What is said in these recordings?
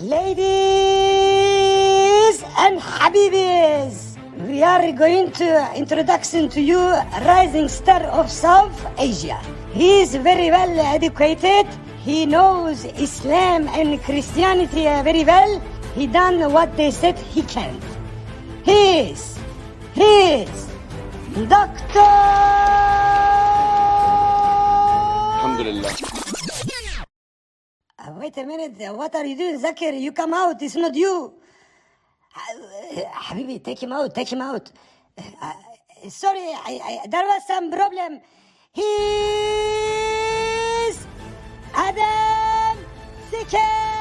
Ladies and Habibis, we are going to introduction to you rising star of South Asia. He is very well educated. He knows Islam and Christianity very well. He done what they said he can't. He is, he is Doctor. Alhamdulillah. Uh, wait a minute. What are you doing, Zakir? You come out. It's not you. Habibi, take him out. Take him out. Uh, sorry, I, I, there was some problem. He's Adam Zakir.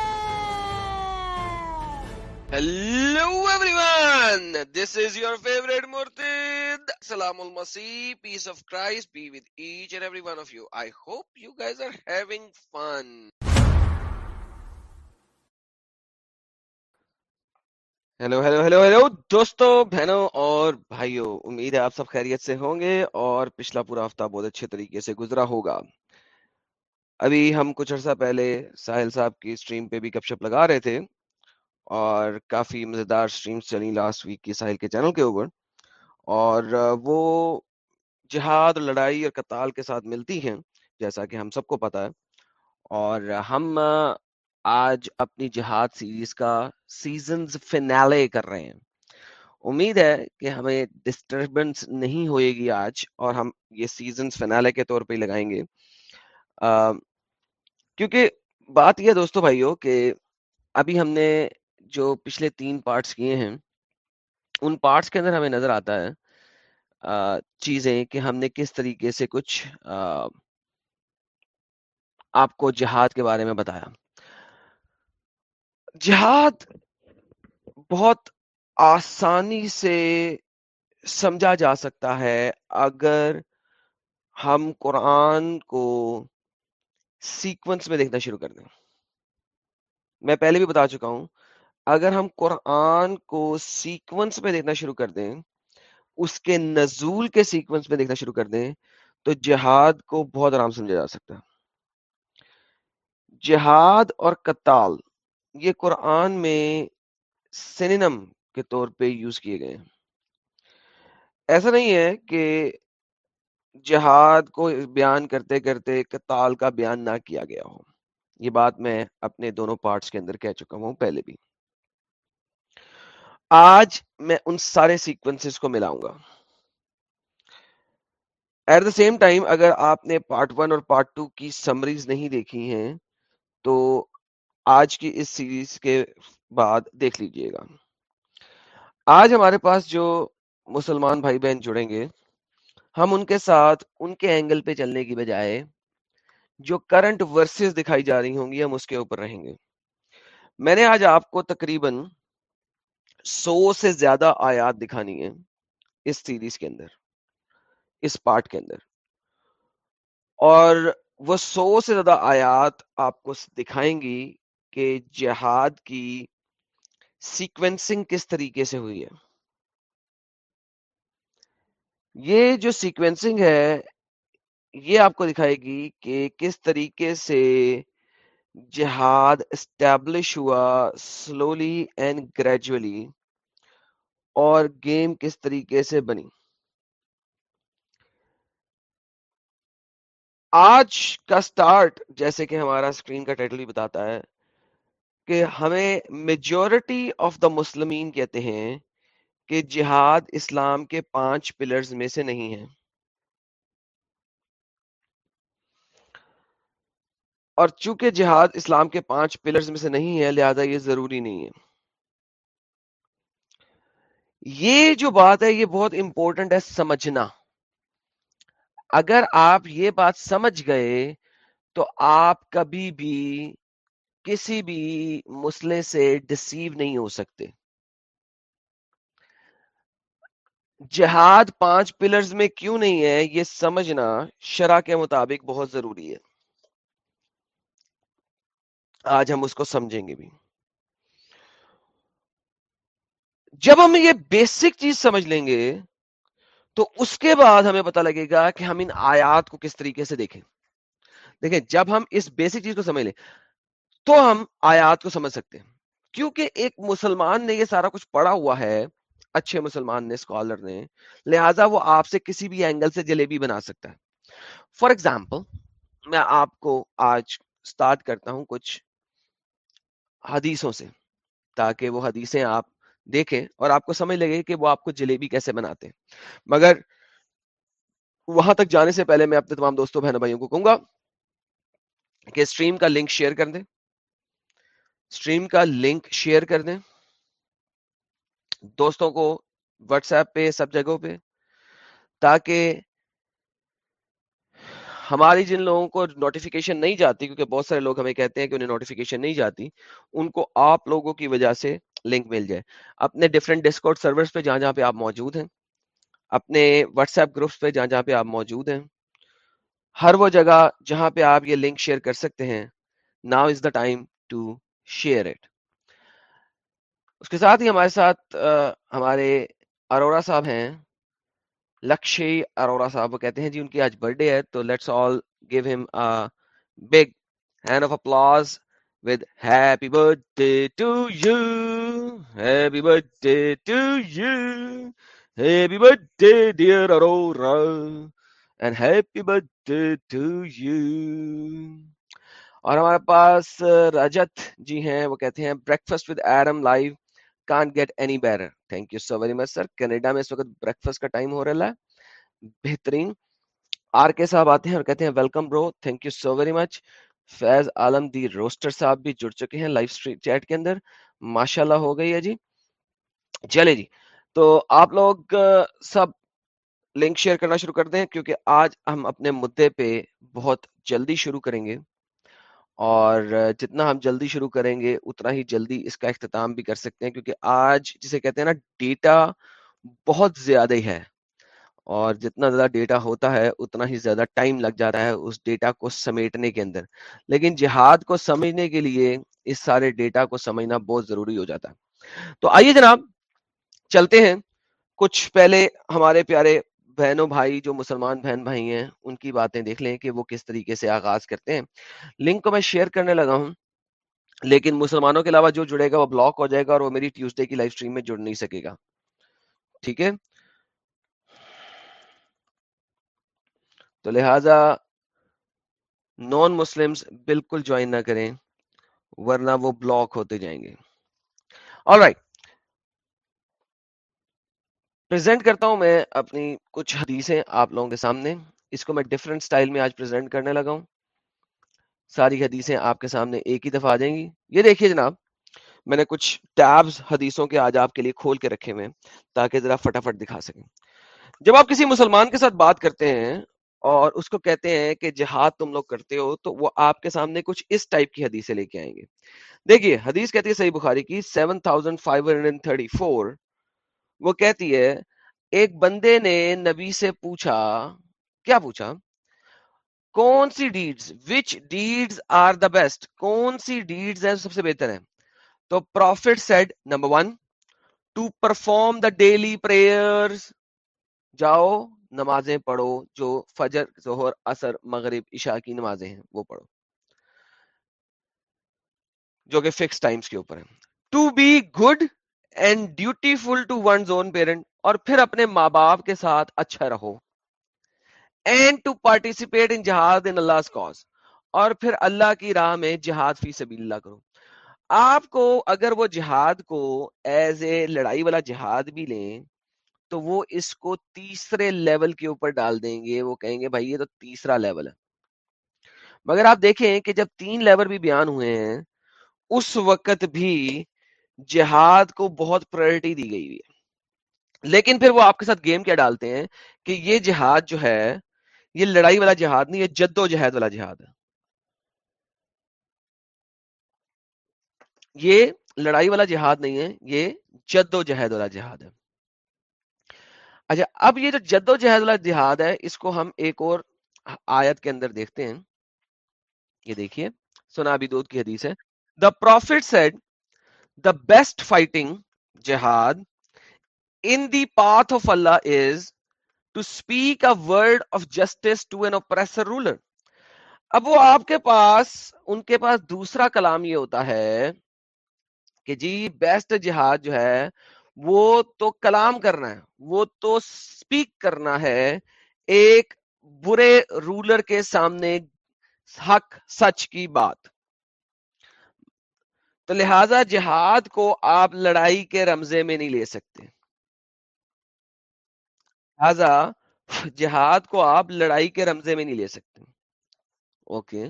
Hello everyone! This is your favorite Murtid. Salamul Masih, peace of Christ be with each and every one of you. I hope you guys are having fun. Hello hello hello hello دوستو، بہنوں اور بھائیوں، امید ہے آپ سب خیریت سے ہوں گے اور پچھلا پورا ہفتہ بہت اچھے طریقے سے گزرا ہوگا۔ ابھی ہم کچھ عرصہ پہلے ساحل صاحب کی سٹریم پہ بھی گپ شپ لگا رہے تھے اور کافی مزیدار سٹریمز چلیں لاسٹ ویک کی ساحل کے چینل کے اوپر اور وہ جہاد، لڑائی اور قتال کے ساتھ ملتی ہیں، جیسا کہ ہم سب کو پتا ہے اور ہم آج اپنی جہاد سیریز کا سیزنز فنالے کر رہے ہیں۔ امید ہے کہ ہمیں ڈسٹربنس نہیں ہوئے گی آج اور ہم یہ سیزنز فنالے کے طور پہ ہی لگائیں گے۔ آ, کیونکہ بات یہ دوستو بھائیو کہ ابھی ہم نے جو پچھلے تین پارٹس کیے ہیں ان پارٹس کے اندر ہمیں نظر آتا ہے آ, چیزیں کہ ہم نے کس طریقے سے کچھ آ, آپ کو جہاد کے بارے میں بتایا۔ جہاد بہت آسانی سے سمجھا جا سکتا ہے اگر ہم قرآن کو سیکونس میں دیکھنا شروع کر دیں۔ میں پہلے بھی بتا چکا ہوں، اگر ہم قرآن کو سیکونس میں دیکھنا شروع کر دیں، اس کے نزول کے سیکونس میں دیکھنا شروع کر دیں، تو جہاد کو بہت آرام سمجھا جا سکتا۔ ہے جہاد اور قتال یہ قرآن میں سینم کے طور پہ یوز کیے گئے ہیں۔ ایسا نہیں ہے کہ جہاد کو بیان کرتے کرتے قتال کا بیان نہ کیا گیا ہو۔ یہ بات میں اپنے دونوں پارٹس کے اندر کہہ چکا ہوں پہلے بھی۔ آج میں ان سارے سیکوینسز کو ملاؤں گا۔ ایٹ دا سیم ٹائم اگر آپ نے پارٹ ون اور پارٹ ٹو کی سمریز نہیں دیکھی ہیں تو آج کی اس سیریز کے بعد دیکھ لیجیے گا۔ آج ہمارے پاس جو مسلمان بھائی بہن جڑیں گے، ہم ان کے ساتھ ان کے اینگل پہ چلنے کی بجائے جو کرنٹ ورسز دکھائی جا رہی ہوں گی، ہم اس کے اوپر رہیں گے۔ میں نے آج آپ کو تقریباً سو سے زیادہ آیات دکھانی ہے اس سیریز کے اندر، اس پارٹ کے اندر۔ اور وہ سو سے زیادہ آیات آپ کو دکھائیں گی کہ جہاد کی سیکوینسنگ کس طریقے سے ہوئی ہے؟ یہ جو سیکوینسنگ ہے، یہ آپ کو دکھائے گی کہ کس طریقے سے جہاد اسٹیبلش ہوا سلولی اینڈ گریجولی اور گیم کس طریقے سے بنی۔ آج کا سٹارٹ جیسے کہ ہمارا اسکرین کا ٹائٹل بھی بتاتا ہے کہ ہمیں میجورٹی آف دا مسلمین کہتے ہیں کہ جہاد اسلام کے پانچ پلرز میں سے نہیں ہے۔ اور چونکہ جہاد اسلام کے پانچ پلرز میں سے نہیں ہے، لہذا یہ ضروری نہیں ہے۔ یہ جو بات ہے، یہ بہت امپورٹنٹ ہے سمجھنا۔ اگر آپ یہ بات سمجھ گئے تو آپ کبھی بھی کسی بھی مسئلے سے ڈسیو نہیں ہو سکتے۔ جہاد پانچ پلرز میں کیوں نہیں ہے یہ سمجھنا شرح کے مطابق بہت ضروری ہے۔ آج ہم اس کو سمجھیں گے بھی۔ جب ہم یہ بیسک چیز سمجھ لیں گے تو اس کے بعد ہمیں پتہ لگے گا کہ ہم ان آیات کو کس طریقے سے دیکھیں۔ دیکھیں، جب ہم اس بیسک چیز کو سمجھ لیں تو ہم آیات کو سمجھ سکتے ہیں۔ کیونکہ ایک مسلمان نے یہ سارا کچھ پڑھا ہوا ہے، اچھے مسلمان نے اسکالر نے، لہٰذا وہ آپ سے کسی بھی اینگل سے جلیبی بنا سکتا ہے۔ فار ایگزامپل میں آپ کو آج اسٹارٹ کرتا ہوں کچھ حدیثوں سے، تاکہ وہ حدیثیں آپ دیکھیں اور آپ کو سمجھ لگے کہ وہ آپ کو جلیبی کیسے بناتے ہیں۔ مگر وہاں تک جانے سے پہلے میں اپنے تمام دوستوں، بہنوں، بھائیوں کو کہوں گا کہ اسٹریم کا لنک شیئر کر دیں۔ اسٹریم کا لنک شیئر کر دیں۔ دوستوں کو واٹس ایپ پہ، سب جگہوں پہ، تاکہ ہماری جن لوگوں کو نوٹیفیکیشن نہیں جاتی، کیونکہ بہت سارے لوگ ہمیں کہتے ہیں کہ انہیں نوٹیفیکیشن نہیں جاتی، ان کو آپ لوگوں کی وجہ سے لنک مل جائے۔ اپنے ڈفرینٹ ڈسکاؤنٹ سرورز پہ جہاں جہاں پہ آپ موجود ہیں، اپنے واٹس ایپ گروپس پہ جہاں جہاں پہ آپ موجود ہیں، ہر وہ جگہ جہاں پہ آپ یہ لنک شیئر کر سکتے ہیں۔ Now is the time to share it اس کے ساتھ ہی ہمارے ساتھ ہمارے اروڑا صاحب ہیں۔ لکشی اروڑا صاحب، وہ کہتے ہیں جی ان کی آج برتھ ڈے ہے، تو let's all give him big hand of applause with happy birthday to you happy birthday to you happy birthday dear Arora and happy birthday to you اور ہمارے پاس رجت جی ہیں، وہ کہتے ہیں breakfast with Iram live can't get any better thank you so very much sir Canada میں اس وقت بریکفاسٹ کا ٹائم ہو رہا ہے۔ بہترین۔ آر کے صاحب آتے ہیں اور کہتے ہیں welcome bro thank you so very much Faiz Alam the rooster صاحب بھی جڑ چکے ہیں لائف چیٹ کے اندر۔ ماشاء اللہ ہو گئی ہے جی۔ چلے جی۔ تو آپ لوگ سب لنک شیئر کرنا شروع کر دیں، کیونکہ آج ہم اپنے مدعے پہ بہت جلدی شروع کریں گے۔ اور جتنا ہم جلدی شروع کریں گے، اتنا ہی جلدی اس کا اختتام بھی کر سکتے ہیں، کیونکہ آج جسے کہتے ہیں نا، ڈیٹا بہت زیادہ ہی ہے۔ اور جتنا زیادہ ڈیٹا ہوتا ہے، اتنا ہی زیادہ ٹائم لگ جاتا ہے اس ڈیٹا کو سمیٹنے کے اندر۔ لیکن جہاد کو سمجھنے کے لیے اس سارے ڈیٹا کو سمجھنا بہت ضروری ہو جاتا ہے۔ تو آئیے جناب، چلتے ہیں۔ کچھ پہلے ہمارے پیارے بہنوں بھائی جو مسلمان بہن بھائی ہیں، ان کی باتیں دیکھ لیں کہ وہ کس طریقے سے آغاز کرتے ہیں۔ لنک کو میں شیئر کرنے لگا ہوں، لیکن مسلمانوں کے علاوہ جو جڑے گا وہ بلاک ہو جائے گا اور وہ میری ٹیوزڈے کی لائف سٹریم میں جڑ نہیں سکے گا۔ ٹھیک ہے؟ تو لہذا نان مسلم بالکل جوائن نہ کریں، ورنہ وہ بلاک ہوتے جائیں گے۔ اور رائٹ پریزنٹ کرتا ہوں میں اپنی کچھ حدیثیں آپ لوگوں کے سامنے۔ اس کو میں ڈفرینٹ سٹائل میں آج پریزنٹ کرنے لگا ہوں۔ ساری حدیثیں آپ کے سامنے ایک ہی دفعہ آ جائیں گی۔ یہ دیکھیے جناب، میں نے کچھ ٹیبز حدیثوں کے آج آپ کے لیے کھول کے رکھے ہوئے تاکہ ذرا فٹافٹ دکھا سکیں۔ جب آپ کسی مسلمان کے ساتھ بات کرتے ہیں اور اس کو کہتے ہیں کہ جہاد تم لوگ کرتے ہو، تو وہ آپ کے سامنے کچھ اس ٹائپ کی حدیثیں لے کے آئیں گے۔ دیکھیے، حدیث کہتی ہے صحیح بخاری کی 7534 وہ کہتی ہے، ایک بندے نے نبی سے پوچھا، کیا پوچھا؟ کون سی deeds which deeds are the best کون سی ڈیڈز ہیں سب سے بہتر ہے تو prophet said number one to perform the daily prayer جاؤ نمازیں پڑھو، جو فجر، ظہر اثر مغرب، عشاء کی نمازیں ہیں، وہ پڑھو۔ جو کہ فکس ٹائمز کے اوپر ہے to be good and dutiful to one's own parent اور پھر اپنے ماں باپ کے ساتھ اچھا رہو اینڈ ٹو پارٹیسپیٹ ان جہاد ان اللہ کاز اور پھر اللہ کی راہ میں جہاد فی سبیل اللہ کرو۔ آپ کو اگر وہ جہاد کو ایز اے لڑائی والا جہاد بھی لیں تو وہ اس کو تیسرے لیول کے اوپر ڈال دیں گے۔ وہ کہیں گے، بھائی یہ تو تیسرا لیول ہے۔ مگر آپ دیکھیں کہ جب تین لیول بھی بیان ہوئے ہیں، اس وقت بھی جہاد کو بہت پرائرٹی دی گئی ہوئی ہے۔ لیکن پھر وہ آپ کے ساتھ گیم کیا ڈالتے ہیں کہ یہ جہاد جو ہے، یہ لڑائی والا جہاد نہیں، یہ جد و جہاد والا جہاد ہے۔ یہ لڑائی والا جہاد نہیں ہے، یہ جد و جہد والا جہاد ہے۔ اچھا اب یہ جو جد و جہد والا جہاد ہے، اس کو ہم ایک اور آیت کے اندر دیکھتے ہیں۔ یہ دیکھیے سنا ابھی دودھ کی حدیث ہے۔ The prophet said the best fighting جہاد in the path of Allah is to speak a word of justice to an oppressor ruler. اب وہ آپ کے پاس، ان کے پاس دوسرا کلام یہ ہوتا ہے کہ جی بیسٹ جہاد جو ہے، وہ تو کلام کرنا ہے، وہ تو سپیک کرنا ہے ایک برے رولر کے سامنے حق، سچ کی بات تو لہذا جہاد کو آپ لڑائی کے رمزے میں نہیں لے سکتے۔ لہذا جہاد کو آپ لڑائی کے رمزے میں نہیں لے سکتے۔ اوکے۔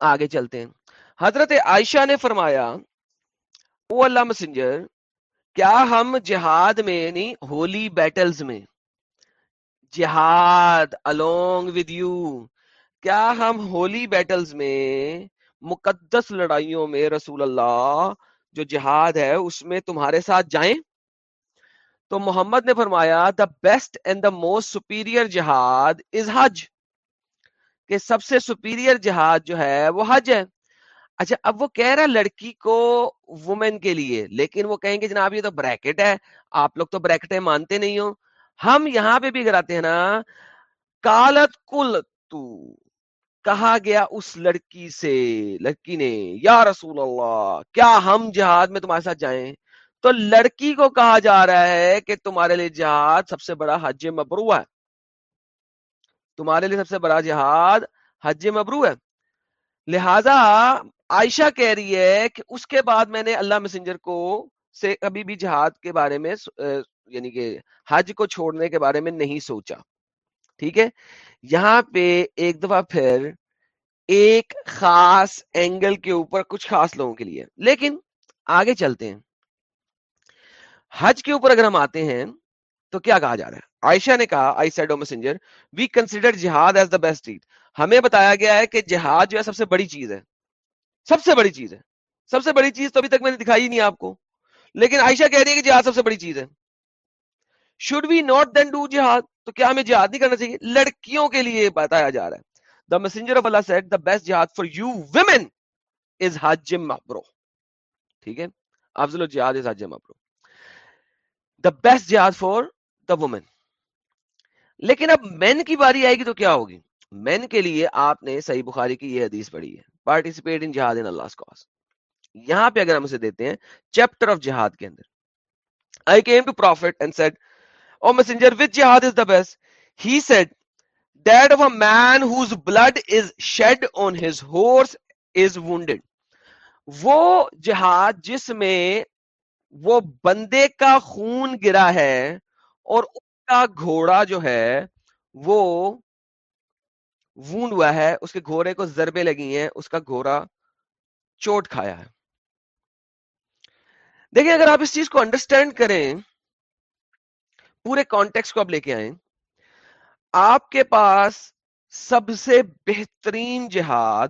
آگے چلتے ہیں۔ حضرت عائشہ نے فرمایا، او اللہ مسنجر کیا ہم جہاد میں نہیں ہولی بیٹلز میں جہاد الونگ ود یو کیا ہم ہولی بیٹلز میں مقدس لڑائیوں میں رسول اللہ جو جہاد ہے، اس میں تمہارے ساتھ جائیں۔ تو محمد نے فرمایا the best and the most superior جہاد از حج۔ کہ سب سے سپیریئر جہاد جو ہے، وہ حج ہے۔ اچھا اب وہ کہہ رہا لڑکی کو وومن کے لیے، لیکن وہ کہیں گے، جناب، یہ تو بریکٹ ہے۔ آپ لوگ تو بریکٹیں مانتے نہیں ہو۔ ہم یہاں پہ بھی کراتے ہیں نا کالت کل تو کہا گیا اس لڑکی سے، لڑکی نے، یا رسول اللہ، کیا ہم جہاد میں تمہارے ساتھ جائیں؟ تو لڑکی کو کہا جا رہا ہے کہ تمہارے لیے جہاد سب سے بڑا حج مبرو ہے۔ تمہارے لیے سب سے بڑا جہاد حج مبرو ہے۔ لہذا عائشہ کہہ رہی ہے کہ اس کے بعد میں نے اللہ مسنجر کو سے کبھی بھی جہاد کے بارے میں یعنی کہ حج کو چھوڑنے کے بارے میں نہیں سوچا۔ ٹھیک ہے؟ یہاں پہ ایک دفعہ پھر ایک خاص اینگل کے اوپر کچھ خاص لوگوں کے لیے۔ لیکن آگے چلتے ہیں۔ حج کے اوپر اگر ہم آتے ہیں تو کیا کہا جا رہا ہے؟ عائشہ نے کہا I said messenger we consider جہاد ایز دا بیسٹ ہمیں بتایا گیا ہے کہ جہاد جو ہے سب سے بڑی چیز ہے۔ سب سے بڑی چیز ہے۔ سب سے بڑی چیز تو ابھی تک میں نے دکھائی نہیں آپ کو۔ لیکن عائشہ کہہ رہی ہے کہ جہاد سب سے بڑی چیز ہے۔ Should we not then do جہاد تو کیا ہمیں جہاد نہیں کرنا چاہیے؟ لڑکیوں کے لیے بتایا جا رہا ہے۔ دا میسنجر آف اللہ سیٹ دا بیسٹ جہاد فار یو ویمن از حج مبرو ٹھیک ہے؟ افضل جہاد از حج مبرو دا بیسٹ جہاد فار دا وومن لیکن اب مین کی باری آئے گی تو کیا ہوگی؟ مین کے لیے آپ نے صحیح بخاری کی یہ حدیث پڑھی ہے۔ پارٹیسپیٹ ان جہاد ان اللہ کاز یہاں پہ اگر ہم اسے دیتے ہیں چیپٹر آف جہاد کے اندر۔ I came to prophet and said O messenger which جہاد is the best he said that of a man whose blood is shed on his horse is wounded وہ جہاد جس میں وہ بندے کا خون گرا ہے اور اس کا گھوڑا جو ہے وہ وونڈ ہوا ہے، اس کے گھوڑے کو ضربے لگی ہیں، اس کا گھوڑا چوٹ کھایا ہے۔ دیکھیں، اگر آپ اس چیز کو انڈرسٹینڈ کریں پورے کانٹیکس کو آپ لے کے آئیں۔ آپ کے پاس سب سے بہترین جہاد،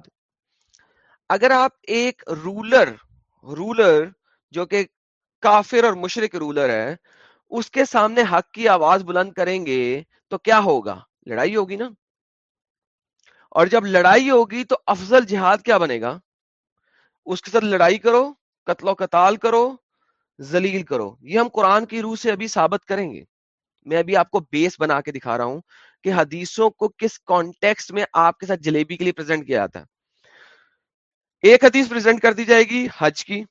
اگر آپ ایک رولر رولر جو کہ کافر اور مشرق رولر ہے، اس کے سامنے حق کی آواز بلند کریں گے تو کیا ہوگا؟ لڑائی ہوگی نا؟ اور جب لڑائی ہوگی تو افضل جہاد کیا بنے گا؟ اس کے ساتھ لڑائی کرو، قتل و قتال کرو زلیل کرو۔ یہ ہم قرآن کی روح سے ابھی ثابت کریں گے۔ میں ابھی آپ کو بیس بنا کے دکھا رہا ہوں کہ حدیثوں کو کس کانٹیکس میں آپ کے ساتھ جلیبی کے لیے پریزنٹ کیا جاتا ہے ایک حدیث پریزنٹ کر دی جائے گی حج کی،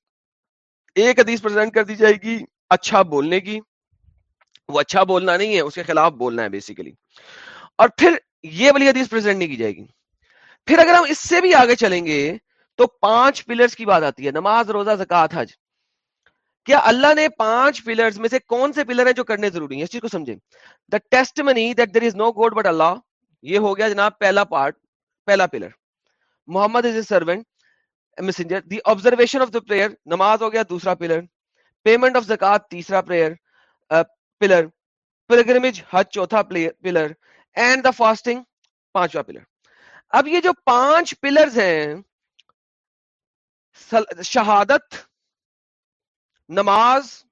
ایک حدیث پریزنٹ کر دی جائے گی اچھا بولنے کی۔ وہ اچھا بولنا نہیں ہے، اس کے خلاف بولنا ہے بیسیکلی اور پھر یہ والی حدیث پریزنٹ نہیں کی جائے گی۔ پھر اگر ہم اس سے بھی آگے چلیں گے تو پانچ پلرز کی بات آتی ہے۔ نماز، روزہ زکات حج۔ کیا اللہ نے پانچ پلرز میں سے کون سے پلر ہیں جو کرنے ضروری ہیں؟ اس چیز کو سمجھیں۔ The testimony that there is no god but اللہ یہ ہو گیا جناب پہلا پارٹ پہلا pillar Muhammad is a servant messenger the observation of the prayer نماز ہو گیا دوسرا پلر پیمنٹ آف زکات تیسرا پریئر پلر پلگرمیج حج، چوتھا پلر اینڈ دا فاسٹنگ پانچواں پلر اب یہ جو پانچ پلرز ہیں شہادت نماز،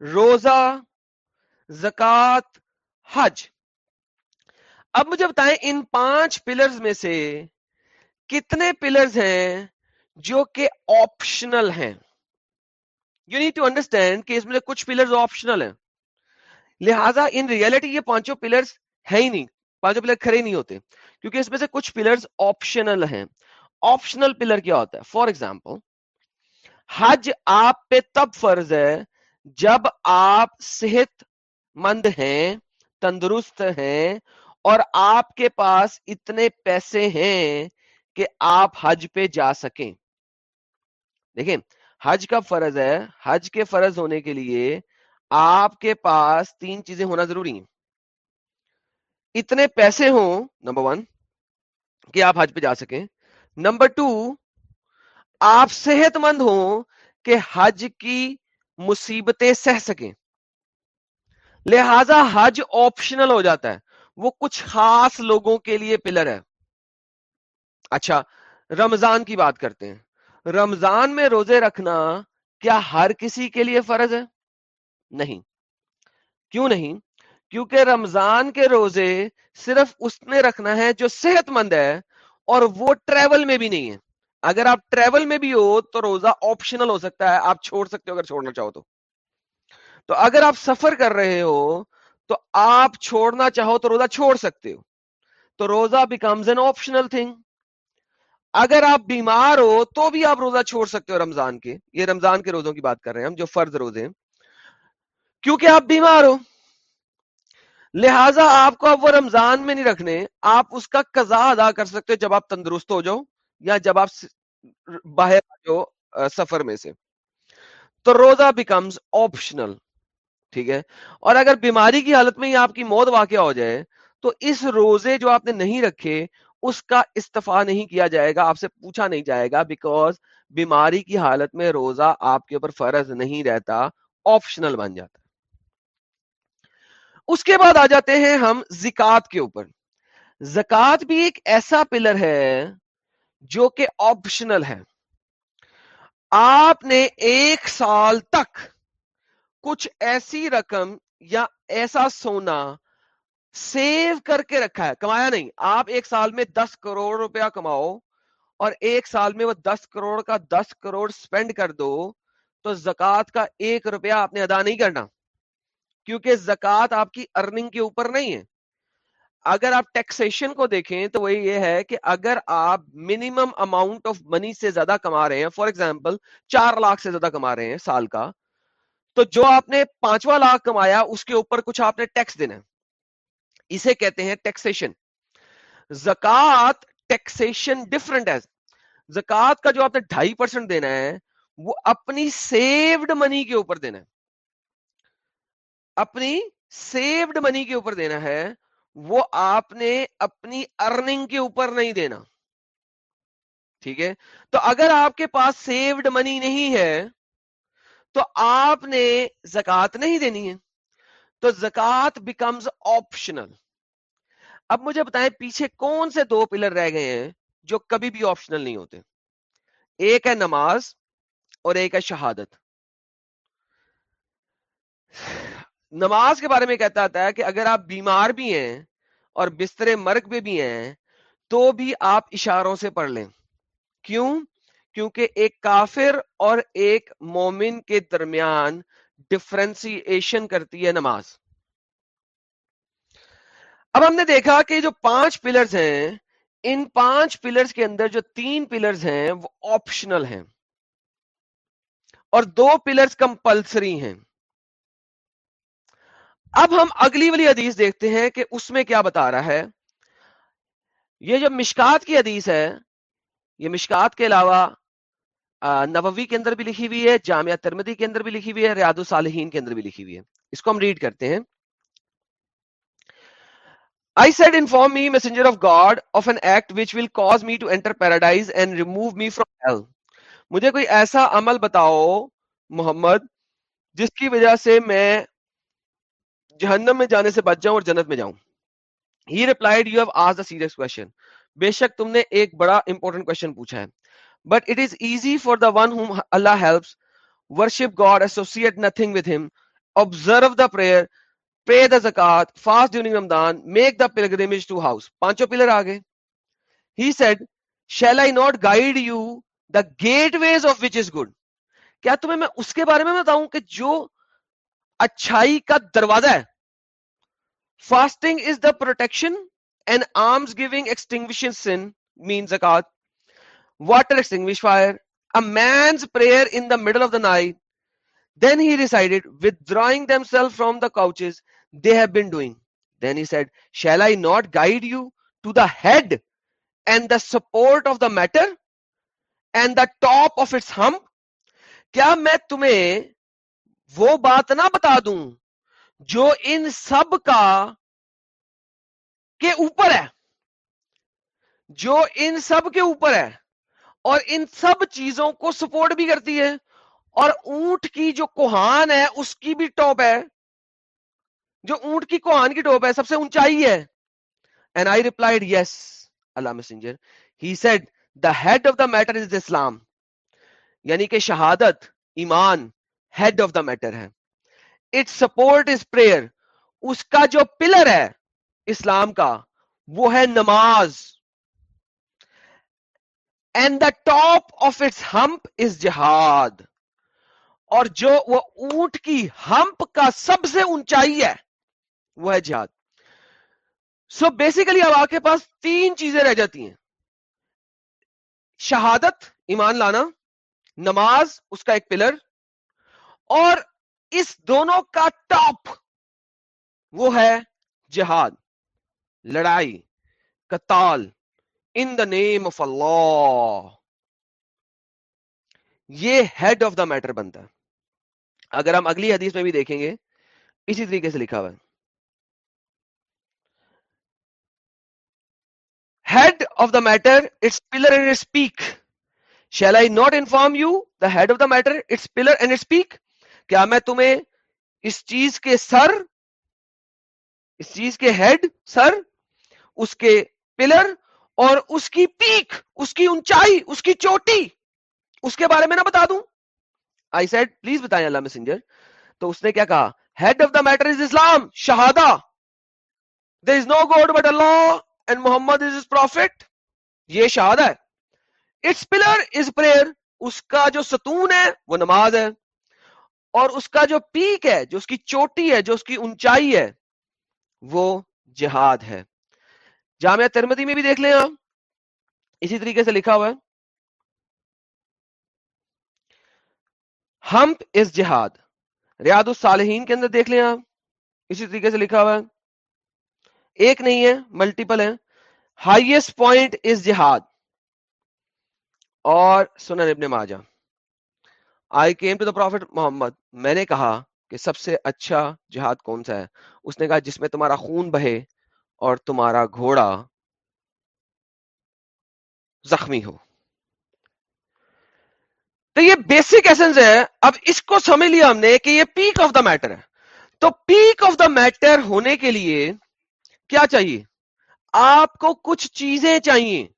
روزہ زکات حج۔ اب مجھے بتائیں ان پانچ پلرز میں سے کتنے پلرز ہیں جو کہ آپشنل ہیں؟ یو نیڈ ٹو انڈرسٹینڈ کہ اس میں کچھ پلرز آپشنل ہیں۔ لہذا ان ریئلٹی یہ پانچوں پلرز ہے ہی نہیں، پانچوں پلر کھڑے نہیں ہوتے۔ کیونکہ اس میں سے کچھ پلرز آپشنل ہیں۔ آپشنل پلر کیا ہوتا ہے؟ فار ایگزامپل حج آپ پہ تب فرض ہے جب آپ صحت مند ہیں، تندرست ہیں اور آپ کے پاس اتنے پیسے ہیں کہ آپ حج پہ جا سکیں۔ دیکھیں، حج کا فرض ہے، حج کے فرض ہونے کے لیے آپ کے پاس تین چیزیں ہونا ضروری ہیں۔ اتنے پیسے ہوں، نمبر ون، کہ آپ حج پہ جا سکیں۔ نمبر ٹو آپ صحت مند ہوں کہ حج کی مصیبتیں سہ سکیں۔ لہذا حج آپشنل ہو جاتا ہے۔ وہ کچھ خاص لوگوں کے لیے پلر ہے۔ اچھا رمضان کی بات کرتے ہیں۔ رمضان میں روزے رکھنا کیا ہر کسی کے لیے فرض ہے؟ نہیں۔ کیوں نہیں؟ کیونکہ رمضان کے روزے صرف اس نے رکھنا ہے جو صحت مند ہے اور وہ ٹریول میں بھی نہیں ہے۔ اگر آپ ٹریول میں بھی ہو تو روزہ آپشنل ہو سکتا ہے، آپ چھوڑ سکتے ہو اگر چھوڑنا چاہو تو۔ تو اگر آپ سفر کر رہے ہو تو آپ چھوڑنا چاہو تو روزہ چھوڑ سکتے ہو۔ تو روزہ بیکمز این آپشنل تھنگ اگر آپ بیمار ہو تو بھی آپ روزہ چھوڑ سکتے ہو رمضان کے۔ یہ رمضان کے روزوں کی بات کر رہے ہیں ہم، جو فرض روزے ہیں۔ کیونکہ آپ بیمار ہو۔ لہذا آپ کو اب وہ رمضان میں نہیں رکھنے، آپ اس کا قضا ادا کر سکتے ہو جب آپ تندرست ہو جاؤ۔ یا جب آپ باہر جو سفر میں سے۔ تو روزہ بیکمز آپشنل ٹھیک ہے؟ اور اگر بیماری کی حالت میں ہی آپ کی موت واقع ہو جائے، تو اس روزے جو آپ نے نہیں رکھے، اس کا استفا نہیں کیا جائے گا، آپ سے پوچھا نہیں جائے گا بیکوز بیماری کی حالت میں روزہ آپ کے اوپر فرض نہیں رہتا آپشنل بن جاتا۔ اس کے بعد آ جاتے ہیں ہم زکات کے اوپر۔ زکات بھی ایک ایسا پلر ہے جو کہ آپشنل ہے آپ نے ایک سال تک کچھ ایسی رقم یا ایسا سونا سیو کر کے رکھا ہے، کمایا نہیں۔ آپ ایک سال میں دس کروڑ روپیہ کماؤ اور ایک سال میں وہ دس کروڑ کا دس کروڑ سپینڈ کر دو تو زکات کا ایک روپیہ آپ نے ادا نہیں کرنا۔ کیونکہ زکات آپ کی ارننگ کے اوپر نہیں ہے۔ اگر آپ ٹیکسیشن کو دیکھیں تو وہی یہ ہے کہ اگر آپ منیمم اماؤنٹ آف منی سے زیادہ کما رہے ہیں فار ایگزامپل چار لاکھ سے زیادہ کما رہے ہیں سال کا، تو جو آپ نے پانچواں لاکھ کمایا، اس کے اوپر کچھ آپ نے ٹیکس دینا ہے۔ اسے کہتے ہیں ٹیکسیشن زکات ٹیکسیشن ڈفرنٹ ہے۔ زکات کا جو آپ نے ڈھائی پرسینٹ دینا ہے، وہ اپنی سیوڈ منی کے اوپر دینا ہے۔ اپنی سیوڈ منی کے اوپر دینا ہے وہ آپ نے اپنی ارننگ کے اوپر نہیں دینا۔ ٹھیک ہے؟ تو اگر آپ کے پاس سیوڈ منی نہیں ہے، تو آپ نے زکات نہیں دینی ہے۔ تو زکات بیکمز آپشنل اب مجھے بتائیں، پیچھے کون سے دو پلر رہ گئے ہیں جو کبھی بھی آپشنل نہیں ہوتے؟ ایک ہے نماز اور ایک ہے شہادت۔ نماز کے بارے میں کہتا آتا ہے کہ اگر آپ بیمار بھی ہیں اور بستر مرگ پہ بھی ہیں تو بھی آپ اشاروں سے پڑھ لیں۔ کیوں؟ کیونکہ ایک کافر اور ایک مومن کے درمیان ڈفرینسیشن کرتی ہے نماز۔ اب ہم نے دیکھا کہ جو پانچ پلرز ہیں، ان پانچ پلرز کے اندر جو تین پلرز ہیں، وہ آپشنل ہیں۔ اور دو پلرز کمپلسری ہیں۔ اب ہم اگلی والی حدیث دیکھتے ہیں کہ اس میں کیا بتا رہا ہے۔ یہ جو مشکات کی حدیث ہے، یہ مشکات کے علاوہ نووی کے اندر بھی لکھی ہوئی ہے، جامعہ ترمدی کے اندر بھی لکھی ہوئی ہے، ریاض الصالحین کے اندر بھی لکھی ہوئی ہے۔ اس کو ہم ریڈ کرتے ہیں۔ I said inform me messenger of God of an act which will cause me to enter paradise and remove me from hell. مجھے کوئی ایسا عمل بتاؤ، محمد، جس کی وجہ سے میں جہنم میں جانے سے بچ جاؤں اور جنت میں جاؤں۔ ہی ریپلائڈ یو ہیو آس دا سیریس کوشچن بے شک تم نے ایک بڑا امپورٹنٹ کوشچن پوچھا ہے۔ But it is easy for the one whom Allah helps worship God associate nothing with him observe the prayer pay the zakat fast during ramadan make the pilgrimage to house. پانچوں pillar آگے he said shall I not guide you the gateways of which is good? کیا تمہیں میں اس کے بارے میں بتاؤں کہ جو اچھائی کا دروازہ ہے fasting is the protection and alms giving extinguishes sin مین زکات water extinguish fire a man's prayer in the middle of the night then he decided withdrawing them self from the couches they have been doing then he said shall I not guide you to the head and the support of the matter and the top of its hump کیا میں تمہیں وہ بات نہ بتا دوں جو ان سب کا کے اوپر ہے، جو ان سب کے اوپر ہے، اور ان سب چیزوں کو سپورٹ بھی کرتی ہے، اور اونٹ کی جو کوہان ہے، اس کی بھی ٹاپ ہے۔ جو اونٹ کی کوہان کی ٹاپ ہے، سب سے اونچائی ہے۔ And I replied yes Allah messenger he said the head of the matter is اسلام یعنی کہ شہادت، ایمان ہیڈ آف دا میٹر ہے۔ اٹ سپورٹ از پریئر اس کا جو پلر ہے اسلام کا، وہ ہے نماز. And the top of its hump is جہاد اور جو وہ اونٹ کی ہمپ کا سب سے اونچائی ہے، وہ ہے جہاد سو بیسیکلی اب آپ کے پاس تین چیزیں رہ جاتی ہیں. شہادت، ایمان لانا. نماز، اس کا ایک پلر اور اس دونوں کا ٹاپ وہ ہے جہاد، لڑائی کتال ان دا نیم آف اللہ یہ ہیڈ آف دا میٹر بنتا ہے۔ اگر ہم اگلی حدیث میں بھی دیکھیں گے، اسی طریقے سے لکھا ہوا ہے۔ Head of the matter its pillar and its peak shall I not inform you the head of the matter its pillar and its peak کیا میں تمہیں اس چیز کے سر، اس چیز کے ہیڈ سر، اس کے پلر اور اس کی پیک اس کی اونچائی، اس کی چوٹی، اس کے بارے میں نہ بتا دوں۔ آئی سیڈ پلیز بتائیں اللہ مسنجر تو اس نے کیا کہا؟ Head of the matter is Islam شہادہ۔ There is no god but Allah and Muhammad is is prophet یہ شہادہ ہے۔ اٹس پلر از پریئر اس کا جو ستون ہے وہ نماز ہے۔ اور اس کا جو پیک ہے، جو اس کی چوٹی ہے، جو اس کی اونچائی ہے، وہ جہاد ہے۔ جامعہ ترمدی میں بھی دیکھ لیں آپ۔ اسی طریقے سے لکھا ہوا ہے۔ ہمپ از جہاد، ریاض الصالحین کے اندر دیکھ لیں آپ۔ اسی طریقے سے لکھا ہوا ہے۔ ایک نہیں ہے ملٹیپل ہے ہائیسٹ پوائنٹ از جہاد۔ اور سنن ابن ماجہ۔ I came to the prophet Muhammad میں نے کہا کہ سب سے اچھا جہاد کون سا ہے؟ اس نے کہا جس میں تمہارا خون بہے اور تمہارا گھوڑا زخمی ہو۔ تو یہ بیسک ایسنس ہے۔ اب اس کو سمجھ لیا ہم نے کہ یہ پیک آف دا میٹر ہے۔ تو پیک آف دا میٹر ہونے کے لیے کیا چاہیے؟ آپ کو کچھ چیزیں چاہیے۔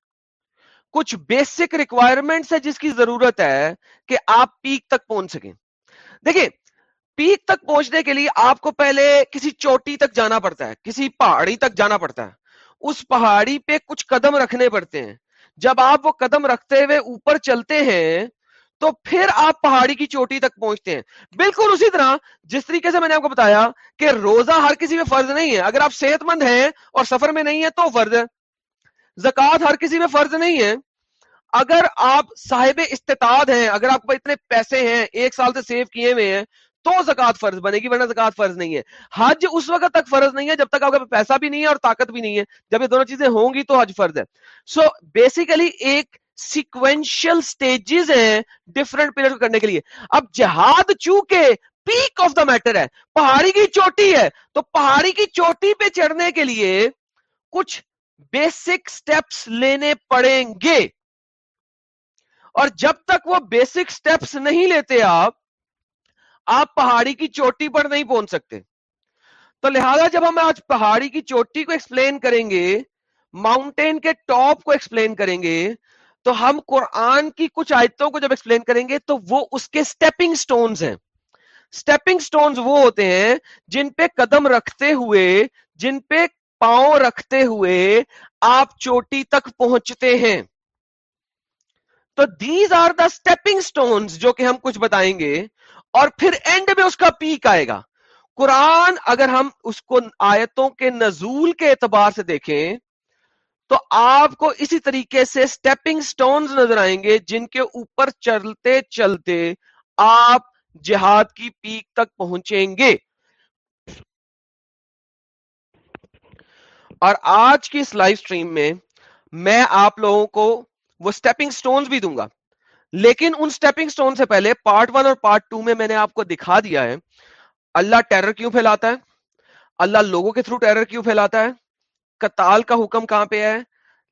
کچھ بیسک ریکوائرمنٹس ہے جس کی ضرورت ہے کہ آپ پیک تک پہنچ سکیں۔ دیکھیں پیک تک پہنچنے کے لیے آپ کو پہلے کسی چوٹی تک جانا پڑتا ہے، کسی پہاڑی تک جانا پڑتا ہے۔ اس پہاڑی پہ کچھ قدم رکھنے پڑتے ہیں۔ جب آپ وہ قدم رکھتے ہوئے اوپر چلتے ہیں، تو پھر آپ پہاڑی کی چوٹی تک پہنچتے ہیں۔ بالکل اسی طرح جس طریقے سے میں نے آپ کو بتایا کہ روزہ ہر کسی میں فرض نہیں ہے۔ اگر آپ صحت مند ہیں اور سفر میں نہیں ہے تو فرض ہے۔ زکات ہر کسی میں فرض نہیں ہے۔ اگر آپ صاحب استطاعت ہیں اگر آپ کو اتنے پیسے ہیں ایک سال سے سیو کیے ہوئے ہیں تو زکات فرض بنے گی ورنہ زکات فرض نہیں ہے۔ حج اس وقت تک فرض نہیں ہے جب تک آپ کے پیسہ بھی نہیں ہے اور طاقت بھی نہیں ہے۔ جب یہ دونوں چیزیں ہوں گی تو حج فرض ہے۔ سو so, بیسیکلی ایک سیکوینشل سٹیجز ہیں ڈفرنٹ پیریڈ کرنے کے لیے۔ اب جہاد چونکہ پیک آف دا میٹر ہے پہاڑی کی چوٹی ہے تو پہاڑی کی چوٹی پہ چڑھنے کے لیے کچھ بیسک سٹیپس لینے پڑیں گے۔ اور جب تک وہ بیسک سٹیپس نہیں لیتے آپ آپ پہاڑی کی چوٹی پر نہیں پہنچ سکتے۔ تو لہذا جب ہم آج پہاڑی کی چوٹی کو ایکسپلین کریں گے ماؤنٹین کے ٹاپ کو ایکسپلین کریں گے، تو ہم قرآن کی کچھ آیتوں کو جب ایکسپلین کریں گے، تو وہ اس کے سٹیپنگ سٹونز ہیں۔ سٹیپنگ سٹونز وہ ہوتے ہیں جن پہ قدم رکھتے ہوئے، جن پہ پاؤں رکھتے ہوئے آپ چوٹی تک پہنچتے ہیں۔ تو these are the stepping stones جو کہ ہم کچھ بتائیں گے اور پھر اینڈ میں اس کا پیک آئے گا۔ قرآن اگر ہم اس کو آیتوں کے نزول کے اعتبار سے دیکھیں تو آپ کو اسی طریقے سے سٹیپنگ سٹونز نظر آئیں گے جن کے اوپر چلتے چلتے آپ جہاد کی پیک تک پہنچیں گے۔ اور آج کی اس لائف سٹریم میں میں آپ لوگوں کو وہ سٹیپنگ سٹونز بھی دوں گا۔ لیکن ان سٹیپنگ سٹون سے پہلے پارٹ ون اور پارٹ ٹو میں میں نے آپ کو دکھا دیا ہے۔ اللہ ٹیرر کیوں پھیلاتا ہے؟ اللہ لوگوں کے تھرو ٹیرر کیوں پھیلاتا ہے؟ قتال کا حکم کہاں پہ ہے؟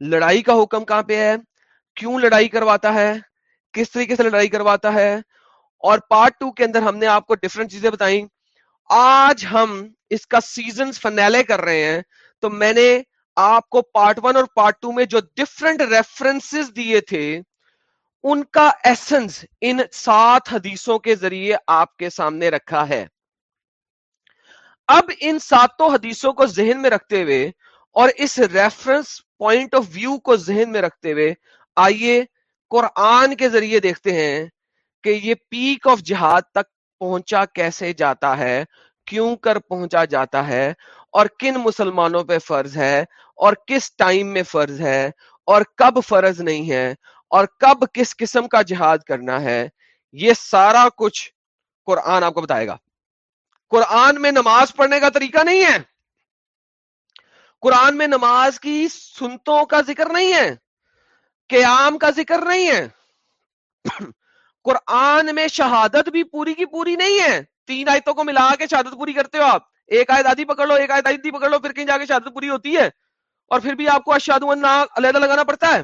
لڑائی کا حکم کہاں پہ ہے؟ کیوں لڑائی کرواتا ہے؟ کس طریقے سے لڑائی کرواتا ہے؟ اور پارٹ ٹو کے اندر ہم نے آپ کو ڈفرنٹ چیزیں بتائیں۔ آج ہم اس کا سیزن فنیلے کر رہے ہیں، تو میں نے آپ کو پارٹ ون اور پارٹ ٹو میں جو ڈفرنٹ ریفرنس دیے تھے، ان کا ایسنس ان سات حدیثوں کے ذریعے آپ کے سامنے رکھا ہے۔ اب ان ساتوں حدیثوں کو ذہن میں رکھتے ہوئے اور اس ریفرنس پوائنٹ آف ویو کو ذہن میں رکھتے ہوئے آئیے قرآن کے ذریعے دیکھتے ہیں کہ یہ پیک آف جہاد تک پہنچا کیسے جاتا ہے؟ کیوں کر پہنچا جاتا ہے؟ اور کن مسلمانوں پہ فرض ہے؟ اور کس ٹائم میں فرض ہے؟ اور کب فرض نہیں ہے؟ اور کب کس قسم کا جہاد کرنا ہے؟ یہ سارا کچھ قرآن آپ کو بتائے گا۔ قرآن میں نماز پڑھنے کا طریقہ نہیں ہے۔ قرآن میں نماز کی سنتوں کا ذکر نہیں ہے۔ قیام کا ذکر نہیں ہے۔ قرآن میں شہادت بھی پوری کی پوری نہیں ہے۔ تین آیتوں کو ملا کے شہادت پوری کرتے ہو آپ۔ ایک آیت آدھی پکڑ لو، ایک آیت آدھی پکڑ لو، پھر کہیں جا کے شہادت پوری ہوتی ہے۔ اور پھر بھی آپ کو اشاد علیحدہ لگانا پڑتا ہے۔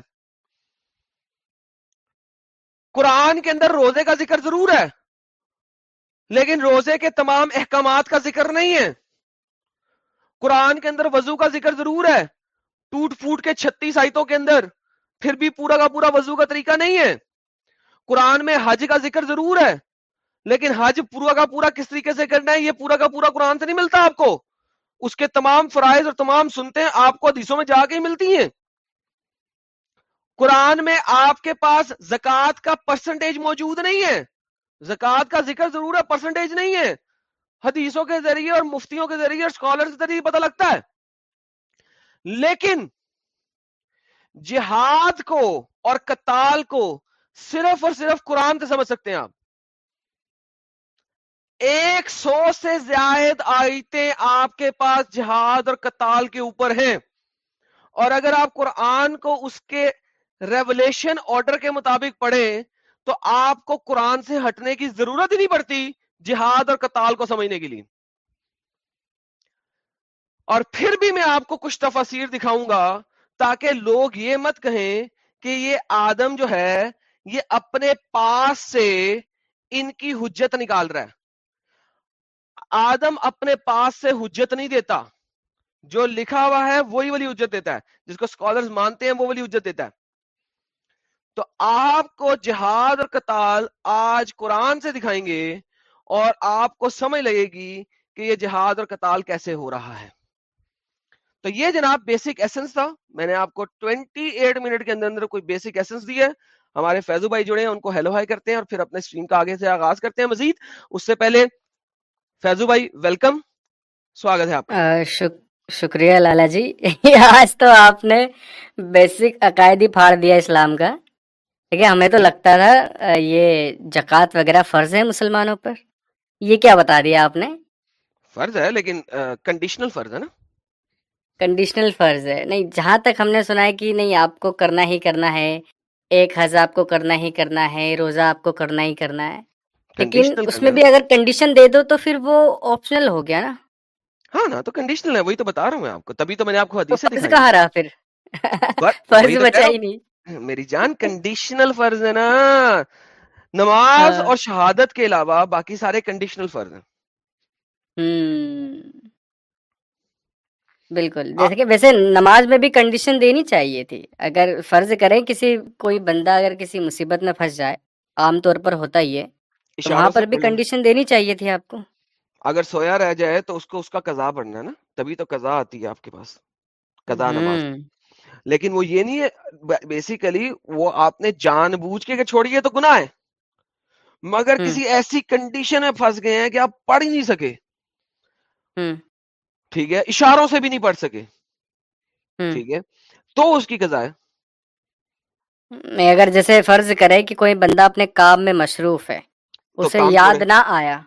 قرآن کے اندر روزے کا ذکر ضرور ہے، لیکن روزے کے تمام احکامات کا ذکر نہیں ہے۔ قرآن کے اندر وضو کا ذکر ضرور ہے۔ ٹوٹ پھوٹ کے چھتیس آیتوں کے اندر پھر بھی پورا کا پورا وضو کا طریقہ نہیں ہے۔ قرآن میں حج کا ذکر ضرور ہے، لیکن حج پورا کا پورا کس طریقے سے کرنا ہے؟ یہ پورا کا پورا قرآن سے نہیں ملتا آپ کو۔ اس کے تمام فرائض اور تمام سنتے ہیں آپ کو حدیثوں میں جا کے ہی ملتی ہیں۔ قرآن میں آپ کے پاس زکات کا پرسنٹیج موجود نہیں ہے۔ زکات کا ذکر ضرور ہے پرسنٹیج نہیں ہے۔ حدیثوں کے ذریعے اور مفتیوں کے ذریعے اور اسکالر کے ذریعے پتہ لگتا ہے۔ لیکن جہاد کو اور قتال کو صرف اور صرف قرآن سے سمجھ سکتے ہیں آپ۔ ایک سو سے زائد آیتیں آپ کے پاس جہاد اور قتال کے اوپر ہیں۔ اور اگر آپ قرآن کو اس کے ریولیشن آرڈر کے مطابق پڑھیں، تو آپ کو قرآن سے ہٹنے کی ضرورت ہی نہیں پڑتی جہاد اور قتال کو سمجھنے کے لیے۔ اور پھر بھی میں آپ کو کچھ تفاصیر دکھاؤں گا تاکہ لوگ یہ مت کہیں کہ یہ آدم جو ہے یہ اپنے پاس سے ان کی حجت نکال رہا ہے۔ آدم اپنے پاس سے حجت نہیں دیتا۔ جو لکھا ہوا ہے وہی والی حجت دیتا ہے۔ جس کو اسکالر مانتے ہیں وہ والی حجت دیتا ہے۔ تو آپ کو جہاد اور قتال آج قرآن سے دکھائیں گے اور آپ کو سمجھ لگے گی کہ یہ جہاد اور قتال کیسے ہو رہا ہے۔ تو یہ جناب بیسک ایسنس تھا۔ میں نے آپ کو 28 منٹ کے اندر اندر کوئی بیسک ایسنس دی ہے۔ ہمارے فیضو بھائی جڑے ہیں ان کو ہیلو ہائی کرتے ہیں اور پھر اپنے اسٹریم کا آگے سے آغاز کرتے ہیں۔ مزید اس سے پہلے فیضو بھائی ویلکم سواگت ہے آپ شکریہ لالا جی۔ آج تو آپ نے بیسک عقائدی پھاڑ دیا اسلام کا۔ دیکھیے ہمیں تو لگتا تھا یہ جکات وغیرہ فرض ہے مسلمانوں پر۔ یہ کیا بتا دیا آپ نے؟ فرض ہے لیکن کنڈیشنل فرض ہے نا۔ کنڈیشنل فرض ہے۔ نہیں جہاں تک ہم نے سنا ہے کہ نہیں آپ کو کرنا ہی کرنا ہے۔ ایک حز آپ کو کرنا ہی کرنا ہے روزہ آپ کو کرنا ہی کرنا ہے۔ لیکن اس میں بھی اگر کنڈیشن دے دو تو پھر وہ آپشنل ہو گیا نا۔ ہاں نا تو کنڈیشنل ہے وہی تو بتا رہا ہوں میں آپ کو۔ تبھی تو میں نے آپ کو حدیث کہا رہا پھر۔ فرض بچا ہی نہیں۔ میری جان کنڈیشنل فرض ہے نا۔ نماز ہاں۔ اور شہادت کے علاوہ باقی سارے کنڈیشنل فرض ہیں۔ بالکل۔ جیسے کہ ویسے نماز میں بھی کنڈیشن دینی چاہیے تھی۔ اگر فرض کریں کسی کوئی بندہ اگر کسی مصیبت میں پھنس جائے عام طور پر ہوتا ہی ہے وہاں پر بھی کنڈیشن دینی چاہیے تھی آپ کو۔ اگر سویا رہ جائے تو اس کو اس کا قضا پڑھنا ہے نا۔ تبھی تو قضا آتی ہے آپ کے پاس۔ قضا نماز۔ لیکن وہ یہ نہیں ہے بیسیکلی وہ آپ نے جان بوجھ کے چھوڑی ہے تو گناہ ہے۔ مگر کسی ایسی کنڈیشن میں پھنس گئے ہیں کہ آپ پڑھ ہی نہیں سکے۔ ٹھیک ہے اشاروں سے بھی نہیں پڑھ سکے۔ ٹھیک ہے تو اس کی قضا ہے۔ اگر جیسے فرض کرے کہ کوئی بندہ اپنے کام میں مصروف ہے اسے یاد نہ آیا۔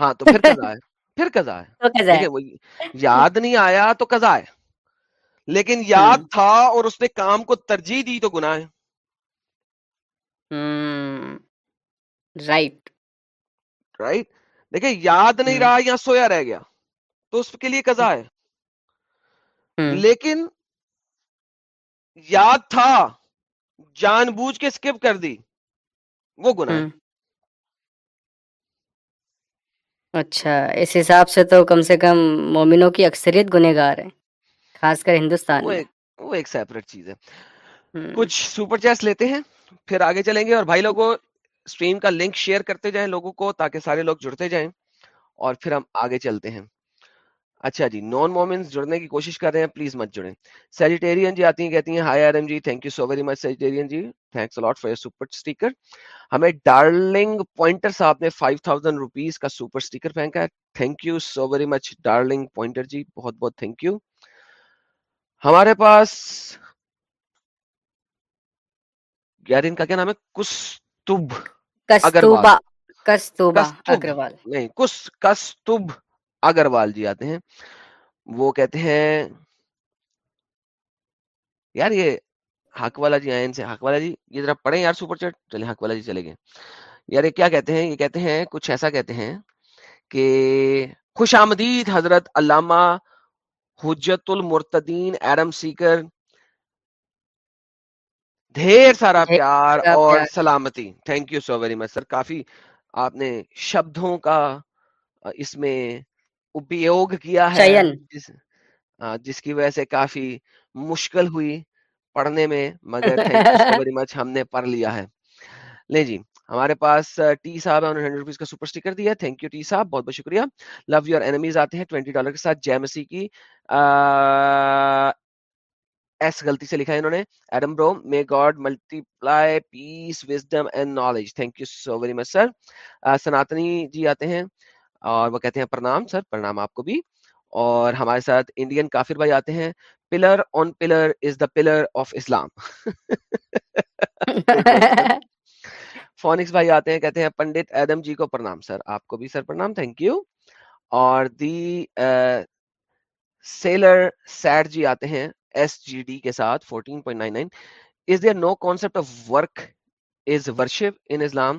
ہاں تو پھر قضا ہے۔ پھر قضا ہے۔ یاد نہیں آیا تو قضا ہے۔ لیکن یاد تھا اور اس نے کام کو ترجیح دی تو گناہ ہے۔ رائٹ۔ رائٹ۔ دیکھیں یاد نہیں رہا یا سویا رہ گیا۔ تو اس کے لیے قضا ہے۔ لیکن یاد تھا جان بوجھ کے سکپ کر دی۔ وہ گناہ ہے۔ اچھا اس حساب سے تو کم سے کم مومنوں کی اکثریت گنہ گار ہے خاص کر ہندوستان وہ ایک وہ ایک سیپریٹ چیز ہے۔ کچھ سپر چیس لیتے ہیں پھر آگے چلیں گے اور بھائی لوگوں اسٹریم کا لنک شیئر کرتے جائیں لوگوں کو تاکہ سارے لوگ جڑتے جائیں۔ اور پھر ہم آگے چلتے ہیں۔ اچھا جی نان مومنس جڑنے کی کوشش کر رہے ہیں پلیز مت جڑیں۔ سیجیٹیرین جی آتی ہیں کہتی ہیں hi R M G thank you so very much Sagittarian ji. Thanks a lot for super sticker ہمیں ڈارلنگ پوائنٹر صاحب نے فائیو تھاؤزینڈ روپیز کا سپر اسٹیکر پھینکا ہے۔ Thank you so very much darling pointer ji بہت بہت thank you ہمارے پاس یار ان کا کیا نام ہے؟ کستب اگروال۔ نہیں کس کستب اگروال جی آتے ہیں وہ کہتے ہیں یار یہ حق والا جی آئے ان سے حق والا جی یہ ذرا پڑھیں یار سپر چیٹ چلے حق والا جی چلے گئے۔ یار یہ کیا کہتے ہیں؟ یہ کہتے ہیں کچھ ایسا کہتے ہیں کہ خوش آمدید حضرت علامہ حجت المرتدین ایرم سیکر ڈھیر سارا پیار اور سلامتی۔ Thank you so very much sir کافی آپ نے شبدوں کا اس میں اپیوگ کیا ہے جس جس کی وجہ سے کافی مشکل ہوئی پڑھنے میں مگر مچ ہم نے پڑھ لیا ہے۔ لیں جی ہمارے پاس ٹی صاحب انہوں نے ہنڈریڈ روپیز کا سپر اسٹیکر دیا۔ تھینک یو ٹی صاحب بہت بہت شکریہ۔ لو یور اینمیز آتے ہیں ٹوینٹی ڈالر کے ساتھ جے مسیح کی ایس غلطی سے لکھا ہے انہوں نے۔ Adam bro may God multiply peace wisdom and knowledge thank you so very much sir Sanatani ji آتے ہیں۔ اور وہ کہتے ہیں پرنام سر پرنام آپ کو بھی۔ اور ہمارے ساتھ انڈین کافر بھائی آتے ہیں۔ Pillar on pillar is the pillar of Islam Phoenix بھائی آتے ہیں کہتے ہیں پنڈت ایدم جی کو پرنام سر۔ آپ کو بھی سر پرنام تھینک یو اور دی سیلر سیٹ جی آتے ہیں ایس جی ڈی کے ساتھ 14.99 is there no concept of work is worship in Islam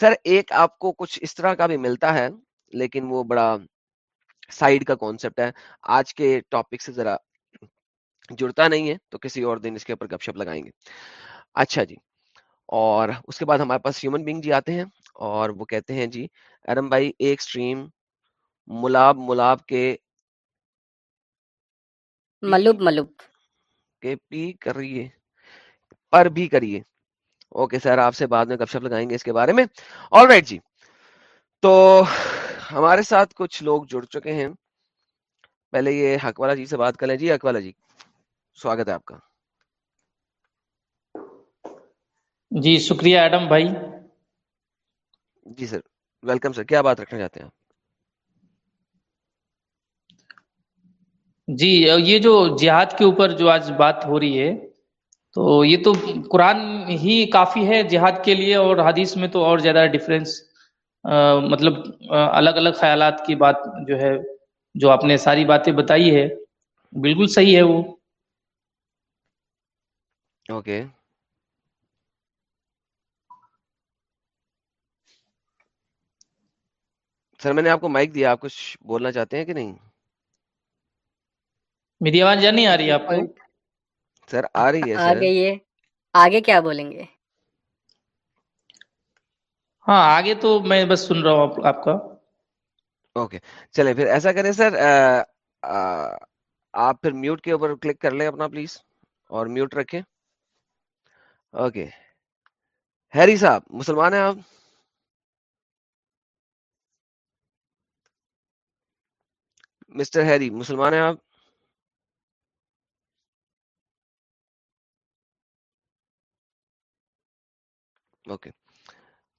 sir ایک آپ کو کچھ اس طرح کا بھی ملتا ہے۔ لیکن وہ بڑا سائیڈ کا کانسیپٹ ہے۔ آج کے ٹاپک سے ذرا جڑتا نہیں ہے تو کسی اور دن اس کے اوپر گپ شپ لگائیں گے۔ اچھا جی اور اس کے بعد ہمارے پاس ہیومن بینگ جی آتے ہیں اور وہ کہتے ہیں جی ارم بھائی ایک سٹریم ملاب ملاب کے ملوب ملوب۔ کے پی کریے پر بھی کریے۔ اوکے سر آپ سے بعد میں گپ شپ لگائیں گے اس کے بارے میں۔ آل رائٹ جی تو ہمارے ساتھ کچھ لوگ جڑ چکے ہیں۔ پہلے یہ حق والا جی سے بات کر لیں۔ جی حق والا جی سواگت ہے آپ کا۔ جی شکریہ ایڈم بھائی۔ جی سر ویلکم سر۔ کیا بات رکھنا چاہتے ہیں جی یہ جو جہاد کے اوپر جو آج بات ہو رہی ہے تو یہ تو قرآن ہی کافی ہے جہاد کے لیے اور حدیث میں تو اور زیادہ ڈفرینس مطلب الگ الگ خیالات کی بات جو ہے جو آپ نے ساری باتیں بتائی ہے بالکل صحیح ہے وہ۔ اوکے۔ سر میں نے آپ کو مائک دیا آپ کچھ بولنا چاہتے ہیں کہ نہیں؟ میری آواز نہیں آ رہی ہے آپ کو؟ سر آ رہی ہے آگے کیا بولیں گے؟ ہاں آگے تو میں بس سن رہا ہوں آپ- کا۔ اوکے، چلیں پھر ایسا کریں سر آپ پھر میوٹ کے اوپر کلک کر لیں اپنا پلیز، اور میوٹ رکھیں۔ اوکے ہیری صاحب، مسلمان ہیں آپ؟ مسٹر ہیری مسلمان ہیں آپ؟ اوکے۔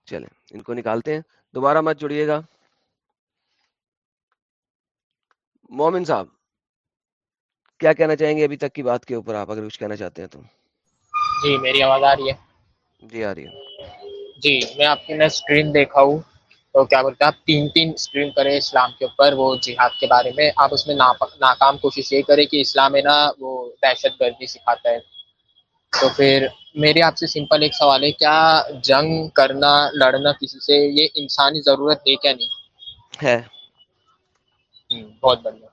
چلیں ان کو نکالتے ہیں۔ دوبارہ مت جڑیے گا۔ مومن صاحب کیا کہنا چاہیں گے ابھی تک کی بات کے اوپر آپ؟ اگر کچھ کہنا چاہتے ہیں تو۔ جی میری آواز آ رہی ہے؟ جی آ رہی ہے۔ جی میں آپ کی نا اسٹریم دیکھا ہوں تو کیا بولتے ہیں آپ؟ تین تین اسٹریم کریں اسلام کے اوپر وہ جہاد کے بارے میں۔ آپ اس میں ناکام کوشش یہ کریں کہ اسلام ہے نا وہ دہشت گردی سکھاتا ہے۔ تو پھر میرے آپ سے سمپل ایک سوال ہے کیا جنگ کرنا لڑنا کسی سے یہ انسانی ضرورت ہے کیا نہیں؟ ہے۔ بہت بڑھیا۔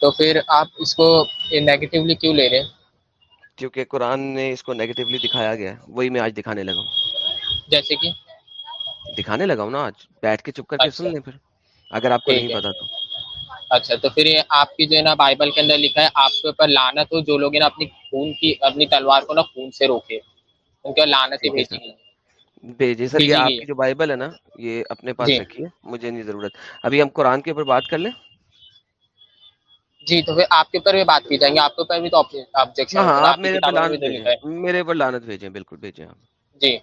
تو پھر آپ اس کو نیگیٹیولی کیوں لے رہے ہیں؟ کیونکہ قرآن نے اس کو نیگیٹیولی دکھایا گیا وہی میں آج دکھانے لگا جیسے کہ؟ دکھانے لگا ہوں نا آج؟ بیٹھ کے چپ کر کے سن اچھا لیں پھر۔ اگر آپ کو نہیں پتا تو۔ اچھا تو پھر یہ آپ کی جو ہے نا بائبل کے اندر لکھا ہے آپ کے اوپر لانت ہو جو لوگ نا اپنی خون کی اپنی تلوار کو نا خون سے روکے ان کے لانت ہی بھیجی گئی بھیجے سر یہ بھیجی آپ کی جو بائبل ہے نا یہ اپنے پاس جی۔ رکھیے مجھے نہیں ضرورت۔ ابھی ہم قرآن کے اوپر بات کر لیں؟ جی تو پھر آپ کے اوپر بھی بات کی جائیں گے آپ کے اوپر بھی تو آبجیکشن ہاں لانت بھیجیں میرے اوپر لانت بھیجیں بالکل بھیجیں آپ۔ جی۔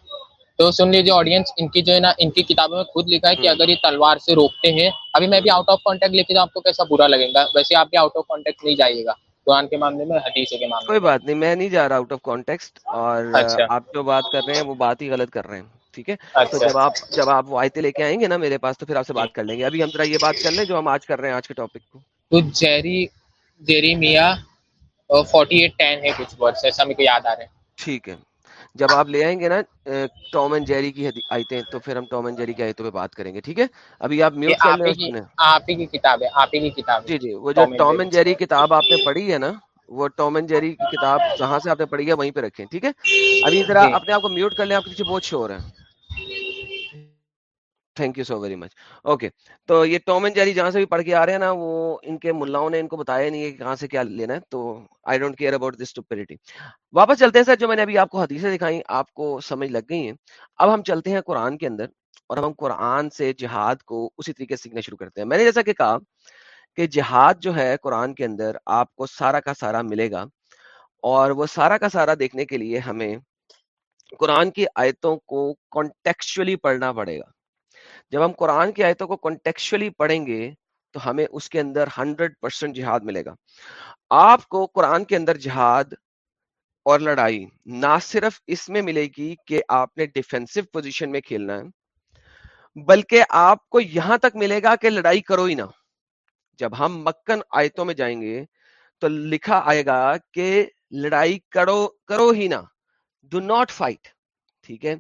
تو سن لیجیے آڈینس ان کی جو ہے نا ان کی کتابوں میں خود لکھا ہے کہ اگر یہ تلوار سے روکتے ہیں ابھی میں بھی آؤٹ آف کانٹیکٹ لے کے جاؤں آپ کو کیسا برا لگے گا؟ ویسے آپ بھی آؤٹ آف کانٹیکٹ نہیں جائیے گا۔ قرآن کے معاملے میں حدیث کے معاملے کوئی بات نہیں میں نہیں جا رہا آؤٹ آف کانٹیکسٹ اور اچھا۔ آپ جو بات کر رہے ہیں وہ بات ہی غلط کر رہے ہیں ٹھیک ہے؟ تو اچھا۔ جب آپ جب آپ وہ آیتیں لے کے آئیں گے نا میرے پاس تو پھر آپ سے بات کر لیں گے۔ ابھی ہم ذرا یہ بات کر لیں جو ہم آج کر رہے ہیں آج کے ٹاپک کو۔ تو جیری جیری میاں فورٹی ایٹ ٹین ہے کچھ ورڈس ایسا میرے کو یاد آ رہا ہے ٹھیک ہے۔ جب آپ لے آئیں گے نا ٹام اینڈ جیری کی آیتیں تو پھر ہم ٹام اینڈ جیری کی آیتوں پہ بات کریں گے ٹھیک ہے؟ ابھی آپ میوٹ کر لیں آپ کی کتاب ہے آپ ہی کی کتاب جی جی وہ جو Tom and Tom Jerry and Jerry کتاب آپ نے پڑھی ہے نا وہ ٹام اینڈ جیری کی کتاب جہاں سے آپ نے پڑھی ہے وہیں پہ رکھیں ٹھیک ہے؟ ابھی ذرا جی۔ اپنے آپ کو میوٹ کر لیں آپ کے پیچھے بہت شور ہے thank you so very much okay تو یہ ٹام اینڈ جیری جہاں سے بھی پڑھ کے آ رہے ہیں نا، وہ ان کے ملاؤں نے ان کو بتایا نہیں ہے کہ کہاں سے کیا لینا ہے، تو I don't care about this stupidity واپس چلتے ہیں سر، جو میں نے ابھی آپ کو حدیثیں دکھائی آپ کو سمجھ لگ گئی ہیں۔ اب ہم چلتے ہیں قرآن کے اندر اور ہم قرآن سے جہاد کو اسی طریقے سے سیکھنا شروع کرتے ہیں۔ میں نے جیسا کہ کہا کہ جہاد جو ہے قرآن کے اندر آپ کو سارا کا سارا ملے گا اور وہ سارا کا سارا دیکھنے کے لیے ہمیں قرآن کی آیتوں کو کانٹیکچولی پڑھنا پڑے گا۔ جب ہم قرآن کی آیتوں کو کانٹیکچولی پڑھیں گے، تو ہمیں اس کے اندر ہنڈریڈ پرسینٹ جہاد ملے گا۔ آپ کو قرآن کے اندر جہاد اور لڑائی نہ صرف اس میں ملے گی کہ آپ نے ڈیفینسو پوزیشن میں کھیلنا ہے، بلکہ آپ کو یہاں تک ملے گا کہ لڑائی کرو ہی نہ۔ جب ہم مکن آیتوں میں جائیں گے، تو لکھا آئے گا کہ لڑائی کرو کرو ہی نہ۔ ڈو ناٹ فائٹ ٹھیک ہے؟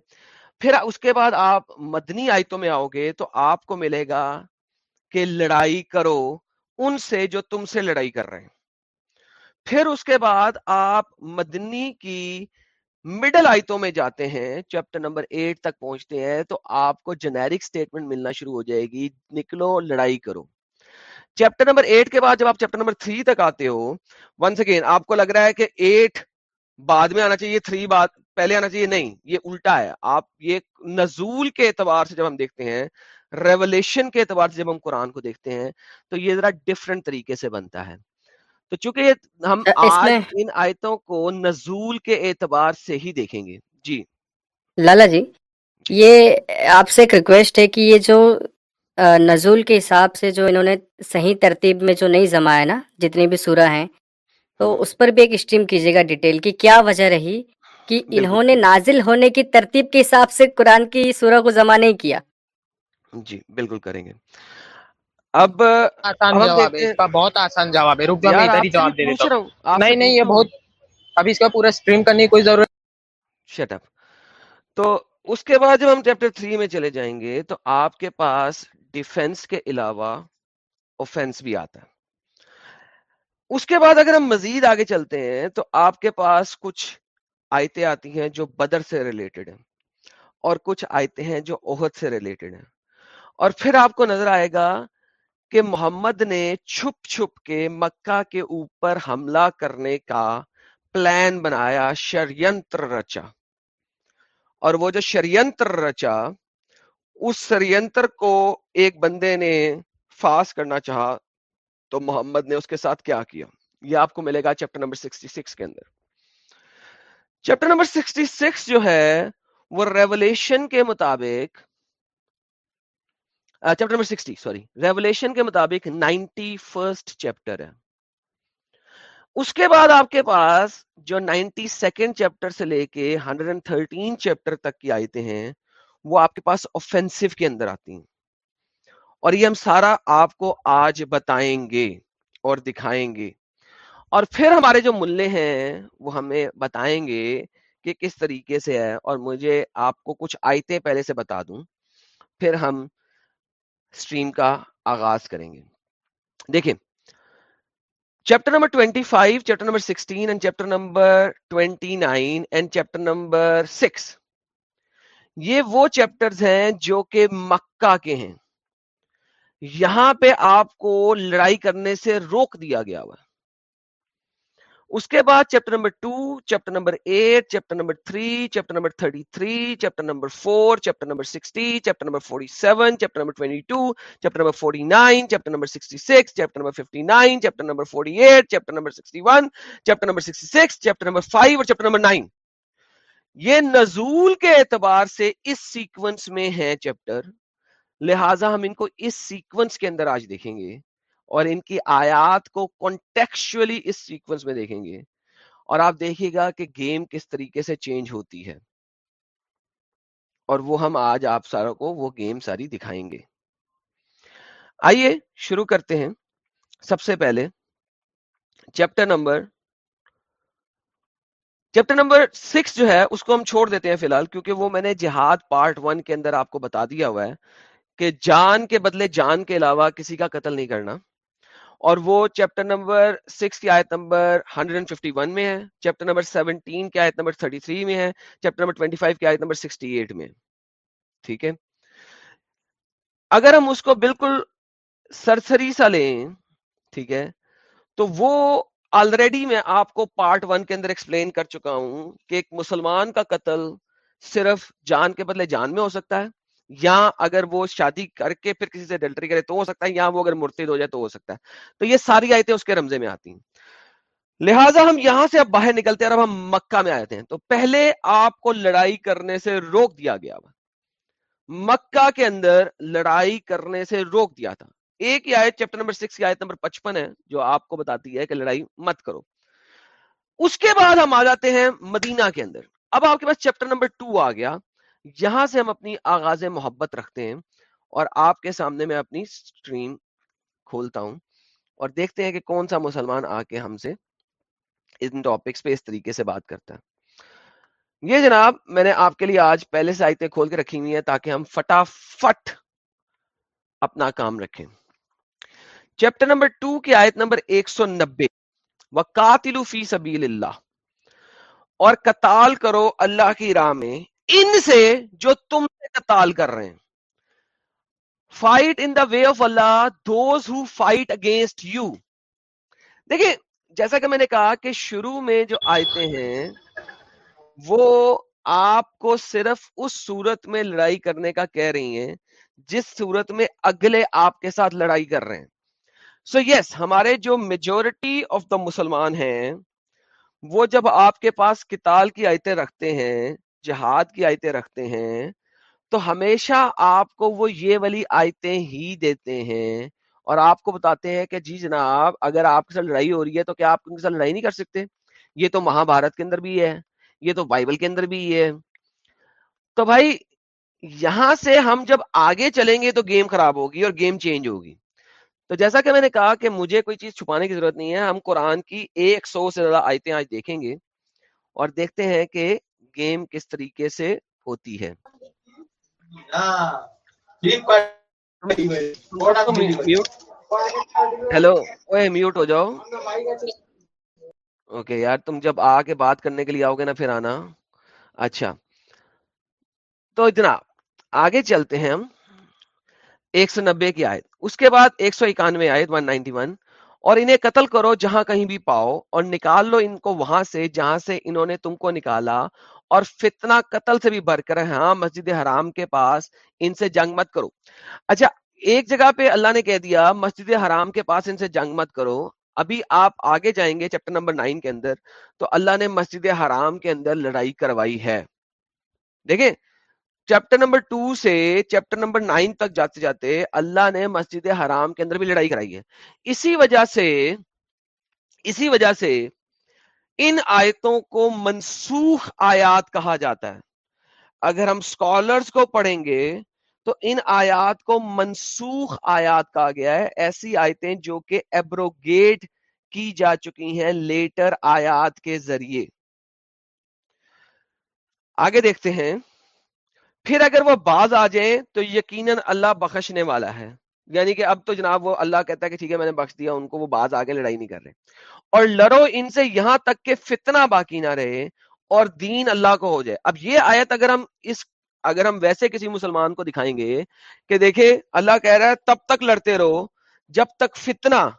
پھر اس کے بعد آپ مدنی آیتوں میں آؤ گے تو آپ کو ملے گا کہ لڑائی کرو ان سے جو تم سے لڑائی کر رہے ہیں۔ پھر اس کے بعد آپ مدنی کی مڈل آیتوں میں جاتے ہیں چیپٹر نمبر ایٹ تک پہنچتے ہیں تو آپ کو جنیرک سٹیٹمنٹ ملنا شروع ہو جائے گی، نکلو لڑائی کرو۔ چیپٹر نمبر ایٹ کے بعد جب آپ چیپٹر نمبر تھری تک آتے ہو ونس اگین آپ کو لگ رہا ہے کہ ایٹ بعد میں آنا چاہیے تھری بعد پہلے آنا چاہیے نہیں یہ الٹا ہے۔ آپ یہ نزول کے اعتبار سے جب ہم دیکھتے ہیں ریولیشن کے اعتبار سے جب ہم قرآن کو دیکھتے ہیں تو یہ ذرا ڈفرنٹ طریقے سے بنتا ہے۔ تو چونکہ ہم آج ان آیتوں کو نزول کے اعتبار سے ہی دیکھیں گے۔ جی۔ لالا جی جی۔ یہ آپ سے ایک ریکویسٹ ہے کہ یہ جو نزول کے حساب سے جو انہوں نے صحیح ترتیب میں جو نہیں جمایا نا جتنی بھی سورہ ہیں تو ہم، اس پر بھی ایک اسٹریم کیجیے گا ڈیٹیل کی کیا وجہ رہی کہ انہوں نے نازل ہونے کی ترتیب کے حساب سے قرآن کی سورہ کو جمع نہیں کیا؟ جی بالکل کریں گے۔ اب آسان اب جواب ہے اس کا بہت آسان جواب ہے۔ رک جاؤ میں ادھر ہی جواب دے دیتا ہوں۔ نہیں نہیں یہ بہت ابھی اس کا پورا اسٹریم کرنے کی کوئی ضرورت شٹ اپ تو اس کے بعد جب ہم چیپٹر تھری میں چلے جائیں گے تو آپ کے پاس ڈیفenس کے علاوہ اوفینس بھی آتا ہے۔ اس کے بعد اگر ہم مزید آگے چلتے ہیں تو آپ کے پاس کچھ آیتیں آتی ہیں جو بدر سے ریلیٹڈ ہیں اور کچھ آیتیں ہیں جو اوہد سے ریلیٹڈ ہیں اور پھر آپ کو نظر آئے گا کہ محمد نے چھپ چھپ کے مکہ کے اوپر حملہ کرنے کا پلان بنایا، شرینتر رچا۔ اور وہ جو شرینتر رچا، اس شرینتر کو ایک بندے نے فاس کرنا چاہا تو محمد نے اس کے ساتھ کیا کیا؟ یہ آپ کو ملے گا چیپٹر نمبر 66 کے اندر۔ چیپٹر نمبر 66 جو ہے، وہ ریولیشن کے مطابق چیپٹر نمبر 60 سوری، ریولیشن کے مطابق 91 فرسٹ چیپٹر ہے۔ اس کے بعد آپ کے پاس جو نائنٹی سیکنڈ چیپٹر سے لے کے ہنڈریڈ اینڈ تھرٹین چیپٹر تک کی آیتیں ہیں، وہ آپ کے پاس اوفینسو کے اندر آتی ہیں۔ اور یہ ہم سارا آپ کو آج بتائیں گے اور دکھائیں گے۔ اور پھر ہمارے جو ملے ہیں، وہ ہمیں بتائیں گے کہ کس طریقے سے ہے اور مجھے آپ کو کچھ آیتیں پہلے سے بتا دوں، پھر ہم اسٹریم کا آغاز کریں گے۔ دیکھیں، chapter number 25 chapter number 16 and chapter number 29 and chapter number 6 یہ وہ چیپٹرز ہیں جو کہ مکہ کے ہیں۔ یہاں پہ آپ کو لڑائی کرنے سے روک دیا گیا ہوا اس کے بعد chapter number two chapter number eight chapter number three chapter number thirty three chapter number four chapter number sixty chapter number forty seven chapter number twenty two chapter number forty nine chapter number sixty six chapter number fifty nine chapter number forty eight chapter number sixty one chapter number sixty six chapter number five اور chapter number nine یہ نزول کے اعتبار سے اس sequence میں ہے chapter لہٰذا ہم ان کو اس سیکوینس کے اندر آج دیکھیں گے اور ان کی آیات کو کانٹیکچولی اس سیکوینس میں دیکھیں گے اور آپ دیکھیے گا کہ گیم کس طریقے سے چینج ہوتی ہے اور وہ ہم آج آپ ساروں کو وہ گیم ساری دکھائیں گے۔ آئیے شروع کرتے ہیں۔ سب سے پہلے chapter number chapter number six جو ہے اس کو ہم چھوڑ دیتے ہیں فی الحال کیونکہ وہ میں نے جہاد پارٹ ون کے اندر آپ کو بتا دیا ہوا ہے۔ کہ جان کے بدلے جان کے علاوہ کسی کا قتل نہیں کرنا۔ اور وہ چیپٹر نمبر سکس کی آیت نمبر 151 میں ہے، چیپٹر نمبر 17 کی آیت نمبر 33 میں ہے، چیپٹر نمبر 25 کی آیت نمبر 68 میں۔ ٹھیک ہے؟ اگر ہم اس کو بالکل سرسری سا لیں، ٹھیک ہے، تو وہ آلریڈی میں آپ کو پارٹ ون کے اندر ایکسپلین کر چکا ہوں کہ ایک مسلمان کا قتل صرف جان کے بدلے جان میں ہو سکتا ہے۔ یا اگر وہ شادی کر کے پھر کسی سے ڈلٹری کرے تو ہو سکتا ہے، یا وہ اگر مرتد ہو جائے تو ہو سکتا ہے۔ تو یہ ساری آیتیں اس کے رمزے میں آتی ہیں۔ لہٰذا ہم یہاں سے اب باہر نکلتے ہیں اور اب ہم مکہ میں آئے ہیں۔ تو پہلے آپ کو لڑائی کرنے سے روک دیا گیا مکہ کے اندر لڑائی کرنے سے روک دیا تھا۔ ایک ہی آیت، چیپٹر نمبر سکس کی آیت نمبر پچپن ہے، جو آپ کو بتاتی ہے کہ لڑائی مت کرو۔ اس کے بعد ہم آ جاتے ہیں مدینہ کے اندر۔ اب آپ کے پاس چیپٹر نمبر ٹو آ گیا۔ یہاں سے ہم اپنی آغاز محبت رکھتے ہیں اور آپ کے سامنے میں اپنی سٹریم کھولتا ہوں اور دیکھتے ہیں کہ کون سا مسلمان آ کے ہم سے ان ٹاپکس پہ اس طریقے سے بات کرتا ہے۔ یہ جناب میں نے آپ کے لیے آج پہلے سے آیتیں کھول کے رکھی ہوئی ہیں تاکہ ہم فٹافٹ اپنا کام رکھیں۔ چیپٹر نمبر ٹو کی آیت نمبر ایک سو نبے۔ وقاتلو فی سبیل اللہ اور قتال کرو اللہ کی راہ میں ان سے جو تم سے قتال کر رہے ہیں۔ Fight in the way of Allah those who fight against you دیکھیں جیسا کہ میں نے کہا کہ شروع میں جو آیتیں ہیں وہ آپ کو صرف اس صورت میں لڑائی کرنے کا کہہ رہی ہیں جس صورت میں اگلے آپ کے ساتھ لڑائی کر رہے ہیں۔ سو so یس yes, ہمارے جو میجورٹی آف دا مسلمان ہیں وہ جب آپ کے پاس کتال کی آیتیں رکھتے ہیں جہاد کی آیتیں رکھتے ہیں، تو ہمیشہ آپ کو وہ یہ والی آیتیں ہی دیتے ہیں اور آپ کو بتاتے ہیں کہ جی جناب، اگر آپ کے ساتھ لڑائی ہو رہی ہے تو کیا آپ ان کے ساتھ لڑائی نہیں کر سکتے؟ یہ تو مہا بھارت کے اندر بھی ہے، یہ تو بائبل کے اندر بھی ہے۔ تو بھائی، یہاں سے ہم جب آگے چلیں گے تو گیم خراب ہوگی اور گیم چینج ہوگی۔ تو جیسا کہ میں نے کہا کہ مجھے کوئی چیز چھپانے کی ضرورت نہیں ہے، ہم قرآن کی ایک سو سے زیادہ آیتیں آج دیکھیں گے اور دیکھتے ہیں کہ گیم کس طریقے سے ہوتی ہے؟ ہیلو میوٹ ہو جاؤ۔ اوکے یار، تم جب آ کے بات کرنے کے لیے آؤ گے نا پھر آنا۔ اچھا۔ تو اتنا، آگے چلتے ہیں ہم۔ ایک سو نبے کی آیت۔ اس کے بعد ایک سو اکانوے آیت ون نائنٹی ون اور انہیں قتل کرو جہاں کہیں بھی پاؤ اور نکال لو ان کو وہاں سے جہاں سے انہوں نے تم کو نکالا۔ اور فتنہ قتل سے بھی بھر کر ہاں مسجد حرام کے پاس ان سے جنگ مت کرو۔ اچھا ایک جگہ پہ اللہ نے کہہ دیا، مسجد حرام کے پاس ان سے جنگ مت کرو۔ ابھی آپ آگے جائیں گے چیپٹر نمبر نائن کے اندر، تو اللہ نے مسجد حرام کے اندر لڑائی کروائی ہے۔ دیکھیں، چیپٹر نمبر ٹو سے چیپٹر نمبر نائن تک جاتے جاتے اللہ نے مسجد حرام کے اندر بھی لڑائی کرائی ہے۔ اسی وجہ سے، اسی وجہ سے ان آیتوں کو منسوخ آیات کہا جاتا ہے۔ اگر ہم اسکالرس کو پڑھیں گے تو ان آیات کو منسوخ آیات کہا گیا ہے۔ ایسی آیتیں جو کہ ایبروگیٹ کی جا چکی ہیں لیٹر آیات کے ذریعے۔ آگے دیکھتے ہیں۔ پھر اگر وہ باز آ جائیں تو یقیناً اللہ بخشنے والا ہے۔ یعنی کہ اب تو جناب وہ اللہ کہتا ہے کہ ٹھیک ہے میں نے بخش دیا، ان کو وہ باز آگے لڑائی نہیں کر رہے۔ اور لڑو ان سے یہاں تک کہ فتنہ باقی نہ رہے اور دین اللہ کو ہو جائے۔ اب یہ آیت اگر ہم اس، اگر ہم ویسے کسی مسلمان کو دکھائیں گے کہ دیکھے اللہ کہہ رہا ہے تب تک لڑتے رہو جب تک فتنہ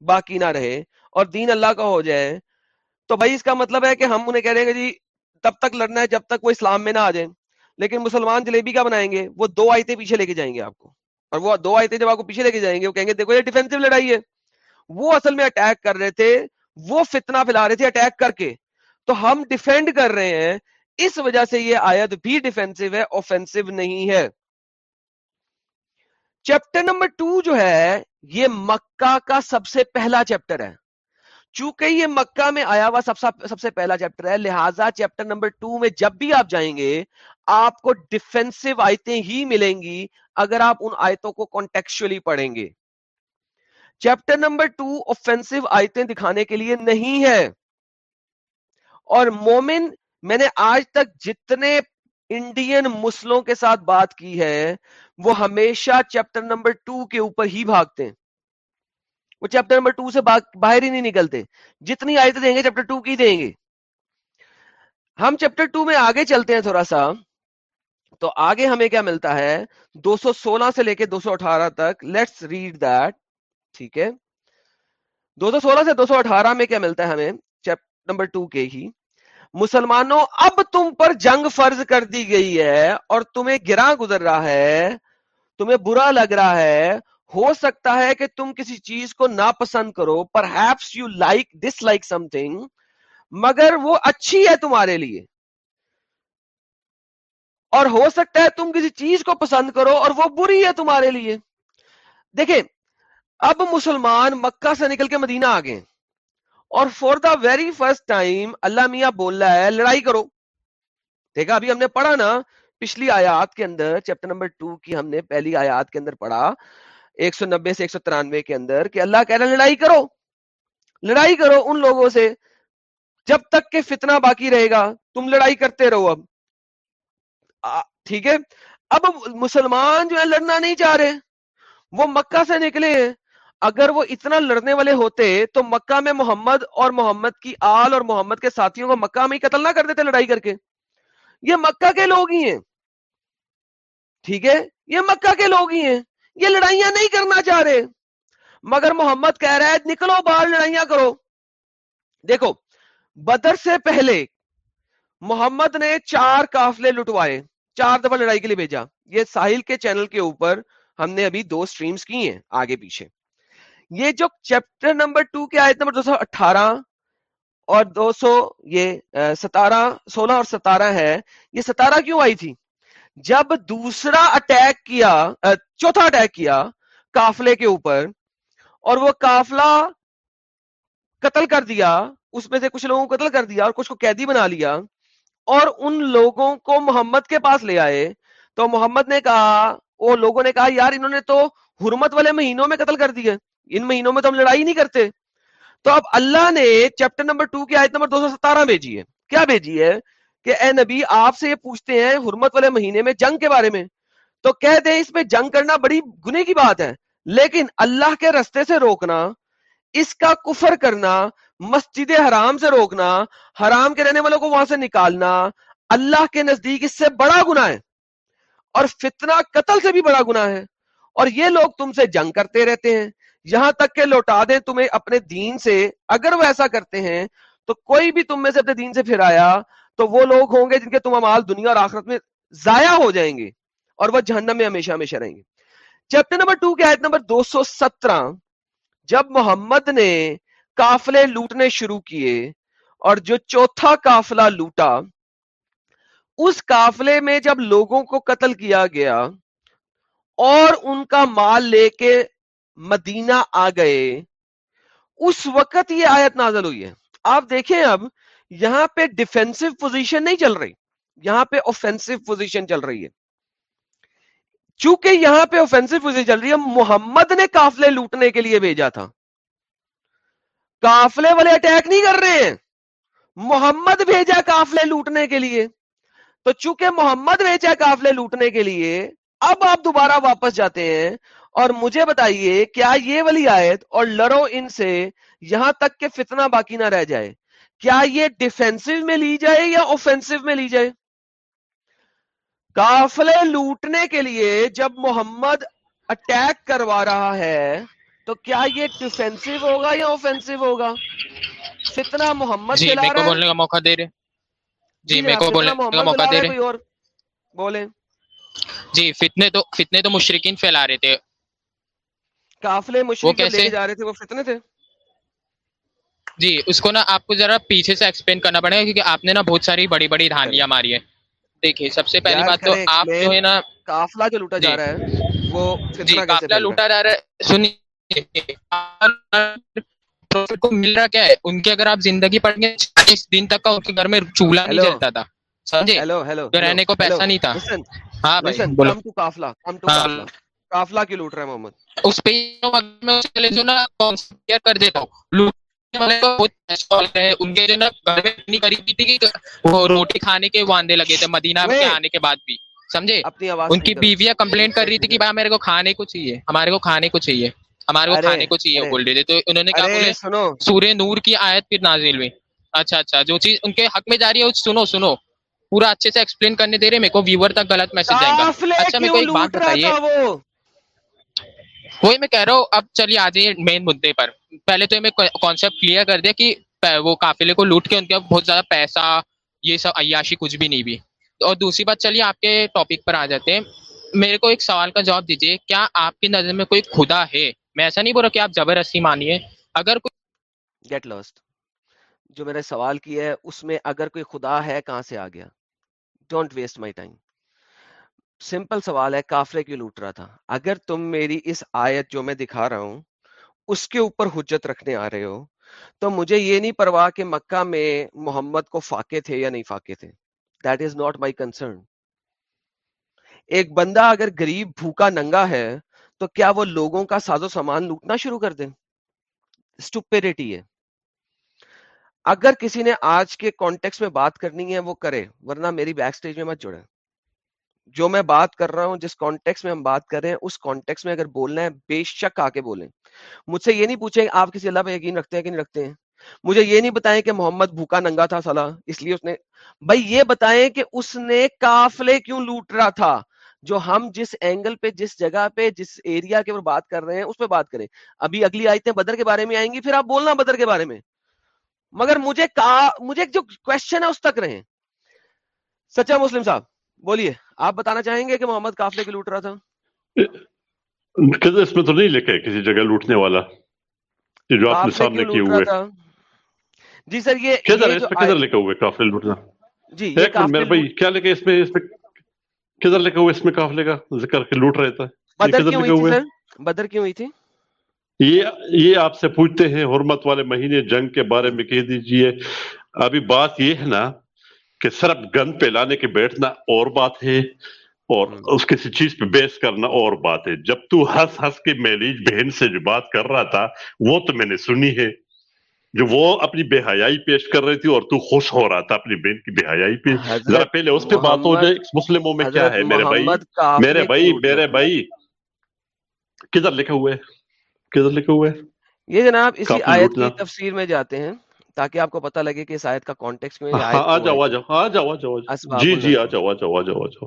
باقی نہ رہے اور دین اللہ کا ہو جائے۔ تو بھائی اس کا مطلب ہے کہ ہم انہیں کہہ رہے ہیں کہ جی تب تک لڑنا ہے جب تک وہ اسلام میں نہ آ جائیں۔ لیکن مسلمان جلیبی کا بنائیں گے؟ وہ دو آیتیں پیچھے لے کے جائیں گے آپ کو۔ اور وہ دو آیتیں جب آپ کو پیچھے لے کے جائیں گے، وہ کہیں گے، دیکھو یہ ڈیفینسو لڑائی ہے۔ وہ اصل میں اٹیک کر رہے تھے، وہ فتنہ پھیلا رہے تھے اٹیک کر کے۔ تو ہم ڈیفینڈ کر رہے ہیں، اس وجہ سے یہ آیت بھی ڈیفینسو ہے اوفینسو نہیں ہے۔ چیپٹر نمبر ٹو جو ہے، یہ مکہ کا سب سے پہلا چیپٹر ہے۔ چونکہ یہ مکہ میں آیا ہوا سب سب سے پہلا چیپٹر ہے، لہٰذا چیپٹر نمبر ٹو میں جب بھی آپ جائیں گے، آپ کو ڈیفینسو آیتیں ہی ملیں گی۔ اگر آپ ان آیتوں کو کانٹیکچولی پڑھیں گے۔ چیپٹر نمبر ٹو اوفینسو آیتیں دکھانے کے لیے نہیں ہے اور مومن، میں نے آج تک جتنے انڈین مسلوں کے ساتھ بات کی ہے، وہ ہمیشہ چیپٹر نمبر ٹو کے اوپر ہی بھاگتے ہیں۔ وہ چیپٹر نمبر ٹو سے باہر ہی نہیں نکلتے۔ جتنی آیتیں دیں گے چیپٹر ٹو کی دیں گے۔ ہم چیپٹر ٹو میں آگے چلتے ہیں تھوڑا سا۔ تو آگے ہمیں کیا ملتا ہے؟ دو سو سولہ سے لے کے دو سو اٹھارہ تک لیٹس ریڈ دیٹ ٹھیک ہے؟ دو سو سولہ سے دو سو اٹھارہ میں کیا ملتا ہے ہمیں؟ چیپٹر نمبر ٹو کے ہی۔ مسلمانوں، اب تم پر جنگ فرض کر دی گئی ہے اور تمہیں گرا گزر رہا ہے، تمہیں برا لگ رہا ہے۔ ہو سکتا ہے کہ تم کسی چیز کو ناپسند کرو perhaps you like dislike something مگر وہ اچھی ہے تمہارے لیے۔ اور ہو سکتا ہے تم کسی چیز کو پسند کرو اور وہ بری ہے تمہارے لیے۔ دیکھیں، اب مسلمان مکہ سے نکل کے مدینہ آ گئے۔ اور for the very first time اللہ میاں بول رہا ہے، لڑائی کرو۔ دیکھا، ابھی ہم نے پڑھا نا، پچھلی آیات کے اندر چیپٹر نمبر ٹو کی ہم نے پہلی آیات کے اندر پڑھا، ایک سو نبے سے ایک سو ترانوے کے اندر کہ اللہ کہہ رہا لڑائی کرو۔ لڑائی کرو ان لوگوں سے، جب تک کہ فتنہ باقی رہے گا، تم لڑائی کرتے رہو اب۔ ٹھیک ہے؟ اب مسلمان جو ہے لڑنا نہیں چاہ رہے، وہ مکہ سے نکلے ہیں۔ اگر وہ اتنا لڑنے والے ہوتے تو مکہ میں محمد اور محمد کی آل اور محمد کے ساتھیوں کو مکہ میں ہی قتل نہ کر دیتے لڑائی کر کے۔ یہ مکہ کے لوگ ہی ہیں۔ ٹھیک ہے؟ یہ مکہ کے لوگ ہی ہیں۔ یہ لڑائیاں نہیں کرنا چاہ رہے۔ مگر محمد کہہ رہا ہے، نکلو باہر لڑائیاں کرو۔ دیکھو، بدر سے پہلے محمد نے چار کافلے لٹوائے۔ چار دفعہ لڑائی کے لیے بھیجا۔ یہ ساحل کے چینل کے اوپر ہم نے ابھی دو سٹریمز کی ہیں آگے پیچھے۔ یہ جو چیپٹر نمبر ٹو کے آیت نمبر دو سو اٹھارہ اور دو سو یہ ستارہ، سولہ اور ستارہ ہے، یہ ستارہ کیوں آئی تھی؟ جب دوسرا اٹیک کیا چوتھا اٹیک کیا کافلے کے اوپر اور وہ کافلا قتل کر دیا، اس میں سے کچھ لوگوں کو قتل کر دیا اور کچھ کو قیدی بنا لیا اور ان لوگوں کو محمد کے پاس لے آئے۔ تو محمد نے کہا، وہ لوگوں نے کہا، یار انہوں نے تو حرمت والے مہینوں میں قتل کر دیے ان مہینوں میں تو ہم لڑائی نہیں کرتے۔ تو اب اللہ نے چیپٹر نمبر ٹو کی آیت نمبر دو سو ستارہ بھیجی ہے۔ کیا بھیجی ہے؟ کہ اے نبی، آپ سے یہ پوچھتے ہیں حرمت والے مہینے میں جنگ کے بارے میں۔ تو کہہ دیں، اس میں جنگ کرنا بڑی گنے کی بات ہے۔ لیکن اللہ کے رستے سے روکنا، اس کا کفر کرنا مسجد حرام سے روکنا، حرام کے رہنے والوں کو وہاں سے نکالنا، اللہ کے نزدیک اس سے بڑا گنا ہے۔ اور فتنہ قتل سے بھی بڑا گنا ہے۔ اور یہ لوگ تم سے جنگ کرتے رہتے ہیں۔ یہاں تک کہ لوٹا دیں تمہیں اپنے دین سے۔ اگر وہ ایسا کرتے ہیں، تو کوئی بھی تم میں سے اپنے دین سے پھر آیا، تو وہ لوگ ہوں گے جن کے تم امال دنیا اور آخرت میں ضائع ہو جائیں گے۔ اور وہ جہنم میں ہمیشہ ہمیشہ رہیں گے۔ چیپٹر نمبر ٹو کے آیت نمبر دو سو سترہ، جب محمد نے کافلے لوٹنے شروع کیے اور جو چوتھا کافلا لوٹا، اس کافلے میں جب لوگوں کو قتل کیا گیا اور ان کا مال لے کے مدینہ آ گئے، اس وقت یہ آیت نازل ہوئی ہے۔ آپ دیکھیں اب، یہاں پہ ڈیفینسو پوزیشن نہیں چل رہی، یہاں پہ اوفینسو پوزیشن چل رہی ہے۔ چونکہ یہاں پہ اوفینسو پوزیشن چل رہی ہے، محمد نے کافلے لوٹنے کے لیے بھیجا تھا۔ کافلے والے اٹیک نہیں کر رہے ہیں۔ محمد بھیجا کافلے لوٹنے کے لیے۔ تو چونکہ محمد بھیجا کافلے لوٹنے کے لیے، اب آپ دوبارہ واپس جاتے ہیں۔ اور مجھے بتائیے، کیا یہ والی آیت اور لڑو ان سے یہاں تک کہ فتنہ باقی نہ رہ جائے؟ کیا یہ ڈیفینسو میں لی جائے یا اوفینسو میں لی جائے؟ کافلے لوٹنے کے لیے جب محمد اٹیک کروا رہا ہے تو کیا یہ ڈیفینسو ہوگا یا اوفینسو ہوگا؟ فتنہ محمد جی میرے کو بولنے کا موقع دے رہے۔ جی میرے کو بولنے کا موقع دے رہے۔ اور؟ بولیں۔ جی فتنے تو فتنے تو مشرقین پھیلا رہے تھے۔ قافلے مشرق جب لے جا رہے تھے وہ فتنے تھے۔ جی اس کو نا آپ کو ذرا پیچھے سے ایکسپلین کرنا پڑے گا کیونکہ آپ نے نا بہت ساری بڑی بڑی دھانیاں ماری ہے دیکھیے سب سے پہلی بات تو آپ. جو ہے نا قافلہ جو لوٹا جی۔ جا رہا ہے وہ جی قافلہ لوٹا جا رہا ہے۔ سنیے۔ کو مل رہا کیا ہے؟ ان کی اگر آپ زندگی پڑھیں گے چالیس دن تک کا ان کے گھر میں چولہا نہیں. جلتا تھا سمجھے؟ تو رہنے کو پیسہ نہیں تھا۔ ہاں بھائی قافلہ کیوں لوٹ رہا ہے محمد۔ اس پہ میں جو نا کر دیتا ہوں۔ لوٹنے والے کو بہت پیسے والے ہیں۔ ان کے جو نا گھر میں اتنی قریبی تھی کہ وہ روٹی کھانے کے واندے لگے تھے مدینہ کے. آنے کے بعد بھی سمجھے؟ ان کی بیویاں کمپلینٹ کر رہی تھی کہ بھائی میرے کو کھانے کو چاہیے ہمارے کو کھانے کو چاہیے۔ ہمارے کو کھانے کو چاہیے۔ بول رہے تھے۔ تو انہوں نے کیا بولے؟ سورہ نور کی آیت پھر نازل ہوئی۔ اچھا اچھا جو چیز ان کے حق میں جا رہی ہے سنو سنو۔ پورا اچھے سے ایکسپلین کرنے دے رہے میرے کو ویور تک غلط میسج جائے گا۔ اچھا میرے کو ایک بات بتائیے۔ وہی میں کہہ رہا ہوں اب چلیے آ جائیے مین مدے پر۔ پہلے تو میں کانسیپٹ کلیئر کر دیا کہ وہ قافلے کو لوٹ کے ان کے بہت زیادہ پیسہ یہ سب عیاشی کچھ بھی نہیں بھی۔ اور دوسری بات چلیے آپ کے ٹاپک پر آ جاتے ہیں۔ میرے کو ایک سوال کا جواب دیجیے کیا آپ کی نظر میں کوئی خدا ہے؟ میں ایسا نہیں بول رہا کہ آپ زبردستی مانیے اگر کوئی گیٹ لاسٹ جو میں نے سوال کیا ہے، اس میں اگر کوئی خدا ہے، کہاں سے آ گیا؟ Don't waste my time simple سوال ہے، کافرے کیوں لوٹ رہا تھا؟ اگر تم میری اس آیت جو میں دکھا رہا ہوں، اس کے اوپر حجت رکھنے آ رہے ہو، تو مجھے یہ نہیں پرواہ کہ مکہ میں محمد کو فاقے تھے یا نہیں فاقے تھے۔ That is not my concern ایک بندہ اگر غریب، بھوکا، ننگا ہے تو کیا وہ لوگوں کا ساز و سامان لوٹنا شروع کر دیں؟ اسٹوپیڈیٹی ہے۔ اگر کسی نے آج کے کانٹیکس میں بات کرنی ہے، وہ کرے، ورنہ میری بیک سٹیج میں مت جڑے جو میں بات کر رہا ہوں، جس کانٹیکس میں ہم بات کر رہے ہیں، اس کانٹیکس میں اگر بولنا ہے، بے شک آ کے بولیں۔ مجھ سے یہ نہیں پوچھیں، آپ کسی اللہ پہ یقین رکھتے ہیں کہ نہیں رکھتے ہیں؟ مجھے یہ نہیں بتائیں کہ محمد بھوکا ننگا تھا سلا اس لیے اس نے۔ بھائی یہ بتائیں کہ اس نے کافلے کیوں لوٹ رہا تھا؟ جو ہم جس اینگل پہ جس جگہ پہ جس ایریا کے اوپر بات کر رہے ہیں اس پہ بات کریں۔ ابھی اگلی آیتیں بدر کے بارے میں آئیں گی پھر آپ بولنا بدر کے بارے میں۔ مگر مجھے کا مجھے جو کوشچن ہے اس تک رہیں۔ سچا مسلم صاحب بولیے آپ بتانا چاہیں گے کہ محمد کافلے کی لوٹ رہا تھا؟ اس میں تو نہیں لکھا ہے کسی جگہ لوٹنے والا جو آپ نے سامنے کیے ہوئے۔ جی سر یہ کدھر لکھا ہوا ہے قافلے لوٹنا؟ جی میرے بھائی کیا اس میں؟ اس میں کدھر لکھا ہوا ہے اس میں قافلے کا؟ ذکر کے لوٹ رہے تھا یہ بدر کیوں ہوئی تھی ہے؟ سر؟ بدر کیوں ہوئی تھی؟ یہ یہ آپ سے پوچھتے ہیں حرمت والے مہینے جنگ کے بارے میں کہہ دیجیے۔ ابھی بات یہ ہے نا کہ صرف گن پہ لانے کے بیٹھنا اور بات ہے اور۔ اس کسی چیز پہ بیس کرنا اور بات ہے۔ جب تو ہنس ہنس کے میلیج بہن سے جو بات کر رہا تھا وہ تو میں نے سنی ہے۔ جو وہ اپنی بے حیائی پیش کر رہی تھی اور تو خوش ہو رہا تھا اپنی بہن کی بے حیائی پہ۔ ذرا پہلے اس پہ بات ہو جائے مسلموں میں کیا ہے میرے بھائی؟ میرے بھائی میرے بھائی۔ کدھر لکھا ہوا ہے؟ کدھر لکھا ہوا ہے؟ یہ جناب اسی آیت کی تفسیر میں جاتے ہیں تاکہ آپ کو پتہ لگے کہ اس آیت کا کانٹیکس میں یہ آیت آ کیوں جاؤ آ آئی جاؤ آ جاؤ آ جاؤ آ جاؤ۔ اسباب جی جی آ جاؤ آ جاؤ آ جاؤ آ جاؤ۔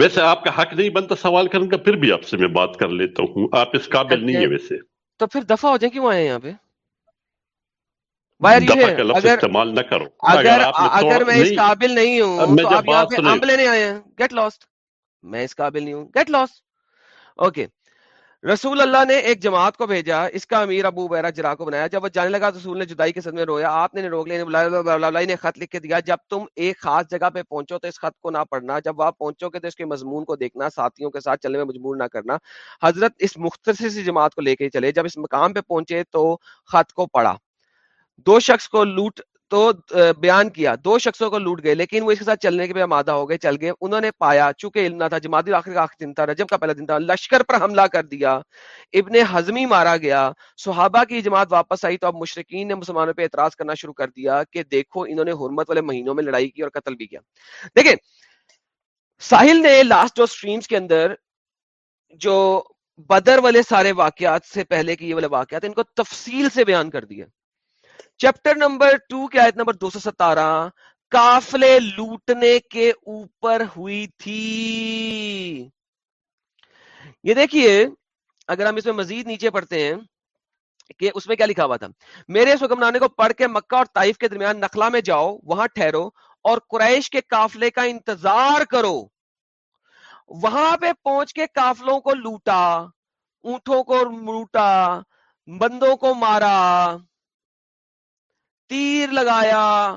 ویسے آپ کا حق نہیں بنتا سوال کرنے کا پھر بھی آپ سے میں بات کر لیتا ہوں۔ آپ اس قابل نہیں ہے ویسے۔ تو پھر دفع ہو جائیں کیوں آئے ہیں یہاں پہ Why are you دفعہ here? کا لفظ اگر استعمال نہ کرو۔ اگر اگر میں اس قابل نہیں ہوں تو آپ یہاں پہ عمل لینے آئے ہیں۔ گیٹ لاسٹ میں اس قابل نہیں ہوں۔ گیٹ لاسٹ اوکے رسول اللہ نے ایک جماعت کو بھیجا اس کا امیر ابو بیرا جرا کو بنایا۔ جب وہ جانے لگا رسول نے جدائی کے سد میں رویا۔ آپ نے روک لیا نے خط لکھ کے دیا۔ جب تم ایک خاص جگہ پہ پہنچو تو اس خط کو نہ پڑھنا۔ جب آپ پہنچو گے تو اس کے مضمون کو دیکھنا ساتھیوں کے ساتھ چلنے میں مجبور نہ کرنا۔ حضرت اس مختصر سی جماعت کو لے کے چلے۔ جب اس مقام پہ پہنچے تو خط کو پڑھا۔ دو شخص کو لوٹ تو بیان کیا۔ دو شخصوں کو لوٹ گئے، لیکن وہ اس کے ساتھ چلنے کے بھی آمادہ ہو گئے، چل گئے۔ انہوں نے پایا، چونکہ علم نہ تھا، جماعت آخر کا آخر دن تھا، رجب کا پہلا دن تھا، لشکر پر حملہ کر دیا۔ ابن ہزمی مارا گیا۔ صحابہ کی جماعت واپس آئی تو اب مشرقین نے مسلمانوں پہ اعتراض کرنا شروع کر دیا کہ دیکھو، انہوں نے حرمت والے مہینوں میں لڑائی کی اور قتل بھی کیا۔ دیکھیں، ساحل نے لاسٹ جو سٹریمز کے اندر جو بدر والے سارے واقعات سے پہلے کی یہ والے واقعات، ان کو تفصیل سے بیان کر دیا۔ چیپٹر نمبر ٹو کی آیت نمبر دو سو ستارہ کافلے لوٹنے کے اوپر ہوئی تھی۔ یہ دیکھیے، اگر ہم اس میں مزید نیچے پڑھتے ہیں کہ اس میں کیا لکھا ہوا تھا۔ میرے اس حکمنامے کو پڑھ کے مکہ اور طائف کے درمیان نخلا میں جاؤ، وہاں ٹھہرو اور قریش کے کافلے کا انتظار کرو۔ وہاں پہ پہنچ کے کافلوں کو لوٹا، اونٹوں کو لوٹا بندوں کو مارا۔ تیر لگایا،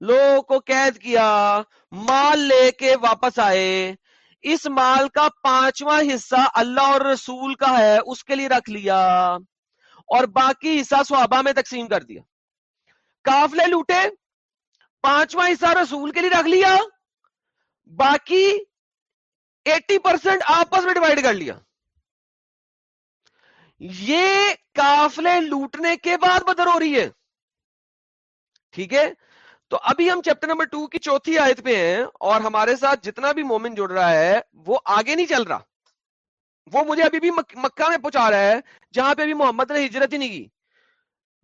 لوگوں کو قید کیا، مال لے کے واپس آئے۔ اس مال کا پانچواں حصہ اللہ اور رسول کا ہے، اس کے لیے رکھ لیا۔ اور باقی حصہ صحابہ میں تقسیم کر دیا۔ کافلے لوٹے، پانچواں حصہ رسول کے لیے رکھ لیا۔ باقی ایٹی پرسینٹ آپس میں ڈیوائڈ کر لیا۔ یہ کافلے لوٹنے کے بعد بدر ہو رہی ہے۔ ٹھیک ہے؟ تو ابھی ہم چیپٹر نمبر ٹو کی چوتھی آیت پہ ہیں اور ہمارے ساتھ جتنا بھی مومن جڑ رہا ہے وہ آگے نہیں چل رہا۔ وہ مجھے ابھی بھی مکہ میں پہنچا رہا ہے جہاں پہ ابھی محمد نے ہجرت ہی نہیں کی۔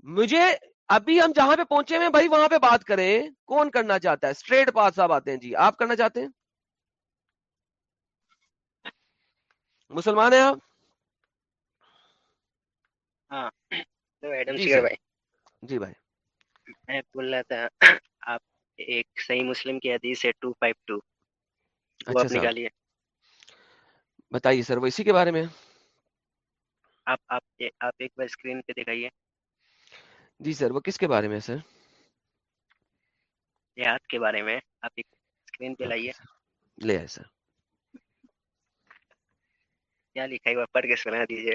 مجھے ابھی ہم جہاں پہ پہنچے ہوئے بھائی وہاں پہ بات کریں کون کرنا چاہتا ہے؟ اسٹریٹ پاس صاحب آتے ہیں۔ جی آپ کرنا چاہتے ہیں؟ مسلمان ہیں آپ؟ ہاں۔ جی, جی بھائی۔ میں بول رہا تھا آپ ایک صحیح مسلم کی حدیث ہے ٹو فائیو ٹو وہ آپ نکالیے۔ بتائیے سر وہ اسی کے بارے میں آپ آپ آپ ایک بار اسکرین پہ دکھائیے۔ جی سر وہ کس کے بارے میں سر؟ جہاد کے بارے میں آپ ایک اسکرین پہ لائیے۔ لے آئے سر۔ کیا لکھا ہے؟ پڑھ کے سنا دیجیے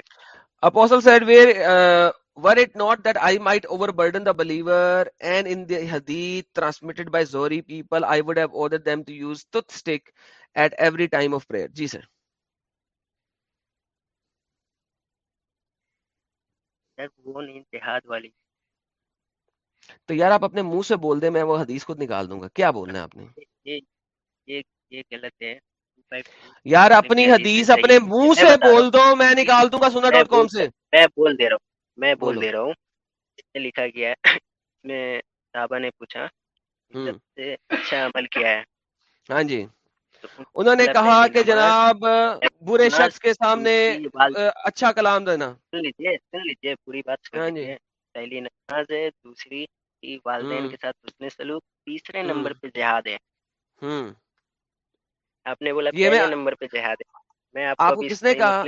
apostle said where were it not that I might overburden the believer and in the hadith transmitted by Zori people, I would have ordered them to use tooth stick at every time of prayer. جہاد والی تو یار آپ اپنے منہ سے بول دیں میں وہ حدیث خود نکال دوں گا۔ کیا بولنا ہے آپ نے؟ یار اپنی حدیث اپنے منہ سے بول دو میں نکال دوں گا سنا ڈاٹ کام سے۔ میں بول دے رہا ہوں۔ میں بول دے رہا ہوں۔ لکھا گیا ہے۔ میں صحابہ نے پوچھا سے اچھا عمل کیا ہے۔ ہاں جی۔ انہوں نے کہا کہ جناب برے شخص کے سامنے اچھا کلام دینا۔ سن لیجیے سن لیجیے پوری بات سن ہاں جی۔ پہلی نماز ہے دوسری والدین کے ساتھ حسن سلوک تیسرے نمبر پہ جہاد ہے۔ آپ نے بولا پہلے نمبر پہ جہاد ہے۔ میں آپ کو کس نے کہا؟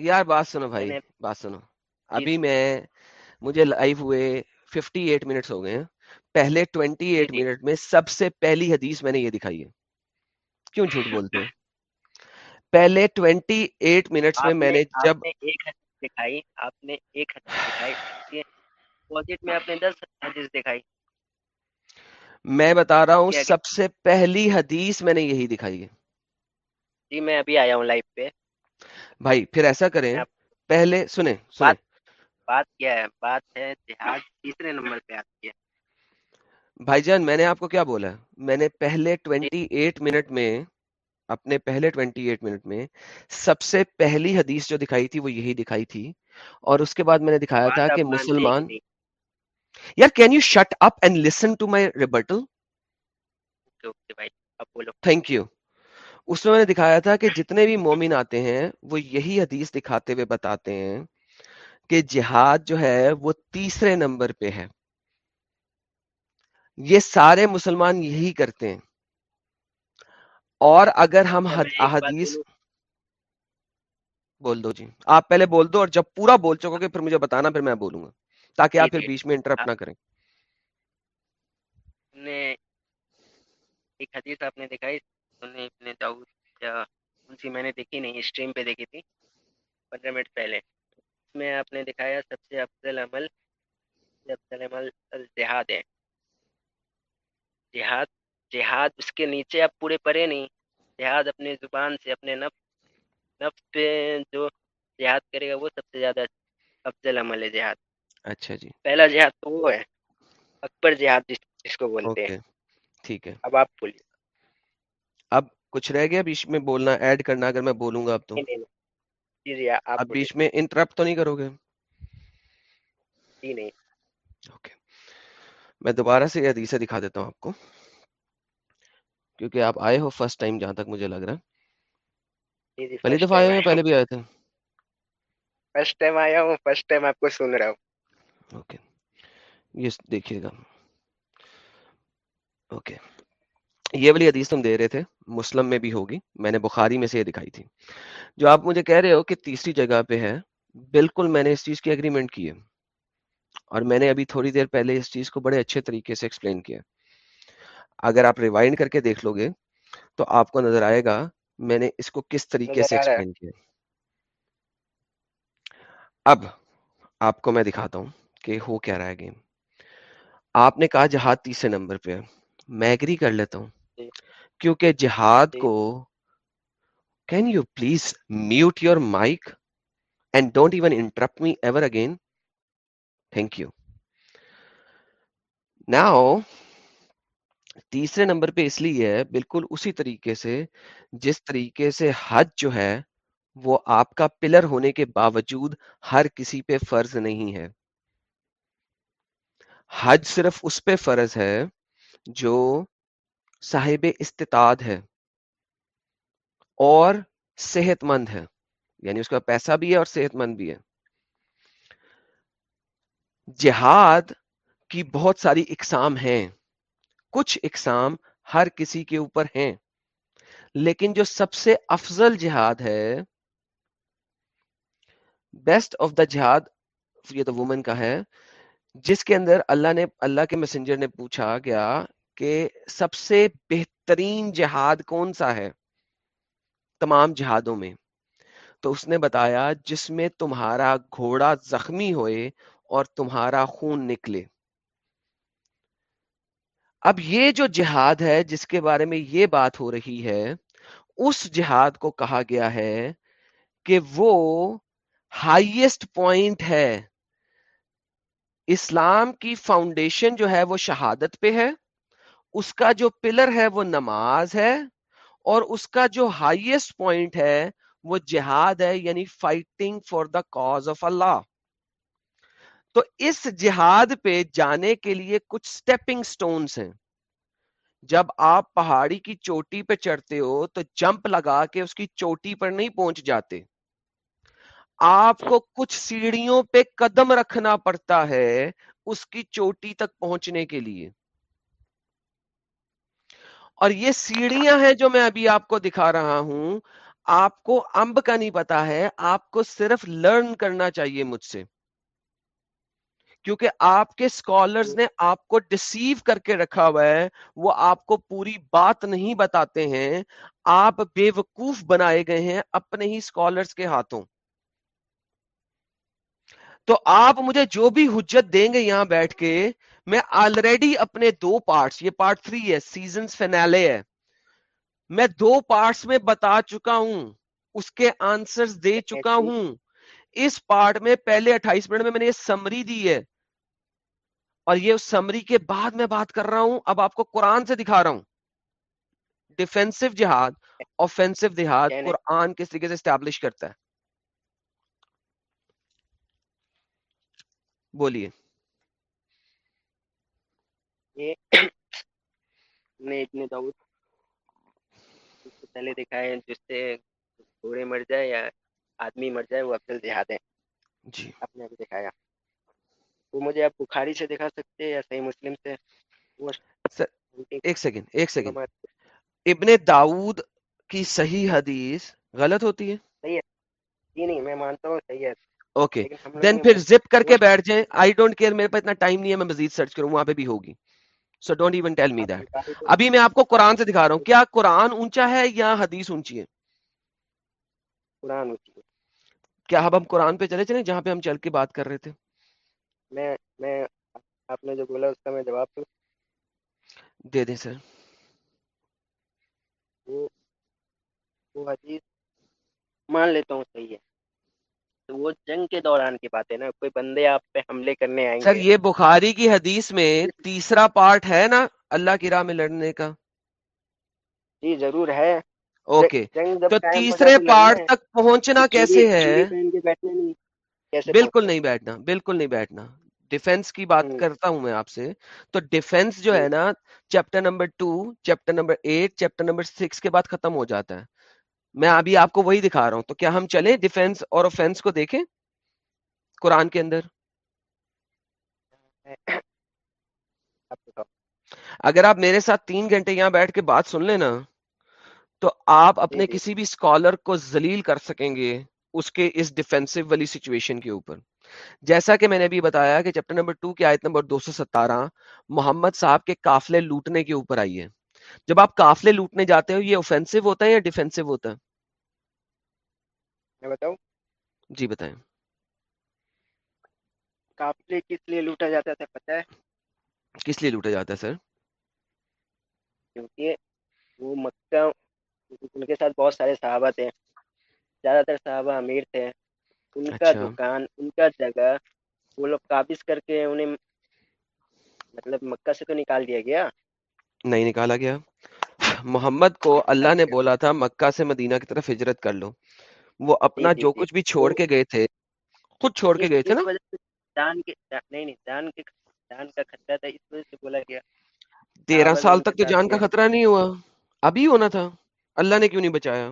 یار بات سنو بھائی بات سنو۔ ابھی میں مجھے لائیو ہوئے ففٹی ایٹ منٹس ہو گئے ہیں۔ پہلے ٹوینٹی ایٹ منٹ میں سب سے پہلی حدیث میں نے یہ دکھائی ہے۔ کیوں جھوٹ بولتے ہیں؟ پہلے ٹوینٹی ایٹ منٹس میں میں نے جب ایک دکھائی آپ نے ایک دکھائی۔ میں آپ نے دس حدیث دکھائی۔ میں بتا رہا ہوں سب سے پہلی حدیث میں نے یہی دکھائی ہے۔ جی میں ابھی آیا ہوں لائف پہ۔ بھائی پھر ایسا کریں پہلے سنیں سنیں۔ بات کیا ہے بات ہے جہاد تیسرے نمبر پہ آتی ہے بھائی جان میں نے آپ کو کیا بولا؟ میں نے پہلے ٹوینٹی ایٹ منٹ میں اپنے پہلے ٹوینٹی ایٹ منٹ میں سب سے پہلی حدیث جو دکھائی تھی وہ یہی دکھائی تھی۔ اور اس کے بعد میں نے دکھایا تھا کہ مسلمان یار can you shut up and listen to my rebuttal thank you اس میں میں نے دکھایا تھا کہ جتنے بھی مومن آتے ہیں وہ یہی حدیث دکھاتے ہوئے بتاتے ہیں کہ جہاد جو ہے وہ تیسرے نمبر پہ ہے۔ یہ سارے مسلمان یہی کرتے ہیں۔ اور اگر ہم احادیث بول دو جی۔ آپ پہلے بول دو اور جب پورا بول چکو گے پھر مجھے بتانا پھر میں بولوں گا تاکہ آپ پھر۔ بیچ میں انٹرپٹ نہ کریں۔ نے ایک حدیث آپ نے دکھائی سنی ابن داؤد یا ان سی میں نے دیکھی نہیں اسٹریم پہ دیکھی تھی پندرہ منٹ پہلے۔ میں آپ نے دکھایا سب سے افضل عمل افضل عمل الجہاد ہے۔ جہاد جہاد اس کے نیچے آپ پورے پڑے نہیں۔ جہاد اپنے زبان سے اپنے نفس نفس پہ جو جہاد کرے گا وہ سب سے زیادہ افضل عمل ہے جہاد۔ اچھا جی۔ پہلا جہاد تو وہ ہے اکبر جہاد جس, جس کو بولتے ہیں۔ ٹھیک ہے۔ اب آپ بولیے۔ اب کچھ رہ گیا بیچ میں بولنا ایڈ کرنا اگر میں بولوں گا اب تو۔ جی جی آپ بیچ میں انٹرپٹ تو نہیں کرو گے؟ جی نہیں۔ اوکے۔ میں دوبارہ سے یہ حدیثہ دکھا دیتا ہوں آپ کو۔ کیونکہ آپ آئے ہو فرسٹ ٹائم جہاں تک مجھے لگ رہا ہے۔ پہلی دفعہ آئے ہیں پہلے بھی آئے تھے۔ فرسٹ ٹائم آیا ہوں فرسٹ ٹائم آپ کو سن رہا ہوں۔ اوکے۔ یہ دیکھیے گا۔ اوکے۔ یہ والی حدیث تم دے رہے تھے مسلم میں بھی ہوگی میں نے بخاری میں سے یہ دکھائی تھی۔ جو آپ مجھے کہہ رہے ہو کہ تیسری جگہ پہ ہے بالکل میں نے اس چیز کی اگریمنٹ کی ہے۔ اور میں نے ابھی تھوڑی دیر پہلے اس چیز کو بڑے اچھے طریقے سے ایکسپلین کیا۔ اگر آپ ریوائنڈ کر کے دیکھ لو گے تو آپ کو نظر آئے گا میں نے اس کو کس طریقے سے۔ ایکسپلین کیا۔ اب آپ کو میں دکھاتا ہوں کہ ہو کیا رہا ہے گیم آپ نے کہا جہاد تیسرے نمبر پہ ہے۔ میں ایگری کر لیتا ہوں۔ کیونکہ جہاد جی۔ کو can you please mute your mic and don't even interrupt me ever again thank you now تیسرے نمبر پہ اس لیے ہے بالکل اسی طریقے سے جس طریقے سے حج جو ہے وہ آپ کا پلر ہونے کے باوجود ہر کسی پہ فرض نہیں ہے۔ حج صرف اس پہ فرض ہے جو صاحب استطاعت ہے اور صحت مند ہے یعنی اس کا پیسہ بھی ہے اور صحت مند بھی ہے۔ جہاد کی بہت ساری اقسام ہیں، کچھ اقسام ہر کسی کے اوپر ہیں، لیکن جو سب سے افضل جہاد ہے بیسٹ آف دا جہاد یہ تو وومن کا ہے، جس کے اندر اللہ نے، اللہ کے میسنجر نے پوچھا گیا کہ سب سے بہترین جہاد کون سا ہے؟ تمام جہادوں میں۔ تو اس نے بتایا جس میں تمہارا گھوڑا زخمی ہوئے اور تمہارا خون نکلے۔ اب یہ جو جہاد ہے جس کے بارے میں یہ بات ہو رہی ہے، اس جہاد کو کہا گیا ہے کہ وہ ہائیسٹ پوائنٹ ہے۔ اسلام کی فاؤنڈیشن جو ہے وہ شہادت پہ ہے۔ اس کا جو پلر ہے وہ نماز ہے اور اس کا جو ہائیسٹ پوائنٹ ہے وہ جہاد ہے یعنی fighting for the cause of Allah تو اس جہاد پہ جانے کے لیے کچھ سٹیپنگ سٹونز ہیں۔ جب آپ پہاڑی کی چوٹی پہ چڑھتے ہو تو جمپ لگا کے اس کی چوٹی پر نہیں پہنچ جاتے۔ آپ کو کچھ سیڑھیوں پہ قدم رکھنا پڑتا ہے اس کی چوٹی تک پہنچنے کے لیے۔ اور یہ سیڑھیاں ہیں جو میں ابھی آپ کو دکھا رہا ہوں، آپ کو امب کا نہیں پتا ہے، آپ کو صرف لرن کرنا چاہیے مجھ سے۔ کیونکہ آپ کے اسکالرز نے آپ کو ڈسیو کر کے رکھا ہوا ہے، وہ آپ کو پوری بات نہیں بتاتے ہیں۔ آپ بے وقوف بنائے گئے ہیں اپنے ہی اسکالرس کے ہاتھوں۔ تو آپ مجھے جو بھی حجت دیں گے یہاں بیٹھ کے میں آلریڈی اپنے دو پارٹس یہ پارٹ تھری ہے سیزن فینالے ہے. میں دو پارٹس میں بتا چکا ہوں اس کے آنسر دے چکا ہوں. اس پارٹ میں پہلے اٹھائیس منٹ میں میں نے یہ سمری دی ہے. اور یہ اس سمری کے بعد میں بات کر رہا ہوں اب آپ کو قرآن سے دکھا رہا ہوں. ڈیفینسو جہاد اوفینسو جہاد قرآن کس طریقے سے اسٹیبلش کرتا ہے؟ بولیے۔ اتنے داؤد پہلے دکھا ہے جس سے گھوڑے مر جائے یا آدمی مر جائے وہ افضل جہاد ہے جی۔ آپ نے ابھی دکھایا۔ وہ مجھے آپ بخاری سے دکھا سکتے ہیں یا صحیح مسلم سے؟ ایک سیکنڈ ایک سیکنڈ۔ ابن داؤد کی صحیح حدیث غلط ہوتی ہے؟ صحیح ہے۔ جی نہیں میں مانتا ہوں صحیح ہے۔ اوکے۔ دین نے پھر زپ کر کے بیٹھ جائیں۔ آئی ڈونٹ کیئر میرے پاس اتنا ٹائم نہیں ہے میں مزید سرچ کروں وہاں پہ بھی ہوگی۔ So don't even tell me that ابھی میں آپ کو قرآن سے دکھا رہا ہوں۔ کیا قرآن اونچا ہے یا حدیث اونچی ہے؟ قرآن۔ کیا اب ہم قرآن پہ چلے چلیں جہاں پہ ہم چل کے بات کر رہے تھے؟ میں میں آپ نے جو بولا اس کا میں جواب دے دیں سر۔ وہ حدیث مان لیتا ہوں صحیح ہے۔ وہ جنگ کے دوران کی بات ہے نا کوئی بندے آپ پہ حملے کرنے آئیں سر یہ بخاری کی حدیث میں تیسرا پارٹ ہے نا اللہ کی راہ میں لڑنے کا۔ جی ضرور ہے۔ اوکے۔ تو تیسرے پارٹ تک پہنچنا کیسے ہے؟ بالکل؟ نہیں بیٹھنا بالکل نہیں بیٹھنا۔ ڈیفenس کی بات۔ کرتا ہوں میں آپ سے۔ تو ڈیفenس جو ہے نا chapter number two chapter number eight chapter number six کے بعد ختم ہو جاتا ہے۔ میں ابھی آپ کو وہی دکھا رہا ہوں۔ تو کیا ہم چلیں ڈیفenس اور اوفینس کو دیکھیں؟ قرآن کے اندر۔ اگر آپ میرے ساتھ تین گھنٹے یہاں بیٹھ کے بات سن لیں نا تو آپ اپنے جی۔ کسی بھی اسکالر کو ذلیل کر سکیں گے اس کے اس ڈیفینسو والی سچویشن کے اوپر۔ جیسا کہ میں نے ابھی بتایا کہ چیپٹر نمبر ٹو کی آیت نمبر دو سو ستارہ محمد صاحب کے قافلے لوٹنے کے اوپر آئی ہے۔ جب آپ قافلے لوٹنے جاتے ہو یہ اوفینسو ہوتا ہے یا ڈیفینسو ہوتا ہے؟ میں بتاؤں؟ جی بتائیں۔ قافلے کس لیے لوٹا جاتا تھا پتہ ہے؟ کس لیے لوٹا جاتا ہے سر؟ کیونکہ وہ مکہ ان کے ساتھ بہت سارے صحابہ تھے۔ زیادہ تر صحابہ امیر تھے۔ ان کا اچھا۔ دکان ان کا جگہ وہ لوگ قابض کر کے انہیں مطلب مکہ سے تو نکال دیا گیا۔ نہیں نکالا گیا۔ محمد کو اللہ نے بولا تھا مکہ سے مدینہ کی طرف ہجرت کر لو۔ وہ اپنا جو۔ کچھ بھی چھوڑ کے گئے تھے خود چھوڑ کے گئے تھے نا۔ وجہ سے جان کے نہیں نہیں جان کے جان کا خطرہ تھا اس وجہ سے بولا گیا۔ تیرہ سال تک تو جان کا۔ خطرہ نہیں ہوا۔ ابھی ہونا تھا۔ اللہ نے کیوں نہیں بچایا؟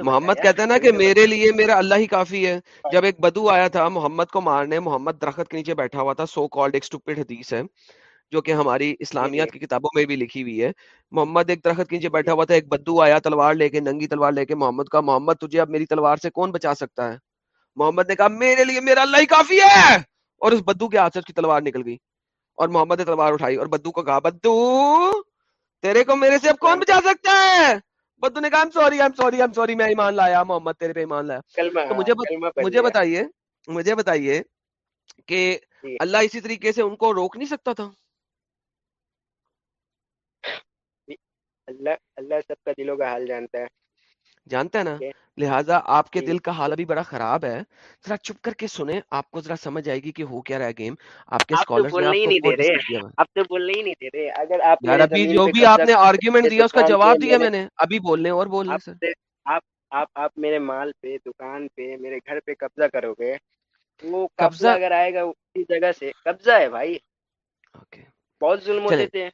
محمد کہتا ہے نا کہ میرے لیے میرا اللہ ہی کافی ہے۔ جب ایک بدو آیا تھا محمد کو مارنے محمد درخت کے نیچے بیٹھا ہوا تھا سو کالڈ ایک اسٹوپڈ حدیث ہے جو کہ ہماری اسلامیات کی کتابوں میں بھی لکھی ہوئی ہے۔ محمد ایک درخت کے نیچے بیٹھا ہوا تھا ایک بدو آیا تلوار لے کے ننگی تلوار لے کے محمد کا محمد تجھے اب میری تلوار سے کون بچا سکتا ہے؟ محمد نے کہا میرے لیے میرا اللہ ہی کافی ہے! اور اس بدو کے ہاتھ سے اس کی تلوار نکل گئی۔ اور محمد نے تلوار اٹھائی اور بدو کو کہا بدو تیرے کو میرے سے اب کون بچا سکتا ہے؟ بدو نے کہا I'm sorry, I'm sorry, I'm sorry, میں ایمان لایا محمد تیرے پہ ایمان لایا تو مجھے مجھے۔ بتائیے مجھے بتائیے کہ جی۔ اللہ اسی طریقے سے ان کو روک نہیں سکتا تھا اللہ اللہ سب کا دلوں کا حال جانتا ہے جانتا ہے نا؟ لہٰذا آپ کے جی۔ دل کا حال ابھی بڑا خراب ہے۔ ذرا چپ کر کے سنیں آپ کو ذرا سمجھ آئے گی کہ ہو کیا رہا گیم۔ آپ کے اسکالرز نے آپ کو نہیں دے رہے۔ ڈسکس کیا ہوا ہے۔ اب تو بولنے ہی نہیں دے رہے۔ اگر آپ یار میرے ابھی جو بھی آپ نے آرگیومنٹ دیا اس کا جواب دیا میں نے ابھی بولنے اور بول سر۔ آپ آپ آپ میرے مال پہ دکان پہ میرے گھر پہ قبضہ کرو گے۔ وہ قبضہ اگر آئے گا اسی جگہ سے۔ قبضہ ہے بھائی۔ بہت ظلم ہوتے تھے۔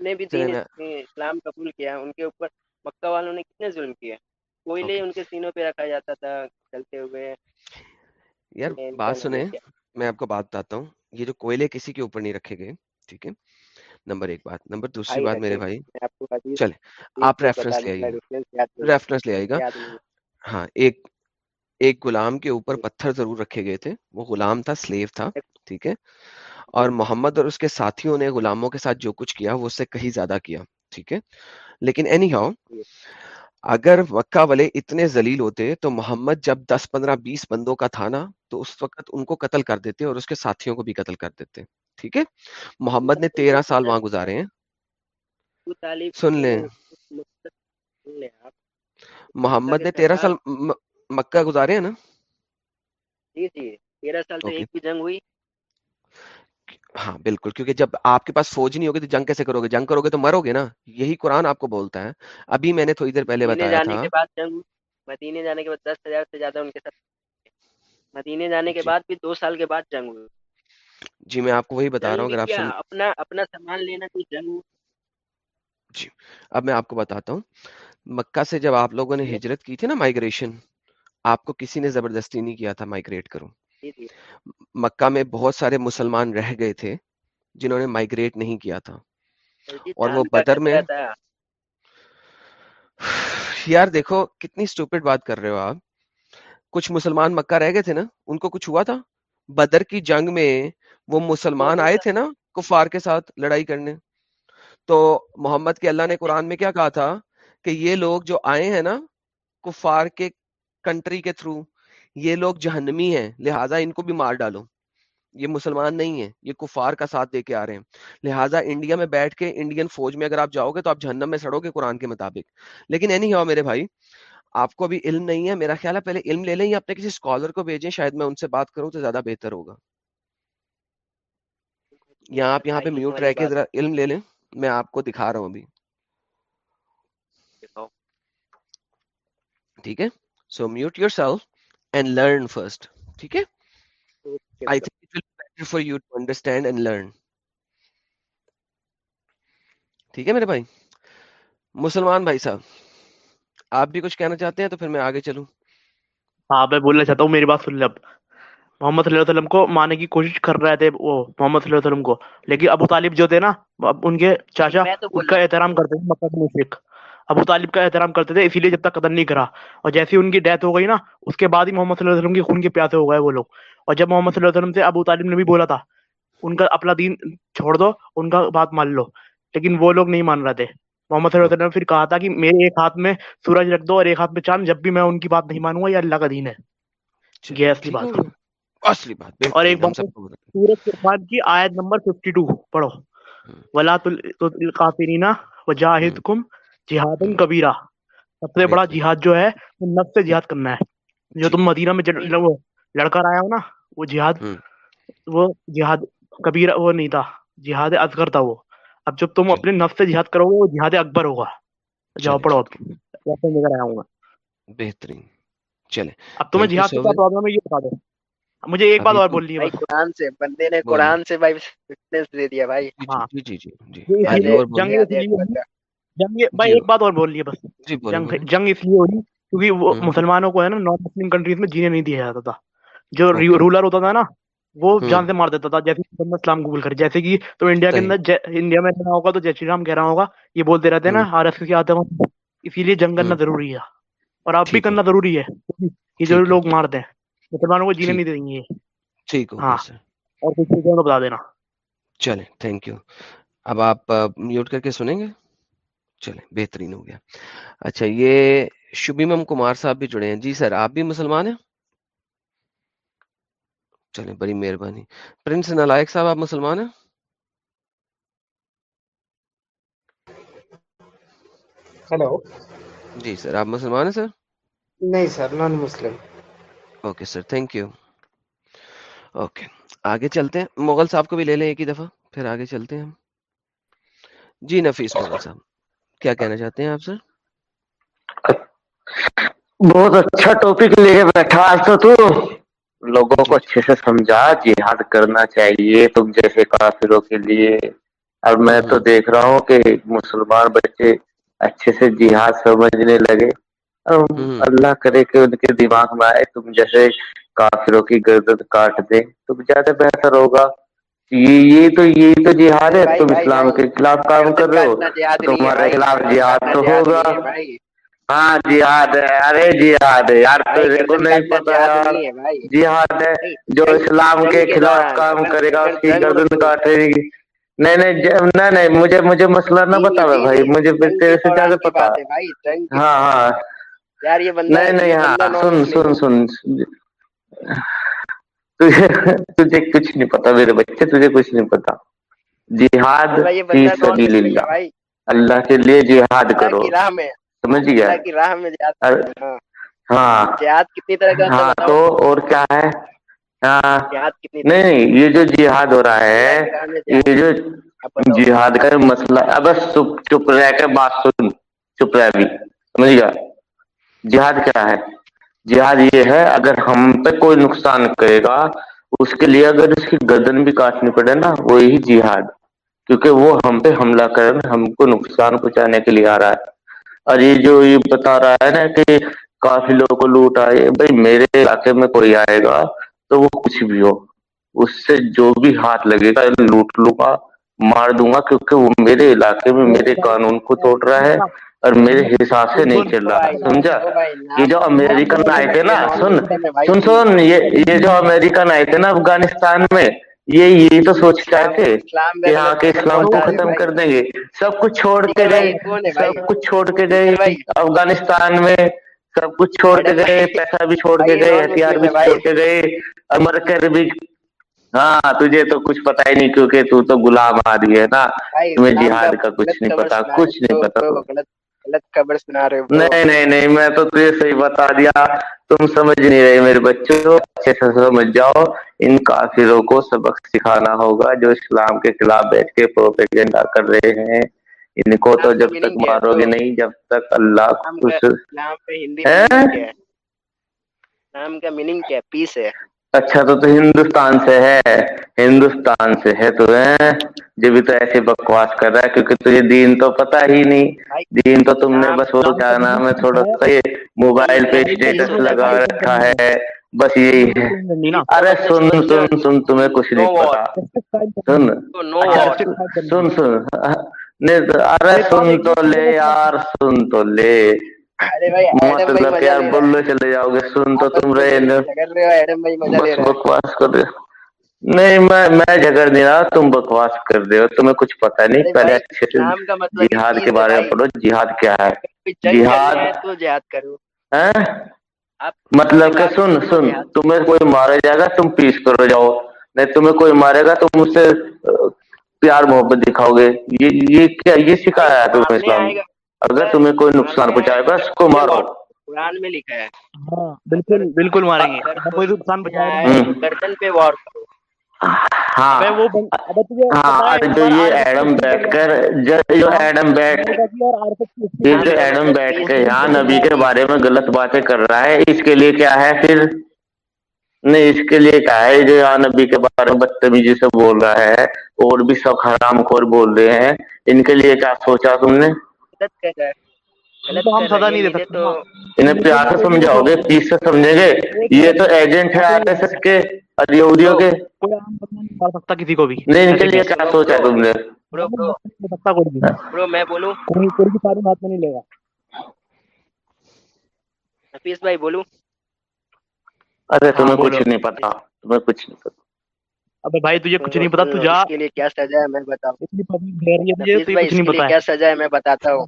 نے بھی دین اسلام قبول کیا ان کے اوپر مکہ والوں نے کتنے ظلم کیا کوئلے ان کے سینوں پہ رکھا جاتا تھا چلتے ہوئے یار بات سنیں میں آپ کو بات بتاتا ہوں یہ جو کوئلے کسی کے اوپر نہیں رکھے گئے ٹھیک ہے نمبر ایک بات نمبر دوسری بات میرے بھائی چلے آپ ریفرنس لے آئیے ریفرنس لے آئے گا ہاں ایک ایک غلام کے اوپر پتھر ضرور رکھے گئے تھے وہ غلام تھا سلیو تھا ٹھیک ہے اور محمد اور اس کے ساتھیوں نے غلاموں کے ساتھ جو کچھ کیا وہ اس سے کہیں زیادہ کیا ٹھیک ہے لیکن اینی ہاؤ اگر مکہ والے اتنے ذلیل ہوتے تو محمد جب دس پندرہ بیس بندوں کا تھا نا تو اس وقت ان کو قتل کر دیتے اور اس کے ساتھیوں کو بھی قتل کر دیتے ٹھیک ہے؟ محمد نے تیرہ سال وہاں گزارے ہیں۔ سن لیں۔ آپ۔ محمد نے تیرہ سال مکہ گزارے ہیں نا؟ جی جی۔ تیرہ سال تو ایک بھی جنگ ہوئی۔ ہاں بالکل کیونکہ جب آپ کے پاس فوج نہیں ہوگی تو جنگ کیسے کرو گے؟ جنگ کرو گے تو مرو گے نا یہی قرآن آپ کو بولتا ہے۔ ابھی میں نے تھوڑی دیر پہلے بتایا جانے تھا۔ مدینے جانے کے بعد دس ہزار سے زیادہ ان کے ساتھ۔ مدینے جانے کے جی۔ بعد بھی دو سال کے بعد جنگ ہوئی۔ جی میں آپ کو وہی بتا رہا ہوں بھی اگر آپ اپنا اپنا سامان لینا کوئی جنگ جی اب میں آپ کو بتاتا ہوں۔ مکہ سے جب آپ لوگوں نے جی۔ ہجرت کی تھی نا مائگریشن آپ کو کسی نے زبردستی نہیں کیا تھا مائگریٹ کرو۔ جی مکہ میں بہت سارے مسلمان رہ گئے تھے جنہوں نے مائگریٹ نہیں کیا تھا۔ اور وہ بدر میں یار دیکھو کتنی اسٹوپڈ بات کر رہے ہو آپ۔ کچھ مسلمان مکہ رہ گئے تھے نا؟ ان کو کچھ ہوا تھا؟ بدر کی جنگ میں وہ مسلمان آئے تھے نا کفار کے ساتھ لڑائی کرنے۔ تو محمد کے اللہ نے قرآن میں کیا کہا تھا کہ یہ لوگ جو آئے ہیں نا کفار کے کنٹری کے تھرو یہ لوگ جہنمی ہیں لہٰذا ان کو بھی مار ڈالو۔ یہ مسلمان نہیں ہے یہ کفار کا ساتھ دے کے آ رہے ہیں۔ لہٰذا انڈیا میں بیٹھ کے انڈین فوج میں اگر آپ جاؤ گے تو آپ جہنم میں سڑو گے قرآن کے مطابق۔ لیکن اینی ہوا میرے بھائی آپ کو ابھی علم نہیں ہے۔ میرا خیال ہے پہلے علم لے لیں یا اپنے کسی اسکالر کو بھیجیں شاید میں ان سے بات کروں تو زیادہ بہتر ہوگا۔ یا آپ یہاں پہ میوٹ رہ کے ذرا علم لے لیں۔ میں آپ کو دکھا رہا ہوں ابھی۔ ٹھیک ہے؟ So mute yourself and learn first ٹھیک ہے؟ I think it will better for you to understand and learn ٹھیک ہے میرے بھائی؟ مسلمان بھائی صاحب آپ بھی کچھ کہنا چاہتے ہیں تو پھر میں آگے چلوں۔ ہاں میں بولنا چاہتا ہوں میری بات سن لے اب۔ محمد صلی اللہ علیہ وسلم کو مانے کی کوشش کر رہے تھے وہ محمد صلی اللہ علیہ وسلم کو۔ لیکن ابو طالب جو تھے نا ان کے چاچا ان کا احترام کرتے تھے مکہ کے مشرق۔ ابو طالب کا احترام کرتے تھے اسی لیے جب تک قتل نہیں کرا۔ اور جیسے ان کی ڈیتھ ہو گئی نا اس کے بعد ہی محمد صلی اللہ علیہ وسلم کی خون کے پیاسے ہو گئے وہ لوگ۔ اور جب محمد صلی اللہ علیہ وسلم سے ابو طالب نے بھی بولا تھا ان کا اپنا دین چھوڑ دو ان کا بات مان لو۔ لیکن وہ لوگ نہیں مان رہے تھے۔ محمد صلی اللہ علیہ وسلم نے پھر کہا تھا کہ میرے ایک ہاتھ میں سورج رکھ دو اور ایک ہاتھ میں چاند جب بھی میں ان کی بات نہیں مانوں گا یہ اللہ کا دین ہے۔ یہ اصلی بات اصلی بات اور ایک بات سورج فرقان کی آیت نمبر 52 پڑھو۔ ولا القافرین وجاہدکم جہاد کبیرہ۔ سب سے بڑا جہاد جو ہے وہ نفس سے جہاد کرنا ہے۔ جو تم مدینہ میں لڑکا آیا ہو نا وہ جہاد وہ جہاد کبیرہ وہ نہیں تھا۔ جہاد اصغر تھا وہ۔ اب جب تم اپنے نفس سے جہاد کرو گے وہ جہاد اکبر ہوگا۔ جاؤ پڑھو اب۔ لے کر آیا ہوں بہترین۔ چلے اب تمہیں جہاد کا پرابلم ہے یہ بتا دو۔ مجھے ایک بات اور بولنی ہے قرآن سے بندے نے قرآن سے بھائی فٹنس دے دیا بھائی۔ ہاں۔ جی جی جی جی۔ جنگ جنگ بھائی ایک بات اور بول لیے بس۔ جنگ جنگ اس لیے ہو رہی کیونکہ وہ مسلمانوں کو ہے نا نان مسلم کنٹریز میں جینے نہیں دیا جاتا تھا۔ جو رولر ہوتا تھا نا وہ جان سے مار دیتا تھا۔ جیسے اسلام قبول کر جیسے کہ تو انڈیا کے اندر انڈیا میں رہنا ہوگا تو جے شری رام کہہ رہا ہوگا یہ بولتے رہتے ہیں نا آر ایس کے آتے ہوں اسی لیے جنگ کرنا ضروری ہے۔ اور آپ بھی کرنا ضروری ہے یہ جو لوگ مارتے ہیں مسلمانوں کو جینے نہیں دیں گے۔ ٹھیک ہاں۔ اور کچھ بتا دینا۔ چلے تھینک یو اب آپ میوٹ کر کے سنیں گے؟ چلے بہترین ہو گیا۔ اچھا یہ شبیمم کمار صاحب بھی جڑے ہیں۔ جی سر آپ بھی مسلمان ہیں؟ چلیں بڑی مہربانی۔ پرنس نالائک صاحب آپ مسلمان ہیں؟ ہلو۔ جی سر آپ مسلمان ہیں سر؟ نہیں sir non Muslim. Okay sir thank you. Okay آگے چلتے ہیں۔ مغل صاحب کو بھی لے لیں ایک ہی دفعہ پھر آگے چلتے ہیں ہم۔ جی نفیس مغل صاحب۔ کیا کہنا چاہتے ہیں آپ سر؟ بہت اچھا ٹاپک لے کے بیٹھا آج تو تو۔ لوگوں کو اچھے سے سمجھا جہاد کرنا چاہیے تم جیسے کافروں کے لیے۔ اب میں تو دیکھ رہا ہوں کہ مسلمان بچے اچھے سے جہاد سمجھنے لگے۔ اللہ کرے کہ ان کے دماغ میں آئے تم جیسے کافروں کی گردن کاٹ دے۔ تو زیادہ بہتر ہوگا۔ یہ تو یہ تو جہاد ہے تم اسلام کے خلاف کام کر رہے ہو۔ تمہارے خلاف جہاد تو ہوگا۔ ہاں جہاد ہے۔ ارے جہاد ہے۔ یار کو نہیں پتا یار۔ جہاد ہے جو اسلام کے خلاف کام کرے گا اس کی گردن کاٹے گی۔ نہیں نہیں نہیں مجھے مجھے مسئلہ نہ بتا بھائی۔ مجھے تیرے سے زیادہ پتا۔ ہاں ہاں۔ نہیں نہیں ہاں سن سن۔ سن۔ تجھے کچھ نہیں پتا میرے بچے تجھے کچھ نہیں پتا۔ جہاد فی سبیل اللہ۔ اللہ کے لیے جہاد کرو۔ سمجھ گیا؟ ہاں۔ ہاں۔ تو اور کیا ہے؟ ہاں۔ نہیں یہ جو جہاد ہو رہا ہے یہ جو جہاد کا مسئلہ اب چپ چپ رہ کے بات سن چپ رہ بھی۔ سمجھ گیا؟ جہاد کیا ہے؟ جہاد یہ ہے، اگر ہم پہ کوئی نقصان کرے گا، اس کے لیے اگر اس کی گردن بھی کاٹنی پڑے نا، وہی جہاد کیونکہ وہ ہم پہ حملہ کر ہم کو نقصان پہنچانے کے لیے آ رہا ہے۔ اور یہ جو یہ بتا رہا ہے نا کہ کافی لوگوں کو لوٹ آئے، بھائی میرے علاقے میں کوئی آئے گا تو وہ کچھ بھی ہو، اس سے جو بھی ہاتھ لگے گا، لوٹ لوں گا، مار دوں گا، کیونکہ وہ میرے علاقے میں، میرے قانون کو توڑ رہا ہے۔ اور میرے حساب سے نہیں چل رہا۔ سمجھا؟ یہ جو امریکن آئے تھے نا سن سن سن یہ جو امریکن آئے تھے نا افغانستان میں یہ یہی تو سوچ رہے تھے کہ ہاں کہ اسلام کو ختم کر دیں گے۔ سب کچھ چھوڑ کے گئے سب کچھ چھوڑ کے گئے افغانستان میں سب کچھ چھوڑ کے گئے پیسہ بھی چھوڑ کے گئے ہتھیار بھی چھوڑ کے گئے امر کر بھی۔ ہاں تجھے تو کچھ پتا ہی نہیں کیونکہ تو تو غلام آدمی ہے نا۔ تمہیں جہاد کا کچھ نہیں پتا کچھ نہیں پتا غلط خبر سنا رہے ہو نہیں نہیں نہیں میں تو تجھے صحیح بتا دیا۔ تم سمجھ نہیں رہے میرے بچوں اچھے سے سمجھ جاؤ۔ ان کافروں کو سبق سکھانا ہوگا جو اسلام کے خلاف بیٹھ کے پروپیگنڈا کر رہے ہیں۔ ان کو تو جب تک مارو گے نہیں جب تک اللہ خوش نام کا میننگ کیا پیس ہے۔ اچھا تو تو ہندوستان سے ہے۔ ہندوستان سے ہے تو جب بھی تو ایسے بکواس کر رہا ہے کیونکہ تجھے دین تو پتا ہی نہیں۔ دین تو تم نے بس وہ کیا نام ہے تھوڑا سا موبائل پہ اسٹیٹس لگا رکھا ہے۔ بس یہی ہے۔ ارے سن سن سن تمہیں کچھ نہیں پتا سن۔ اچھا، سن سن۔ ارے سن تو لے یار سن تو لے۔ مطلب بولو چلے جاؤ گے سن تو تم رہے بکواس کر دے نہیں میں میں جھگڑ نہیں رہا تم بکواس کر دے ہو تمہیں کچھ پتا نہیں پہلے اچھے سے جہاد کے بارے میں پڑھو جہاد کیا ہے جہاد جہاد کرو مطلب کہ سن سن تمہیں کوئی مارا جائے گا تم پیس کرو جاؤ نہیں تمہیں کوئی مارے گا تم اس سے پیار محبت دکھاؤ گے یہ کیا یہ سکھایا ہے تمہیں اسلام اگر تمہیں کوئی نقصان پہنچائے گا اس کو مارو قرآن میں لکھا ہے۔ بالکل بالکل ماریں گے۔ کوئی نقصان پہنچائے ہاں، گردن پہ وار ہاں۔, ہاں، یہاں نبی کے بارے میں غلط باتیں کر رہا ہے اس کے لیے کیا ہے پھر؟ نہیں اس کے لیے کیا ہے؟ جو یہاں نبی کے بارے میں بدتمیزی سے بول رہا ہے اور بھی سب حرام خور بول رہے ہیں ان کے لیے کیا سوچا تم نے؟ غلط کر رہا ہے۔ ارے تمہیں کچھ نہیں پتا تمہیں کچھ نہیں پتا۔ ابے بھائی تجھے کچھ نہیں پتا تو جا۔ کے لیے کیا سزا ہے میں بتاؤں۔ اتنی کچھ نہیں پتا کیا سزا ہے میں بتاتا ہوں۔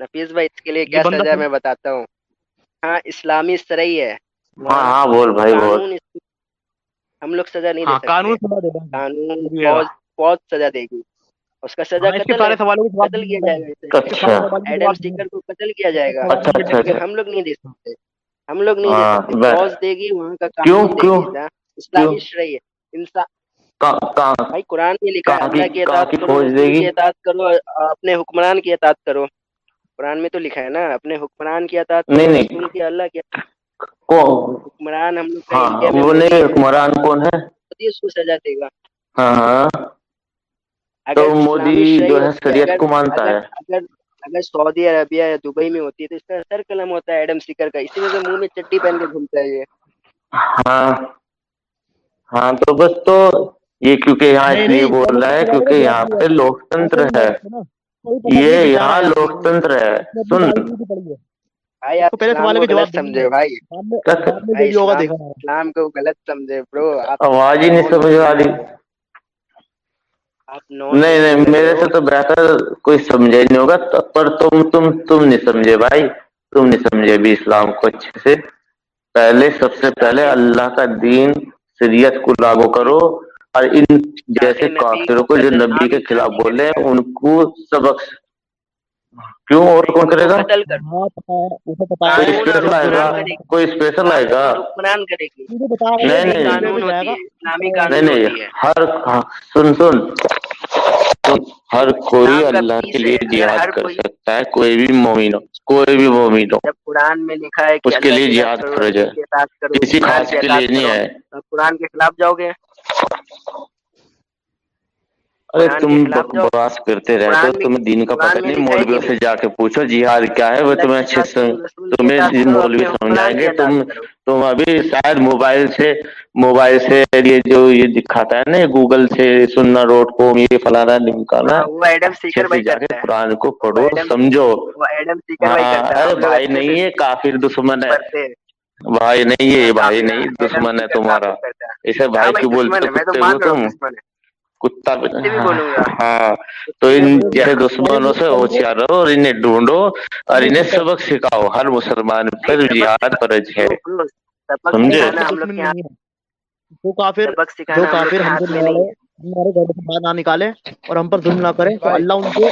نفیس بھائی اس کے لیے کیا سزا ہے میں بتاتا ہوں۔ ہاں اسلامی اس طرح ہے۔ ہاں ہاں بول بھائی بول۔ ہم لوگ سزا نہیں دے ہاں، سکتے۔ قانون سزا دے گا قانون فوج فوج سزا دے گی۔ اس کا سزا ہاں، قتل سارے سوالوں اچھا۔ کو قتل کیا جائے گا ایڈم سٹیکر کو قتل کیا جائے گا۔ ہم لوگ نہیں دے سکتے۔ ہم لوگ نہیں دے ہاں، سکتے۔ فوج دے گی وہاں کا قانون اسلامی شرعی ہے۔ بھائی قرآن میں لکھا اللہ کی اطاعت کرو کی اطاعت کرو اپنے حکمران کی اطاعت کرو۔ قرآن میں تو لکھا ہے نا اپنے حکمران کی اطاعت اللہ کی حکمران ہم لوگ ہاں، حکمران کون ہے؟ اس کو دے گا۔ ہاں۔ تو مودی جو ہے شریعت کو مانتا ہے۔ اگر اگر سعودی عربیہ یا دبئی میں ہوتی ہے تو اس کا سر قلم ہوتا ہے ایڈم سیکر کا اسی وجہ منہ میں چٹی پہن کے گھومتا ہے یہ۔ ہاں۔ ہاں تو بس تو یہ کیونکہ یہاں اس لیے بول رہا ہے کیونکہ یہاں پہ لوکتنتر ہے۔ یہ یہاں لوکتنتر ہے سن۔ آواز ہی نہیں سمجھ نہیں نہیں میرے سے تو بہتر کوئی سمجھے نہیں ہوگا پر تم تم تم نہیں سمجھے بھائی۔ تم نہیں سمجھے بھی اسلام کو اچھے سے۔ پہلے سب سے پہلے اللہ کا دین شریعت کو لاگو کرو اور ان جیسے کافروں کو جو نبی کے خلاف بولے ان کو سبق کیوں اور کون کرے گا؟ کوئی اسپیشل آئے گا؟ نہیں نہیں۔ ہر ہاں، سن سن۔ ہر کوئی اللہ کے لیے جہاد کر سکتا ہے کوئی بھی مومن ہو۔ کوئی بھی مومن ہو۔ جب قرآن میں لکھا ہے اس کے لیے جہاد کرو جی۔ جائے کسی خاص کے لیے نہیں ہے۔ قرآن کے خلاف جاؤ گے؟ ارے تم بکواس کرتے رہے تو تمہیں دین کا پتہ نہیں مولوی سے جا کے پوچھو جہاد کیا ہے وہ تمہیں اچھے سے تمہیں مولوی سمجھائیں گے تم تم ابھی شاید موبائل سے موبائل سے یہ جو یہ دکھاتا ہے نا گوگل سے سننا روڈ کو یہ فلانا نمکانا جا کے قرآن کو پڑھو سمجھو۔ بھائی ہاں، نہیں ہے کافر دشمن ہے۔ بھائی نہیں ہے بھائی نہیں دشمن ہے تمہارا۔ اسے بھائی کی بولتے ہو تم۔ کتا ہاں تو ان جیسے دشمنوں سے ہوشیار رہو اور انہیں ڈھونڈو اور انہیں سبق سکھاؤ ہر مسلمان پر جہاد فرض ہے سمجھے وہ کافر جو کافر ہم ہمارے گھر سے باہر نہ نکالے اور ہم پر ظلم نہ کرے تو اللہ ان کو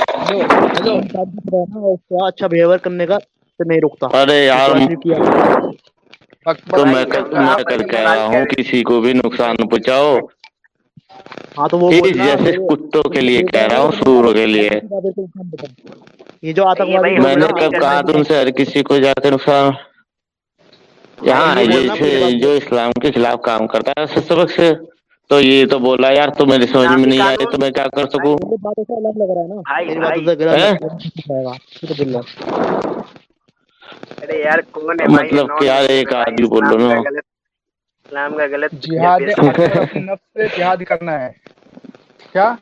اچھا بیہیور کرنے کا نہیں رکتا ارے یار تو میں کل کہہ رہا ہوں کسی کو بھی نقصان پہنچاؤ ہاں تو وہ جیسے کتوں کے لیے کہہ رہا ہوں سوروں کے لیے۔ یہ جو میں نے کب کہا تم سے ہر کسی کو جا کے نقصان یہاں جو اسلام کے خلاف کام کرتا ہے اس سبق سے تو یہ تو بولا یار تو میری سمجھ میں نہیں آئی تو میں کیا کر سکوں؟ ہاں؟ مطلب کہ یار ایک آدمی بول رہا ہوں اسلام کا غلط جہاد نفس سے جہاد کرنا ہے۔ کیا؟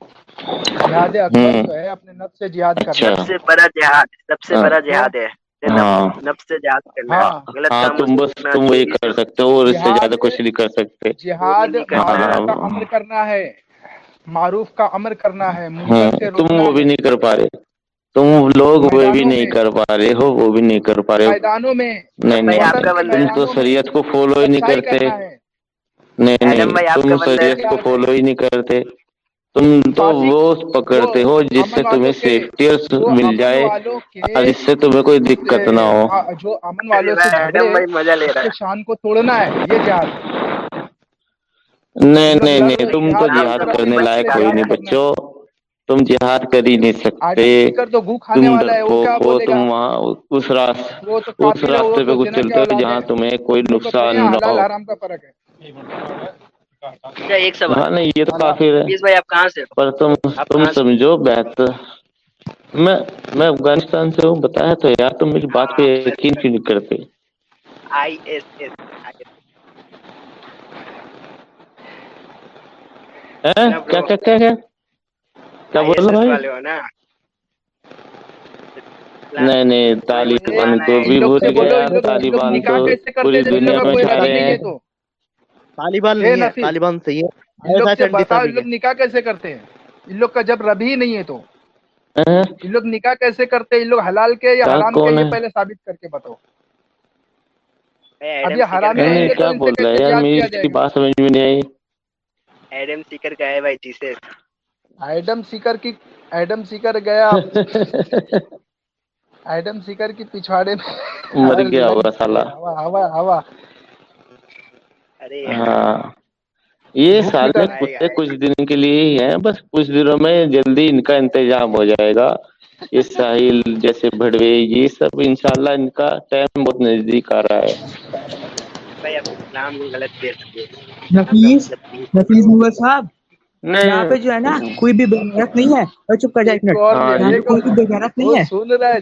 جہاد اکبر ہے اپنے نفس سے جہاد اچھا۔ کرنا۔ سب سے بڑا جہاد سب سے ہاں۔ بڑا جہاد ہے۔ ہاں۔ جہاد ہاں۔ کر سکتے ہو اور اس سے زیادہ کچھ نہیں کر سکتے۔ جہاد کا عمل کرنا ہے۔ معروف کا امر کرنا ہے۔ تم وہ بھی نہیں کر پا رہے۔ تم لوگ وہ بھی نہیں کر پا رہے ہو وہ بھی نہیں کر پا رہے ہو۔ نہیں نہیں تم تو شریعت کو فالو ہی نہیں کرتے۔ نہیں نہیں تم شریعت کو فالو ہی نہیں کرتے۔ تم تو وہ پکڑتے ہو جس سے تمہیں سیفٹی مل جائے اور اس سے تمہیں کوئی دقت نہ ہو۔ جو امن والوں سے شان کو توڑنا ہے یہ کیا نہیں نہیں نہیں تم تو جہاد کرنے لائق کوئی نہیں بچوں۔ تم جہاد کر ہی نہیں سکتے۔ تم ڈرپو کو تم وہاں اس راستے اس راستے پہ کچھ چلتے ہو جہاں تمہیں کوئی نقصان نہ ہو۔ ہاں نہیں یہ تو کافر ہے۔ پر تم سمجھو بہتر۔ میں افغانستان سے ہوں بتایا تو یار تم میری بات پہ یقین کیوں نہیں کرتے؟ I S S. کیا کیا کیا؟ کیا بول رہے بھائی؟ نہیں نہیں طالبان تو بھی بھول گیا طالبان تو پوری دنیا میں چھا رہے ہیں طالبان نہیں ہے طالبان صحیح ہے۔ بتاؤ لوگ نکاح کیسے کرتے ہیں؟ ان لوگ کا جب ربی نہیں ہے تو۔ ہاں؟ ان لوگ نکاح کیسے کرتے ہیں؟ ان لوگ حلال کے یا حرام کے یہ پہلے ثابت کر کے بتاؤ۔ اب یہ حرام ہے کیا بول رہا ہے؟ یار میری بات سمجھ میں نہیں آئی۔ ایڈم سیکر کا ہے بھائی جیسے آئٹم سیکر کی آئٹم سیکر گیا آئٹم سیکر کی پچھاڑے میں مر گیا ہوگا سالا۔ ہوا ہوا ہاں۔ یہ سالے کتے کچھ دن کے لیے ہی ہیں بس کچھ دنوں میں جلدی ان کا انتظام ہو جائے گا۔ یہ ساحل جیسے بھڑوے یہ سب انشاءاللہ ان کا ٹائم بہت نزدیک آ رہا ہے۔ نفیس نفیس صاحب۔ یہاں پہ جو ہے نا کوئی بھی بغیرت نہیں ہے۔ اور چپ کر جائے کوئی بھی بغیرت نہیں ہے۔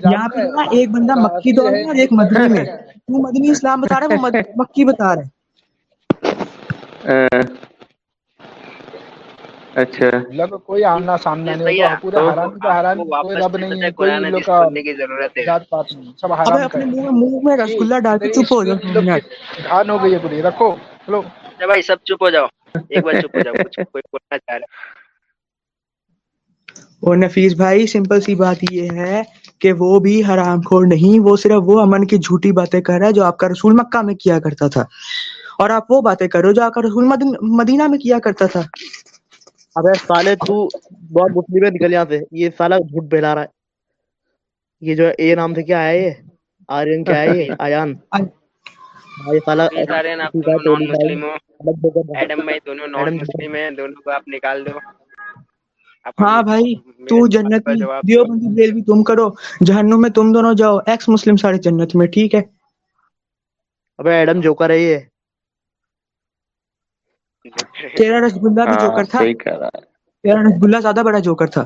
یہاں پہ نا ایک بندہ مکی دور میں اور ایک مدنی میں۔ وہ مدنی اسلام بتا رہے وہ مکی بتا رہے اچھا۔ مطلب کوئی آمنا سامنے نہیں ہوتا پورا حرام کا حرام کوئی رب نہیں ہے کوئی لوگ کا ذات پات نہیں سب حرام اپنے موہ موہ میں جی، رسگلہ ڈال کے چپ ہو جاؤ۔ مطلب دھان ہو گئی ہے پوری رکھو۔ چلو بھائی سب چپ ہو جاؤ۔ ایک بار چپ ہو جاؤ کچھ کوئی بولنا چاہ رہا اور نفیس بھائی سمپل سی بات یہ ہے کہ وہ بھی حرام خور نہیں وہ صرف وہ امن کی جھوٹی باتیں کر رہا ہے جو آپ کا رسول مکہ میں کیا کرتا تھا۔ اور آپ وہ باتیں کرو جو آپ کا رسول مدینہ میں کیا کرتا تھا۔ ابے سالے تو بہت مسلم ہے نکل یہاں سے۔ یہ سالا جھوٹ بہلا رہا ہے۔ یہ جو اے نام سے کیا ہے یہ؟ آرین کیا ہے یہ؟ آیان۔ دونوں کو آپ نکال دو۔ ہاں بھائی تو جنت میں تم کرو۔ جہنم میں تم دونوں جاؤ۔ ایکس مسلم سارے جنت میں ٹھیک ہے؟ ابے ایڈم جوکر ہے یہ۔ تیرا رسگلہ بھی جوکر تھا؟ تیرا رسگلہ زیادہ بڑا جوکر تھا۔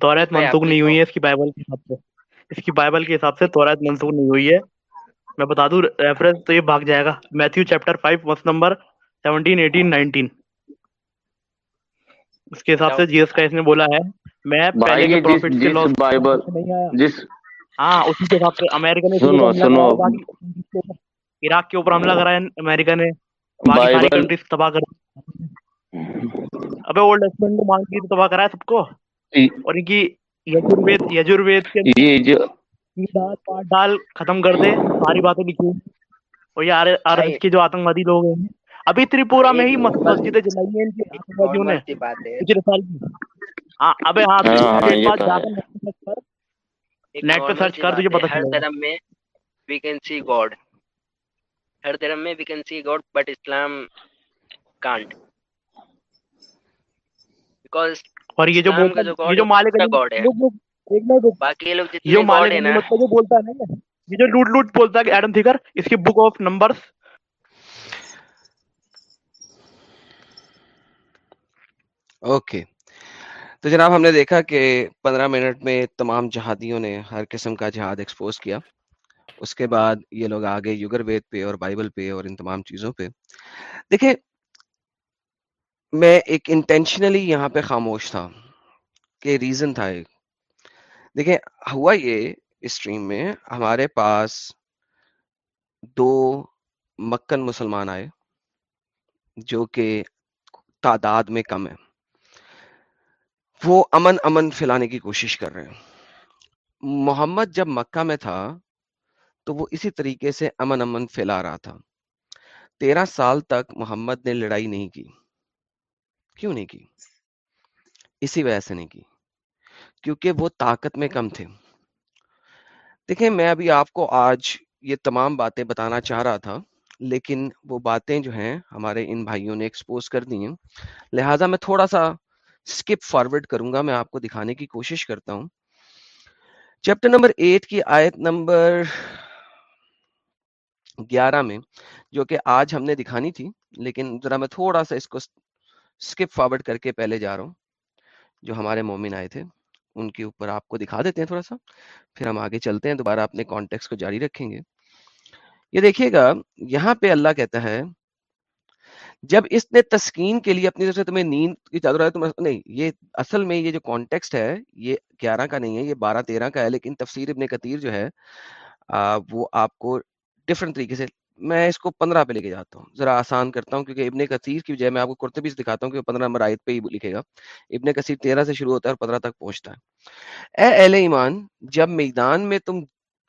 توریت منسوخ نہیں ہوئی ہے اس کی بائبل کے حساب سے۔ اس کی بائبل کے حساب سے توریت منسوخ نہیں ہوئی ہے۔ میں بتا دوں ریفرنس تو یہ بھاگ جائے گا۔ میتھیو چیپٹر 5 مس نمبر 17 18 19 اس کے حساب سے جیسس اس نے بولا ہے میں پہلے کے پروفٹ کے بائبل جس ہاں اسی کے حساب سے۔ امریکہ نے سنو سنو۔ عراق کے اوپر حملہ امریکہ نے۔ باقی ساری کنٹریز تباہ کر ابے اولڈ مان تباہ سب کو۔ اور ان کی یجوروید یجوروید کے یہ جو پاٹ ڈال ختم کر دے ساری باتیں لکھی۔ اور یہ آرس کے جو آتنکوادی لوگ ہیں ابھی تریپورا میں ہی مسجد جلائی کی نے۔ کی۔ ہاں ابے ہاں نیٹ پہ سرچ کر۔ تجھے پتہ چلے ہر میں وی کین سی گاڈ ہر میں we can see God but Islam can't because اور یہ جو بولتا یہ جو مالک گاڈ ہے باقی لوگ یہ جو مالک نعمت جو بولتا ہے۔ نا مطلب یہ جو لوٹ لوٹ بولتا ہے ایڈم تھیکر اس کی بک آف نمبرز اوکے تو جناب ہم نے دیکھا کہ پندرہ منٹ میں تمام جہادیوں نے ہر قسم کا جہاد ایکسپوز کیا۔ اس کے بعد یہ لوگ آگے یوگر وید پہ اور بائبل پہ اور ان تمام چیزوں پہ۔ دیکھیں میں ایک انٹینشنلی یہاں پہ خاموش تھا کہ ریزن تھا ایک۔ دیکھیں، ہوا یہ اسٹریم میں، ہمارے پاس دو مکن مسلمان آئے جو کہ تعداد میں کم ہے۔ وہ امن امن پھیلانے کی کوشش کر رہے ہیں۔ محمد جب مکہ میں تھا تو وہ اسی طریقے سے امن امن پھیلا رہا تھا۔ تیرہ سال تک محمد نے لڑائی نہیں کی۔ کیوں نہیں کی؟ اسی وجہ سے نہیں کی۔ کیونکہ وہ طاقت میں کم تھے۔ دیکھیں، میں ابھی آپ کو آج یہ تمام باتیں بتانا چاہ رہا تھا، لیکن وہ باتیں جو ہیں ہمارے ان بھائیوں نے ایکسپوز کر دی ہیں۔ لہٰذا میں تھوڑا سا اسکپ فارورڈ کروں گا، میں آپ کو دکھانے کی کوشش کرتا ہوں۔ چیپٹر نمبر ایٹ کی آیت نمبر گیارہ میں، جو کہ آج ہم نے دکھانی تھی، لیکن ذرا میں تھوڑا سا اس کو اسکپ فارورڈ کر کے پہلے جا رہا ہوں جو ہمارے مومن آئے تھے ان کے اوپر آپ کو دکھا دیتے ہیں تھوڑا سا پھر ہم آگے چلتے ہیں دوبارہ اپنے کانٹیکس کو جاری رکھیں گے یہ دیکھیے گا یہاں پہ اللہ کہتا ہے جب اس نے تسکین کے لیے اپنی طرف سے تمہیں نیند کی چادر ہے تم نہیں یہ اصل میں یہ جو کانٹیکسٹ ہے یہ گیارہ کا نہیں ہے یہ بارہ تیرہ کا ہے لیکن تفسیر ابن کتیر جو ہے آ, وہ آپ کو ڈفرینٹ طریقے سے میں اس کو پندرہ پہ لے کے جاتا ہوں۔ ذرا آسان کرتا ہوں کیونکہ ابن کثیر کی میں آپ کو کرتے دکھاتا ہوں کہ پندرہ مراحت پہ ہی لکھے گا۔ ابن کثیر تیرہ سے شروع ہوتا ہے اور پندرہ تک پہنچتا ہے۔ اے اہل ایمان، جب میدان میں تم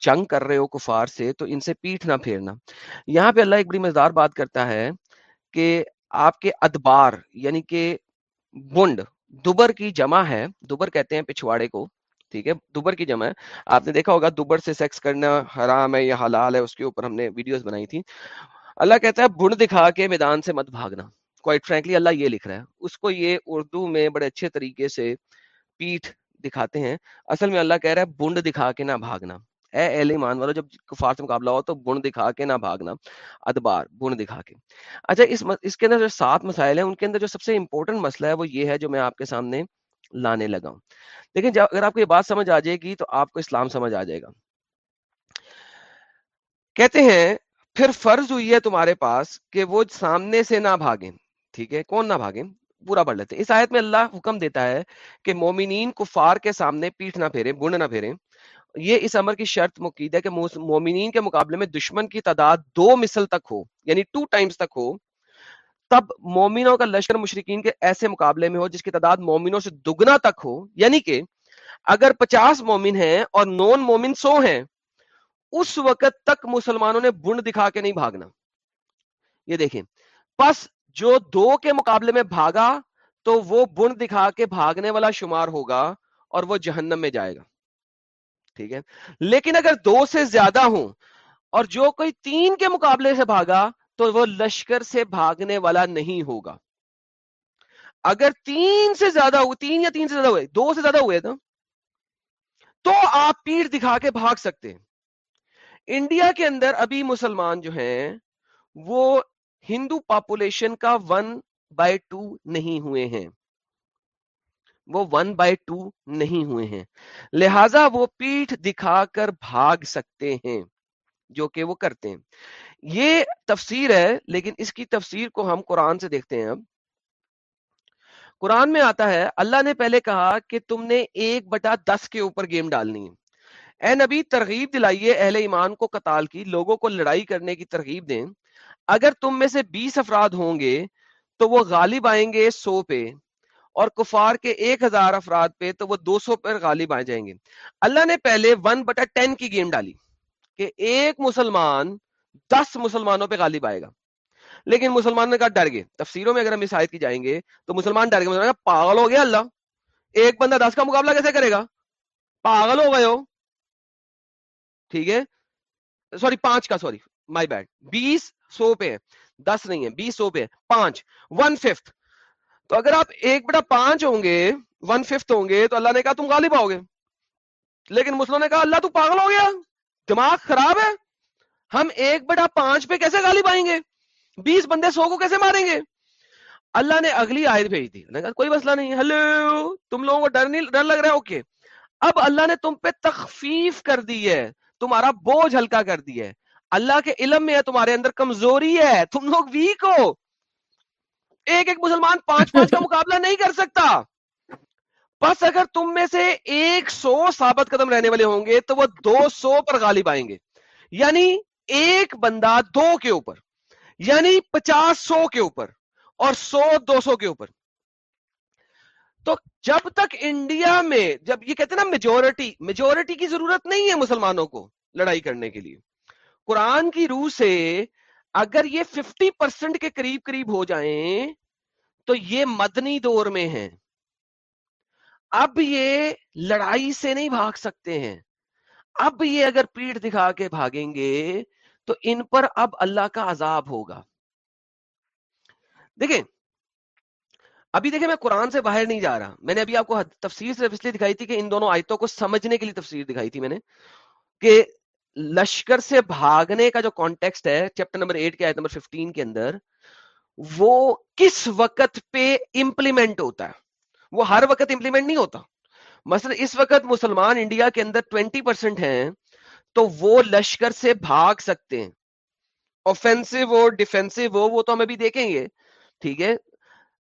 جنگ کر رہے ہو کفار سے تو ان سے پیٹ نہ پھیرنا۔ یہاں پہ اللہ ایک بڑی مزدار بات کرتا ہے کہ آپ کے ادبار یعنی کہ بنڈ دوبر کی جمع ہے دوبر کہتے ہیں پچھواڑے کو۔ ٹھیک ہے؟ دوبر کی جمع ہے۔ آپ نے دیکھا ہوگا دوبر سے سیکس کرنا حرام ہے یا حلال ہے، اس کے اوپر ہم نے ویڈیوز بنائی تھی اللہ کہتا ہے بن دکھا کے میدان سے مت بھاگنا۔ کوائٹ فرینکلی اللہ یہ لکھ رہا ہے۔ اس کو یہ اردو میں بڑے اچھے طریقے سے پیٹھ دکھاتے ہیں۔ اصل میں اللہ کہہ رہا ہے بنڈ دکھا کے نہ بھاگنا۔ اے اہل ایمان والا جب کفار سے مقابلہ ہو تو بن دکھا کے نہ بھاگنا۔ ادبار بن دکھا کے۔ اچھا اس اس کے اندر جو سات مسائل ہیں، ان کے اندر جو سب سے امپورٹنٹ مسئلہ ہے وہ یہ ہے جو میں آپ کے سامنے لانے لگا ہوں۔ لیکن جب اگر آپ کو یہ بات سمجھ آ جائے گی تو آپ کو اسلام سمجھ آ جائے گا۔ کہتے ہیں، پھر فرض ہوئی ہے تمہارے پاس کہ وہ سامنے سے نہ بھاگیں۔ ٹھیک ہے، کون نہ بھاگیں؟ پورا پڑھ لیتے اس آیت میں اللہ حکم دیتا ہے کہ مومنین کفار کے سامنے پیٹھ نہ پھیرے گنڈ نہ پھیرے یہ اس امر کی شرط مقید ہے کہ مومنین کے مقابلے میں دشمن کی تعداد دو مثل تک ہو یعنی ٹو ٹائمز تک ہو۔ تب مومنوں کا لشکر مشرقین کے ایسے مقابلے میں ہو جس کی تعداد مومنوں سے دگنا تک ہو یعنی کہ اگر پچاس مومن ہیں اور نون مومن سو ہیں، اس وقت تک مسلمانوں نے بنڈ دکھا کے نہیں بھاگنا۔ یہ دیکھیں، پس جو دو کے مقابلے میں بھاگا تو وہ بنڈ دکھا کے بھاگنے والا شمار ہوگا اور وہ جہنم میں جائے گا۔ ٹھیک ہے؟ لیکن اگر دو سے زیادہ ہوں اور جو کوئی تین کے مقابلے سے بھاگا تو وہ لشکر سے بھاگنے والا نہیں ہوگا۔ اگر تین سے زیادہ ہو تین یا تین سے زیادہ ہوئے، دو سے زیادہ ہوئے تھا تو آپ پیر دکھا کے بھاگ سکتے ہیں۔ انڈیا کے اندر ابھی مسلمان جو ہیں، وہ ہندو پاپولیشن کا ون بائی ٹو نہیں ہوئے ہیں۔ وہ ون بائی ٹو نہیں ہوئے ہیں۔ لہذا وہ پیٹھ دکھا کر بھاگ سکتے ہیں، جو کہ وہ کرتے ہیں۔ یہ تفسیر ہے، لیکن اس کی تفسیر کو ہم قرآن سے دیکھتے ہیں اب۔ قرآن میں آتا ہے، اللہ نے پہلے کہا کہ تم نے ایک بٹا دس کے اوپر گیم ڈالنی ہے۔ اے نبی، ترغیب دلائیے اہل ایمان کو قتال کی، لوگوں کو لڑائی کرنے کی ترغیب دیں۔ اگر تم میں سے بیس افراد ہوں گے تو وہ غالب آئیں گے سو پہ، اور کفار کے ایک ہزار افراد پہ تو وہ دو سو پر غالب آ جائیں گے۔ اللہ نے پہلے ون بٹا ٹین کی گیم ڈالی کہ ایک مسلمان دس مسلمانوں پہ غالب آئے گا۔ لیکن مسلمان نے کہا ڈر گئے۔ تفسیروں میں اگر ہم اس آیت کی جائیں گے تو مسلمان ڈر گئے۔ پاگل ہو گیا اللہ۔ ایک بندہ دس کا مقابلہ کیسے کرے گا؟ پاگل ہو گئے ہو۔ ٹھیک ہے؟ سوری، پانچ کا، سوری مائی بیڈ بیس سو پہ دس نہیں ہے، بیس سو پہ پانچ ون ففتھ تو اگر آپ ایک بڑا پانچ ہوں گے ون ففتھ ہوں گے، تو اللہ نے کہا تم غالب آؤ گے۔ لیکن مسلم نے کہا، اللہ تو پاگل ہو گیا۔ دماغ خراب ہے۔ ہم ایک بڑا پانچ پہ کیسے غالب آئیں گے؟ بیس بندے سو کو کیسے ماریں گے؟ اللہ نے اگلی آیت بھیج دی۔ کہا، کوئی مسئلہ نہیں۔ ہلو تم لوگوں کو ڈر نہیں، ڈر لگ رہا ہے؟ اوکے اب اللہ نے تم پہ تخفیف کر دی ہے۔ تمہارا بوجھ ہلکا کر دیا ہے۔ اللہ کے علم میں ہے، تمہارے اندر کمزوری ہے۔ تم لوگ ویک ہو۔ ایک ایک مسلمان پانچ پانچ کا مقابلہ نہیں کر سکتا۔ بس اگر تم میں سے ایک سو ثابت قدم رہنے والے ہوں گے، تو وہ دو سو پر غالب آئیں گے۔ یعنی ایک بندہ دو کے اوپر یعنی پچاس سو کے اوپر اور سو دو سو کے اوپر۔ تو جب تک انڈیا میں، جب یہ کہتے ہیں نا میجورٹی میجورٹی کی ضرورت نہیں ہے مسلمانوں کو لڑائی کرنے کے لیے۔ قرآن کی روح سے اگر یہ ففٹی پرسنٹ کے قریب قریب ہو جائیں، تو یہ مدنی دور میں ہیں۔ اب یہ لڑائی سے نہیں بھاگ سکتے ہیں۔ اب یہ اگر پیٹ دکھا کے بھاگیں گے تو ان پر اب اللہ کا عذاب ہوگا۔ دیکھیں، ابھی دیکھیں میں قرآن سے باہر نہیں جا رہا۔ میں نے ابھی آپ کو تفسیر صرف اس لیے دکھائی تھی کہ ان دونوں آیتوں کو سمجھنے کے لیے تفسیر دکھائی تھی میں نے کہ لشکر سے بھاگنے کا جو کانٹیکسٹ ہے چیپٹر نمبر ایٹ کے آیت نمبر ففٹین کے اندر، وہ کس وقت پہ امپلیمنٹ ہوتا ہے؟ وہ ہر وقت امپلیمنٹ نہیں ہوتا۔ مثلا اس وقت مسلمان انڈیا کے اندر ٹوینٹی پرسینٹ ہیں۔ تو وہ لشکر سے بھاگ سکتے ہیں۔ اوفینسو ہو ڈیفینسو ہو، وہ تو ہم ابھی دیکھیں گے۔ ٹھیک ہے۔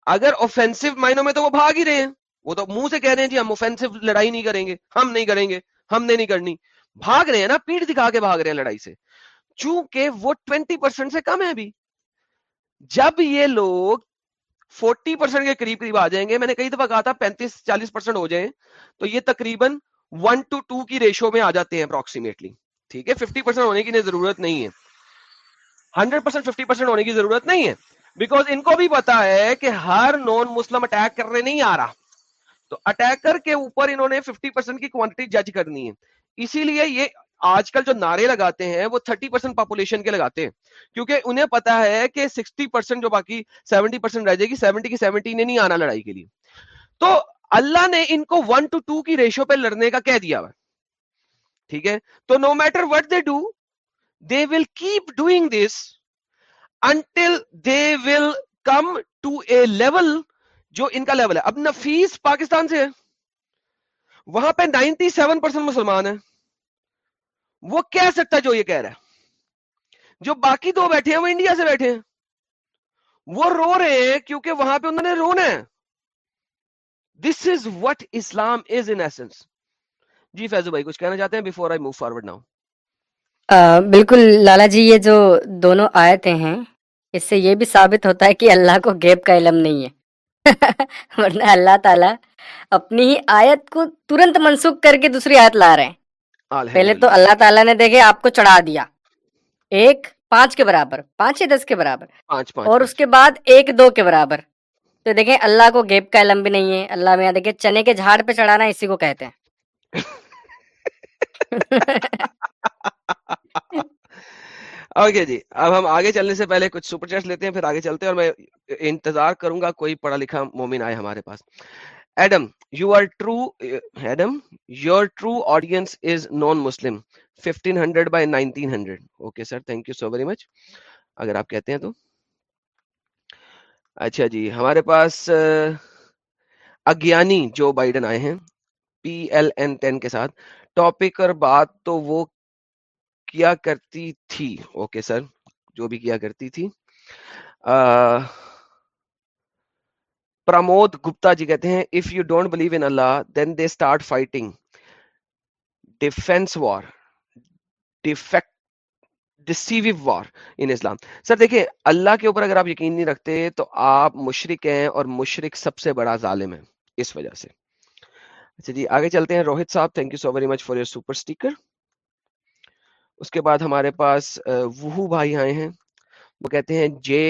اگر اوفینسو مائنوں میں تو وہ بھاگ ہی رہے ہیں۔ وہ تو منہ سے کہہ رہے ہیں جی ہم اوفینسو لڑائی نہیں کریں گے۔ ہم نہیں کریں گے۔ ہم نے نہیں کرنی۔ بھاگ رہے ہیں نا، پیٹ دکھا کے بھاگ رہے ہیں لڑائی سے۔ چونکہ وہ ٹوینٹی پرسینٹ سے کم ہے ابھی۔ جب یہ لوگ فورٹی پرسینٹ کے قریب قریب آ جائیں گے، میں نے کئی دفعہ کہا تھا پینتیس، چالیس پرسینٹ ہو جائیں، تو یہ تقریباً ون ٹو ٹو کی ریشو میں آ جاتے ہیں اپروکسیمیٹلی ٹھیک ہے؟ ففٹی پرسینٹ ہونے کی ضرورت نہیں ہے۔ ہنڈریڈ پرسینٹ ففٹی پرسینٹ ہونے کی ضرورت نہیں ہے۔ بیکاز ان کو بھی پتا ہے کہ ہر نان مسلم اٹیک کرنے نہیں آ رہا۔ تو اٹیکر کے اوپر انہوں نے ففٹی پرسینٹ کی کوانٹٹی جج کرنی ہے۔ اسی لیے یہ آج کل جو نعرے لگاتے ہیں، وہ تھرٹی پرسینٹ پاپولیشن کے لگاتے ہیں۔ کیونکہ انہیں پتا ہے کہ سکسٹی پرسینٹ جو باقی سیونٹی پرسینٹ رہ جائے گی سیونٹی کی سیونٹی نے نہیں آنا لڑائی کے لیے۔ تو اللہ نے ان کو ون ٹو ٹو کی ریشو پہ لڑنے کا کہہ دیا ہوا ٹھیک ہے؟ تو no matter what they do they will keep doing this until they will come to a level جو ان کا لیول ہے۔ اب نفیس پاکستان سے ہے۔ وہاں پہ نائنٹی سیون پرسینٹ مسلمان ہیں۔ وہ کہہ سکتا جو یہ کہہ رہا ہے۔ جو باقی دو بیٹھے ہیں، وہ انڈیا سے بیٹھے ہیں۔ وہ رو رہے ہیں کیونکہ وہاں پہ انہوں نے رونا ہے۔ This is what Islam is in essence جی فیضو بھائی کچھ کہنا چاہتے ہیں before I move forward now بالکل لالا جی یہ جو دونوں آیتیں ہیں اس سے یہ بھی ثابت ہوتا ہے کہ اللہ کو گیپ کا علم نہیں ہے۔ ورنہ اللہ تعالیٰ اپنی ہی آیت کو ترنت منسوخ کر کے دوسری آیت لا رہے ہیں۔ پہلے تو اللہ تعالیٰ نے دیکھے آپ کو چڑھا دیا۔ ایک پانچ کے برابر پانچ یا دس کے برابر۔ اور اس کے بعد ایک دو کے برابر۔ تو دیکھیں اللہ کو گیپ کا علم بھی نہیں ہے اللہ میں دیکھیں چنے کے جھاڑ پہ چڑھانا اسی کو کہتے ہیں۔ اوکے جی اب ہم آگے چلنے سے پہلے کچھ سپر چیٹ لیتے ہیں پھر آگے چلتے ہیں اور میں انتظار کروں گا کوئی پڑھا لکھا مومن آئے ہمارے پاس۔ Adam, you are true. uh, Adam, اچھا جی ہمارے پاس اگیانی جو بائیڈن آئے ہیں، پی ایل این ٹین کے ساتھ، ٹاپک اور بات تو وہ کیا کرتی تھی؟ اوکے سر، جو بھی کیا کرتی تھی۔ پرمود گپتا جی کہتے ہیں if you don't believe in Allah then they start fighting defence war defect deceive war in Islam sir دیکھیں اللہ کے اوپر اگر آپ یقین نہیں رکھتے تو آپ مشرق ہیں اور مشرق سب سے بڑا ظالم ہے اس وجہ سے۔ اچھا جی آگے چلتے ہیں۔ روہت صاحب thank you so very much for your super sticker اس کے بعد ہمارے پاس وہو بھائی آئے ہیں۔ وہ کہتے ہیں جے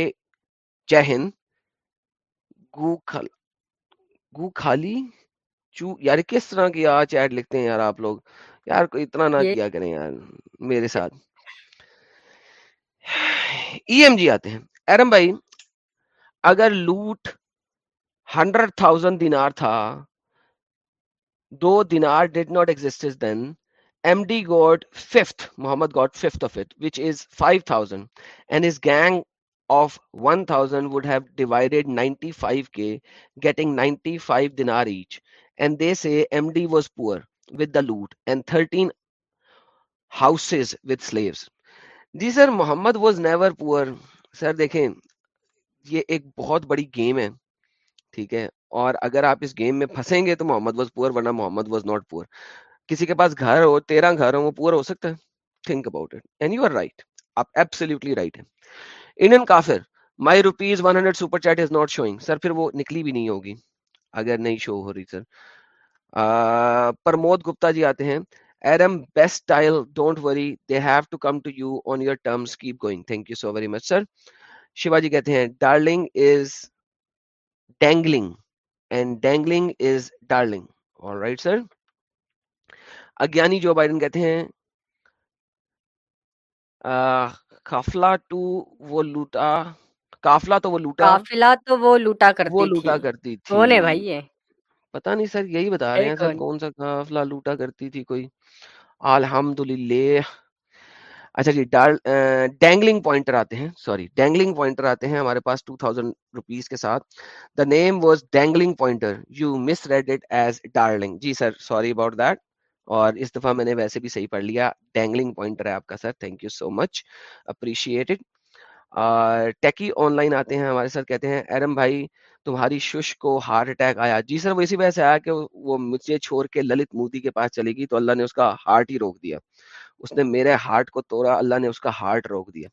چہن گو خل... گو خالی چو یار کس طرح کی یار چیٹ لکھتے ہیں یار آپ لوگ؟ یار اتنا نہ کیا کریں یار میرے ساتھ۔ ای ایم جی آتے ہیں۔ ارم بھائی، اگر لوٹ ہنڈریڈ تھاؤزینڈ دینار تھا، دو دینار did not exit then M D got fifth, Muhammad got fifth of it which is five thousand and is gang of one thousand would have divided ninety five K getting ninety five dinar each and they say M D was poor with the loot and thirteen houses with slaves G sir, Muhammad was never poor sir, دیکھیں، یہ ایک بہت بڑی game ہے، ٹھیک ہے، اور اگر آپ اس گیم میں پھنسیں گے تو محمد واز پور ورنہ محمد واز ناٹ پور کسی کے پاس گھر ہو، تیرہ گھر ہو وہ پور ہو سکتا ہے. Think about it and you are right آپ ایبسلیوٹلی رائٹ ہیں. انڈین کافر my rupees one hundred super chat is not showing sir, پھر وہ نکلی بھی نہیں ہوگی، اگر نہیں شو ہو رہی، سر. پرمود گپتا جی آتے ہیں. Adam, best style. Don't worry. They have to come to you on your terms. Keep going. Thank you so very much, sir. Shiva ji kehte hain, darling is dangling and dangling is darling. All right, sir. Agyani Joe Biden kehte hain, کافلا ٹو وہ لوٹا کافلا تو وہ لوٹا کافلا تو وہ لوٹا کرتی وہ لوٹا کرتی تھی بھائی پتا نہیں سر یہی بتا رہے ہیں سر کون سا قافلہ لوٹا کرتی تھی کوئی؟ الحمد للہ اچھا جی ڈینگلنگ پوائنٹر آتے ہیں سوری ڈینگلنگ پوائنٹر آتے ہیں ہمارے پاس 2000 روپیز کے ساتھ۔ The name was dangling pointer you misread it as darling ji sir sorry about that اور اس دفعہ میں نے ویسے بھی صحیح پڑھ لیا۔ ڈینگلنگ پوائنٹر ہے آپ کا sir thank you so much appreciated techie online آتے ہیں، ہمارے ساتھ کہتے ہیں ایرم بھائی، تمہاری شش کو ہارٹ اٹیک آیا۔ جی سر، وہ اسی وجہ سے آیا کہ وہ مجھے چھوڑ کے للت مودی کے پاس چلے گی تو اللہ نے اس کا ہارٹ ہی روک دیا۔ اس نے میرے ہارٹ کو توڑا، اللہ نے اس کا ہارٹ روک دیا۔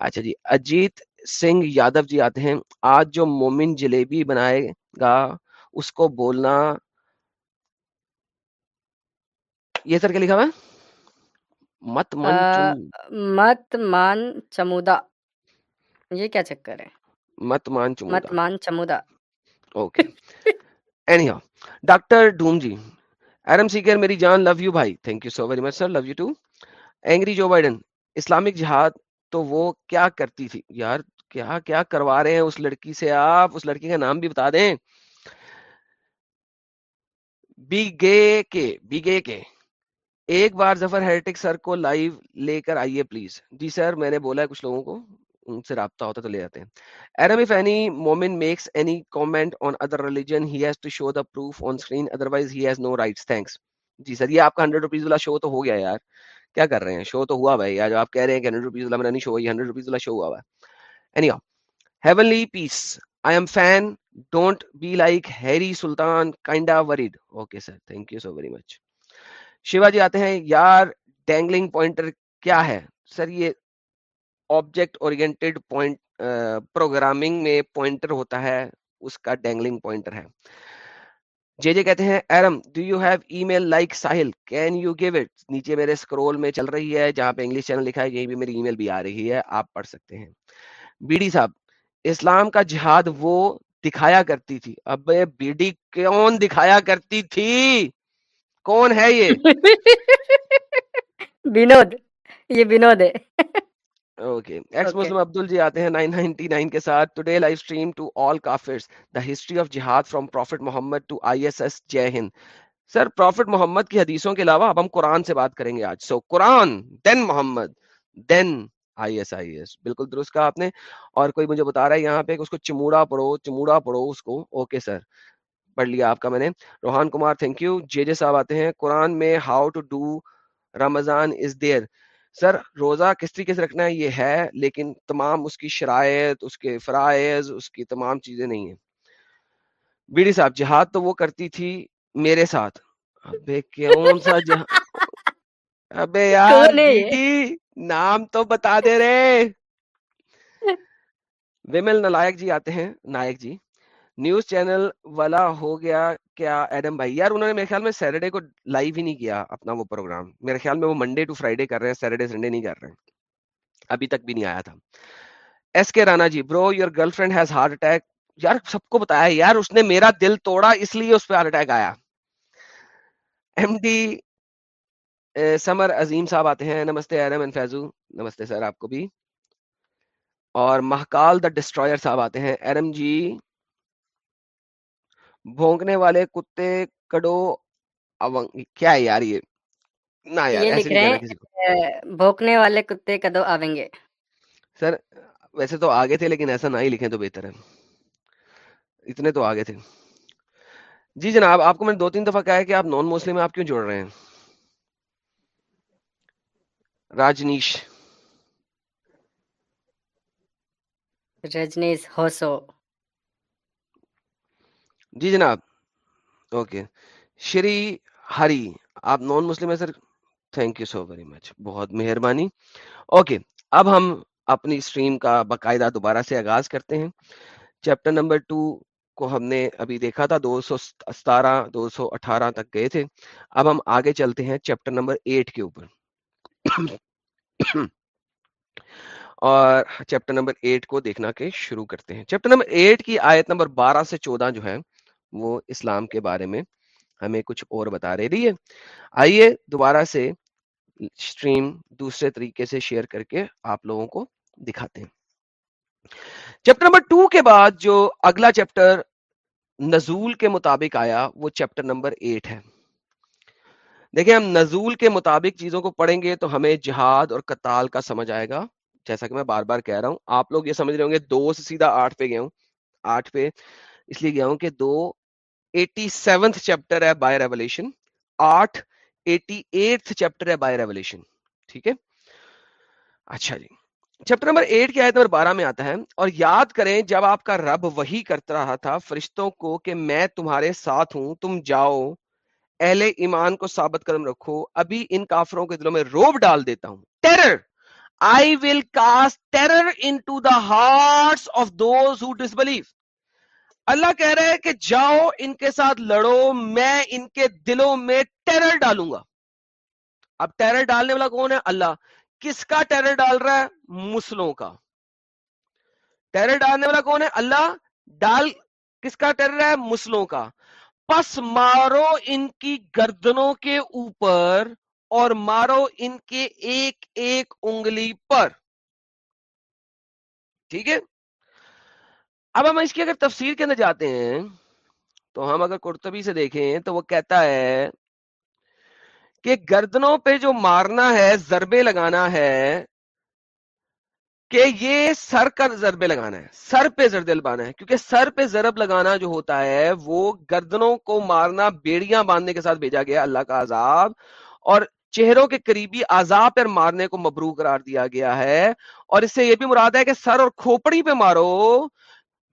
اچھا جی اجیت سنگھ یادو جی آتے ہیں۔ آج جو مومن جلیبی بنائے گا، اس کو بولنا۔ یہ سر کیا لکھا ہوا مت من مت مان چمودا۔ یہ کیا چکر ہے مت مان چمودا مت مان چمودا اوکے اینی ہاؤ ڈاکٹر ڈھوم جی ایرم سیگر میری جان لو یو بھائی thank you so very much sir love you too angry Joe Biden Islamic جہاد تو وہ کیا کرتی تھی؟ یار کیا کیا کروا رہے ہیں اس لڑکی سے آپ؟ اس لڑکی کا نام بھی بتا دیں. بی گے کے بی گے کے۔ ایک بار ظفر ہیریٹک سر کو لائیو لے کر آئیے پلیز جی سر میں نے بولا ہے کچھ لوگوں کو۔ ان سے رابطہ ہوتا تو لے جاتے ہیں۔ ایرم اف اینی مومن makes any comment on other religion he has to show the proof on screen otherwise he has no rights thanks G sir, یہ آپ کا ہنڈریڈ روپیز والا شو تو ہو گیا یار۔ کیا کر رہے ہیں؟ شو تو ہوا بھائی۔ یار جو آپ کہہ رہے ہیں کہ ہنڈریڈ روپیز والا میرا نہیں شو ہوا ہنڈریڈ روپیز والا شو ہوا۔ ہوا any heavenly peace I am fan don't be like Harry Sultan kind kinda worried okay sir thank you so very much Shiva ji آتے ہیں یار ڈینگلنگ پوائنٹر کیا ہے سر یہ آبجیکٹ اور پروگرامنگ میں پوائنٹر ہوتا ہے، اس کا ڈینگلنگ پوائنٹر ہے۔ جے جے کہتے ہیں، Eram do you have email like Sahil can you give it نیچے میرے اسکرول میں چل رہی ہے، جہاں پہ انگلش چینل لکھا ہے، یہیں بھی میری ای میل بھی آ رہی ہے، آپ پڑھ سکتے ہیں۔ بی ڈی صاحب، اسلام کا جہاد وہ دکھایا کرتی تھی۔ اب بی ڈی کون دکھایا کرتی تھی؟ کون ہے یہ؟ بنود یہ بنود ہے۔ Okay ex Muslim Abdul ji آتے ہیں 999 کے ساتھ today life stream to all کافرز the history of jihad from prophet Muhammad to I S S Jai Hind sir prophet Muhammad کی حدیثوں کے علاوہ اب ہم قرآن سے بات کریں گے آج سو قرآن دین محمد دین آئی ایس آئی ایس بالکل درست کہا آپ نے. اور کوئی مجھے بتا رہا ہے یہاں پہ کہ اس کو چموڑا پڑھو چموڑا پڑھو اس کو. اوکے سر پڑھ لیا آپ کا میں نے. Rohan Kumar thank you J J صاحب آتے ہیں. قرآن میں how to do Ramzan is there sir روزہ کس طریقے سے رکھنا ہے یہ ہے لیکن تمام اس کی شرائط اس کے فرائض اس کی تمام چیزیں نہیں ہیں۔ بیڑی صاحب جہاد تو وہ کرتی تھی میرے ساتھ۔ ابے کون سا جہاد ابے یار بیٹی نام تو بتا دے رہے۔ ویمل نلائک جی آتے ہیں نائک جی۔ نیوز چینل والا ہو گیا کیا ایڈم بھائی؟ یار انہوں نے میرے خیال میں سیٹرڈے کو لائیو ہی نہیں کیا اپنا وہ پروگرام میرے خیال میں وہ منڈے ٹو فرائیڈے کر رہے ہیں سیٹرڈے سنڈے نہیں کر رہے ہیں۔ ابھی تک بھی نہیں آیا تھا۔ ایس کے Rana ji bro your girlfriend has heart attack یار سب کو بتایا یار اس نے میرا دل توڑا، اس لیے اس پہ ہارٹ اٹیک آیا۔ ایم ڈی سمر، عظیم صاحب آتے ہیں۔ نمستے ایرم اینڈ فیضو۔ نمستے سر، آپ کو بھی۔ اور مہکال دا ڈسٹروئر صاحب آتے ہیں۔ ایرم جی بھونکنے والے کتے کڈو کیا ہے یار یہ؟ نہ ہیں بھونکنے والے کتے کدو آویں گے سر ویسے تو آگے تھے لیکن ایسا نہ ہی لکھیں تو بہتر ہے۔ اتنے تو آگے تھے۔ جی جناب آپ کو میں نے دو تین دفعہ کہا ہے کہ آپ نان مسلم میں آپ کیوں جوڑ رہے ہیں؟ راجنیش۔ رجنیش ہوسو۔ جی جناب، اوکے۔ شری ہری، آپ نان مسلم ہیں sir? Thank you so very much بہت مہربانی۔ اوکے، اب ہم اپنی اسٹریم کا باقاعدہ دوبارہ سے آغاز کرتے ہیں۔ چیپٹر نمبر ٹو کو ہم نے ابھی دیکھا تھا، دو سو ستارہ، دو سو اٹھارہ تک گئے تھے۔ اب ہم آگے چلتے ہیں چیپٹر نمبر ایٹ کے اوپر۔ اور چیپٹر نمبر ایٹ کو دیکھنا کے شروع کرتے ہیں۔ چیپٹر نمبر ایٹ کی آیت نمبر بارہ سے چودہ جو ہے وہ اسلام کے بارے میں ہمیں کچھ اور بتا رہی ہے۔ آئیے دوبارہ سے اسٹریم دوسرے طریقے سے شیئر کر کے آپ لوگوں کو دکھاتے ہیں۔ چیپٹر نمبر ٹو کے بعد جو اگلا چیپٹر نزول کے مطابق آیا، وہ چیپٹر نمبر ایٹ ہے۔ دیکھیں، ہم نزول کے مطابق چیزوں کو پڑھیں گے تو ہمیں جہاد اور قتال کا سمجھ آئے گا۔ جیسا کہ میں بار بار کہہ رہا ہوں، آپ لوگ یہ سمجھ رہے ہوں گے، دو سے سیدھا آٹھ پہ گیا ہوں۔ آٹھ پہ اس لیے گیا ہوں کہ دو ایٹی سیونتھ چیپٹر ہے بائی ریولیشن آٹھ ایٹی ایٹ چیپٹر ہے بائی ریولیشن ٹھیک ہے؟ اچھا جی۔ چیپٹر نمبر ایٹ کی آیت نمبر بارہ میں آتا ہے، اور یاد کریں جب آپ کا رب وہی کرتا رہا تھا فرشتوں کو کہ میں تمہارے ساتھ ہوں، تم جاؤ، اہل ایمان کو ثابت قدم رکھو، ابھی ان کافروں کے دلوں میں روب ڈال دیتا ہوں۔ Terror I will cast terror into the hearts of those who ڈس اللہ کہہ رہے کہ جاؤ، ان کے ساتھ لڑو، میں ان کے دلوں میں ٹیرر ڈالوں گا۔ اب ٹیرر ڈالنے والا کون ہے؟ اللہ۔ کس کا ٹیرر ڈال رہا ہے؟ مسلوں کا۔ ٹیرر ڈالنے والا کون ہے؟ اللہ۔ ڈال کس کا ٹیرر ہے؟ مسلوں کا۔ پس مارو ان کی گردنوں کے اوپر اور مارو ان کے ایک ایک انگلی پر۔ ٹھیک ہے؟ اب ہم اس کی اگر تفسیر کے اندر جاتے ہیں، تو ہم اگر کرتبی سے دیکھیں تو وہ کہتا ہے کہ گردنوں پہ جو مارنا ہے، ضربے لگانا ہے، کہ یہ سر کا ضربے لگانا ہے، سر پہ زرد لگانا ہے، کیونکہ سر پہ ضرب لگانا جو ہوتا ہے، وہ گردنوں کو مارنا، بیڑیاں باندھنے کے ساتھ بھیجا گیا، اللہ کا عذاب، اور چہروں کے قریبی عذاب پر مارنے کو مبرو قرار دیا گیا ہے، اور اس سے یہ بھی مراد ہے کہ سر اور کھوپڑی پہ مارو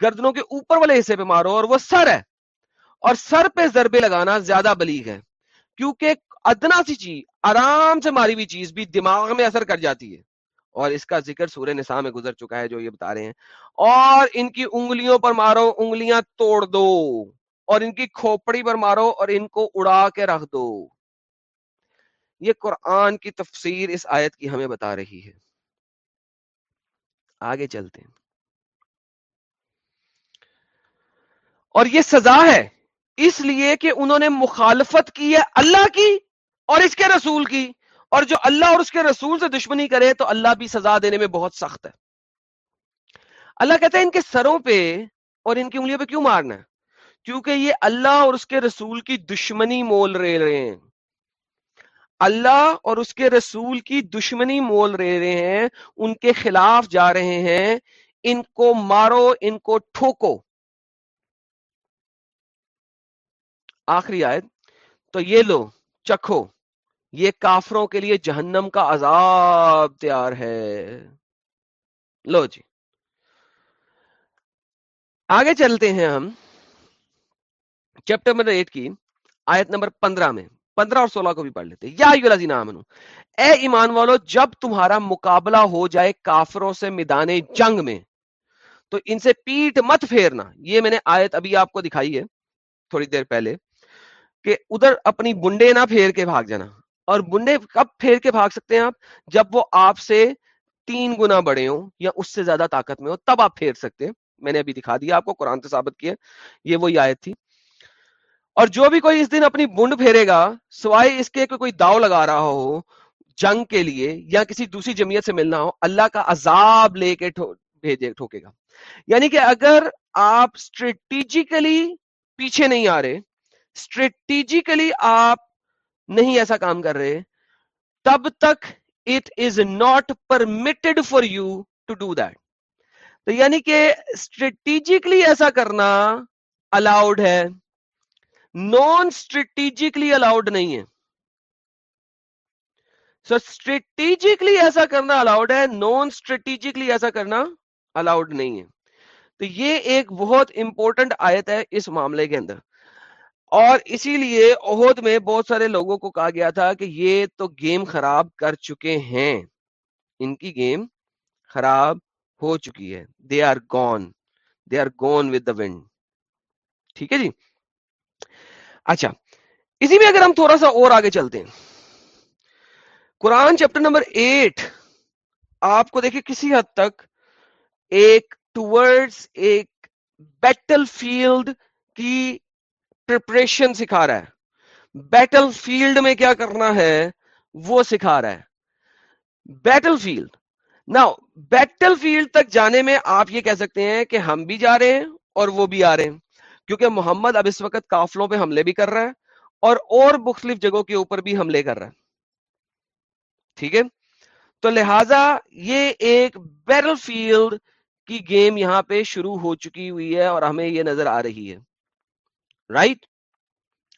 گردنوں کے اوپر والے حصے پہ مارو اور وہ سر ہے۔ اور سر پہ ضربے لگانا زیادہ بلیغ ہے، کیونکہ ادنا سی چیز، آرام سے ماری ہوئی چیز بھی دماغ میں اثر کر جاتی ہے۔ اور اس کا ذکر سورہ نساء میں گزر چکا ہے جو یہ بتا رہے ہیں۔ اور ان کی انگلیوں پر مارو، انگلیاں توڑ دو۔ اور ان کی کھوپڑی پر مارو اور ان کو اڑا کے رکھ دو۔ یہ قرآن کی تفسیر اس آیت کی ہمیں بتا رہی ہے۔ آگے چلتے ہیں۔ اور یہ سزا ہے۔ اس لیے کہ انہوں نے مخالفت کی ہے اللہ کی اور اس کے رسول کی۔ اور جو اللہ اور اس کے رسول سے دشمنی کرے تو اللہ بھی سزا دینے میں بہت سخت ہے۔ اللہ کہتا ہے ان کے سروں پہ اور ان کی انگلیوں پہ کیوں مارنا؟ ہے کیونکہ یہ اللہ اور اس کے رسول کی دشمنی مول رہے رہے ہیں۔ اللہ اور اس کے رسول کی دشمنی مول رہے رہے ہیں۔ ان کے خلاف جا رہے ہیں۔ ان کو مارو، ان کو ٹھوکو۔ آخری آیت، تو یہ لو، چکھو، یہ کافروں کے لیے جہنم کا عذاب تیار ہے۔ لو جی۔ آگے چلتے ہیں ہم، چیپٹر نمبر ایٹ کی آیت نمبر پندرہ میں، پندرہ اور سولہ کو بھی پڑھ لیتے یا اے ایمان والو، جب تمہارا مقابلہ ہو جائے کافروں سے میدان جنگ میں، تو ان سے پیٹ مت پھیرنا۔ یہ میں نے آیت ابھی آپ کو دکھائی ہے، تھوڑی دیر پہلے۔ کہ ادھر اپنی بنڈے نہ پھیر کے بھاگ جانا۔ اور بنڈے کب پھیر کے بھاگ سکتے ہیں آپ؟ جب وہ آپ سے تین گنا بڑے ہوں یا اس سے زیادہ طاقت میں ہو تب آپ پھیر سکتے ہیں۔ میں نے ابھی دکھا دیا، آپ کو قرآن سے ثابت کیا یہ وہی آیت تھی۔ اور جو بھی کوئی اس دن اپنی بنڈ پھیرے گا، سوائے اس کے کوئی داؤ لگا رہا ہو، جنگ کے لیے یا کسی دوسری جمعیت سے ملنا ہو، اللہ کا عذاب لے کے بھیجے، ٹھوکے گا۔ یعنی کہ اگر آپ اسٹریٹجیکلی پیچھے نہیں آ رہے اسٹریٹجیکلی آپ نہیں ایسا کام کر رہے، تب تک it is not permitted for you to do that تو یعنی کہ اسٹریٹجیکلی ایسا کرنا الاؤڈ ہے نان اسٹریٹجیکلی الاؤڈ نہیں ہے۔ سو اسٹریٹجیکلی ایسا کرنا الاؤڈ ہے نان اسٹریٹجیکلی ایسا کرنا الاؤڈ نہیں ہے۔ تو یہ ایک بہت امپورٹنٹ آیت ہے اس معاملے کے اندر۔ اور اسی لیے عہد میں بہت سارے لوگوں کو کہا گیا تھا کہ یہ تو گیم خراب کر چکے ہیں۔ ان کی گیم خراب ہو چکی ہے۔ They are gone they are gone with the wind ٹھیک ہے جی؟ اچھا اسی میں اگر ہم تھوڑا سا اور آگے چلتے ہیں۔ قرآن چیپٹر نمبر ایٹ آپ کو دیکھیں کسی حد تک ایک ٹورڈز ایک بیٹل فیلڈ کی پریپریشن سکھا رہا ہے۔ بیٹل فیلڈ میں کیا کرنا ہے؟ وہ سکھا رہا ہے۔ بیٹل فیلڈ نا بیٹل فیلڈ تک جانے میں آپ یہ کہہ سکتے ہیں کہ ہم بھی جا رہے ہیں اور وہ بھی آ رہے ہیں۔ کیونکہ محمد اب اس وقت کافلوں پہ حملے بھی کر رہا ہے اور اور مختلف جگہوں کے اوپر بھی حملے کر رہا ہے۔ ٹھیک ہے؟ تو لہذا یہ ایک بیٹل فیلڈ کی گیم یہاں پہ شروع ہو چکی ہوئی ہے اور ہمیں یہ نظر آ رہی ہے۔ رائٹ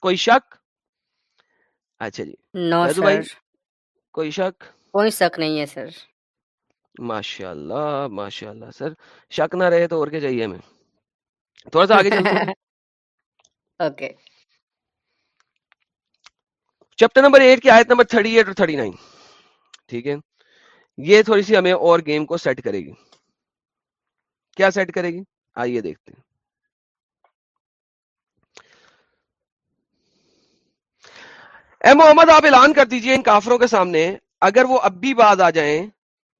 کوئی شک اچھا جی نو سر کوئی شک کوئی شک نہیں ہے سر ماشاء اللہ ماشاء اللہ سر شک نہ رہے تو اور کیا چاہیے ہمیں تھوڑا سا آگے چلتے اوکے چیپٹر نمبر ایٹ کی آیت نمبر تھرٹی ایٹ اور تھرٹی نائن ٹھیک ہے یہ تھوڑی سی ہمیں اور گیم کو سیٹ کرے گی کیا سیٹ کرے گی آئیے دیکھتے ہیں اے محمد، آپ اعلان کر دیجیے ان کافروں کے سامنے، اگر وہ اب بھی باز آ جائیں،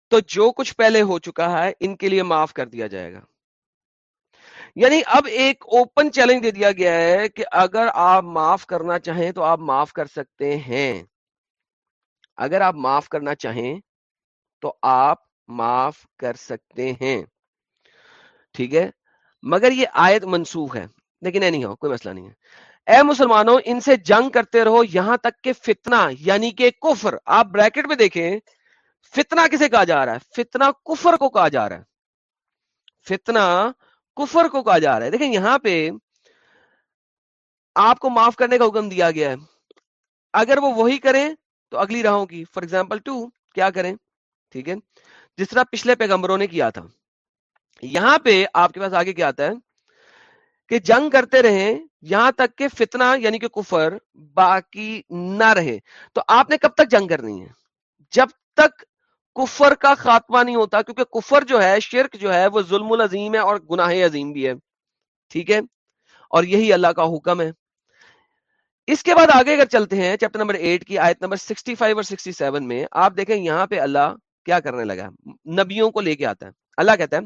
تو جو کچھ پہلے ہو چکا ہے، ان کے لیے معاف کر دیا جائے گا۔ یعنی اب ایک اوپن چیلنج دے دیا گیا ہے کہ اگر آپ معاف کرنا چاہیں تو آپ معاف کر سکتے ہیں۔ اگر آپ معاف کرنا چاہیں تو آپ معاف کر سکتے ہیں۔ ٹھیک ہے؟ مگر یہ آیت منسوخ ہے۔ لیکن نہیں ہو، کوئی مسئلہ نہیں ہے۔ اے مسلمانوں، ان سے جنگ کرتے رہو، یہاں تک کہ فتنہ یعنی کہ کفر۔ آپ بریکٹ میں دیکھیں، فتنہ کسے کہا جا رہا ہے؟ فتنہ کفر کو کہا جا رہا ہے۔ فتنہ کفر کو کہا جا رہا ہے۔ دیکھیں، یہاں پہ آپ کو معاف کرنے کا حکم دیا گیا ہے۔ اگر وہ وہی کریں تو اگلی راہوں کی۔ فار ایگزامپل ٹو کیا کریں؟ ٹھیک ہے۔ جس طرح پچھلے پیغمبروں نے کیا تھا۔ یہاں پہ آپ کے پاس آگے کیا آتا ہے؟ کہ جنگ کرتے رہیں، یہاں تک کہ فتنہ یعنی کہ کفر باقی نہ رہے۔ تو آپ نے کب تک جنگ کرنی ہے؟ جب تک کفر کا خاتمہ نہیں ہوتا، کیونکہ کفر جو ہے، شرک جو ہے، وہ ظلم العظیم ہے اور گناہ عظیم بھی ہے۔ ٹھیک ہے؟ اور یہی اللہ کا حکم ہے۔ اس کے بعد آگے اگر چلتے ہیں، چیپٹر نمبر ایٹ کی آیت نمبر 65 اور 67 میں، آپ دیکھیں یہاں پہ اللہ کیا کرنے لگا نبیوں کو لے کے آتا ہے۔ اللہ کہتا ہے،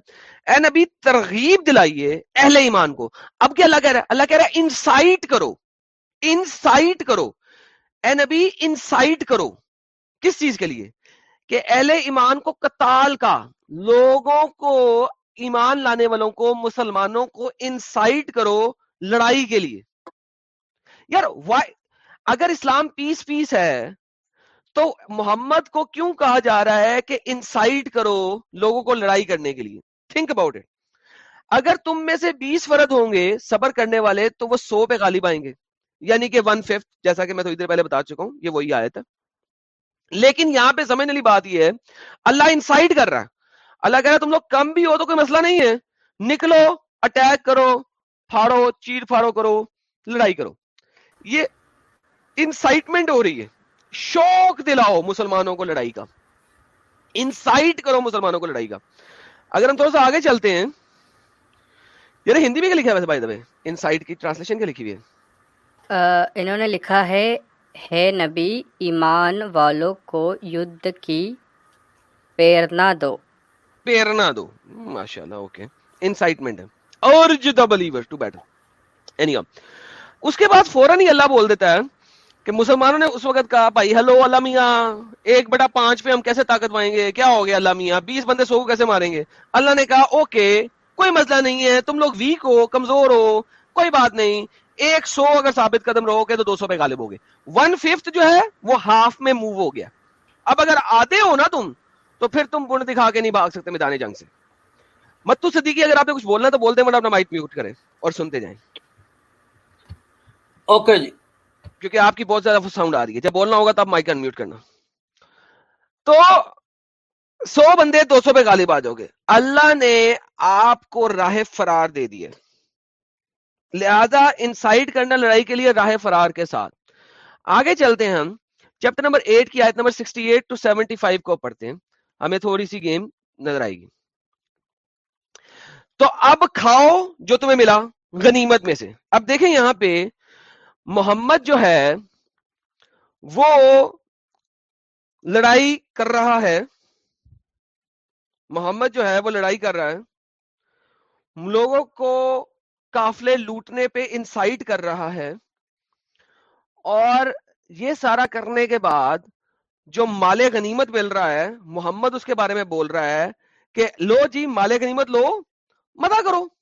اے نبی، ترغیب دلائیے اہل ایمان کو۔ اب کیا اللہ کہہ رہا ہے؟ اللہ کہہ رہا ہے، انسائٹ کرو انسائٹ کرو۔ اے نبی، انسائٹ کرو۔ کس چیز کے لیے؟ کہ اہل ایمان کو قتال کا، لوگوں کو ایمان لانے والوں کو، مسلمانوں کو انسائٹ کرو لڑائی کے لیے۔ یار وائی اگر اسلام پیس پیس ہے تو محمد کو کیوں کہا جا رہا ہے کہ انسائٹ کرو لوگوں کو لڑائی کرنے کے لیے؟ تھنک اباؤٹ اٹ اگر تم میں سے بیس فرد ہوں گے صبر کرنے والے، تو وہ سو پہ غالب آئیں گے۔ یعنی کہ ون ففتھ جیسا کہ میں تو ادھر پہلے بتا چکا ہوں، یہ وہی آیت ہے۔ لیکن یہاں پہ سمجھنے والی بات یہ ہے، اللہ انسائٹ کر رہا ہے۔ اللہ کہہ رہا تم لوگ کم بھی ہو تو کوئی مسئلہ نہیں ہے۔ نکلو اٹیک کرو، پھاڑو، چیر پھاڑو کرو، لڑائی کرو۔ یہ انسائٹمنٹ ہو رہی ہے۔ شوق دلاؤ مسلمانوں کو لڑائی کا۔ انسائٹ کرو مسلمانوں کو لڑائی کا۔ اگر ہم تھوڑا سا آگے چلتے ہیں یار ہندی میں کیا لکھا ہے ویسے بھائی دبے انسائٹ کی ٹرانسلیشن کیا لکھی ہوئی ہے؟ انہوں نے لکھا ہے ہے نبی ایمان والوں کو یدھ کی پیرنا دو۔ پیرنا دو۔ ماشاء اللہ اوکے انسائٹمنٹ ہے۔ اور the believer to better any اس کے بعد فوراً ہی اللہ بول دیتا ہے کہ مسلمانوں نے اس وقت کہا، بھائی ہلو اللہ میاں، ایک بٹا پانچ پہ ہم کیسے طاقت پائیں گے؟ کیا ہو گیا اللہ میاں؟ بیس بندے سو کو کیسے ماریں گے؟ اللہ نے کہا اوکے کوئی مسئلہ نہیں ہے، تم لوگ ویک ہو، کمزور ہو، کوئی بات نہیں، ایک سو اگر ثابت قدم رہو گے تو دو سو پہ غالب ہوگے ون ففتھ جو ہے، وہ ہاف میں موو ہو گیا۔ اب اگر آتے ہو نا تم، تو پھر تم گن دکھا کے نہیں بھاگ سکتے میدان جنگ سے۔ متو صدیقی، اگر آپ نے کچھ بولنا تو بولتے ہیں اپنا مائک میوٹ کریں اور سنتے جائیں۔ اوکے جی۔ کیونکہ آپ کی بہت زیادہ ساؤنڈ آ رہی ہے۔ جب بولنا ہوگا تو آپ مائک انمیوٹ کرنا۔ تو سو بندے دو سو پہ غالب آ جاؤ گے۔ اللہ نے آپ کو راہ فرار دے دی لہذا انسائٹ کرنا لڑائی کے لیے راہ فرار کے ساتھ۔ آگے چلتے ہیں ہم۔ چیپٹر نمبر ایٹ کی آیت number sixty eight to seventy five کو پڑھتے ہیں۔ ہمیں تھوڑی سی گیم نظر آئے گی۔ تو اب کھاؤ جو تمہیں ملا غنیمت میں سے۔ اب دیکھیں یہاں پہ محمد جو ہے، وہ لڑائی کر رہا ہے۔ محمد جو ہے، وہ لڑائی کر رہا ہے۔ لوگوں کو کافلے لوٹنے پہ انسائٹ کر رہا ہے۔ اور یہ سارا کرنے کے بعد جو مال غنیمت مل رہا ہے، محمد اس کے بارے میں بول رہا ہے کہ لو جی مال غنیمت لو متا کرو۔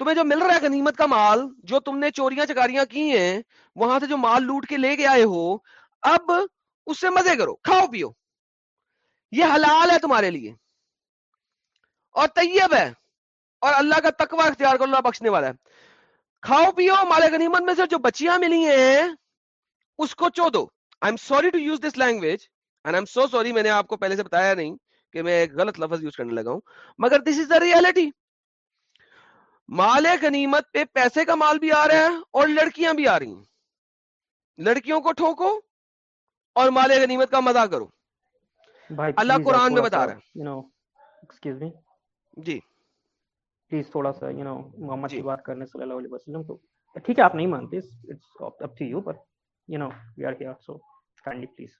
تمہیں جو مل رہا ہے غنیمت کا مال، جو تم نے چوریاں چکاریاں کی ہیں، وہاں سے جو مال لوٹ کے لے کے آئے ہو، اب اس سے مزے کرو، کھاؤ پیو۔ یہ حلال ہے تمہارے لیے، اور طیب ہے، اور اللہ کا تقوی اختیار کر اللہ بخشنے والا ہے۔ کھاؤ پیو، مال غنیمت میں سے جو بچیاں ملی ہیں، اس کو چو دو۔ I am sorry to use this language and I am so sorry میں نے آپ کو پہلے سے بتایا نہیں کہ میں ایک غلط لفظ یوز کرنے لگا ہوں، مگر دس از دا ریالٹی مال غنیمت پہ پیسے کا مال بھی آ رہا ہے اور لڑکیاں بھی آ رہی ہیں۔ لڑکیوں کو ٹھوکو اور مال غنیمت کا مزہ کرو۔ اللہ قرآن میں بتا رہا ہے۔ جی۔ پلیز تھوڑا سا یو نو محمد کی بات کرنے صلی اللہ علیہ وسلم تو ٹھیک ہے آپ نہیں مانتے up to you you know we are here so kindly please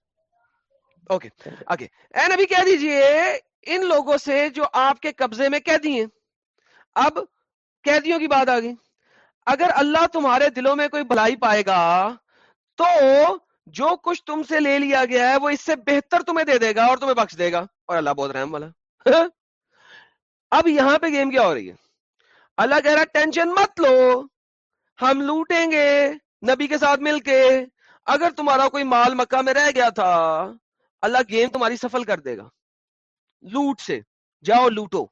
okay okay N ابھی کہہ دیجیے ان لوگوں سے جو آپ کے قبضے میں قیدی ہیں۔ اب قیدیوں کی بات آ گئی اگر اللہ تمہارے دلوں میں کوئی بھلائی پائے گا، تو جو کچھ تم سے لے لیا گیا ہے، وہ اس سے بہتر تمہیں دے دے گا اور تمہیں بخش دے گا۔ اور اللہ بہت رحم والا۔ اب یہاں پہ گیم کیا ہو رہی ہے۔ اللہ کہہ رہا ٹینشن مت لو، ہم لوٹیں گے نبی کے ساتھ مل کے۔ اگر تمہارا کوئی مال مکہ میں رہ گیا تھا، اللہ گیم تمہاری سفل کر دے گا۔ لوٹ سے، جاؤ لوٹو۔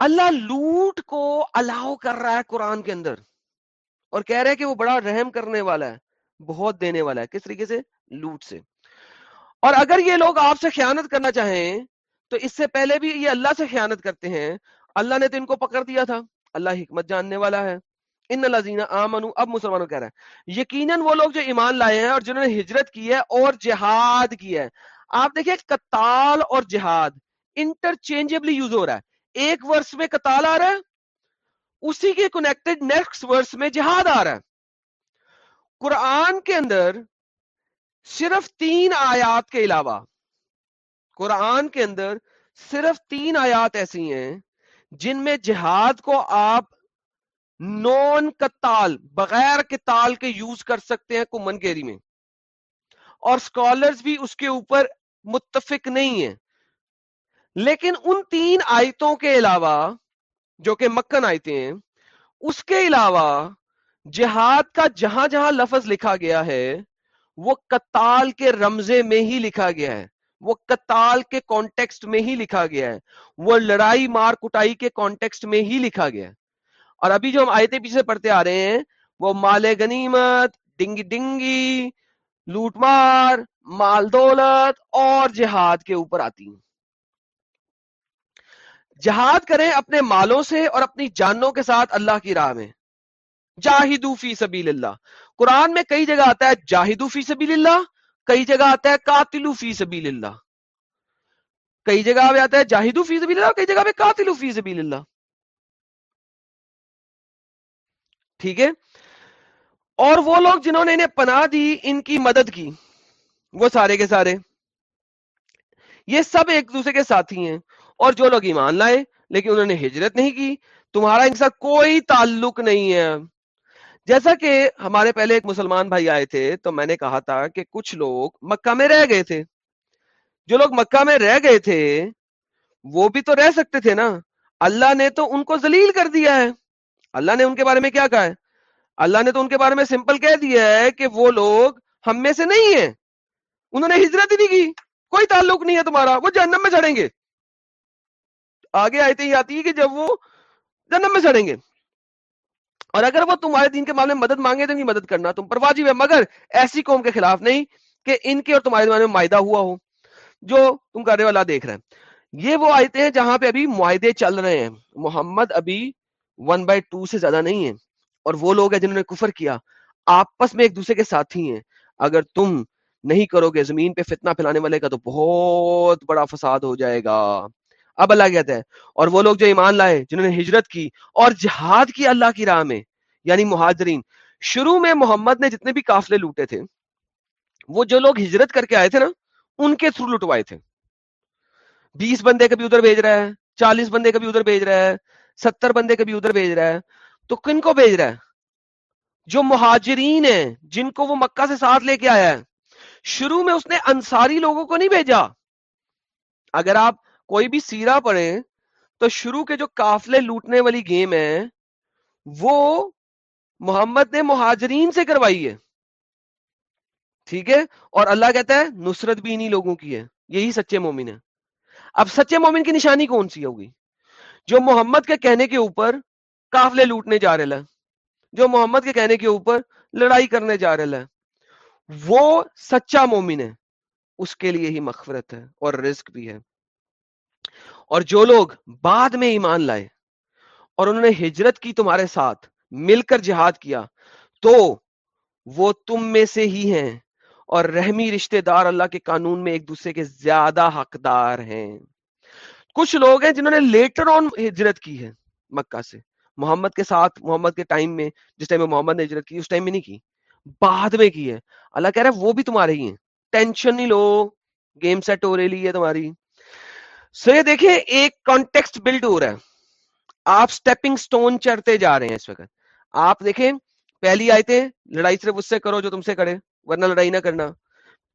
اللہ لوٹ کو الاؤ کر رہا ہے قرآن کے اندر اور کہہ رہے کہ وہ بڑا رحم کرنے والا ہے، بہت دینے والا ہے۔ کس طریقے سے؟ لوٹ سے۔ اور اگر یہ لوگ آپ سے خیانت کرنا چاہیں، تو اس سے پہلے بھی یہ اللہ سے خیانت کرتے ہیں۔ اللہ نے تو ان کو پکڑ دیا تھا۔ اللہ حکمت جاننے والا ہے۔ ان لذین آمنو، اب مسلمانوں کہہ رہا ہے۔ یقیناً وہ لوگ جو ایمان لائے ہیں اور جنہوں نے ہجرت کی ہے اور جہاد کی ہے۔ آپ دیکھیں، قتال اور جہاد انٹرچینجبلی یوز ہو رہا ہے۔ ایک ورس میں قتال آ رہا ہے، اسی کے کنیکٹڈ نیکسٹ ورس میں جہاد آ رہا ہے۔ قرآن کے اندر صرف تین آیات کے علاوہ، قرآن کے اندر صرف تین آیات ایسی ہیں جن میں جہاد کو آپ نون کتال بغیر کتال کے یوز کر سکتے ہیں کمن کیری میں۔ اور اسکالرز بھی اس کے اوپر متفق نہیں ہیں۔ لیکن ان تین آیتوں کے علاوہ جو کہ مکن آیتیں ہیں، اس کے علاوہ جہاد کا جہاں جہاں لفظ لکھا گیا ہے، وہ کتال کے رمزے میں ہی لکھا گیا ہے، وہ کتال کے کانٹیکسٹ میں ہی لکھا گیا ہے، وہ لڑائی مار کٹائی کے کانٹیکسٹ میں ہی لکھا گیا ہے۔ اور ابھی جو ہم آیتیں پیچھے پڑھتے آ رہے ہیں، وہ مال غنیمت، ڈنگی ڈنگی، لوٹ مار، مال دولت اور جہاد کے اوپر آتی ہیں۔ جہاد کریں اپنے مالوں سے اور اپنی جانوں کے ساتھ اللہ کی راہ میں۔ جاہدو فی سبیل اللہ۔ قرآن میں کئی جگہ آتا ہے جاہدو فی سبیل اللہ، کئی جگہ آتا ہے قاتلو فی سبیل اللہ۔ کئی جگہ پہ آتا ہے جاہدو فی سبیل اللہ، کئی جگہ پہ قاتلو فی سبیل اللہ۔ ٹھیک ہے؟ اور وہ لوگ جنہوں نے انہیں پناہ دی، ان کی مدد کی۔ وہ سارے کے سارے۔ یہ سب ایک دوسرے کے ساتھی ہیں۔ اور جو لوگ ایمان لائے، لیکن انہوں نے ہجرت نہیں کی، تمہارا ان کے ساتھ کوئی تعلق نہیں ہے۔ جیسا کہ ہمارے پہلے ایک مسلمان بھائی آئے تھے، تو میں نے کہا تھا کہ کچھ لوگ مکہ میں رہ گئے تھے۔ جو لوگ مکہ میں رہ گئے تھے، وہ بھی تو رہ سکتے تھے نا۔ اللہ نے تو ان کو ذلیل کر دیا ہے۔ اللہ نے ان کے بارے میں کیا کہا ہے؟ اللہ نے تو ان کے بارے میں سمپل کہہ دیا ہے کہ وہ لوگ ہم میں سے نہیں ہیں۔ انہوں نے ہجرت ہی نہیں کی۔ کوئی تعلق نہیں ہے تمہارا، وہ جہنم میں چڑھیں گے۔ آگے آئے ہی آتی ہے کہ جب وہ جنم میں سڑیں گے۔ اور اگر وہ تمہارے دین کے معاملے میں مدد مانگے تو ان کی مدد کرنا تم پر واجب ہے، مگر ایسی قوم کے خلاف نہیں کہ ان کے اور تمہارے معاملے میں معاہدہ ہوا ہو، جو تم کرنے والا دیکھ رہے ہیں یہ وہ آیتیں ہیں جہاں پہ ابھی معاہدے چل رہے ہیں۔ محمد ابھی ون بائی ٹو سے زیادہ نہیں ہے اور وہ لوگ ہیں جنہوں نے کفر کیا۔ آپس میں ایک دوسرے کے ساتھی ہیں۔ اگر تم نہیں کرو گے زمین پہ فتنہ پھیلانے والے کا تو بہت بڑا فساد ہو جائے گا۔ اب اللہ کہتا ہے اور وہ لوگ جو ایمان لائے، جنہوں نے ہجرت کی اور جہاد کی اللہ کی راہ میں یعنی مہاجرین۔ شروع میں محمد نے جتنے بھی قافلے لوٹے تھے، وہ جو لوگ ہجرت کر کے آئے تھے نا، ان کے تھرو لٹوائے تھے۔ بیس بندے کبھی ادھر بھیج رہا ہے، چالیس بندے کبھی ادھر بھیج رہا ہے، ستر بندے کبھی ادھر بھیج رہا ہے۔ تو کن کو بھیج رہا ہے؟ جو مہاجرین ہیں، جن کو وہ مکہ سے ساتھ لے کے آیا ہے۔ شروع میں اس نے انصاری لوگوں کو نہیں بھیجا۔ اگر آپ کوئی بھی سیرا پڑھے تو شروع کے جو کافلے لوٹنے والی گیم ہے، وہ محمد نے مہاجرین سے کروائی ہے۔ ٹھیک ہے؟ اور اللہ کہتا ہے، نصرت بھی انہی لوگوں کی ہے۔ یہی سچے مومن ہے اب سچے مومن کی نشانی کون سی ہوگی؟ جو محمد کے کہنے کے اوپر کافلے لوٹنے جا رہے ہیں جو محمد کے کہنے کے اوپر لڑائی کرنے جا رہے ہیں وہ سچا مومن ہے۔ اس کے لیے ہی مغفرت ہے اور رزق بھی ہے۔ اور جو لوگ بعد میں ایمان لائے اور انہوں نے ہجرت کی تمہارے ساتھ، مل کر جہاد کیا، تو وہ تم میں سے ہی ہیں اور رحمی رشتہ دار اللہ کے قانون میں ایک دوسرے کے زیادہ حقدار ہیں۔ کچھ لوگ ہیں جنہوں نے لیٹر آن ہجرت کی ہے مکہ سے۔ محمد کے ساتھ، محمد کے ٹائم میں، جس ٹائم میں محمد نے ہجرت کی، اس ٹائم میں نہیں کی، بعد میں کی ہے۔ اللہ کہہ رہا ہے وہ بھی تمہارے ہی ہیں۔ ٹینشن نہیں لو گیم سیٹ ہو رہی ہے تمہاری۔ سو یہ دیکھیں ایک کانٹیکسٹ بلڈ ہو رہا ہے۔ آپ سٹیپنگ سٹون چڑھتے جا رہے ہیں اس وقت۔ آپ دیکھیں، پہلی آیتیں، لڑائی صرف اس سے کرو جو تم سے کرے، ورنہ لڑائی نہ کرنا۔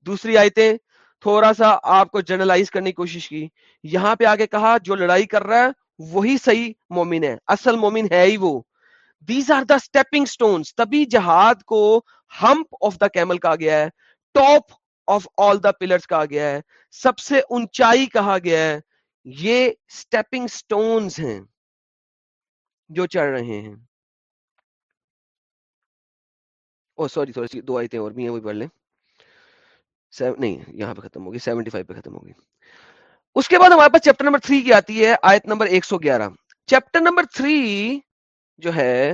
دوسری آیتیں، تھوڑا سا آپ کو جرنلائز کرنے کی کوشش کی۔ یہاں پہ آگے کہا، جو لڑائی کر رہا ہے، وہی صحیح مومن ہے۔ اصل مومن ہے ہی وہ۔ These are the stepping stones تبھی جہاد کو ہمپ آف دا کیمل کہا گیا ہے top of all the pillars کہا گیا ہے۔ سب سے اونچائی کہا گیا ہے۔ یہ اسٹیپنگ سٹونز ہیں جو چڑھ رہے ہیں۔ او سوری تھوڑی سی دو آیتیں اور بھی ہیں وہی پڑھ لیں۔ نہیں، یہاں پہ ختم ہوگی سیونٹی فائیو پہ ختم ہوگی۔ اس کے بعد ہمارے پاس چیپٹر نمبر تھری کی آتی ہے، آیت نمبر ایک سو گیارہ۔ چیپٹر نمبر تھری جو ہے،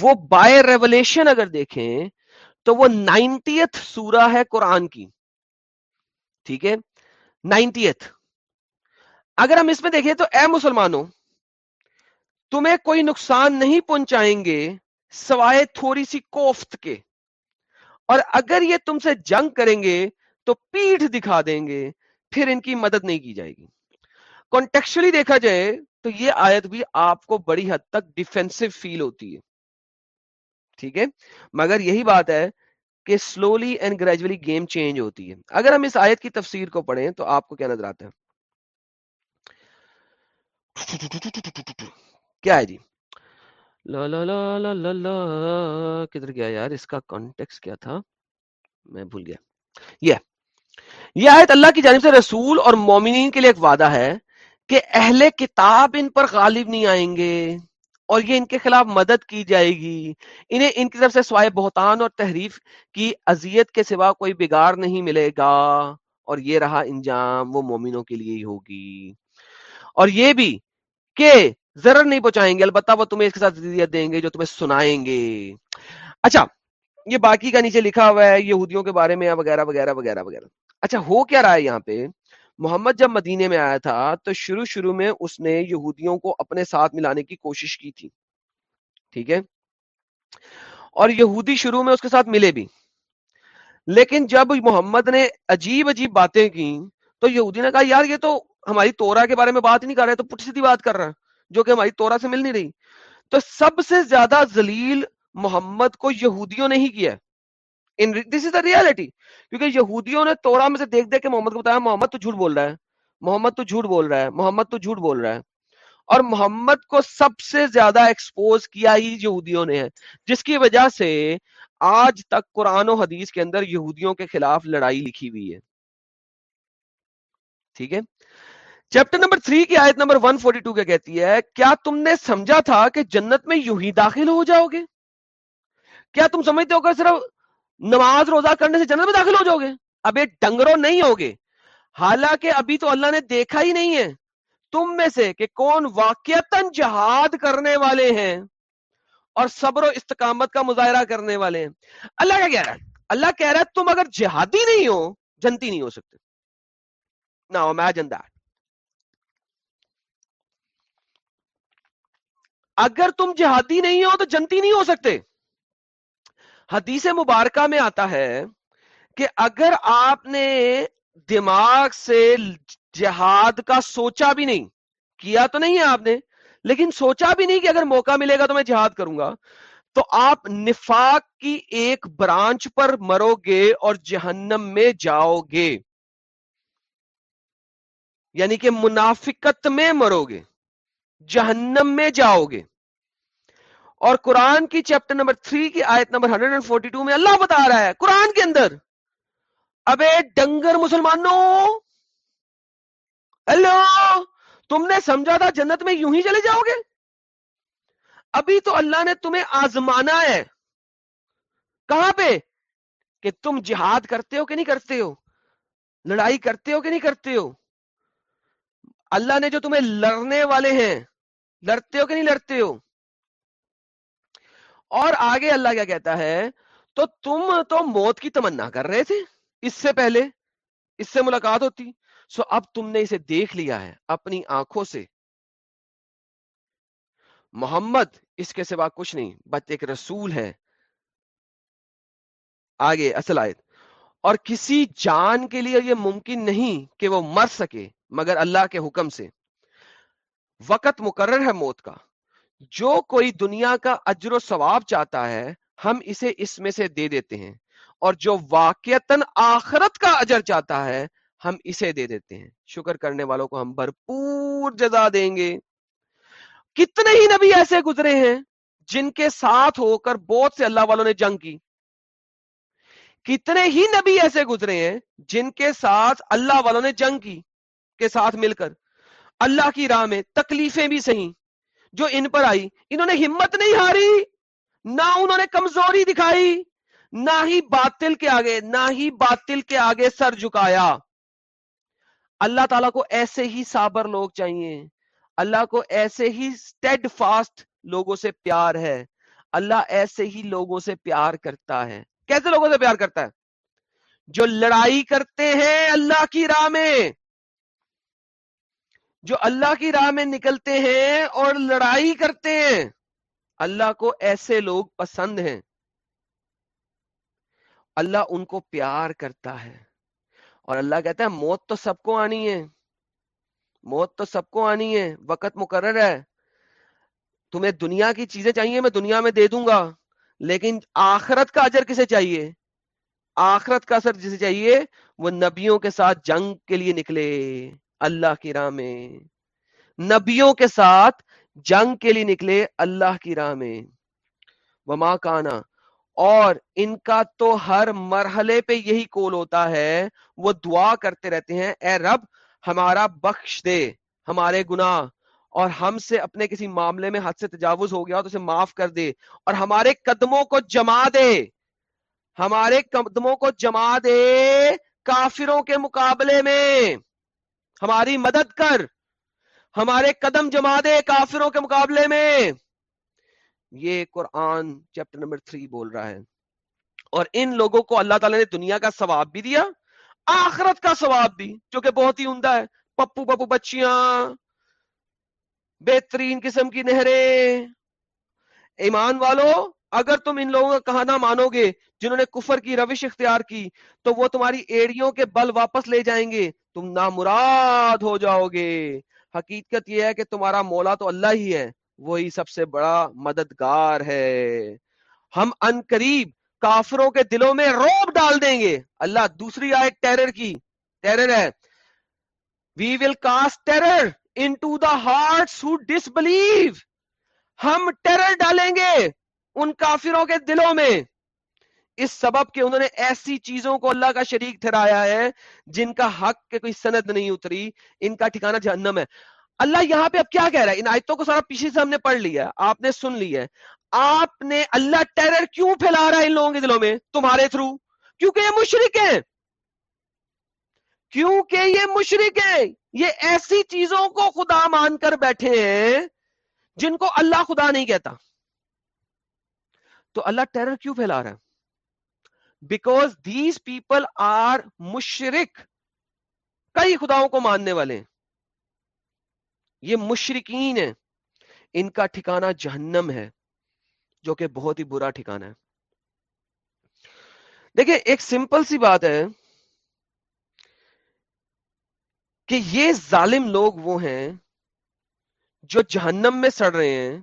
وہ بائی ریولیشن اگر دیکھیں، تو وہ نائنٹیتھ سورہ ہے قرآن کی۔ ٹھیک ہے؟ نائنٹیتھ اگر ہم اس میں دیکھیں تو اے مسلمانوں، تمہیں کوئی نقصان نہیں پہنچائیں گے سوائے تھوڑی سی کوفت کے۔ اور اگر یہ تم سے جنگ کریں گے تو پیٹھ دکھا دیں گے، پھر ان کی مدد نہیں کی جائے گی۔ کانٹیکچولی دیکھا جائے تو یہ آیت بھی آپ کو بڑی حد تک ڈیفینسو فیل ہوتی ہے۔ ٹھیک ہے؟ مگر یہی بات ہے کہ slowly and gradually game change ہوتی ہے۔ اگر ہم اس آیت کی تفسیر کو پڑھیں تو آپ کو کیا نظر آتا ہے؟ کیا ہے جی؟ لا لا لا لا لا لا کدھر گیا یار؟ اس کا کانٹیکس کیا تھا؟ میں بھول گیا۔ یہ یہ آیت اللہ کی جانب سے رسول اور مومنین کے لیے ایک وعدہ ہے کہ اہل کتاب ان پر غالب نہیں آئیں گے اور یہ ان کے خلاف مدد کی جائے گی۔ انہیں ان کی طرف سے سوائے بہتان اور تحریف کی اذیت کے سوا کوئی بگاڑ نہیں ملے گا۔ اور یہ رہا انجام وہ مومنوں کے لیے ہی ہوگی۔ اور یہ بھی کہ ضرر نہیں پہنچائیں گے، البتہ وہ تمہیں اس کے ساتھ دیں گے جو تمہیں سنائیں گے۔ اچھا یہ باقی کا نیچے لکھا ہوا ہے، یہودیوں کے بارے میں، وغیرہ وغیرہ وغیرہ وغیرہ۔ اچھا ہو کیا رہا ہے یہاں پہ؟ محمد جب مدینے میں آیا تھا تو شروع شروع میں اس نے یہودیوں کو اپنے ساتھ ملانے کی کوشش کی تھی۔ ٹھیک ہے؟ اور یہودی شروع میں اس کے ساتھ ملے بھی۔ لیکن جب محمد نے عجیب عجیب باتیں کی تو یہودی نے کہا، یار یہ تو ہماری تورا کے بارے میں بات ہی نہیں کر رہے، تو پٹ سیدھی بات کر رہا ہے، جو کہ ہماری تورا سے مل نہیں رہی۔ تو سب سے زیادہ ذلیل محمد کو یہودیوں نے ہی کیا دس از ریالٹی کیونکہ یہودیوں نے تورا میں سے دیکھ دیکھ کے محمد کو بتایا، محمد تو جھوٹ بول رہا ہے، محمد تو جھوٹ بول رہا ہے، محمد تو جھوٹ بول رہا ہے۔ اور محمد کو سب سے زیادہ ایکسپوز کیا ہی یہودیوں نے ہے، جس کی وجہ سے آج تک قرآن و حدیث کے اندر یہودیوں کے خلاف لڑائی لکھی ہوئی ہے۔ ٹھیک ہے؟ چیپٹر نمبر تھری کی آیت نمبر 142 کے کہتی ہے؟ کیا تم نے سمجھا تھا کہ جنت میں یوں ہی داخل ہو جاؤ گے کیا تم سمجھتے ہو کہ صرف نماز روزہ کرنے سے جنت میں داخل ہو جاؤ گے اب یہ ڈنگرو نہیں ہوگے۔ حالانکہ ابھی تو اللہ نے دیکھا ہی نہیں ہے۔ تم میں سے کہ کون واقعتاً جہاد کرنے والے ہیں اور صبر و استقامت کا مظاہرہ کرنے والے ہیں۔ اللہ کیا کہہ رہا ہے؟ اللہ کہہ رہا ہے تم اگر جہادی نہیں ہو، جنتی نہیں ہو سکتے۔ نہ امیجن دیٹ اگر تم جہادی نہیں ہو تو جنتی نہیں ہو سکتے۔ حدیث مبارکہ میں آتا ہے کہ اگر آپ نے دماغ سے جہاد کا سوچا بھی نہیں، کیا تو نہیں ہے آپ نے، لیکن سوچا بھی نہیں کہ اگر موقع ملے گا تو میں جہاد کروں گا، تو آپ نفاق کی ایک برانچ پر مرو گے اور جہنم میں جاؤ گے۔ یعنی کہ منافقت میں مرو گے۔ جہنم میں جاؤ گے۔ اور قرآن کی چیپٹر نمبر 3 کی آیت نمبر 142 میں اللہ بتا رہا ہے، قرآن کے اندر۔ ابے ڈنگر مسلمانوں ہیلو تم نے سمجھا تھا جنت میں یوں ہی چلے جاؤ گے؟ ابھی تو اللہ نے تمہیں آزمانا ہے۔ کہاں پہ؟ کہ تم جہاد کرتے ہو کہ نہیں کرتے ہو؟ لڑائی کرتے ہو کہ نہیں کرتے ہو؟ اللہ نے جو تمہیں لڑنے والے ہیں، لڑتے ہو کہ نہیں لڑتے ہو؟ اور آگے اللہ کیا کہتا ہے، تو تم تو موت کی تمنا کر رہے تھے۔ اس سے پہلے، اس سے ملاقات ہوتی۔ سو اب تم نے اسے دیکھ لیا ہے اپنی آنکھوں سے۔ محمد اس کے سوا کچھ نہیں، بس ایک رسول ہے۔ آگے، اصل آیت۔ اور کسی جان کے لیے یہ ممکن نہیں کہ وہ مر سکے مگر اللہ کے حکم سے۔ وقت مقرر ہے موت کا۔ جو کوئی دنیا کا اجر و ثواب چاہتا ہے، ہم اسے اس میں سے دے دیتے ہیں۔ اور جو واقعتاً آخرت کا اجر چاہتا ہے، ہم اسے دے دیتے ہیں۔ شکر کرنے والوں کو ہم بھرپور جزا دیں گے۔ کتنے ہی نبی ایسے گزرے ہیں جن کے ساتھ ہو کر بہت سے اللہ والوں نے جنگ کی۔ کتنے ہی نبی ایسے گزرے ہیں جن کے ساتھ اللہ والوں نے جنگ کی، کے ساتھ مل کر۔ اللہ کی راہ میں تکلیفیں بھی صحیح جو ان پر آئی، انہوں نے ہمت نہیں ہاری، نہ انہوں نے کمزوری دکھائی، نہ ہی باطل کے آگے، نہ ہی باطل کے آگے سر جھکایا۔ اللہ تعالیٰ کو ایسے ہی صابر لوگ چاہیے۔ اللہ کو ایسے ہی سٹیڈ فاسٹ لوگوں سے پیار ہے۔ اللہ ایسے ہی لوگوں سے پیار کرتا ہے۔ کیسے لوگوں سے پیار کرتا ہے؟ جو لڑائی کرتے ہیں اللہ کی راہ میں، جو اللہ کی راہ میں نکلتے ہیں اور لڑائی کرتے ہیں، اللہ کو ایسے لوگ پسند ہیں۔ اللہ ان کو پیار کرتا ہے۔ اور اللہ کہتا ہے، موت تو سب کو آنی ہے۔ موت تو سب کو آنی ہے۔ وقت مقرر ہے۔ تمہیں دنیا کی چیزیں چاہیے، میں دنیا میں دے دوں گا۔ لیکن آخرت کا اجر کسے چاہیے؟ آخرت کا اثر جسے چاہیے وہ نبیوں کے ساتھ جنگ کے لیے نکلے، اللہ کی راہ میں۔ نبیوں کے ساتھ جنگ کے لیے نکلے، اللہ کی راہ میں۔ وما کانا، اور ان کا تو ہر مرحلے پہ یہی کول ہوتا ہے، وہ دعا کرتے رہتے ہیں، اے رب ہمارا بخش دے، ہمارے گناہ اور ہم سے اپنے کسی معاملے میں حد سے تجاوز ہو گیا تو اسے معاف کر دے اور ہمارے قدموں کو جما دے۔ ہمارے قدموں کو جما دے کافروں کے مقابلے میں۔ ہماری مدد کر۔ ہمارے قدم جما دے کافروں کے مقابلے میں۔ یہ قرآن چیپٹر نمبر تھری بول رہا ہے۔ اور ان لوگوں کو اللہ تعالیٰ نے دنیا کا ثواب بھی دیا، آخرت کا ثواب بھی، جو کہ بہت ہی عمدہ ہے۔ پپو پپو بچیاں۔ بہترین قسم کی نہریں۔ ایمان والو، اگر تم ان لوگوں کا کہنا مانو گے جنہوں نے کفر کی روش اختیار کی، تو وہ تمہاری ایڑیوں کے بل واپس لے جائیں گے۔ تم نامراد ہو جاؤ گے۔ حقیقت یہ ہے کہ تمہارا مولا تو اللہ ہی ہے، وہی سب سے بڑا مددگار ہے۔ ہم ان قریب کافروں کے دلوں میں روب ڈال دیں گے۔ اللہ دوسری آئے ٹیرر کی، ٹیرر ہے۔ We will cast terror into the heart who disbelieve ہم ٹیرر ڈالیں گے ان کافروں کے دلوں میں۔ اس سبب کہ انہوں نے ایسی چیزوں کو اللہ کا شریک ٹھہرایا ہے جن کا حق کے کوئی سند نہیں اتری، ان کا ٹھکانہ جہنم ہے۔ اللہ یہاں پہ اب کیا کہہ رہا ہے؟ ان آیتوں کو سارا پیچھے سے ہم نے پڑھ لیا آپ نے سن لیا ہے۔ آپ نے اللہ ٹیرر کیوں پھیلا رہا ہے ان لوگوں کے دلوں میں؟ تمہارے تھرو۔ کیونکہ یہ مشرق ہیں۔ کیونکہ یہ مشرق ہیں۔ یہ ایسی چیزوں کو خدا مان کر بیٹھے ہیں جن کو اللہ خدا نہیں کہتا۔ تو اللہ ٹیرر کیوں پھیلا رہا ہے؟ بیکوز دیز پیپل آر مشرق کئی خداؤں کو ماننے والے ہیں۔ یہ مشرقین ہیں۔ ان کا ٹھکانہ جہنم ہے، جو کہ بہت ہی برا ٹھکانہ ہے۔ دیکھیں، ایک سمپل سی بات ہے۔ کہ یہ ظالم لوگ وہ ہیں جو جہنم میں سڑ رہے ہیں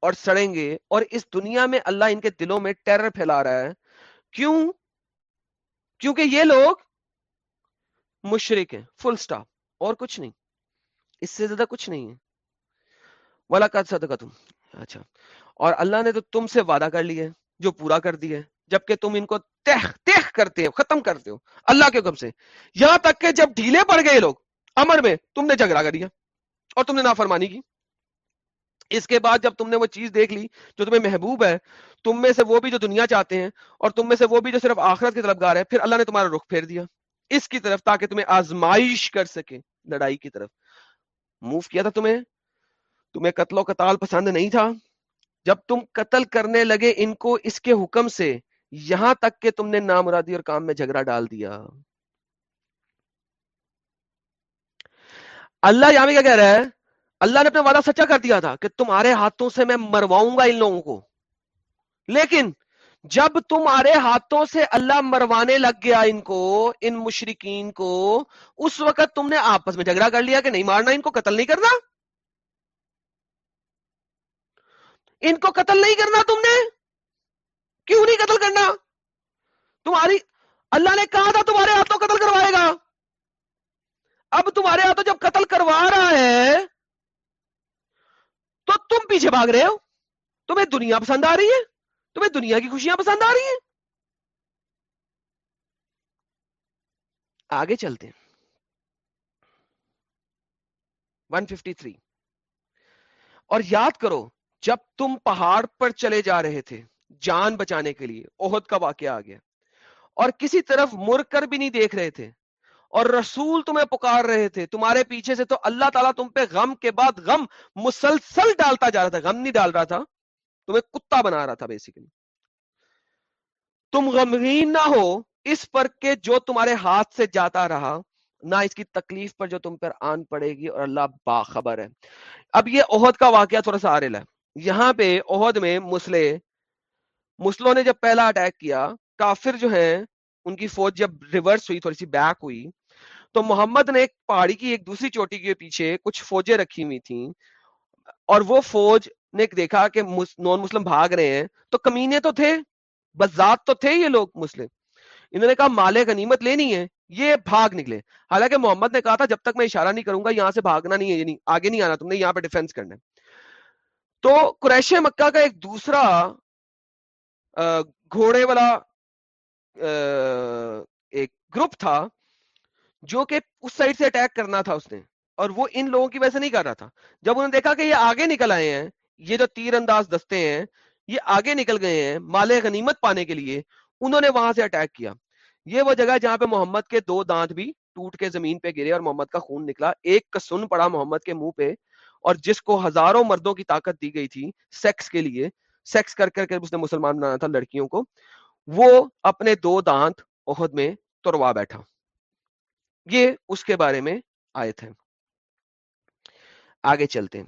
اور سڑیں گے اور اس دنیا میں اللہ ان کے دلوں میں ٹیرر پھیلا رہا ہے۔ کیوں؟ کیونکہ یہ لوگ مشرق ہیں فل سٹاپ اور کچھ نہیں۔ اس سے زیادہ کچھ نہیں ہے۔ والا صدقہ تم اچھا۔ اور اللہ نے تو تم سے وعدہ کر لیا ہے، جو پورا کر دیا ہے، جبکہ تم ان کو تہ تہ کرتے ہو، ختم کرتے ہو اللہ کے حکم سے۔ یہاں تک کہ جب ڈھیلے پڑ گئے لوگ امر میں تم نے جھگڑا کر دیا اور تم نے نافرمانی کی۔ اس کے بعد جب تم نے وہ چیز دیکھ لی جو تمہیں محبوب ہے، تم میں سے وہ بھی جو دنیا چاہتے ہیں اور تم میں سے وہ بھی جو صرف آخرت کی طرف گار ہے، پھر اللہ نے تمہارا رخ پھیر دیا۔ اس کی طرف تاکہ تمہیں آزمائش کر سکے لڑائی کی طرف۔ موو کیا تھا تمہیں؟ تمہیں قتل و قتال پسند نہیں تھا؟ جب تم قتل کرنے لگے ان کو اس کے حکم سے، یہاں تک کہ تم نے نامرادی اور کام میں جھگڑا ڈال دیا۔ اللہ یہاں کیا کہہ رہا ہے؟ اللہ نے اپنا وعدہ سچا کر دیا تھا کہ تمہارے ہاتھوں سے میں مرواؤں گا ان لوگوں کو۔ لیکن جب تمہارے ہاتھوں سے اللہ مروانے لگ گیا ان کو، ان مشرقین کو، اس وقت تم نے آپس میں جھگڑا کر لیا کہ نہیں مارنا، ان کو قتل نہیں کرنا؟ ان کو قتل نہیں کرنا تم نے؟ کیوں نہیں قتل کرنا؟ تمہاری، اللہ نے کہا تھا تمہارے ہاتھوں قتل کروائے گا۔ اب تمہارے ہاتھوں جب قتل کروا رہا ہے، تو تم پیچھے بھاگ رہے ہو۔ تمہیں دنیا پسند آ رہی ہے، تمہیں دنیا کی خوشیاں پسند آ رہی ہیں۔ آگے چلتے ہیں۔ 153 اور یاد کرو، جب تم پہاڑ پر چلے جا رہے تھے، جان بچانے کے لیے، عہد کا واقعہ آ گیا۔ اور کسی طرف مر کر بھی نہیں دیکھ رہے تھے۔ اور رسول تمہیں پکار رہے تھے۔ تمہارے پیچھے سے تو اللہ تعالیٰ تم پہ غم کے بعد غم مسلسل ڈالتا جا رہا تھا، غم نہیں ڈال رہا تھا۔ تمہیں کتا بنا رہا تھا بیسیکلی تم غمگین نہ ہو اس پر کہ جو تمہارے ہاتھ سے جاتا رہا، نہ اس کی تکلیف پر جو تم پر آن پڑے گی اور اللہ باخبر ہے۔ اب یہ عہد کا واقعہ تھوڑا سا آرل ہے۔ یہاں پہ عہد میں مسلے مسلوں نے جب پہلا اٹیک کیا، کافر جو ہیں ان کی فوج جب ریورس ہوئی، تھوڑی سی بیک ہوئی، تو محمد نے ایک پہاڑی کی، ایک دوسری چوٹی کے پیچھے کچھ فوجیں رکھی ہوئی تھیں۔ اور وہ فوج نے دیکھا کہ نان مسلم بھاگ رہے ہیں۔ تو کمینے تو تھے، بذات تو تھے یہ لوگ مسلم انہوں نے کہا مال غنیمت لینی ہے، یہ بھاگ نکلے۔ حالانکہ محمد نے کہا تھا، جب تک میں اشارہ نہیں کروں گا، یہاں سے بھاگنا نہیں ہے یعنی آگے نہیں آنا، تم نے یہاں پہ ڈیفینس کرنا ہے۔ تو قریش مکہ کا ایک دوسرا گھوڑے والا ایک گروپ تھا جو کہ اس سائڈ سے اٹیک کرنا تھا اس نے اور وہ ان لوگوں کی وجہ سے نہیں کر رہا تھا۔ جب انہوں نے دیکھا کہ یہ آگے نکل آئے ہیں، یہ جو تیر انداز دستے ہیں، یہ آگے نکل گئے ہیں مال غنیمت پانے کے لیے، انہوں نے وہاں سے اٹیک کیا۔ یہ وہ جگہ جہاں پہ محمد کے دو دانت بھی ٹوٹ کے زمین پہ گرے اور محمد کا خون نکلا۔ ایک کا سن پڑا محمد کے منہ پہ اور جس کو ہزاروں مردوں کی طاقت دی گئی تھی سیکس کے لیے۔ سیکس کر کر کے اس نے مسلمان بنانا تھا لڑکیوں کو۔ وہ اپنے دو دانت عہد میں تروا بیٹھا۔ یہ اس کے بارے میں آئے تھے آگے چلتے ہیں۔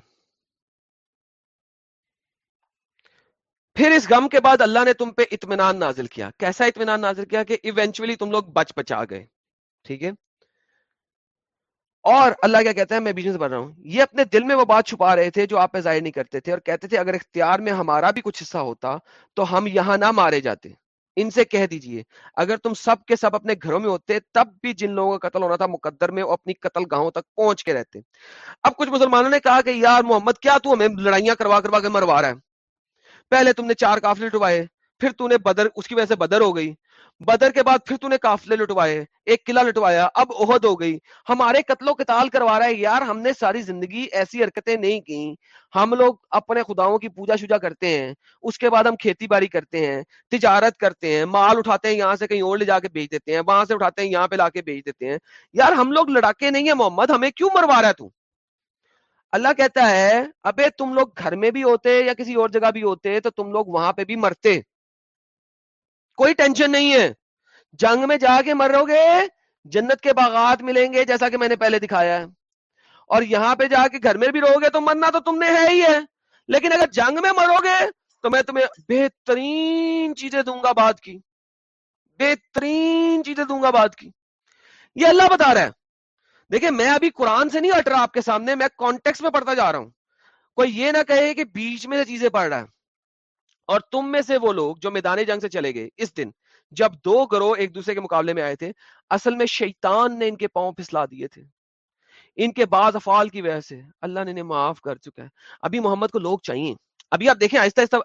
پھر اس غم کے بعد اللہ نے تم پہ اطمینان نازل کیا۔ کیسا اطمینان نازل کیا کہ ایونچولی تم لوگ بچ بچا گئے۔ ٹھیک ہے۔ اور اللہ کیا کہتا ہے؟ میں بیچ میں سے پڑھ رہا ہوں۔ یہ اپنے دل میں وہ بات چھپا رہے تھے جو آپ پہ ظاہر نہیں کرتے تھے اور کہتے تھے اگر اختیار میں ہمارا بھی کچھ حصہ ہوتا تو ہم یہاں نہ مارے جاتے۔ ان سے کہہ دیجیے، اگر تم سب کے سب اپنے گھروں میں ہوتے، تب بھی جن لوگوں کا قتل ہونا تھا مقدر میں، وہ اپنی قتل گاہوں تک پہنچ کے رہتے۔ اب کچھ مسلمانوں نے کہا کہ، یار محمد، کیا تو ہمیں لڑائیاں کروا کروا کے مروا رہا ہے؟ پہلے تم نے چار کافلے ڈبائے، پھر تو نے بدر، اس کی وجہ سے بدر ہو گئی۔ بدر کے بعد پھر تو نے کافلے لٹوائے، ایک قلعہ لٹوایا، اب عہد ہو گئی۔ ہمارے قتل و قتال کروا رہا ہے، یار، ہم نے ساری زندگی ایسی حرکتیں نہیں کی۔ ہم لوگ اپنے خداؤں کی پوجا شوجا کرتے ہیں، اس کے بعد ہم کھیتی باڑی کرتے ہیں، تجارت کرتے ہیں، مال اٹھاتے ہیں، یہاں سے کہیں اور لے جا کے بیچ دیتے ہیں، وہاں سے اٹھاتے ہیں، یہاں پہ لا کے بیچ دیتے ہیں۔ یار، ہم لوگ لڑاکے نہیں ہیں، محمد، ہمیں کیوں مروا رہا ہے تو؟ اللہ کہتا ہے، ابے تم لوگ گھر میں بھی ہوتے یا کسی اور جگہ بھی ہوتے، تو تم لوگ وہاں پہ بھی مرتے۔ کوئی ٹینشن نہیں ہے۔ جنگ میں جا کے مرو گے، جنت کے باغات ملیں گے جیسا کہ میں نے پہلے دکھایا ہے۔ اور یہاں پہ جا کے گھر میں بھی رہو گے تو مرنا تو تم نے ہے ہی ہے۔ لیکن اگر جنگ میں مرو گے تو میں تمہیں بہترین چیزیں دوں گا بات کی۔ بہترین چیزیں دوں گا بات کی۔ یہ اللہ بتا رہا ہے۔ دیکھیں، میں ابھی قرآن سے نہیں ہٹ رہا آپ کے سامنے، میں کانٹیکس میں پڑھتا جا رہا ہوں۔ کوئی یہ نہ کہے کہ بیچ میں سے چیزیں پڑھ رہا ہے۔ اور تم میں سے وہ لوگ جو میدان جنگ سے چلے گئے اس دن، جب دو گروہ ایک دوسرے کے مقابلے میں آئے تھے، اصل میں شیطان نے ان کے پاؤں پھسلا دیے تھے۔ ان کے بعض افعال کی وجہ سے اللہ نے انہیں معاف کر چکا ہے۔ ابھی محمد کو لوگ چاہیے۔ ابھی آپ دیکھیں آہستہ آہستہ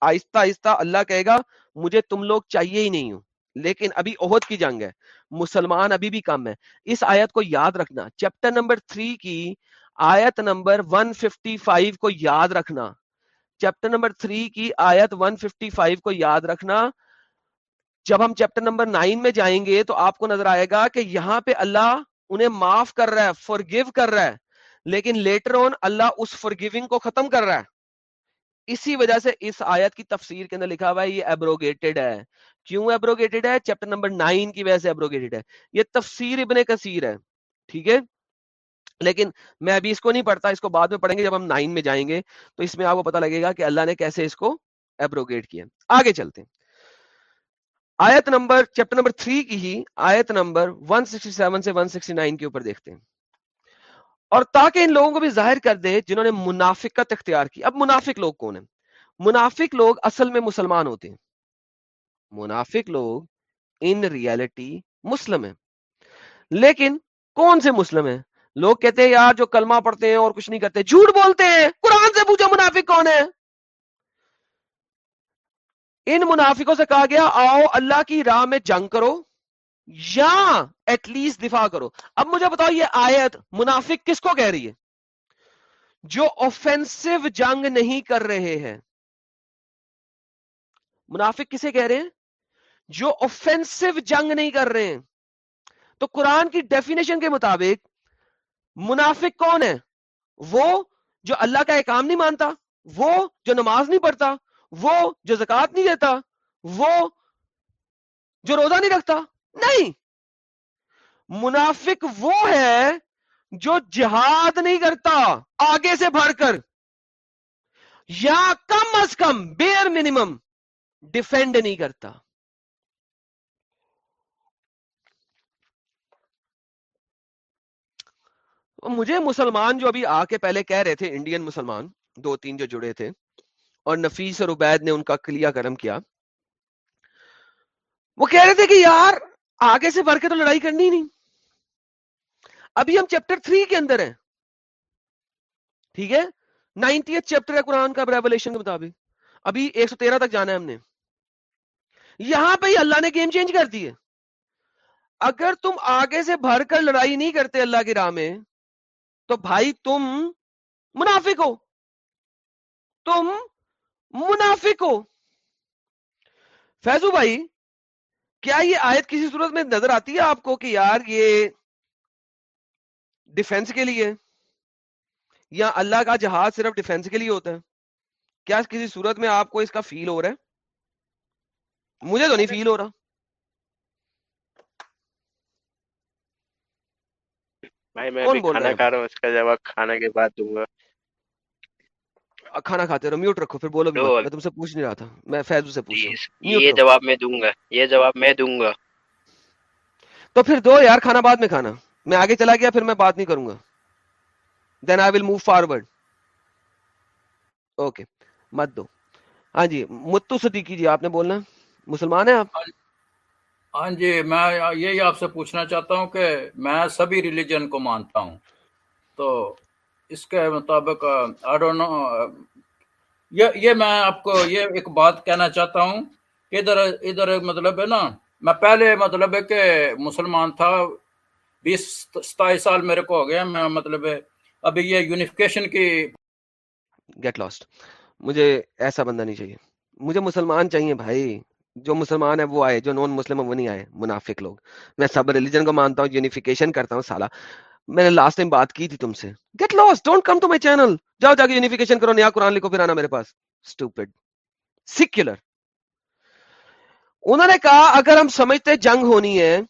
آہستہ آہستہ اللہ کہے گا، مجھے تم لوگ چاہیے ہی نہیں ہوں لیکن ابھی عہد کی جنگ ہے۔ مسلمان ابھی بھی کم ہے۔ اس آیت کو یاد رکھنا، چیپٹر نمبر تھری کی آیت نمبر 155 کو یاد رکھنا۔ چیپٹر نمبر تھری کی آیت 155 کو یاد رکھنا۔ جب ہم چیپٹر نمبر نائن میں جائیں گے تو آپ کو نظر آئے گا کہ یہاں پہ اللہ انہیں معاف کر رہا ہے فور کر رہا ہے، لیکن لیٹر آن اللہ اس فورگیونگ کو ختم کر رہا ہے۔ اسی وجہ سے اس آیت کی تفسیر کے اندر لکھا ہوا ہے، یہ ایبروگیٹڈ ہے۔ کیوں ایبروگیٹڈ ہے؟ چیپٹر نمبر نائن کی وجہ سے ایبروگیٹڈ ہے۔ یہ تفسیر ابن کثیر ہے، ٹھیک ہے؟ لیکن میں ابھی اس کو نہیں پڑھتا، اس کو بعد میں پڑھیں گے جب ہم نائن میں جائیں گے، تو اس میں آپ کو پتا لگے گا کہ اللہ نے کیسے اس کو ایبروگیٹ کیا۔ آگے چلتے ہیں۔ آیت نمبر، چیپٹر نمبر 3 کی ہی آیت نمبر 167 سے 169 کے اوپر دیکھتے ہیں۔ اور تاکہ ان لوگوں کو بھی ظاہر کر دے جنہوں نے منافقت اختیار کی۔ اب منافق لوگ کون ہیں؟ منافق لوگ اصل میں مسلمان ہوتے ہیں۔ منافق لوگ ان ریالٹی مسلم ہیں۔ لیکن کون سے مسلم ہیں؟ لوگ کہتے ہیں، یار، جو کلمہ پڑھتے ہیں اور کچھ نہیں کرتے، جھوٹ بولتے ہیں۔ قرآن سے پوچھو، منافق کون ہے؟ ان منافقوں سے کہا گیا، آؤ اللہ کی راہ میں جنگ کرو یا ایٹ لیسٹ دفاع کرو۔ اب مجھے بتاؤ، یہ آیت منافق کس کو کہہ رہی ہے؟ جو اوفینسو جنگ نہیں کر رہے ہیں۔ منافق کسے کہہ رہے ہیں؟ جو اوفینسو جنگ نہیں کر رہے ہیں۔ تو قرآن کی ڈیفینیشن کے مطابق منافق کون ہے وہ جو اللہ کا احکام نہیں مانتا، وہ جو نماز نہیں پڑھتا، وہ جو زکات نہیں دیتا، وہ جو روزہ نہیں رکھتا، نہیں۔ منافق وہ ہے جو جہاد نہیں کرتا، آگے سے بھر کر، یا کم از کم بیئر منیمم ڈیفینڈ نہیں کرتا۔ مجھے مسلمان جو ابھی آ کے پہلے کہہ رہے تھے انڈین مسلمان، دو تین جو جڑے تھے، اور نفیس اور عبید نے ان کا کلیا کرم کیا، وہ کہہ رہے تھے کہ یار، آگے سے بڑھ کے تو لڑائی کرنی نہیں۔ ابھی ہم چیپٹر تھری کے اندر ہیں۔ ٹھیک ہے؟ نائنٹی چیپٹر ہے قرآن کا ریولیشن کے مطابق۔ ابھی ایک سو تیرہ تک جانا ہے ہم نے۔ یہاں پہ ہی اللہ نے گیم چینج کر دی ہے۔ اگر تم آگے سے بھر کر لڑائی نہیں کرتے اللہ کی راہ میں تو بھائی تم منافق ہو۔ تم منافق ہو۔ فیضو بھائی کیا یہ آیت کسی صورت میں نظر آتی ہے آپ کو کہ یار یہ ڈیفenس کے لیے یا اللہ کا جہاز صرف ڈیفenس کے لیے ہوتا ہے؟ کیا کسی صورت میں آپ کو اس کا فیل ہو رہا ہے؟ مجھے تو نہیں فیل ہو رہا۔ بھائی میں کون ابھی بول رہا کھانا کھا رہا ہوں اس کا جواب کھانے کے بعد دوں گا۔ کھانا کھاتے رہو میوٹ رکھو پھر بولو میں تم سے پوچھ نہیں رہا تھا میں فیضو سے پوچھ رہا ہوں۔ یہ جواب میں دوں گا یہ جواب میں دوں گا۔ تو پھر دو یار کھانا بعد میں کھانا۔ میں آگے چلا گیا پھر میں بات نہیں کروں گا۔ Then I will move forward okay مت دو۔ ہاں جی متو صدیقی جی آپ نے بولنا؟ مسلمان ہیں آپ؟ ہاں جی میں یہی آپ سے پوچھنا چاہتا ہوں کہ میں سبھی ریلیجن کو مانتا ہوں۔ تو اس کے مطابق آئی ڈونٹ نو یہ یہ میں آپ کو یہ ایک بات کہنا چاہتا ہوں کہ ادھر ادھر مطلب ہے نا، میں پہلے مطلب ہے کہ مسلمان تھا، بیس، ستائیس سال میرے کو ہو گیا میں مطلب ہے ابھی یہ یونیفیکیشن کی گیٹ لاسٹ مجھے ایسا بندہ نہیں چاہیے۔ مجھے مسلمان چاہیے بھائی۔ جو مسلمان ہے وہ آئے، جو نان مسلم ہے وہ نہیں آئے، منافق لوگ۔ میں سب ریلیجن کو مانتا ہوں یونیفیکیشن کرتا ہوں، سالہ۔ میں نے لاسٹ ٹائم بات کی تھی تم سے۔ Get lost don't come to my channel جاؤ، جا کے یونیفیکیشن کرو، نیا قرآن لکھو، پھر آنا میرے پاس۔ اسٹوپڈ سیکولر انہوں نے کہا، اگر ہم سمجھتے جنگ ہونی ہے،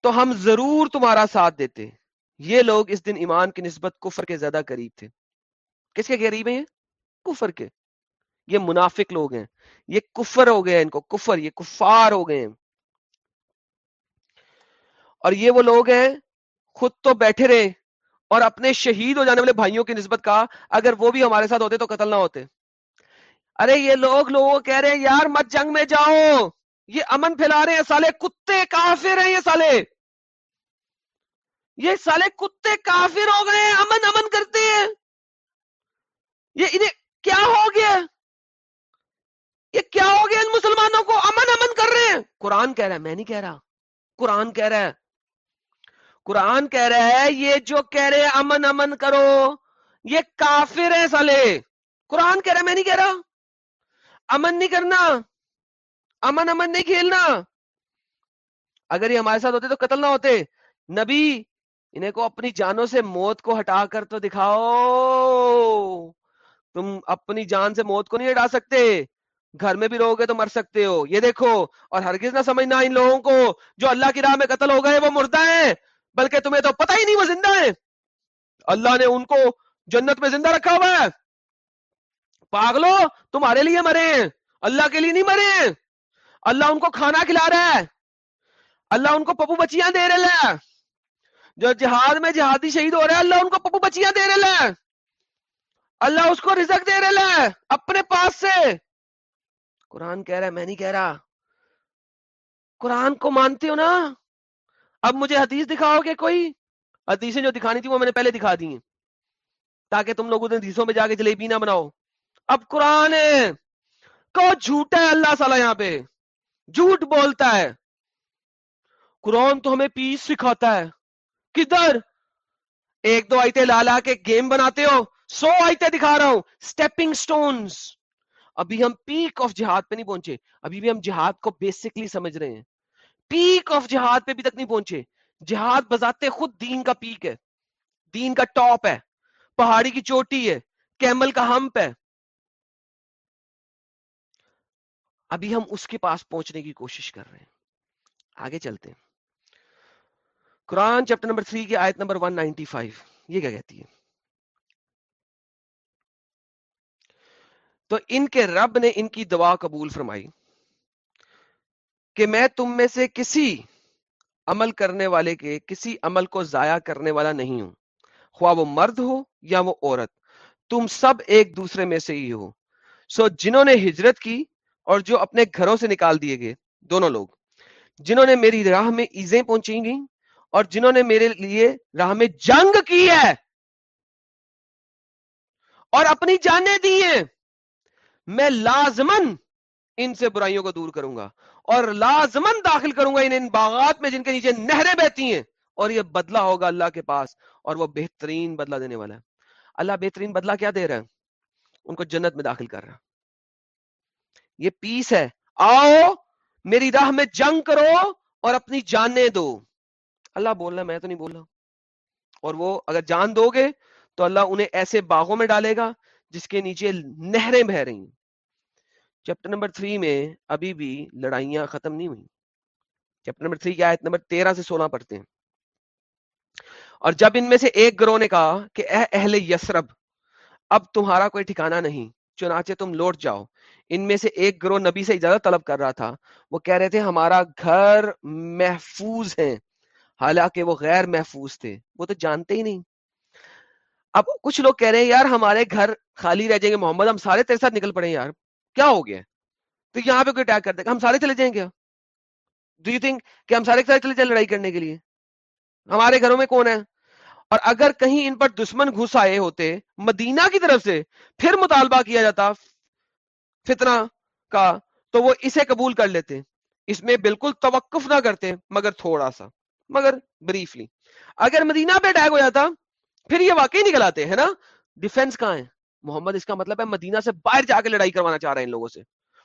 تو ہم ضرور تمہارا ساتھ دیتے۔ یہ لوگ اس دن ایمان کی نسبت کفر کے زیادہ قریب تھے۔ کس کے قریب ہیں یہ؟ کفر کے۔ یہ منافق لوگ ہیں۔ یہ کفر ہو گئے ان کو، کفر، یہ کفار ہو گئے۔ ہیں اور یہ وہ لوگ ہیں، خود تو بیٹھے رہے اور اپنے شہید ہو جانے والے بھائیوں کی نسبت کہا اگر وہ بھی ہمارے ساتھ ہوتے تو قتل نہ ہوتے۔ ارے یہ لوگ لوگوں کہہ رہے ہیں، یار مت جنگ میں جاؤ۔ یہ امن پھیلا رہے ہیں، سالے کتے کافر ہیں یہ سالے۔ یہ سالے کتے کافر ہو گئے ہیں امن امن کرتے ہیں۔ یہ انہیں کیا ہو گیا؟ یہ کیا ہو گیا ان مسلمانوں کو؟ امن امن کر رہے ہیں۔ قرآن کہہ رہا ہے، میں نہیں کہہ رہا۔ قرآن کہہ رہا ہے۔ قرآن کہہ رہا ہے، یہ جو کہہ رہے امن امن کرو۔ یہ کافر ہے سالے۔ قرآن کہہ رہا ہے، میں نہیں کہہ رہا۔ امن نہیں کرنا۔ امن امن نہیں کھیلنا۔ اگر یہ ہمارے ساتھ ہوتے تو قتل نہ ہوتے۔ نبی، انہیں کو اپنی جانوں سے موت کو ہٹا کر تو دکھاؤ۔ تم اپنی جان سے موت کو نہیں ہٹا سکتے۔ گھر میں بھی رہو گے تو مر سکتے ہو۔ یہ دیکھو، اور ہرگز نہ سمجھنا ان لوگوں کو جو اللہ کی راہ میں قتل ہو گئے، وہ مردہ ہیں۔ بلکہ تمہیں تو پتہ ہی نہیں وہ زندہ ہے اللہ نے ان کو جنت میں زندہ رکھا ہوا ہے۔ پاگلو، تمہارے لیے مرے ہیں۔ اللہ کے لیے نہیں مرے ہیں۔ اللہ ان کو کھانا کھلا رہا ہے۔ اللہ ان کو پپو بچیاں دے رہا ہے۔ جو جہاد میں جہادی شہید ہو رہا ہے، اللہ ان کو پپو بچیاں دے رہا ہے۔ اللہ اس کو رزق دے رہا ہے، اپنے پاس سے۔ قرآن کہہ رہا ہے، میں نہیں کہہ رہا۔ قرآن کو مانتے ہو نا؟ اب مجھے حدیث دکھاؤ گے کوئی؟ حدیثیں جو دکھانی تھی وہ میں نے پہلے دکھا دی ہیں۔ تاکہ تم لوگ ان حدیثوں میں جا کے جلیبی نہ بناؤ۔ اب قرآن ہے۔ کو جھوٹا ہے اللہ سالہ یہاں پہ؟ جھوٹ بولتا ہے۔ قرآن تو ہمیں پیس سکھاتا ہے۔ کدھر؟ ایک دو آیتیں لا لا کے گیم بناتے ہو۔ سو آیتیں دکھا رہا ہوں۔ اسٹیپنگ سٹونز ابھی ہم پیک آف جہاد پہ نہیں پہنچے۔ ابھی بھی ہم جہاد کو بیسکلی سمجھ رہے ہیں۔ پیک آف جہاد پہ بھی تک نہیں پہنچے۔ جہاد بذات خود دین کا پیک ہے۔ دین کا ٹاپ ہے۔ پہاڑی کی چوٹی ہے۔ کیمل کا ہمپ ہے۔ ابھی ہم اس کے پاس پہنچنے کی کوشش کر رہے ہیں۔ آگے چلتے ہیں۔ قرآن چیپٹر نمبر 3 کی آیت نمبر 195 یہ کیا کہتی ہے؟ تو ان کے رب نے ان کی دعا قبول فرمائی کہ میں تم میں سے کسی عمل کرنے والے کے، کسی عمل کو ضائع کرنے والا نہیں ہوں۔ خواہ وہ مرد ہو یا وہ عورت، تم سب ایک دوسرے میں سے ہی ہو۔ سو جنہوں نے ہجرت کی اور جو اپنے گھروں سے نکال دیے گئے، دونوں لوگ۔ جنہوں نے میری راہ میں ایزیں پہنچی گئی اور جنہوں نے میرے لیے راہ میں جنگ کی ہے اور اپنی جانیں دی ہیں۔ میں لازمن ان سے برائیوں کو دور کروں گا اور لازمن داخل کروں گا ان ان باغات میں جن کے نیچے نہریں بہتی ہیں اور یہ بدلہ ہوگا اللہ کے پاس اور وہ بہترین بدلہ دینے والا ہے۔ اللہ بہترین بدلہ کیا دے رہا ہے؟ ان کو جنت میں داخل کر رہا یہ پیس ہے۔ آؤ، میری راہ میں جنگ کرو اور اپنی جانیں دو۔ اللہ بول رہا میں تو نہیں بول رہا اور وہ اگر جان دو گے تو اللہ انہیں ایسے باغوں میں ڈالے گا جس کے نیچے نہریں بہ رہی ہیں۔ چیپٹر نمبر تھری میں ابھی بھی لڑائیاں ختم نہیں ہوئی چیپٹر نمبر تھری کی آیت نمبر تیرہ سے سولہ پڑھتے ہیں۔ اور جب ان میں سے ایک گروہ نے کہا کہ اے اہل یسرب، اب تمہارا کوئی ٹھکانہ نہیں، چنانچہ تم لوٹ جاؤ۔ ان میں سے ایک گروہ نبی سے اجازت طلب کر رہا تھا۔ وہ کہہ رہے تھے، ہمارا گھر محفوظ ہے۔ حالانکہ وہ غیر محفوظ تھے۔ وہ تو جانتے ہی نہیں۔ اب کچھ لوگ کہہ رہے ہیں، یار ہمارے گھر خالی رہ جائیں گے، محمد ہم سارے تیرے ساتھ نکل پڑے یار۔ کیا ہو گیا؟ تو یہاں پہ کوئی اٹیک کر دے گا۔ ہم سارے چلے جائیں گے۔ ڈو یو تھنک کہ ہم سارے سارے چلے جائیں لڑائی کرنے کے لیے؟ ہمارے گھروں میں کون ہے؟ اور اگر کہیں ان پر دشمن گھس آئے ہوتے، مدینہ کی طرف سے پھر مطالبہ کیا جاتا فتنہ کا، تو وہ اسے قبول کر لیتے۔ اس میں بالکل توقف نہ کرتے، مگر تھوڑا سا، مگر بریفلی اگر مدینہ پہ اٹیک ہو جاتا، پھر یہ واقعی نکل آتے، ہے نا؟ ڈیفینس کہاں ہے؟ محمد، اس کا مطلب ہے مدینہ سے باہر جا کے لڑائی کروانا چاہ رہے ہیں ان لوگوں سے۔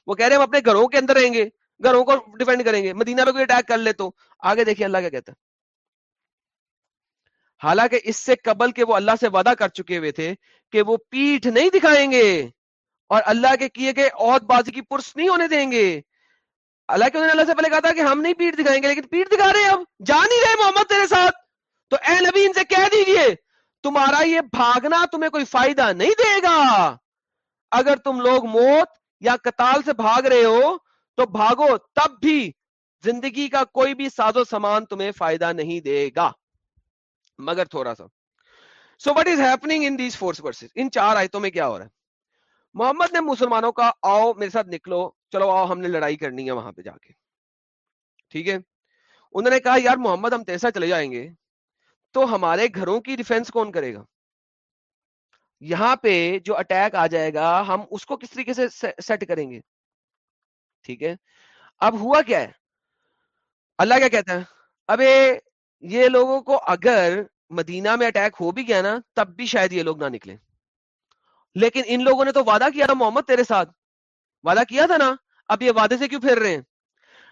وہ کہہ رہے ہیں ہم اپنے گھروں کے اندر رہیں گے، گھروں کو ڈیفینڈ کریں گے، مدینہ پہ کوئی اٹیک کر لے تو۔ آگے دیکھیے اللہ کیا کہتا ہے۔ حالانکہ اس سے قبل کے وہ اللہ سے وعدہ کر چکے ہوئے تھے کہ وہ پیٹھ نہیں دکھائیں گے اور اللہ کے کیے گئے عہد بازی کی پرس نہیں ہونے دیں گے۔ اللہ کے اللہ سے پہلے کہا تھا کہ ہم نہیں پیٹ دکھائیں گے، لیکن پیٹ دکھا رہے ہیں اب جان ہی رہے محمد تیرے ساتھ۔ تو اے نبی ان سے کہہ دیجیے تمہارا یہ بھاگنا تمہیں کوئی فائدہ نہیں دے گا۔ اگر تم لوگ موت یا کتال سے بھاگ رہے ہو، تو بھاگو، تب بھی زندگی کا کوئی بھی ساز و سامان تمہیں فائدہ نہیں دے گا۔ مگر تھوڑا سا۔ So what is happening in these four verses ان چار آیتوں میں کیا ہو رہا ہے؟ محمد نے مسلمانوں کا آؤ، میرے ساتھ نکلو، چلو آؤ، ہم نے لڑائی کرنی ہے وہاں پہ جا کے۔ ٹھیک ہے؟ انہوں نے کہا، یار، محمد ہم تیسا چلے جائیں گے۔ تو ہمارے گھروں کی ڈیفenس کون کرے گا؟ یہاں پہ جو اٹیک آ جائے گا، ہم اس کو کس طریقے سے سیٹ کریں گے؟ ٹھیک ہے؟ اب ہوا کیا ہے؟ اللہ کیا کہتا ہے؟ اب یہ لوگوں کو اگر مدینہ میں اٹیک ہو بھی گیا نا، تب بھی شاید یہ لوگ نہ نکلیں۔ لیکن ان لوگوں نے تو وعدہ کیا تھا محمد تیرے ساتھ۔ وعدہ کیا تھا نا؟ اب یہ وعدے سے کیوں پھر رہے ہیں؟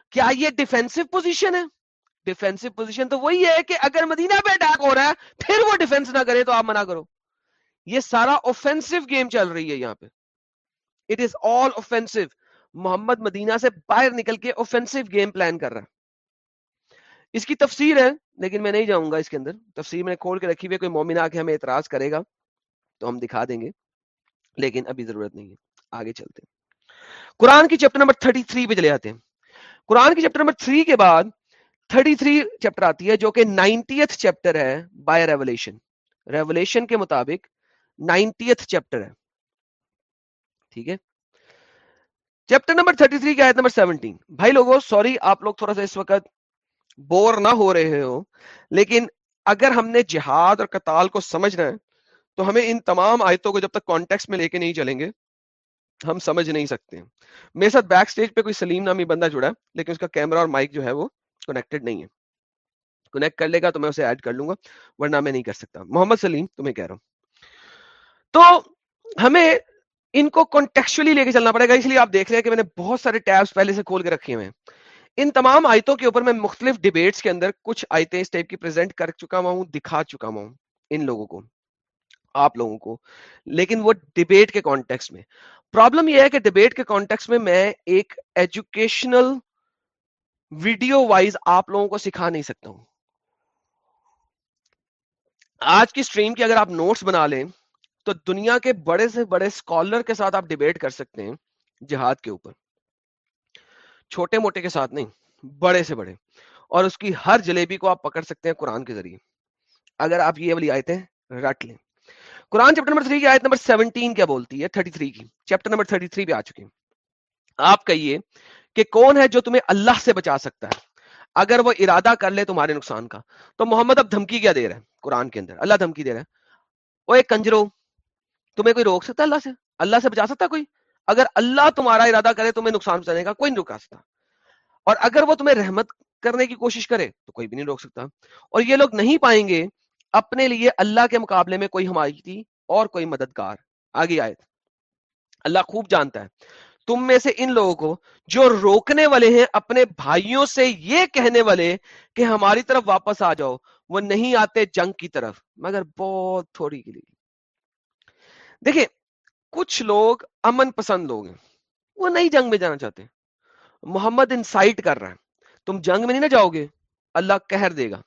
کیا یہ ڈیفینسو پوزیشن ہے؟ ڈیفینسو پوزیشن تو وہی ہے کہ اگر مدینہ پہ اٹیک ہو رہا ہے، پھر وہ ڈیفینس نہ کرے تو آپ منع کرو۔ یہ سارا اوفینسو گیم چل رہی ہے یہاں پہ۔ اٹ از آل اوفینسو محمد مدینہ سے باہر نکل کے اوفینسو گیم پلان کر رہا ہے۔ اس کی تفسیر ہے، لیکن میں نہیں جاؤں گا اس کے اندر۔ تفسیر میں نے کھول کے رکھی ہوئی کوئی مومن آ کے ہمیں اعتراض کرے گا تو ہم دکھا دیں گے۔ لیکن ابھی ضرورت نہیں ہے۔ آگے چلتے ہیں۔ قرآن کی چیپٹر نمبر 33 پہ چلے آتے ہیں۔ قرآن کی چیپٹر نمبر 3 کے بعد 33 چیپٹر آتی ہے جو کہ نائنٹیتھ چیپٹر ہے بائی ریولیشن ریولیشن کے مطابق نائنٹیتھ چیپٹر ہے. ٹھیک ہے؟ چیپٹر نمبر 33 کی آیت نمبر 17 بھائی لوگوں سوری، آپ لوگ تھوڑا سا اس وقت بور نہ ہو رہے ہو، لیکن اگر ہم نے جہاد اور قتال کو سمجھنا ہے، تو ہمیں ان تمام آیتوں کو جب تک کانٹیکس میں لے کے نہیں چلیں گے، ہم سمجھ نہیں سکتے میرے ساتھ بیک سٹیج پہ کوئی سلیم نامی بندہ جڑا ہے، لیکن اس کا کیمرہ اور مائک جو ہے وہ کنیکٹڈ نہیں ہے۔ کنیکٹ کر لے گا تو میں اسے ایڈ کر لوں گا، ورنہ میں نہیں کر سکتا۔ محمد سلیم، تمہیں کہہ رہا ہوں۔ تو ہمیں ان کو کانٹیکچولی لے کے چلنا پڑے گا، اس لیے آپ دیکھ رہے ہیں کہ میں نے بہت سارے ٹیبس پہلے سے کھول کے رکھے ہوئے ہیں۔ ان تمام آیتوں کے اوپر میں مختلف ڈیبیٹس کے اندر کچھ آیتیں اس ٹائپ کی پریزنٹ کر چکا ہوں، دکھا چکا ہوں ان لوگوں کو، آپ لوگوں کو۔ لیکن وہ ڈبیٹ کے کانٹیکس میں۔ پرابلم یہ ہے کہ ڈبیٹ کے کانٹیکس میں میں ایک ایجوکیشنل ویڈیو وائز آپ لوگوں کو سکھا نہیں سکتا ہوں۔ آج کی سٹریم کی اگر آپ نوٹس بنا لیں، تو دنیا کے بڑے سے بڑے اسکالر کے ساتھ آپ ڈبیٹ کر سکتے ہیں جہاد کے اوپر۔ چھوٹے موٹے کے ساتھ نہیں، بڑے سے بڑے۔ اور اس کی ہر جلیبی کو آپ پکڑ سکتے ہیں قرآن کے ذریعے۔ اگر آپ یہ والی آیتیں رٹ لیں۔ قرآن چیپٹر نمبر 3 کی آیت نمبر 17 کیا بولتی ہے؟ 33 کی۔ چیپٹر نمبر 33 پہ آ چکے ہیں آپ کہیے کہ کون ہے جو تمہیں اللہ سے بچا سکتا ہے؟ اگر وہ ارادہ کر لے تمہارے نقصان کا۔ تو محمد اب دھمکی کیا دے رہا ہے؟ قرآن کے اندر۔ اللہ دھمکی دے رہا ہے۔ وہ ایک کنجرو، تمہیں کوئی روک سکتا ہے اللہ سے؟ اللہ سے بچا سکتا ہے کوئی؟ اگر اللہ تمہارا ارادہ کرے تمہیں نقصان پہنچانے کا، کوئی نہیں روکا سکتا۔ اور اگر وہ تمہیں رحمت کرنے کی کوشش کرے، تو کوئی بھی نہیں روک سکتا۔ اور یہ لوگ نہیں پائیں گے اپنے لیے اللہ کے مقابلے میں کوئی حمایتی اور کوئی مددگار۔ آگے آئے اللہ خوب جانتا ہے۔ تم میں سے ان لوگوں کو جو روکنے والے ہیں، اپنے بھائیوں سے یہ کہنے والے کہ ہماری طرف واپس آ جاؤ، وہ نہیں آتے جنگ کی طرف۔ مگر بہت تھوڑی کے لیے۔ دیکھیں، کچھ لوگ امن پسند لوگ ہیں، وہ نہیں جنگ میں جانا چاہتے محمد انسائٹ کر رہا ہے۔ تم جنگ میں نہیں نہ جاؤ گے، اللہ کہر دے گا۔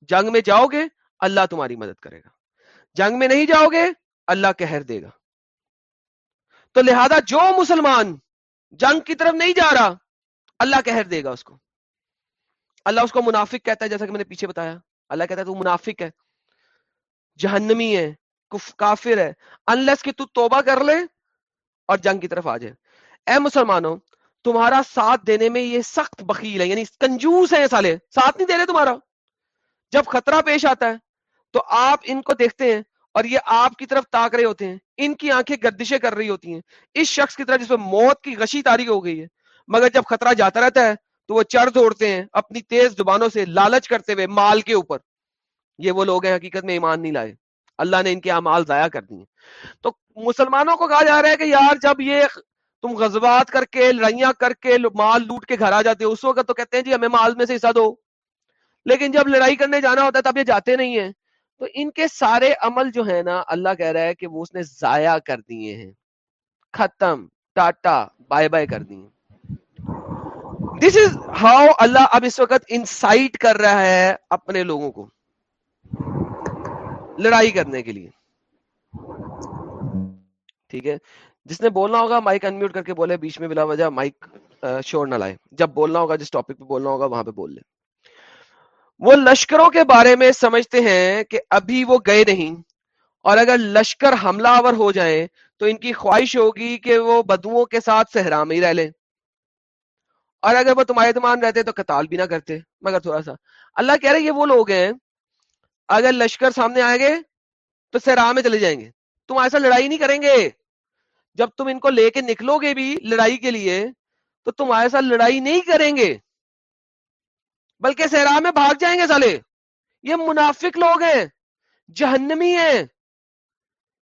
جنگ میں جاؤ گے، اللہ تمہاری مدد کرے گا۔ جنگ میں نہیں جاؤ گے، اللہ کہر دے گا۔ تو لہذا جو مسلمان جنگ کی طرف نہیں جا رہا، اللہ کہر دے گا اس کو۔ اللہ اس کو منافق کہتا ہے، جیسا کہ میں نے پیچھے بتایا۔ اللہ کہتا ہے، تو منافق ہے، جہنمی ہے کافر ہے۔ انلیس کہ تو توبہ کر لے اور جنگ کی طرف آ جائے۔ اے مسلمانوں، تمہارا ساتھ دینے میں یہ سخت بخیل ہے یعنی کنجوس ہے سالے۔ ساتھ نہیں دے رہے تمہارا۔ جب خطرہ پیش آتا ہے، تو آپ ان کو دیکھتے ہیں اور یہ آپ کی طرف تاک رہے ہوتے ہیں۔ ان کی آنکھیں گردشیں کر رہی ہوتی ہیں۔ اس شخص کی طرف جس میں موت کی غشی تاریخ ہو گئی ہے۔ مگر جب خطرہ جاتا رہتا ہے تو وہ چڑھ دوڑتے ہیں اپنی تیز زبانوں سے لالچ کرتے ہوئے مال کے اوپر۔ یہ وہ لوگ ہیں حقیقت میں ایمان نہیں لائے۔ اللہ نے ان کے اعمال ضائع کر دیے۔ تو مسلمانوں کو کہا جا رہا ہے کہ یار جب یہ تم غزوات کر کے، لڑائیاں کر کے، مال لوٹ کے گھر آ جاتے ہو، اس وقت تو کہتے ہیں جی ہمیں مال میں سے حصہ دو۔ لیکن جب لڑائی کرنے جانا ہوتا ہے تب یہ جاتے نہیں ہیں۔ تو ان کے سارے عمل جو ہے نا، اللہ کہہ رہا ہے کہ وہ اس نے ضائع کر دیے ہیں۔ ختم، ٹاٹا بائے بائے کر دیے۔ دس از ہاؤ اللہ اب اس وقت انسائٹ کر رہا ہے اپنے لوگوں کو لڑائی کرنے کے لیے۔ ٹھیک ہے؟ جس نے بولنا ہوگا مائک انمیوٹ کر کے بولے، بیچ میں بلا وجہ مائک شور نہ لائے۔ جب بولنا ہوگا، جس ٹاپک پہ بولنا ہوگا، وہاں پہ بول لیں وہ لشکروں کے بارے میں سمجھتے ہیں کہ ابھی وہ گئے نہیں۔ اور اگر لشکر حملہ آور ہو جائیں تو ان کی خواہش ہوگی کہ وہ بدوؤں کے ساتھ صحرا میں ہی رہ لیں۔ اور اگر وہ تمہارے دمان رہتے تو قتال بھی نہ کرتے۔ مگر تھوڑا سا۔ اللہ کہہ رہے یہ وہ لوگ ہیں، اگر لشکر سامنے آئیں گے تو صحرا میں چلے جائیں گے۔ تم ایسا لڑائی نہیں کریں گے۔ جب تم ان کو لے کے نکلو گے بھی لڑائی کے لیے تو تم ایسا لڑائی نہیں کریں گے۔ بلکہ صحرا میں بھاگ جائیں گے سالے۔ یہ منافق لوگ ہیں، جہنمی ہیں۔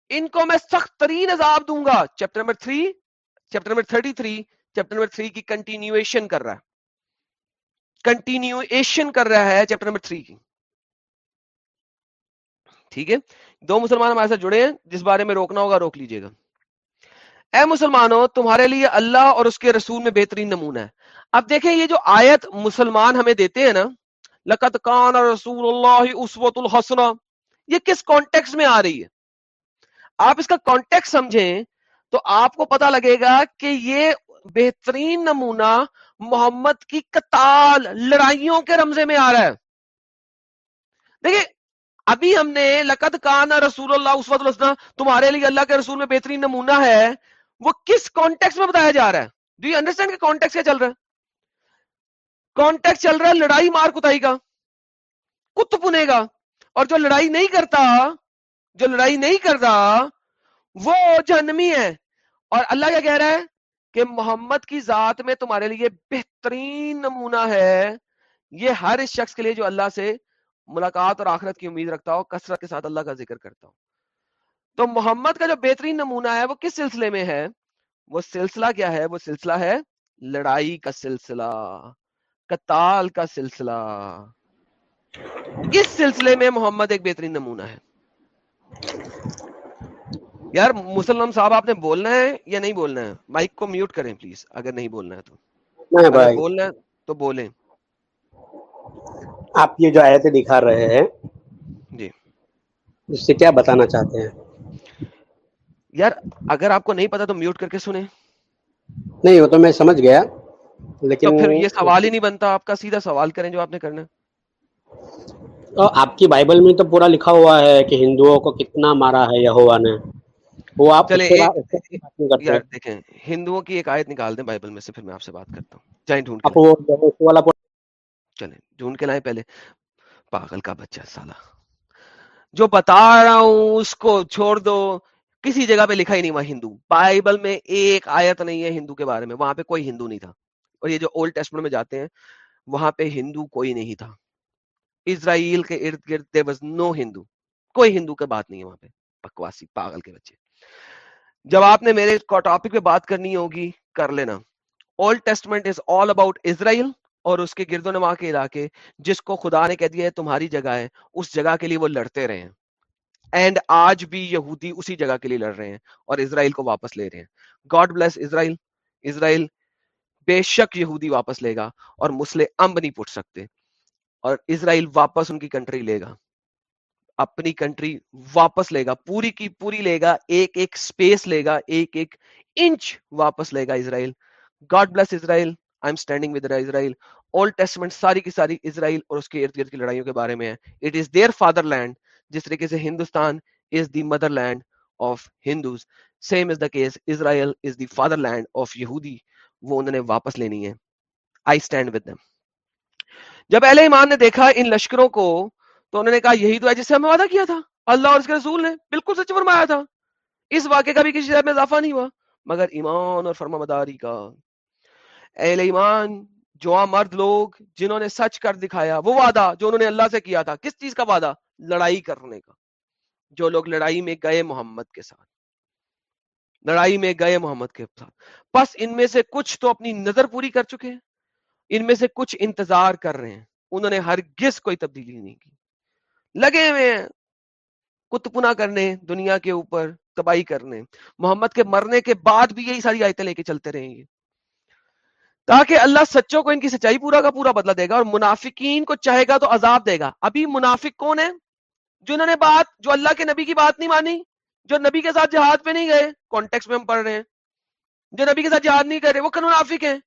ان کو میں سخت ترین عذاب دوں گا۔ Chapter number three chapter number thirty three chapter number three کی کنٹینیویشن کر رہا ہے۔ کنٹینیویشن کر رہا ہے چیپٹر نمبر تھری کی۔ ٹھیک ہے؟ دو مسلمان ہمارے ساتھ جڑے ہیں، جس بارے میں روکنا ہوگا روک لیجیے گا۔ اے مسلمانوں، تمہارے لیے اللہ اور اس کے رسول میں بہترین نمونہ ہے۔ اب دیکھیں یہ جو آیت مسلمان ہمیں دیتے ہیں نا لقت کان رسول اللہ اسوت الحسن یہ کس کانٹیکس میں آ رہی ہے؟ آپ اس کا کانٹیکس سمجھیں تو آپ کو پتا لگے گا کہ یہ بہترین نمونہ محمد کی قتال، لڑائیوں کے رمزے میں آ رہا ہے۔ دیکھیں، ابھی ہم نے لقد کان رسول اللہ اسوت الحسن تمہارے لیے اللہ کے رسول میں بہترین نمونہ ہے وہ کس کانٹیکس میں بتایا جا رہا ہے؟ ڈو یو انڈرسٹینڈ کہ کانٹیکس کیا چل رہا ہے؟ کانٹیکس چل رہا ہے لڑائی مار کتائی کا، کت پنے گا۔ اور جو لڑائی نہیں کرتا، جو لڑائی نہیں کرتا، وہ جہنمی ہے۔ اور اللہ کیا کہہ رہا ہے کہ محمد کی ذات میں تمہارے لیے بہترین نمونہ ہے۔ یہ ہر اس شخص کے لیے جو اللہ سے ملاقات اور آخرت کی امید رکھتا ہو، کثرت کے ساتھ اللہ کا ذکر کرتا ہو۔ تو محمد کا جو بہترین نمونہ ہے وہ کس سلسلے میں ہے؟ وہ سلسلہ کیا ہے؟ وہ سلسلہ ہے لڑائی کا سلسلہ قتال کا سلسلہ۔ اس سلسلے میں محمد ایک بہترین نمونہ ہے؟ یار مسلم صاحب آپ نے بولنا ہے یا نہیں بولنا ہے؟ مائک کو میوٹ کریں پلیز اگر نہیں بولنا ہے تو۔ بولنا ہے تو بولیں۔ آپ یہ جو آیتیں دکھا رہے ہیں جی۔ اس سے کیا بتانا چاہتے ہیں؟ یار اگر آپ کو نہیں پتا تو میوٹ کر کے سنیں۔ نہیں وہ تو میں سمجھ گیا تو لیکن پھر یہ سوال ہی نہیں بنتا آپ کا سیدھا سوال کریں جو آپ نے کرنا۔ آپ کی بائبل میں تو پورا لکھا ہوا ہے کہ ہندوؤں کو کتنا مارا ہے یہوا نے۔ وہ آپ دیکھیں ہندوؤں کی ایک آیت نکال دیں بائبل میں سے پھر میں آپ سے بات کرتا ہوں۔ جائیں ڈھونڈ چلیں ڈھونڈ کے لائیں پہلے۔ پاگل کا بچہ سالا۔ جو بتا رہا ہوں اس کو چھوڑ دو۔ کسی جگہ پہ لکھا ہی نہیں وہاں ہندو۔ بائبل میں ایک آیت نہیں ہے ہندو کے بارے میں، وہاں پہ کوئی ہندو نہیں تھا۔ اور یہ جو اولڈ ٹیسٹمنٹ میں جاتے ہیں، وہاں پہ ہندو کوئی نہیں تھا۔ اسرائیل کے ارد گرد واز نو ہندو۔ کوئی ہندو کے بات نہیں ہے وہاں پہ، بکواسی، پاگل کے بچے۔ جب آپ نے میرے ٹاپک پہ بات کرنی ہوگی، کر لینا۔ Old testament is all about Israel اور اس کے گرد و نما کے علاقے، جس کو خدا نے کہہ دیا ہے تمہاری جگہ ہے، اس جگہ کے لیے وہ لڑتے رہے ہیں۔ اینڈ آج بھی یہودی اسی جگہ کے لیے لڑ رہے ہیں اور اسرائیل کو واپس لے رہے ہیں۔ گاڈ بلیس اسرائیل۔ اسرائیل بے شک یہودی واپس لے گا اور مسلے امب نہیں پٹ سکتے۔ اور اسرائیل واپس ان کی کنٹری لے گا۔ اپنی کنٹری واپس لے گا۔ پوری کی پوری لے گا۔ ایک ایک سپیس لے گا۔ ایک ایک انچ واپس لے گا Israel. God bless Israel. I am standing with Israel old testament ساری کی ساری اسرائیل اور اس کے ارد گرد کی لڑائیوں کے بارے میں ہے۔ It is their fatherland جس طریقے سے Hindustan is the motherland of Hindus same as the case Israel is the fatherland of یہودی وہ انہوں نے واپس لینی ہے. آئی اسٹینڈ ود دم جب اہل ایمان نے دیکھا ان لشکروں کو، تو انہوں نے کہا یہی تو ہے جس سے ہمیں وعدہ کیا تھا. اللہ اور اس کے رسول نے بالکل سچ فرمایا تھا. اس واقعے کا بھی کسی شہر میں اضافہ نہیں ہوا. مگر ایمان اور فرما مداری کا. اہل ایمان جو مرد لوگ جنہوں نے سچ کر دکھایا، وہ وعدہ جو انہوں نے اللہ سے کیا تھا، کس چیز کا وعدہ؟ لڑائی کرنے کا۔ جو لوگ لڑائی میں گئے محمد کے ساتھ۔ لڑائی میں گئے محمد کے ساتھ۔ بس ان میں سے کچھ تو اپنی نظر پوری کر چکے ہیں۔ ان میں سے کچھ انتظار کر رہے ہیں۔ انہوں نے ہر کوئی تبدیلی نہیں کی۔ لگے ہوئے ہیں کتپنا کرنے، دنیا کے اوپر تباہی کرنے۔ محمد کے مرنے کے بعد بھی یہی ساری آیتیں لے کے چلتے رہیں گے۔ تاکہ اللہ سچوں کو ان کی سچائی پورا کا پورا بدلا دے گا اور منافقین کو چاہے گا تو عذاب دے گا۔ ابھی منافق کون ہے جنہوں نے بات جو اللہ کے نبی کی بات نہیں مانی، جو نبی کے ساتھ جہاد پہ نہیں گئے کانٹیکس میں ہم پڑھ رہے ہیں۔ جو نبی کے ساتھ جہاد نہیں کر رہے، وہ کن منافق ہیں؟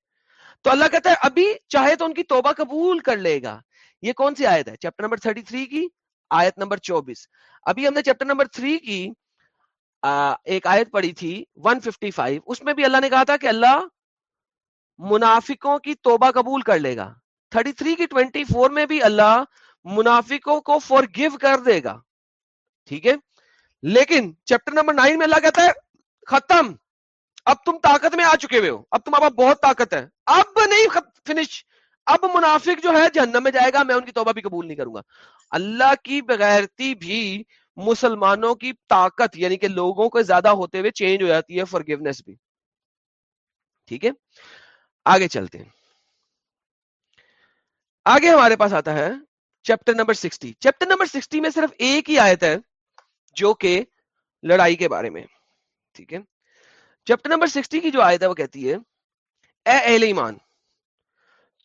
تو اللہ کہتا ہے، ابھی چاہے تو ان کی توبہ قبول کر لے گا۔ یہ کون سی آیت ہے؟ چیپٹر نمبر 33 کی آیت نمبر 24 ابھی ہم نے چیپٹر نمبر 3 کی ایک آیت پڑھی تھی 155 اس میں بھی اللہ نے کہا تھا کہ اللہ منافقوں کی توبہ قبول کر لے گا۔ 33 کی 24 میں بھی اللہ منافقوں کو فور گیو کر دے گا۔ ٹھیک ہے؟ لیکن چیپٹر نمبر نائن میں اللہ کہتا ہے، ختم۔ اب تم طاقت میں آ چکے ہوئے ہو۔ اب تمہارا بہت طاقت ہے۔ اب نہیں فنش اب منافق جو ہے جہنم میں جائے گا، میں ان کی توبہ بھی قبول نہیں کروں گا۔ اللہ کی بغیرتی بھی مسلمانوں کی طاقت یعنی کہ لوگوں کو زیادہ ہوتے ہوئے چینج ہو جاتی ہے فارگیونیس بھی۔ ٹھیک ہے؟ آگے چلتے ہیں۔ آگے ہمارے پاس آتا ہے chapter number sixty. Chapter number sixty میں صرف ایک ہی آیت ہے جو کہ لڑائی کے بارے میں۔ ٹھیک ہے۔ چیپٹر نمبر سکسٹی کی جو آیت ہے وہ کہتی ہے، اے اہل ایمان،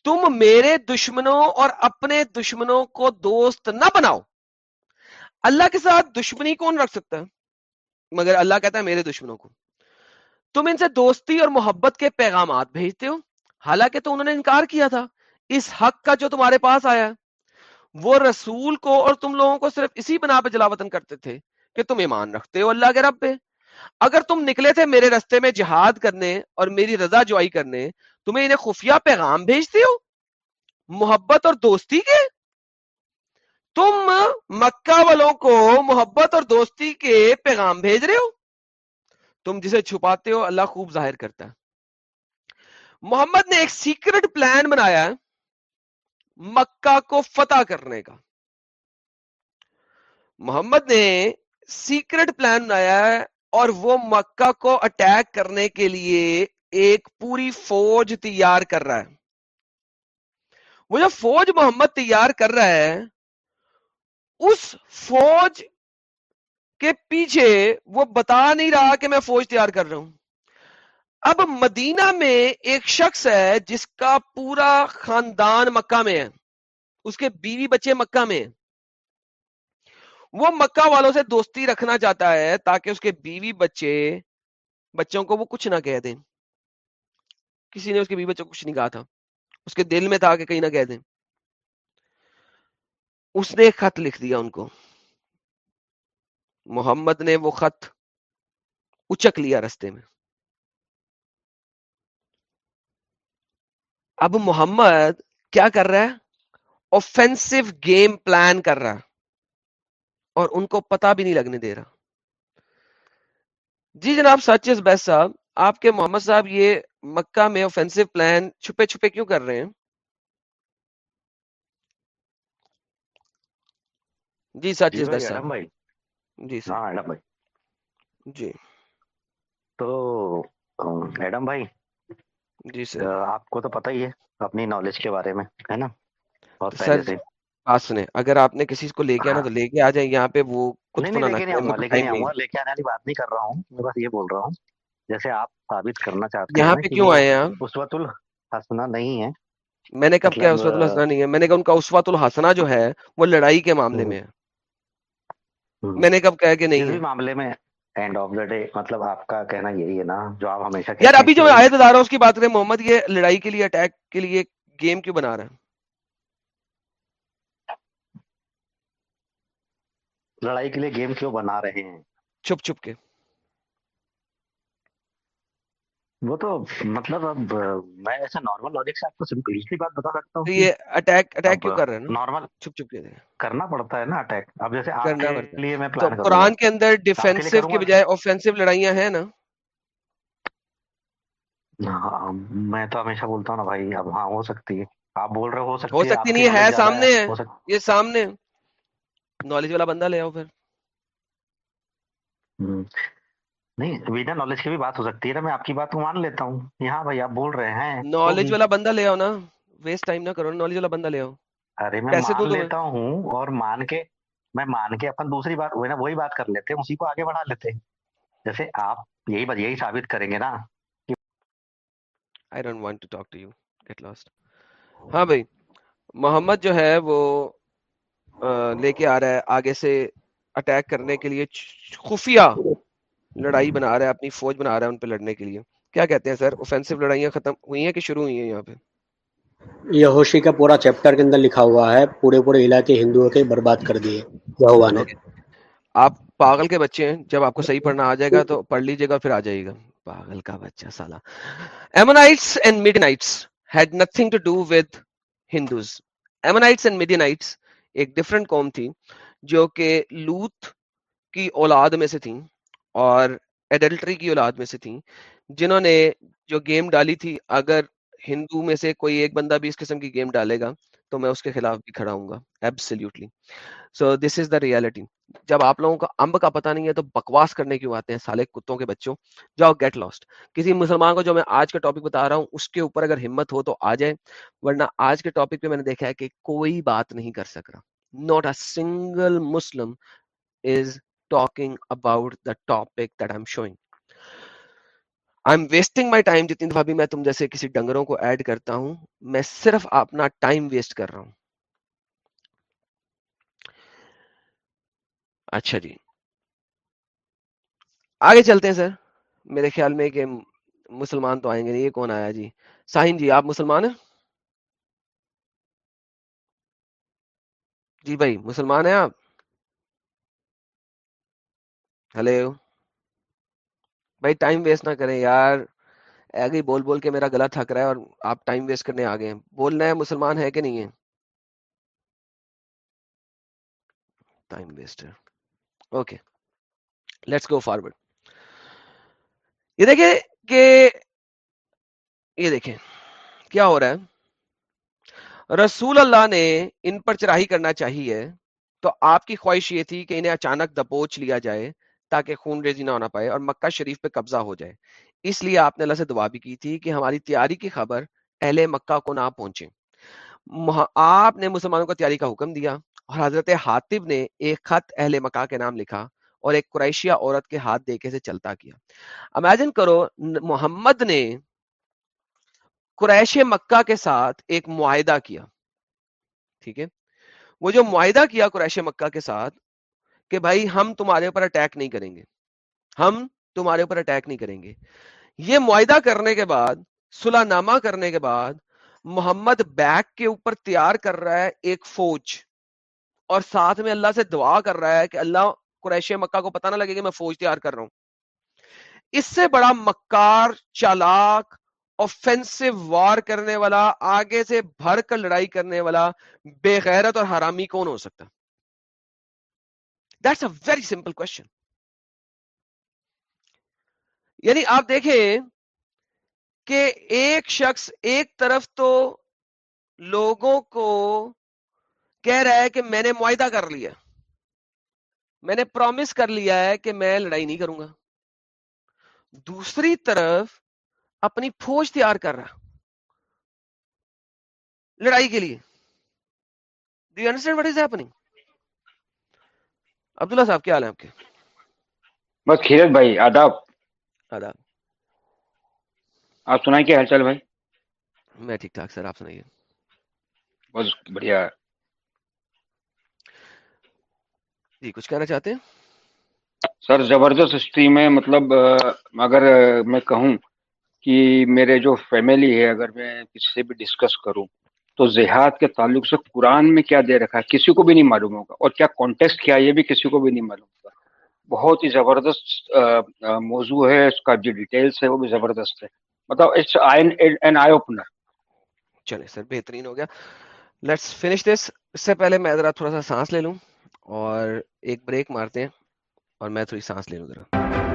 تم میرے دشمنوں اور اپنے دشمنوں کو دوست نہ بناؤ۔ اللہ کے ساتھ دشمنی کون رکھ سکتا ہے؟ مگر اللہ کہتا ہے میرے دشمنوں کو۔ تم ان سے دوستی اور محبت کے پیغامات بھیجتے ہو۔ حالانکہ تو انہوں نے انکار کیا تھا۔ اس حق کا جو تمہارے پاس آیا ہے، وہ رسول کو اور تم لوگوں کو صرف اسی بنا پہ جلاوطن کرتے تھے کہ تم ایمان رکھتے ہو اللہ کے رب پہ۔ اگر تم نکلے تھے میرے رستے میں جہاد کرنے اور میری رضا جوائی کرنے، تمہیں انہیں خفیہ پیغام بھیجتے ہو؟ محبت اور دوستی کے؟ تم مکہ والوں کو محبت اور دوستی کے پیغام بھیج رہے ہو؟ تم جسے چھپاتے ہو، اللہ خوب ظاہر کرتا ہے۔ محمد نے ایک سیکرٹ پلان بنایا ہے مکہ کو فتح کرنے کا۔ محمد نے سیکرٹ پلان بنایا ہے اور وہ مکہ کو اٹیک کرنے کے لیے ایک پوری فوج تیار کر رہا ہے۔ وہ جو فوج محمد تیار کر رہا ہے، اس فوج کے پیچھے وہ بتا نہیں رہا کہ میں فوج تیار کر رہا ہوں۔ اب مدینہ میں ایک شخص ہے جس کا پورا خاندان مکہ میں ہے۔ اس کے بیوی بچے مکہ میں وہ مکہ والوں سے دوستی رکھنا چاہتا ہے تاکہ اس کے بیوی بچے بچوں کو وہ کچھ نہ کہہ دیں۔ کسی نے اس کے بیوی بچوں کو کچھ نہیں کہا تھا۔ اس کے دل میں تھا کہ کہیں نہ کہہ دیں۔ اس نے خط لکھ دیا ان کو۔ محمد نے وہ خط اچک لیا رستے میں۔ اب محمد کیا کر رہا ہے؟ اوفینسو گیم پلان کر رہا اور ان کو پتا بھی نہیں لگنے دے رہا۔ جی جناب سچ از بیسٹ صاحب آپ کے محمد صاحب یہ مکہ میں اوفینسو پلان چھپے چھپے کیوں کر رہے ہیں؟ جی سچ از ایڈم صاحب۔ جی سر۔ ہاں جی۔ تو ام، ایڈم بھائی۔ جی سر۔ آپ کو تو پتہ ہی ہے اپنی نالج کے بارے میں ہے نا؟ بہت سر بات سنیں۔ اگر آپ نے کسی کو لے کے آنا ہاں۔ تو لے کے آ جائیں یہاں پہ وہ کچھ نہیں لے کے نہیں آؤں گا لے کے نہیں ٹائم آؤں نہیں گا لے کے آنے والی بات نہیں کر رہا ہوں میں بس یہ بول رہا ہوں جیسے آپ ثابت کرنا چاہتے ہیں یہاں پہ کیوں آئے ہیں اسوت الحسنہ نہیں ہے۔ میں نے کب کیا مطلب اسوات الحسنہ نہیں ہے؟ میں نے کہا ان کا اسوات الحسنہ جو ہے وہ لڑائی کے معاملے میں ہے۔ میں نے کب کہا کہ نہیں معاملے میں اینڈ آف دا ڈے مطلب آپ کا کہنا یہی ہے نا جو آپ ہمیشہ یار ابھی جو میں آیت بتا رہا ہوں اس کی بات کریں محمد یہ لڑائی کے لیے اٹیک کے لیے گیم کیوں بنا رہا ہے؟ لڑائی کے لیے گیم کیوں بنا رہے ہیں؟ چھپ چھپ کے۔ وہ تو مطلب اب میں ایسا نارمل لاجک سے آپ کو سمپل سی بات بتا سکتا ہوں یہ اٹیک اٹیک کیوں کر رہے ہیں نا؟ نارمل چھپ چھپ کے کرنا پڑتا ہے نا اٹیک اب جیسے آپ کے لیے میں پلان گا۔ قرآن کے اندر آپ کے بجائے اوفینسو لڑائیاں ہیں نا؟ ہاں میں تو ہمیشہ بولتا ہوں نا بھائی اب ہاں ہو سکتی ہے۔ آپ بول رہے ہو ہو سکتی ہے سکتی نہیں ہے سامنے۔ ہے ہو یہ سامنے۔ نالج والا بندہ لے آؤ پھر۔ نہیں نالج کی بھی بات ہو سکتی ہے نا میں آپ کی بات کو مان لیتا ہوں۔ یہاں بھائی آپ بول رہے ہیں۔ نالج والا بندہ لے آؤ نا۔ ویسٹ ٹائم نہ کرو نالج والا بندہ لے آؤ۔ ارے میں مان لیتا ہوں اور مان کے میں مان کے اپن دوسری بات وہی نا وہی بات کر لیتے ہیں اسی کو آگے بڑھا لیتے ہیں۔ جیسے آپ یہی بات یہی ثابت کریں گے نا. ہاں بھائی محمد جو ہے وہ لے کے آ رہا ہے آگے سے اٹیک کرنے کے لیے۔ خفیہ۔ لڑائی بنا رہا ہے اپنی فوج بنا رہا ہے ان پہ لڑنے کے لیے۔ کیا کہتے ہیں سر؟ اوفینسو لڑائیاں ختم ہوئی ہیں کہ شروع ہوئی ہیں یہاں پہ؟ یہ ہوشی کا پورا چیپٹر کے اندر لکھا ہوا ہے پورے پورے علاقے ہندوؤں کے برباد کر دیے یہوا نے۔ آپ پاگل کے بچے ہیں جب آپ کو صحیح پڑھنا آ جائے گا تو پڑھ لیجیے گا پھر آ جائے گا۔ پاگل کا بچہ سالا۔ Ammonites and Midianites had nothing to do with Hindus Ammonites and Midianites ایک ڈفرنٹ قوم تھی جو کہ لوت کی اولاد میں سے تھیں۔ اور ایڈلٹری کی اولاد میں سے تھیں، جنہوں نے جو گیم ڈالی تھی، اگر ہندو میں سے کوئی ایک بندہ بھی اس قسم کی گیم ڈالے گا، تو میں اس کے خلاف بھی کھڑا ہوں گا۔ Absolutely so this is the reality جب آپ لوگوں کا امب کا پتہ نہیں ہے، تو بکواس کرنے کیوں آتے ہیں سالے کتوں کے بچوں؟ جاؤ گیٹ لاسٹ کسی مسلمان کو جو میں آج کا ٹاپک بتا رہا ہوں، اس کے اوپر اگر ہمت ہو تو آ جائے ورنہ آج کے ٹاپک پہ میں نے دیکھا ہے کہ کوئی بات نہیں کر سک رہا۔ Not a single Muslim is talking about the topic that I am showing I am wasting my time جتنی دفعہ بھی میں تم جیسے کسی ڈنگروں کو ایڈ کرتا ہوں. میں صرف اپنا ٹائم ویسٹ کر رہا ہوں. اچھا جی. آگے چلتے ہیں سر. میرے خیال میں کہ مسلمان تو آئیں گے نہیں. یہ کون آیا جی؟ ساحن جی آپ مسلمان ہیں؟ جی بھائی، مسلمان ہیں آپ؟ ہلو۔ بھائی ٹائم ویسٹ نہ کریں یار۔ آگے بول بول کے میرا گلا تھک رہا ہے اور آپ ٹائم ویسٹ کرنے آ گئے ہیں۔ بولنا ہے مسلمان ہے کہ نہیں ہے؟ Time waste okay let's go forward یہ دیکھیں کہ یہ دیکھیں کیا ہو رہا ہے۔ رسول اللہ نے ان پر چڑھائی کرنا چاہیے تو آپ کی خواہش یہ تھی کہ انہیں اچانک دبوچ لیا جائے۔ تاکہ خون ریزی نہ ہونا پائے اور مکہ شریف پہ قبضہ ہو جائے۔ اس لیے آپ نے اللہ سے دعا بھی کی تھی کہ ہماری تیاری کی خبر اہل مکہ کو نہ پہنچے۔ آپ نے مسلمانوں کو تیاری کا حکم دیا اور حضرت حاتب نے ایک خط اہل مکہ کے نام لکھا اور ایک قریشیہ عورت کے ہاتھ دیکھے سے چلتا کیا۔ امیجن کرو محمد نے قریش مکہ کے ساتھ ایک معاہدہ کیا۔ ٹھیک ہے؟ وہ جو معاہدہ کیا قریش مکہ کے ساتھ کہ بھائی ہم تمہارے اوپر اٹیک نہیں کریں گے۔ ہم تمہارے اوپر اٹیک نہیں کریں گے۔ یہ معاہدہ کرنے کے بعد صلح نامہ کرنے کے بعد، محمد بیک کے اوپر تیار کر رہا ہے ایک فوج۔ اور ساتھ میں اللہ سے دعا کر رہا ہے کہ اللہ قریش مکہ کو پتہ نہ لگے کہ میں فوج تیار کر رہا ہوں۔ اس سے بڑا مکار، چالاک اوفینسو وار کرنے والا، آگے سے بھر کر لڑائی کرنے والا، بے غیرت اور حرامی کون ہو سکتا؟ That's a very simple question یعنی آپ دیکھیں کہ ایک شخص ایک طرف تو لوگوں کو کہہ رہا ہے کہ میں نے معاہدہ کر لیا، میں نے پرومس کر لیا ہے کہ میں لڑائی نہیں کروں گا۔ دوسری طرف اپنی فوج تیار کر رہا، لڑائی کے لیے۔ Do you understand what is happening Abdullah صاحب کیا حال ہے آپ کے؟ بس خیرت بھائی آداب۔ آداب۔ آپ سنائیں کیا حال چال بھائی؟ میں ٹھیک ٹھاک سر آپ سنائیے۔ بس بڑھیا۔ جی کچھ کہنا چاہتے ہیں؟ سر زبردست اسٹریم ہے مطلب اگر میں کہوں کہ میرے جو فیملی ہے اگر میں کسی سے بھی ڈسکس کروں تو زہاد کے تعلق سے قرآن میں کیا دے رکھا ہے؟ کسی کو بھی نہیں معلوم ہوگا۔ اور کیا کانٹیکسٹ کیا یہ بھی کسی کو بھی نہیں معلوم ہوگا۔ بہت ہی زبردست موضوع ہے، اس کا جو ڈیٹیلس ہے وہ بھی زبردست ہے۔ مطلب اٹس این آئی اوپنر چلے سر، بہترین ہو گیا۔ لیٹس فنش دس اس سے پہلے میں ذرا تھوڑا سا سانس لے لوں اور ایک بریک مارتے ہیں اور میں تھوڑی سانس لے لوں ذرا۔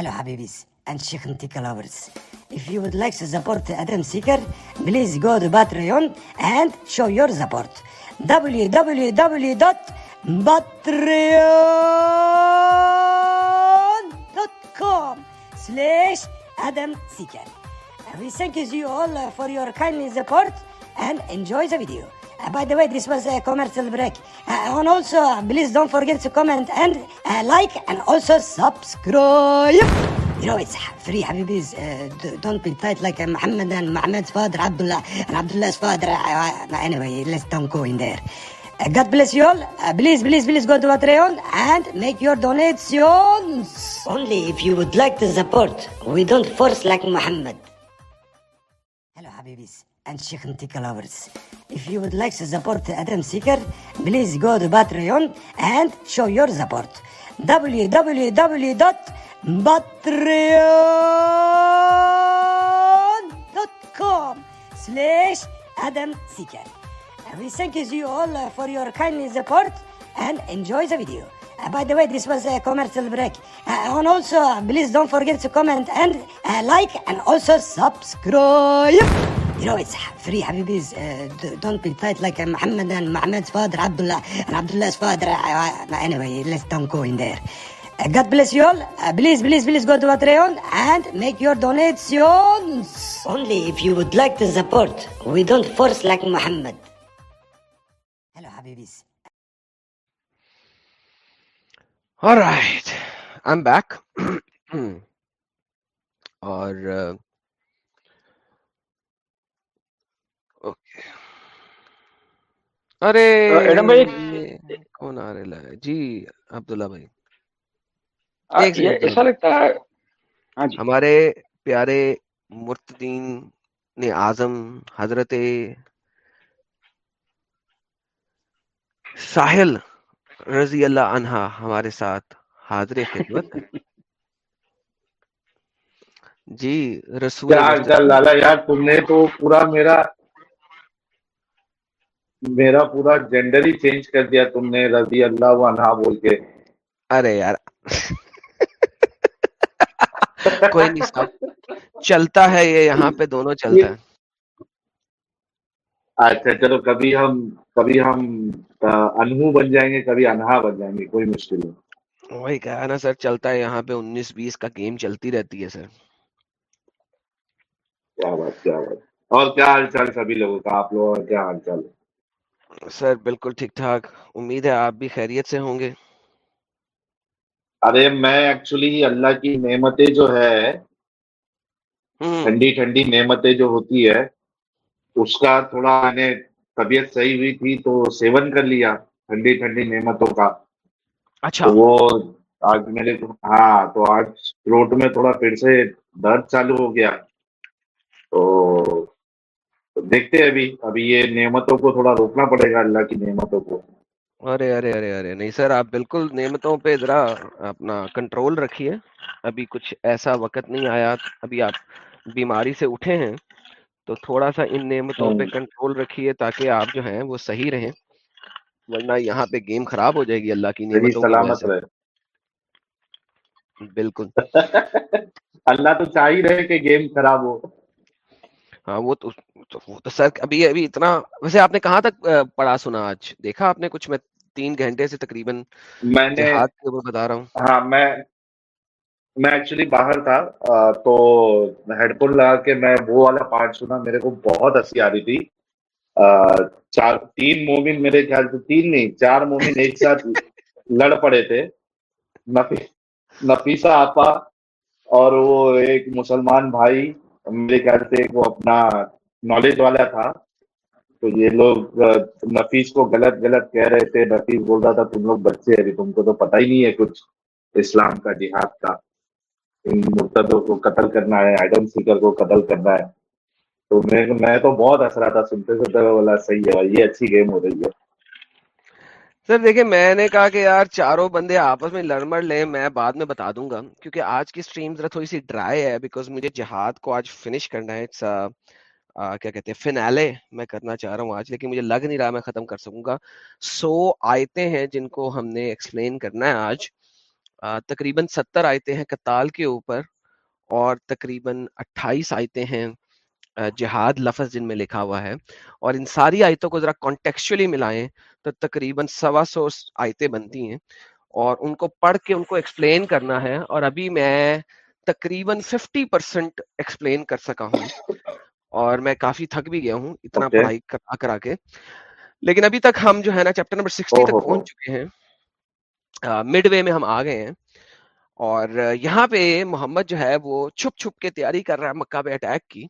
Hello Habibis and Sheikh Ntika lovers. If you would like to support Adam Seeker, please go to Patreon and show your support. www.patreon.com slash Adam Seeker. We thank you all for your kindly support and enjoy the video. Uh, by the way, this was a commercial break. Uh, and also, please don't forget to comment and uh, like and also subscribe. You know, it's free, Habibis. Uh, don't be tight like uh, Muhammad and Muhammad's father, Abdullah, and Abdullah's father. Uh, uh, anyway, let's don't go in there. Uh, God bless you all. Uh, please, please, please go to Patreon and make your donations. Only if you would like to support. We don't force like Muhammad. Hello, Habibis and Sheikh Ntika lovers. If you would like to support Adam Seeker, please go to Patreon and show your support. www.patreon.com slash Adam Seeker. We thank you all for your kindly support and enjoy the video. Uh, by the way, this was a commercial break. Uh, and also, please don't forget to comment and uh, like and also subscribe. You know, it's free, Habibis. Uh, don't be tight like uh, Muhammad and Muhammad's father, Abdullah, and Abdullah's father. Uh, uh, anyway, let's don't go in there. Uh, God bless you all. Uh, please, please, please go to Patreon and make your donations. Only if you would like to support. We don't force like Muhammad. Hello, Habibis. All right, I'm back. اور ارے Adam بھائی یہ کون آ رہا ہے؟ جی عبداللہ بھائی۔ آ، ایک یہ second ایسا لگتا ہے ہاں جی۔ ہمارے پیارے مرتدین نے اعظم حضرت ساحل رضی اللہ عنہا ہمارے ساتھ حاضر خدمت جی رسول لالا یار تم نے تو پورا میرا میرا پورا جینڈر ہی چینج کر دیا تم نے رضی اللہ عنہ بول کے۔ ارے یار۔ کوئی نہیں صاحب چلتا ہے یہ یہاں پہ دونوں چلتا ہے۔ اچھا چلو کبھی ہم کبھی ہم انہو بن جائیں گے کبھی انہا بن جائیں گے کوئی مشکل نہیں۔ وہی کہا نا سر چلتا ہے یہاں پہ۔ انیس بیس کا گیم چلتی رہتی ہے سر۔ کیا بات کیا بات۔ اور کیا حال چال سبھی لوگوں کا؟ آپ لوگوں کا کیا حال چال ہے؟ سر بالکل ٹھیک ٹھاک۔ امید ہے آپ بھی خیریت سے ہوں گے۔ ارے میں ایکچولی اللہ کی نعمتیں جو ہے ٹھنڈی ٹھنڈی نعمتیں جو ہوتی ہے اس کا تھوڑا میں نے طبیعت صحیح ہوئی تھی تو سیون کر لیا ٹھنڈی ٹھنڈی نعمتوں کا۔ اچھا۔ وہ آج میرے ہاں تو آج تھروٹ میں تھوڑا پھر سے درد چالو ہو گیا۔ تو دیکھتے ہیں ابھی۔ ابھی یہ نعمتوں کو تھوڑا روکنا پڑے گا اللہ کی نعمتوں کو۔ ارے ارے ارے ارے نہیں سر آپ بالکل نعمتوں پہ ذرا اپنا کنٹرول رکھیے۔ ابھی کچھ ایسا وقت نہیں آیا۔ ابھی آپ بیماری سے اٹھے ہیں تو تھوڑا سا ان نعمتوں پہ کنٹرول رکھیے تاکہ آپ جو ہیں وہ صحیح رہیں۔ ورنہ یہاں پہ گیم خراب ہو جائے گی اللہ کی نعمتوں وجہ سلامت رہے۔ بالکل۔ اللہ تو چاہ ہی رہے کہ گیم خراب ہو۔ ہاں وہ تو تو- وہ تو سر ابھی ابھی اتنا ویسے آپ نے کہاں تک پڑھا سنا آج؟ دیکھا آپ نے کچھ؟ میں تین گھنٹے سے تقریباً میں نے بتا رہا ہوں۔ ہاں میں میں ایکچولی باہر تھا تو ہیڈ فون لگا کے میں وہ والا پارٹ سنا میرے کو بہت ہنسی آ رہی تھی۔ چار تین مومن میرے خیال سے تین نہیں چار مومن ایک ساتھ لڑ پڑے تھے۔ نفی- نفیسہ آپا اور وہ ایک مسلمان بھائی۔ میرے خیال سے وہ اپنا نالج والا تھا۔ تو یہ لوگ نفیس کو غلط غلط کہہ رہے تھے۔ نفیس بول رہا تھا، تم لوگ بچے ابھی تم کو تو پتہ ہی نہیں ہے کچھ اسلام کا، جہاد کا۔ ان مرتدوں کو قتل کرنا ہے آئیڈم سیکر کو قتل کرنا ہے۔ تو میں تو بہت ہنس رہا تھا، سنتے سنتے بولا، صحیح ہے، یہ اچھی گیم ہو رہی ہے۔ سر، دیکھیں، میں نے کہا کہ یار چاروں بندے آپس میں لڑ مڑ لیں، میں بعد میں بتا دوں گا۔ کیونکہ آج کی سٹریم ذرا تھوڑی سی ڈرائی ہے بیکاز مجھے جہاد کو آج فنش کرنا ہے۔ اٹس کیا کہتے ہیں فنالے میں کرنا چاہ رہا ہوں آج، لیکن مجھے لگ نہیں رہا میں ختم کر سکوں گا۔ سو آیتیں ہیں جن کو ہم نے ایکسپلین کرنا ہے آج۔ تقریباً ستر آیتیں ہیں کتال کے اوپر، اور تقریباً اٹھائیس آیتیں ہیں جہاد لفظ جن میں لکھا ہوا ہے۔ اور ان ساری آیتوں کو ذرا کانٹیکچولی ملائیں۔ تو تقریباً سوا سو آیتیں بنتی ہیں اور ان کو پڑھ کے ان کو ایکسپلین کرنا ہے اور ابھی میں تقریباً ففٹی پرسینٹ ایکسپلین کر سکا ہوں اور میں کافی تھک بھی گیا ہوں اتنا اوکے پڑھائی کرا کرا کے لیکن ابھی تک ہم جو ہے نا چیپٹر نمبر سکسٹی تک ہو پہنچ چکے ہیں۔ مڈ وے میں ہم آ گئے ہیں اور یہاں پہ محمد جو ہے وہ چھپ چھپ کے تیاری کر رہا ہے مکہ پہ اٹیک کی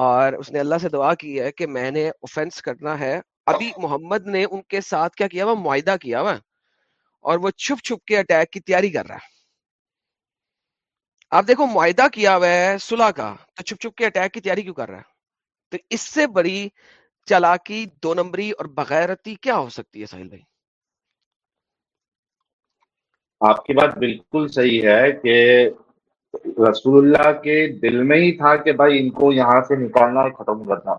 اور اس نے اللہ سے دعا کی ہے کہ میں نے اوفینس کرنا ہے ابھی محمد نے ان کے ساتھ کیا کیا ہوا؟ معاہدہ کیا ہوا۔ اور وہ چھپ چھپ کے اٹیک کی تیاری کر رہا ہے۔ آپ دیکھو معاہدہ کیا ہوا ہے صلح کا تو چھپ چھپ کے اٹیک کی تیاری کیوں کر رہا ہے؟ تو اس سے بڑی چالاکی دو نمبری اور بغیرتی کیا ہو سکتی ہے ساحل بھائی؟ آپ کی بات بالکل صحیح ہے کہ رسول اللہ کے دل میں ہی تھا کہ بھائی ان کو یہاں سے نکالنا اور ختم کرنا۔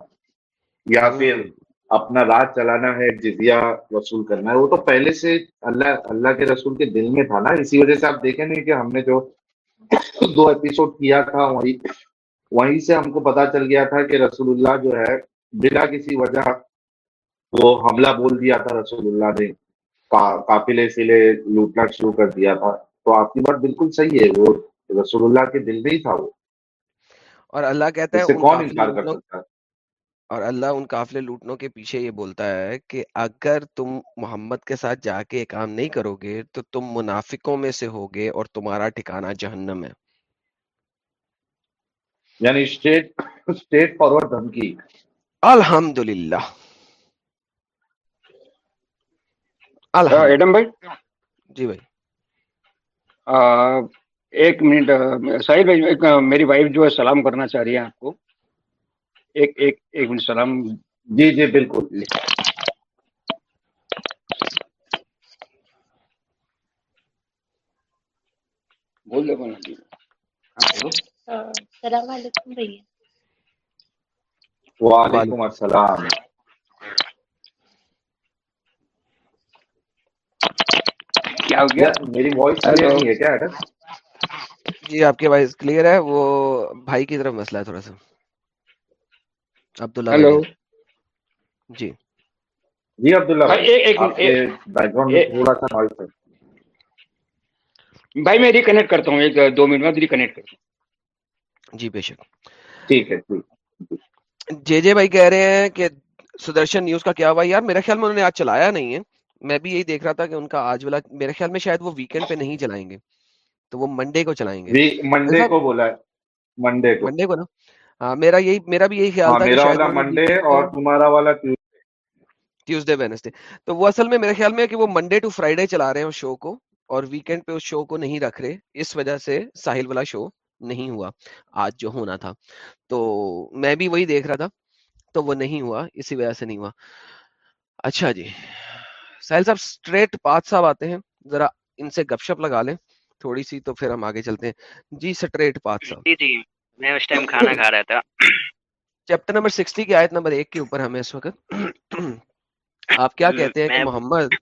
یا پھر ہوں اپنا راج چلانا ہے جزیہ وصول کرنا ہے۔ وہ تو پہلے سے اللہ اللہ کے رسول کے دل میں تھا نا۔ اسی وجہ سے آپ دیکھیں نہیں کہ ہم نے جو دو ایپیسوڈ کیا تھا وہی وہیں سے ہم کو پتا چل گیا تھا کہ رسول اللہ جو ہے بلا کسی وجہ وہ حملہ بول دیا تھا رسول اللہ نے۔ کا- قافلے سلے لوٹنا شروع کر دیا تھا۔ تو آپ کی بات بالکل صحیح ہے وہ رسول اللہ کے دل میں ہی تھا وہ۔ اور اللہ کہتا ہے کون انکار کر سکتا ہے؟ اور اللہ ان قافلے لوٹنوں کے پیچھے یہ بولتا ہے کہ اگر تم محمد کے ساتھ جا کے یہ کام نہیں کرو گے تو تم منافقوں میں سے ہوگے اور تمہارا ٹھکانہ جہنم ہے۔ یعنی اسٹیٹ اسٹیٹ فارورڈ دھمکی۔ الحمدللہ۔ الحمد ایڈم بھائی؟ جی بھائی۔ آ، ایک منٹ ساحل بھائی ایک میری وائف جو ہے سلام کرنا چاہ رہی ہے آپ کو۔ ایک ایک ایک منٹ سلام۔ جی جی بالکل۔ بول دے کون جی۔ آپ بولو۔ السلام علیکم بھیا۔ وعلیکم السلام۔ کیا ہو گیا؟ میری وائس کلیئر نہیں ہے کیا جی آپ کی وائس کلیئر ہے۔ وہ بھائی کی طرف مسئلہ ہے تھوڑا سا۔ عبداللہ کی جی۔ جی عبداللہ بھائی بھائی۔ ایک ایک آپ کے بیک گراؤنڈ میں تھوڑا سا نوائز ہے۔ بھائی میں ریکنیکٹ کرتا ہوں ایک دو منٹ میں ریکنیکٹ کرتا ہوں۔ جی بے شک۔ ٹھیک ہے ٹھیک۔ جے جے بھائی کہہ رہے ہیں کہ سدرشن نیوز کا کیا ہوا؟ یار میرے خیال میں انہوں نے آج چلایا نہیں ہے۔ میں بھی یہی دیکھ رہا تھا کہ ان کا آج والا میرے خیال میں شاید وہ ویکینڈ پہ نہیں چلائیں گے۔ تو وہ منڈے کو چلائیں گے۔ منڈے کو بولا ہے۔ منڈے کو۔ منڈے کو نا؟ ہاں میرا یہی میرا بھی یہی خیال ہاں تھا میرا والا منڈے اور تمہارا والا ٹیوزڈے وینسڈے تو وہ اصل میں میرے خیال میں ہے کہ وہ منڈے ٹو فرائیڈے چلا رہے ہیں اس شو کو اور ویکینڈ پہ اس شو کو نہیں رکھ رہے۔ اس وجہ سے ساحل والا شو نہیں ہوا۔ آج جو ہونا تھا۔ تو میں بھی وہی دیکھ رہا تھا۔ تو وہ نہیں ہوا اسی وجہ سے نہیں ہوا۔ اچھا جی۔ ساحل صاحب اسٹریٹ پانچ صاحب آتے ہیں۔ ذرا ان سے گپ شپ لگا لیں۔ تھوڑی سی تو پھر ہم آگے چلتے ہیں۔ جی اسٹریٹ پانچ صاحب۔ جی جی۔ میں اس ٹائم کھانا کھا رہا تھا۔ چیپٹر نمبر سکسٹی کی آیت نمبر ایک کے اوپر ہمیں اس وقت آپ کیا کہتے ہیں کہ محمد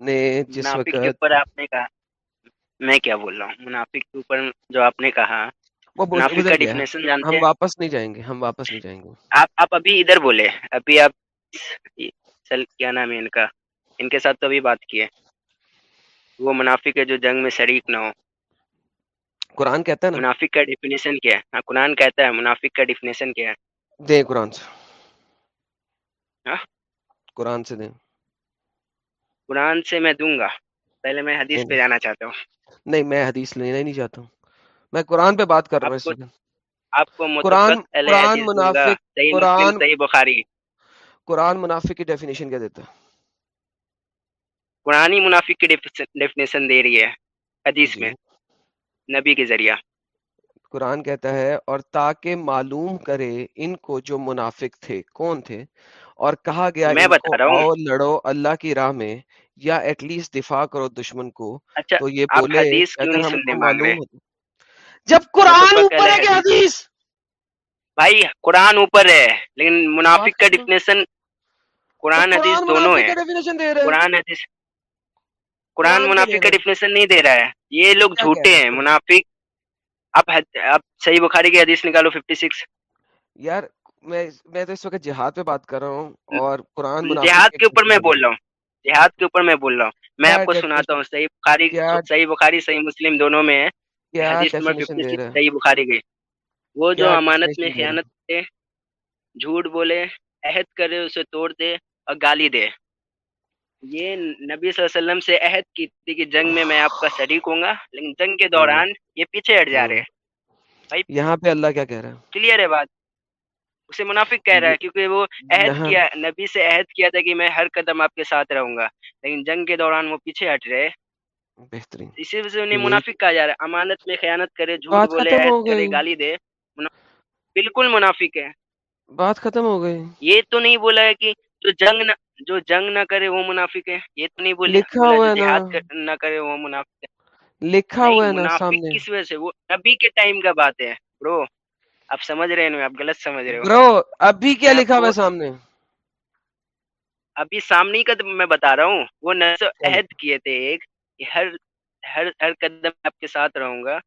نے جس منافق کے وقت اوپر آپ نے کہا میں کیا بول رہا ہوں؟ منافق کے اوپر جو آپ نے کہا منافق کا ڈیفینیشن جانتے ہم واپس نہیں جائیں گے ہم واپس نہیں جائیں گے۔ آپ آپ ابھی ادھر بولے۔ ابھی آپ چل کیا نام ہے ان کا؟ ان کے ساتھ تو ابھی بات کیے وہ منافق ہے جو جنگ میں شریک نہ ہو۔ قرآن کہتا ہے نا؟ منافق کا ڈیفینیشن کیا ہے؟ ہاں قرآن کہتا ہے منافق کا ڈیفینیشن کیا ہے؟ دیں قرآن سے۔ ہاں؟ قرآن سے دیں۔ قرآن سے میں دوں گا۔ پہلے میں حدیث پہ جانا چاہتا ہوں۔ نہیں میں حدیث لینا ہی نہیں چاہتا ہوں۔ میں قرآن پہ بات کر رہا ہوں آپ کو قرآن قرآن منافق قرآن صحیح بخاری۔ قرآن منافق کی ڈیفینیشن کیا دیتا ہے؟ قرآن ہی منافق کی ڈیفینیشن دے رہی ہے حدیث جی۔ میں۔ نبی کے ذریعہ۔ قرآن کہتا ہے اور تاکہ معلوم کرے ان کو جو منافق تھے۔ کون تھے؟ اور کہا گیا میں بتا رہا ہوں۔ لڑو اللہ کی راہ میں یا ایٹ لیسٹ دفاع کرو دشمن کو۔ اچھا تو یہ بولے اگر ہم کو معلوم جب قرآن اوپر ہے کہ حدیث۔ بھائی قرآن اوپر ہے لیکن منافق کا ڈیفینیشن قرآن حدیث دونوں ہے۔ قرآن حدیث قرآن منافق کا ڈیفینیشن نہیں دے رہا ہے۔ یہ لوگ جھوٹے ہیں منافق۔ آپ حد- آپ صحیح بخاری کی حدیث نکالو 56 یار میں میں تو اس وقت جہاد پہ بات کر رہا ہوں اور قرآن منافق جہاد کے اوپر میں بول رہا ہوں۔ جہاد کے اوپر میں بول رہا ہوں۔ میں آپ کو سناتا ہوں صحیح بخاری صحیح بخاری صحیح مسلم دونوں میں ہے۔ حدیث نمبر ڈیفینیشن دے 56 رہا ہے صحیح بخاری کی۔ وہ جو امانت میں خیانت کرے جھوٹ بولے عہد کرے اسے توڑ دے اور گالی دے۔ یہ نبی صلی اللہ علیہ وسلم سے عہد کی تھی کہ جنگ میں میں آپ کا شریک ہوں گا لیکن جنگ کے ہے دوران یہ پیچھے ہٹ جا رہے ہم، ہیں۔ بھائی یہاں پہ اللہ کیا کہہ رہا ہے؟ کلیئر ہے بات۔ اسے منافق کہہ رہا ہے کیونکہ وہ عہد کیا نبی سے عہد کیا تھا کہ میں ہر قدم آپ کے ساتھ رہوں گا لیکن جنگ کے دوران وہ پیچھے ہٹ رہے۔ بہترین۔ اسی وجہ سے انہیں منافق کہا جا رہا ہے۔ امانت میں خیانت کرے جھوٹ بولے کرے گالی دے۔ بالکل منافق ہے۔ بات ختم ہو گئی۔ یہ تو نہیں بولا ہے کہ جو جنگ جو جنگ نہ کرے وہ منافق ہے یہ تو نہیں بولے لکھا ہوا ہے نہ کرے وہ منافق ہے لکھا ہوا ہے نا سامنے۔ کس وجہ سے؟ وہ نبی کے ٹائم کا بات ہے برو۔ آپ سمجھ رہے ہیں آپ غلط سمجھ رہے ہو۔ برو ابھی کیا لکھا ہوا ہے سامنے؟ ابھی سامنے کا میں بتا رہا ہوں۔ وہ چلو۔ عہد کیے تھے ایک ہر ہر ہر قدم آپ کے ساتھ رہوں گا۔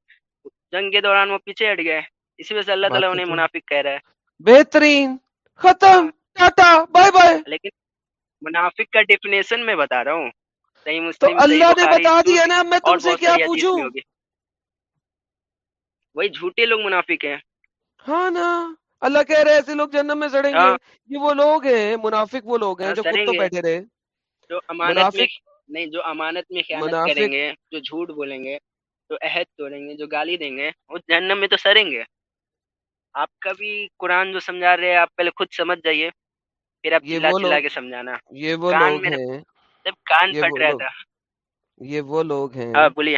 جنگ کے دوران وہ پیچھے ہٹ گئے۔ اسی وجہ سے اللہ تعالیٰ انہیں منافق کہہ رہا ہے۔ بہترین۔ ہاں۔ ختم ٹاٹا۔ Bye bye. لیکن منافق کا ڈیفینیشن میں بتا رہا ہوں۔ صحیح تو مسلم صحیح اللہ نے بتا دیا نا میں تم سے کیا پوچھوں؟ وہی جھوٹے لوگ منافق ہیں۔ ہاں نا اللہ کہہ رہے ایسے لوگ جنم میں سڑیں گے۔ ہاں۔ یہ وہ لوگ ہیں منافق وہ لوگ ہیں ہاں، جو خود تو بیٹھے رہے۔ جو امانت میں نہیں جو امانت میں خیانت کریں گے جو جھوٹ بولیں گے جو عہد توڑیں گے جو گالی دیں گے وہ جہنم میں تو سڑیں گے۔ آپ کا بھی قرآن جو سمجھا رہے ہیں آپ پہلے خود سمجھ جائیے۔ پھر یہ چلا وہ چلا لوگ کے سمجھانا۔ یہ وہ لوگ ہیں۔ جب کان پھٹ رہا تھا۔ یہ وہ لوگ ہیں ہاں بولیے۔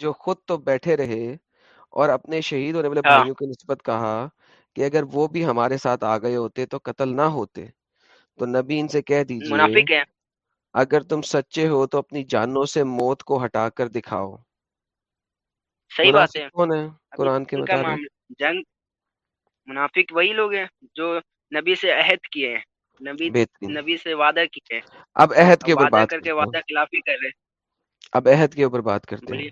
جو خود تو بیٹھے رہے اور اپنے شہید ہونے والے ہاں۔ بھائیوں کی نسبت کہا کہ اگر وہ بھی ہمارے ساتھ آ گئے ہوتے تو قتل نہ ہوتے۔ تو نبی ان سے کہہ ہے اگر تم سچے ہو تو اپنی جانوں سے موت کو ہٹا کر دکھاؤ۔ صحیح بات ہے۔ کون قرآن کے مطابق۔ جنگ منافق وہی لوگ ہیں جو نبی سے عہد کیے ہیں۔ نبی نبی سے وعدہ کیے اب عہد کے اوپر بات کر کے وعدہ خلافی کر رہے اب عہد کے اوپر بات کرتے ہیں۔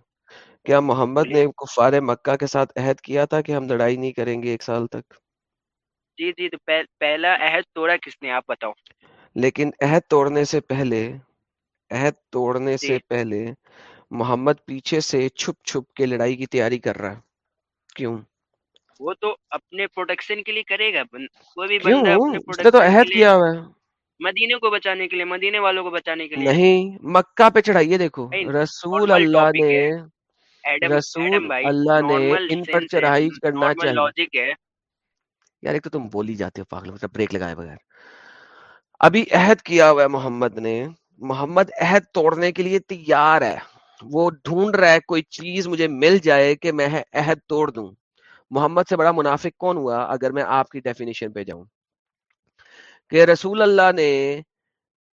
کیا محمد نے کفار مکہ کے ساتھ عہد کیا تھا کہ ہم لڑائی نہیں کریں گے ایک سال تک؟ جی جی تو پہ- پہلا عہد توڑا کس نے؟ آپ بتاؤ۔ لیکن عہد توڑنے سے پہلے عہد توڑنے جی۔ سے پہلے محمد پیچھے سے چھپ چھپ کے لڑائی کی تیاری کر رہا ہے۔ کیوں؟ وہ تو اپنے پروٹیکشن کے لیے کرے گا کوئی بھی بندہ اپنے تو پروٹیکشن کے عہد کیا ہوا ہے۔ مدینے کو بچانے کے لیے مدینے والوں کو بچانے کے لیے۔ نہیں مکہ پہ چڑھائیے دیکھو۔ رسول اللہ نے رسول اللہ نے ان پر چڑھائی کرنا چاہیے۔ لاجک ہے۔ یار ایک تو تم بول ہی جاتے ہو پاگل مطلب بریک لگائے بغیر۔ ابھی عہد کیا ہوا ہے محمد نے۔ محمد عہد توڑنے کے لیے تیار ہے۔ وہ ڈھونڈ رہا ہے کوئی چیز مجھے مل جائے کہ میں عہد توڑ دوں۔ محمد سے بڑا منافق کون ہوا اگر میں آپ کی ڈیفینیشن پہ جاؤں؟ کہ رسول اللہ نے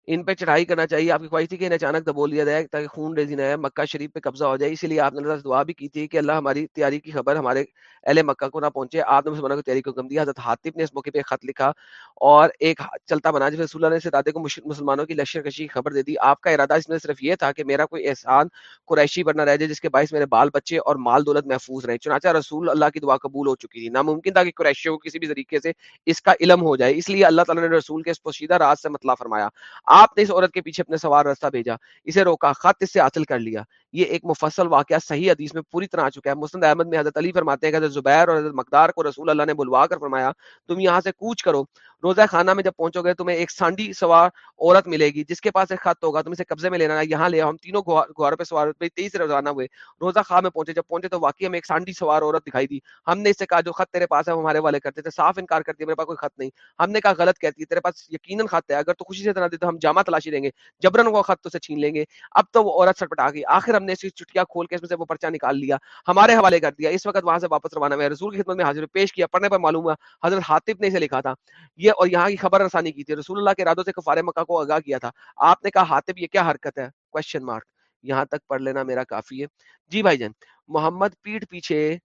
ان پہ چڑھائی کرنا چاہیے، آپ کی خواہش تھی کہ انہیں اچانک دبو لیا جائے تاکہ خون ریزی نہ ہے مکہ شریف پہ قبضہ ہو جائے، اسی لیے آپ نے اللہ سے دعا بھی کی تھی کہ اللہ ہماری تیاری کی خبر، ہمارے اہل مکہ کو نہ پہنچے، آپ نے مسلمانوں کی تیاری کو کم دیا، حضرت حاطف نے اس موقع پہ خط لکھا اور ایک چلتا بنا جس رسول اللہ نے دادے کو مسلمانوں کی لشکر کشی کی خبر دے دی۔ آپ کا ارادہ اس میں صرف یہ تھا کہ میرا کوئی احسان قریشی پر نہ رہ جائے جس کے باعث میرے بال بچے اور مال دولت محفوظ رہے چنانچہ رسول اللہ کی دعا قبول ہو چکی تھی۔ ناممکن تھا کہ قریشیوں کو کسی بھی طریقے سے اس کا علم ہو جائے۔ اس لیے اللہ تعالیٰ نے رسول کے اس پوشیدہ راز سے مطلع فرمایا، آپ نے اس عورت کے پیچھے اپنے سوار راستہ بھیجا، اسے روکا، خط اس سے حاصل کر لیا۔ یہ ایک مفصل واقعہ صحیح حدیث میں پوری طرح آ چکا ہے۔ مسند احمد میں حضرت علی فرماتے ہیں کہ حضرت زبیر اور حضرت مقدار کو رسول اللہ نے بلوا کر فرمایا، تم یہاں سے کوچ کرو۔ روزہ خانہ میں جب پہنچو گے، تمہیں ایک سانڈی سوار عورت ملے گی، جس کے پاس ایک خط ہوگا، تم اسے قبضے میں لینا، یہاں لے ہم تینوں گوار پہ سوار پہ تیئیس روزانہ ہوئے۔ روزہ خواہ میں پہنچے، جب پہنچے تو واقعی ہمیں ایک سانڈی سوار عورت دکھائی دی۔ ہم نے اس سے کہا، جو خط تیرے پاس ہے ہمارے والے کرتے تھے، صاف انکار کرتی ہے میرے پاس کوئی خط نہیں۔ ہم نے کہا، غلط کہتی ہے، تیرے پاس یقیناً خط ہے، اگر تو خوشی سے اتنا دے تو ہم جامع تلاشی دیں گے۔ جبرن وہ خط تو سے چھین لیں گے۔ اب تو وہ عورت سٹپٹا گئی۔ آخر ہم نے اس کی چٹکیا کھول کے اس میں سے وہ پرچہ نکال لیا، ہمارے حوالے کر دیا۔ اس وقت وہاں سے واپس روانہ ہوا رسول کی خدمت میں حاضر پیش کیا پڑھنے پر معلوم ہوا حضرت حاطف نے اسے لکھا تھا۔ یہ اور یہاں کی خبر رسانی کی تھی۔ رسول اللہ کے ارادوں سے کفار مکہ کو آگاہ کیا تھا۔ آپ نے کہا حاطف یہ کیا حرکت ہے؟ کوشچن مارک یہاں تک پڑھ لینا میرا کافی ہے۔ جی بھائی جان محمد پیٹ پیچھے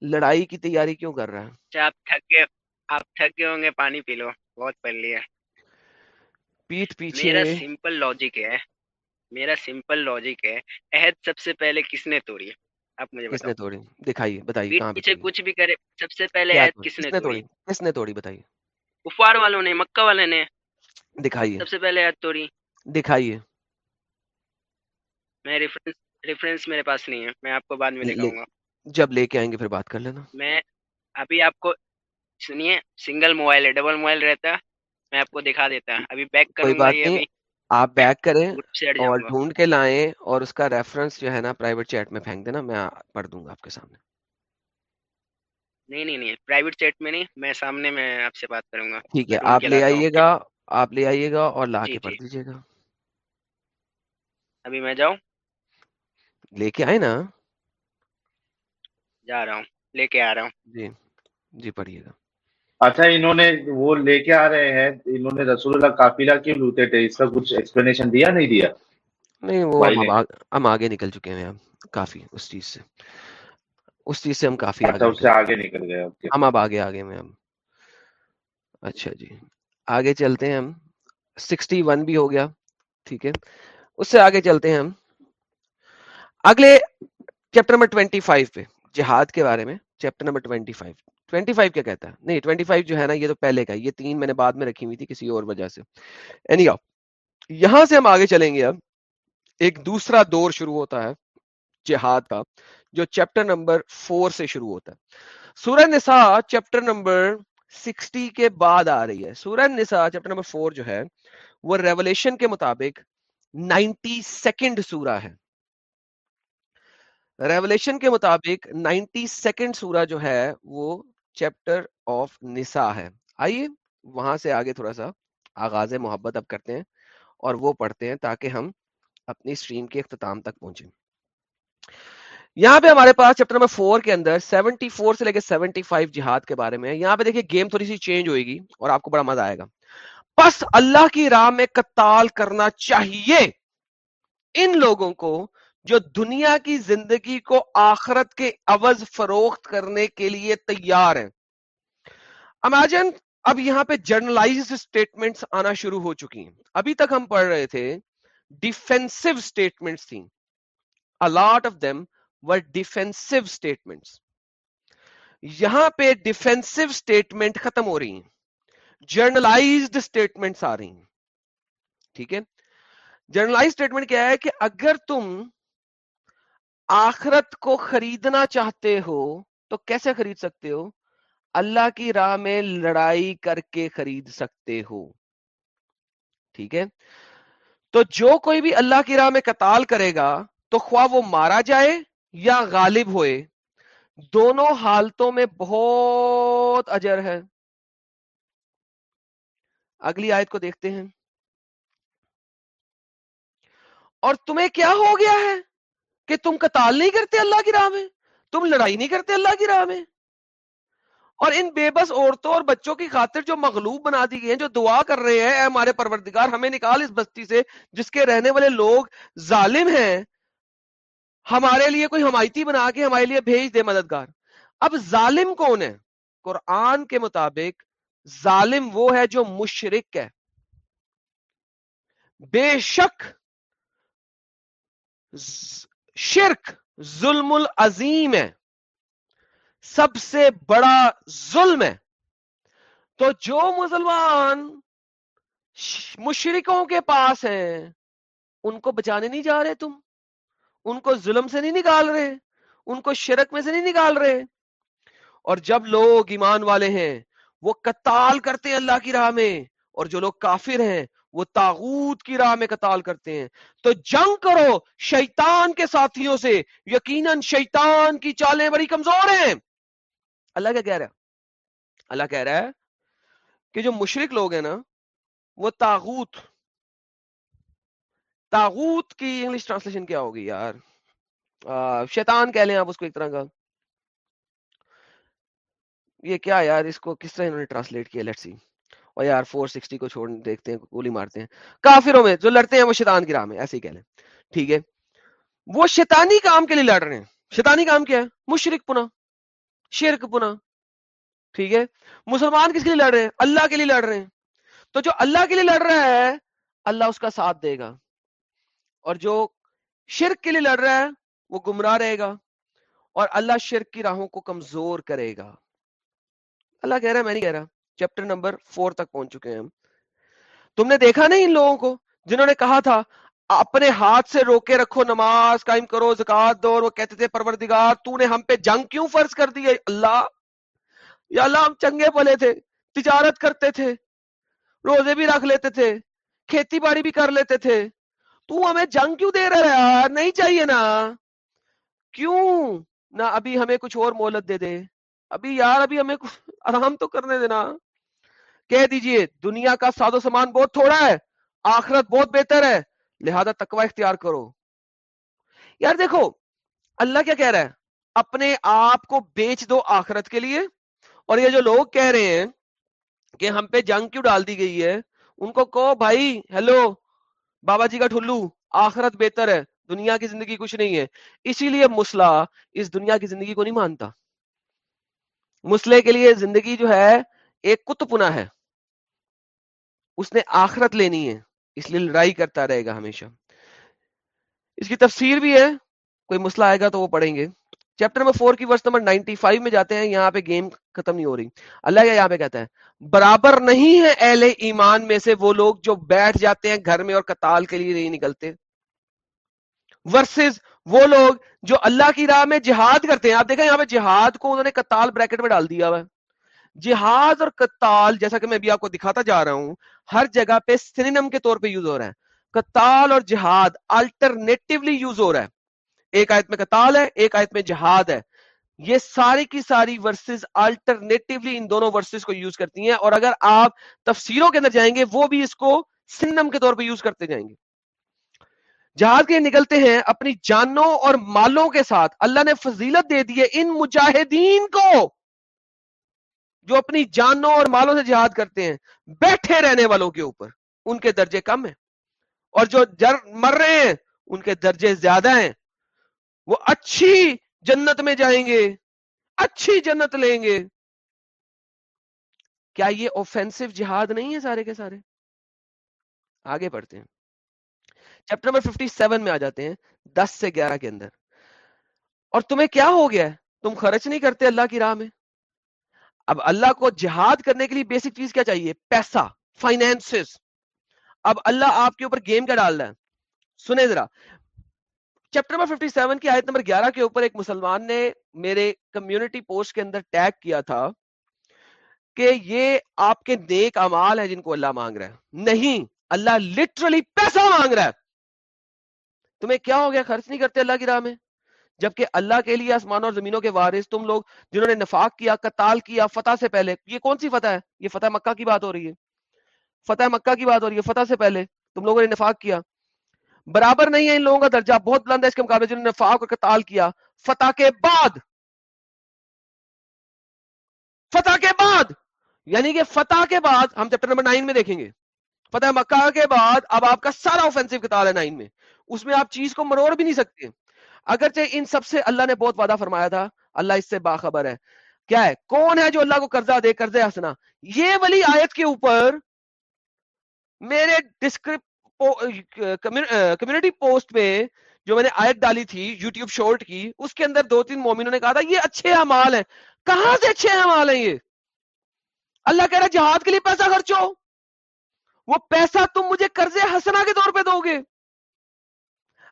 لڑائی کی تیاری کیوں کر رہا ہے؟ اچھا، آپ تھک گئے آپ تھک گئے ہوں گے پانی پی لو۔ بہت پڑھ لیا۔ پیٹ پیچھے میرا سمپل لاجک ہے۔ میرا سمپل لاجک ہے۔ عہد سب سے پہلے کس نے توڑی؟ آپ مجھے کس نے توڑی؟ دکھائیے بتائیے کہاں پیچھے کچھ بھی کرے سب سے پہلے؟ کس نے توڑی؟ کس نے توڑی؟ بتائیے۔ کفار والوں نے مکہ والے نے۔ دکھائیے۔ سب سے پہلے توڑی۔ دکھائیے۔ میں ریفرنس ریفرنس میرے پاس نہیں ہے میں آپ کو بعد میں دکھاؤں گا۔ جب لے کے آئیں گے پھر بات کر لینا۔ میں ابھی آپ کو سنیے سنگل موبائل ہے ڈبل موبائل رہتا میں آپ کو دکھا دیتا ابھی بیک کروں گا یہ ابھی۔ آپ بیک کریں اور ڈھونڈ کے لائیں اور اس کا ریفرنس جو ہے نا پرائیویٹ چیٹ میں پھینک دینا میں پڑھ دوں گا آپ کے سامنے۔ نہیں نہیں نہیں پرائیویٹ چیٹ میں نہیں میں سامنے میں آپ سے بات کروں گا۔ ٹھیک ہے آپ لے آئیے گا آپ لے آئیے گا اور لا جی کے پڑھ جی دیجیے گا۔ ابھی میں جاؤں؟ لے کے آئے نا۔ جا رہا ہوں لے کے آ رہا ہوں۔ جی جی پڑھیے گا۔ اچھا انہوں نے وہ لے کے آ رہے ہیں انہوں نے رسول اللہ قافلہ کیوں لوٹے تھے؟ اس کا کچھ ایکسپلینیشن دیا نہیں دیا؟ نہیں وہ ہم آگے نکل چکے ہیں کافی اس چیز سے۔ اس چیز سے ہم کافی اچھا آگے نکل گئے ہم اب آگے آگے میں ہم اچھا جی۔ آگے چلتے ہیں ہم۔ سکسٹی ون بھی ہو گیا ٹھیک ہے۔ اس سے آگے چلتے ہیں ہم۔ اگلے چیپٹر نمبر ٹوینٹی فائیو پہ جہاد کے بارے میں chapter number twenty five twenty five کیا کہتا ہے؟ نہیں، ٹوینٹی فائیو جو ہے نا، یہ تو پہلے کا یہ تین میں نے بعد میں رکھی ہوئی تھی کسی اور وجہ سے۔ اینی یہاں سے ہم آگے چلیں گے اب۔ ایک دوسرا دور شروع ہوتا ہے جہاد کا، جو چیپٹر نمبر فور سے شروع ہوتا ہے۔ سورہ نساء چیپٹر نمبر سکسٹی کے بعد آ رہی ہے۔ سورہ نساء چیپٹر نمبر فور جو ہے، وہ ریولیشن کے مطابق نائنٹی سیکنڈ سورہ ہے۔ ریولیشن کے مطابق نائنٹی سیکنڈ سورہ جو ہے، وہ چیپٹر آف نساء ہے۔ آئیے وہاں سے آگے تھوڑا سا آغاز محبت اب کرتے ہیں اور وہ پڑھتے ہیں تاکہ ہم اپنی سٹریم کے اختتام تک پہنچیں۔ یہاں پہ ہمارے پاس چیپٹر نمبر فور کے اندر سیونٹی فور سے لے کے سیونٹی فائیو جہاد کے بارے میں یہاں پہ دیکھیے گیم تھوڑی سی چینج ہوئے گی اور آپ کو بڑا مزہ آئے گا۔ پس اللہ کی راہ میں قتال کرنا چاہیے۔ ان لوگوں کو جو دنیا کی زندگی کو آخرت کے عوض فروخت کرنے کے لیے تیار ہیں۔ امیجن اب یہاں پہ جرنلائز سٹیٹمنٹس آنا شروع ہو چکی ہیں۔ ابھی تک ہم پڑھ رہے تھے ڈیفینسو سٹیٹمنٹس تھیں۔ A lot of them were defensive یہاں پہ ڈیفینسو سٹیٹمنٹ ختم ہو رہی ہیں۔ جرنلائزڈ سٹیٹمنٹس آ رہی ہیں۔ ٹھیک ہے۔ جرنلائز سٹیٹمنٹ کیا ہے کہ اگر تم آخرت کو خریدنا چاہتے ہو تو کیسے خرید سکتے ہو؟ اللہ کی راہ میں لڑائی کر کے خرید سکتے ہو۔ ٹھیک ہے؟ تو جو کوئی بھی اللہ کی راہ میں قتال کرے گا تو خواہ وہ مارا جائے یا غالب ہوئے، دونوں حالتوں میں بہت اجر ہے۔ اگلی آیت کو دیکھتے ہیں۔ اور تمہیں کیا ہو گیا ہے؟ کہ تم قتال نہیں کرتے اللہ کی راہ میں؟ تم لڑائی نہیں کرتے اللہ کی راہ میں؟ اور ان بے بس عورتوں اور بچوں کی خاطر جو مغلوب بنا دی گئی ہیں، جو دعا کر رہے ہیں، اے ہمارے پروردگار، ہمیں نکال اس بستی سے جس کے رہنے والے لوگ ظالم ہیں۔ ہمارے لیے کوئی حمایتی بنا کے ہمارے لیے بھیج دے مددگار۔ اب ظالم کون ہے؟ قرآن کے مطابق ظالم وہ ہے جو مشرک ہے۔ بے شک شرک ظلم العظیم ہے۔ سب سے بڑا ظلم ہے۔ تو جو مسلمان مشرکوں کے پاس ہیں، ان کو بچانے نہیں جا رہے تم۔ ان کو ظلم سے نہیں نکال رہے۔ ان کو شرک میں سے نہیں نکال رہے۔ اور جب لوگ ایمان والے ہیں، وہ قتال کرتے ہیں اللہ کی راہ میں۔ اور جو لوگ کافر ہیں وہ تاغوت کی راہ میں قتال کرتے ہیں۔ تو جنگ کرو شیطان کے ساتھیوں سے۔ یقیناً شیطان کی چالیں بڑی کمزور ہیں۔ اللہ کیا کہہ رہا ہے؟ اللہ کہہ رہا ہے کہ جو مشرق لوگ ہیں نا، وہ تاغوت تاغوت کی انگلش ٹرانسلیشن کیا ہوگی یار؟ شیطان کہہ لیں آپ اس کو ایک طرح کا۔ یہ کیا یار، اس کو کس طرح انہوں نے ٹرانسلیٹ کیا؟ لیٹ سی اور یار فور سکسٹی کو چھوڑ دیکھتے ہیں، گولی مارتے ہیں۔ کافروں میں جو لڑتے ہیں وہ شیطان کی راہ میں، ایسے ہی کہہ لیں۔ ٹھیک ہے۔ وہ شیطانی کام کے لیے لڑ رہے ہیں۔ شیطانی کام کیا ہے؟ مشرق پنا شرک پنا ٹھیک ہے۔ مسلمان کس کے لیے لڑ رہے ہیں؟ اللہ کے لیے لڑ رہے ہیں۔ تو جو اللہ کے لیے لڑ رہا ہے، اللہ اس کا ساتھ دے گا۔ اور جو شرک کے لیے لڑ رہا ہے، وہ گمراہ رہے گا۔ اور اللہ شرک کی راہوں کو کمزور کرے گا۔ اللہ کہہ رہا ہے، میں نہیں کہہ رہا۔ چیپٹر نمبر فور تک پہنچ چکے ہیں ہم۔ تم نے دیکھا نہیں ان لوگوں کو جنہوں نے کہا تھا، اپنے ہاتھ سے روکے رکھو، نماز قائم کرو زکات دو، اور وہ کہتے تھے، پروردگار، تو نے ہم پہ جنگ کیوں فرض کر دی اللہ، یا اللہ، ہم چنگے پلے تھے، تجارت کرتے تھے، روزے بھی رکھ لیتے تھے، کھیتی باڑی بھی کر لیتے تھے۔ تو ہمیں جنگ کیوں دے رہا ہے یار؟ نہیں چاہیے نا۔ کیوں؟ نہ، ابھی ہمیں کچھ اور مولت دے دے۔ ابھی یار، ابھی ہمیں آرام تو کرنے دینا۔ کہہ دیجیے، دنیا کا ساد و سامان بہت تھوڑا ہے، آخرت بہت بہتر ہے، لہذا تقوی اختیار کرو۔ یار دیکھو، اللہ کیا کہہ رہا ہے؟ اپنے آپ کو بیچ دو آخرت کے لیے۔ اور یہ جو لوگ کہہ رہے ہیں کہ ہم پہ جنگ کیوں ڈال دی گئی ہے، ان کو کہو، بھائی، ہیلو، بابا جی کا ٹھلو، آخرت بہتر ہے، دنیا کی زندگی کچھ نہیں ہے۔ اسی لیے مسلح اس دنیا کی زندگی کو نہیں مانتا۔ مسلح کے لیے زندگی جو ہے، ایک کتپنا ہے۔ اس نے آخرت لینی ہے، اس لیے لڑائی کرتا رہے گا ہمیشہ۔ اس کی تفسیر بھی ہے، کوئی مسئلہ آئے گا تو وہ پڑھیں گے۔ چیپٹر نمبر فور کی ورس نمبر نائنٹی فائیو میں جاتے ہیں، یہاں پہ گیم ختم نہیں ہو رہی۔ اللہ کا یہاں پہ کہتا ہے، برابر نہیں ہے اہل ایمان میں سے وہ لوگ جو بیٹھ جاتے ہیں گھر میں اور قتال کے لیے نہیں نکلتے۔ ورسز وہ لوگ جو اللہ کی راہ میں جہاد کرتے ہیں۔ آپ دیکھیں یہاں پہ جہاد کو انہوں نے قتال بریکٹ میں ڈال دیا ہوا جہاد اور قتال، جیسا کہ میں بھی آپ کو دکھاتا جا رہا ہوں ہر جگہ پہ سینم کے طور پہ یوز ہو رہا ہے قتال اور جہاد الٹرنیٹیولی یوز ہو رہا ہے۔ ایک آیت میں قتال ہے، ایک آیت میں جہاد ہے۔ یہ ساری کی ساری ورسز الٹرنیٹیولی ان دونوں ورسز کو یوز کرتی ہیں۔ اور اگر آپ تفسیروں کے اندر جائیں گے، وہ بھی اس کو سنم کے طور پہ یوز کرتے جائیں گے۔ جہاد کے نکلتے ہیں اپنی جانوں اور مالوں کے ساتھ۔ اللہ نے فضیلت دے دی ہے ان مجاہدین کو۔ جو اپنی جانوں اور مالوں سے جہاد کرتے ہیں، بیٹھے رہنے والوں کے اوپر، ان کے درجے کم ہیں۔ اور جو جر، مر رہے ہیں، ان کے درجے زیادہ ہیں۔ وہ اچھی جنت میں جائیں گے، اچھی جنت لیں گے۔ کیا یہ اوفینسو جہاد نہیں ہے سارے کے سارے؟ آگے بڑھتے ہیں۔ چیپٹر نمبر 57 میں آ جاتے ہیں، دس سے گیارہ کے اندر۔ اور تمہیں کیا ہو گیا ہے؟ تم خرچ نہیں کرتے اللہ کی راہ میں۔ اب اللہ کو جہاد کرنے کے لیے بیسک چیز کیا چاہیے؟ پیسہ فائنینس اب اللہ آپ کے اوپر گیم کیا ڈال رہا ہے؟ سنیں ذرا۔ چیپٹر نمبر 57 کی آیت نمبر 11 کے اوپر ایک مسلمان نے میرے کمیونٹی پوسٹ کے اندر ٹیگ کیا تھا کہ یہ آپ کے نیک امال ہیں جن کو اللہ مانگ رہا ہے۔ نہیں، اللہ لٹرلی پیسہ مانگ رہا ہے۔ تمہیں کیا ہو گیا؟ خرچ نہیں کرتے اللہ کی راہ میں؟ جبکہ اللہ کے لیے آسمان اور زمینوں کے وارث تم لوگ جنہوں نے نفاق کیا، قتال کیا، فتح سے پہلے۔ یہ کون سی فتح ہے؟ یہ فتح مکہ کی بات ہو رہی ہے۔ فتح مکہ کی بات ہو رہی ہے، فتح سے پہلے تم لوگوں نے نفاق کیا۔ برابر نہیں ہے ان لوگوں کا درجہ، بہت بلند ہے اس کے مقابلے، جنہوں نے نفاق اور قتال کیا۔ فتح کے بعد۔ فتح کے بعد۔ یعنی کہ فتح کے بعد ہم چیپٹر نمبر نائن میں دیکھیں گے۔ فتح مکہ کے بعد اب آپ کا سارا آفینسو کتاب ہے نائن میں۔ اس میں آپ چیز کو مروڑ بھی نہیں سکتے۔ اگرچہ ان سب سے اللہ نے بہت وعدہ فرمایا تھا، اللہ اس سے باخبر ہے کیا ہے؟ کون ہے جو اللہ کو قرضہ دے قرض ہسنا یہ والی آیت کے اوپر میرے کمیونٹی پوسٹ میں جو میں نے آیت ڈالی تھی یوٹیوب شارٹ کی، اس کے اندر دو تین مومنوں نے کہا تھا، یہ اچھے امال ہیں۔ کہاں سے اچھے امال ہیں یہ؟ اللہ کہہ رہا جہاد کے لیے پیسہ خرچو۔ وہ پیسہ تم مجھے قرض ہسنا کے طور پہ دو گے۔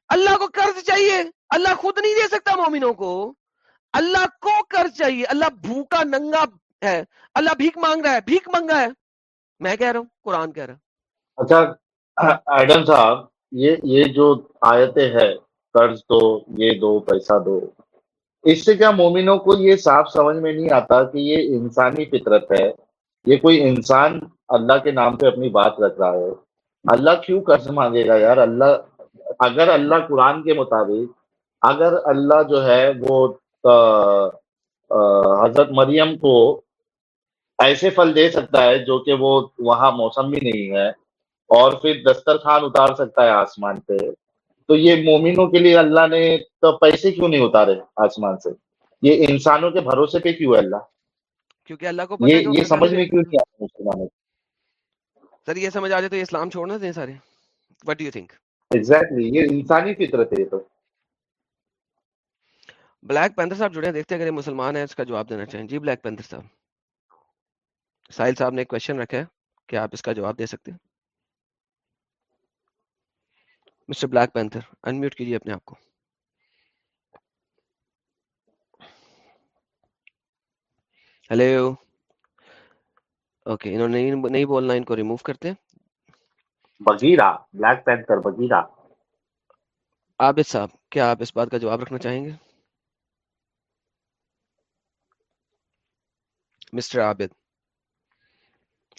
اللہ کو قرض چاہیے۔ اللہ خود نہیں دے سکتا مومنوں کو۔ اللہ کو قرض چاہیے۔ اللہ بھوکا ننگا ہے۔ اللہ بھیک مانگ رہا ہے۔ بھیک مانگا ہے۔ میں کہہ رہا ہوں، قرآن کہہ رہا اچھا ایڈم صاحب، یہ یہ جو آیتیں ہے، قرض دو، یہ دو، پیسہ دو، اس سے کیا مومنوں کو یہ صاف سمجھ میں نہیں آتا کہ یہ انسانی فطرت ہے؟ یہ کوئی انسان اللہ کے نام پہ اپنی بات رکھ رہا ہے۔ اللہ کیوں قرض مانگے گا یار؟ اللہ اگر اللہ قرآن کے مطابق اگر اللہ جو ہے وہ حضرت مریم کو ایسے پھل دے سکتا ہے جو کہ وہ وہاں موسم بھی نہیں ہے اور پھر دسترخوان اتار سکتا ہے آسمان پہ تو یہ مومنوں کے لیے اللہ نے تو پیسے کیوں نہیں اتارے آسمان سے؟ یہ انسانوں کے بھروسے پہ کیوں ہے اللہ؟ کیونکہ اللہ کو یہ یہ سمجھ میں کیوں نہیں آتا سر یہ سمجھ آ جائے تو یہ اسلام چھوڑنا دیں سارے۔ وٹ یو تھنک ایگزیکٹلی یہ انسانی فطرت ہے یہ تو۔ بلیک پینتر صاحب جڑے ہیں، دیکھتے ہیں اگر یہ مسلمان ہیں، اس کا جواب دینا چاہیں۔ جی بلیک پینتر صاحب۔ ساحل صاحب نے ایک کوشچن رکھا ہے کہ آپ اس کا جواب دے سکتے ہیں؟ مسٹر بلیک پینتھر انمیوٹ کیجیے اپنے آپ کو۔ ہیلو اوکے انہوں نے نہیں بولنا، ان کو ریموو کرتے ہیں۔ بگیرا بلیک پینتھر بگیرا عابد صاحب کیا آپ اس بات کا جواب رکھنا چاہیں گے؟ مسٹر عابد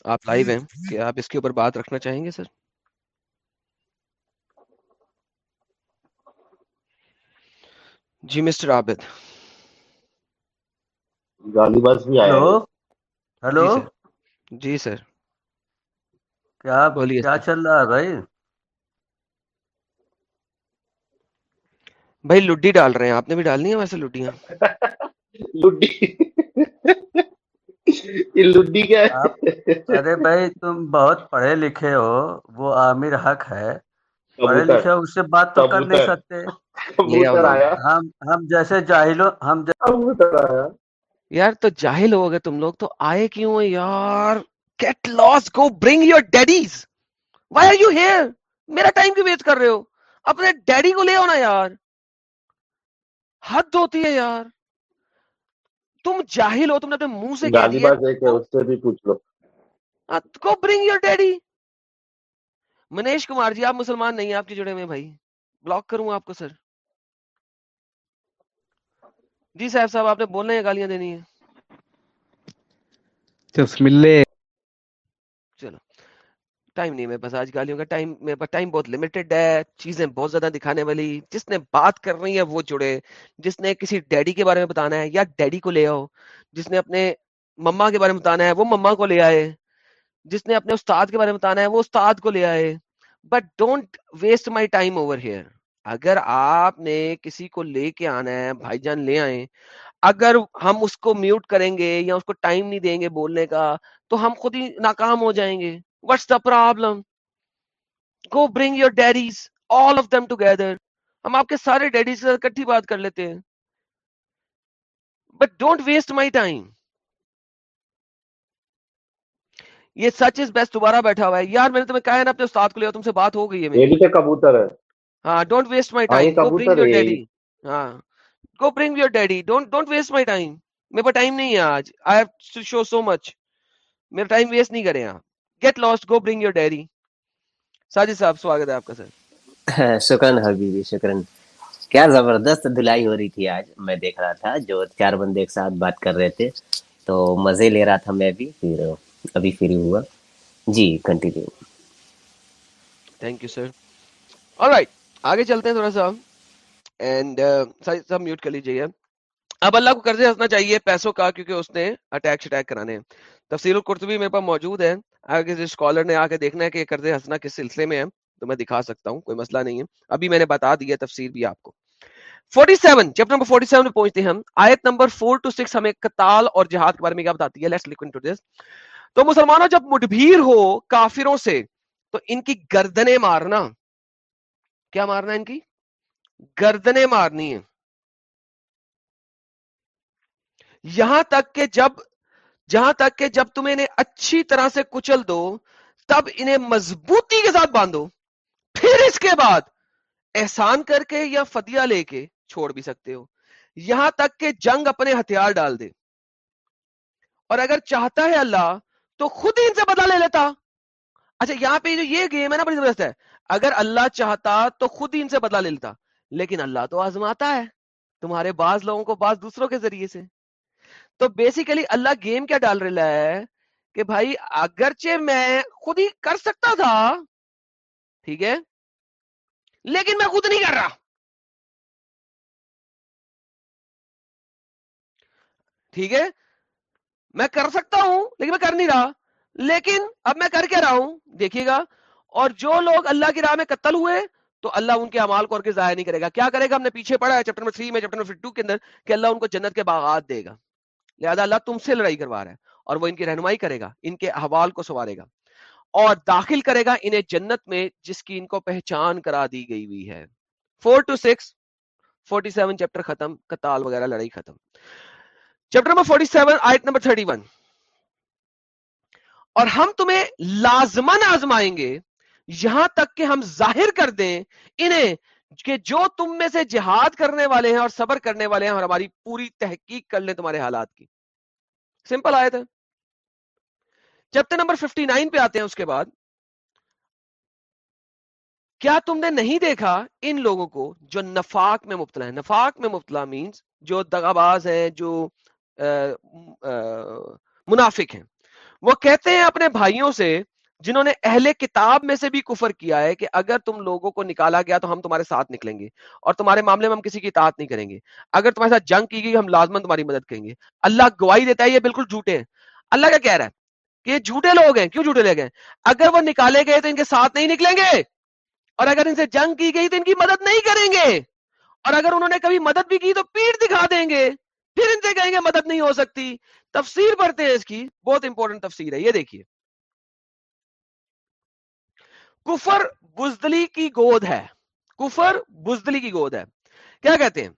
آپ لائیو ہیں کہ آپ اس کے اوپر بات رکھنا چاہیں گے سر؟ جی مسٹر عابد۔ ہلو؟ ہلو؟ جی سر۔ کیا بولیے کیا چل رہا ہے بھائی؟ بھائی لڈی ڈال رہے ہیں۔ آپ نے بھی ڈالنی ہے ویسے لڈیاں؟ لڈی۔ یہ لڈی کیا ہے؟ ارے بھائی تم بہت پڑھے لکھے ہو۔ وہ عامر حق ہے۔ پڑھے لکھے اس سے بات تو کر نہیں سکتے۔ ہم ہم جیسے جاہلوں ہم یار تو جاہل ہو گئے تم لوگ۔ تو آئے کیوں یار؟ Get lost go bring your daddies why are you here میرا ٹائم کیوں ویسٹ کر رہے ہو اپنے ڈیڈی کو لے آنا یار حد ہوتی ہے یار تم جاہل ہو تم نے اپنے منہ سے گالی باز ہے کہ اس سے بھی پوچھ لو کو bring your daddy Manish Kumar ji آپ مسلمان نہیں آپ کے جڑے میں بھائی بلاک کروں آپ کو سر جی صاحب صاحب آپ نے بولنا ہے گالیاں دینی ہے چلو۔ ٹائم نہیں میرے پاس آج، گالیوں کا ٹائم میرے پاس ٹائم بہت لمیٹڈ ہے۔ چیزیں بہت زیادہ دکھانے والی۔ جس نے بات کر رہی ہے وہ جڑے۔ جس نے کسی ڈیڈی کے بارے میں بتانا ہے یا ڈیڈی کو لے آؤ۔ جس نے اپنے مما کے بارے میں بتانا ہے وہ مما کو لے آئے۔ جس نے اپنے استاد کے بارے میں بتانا ہے وہ استاد کو لے آئے۔ But don't waste my time over here اگر آپ نے کسی کو لے کے آنا ہے، بھائی جان لے آئے اگر ہم اس کو میوٹ کریں گے یا اس کو ٹائم نہیں دیں گے بولنے کا تو ہم خود ہی ناکام ہو جائیں گے۔ What's the problem go bring your daddies all of them together ہم آپ کے سارے ڈیڈیز سے اکٹھی بات کر لیتے ہیں۔ But don't waste my time یہ سچ از بیسٹ دوبارہ بیٹھا ہوا ہے۔ یار میں نے تمہیں کہا ہے نا اپنے استاد کو لیا تم سے بات ہو گئی ہے میری۔ تو کبوتر ہے۔ ہاں don't waste my time go bring your daddy ہاں۔ Go bring your daddy don't don't waste my time میرے پاس ٹائم نہیں ہے آج۔ آئی ہیو ٹو شو سو مچ میرا ٹائم ویسٹ نہیں کریں آپ get lost go bring your daddy Sajid صاحب سواگت ہے آپ کا سر۔ شکرن حبیبی شکرن کیا زبردست دھلائی ہو رہی تھی آج؟ میں دیکھ رہا تھا جو چار بندے ایک ساتھ بات کر رہے تھے۔ تو مزے لے رہا تھا میں بھی پھر ابھی فری ہوا۔ جی کنٹینیو تھینک یو سر اور رائٹ آگے چلتے ہیں تھوڑا سا۔ اینڈ سب میوٹ کر لیجیے۔ اب اللہ کو قرض ہنسنا چاہیے پیسوں کا کیونکہ اس نے اٹیک شٹیک کرانے ہیں۔ تفصیل القرطبی میرے پاس موجود ہے اگر کسی اسکالر نے آ کے دیکھنا ہے کہ قرض ہنسنا کس سلسلے میں ہے، تو میں دکھا سکتا ہوں، کوئی مسئلہ نہیں ہے۔ ابھی میں نے بتا دیا تفسیر بھی آپ کو۔ 47 چیپٹر نمبر 47 میں پہنچتے ہیں ہم۔ آیت نمبر 4 ٹو 6 ہمیں قتال اور جہاد کے بارے میں کیا بتاتی ہے۔ لیٹس لکن ٹو دس تو مسلمانوں، جب مڈبھیر ہو کافروں سے، تو ان کی گردنیں مارنا۔ کیا مارنا ان کی؟ گردنیں مارنی ہے یہاں تک کہ جب جہاں تک کہ جب تم انہیں اچھی طرح سے کچل دو، تب انہیں مضبوطی کے ساتھ باندھو، پھر اس کے بعد احسان کر کے یا فدیہ لے کے چھوڑ بھی سکتے ہو۔ یہاں تک کہ جنگ اپنے ہتھیار ڈال دے۔ اور اگر چاہتا ہے اللہ، تو خود ہی ان سے بدلا لے لیتا۔ اچھا یہاں پہ جو یہ گیم ہے نا، بڑی زبردست ہے۔ اگر اللہ چاہتا، تو خود ہی ان سے بدلا لے لیتا۔ لیکن اللہ تو آزماتا ہے۔ تمہارے بعض لوگوں کو بعض دوسروں کے ذریعے سے۔ تو بیسیکلی اللہ گیم کیا ڈال رہا ہے کہ بھائی اگرچہ میں خود ہی کر سکتا تھا، ٹھیک ہے، لیکن میں خود نہیں کر رہا۔ ٹھیک ہے، میں کر سکتا ہوں، لیکن میں کر نہیں رہا۔ لیکن اب میں کر کے رہا ہوں، دیکھیے گا۔ اور جو لوگ اللہ کی راہ میں قتل ہوئے، تو اللہ ان کے امال کو کے ضائع نہیں کرے گا۔ کیا کرے گا؟ ہم نے پیچھے پڑھا ہے چیپٹر نمبر 3 میں، چیپٹر نمبر 2 کے اندر کہ اللہ ان کو جنت کے باغات دے گا۔ لہذا اللہ تم سے لڑائی کروا رہا ہے اور وہ ان کی رہنمائی کرے گا، ان کے احوال کو سوارے گا اور داخل کرے گا انہیں جنت میں جس کی ان کو پہچان کرا دی گئی ہوئی ہے۔ Four two six, forty seven chapter ختم کتال وغیرہ، لڑائی ختم۔ Chapter number forty seven eight number thirty one. اور ہم تمہیں لازمن آزمائیں گے، یہاں تک کہ ہم ظاہر کر دیں، انہیں کہ جو تم میں سے جہاد کرنے والے ہیں اور صبر کرنے والے ہیں اور ہماری پوری تحقیق کر لیں تمہارے حالات کی۔ سمپل آئے تھے چیپٹر نمبر 59 پہ آتے ہیں اس کے بعد، کیا تم نے نہیں دیکھا ان لوگوں کو جو نفاق میں مبتلا ہے نفاق میں مبتلا مینز جو دغاباز ہیں، جو منافق ہیں۔ وہ کہتے ہیں اپنے بھائیوں سے جنہوں نے اہل کتاب میں سے بھی کفر کیا ہے کہ اگر تم لوگوں کو نکالا گیا تو ہم تمہارے ساتھ نکلیں گے اور تمہارے معاملے میں ہم کسی کی اطاعت نہیں کریں گے۔ اگر تمہارے ساتھ جنگ کی گئی ہم لازمن تمہاری مدد کریں گے۔ اللہ گواہی دیتا ہے یہ بالکل جھوٹے ہیں۔ اللہ کیا کہہ رہا ہے؟ کہ یہ جھوٹے لوگ ہیں۔ کیوں جھوٹے لے گئے اگر وہ نکالے گئے تو ان کے ساتھ نہیں نکلیں گے۔ اور اگر ان سے جنگ کی گئی تو ان کی مدد نہیں کریں گے۔ اور اگر انہوں نے کبھی مدد بھی کی تو پیٹ دکھا دیں گے۔ پھر ان سے کہیں گے مدد نہیں ہو سکتی۔ تفسیر پڑھتے ہیں اس کی۔ بہت امپورٹنٹ تفسیر ہے۔ یہ دیکھیے۔ کفر بزدلی کی گود ہے۔ کفر بزدلی کی گود ہے۔ کیا کہتے ہیں؟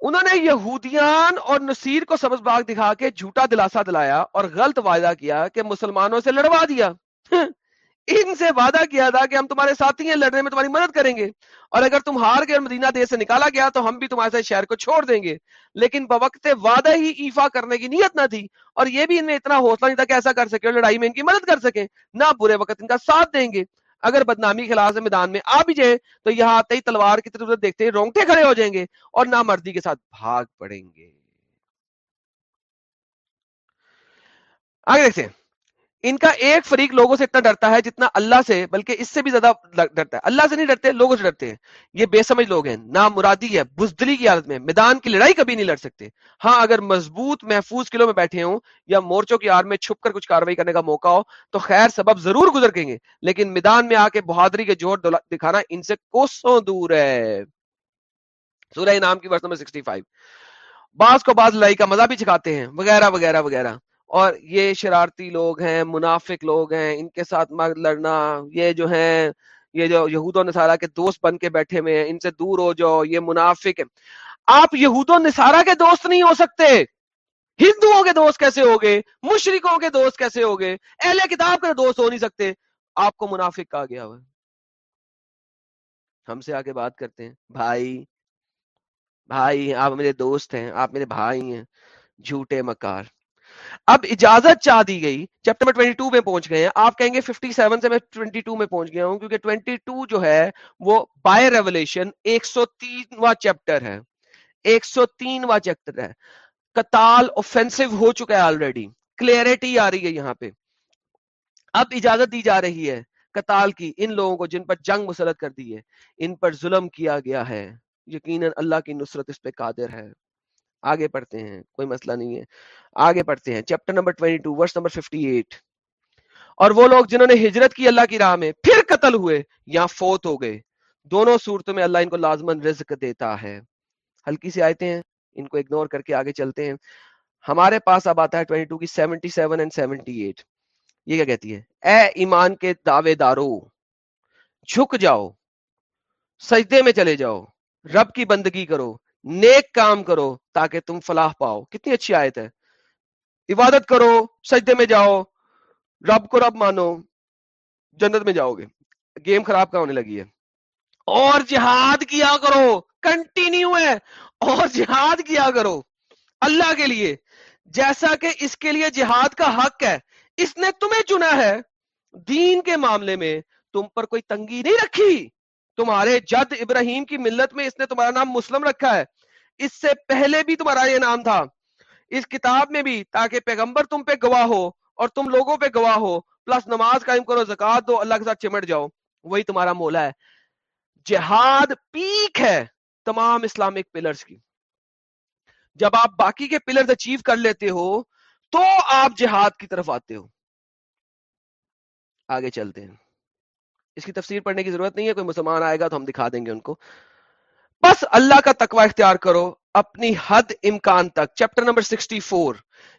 انہوں نے یہودیان اور نصیر کو سبز باغ دکھا کے جھوٹا دلاسا دلایا اور غلط وعدہ کیا کہ مسلمانوں سے لڑوا دیا۔ ان سے وعدہ کیا تھا کہ ہم تمہارے ساتھی ہیں لڑنے میں تمہاری مدد کریں گے۔ اور اگر تم ہار کے مدینہ دیش سے نکالا گیا تو ہم بھی تمہارے ساتھ شہر کو چھوڑ دیں گے۔ لیکن بوقت وعدہ ہی ایفا کرنے کی نیت نہ تھی۔ اور یہ بھی ان میں اتنا حوصلہ نہیں تھا کہ ایسا کر سکے اور لڑائی میں ان کی مدد کر سکیں۔ نہ برے وقت ان کا ساتھ دیں گے۔ اگر بدنامی خلاف میدان میں آ بھی جائے تو یہاں آتے ہی تلوار کی طرف دیکھتے ہیں رونگتے کھڑے ہو جائیں گے اور نہ مردی کے ساتھ بھاگ پڑیں گے۔ آگے دیکھتے ہیں۔ ان کا ایک فریق لوگوں سے اتنا ڈرتا ہے جتنا اللہ سے، بلکہ اس سے بھی زیادہ ڈرتا ہے۔ اللہ سے نہیں ڈرتے، لوگوں سے ڈرتے ہیں۔ یہ بے سمجھ لوگ ہیں نہ مرادی ہے بزدلی کی حالت میں۔ میدان کی لڑائی کبھی نہیں لڑ سکتے۔ ہاں اگر مضبوط محفوظ قلعوں میں بیٹھے ہوں یا مورچوں کی آر میں چھپ کر کچھ کاروائی کرنے کا موقع ہو، تو خیر سبب ضرور گزر گے۔ لیکن میدان میں آ کے بہادری کے جوہر دکھانا ان سے کوسوں دور ہے۔ سورہ نام کی ورس نمبر 65 بعض کو بعض لڑائی کا مزہ بھی چکھاتے ہیں۔ وغیرہ وغیرہ وغیرہ۔ اور یہ شرارتی لوگ ہیں، منافق لوگ ہیں، ان کے ساتھ لڑنا، یہ جو ہیں، یہ جو یہود و نصارہ کے دوست بن کے بیٹھے ہوئے ہیں، ان سے دور ہو جاؤ، یہ منافق ہے آپ یہود و نصارہ کے دوست نہیں ہو سکتے۔ ہندوؤں کے دوست کیسے ہو گئے؟ مشرقوں کے دوست کیسے ہو گئے؟ اہل کتاب کے دوست ہو نہیں سکتے۔ آپ کو منافق کہا گیا ہوا ہم سے آگے بات کرتے ہیں۔ بھائی بھائی، آپ میرے دوست ہیں، آپ میرے بھائی ہیں۔ جھوٹے مکار۔ اب اجازت چاہ دی گئی چیپٹر میں 22 میں پہنچ گئے ہیں، آپ کہیں گے 57 سے میں 22 میں پہنچ گیا ہوں، کیونکہ 22 جو ہے، وہ بائی ریولیشن 103واں چیپٹر ہے۔ 103واں چیپٹر ہے۔ کتال اوفینسو ہو چکا ہے آلریڈی کلیئرٹی آ رہی ہے یہاں پہ۔ اب اجازت دی جا رہی ہے کتال کی، ان لوگوں کو جن پر جنگ مسلط کر دی ہے۔ ان پر ظلم کیا گیا ہے۔ یقیناً اللہ کی نصرت اس پہ قادر ہے۔ آگے پڑھتے ہیں، کوئی مسئلہ نہیں ہے۔ آگے پڑھتے ہیں، چیپٹر نمبر 22 ورس نمبر 58 اور وہ لوگ جنہوں نے ہجرت کی اللہ کی راہ میں پھر قتل ہوئے یا فوت ہو گئے۔ دونوں صورتوں میں اللہ ان کو لازمن رزق دیتا ہے۔ ہلکی سی آیتیں ہیں، ان کو اگنور کر کے آگے چلتے ہیں۔ ہمارے پاس اب آتا ہے 22 کی 77 اینڈ 78 یہ کیا کہتی ہے؟ اے ایمان کے دعوے دارو، جھک جاؤ، سجدے میں چلے جاؤ، رب کی بندگی کرو۔ نیک کام کرو تاکہ تم فلاح پاؤ۔ کتنی اچھی آیت ہے۔ عبادت کرو، سجدے میں جاؤ، رب کو رب مانو، جنت میں جاؤ گے۔ گیم خراب کا ہونے لگی ہے۔ اور جہاد کیا کرو کنٹینیو ہے۔ اور جہاد کیا کرو اللہ کے لیے۔ جیسا کہ اس کے لیے جہاد کا حق ہے۔ اس نے تمہیں چنا ہے۔ دین کے معاملے میں تم پر کوئی تنگی نہیں رکھی۔ تمہارے جد ابراہیم کی ملت میں اس نے تمہارا نام مسلم رکھا ہے۔ اس سے پہلے بھی تمہارا یہ نام تھا۔ اس کتاب میں بھی تاکہ پیغمبر تم پہ گواہ ہو اور تم لوگوں پہ گواہ ہو۔ پلس نماز قائم کرو زکات دو، اللہ کے ساتھ چمٹ جاؤ۔ وہی تمہارا مولا ہے۔ جہاد پیک ہے تمام اسلامک پلرز کی۔ جب آپ باقی کے پلرز اچیو کر لیتے ہو، تو آپ جہاد کی طرف آتے ہو۔ آگے چلتے ہیں۔ اس کی تفسیر پڑھنے کی ضرورت نہیں ہے، کوئی مسلمان آئے گا تو ہم دکھا دیں گے ان کو۔ بس اللہ کا تقوی اختیار کرو اپنی حد امکان تک۔ Chapter number 64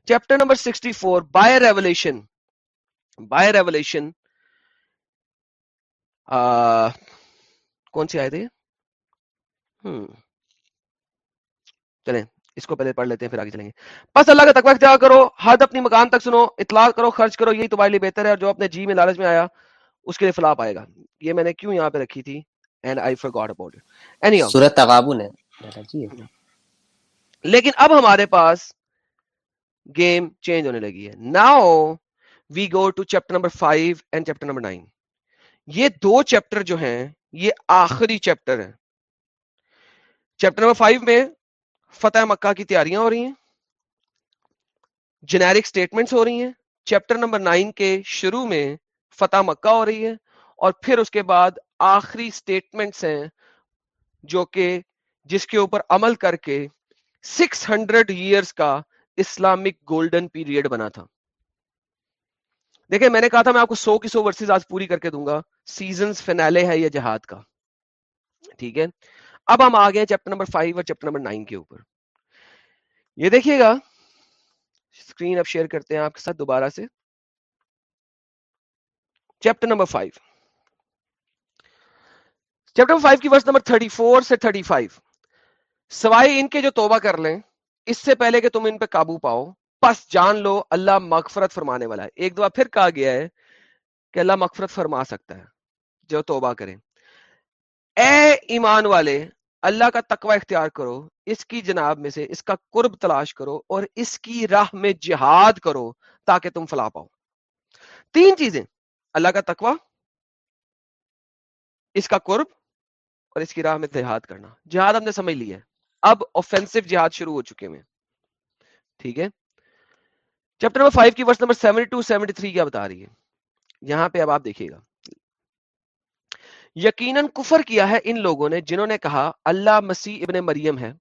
chapter number 64 by revelation by revelation کون سی آئے تھے چلیں، اس کو پہلے پڑھ لیتے ہیں، پھر آگے چلیں گے۔ بس اللہ کا تقوی اختیار کرو، حد اپنی مکان تک سنو، اطلاع کرو، خرچ کرو، یہی تمہارے لیے بہتر ہے۔ اور جو اپنے جی میں لالچ میں آیا اس کے لیے فلاپ آئے گا۔ یہ میں نے کیوں یہاں پہ رکھی تھی؟ And I for God about any تغابن ہے۔ لیکن اب ہمارے پاس گیم چینج ہونے لگی ہے۔ Now we go to chapter number five and chapter number nine یہ دو چیپٹر جو ہیں یہ آخری چیپٹر ہیں۔ چیپٹر نمبر فائیو میں فتح مکہ کی تیاریاں ہو رہی ہیں۔ جنیرک سٹیٹمنٹس ہو رہی ہیں۔ چیپٹر نمبر نائن کے شروع میں فتح مکہ ہو رہی ہے اور پھر اس کے بعد آخری سٹیٹمنٹس ہیں جو کہ جس کے اوپر عمل کر کے سکس ہنڈریڈ ایئرس کا اسلامک گولڈن پیریڈ بنا تھا۔ دیکھیں، میں نے کہا تھا میں آپ کو سو کی سو ورسز آج پوری کر کے دوں گا۔ سیزنز فنالے ہے یہ جہاد کا۔ ٹھیک ہے؟ اب ہم آ گئے چیپٹر نمبر فائیو اور چیپٹر نمبر نائن کے اوپر۔ یہ دیکھیے گا۔ اسکرین اب شیئر کرتے ہیں آپ کے ساتھ دوبارہ سے۔ Chapter number five chapter five کی ورس نمبر تھرٹی فور سے تھرٹی فائیو سوائے ان کے جو توبہ کر لیں، اس سے پہلے کہ تم ان پہ قابو پاؤ، پس جان لو اللہ مغفرت فرمانے والا ہے۔ ایک دفعہ پھر کہا گیا ہے کہ اللہ مغفرت فرما سکتا ہے جو توبہ کریں اے ایمان والے، اللہ کا تقوی اختیار کرو، اس کی جناب میں سے اس کا قرب تلاش کرو اور اس کی راہ میں جہاد کرو تاکہ تم فلا پاؤ۔ تین چیزیں۔ اللہ کا تقوی، اس کا قرب اور اس کی راہ میں جہاد کرنا۔ جہاد ہم نے سمجھ لیا ہے۔ اب اوفینسو جہاد شروع ہو چکے ہیں۔ ٹھیک ہے؟ چیپٹر نمبر فائیو کی verse number seventy two seventy three کیا بتا رہی ہے؟ یہاں پہ اب آپ دیکھیے گا۔ یقیناً کفر کیا ہے ان لوگوں نے جنہوں نے کہا، اللہ مسیح ابن مریم ہے۔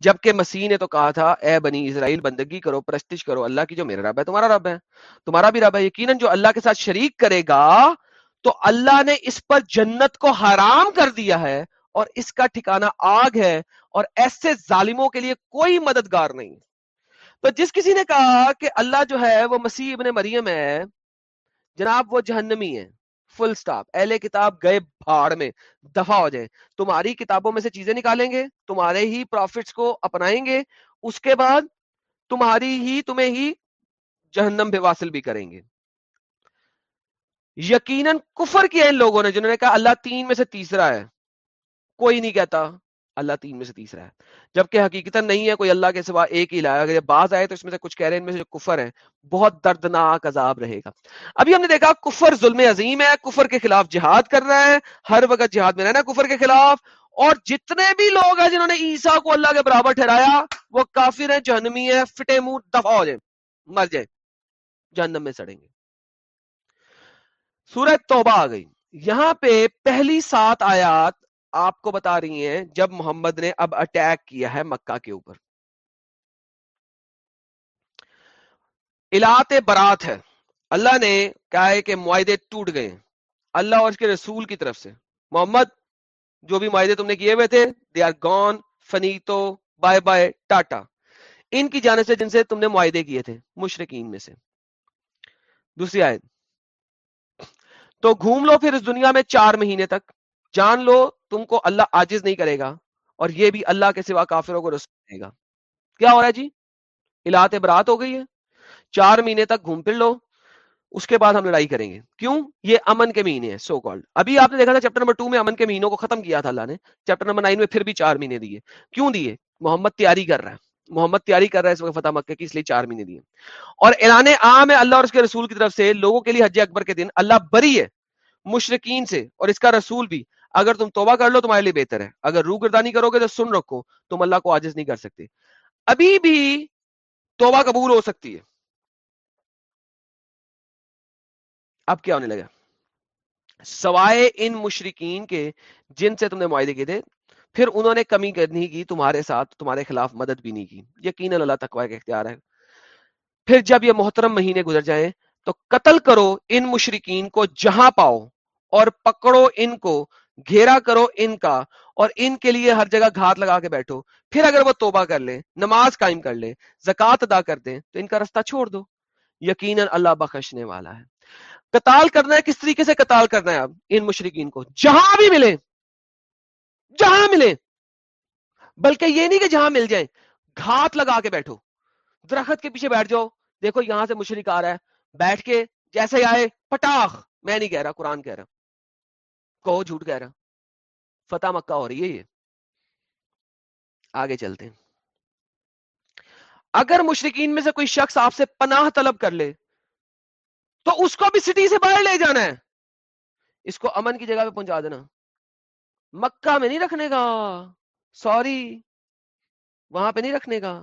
جبکہ مسیح نے تو کہا تھا، اے بنی اسرائیل، بندگی کرو، پرستش کرو، اللہ کی جو میرا رب ہے، تمہارا رب ہے۔ تمہارا بھی رب ہے، یقیناً جو اللہ کے ساتھ شریک کرے گا، تو اللہ نے اس پر جنت کو حرام کر دیا ہے اور اس کا ٹھکانہ آگ ہے اور ایسے ظالموں کے لیے کوئی مددگار نہیں۔ تو جس کسی نے کہا کہ اللہ جو ہے، وہ مسیح ابن مریم ہے، جناب، وہ جہنمی ہے۔ فل سٹاپ اہل کتاب گئے بھاڑ میں، دفاع ہو جائیں۔ تمہاری کتابوں میں سے چیزیں نکالیں گے، تمہارے ہی پروفٹس کو اپنائیں گے، اس کے بعد تمہاری ہی، تمہیں ہی جہنم بے واصل بھی کریں گے۔ یقیناً کفر کیا ان لوگوں نے جنہوں نے کہا اللہ تین میں سے تیسرا ہے۔ کوئی نہیں کہتا۔ اللہ تین میں سے تیسرا ہے۔ جبکہ حقیقت نہیں ہے، کوئی اللہ کے سوا ایک ہی لایا۔ اگر بعض آئے تو اس میں سے کچھ کہہ رہے ہیں، ان میں سے جو کفر ہے بہت دردناک عذاب رہے گا۔ ابھی ہم نے دیکھا، کفر ظلم عظیم ہے، کفر کے خلاف جہاد کر رہا ہے۔ ہر وقت جہاد میں رہنا کفر کے خلاف۔ اور جتنے بھی لوگ ہیں جنہوں نے عیسیٰ کو اللہ کے برابر ٹھہرایا، وہ کافر ہیں، جہنمی ہے فٹے منہ دفاع ہو جائے مر جائے جہنم میں سڑیں گے۔ سورہ توبہ آ گئی۔ یہاں پہ پہلی سات آیات آپ کو بتا رہی ہیں جب محمد نے اب اٹیک کیا ہے مکہ کے اوپر۔ الات برات ہے۔ اللہ نے کہا ہے کہ معاہدے ٹوٹ گئے۔ اللہ اور اس کے رسول کی طرف سے۔ محمد، جو بھی معاہدے تم نے کیے ہوئے تھے they are gone finito bye bye tata. ان کی جانب سے جن سے تم نے معاہدے کیے تھے مشرقین میں سے۔ دوسری آیت۔ تو گھوم لو پھر اس دنیا میں چار مہینے تک۔ جان لو تم کو اللہ آجز نہیں کرے گا اور یہ بھی اللہ کے سوا کافروں کو رسول گا۔ کیا ہو رہا ہے جی؟ الات برات ہو گئی ہے۔ چار مہینے تک گھوم پھر لو۔ اس کے بعد ہم لڑائی کریں گے۔ کیوں؟ یہ امن کے مہینے ہیں سو کالڈ ابھی آپ نے دیکھا تھا چیپٹر نمبر ٹو میں امن کے مہینوں کو ختم کیا تھا اللہ نے۔ چیپٹر نمبر نائن میں پھر بھی چار مہینے دیے۔ کیوں دیے؟ محمد تیاری کر رہا ہے۔ محمد تیاری کر رہا ہے اس وقت فتح مکہ کی، اس لیے چار مہینے دیے۔ اور اعلان عام ہے اللہ اور اس کے رسول کی طرف سے، لوگوں کے لیے حج اکبر کے دن۔ اللہ بری ہے مشرقین سے اور اس کا رسول بھی۔ اگر تم توبہ کر لو تمہارے لیے بہتر ہے۔ اگر روح گردانی کرو گے تو سن رکھو، تم اللہ کو عاجز نہیں کر سکتے۔ ابھی بھی توبہ قبول ہو سکتی ہے۔ اب کیا ہونے لگا؟ سوائے ان مشرقین کے جن سے تم نے معاہدے کیے تھے، پھر انہوں نے کمی نہیں کی، تمہارے ساتھ، تمہارے خلاف مدد بھی نہیں کی۔ یقین اللہ تقوی کا اختیار ہے۔ پھر جب یہ محترم مہینے گزر جائیں، تو قتل کرو ان مشرقین کو جہاں پاؤ اور پکڑو ان کو گھیرا کرو ان کا اور ان کے لیے ہر جگہ گھات لگا کے بیٹھو۔ پھر اگر وہ توبہ کر لیں، نماز قائم کر لیں زکات ادا کر دیں، تو ان کا رستہ چھوڑ دو۔ یقیناً اللہ بخشنے والا ہے۔ قتال کرنا ہے، کس طریقے سے قتال کرنا ہے اب ان مشرقین کو۔ جہاں بھی ملے جہاں ملے بلکہ یہ نہیں کہ جہاں مل جائیں، گھات لگا کے بیٹھو۔ درخت کے پیچھے بیٹھ جاؤ۔ دیکھو یہاں سے مشرق آ رہا ہے، بیٹھ کے جیسے آئے، پٹاخ۔ میں نہیں کہہ رہا، قرآن کہہ رہا۔ کہو جھوٹ کہہ رہا فتح مکہ ہو رہی ہے یہ۔ آگے چلتے ہیں۔ اگر مشرقین میں سے کوئی شخص آپ سے پناہ طلب کر لے، تو اس کو بھی سٹی سے باہر لے جانا ہے۔ اس کو امن کی جگہ پہ پہنچا دینا۔ مکہ میں نہیں رکھنے کا۔ سوری وہاں پہ نہیں رکھنے کا۔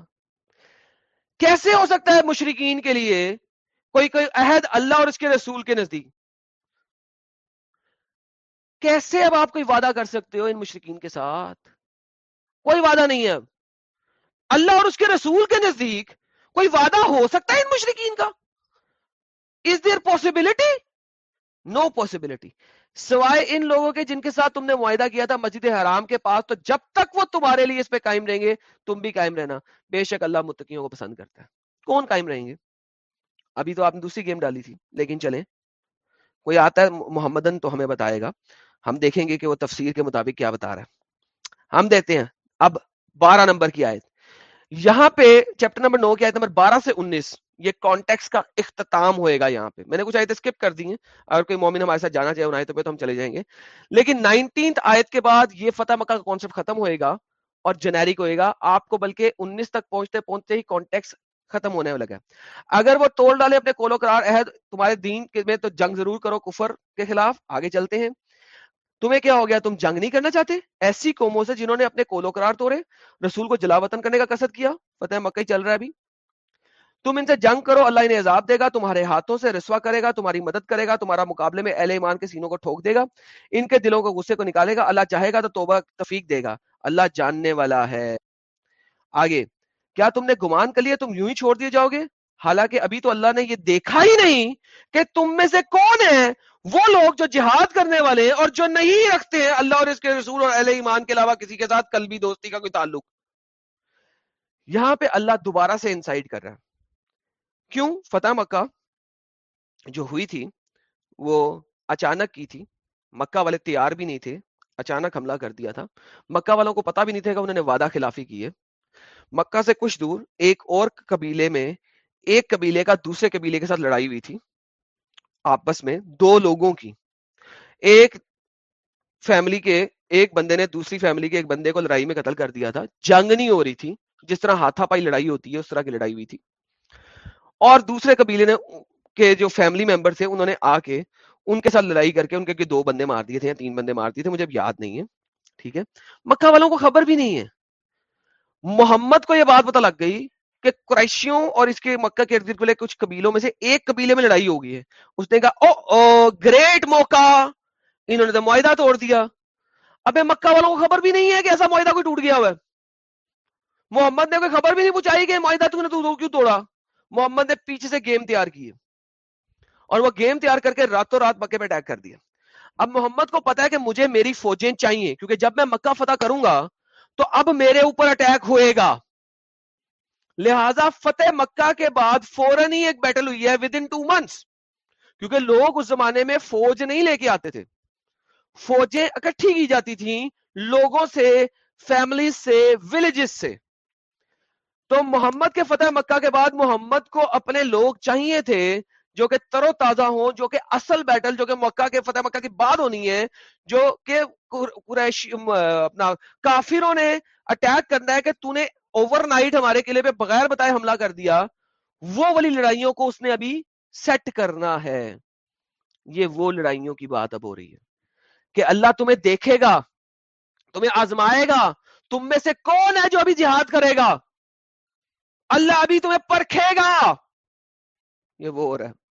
کیسے ہو سکتا ہے مشرقین کے لیے کوئی کوئی عہد اللہ اور اس کے رسول کے نزدیک؟ کیسے اب آپ کوئی وعدہ کر سکتے ہو ان مشرقین کے ساتھ؟ کوئی وعدہ نہیں ہے۔ اب اللہ اور اس کے رسول کے نزدیک کوئی وعدہ ہو سکتا ہے ان مشرقین کا؟ از دیر پاسبلٹی نو پاسبلٹی سوائے ان لوگوں کے جن کے ساتھ تم نے معاہدہ کیا تھا مسجد حرام کے پاس، تو جب تک وہ تمہارے لیے اس پہ قائم رہیں گے، تم بھی قائم رہنا۔ بے شک اللہ متقیوں کو پسند کرتا ہے۔ کون قائم رہیں گے؟ ابھی تو آپ نے دوسری گیم ڈالی تھی، لیکن چلیں۔ کوئی آتا ہے، محمدن تو ہمیں بتائے گا۔ ہم دیکھیں گے کہ وہ تفسیر کے مطابق کیا بتا رہا ہے۔ ہم دیتے ہیں، اب بارہ نمبر کی آیت۔ یہاں پہ چیپٹر نمبر نو کی آیت نمبر بارہ سے انیس، یہ کانٹیکس کا اختتام ہوئے گا یہاں پہ۔ میں نے کچھ آیتیں اسکپ کر دی ہیں۔ اگر کوئی مومن ہمارے ساتھ جانا چاہے ان آیتوں پہ تو ہم چلے جائیں گے۔ لیکن نائنٹینتھ آیت کے بعد یہ فتح مکہ کا کانسیپٹ ختم ہوئے گا اور جنیرک ہوئے گا۔ آپ کو بلکہ انیس تک پہنچتے پہنچتے ہی کانٹیکس ختم ہونے لگا اگر وہ توڑ ڈالے اپنے کولو قرار عہد، تمہارے دین میں تو جنگ ضرور کرو کفر کے خلاف، آگے چلتے ہیں۔ تمہیں کیا ہو گیا؟ تم جنگ نہیں کرنا چاہتے؟ ایسی قوموں سے جنہوں نے اپنے کولو قرار توڑے، رسول کو جلا وطن کرنے کا قصد کیا، فتح مکہ چل رہا ہے ابھی۔ تم ان سے جنگ کرو، اللہ انہیں عذاب دے گا، تمہارے ہاتھوں سے رسوا کرے گا، تمہاری مدد کرے گا، تمہارا مقابلے میں اہل ایمان کے سینوں کو ٹھوک دے گا، ان کے دلوں کو غصے کو نکالے گا، اللہ چاہے گا تو توبہ تفیق دے گا۔ اللہ جاننے والا ہے۔ آگے، کیا تم نے گمان کر لیا؟ تم یوں ہی چھوڑ دیے جاؤ گے؟ حالانکہ ابھی تو اللہ نے یہ دیکھا ہی نہیں کہ تم میں سے کون ہے وہ لوگ جو جہاد کرنے والے ہیں اور جو نہیں رکھتے ہیں اللہ اور اس کے رسول اور اہل ایمان کے علاوہ کسی کے ساتھ کل بھی دوستی کا کوئی تعلق۔ یہاں پہ اللہ دوبارہ سے انسائٹ کر رہا ہے۔ کیوں؟ فتح مکہ جو ہوئی تھی، وہ اچانک کی تھی۔ مکہ والے تیار بھی نہیں تھے، اچانک حملہ کر دیا تھا۔ مکہ والوں کو پتا بھی نہیں تھا کہ انہوں نے وعدہ خلافی کی ہے۔ مکہ سے کچھ دور ایک اور قبیلے میں ایک قبیلے کا دوسرے قبیلے کے ساتھ لڑائی ہوئی تھی، آپس میں دو لوگوں کی۔ ایک فیملی کے، ایک بندے نے دوسری فیملی کے ایک بندے کو لڑائی میں قتل کر دیا تھا۔ جنگ نہیں ہو رہی تھی، جس طرح ہاتھا پائی لڑائی ہوتی ہے، اس طرح کی لڑائی ہوئی تھی۔ اور دوسرے قبیلے نے کے جو فیملی ممبر تھے، انہوں نے آ کے ان کے ساتھ لڑائی کر کے ان کے دو بندے مار دیے تھے یا تین بندے مار دیے تھے، مجھے اب یاد نہیں ہے۔ ٹھیک ہے؟ مکہ والوں کو خبر بھی نہیں ہے۔ محمد کو یہ بات پتہ لگ گئی کہ قریشیوں اور اس کے مکہ کے ارد گرد کچھ قبیلوں میں سے ایک قبیلے میں لڑائی ہوگی ہے۔ اس نے کہا او او گریٹ موقع! انہوں نے تو معاہدہ توڑ دیا۔ ابے مکہ والوں کو خبر بھی نہیں ہے کہ ایسا معاہدہ کوئی ٹوٹ گیا ہوا ہے۔ محمد نے کوئی خبر بھی نہیں پوچھائی کہ معاہدہ تم نے تو کیوں توڑا۔ محمد نے پیچھے سے گیم تیار کی اور وہ گیم تیار کر کے راتوں رات مکے پہ اٹیک کر دیا۔ اب محمد کو پتا ہے کہ مجھے میری فوجیں چاہیے، کیونکہ جب میں مکہ فتح کروں گا تو اب میرے اوپر اٹیک ہوئے گا۔ لہذا فتح مکہ کے بعد فوراً ہی ایک بیٹل ہوئی ہے ود ان ٹو منتھس کیونکہ لوگ اس زمانے میں فوج نہیں لے کے آتے تھے۔ فوجیں اکٹھی کی جاتی تھیں لوگوں سے فیملیز سے ولیجز سے۔ تو محمد کے فتح مکہ کے بعد محمد کو اپنے لوگ چاہیے تھے جو کہ ترو تازہ ہوں، جو کہ اصل بیٹل جو کہ مکہ کے فتح مکہ کی بعد ہونی ہے، جو کہ قریش، اپنا کافروں نے اٹیک کرنا ہے کہ تو نے اوور نائٹ ہمارے قلعے پہ بغیر بتائے حملہ کر دیا، وہ والی لڑائیوں کو اس نے ابھی سیٹ کرنا ہے۔ یہ وہ لڑائیوں کی بات اب ہو رہی ہے کہ اللہ تمہیں دیکھے گا، تمہیں آزمائے گا، تم میں سے کون ہے جو ابھی جہاد کرے گا؟ اللہ ابھی تمہیں پرکھے گا۔ یہ وہ ہو رہا ہے۔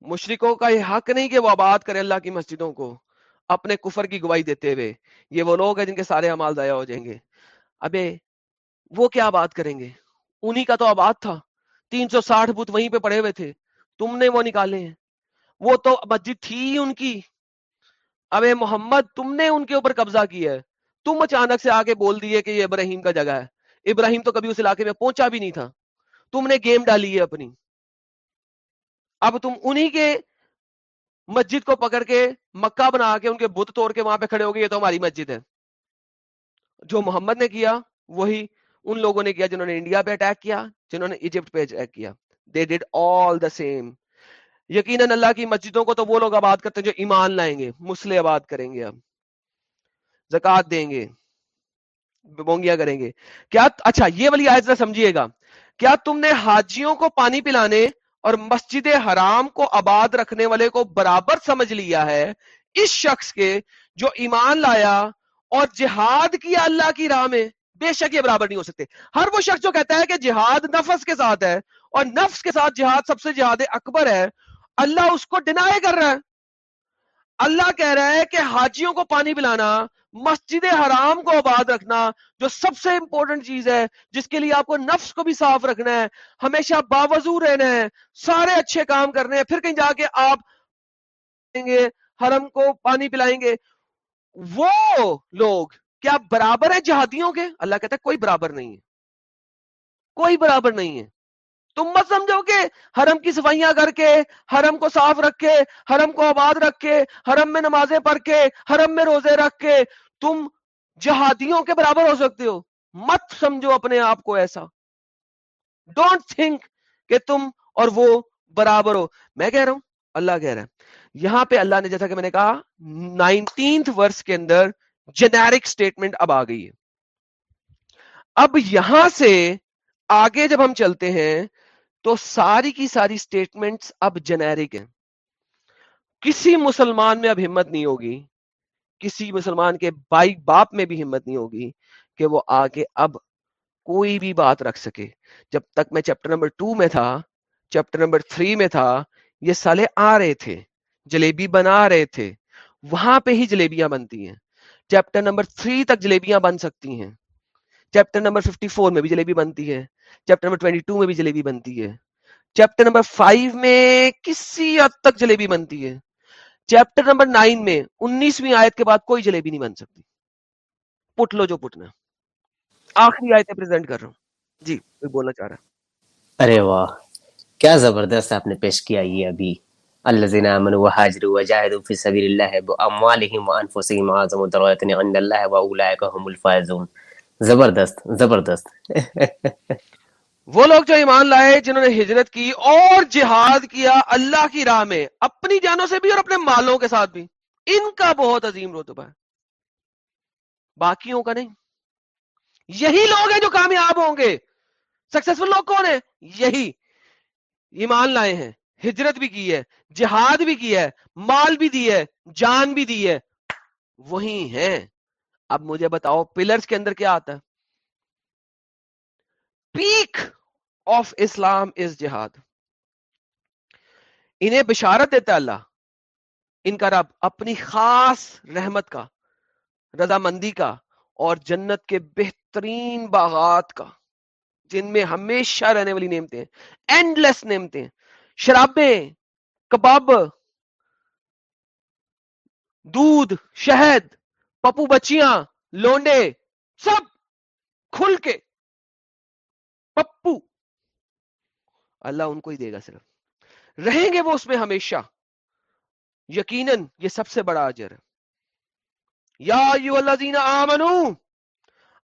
مشرکوں کا یہ حق نہیں کہ وہ آباد کرے اللہ کی مسجدوں کو۔ اپنے کفر کی گواہی دیتے ہوئے، یہ وہ لوگ ہیں جن کے سارے امال ضائع ہو جائیں گے۔ ابے، وہ کیا آباد کریں گے؟ انہی کا تو آباد تھا۔ تین سو ساٹھ بت وہیں پہ پڑے ہوئے تھے۔ تم نے وہ نکالے ہیں۔ وہ تو مسجد تھی ان کی۔ ابے محمد، تم نے ان کے اوپر قبضہ کیا ہے۔ تم اچانک سے آگے بول دیے کہ یہ ابراہیم کا جگہ ہے۔ ابراہیم تو کبھی اس علاقے میں پہنچا بھی نہیں تھا۔ تم نے گیم ڈالی ہے اپنی۔ اب تم انہی کے مسجد کو پکڑ کے مکہ بنا کے ان کے بت توڑ کے وہاں پہ کھڑے ہو گئے، یہ تو ہماری مسجد ہے۔ جو محمد نے کیا، وہی ان لوگوں نے کیا جنہوں نے انڈیا پہ اٹیک کیا، جنہوں نے ایجپٹ پہ اٹیک کیا۔ They did all the same یقیناً اللہ کی مسجدوں کو تو وہ لوگ آباد کرتے ہیں جو ایمان لائیں گے مسلے آباد کریں گے۔ اب زکات دیں گے، بونگیاں کریں گے۔ کیا اچھا یہ والی آیت سمجھیے گا۔ کیا تم نے حاجیوں کو پانی پلانے اور مسجد حرام کو آباد رکھنے والے کو برابر سمجھ لیا ہے، اس شخص کے جو ایمان لایا اور جہاد کیا اللہ کی راہ میں، بے شک یہ برابر نہیں ہو سکتے۔ ہر وہ شخص جو کہتا ہے کہ جہاد نفس کے ساتھ ہے اور نفس کے ساتھ جہاد سب سے جہاد اکبر ہے، اللہ اس کو ڈینائی کر رہا ہے۔ اللہ کہہ رہا ہے کہ حاجیوں کو پانی پلانا، مسجد حرام کو آباد رکھنا جو سب سے امپورٹنٹ چیز ہے، جس کے لیے آپ کو نفس کو بھی صاف رکھنا ہے، ہمیشہ باوضو رہنا ہے، سارے اچھے کام کرنے ہیں، پھر کہیں جا کے آپ گے، حرم کو پانی پلائیں گے۔ وہ لوگ کیا برابر ہے جہادیوں کے؟ اللہ کہتا ہے کوئی برابر نہیں ہے۔ کوئی برابر نہیں ہے۔ تم مت سمجھو کہ حرم کی صفائیاں کر کے، حرم کو صاف رکھ کے حرم کو آباد رکھ کے حرم میں نمازیں پڑھ کے، حرم میں روزے رکھ کے، تم جہادیوں کے برابر ہو سکتے ہو۔ مت سمجھو اپنے آپ کو ایسا۔ ڈونٹ تھنک کہ تم اور وہ برابر ہو۔ میں کہہ رہا ہوں، اللہ کہہ رہا ہے۔ یہاں پہ اللہ نے جیسا کہ میں نے کہا، نائنٹینتھ ورس کے اندر جنیرک سٹیٹمنٹ اب آ گئی ہے۔ اب یہاں سے آگے جب ہم چلتے ہیں تو ساری کی ساری سٹیٹمنٹس اب جنیرک ہیں۔ کسی مسلمان میں اب ہمت نہیں ہوگی، کسی مسلمان کے بائی باپ میں بھی ہمت نہیں ہوگی کہ وہ آگے اب کوئی بھی بات رکھ سکے۔ جب تک میں چیپٹر نمبر ٹو میں تھا چیپٹر نمبر تھری میں تھا، یہ سالے آ رہے تھے، جلیبی بنا رہے تھے۔ وہاں پہ ہی جلیبیاں بنتی ہیں۔ چیپٹر نمبر تھری تک جلیبیاں بن سکتی ہیں۔ چیپٹر نمبر ففٹی فور میں بھی جلیبی بنتی ہے۔ چیپٹر نمبر 22 میں بھی جلیبی بنتی ہے۔ چیپٹر نمبر 5 میں کسی حد تک جلیبی بنتی ہے۔ چیپٹر نمبر 9 میں انیسویں آیت کے بعد کوئی جلیبی نہیں بن سکتی۔ پٹ لو جو پٹنا۔ آخری آیتیں پریزنٹ کر رہا ہوں۔ جی کوئی بولنا چاہ رہا ارے واہ، کیا زبردست آپ نے پیش کیا یہ ابھی۔ الذين امنوا وهاجروا وجاهدوا في سبيل الله باموالهم وانفسهم اعظم درجه عند الله واولئك هم الفائزون۔ زبردست زبردست۔ وہ لوگ جو ایمان لائے، جنہوں نے ہجرت کی اور جہاد کیا اللہ کی راہ میں، اپنی جانوں سے بھی اور اپنے مالوں کے ساتھ بھی، ان کا بہت عظیم رتبہ ہے۔ باقیوں کا نہیں۔ یہی لوگ ہیں جو کامیاب ہوں گے۔ سکسیسفل لوگ کون ہیں؟ یہی۔ ایمان لائے ہیں، ہجرت بھی کی ہے، جہاد بھی کی ہے، مال بھی دی ہے، جان بھی دی ہے۔ وہی ہیں۔ اب مجھے بتاؤ پلرز کے اندر کیا آتا ہے؟ پیک۔ آف اسلام از جہاد انہیں بشارت دیتا اللہ، ان کا رب اپنی خاص رحمت کا، رضامندی کا اور جنت کے بہترین باغات کا، جن میں ہمیشہ رہنے والی نعمتیں اینڈ لیس نعمتیں شرابیں، کباب، دودھ، شہد پپو بچیاں، لونڈے، سب کھل کے، پپو۔ اللہ ان کو ہی دے گا صرف۔ رہیں گے وہ اس میں ہمیشہ۔ یقیناً یہ سب سے بڑا اجر یا الذین آمنو،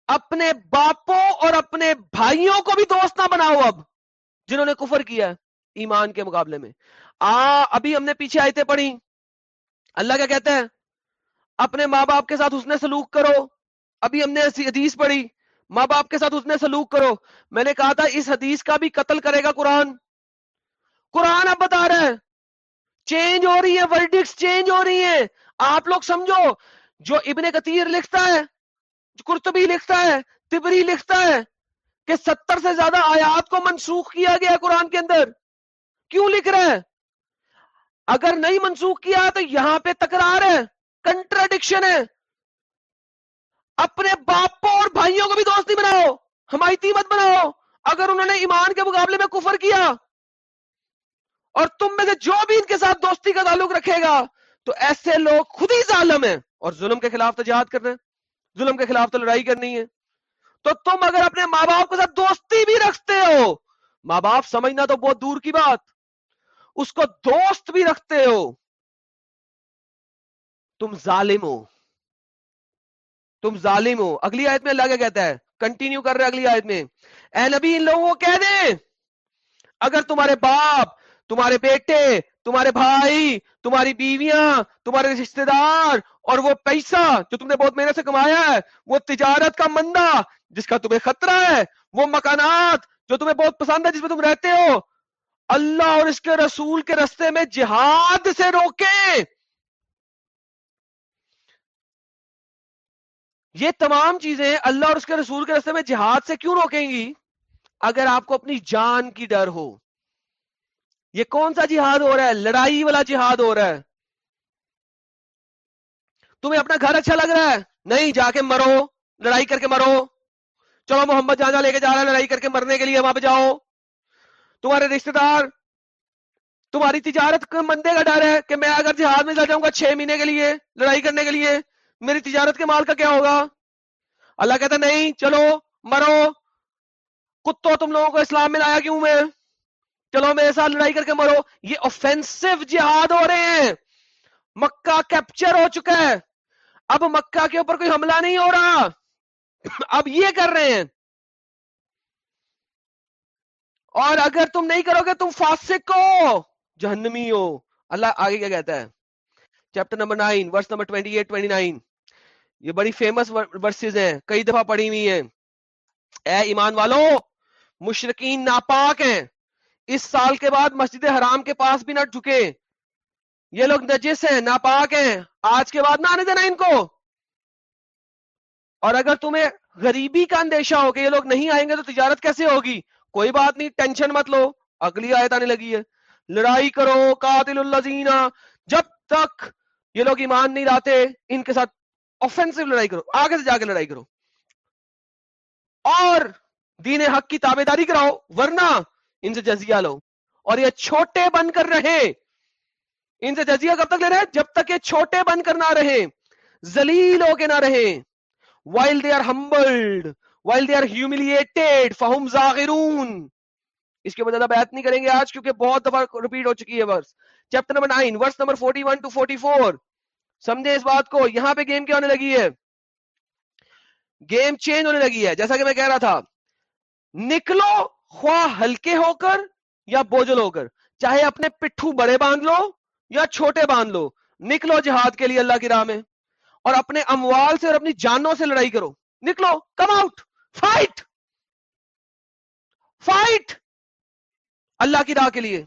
اپنے باپوں اور اپنے بھائیوں کو بھی دوست نہ بناؤ اب، جنہوں نے کفر کیا ایمان کے مقابلے میں۔ آ، ابھی ہم نے پیچھے آیتیں پڑھی۔ اللہ کیا کہتا ہے؟ اپنے ماں باپ کے ساتھ اس نے سلوک کرو۔ ابھی ہم نے حدیث پڑھی۔ ماں باپ کے ساتھ اس نے سلوک کرو۔ میں نے کہا تھا، اس حدیث کا بھی قتل کرے گا قرآن۔ قرآن اب بتا رہا ہے۔ چینج ہو رہی ہے ورڈکس چینج ہو رہی ہیں۔ آپ لوگ سمجھو، جو ابن کثیر لکھتا ہے جو کرتبی لکھتا ہے، تبری لکھتا ہے کہ ستر سے زیادہ آیات کو منسوخ کیا گیا قرآن کے اندر۔ کیوں لکھ رہا ہے؟ اگر نہیں منسوخ کیا تو یہاں پہ تکرار ہے کنٹراڈکشن ہے۔ اپنے باپوں اور بھائیوں کو بھی دوستی بناؤ ہمایتی مت بناؤ۔ اگر انہوں نے ایمان کے مقابلے میں کفر کیا اور تم میں سے جو بھی ان کے ساتھ دوستی کا تعلق رکھے گا، تو ایسے لوگ خود ہی ظالم ہیں اور ظلم کے خلاف تو جہاد کرنا ہے، ظلم کے خلاف تو لڑائی کرنی ہے۔ تو تم اگر اپنے ماں باپ کے ساتھ دوستی بھی رکھتے ہو، ماں باپ سمجھنا تو بہت دور کی بات، اس کو دوست بھی رکھتے ہو۔ تم ظالم ہو۔ تم ظالم ہو۔ اگلی آیت میں اللہ کیا کہتا ہے؟ کنٹینیو کر رہے اگلی آیت میں۔ اے نبی، ان لوگوں کو کہہ دیں اگر تمہارے باپ، تمہارے بیٹے، تمہارے بھائی، تمہاری بیویاں، تمہارے رشتے دار اور وہ پیسہ جو تم نے بہت محنت سے کمایا ہے، وہ تجارت کا مندہ جس کا تمہیں خطرہ ہے، وہ مکانات جو تمہیں بہت پسند ہے، جس میں تم رہتے ہو، اللہ اور اس کے رسول کے رستے میں جہاد سے روکیں یہ تمام چیزیں اللہ اور اس کے رسول کے رستے میں جہاد سے کیوں روکیں گی؟ اگر آپ کو اپنی جان کی ڈر ہو۔ یہ کون سا جہاد ہو رہا ہے؟ لڑائی والا جہاد ہو رہا ہے۔ تمہیں اپنا گھر اچھا لگ رہا ہے؟ نہیں، جا کے مرو، لڑائی کر کے مرو۔ چلو، محمد جہاں لے کے جا رہا ہے لڑائی کر کے مرنے کے لیے، وہاں پہ جاؤ۔ تمہارے رشتے دار، تمہاری تجارت مندے کا ڈر ہے کہ میں اگر جہاد میں جا جاؤں گا، چھ مہینے کے لیے، لڑائی کرنے کے لیے۔ میری تجارت کے مال کا کیا ہوگا؟ اللہ کہتا نہیں، چلو، مرو۔ کتوں تم لوگوں کو اسلام میں لایا کیوں میں؟ چلو، میرے ساتھ لڑائی کر کے مرو۔ یہ اوفینسو جہاد ہو رہے ہیں۔ مکہ کیپچر ہو چکا ہے۔ اب مکہ کے اوپر کوئی حملہ نہیں ہو رہا۔ اب یہ کر رہے ہیں۔ اور اگر تم نہیں کرو گے، تم فاسق ہو۔ جہنمی ہو۔ اللہ آگے کیا کہتا ہے؟ Chapter number nine verse number twenty eight twenty nine یہ بڑی فیمس ورسز ہیں، کئی دفعہ پڑھی ہوئی ہیں۔ اے ایمان والو، مشرقین ناپاک ہیں۔ اس سال کے بعد مسجد حرام کے پاس بھی نہ جھکے۔ یہ لوگ نجس ہیں، ناپاک ہیں۔ آج کے بعد نہ آنے دینا ان کو۔ اور اگر تمہیں غریبی کا اندیشہ ہو کہ یہ لوگ نہیں آئیں گے تو تجارت کیسے ہوگی؟ کوئی بات نہیں، ٹینشن مت لو۔ اگلی آیت آنے لگی ہے۔ لڑائی کرو قاتل اللہ جب تک یہ لوگ ایمان نہیں لاتے، ان کے ساتھ آفینسو لڑائی کرو، آگے سے جا کے لڑائی کرو۔ اور دین حق کی تابے داری کراؤ، ورنہ ان سے جزیہ لو۔ اور یہ چھوٹے بن کر رہے۔ ان سے جزیہ کب تک لے رہے؟ جب تک یہ چھوٹے بن کر نہ رہے۔ زلیل ہو کے نہ رہے۔ While they are humbled while they are humiliated فہم زاغرون۔ اس کے بعد بیعت نہیں کریں گے آج، کیونکہ بہت دفعہ ریپیٹ ہو چکی ہے verse. Chapter number nine verse number forty one to forty four سمجھے اس بات کو، یہاں پہ گیم کیا ہونے لگی ہے؟ گیم چینج ہونے لگی ہے۔ جیسا کہ میں کہہ رہا تھا، نکلو خواہ ہلکے ہو کر یا بوجھل ہو کر، چاہے اپنے پٹھو بڑے باندھ لو یا چھوٹے باندھ لو، نکلو جہاد کے لیے اللہ کی راہ میں اور اپنے اموال سے اور اپنی جانوں سے لڑائی کرو۔ نکلو کم آؤٹ فائٹ فائٹ اللہ کی راہ کے لیے۔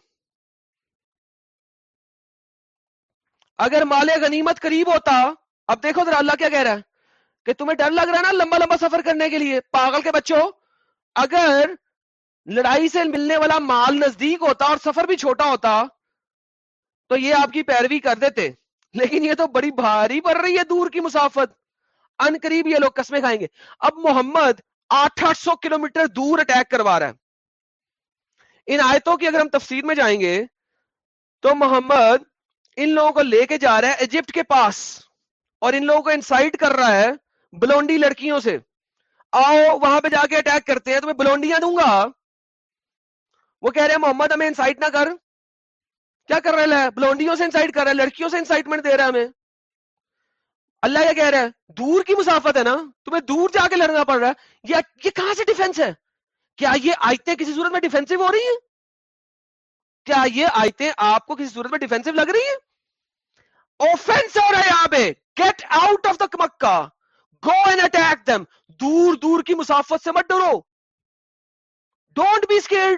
اگر مال غنیمت قریب ہوتا، اب دیکھو ذرا اللہ کیا کہہ رہا ہے کہ تمہیں ڈر لگ رہا ہے نا لمبا لمبا سفر کرنے کے لیے، پاگل کے بچوں، اگر لڑائی سے ملنے والا مال نزدیک ہوتا اور سفر بھی چھوٹا ہوتا، تو یہ آپ کی پیروی کر دیتے۔ لیکن یہ تو بڑی بھاری پڑ رہی ہے، دور کی مسافت۔ ان قریب یہ لوگ قسمیں کھائیں گے۔ اب محمد آٹھ آٹھ سو کلو میٹر دور اٹیک کروا رہا ہے۔ ان آیتوں کی اگر ہم تفسیر میں جائیں گے، تو محمد ان لوگوں کو لے کے جا رہا ہے ایجپٹ کے پاس اور ان لوگوں کو انسائٹ کر رہا ہے بلونڈی لڑکیوں سے۔ آؤ وہاں پہ جا کے اٹیک کرتے ہیں، تمہیں بلونڈیاں دوں گا۔ وہ کہہ رہے ہیں، محمد، ہمیں انسائٹ نہ کر۔ کیا کر رہا ہے بلونڈیوں سے انسائٹ کر رہا ہے لڑکیوں سے انسائٹمنٹ دے رہا ہے ہمیں۔ اللہ یہ کہہ رہا ہے دور کی مسافت ہے نا، تمہیں دور جا کے لڑنا پڑ رہا ہے۔ یہ یہ کہاں سے ڈیفینس ہے؟ کیا یہ آیتیں کسی صورت میں ڈیفینسو ہو رہی ہیں؟ کیا یہ آیتیں آپ کو کسی صورت میں ڈیفینسو لگ رہی ہیں؟ اوفینس ہو رہا ہے یہاں پہ۔ Get out of the Mecca go and attack them دور دور کی مسافت سے مت ڈرو۔ ڈونٹ بی اسکیئرڈ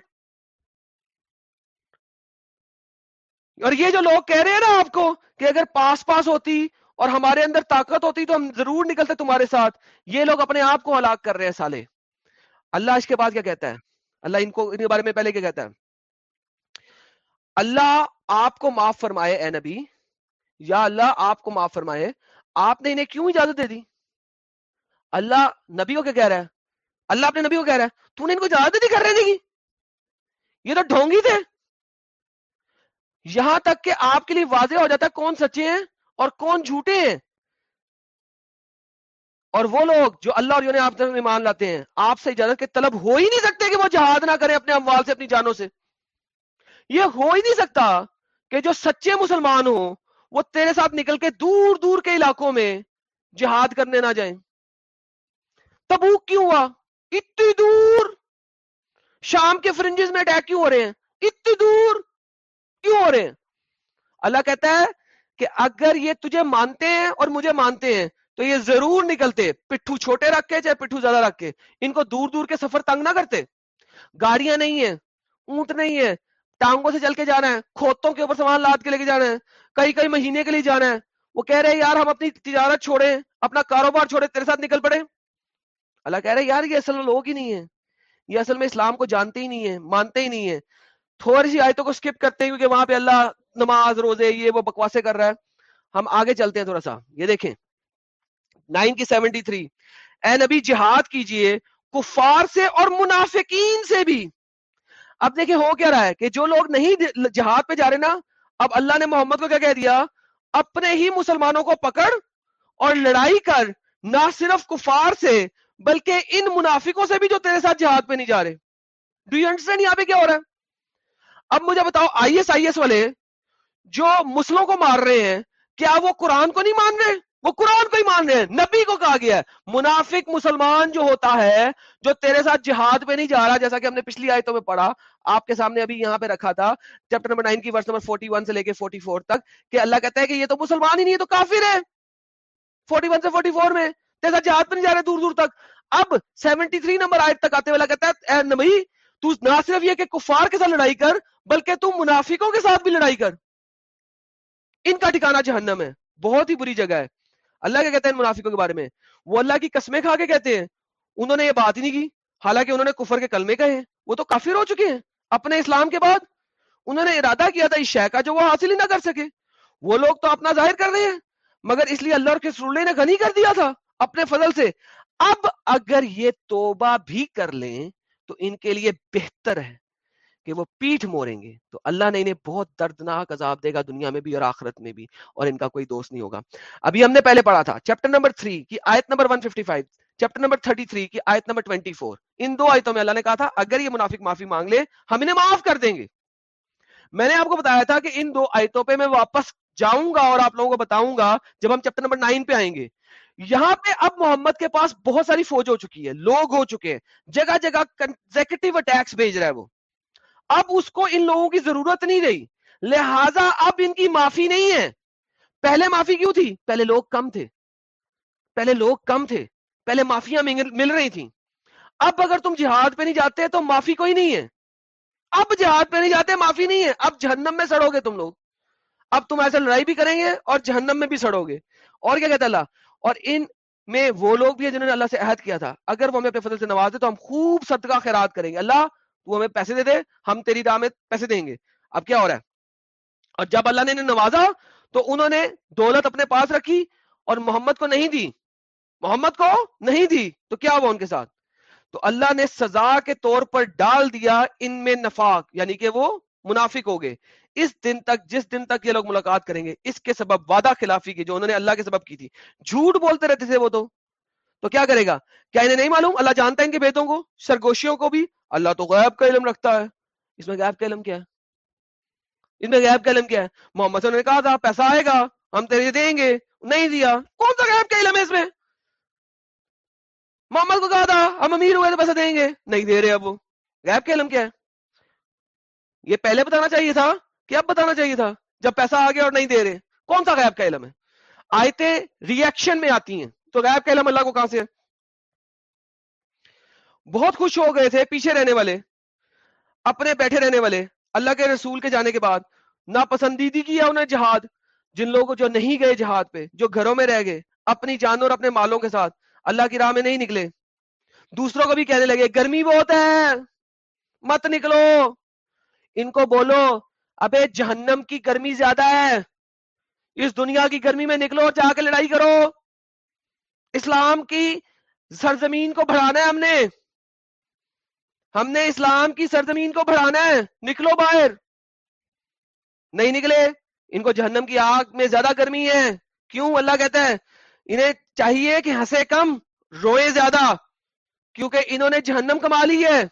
اور یہ جو لوگ کہہ رہے ہیں نا آپ کو کہ اگر پاس پاس ہوتی اور ہمارے اندر طاقت ہوتی تو ہم ضرور نکلتے تمہارے ساتھ۔ یہ لوگ اپنے آپ کو ہلاک کر رہے ہیں سالے۔ اللہ اس کے بعد کیا کہتا ہے؟ اللہ ان کو ان کے بارے میں پہلے کیا کہتا ہے؟ اللہ آپ کو معاف فرمائے اے نبی، یا اللہ آپ کو معاف فرمائے، آپ نے انہیں کیوں اجازت دے دی؟ اللہ نبی کو کیا کہہ رہا ہے؟ اللہ اپنے نبی کو کہہ رہا ہے، تو نے ان کو اجازت دی کر رہے تھے یہ تو ڈھونگی تھے۔ یہاں تک کہ آپ کے لیے واضح ہو جاتا ہے کون سچے ہیں اور کون جھوٹے ہیں۔ اور وہ لوگ جو اللہ اور آپ ایمان لاتے ہیں، آپ سے اجازت کے طلب ہو ہی نہیں سکتے کہ وہ جہاد نہ کریں اپنے اموال سے، اپنی جانوں سے۔ یہ ہو ہی نہیں سکتا کہ جو سچے مسلمان ہوں، وہ تیرے ساتھ نکل کے دور دور کے علاقوں میں جہاد کرنے نہ جائیں۔ تبوک کیوں ہوا؟ اتنی دور۔ شام کے فرنجز میں اٹیک کیوں ہو رہے ہیں؟ اتنی دور۔ کیوں ہو رہے ہیں؟ اللہ کہتا ہے کہ اگر یہ تجھے مانتے ہیں اور مجھے مانتے ہیں، تو یہ ضرور نکلتے۔ پٹھو چھوٹے رکھ کے چاہے پٹھو زیادہ رکھ کے۔ ان کو دور دور کے سفر تنگ نہ کرتے۔ گاڑیاں نہیں ہیں، اونٹ نہیں ہے ٹانگوں سے چل کے جانا ہے، کھوتوں کے اوپر سامان لاد کے لے کے جانا ہے، کئی کئی مہینے کے لیے جانا ہے۔ وہ کہہ رہے ہیں، یار ہم اپنی تجارت چھوڑے اپنا کاروبار چھوڑے تیرے ساتھ نکل پڑے۔ اللہ کہہ رہے یار یہ اصل میں لوگ ہی نہیں ہے یہ اصل میں اسلام کو جانتے ہی نہیں ہے مانتے ہی نہیں ہے تھوڑی سی آیتوں کو سکپ کرتے ہیں کیونکہ وہاں پہ اللہ نماز، روزے، یہ وہ بکواسے کر رہا ہے۔ ہم آگے چلتے ہیں تھوڑا سا۔ یہ دیکھیں۔ نائن کی سیونٹی تھری اے نبی، جہاد کیجیے کفار سے اور منافقین سے بھی۔ اب دیکھیں ہو کیا رہا ہے کہ جو لوگ نہیں جہاد پہ جا رہے نا، اب اللہ نے محمد کو کیا کہہ دیا؟ اپنے ہی مسلمانوں کو پکڑ اور لڑائی کر، نہ صرف کفار سے، بلکہ ان منافقوں سے بھی جو تیرے ساتھ جہاد پہ نہیں جا رہے۔ ڈو یو انڈرسٹینڈ یہاں پہ کیا ہو رہا ہے؟ اب مجھے بتاؤ، آئی ایس آئی ایس والے جو مسلموں کو مار رہے ہیں، کیا وہ قرآن کو نہیں مان رہے؟ وہ قرآن کو ہی مان رہے ہیں، نبی کو کہا گیا ہے۔ منافق مسلمان جو ہوتا ہے، جو تیرے ساتھ جہاد پہ نہیں جا رہا، جیسا کہ ہم نے پچھلی آیتوں میں پڑھا، آپ کے سامنے ابھی یہاں پہ رکھا تھا چیپٹر نمبر نائن کی ورس نمبر فورٹی ون سے لے کے فورٹی فور تک، کہ اللہ کہتا ہے کہ یہ تو مسلمان ہی نہیں ہے تو کافر ہے فورٹی ون سے فورٹی فور میں، تیرے ساتھ جہاد پہ نہیں جا رہے، دور دور تک۔ اب سیونٹی تھری نمبر آیت تک آتے والا کہتا ہے، اے نبی، تو نہ صرف یہ کہ کفار کے ساتھ لڑائی کر، بلکہ تو منافقوں کے ساتھ بھی لڑائی کر۔ ان کا ٹھکانہ جہنم ہے، بہت ہی بری جگہ ہے۔ اللہ کیا کہتے ہیں منافقوں کے بارے میں؟ وہ اللہ کی قسمیں کھا کے کہتے ہیں۔ انہوں نے یہ بات ہی نہیں کی۔ حالانکہ انہوں نے کفر کے کلمے کہے۔ وہ تو کافر ہو چکے ہیں۔ اپنے اسلام کے بعد انہوں نے ارادہ کیا تھا اس شے کا جو وہ حاصل ہی نہ کر سکے۔ وہ لوگ تو اپنا ظاہر کر رہے ہیں۔ مگر اس لیے اللہ اور کے سرولے نے غنی کر دیا تھا اپنے فضل سے۔ اب اگر یہ توبہ بھی کر لیں تو ان کے لیے بہتر ہے۔ کہ وہ پیٹھ موریں گے۔ تو اللہ نے انہیں بہت دردناک عذاب دے گا دنیا میں بھی اور آخرت میں بھی، اور ان کا کوئی دوست نہیں ہوگا۔ ابھی ہم نے پہلے پڑھا تھا، چیپٹر نمبر 3 کی آیت نمبر 155 چیپٹر نمبر 33 کی آیت نمبر 24 ان دو آیتوں میں اللہ نے کہا تھا، اگر یہ منافق معافی مانگ لے، ہم انہیں معاف کر دیں گے۔ میں نے آپ کو بتایا تھا کہ ان دو آیتوں پہ میں واپس جاؤں گا اور آپ لوگوں کو بتاؤں گا جب ہم چیپٹر نمبر 9 پہ آئیں گے۔ یہاں پہ اب محمد کے پاس بہت ساری فوج ہو چکی ہے، لوگ ہو چکے ہیں۔ جگہ جگہ کنزیکٹو اٹیکس بھیج رہا ہے وہ۔ اب اس کو ان لوگوں کی ضرورت نہیں رہی۔ لہذا اب ان کی معافی نہیں ہے۔ پہلے معافی کیوں تھی؟ پہلے لوگ کم تھے۔ پہلے لوگ کم تھے۔ پہلے معافیاں مل رہی تھیں۔ اب اگر تم جہاد پہ نہیں جاتے تو معافی کوئی نہیں ہے۔ اب جہاد پہ نہیں جاتے، معافی نہیں ہے۔ اب جہنم میں سڑو گے تم لوگ۔ اب تم ایسے لڑائی بھی کریں گے اور جہنم میں بھی سڑو گے۔ اور کیا کہتا اللہ؟ اور ان میں وہ لوگ بھی ہیں جنہوں نے اللہ سے عہد کیا تھا۔ اگر وہ ہمیں اپنے فضل سے نواز دے تو ہم خوب صدقہ خیرات کریں گے۔ اللہ تو ہمیں پیسے دے دے، ہم تیری راہ میں پیسے دیں گے۔ اب کیا ہو رہا ہے؟ اور جب اللہ نے انہیں نوازا، تو انہوں نے دولت اپنے پاس رکھی اور محمد کو نہیں دی۔ محمد کو نہیں دی، تو کیا ہوا ان کے ساتھ؟ تو اللہ نے سزا کے طور پر ڈال دیا ان میں نفاق یعنی کہ وہ منافق ہو گئے۔ اس دن تک، جس دن تک یہ لوگ ملاقات کریں گے، اس کے سبب وعدہ خلافی کی جو انہوں نے اللہ کے سبب کی تھی۔ جھوٹ بولتے رہتے تھے وہ تو۔ تو کیا کرے گا؟ کیا انہیں نہیں معلوم؟ اللہ جانتا ہے ان کے بیٹوں کو، سرگوشیوں کو بھی۔ اللہ تو غیب کا علم رکھتا ہے۔ اس میں غیب کا علم کیا ہے؟ اس میں غیب کا علم کیا ہے؟ محمد صلی اللہ علیہ وسلم نے کہا تھا، پیسہ آئے گا، ہم تیرے دیں گے۔ نہیں دیا۔ کون سا غیب کا علم ہے اس میں؟ محمد کو کہا تھا، ہم امیر ہوئے تو پیسے دیں گے۔ نہیں دے رہے اب وہ۔ غیب کا علم کیا ہے؟ یہ پہلے بتانا چاہیے تھا کہ اب بتانا چاہیے تھا، جب پیسہ آ گیا اور نہیں دے رہے۔ کون سا غیب کا علم ہے؟ آیتیں ریئیکشن میں آتی ہیں۔ تو غیب کا علم اللہ کو کہاں سے ہے بہت خوش ہو گئے تھے پیچھے رہنے والے، اپنے بیٹھے رہنے والے، اللہ کے رسول کے جانے کے بعد، ناپسندیدی کیا انہیں جہاد، جن لوگوں جو نہیں گئے جہاد پہ، جو گھروں میں رہ گئے، اپنی جانوں اور اپنے مالوں کے ساتھ، اللہ کی راہ میں نہیں نکلے۔ دوسروں کو بھی کہنے لگے، گرمی بہت ہے، مت نکلو۔ ان کو بولو، ابے جہنم کی گرمی زیادہ ہے، اس دنیا کی گرمی میں نکلو اور جا کے لڑائی کرو۔ اسلام کی سرزمین کو بڑھانا ہے ہم نے۔ ہم نے اسلام کی سرزمین کو بڑھانا ہے۔ نکلو باہر۔ نہیں نکلے۔ ان کو جہنم کی آگ میں زیادہ گرمی ہے۔ کیوں؟ اللہ کہتا ہے، انہیں چاہیے کہ ہنسے کم، روئے زیادہ۔ کیونکہ انہوں نے جہنم کما لی ہے۔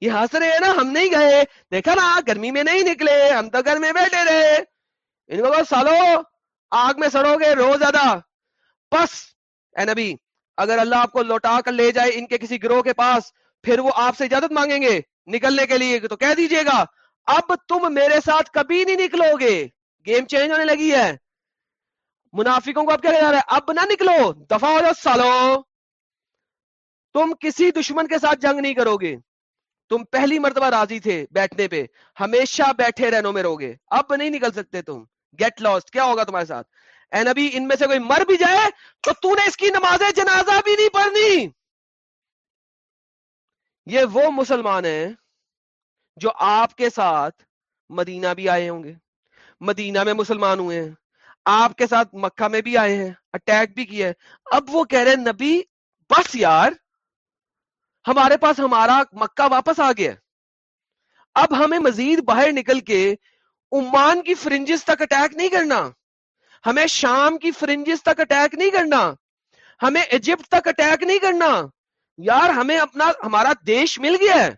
یہ ہنس رہے ہیں نا، ہم نہیں گئے۔ دیکھا نا، گرمی میں نہیں نکلے۔ ہم تو گھر میں بیٹھے رہے۔ ان کو سالو، آگ میں سڑو گے، رو زیادہ۔ بس اے نبی، اگر اللہ آپ کو لوٹا کر لے جائے ان کے کسی گروہ کے پاس، پھر وہ آپ سے اجازت مانگیں گے نکلنے کے لیے، تو کہہ دیجیے گا، اب تم میرے ساتھ کبھی نہیں نکلو گے۔ گیم چینج ہونے لگی ہے۔ منافقوں کو اب کیا جا رہا ہے؟ اب نہ نکلو، دفاع ہو جاؤ، سالو۔ تم کسی دشمن کے ساتھ جنگ نہیں کرو گے۔ تم پہلی مرتبہ راضی تھے بیٹھنے پہ، ہمیشہ بیٹھے رہنوں میں رہو گے۔ اب نہیں نکل سکتے تم۔ گیٹ لاسٹ کیا ہوگا تمہارے ساتھ؟ اے نبی، ان میں سے کوئی مر بھی جائے تو تو نے اس کی نماز جنازہ بھی نہیں پڑھنی۔ یہ وہ مسلمان ہیں جو آپ کے ساتھ مدینہ بھی آئے ہوں گے۔ مدینہ میں مسلمان ہوئے ہیں۔ آپ کے ساتھ مکہ میں بھی آئے ہیں۔ اٹیک بھی کیا ہے اب وہ کہہ رہے ہیں، نبی، بس یار، ہمارے پاس ہمارا مکہ واپس آ گیا۔ اب ہمیں مزید باہر نکل کے عمان کی فرنجز تک اٹیک نہیں کرنا۔ ہمیں شام کی فرنجز تک اٹیک نہیں کرنا۔ ہمیں ایجپٹ تک اٹیک نہیں کرنا۔ یار ہمیں اپنا، ہمارا دیش مل گیا ہے۔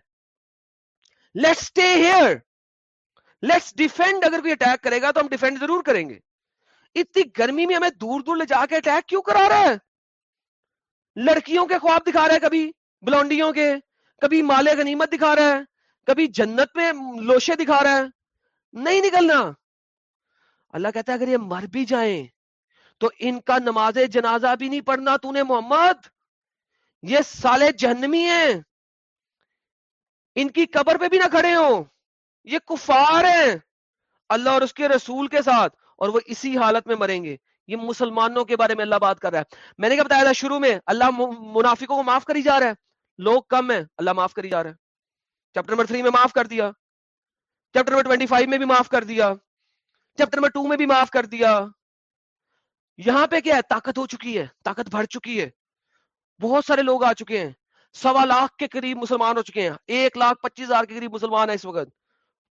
Let's stay here let's defend اگر کوئی اٹیک کرے گا تو ہم ڈیفینڈ ضرور کریں گے۔ اتنی گرمی میں ہمیں دور دور لے جا کے اٹیک کیوں کرا رہا ہے؟ لڑکیوں کے خواب دکھا رہا ہے کبھی، بلونڈیوں کے۔ کبھی مال غنیمت دکھا رہا ہے۔ کبھی جنت میں لوشے دکھا رہا ہے۔ نہیں نکلنا۔ اللہ کہتا ہے اگر یہ مر بھی جائیں تو ان کا نماز جنازہ بھی نہیں پڑھنا تو نے محمد؟ یہ سالے جہنمی ہیں۔ ان کی قبر پہ بھی نہ کھڑے ہوں۔ یہ کفار ہیں۔ اللہ اور اس کے رسول کے ساتھ اور وہ اسی حالت میں مریں گے۔ یہ مسلمانوں کے بارے میں اللہ بات کر رہا ہے۔ میں نے کیا بتایا تھا شروع میں، اللہ منافقوں کو معاف کری جا رہا ہے۔ لوگ کم ہیں، اللہ معاف کری جا رہا ہے۔ چیپٹر نمبر تھری میں معاف کر دیا۔ چیپٹر نمبر ٹوینٹی فائیو میں بھی معاف کر دیا۔ چیپٹر نمبر ٹو میں بھی معاف کر دیا۔ یہاں پہ کیا ہے؟ طاقت ہو چکی ہے، طاقت بڑھ چکی ہے۔ بہت سارے لوگ آ چکے ہیں۔ سوا لاکھ کے قریب مسلمان ہو چکے ہیں۔ ایک لاکھ پچیس ہزار کے قریب مسلمان ہیں اس وقت۔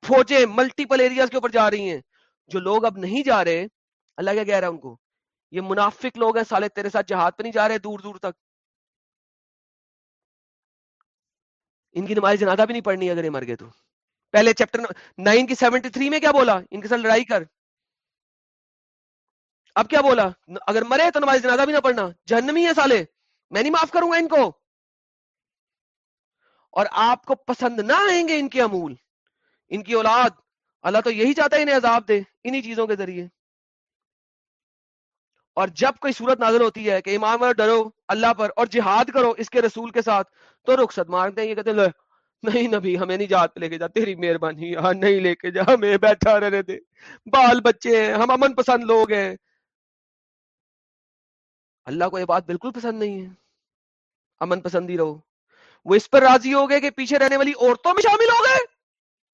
فوجیں ملٹیپل ایریاز کے اوپر جا رہی ہیں۔ جو لوگ اب نہیں جا رہے، اللہ کیا کہہ رہا ہے ان کو؟ یہ منافق لوگ ہیں، سالے تیرے ساتھ جہاد پہ نہیں جا رہے، دور دور تک۔ ان کی نماز جنازہ بھی نہیں پڑھنی اگر یہ مر گئے تو۔ پہلے چیپٹر نائن کی سیونٹی تھری میں کیا بولا؟ ان کے ساتھ لڑائی کر۔ اب کیا بولا؟ اگر مرے تو نماز جنازہ بھی نہ پڑھنا۔ جہنمی ہے سالے۔ میں نہیں معاف کروں گا ان کو۔ اور آپ کو پسند نہ آئیں گے ان کے امول۔ ان کی اولاد۔ اللہ تو یہی چاہتا ہے انہیں عذاب دے انہی چیزوں کے ذریعے۔ اور جب کوئی صورت نازل ہوتی ہے کہ امام ڈرو اللہ پر اور جہاد کرو اس کے رسول کے ساتھ، تو رخصت مارتے ہیں۔ یہ کہتے ہیں نہیں نبی، ہمیں نہیں جات لے کے جا، تیری مہربانی ہاں نہیں لے کے جا، ہمیں بیٹھا رہنے دے۔ بال بچے ہیں، ہم امن پسند لوگ ہیں۔ اللہ کو یہ بات بالکل پسند نہیں ہے۔ امن پسندی رہو۔ وہ اس پر راضی ہو گئے کہ پیچھے رہنے والی عورتوں میں شامل ہو گئے۔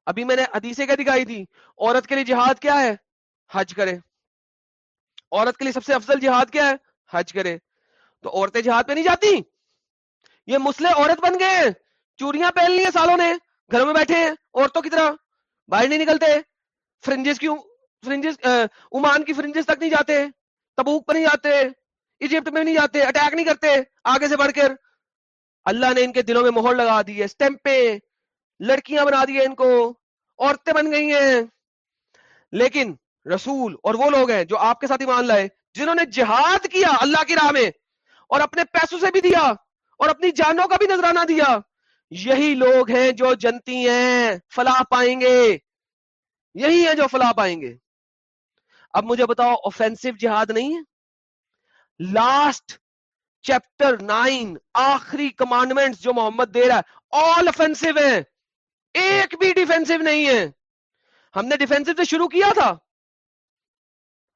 ابھی میں نے حدیثیں کیا دکھائی تھی، عورت کے لیے جہاد کیا ہے؟ حج کرے۔ عورت کے لیے سب سے افضل جہاد کیا ہے؟ حج کرے۔ تو عورتیں جہاد پہ نہیں جاتی؟ یہ مسلح عورت بن گئے ہیں۔ چوریاں پہن لی ہیں سالوں نے، گھروں میں بیٹھے ہیں، عورتوں کی طرح، باہر نہیں نکلتے، فرنجز کیوں، فرنجز عمان کی فرنجز تک نہیں جاتے، تبوک پہ نہیں جاتے، ایجپٹ میں نہیں جاتے، اٹیک نہیں کرتے، آگے سے بڑھ کر۔ اللہ نے ان کے دلوں میں مہر لگا دی ہے اسٹمپے لڑکیاں بنا دی ان کو، عورتیں بن گئی ہیں۔ لیکن رسول اور وہ لوگ ہیں جو آپ کے ساتھ ایمان لائے، جنہوں نے جہاد کیا اللہ کی راہ میں، اور اپنے پیسوں سے بھی دیا، اور اپنی جانوں کا بھی نذرانہ دیا۔ یہی لوگ ہیں جو جنتی ہیں، فلاح پائیں گے۔ یہی ہیں جو فلاح پائیں گے۔ اب مجھے بتاؤ اوفینسو جہاد نہیں ہے؟ لاسٹ چیپٹر نائن آخری کمانڈمنٹ جو محمد دے رہا ہے آل افینسو ہیں۔ ایک بھی ڈیفینسو نہیں ہے۔ ہم نے ڈیفینسو سے شروع کیا تھا۔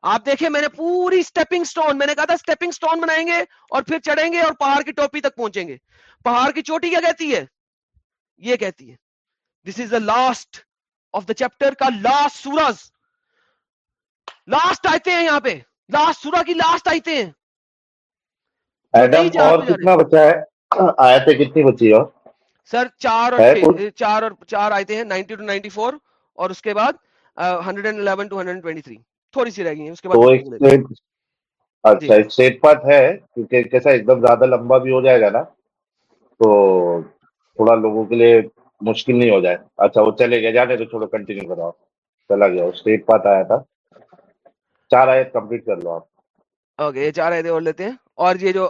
آپ دیکھیں، میں نے پوری سٹیپنگ سٹون میں نے کہا تھا سٹیپنگ سٹون بنائیں گے اور پھر چڑھیں گے اور پہاڑ کی ٹوپی تک پہنچیں گے۔ پہاڑ کی چوٹی کیا کہتی ہے؟ یہ کہتی ہے this is the last of the chapter کا لاسٹ سورج لاسٹ آئے ہیں یہاں پہ. لاسٹ سورہ کی لاسٹ آئے ہیں. ایڈم اور کتنا بچا ہے؟ آیتیں کتنی بچی اور؟ سر چار اور چار اور چار آئے ہیں نائنٹی ٹو نائنٹی فور اور اس کے بعد hundred and eleven to hundred twenty three. تھوڑی سی رہ گئی ہیں اس کے بعد اچھا سیٹ پات ہے کیونکہ کیسا ایک دم زیادہ لمبا بھی ہو جائے گا نا؟ تو تھوڑا لوگوں کے لیے مشکل نہیں ہو جائے۔ اچھا وہ چلے گیا جانے تو چھوڑو کنٹینیو کراؤ۔ چلا گیا اسٹیٹ پات آیا تھا۔ چار آیت کمپلیٹ کر لو آپ۔ اوکے، یہ چار آیتیں اور لیتے ہیں۔ اور یہ جو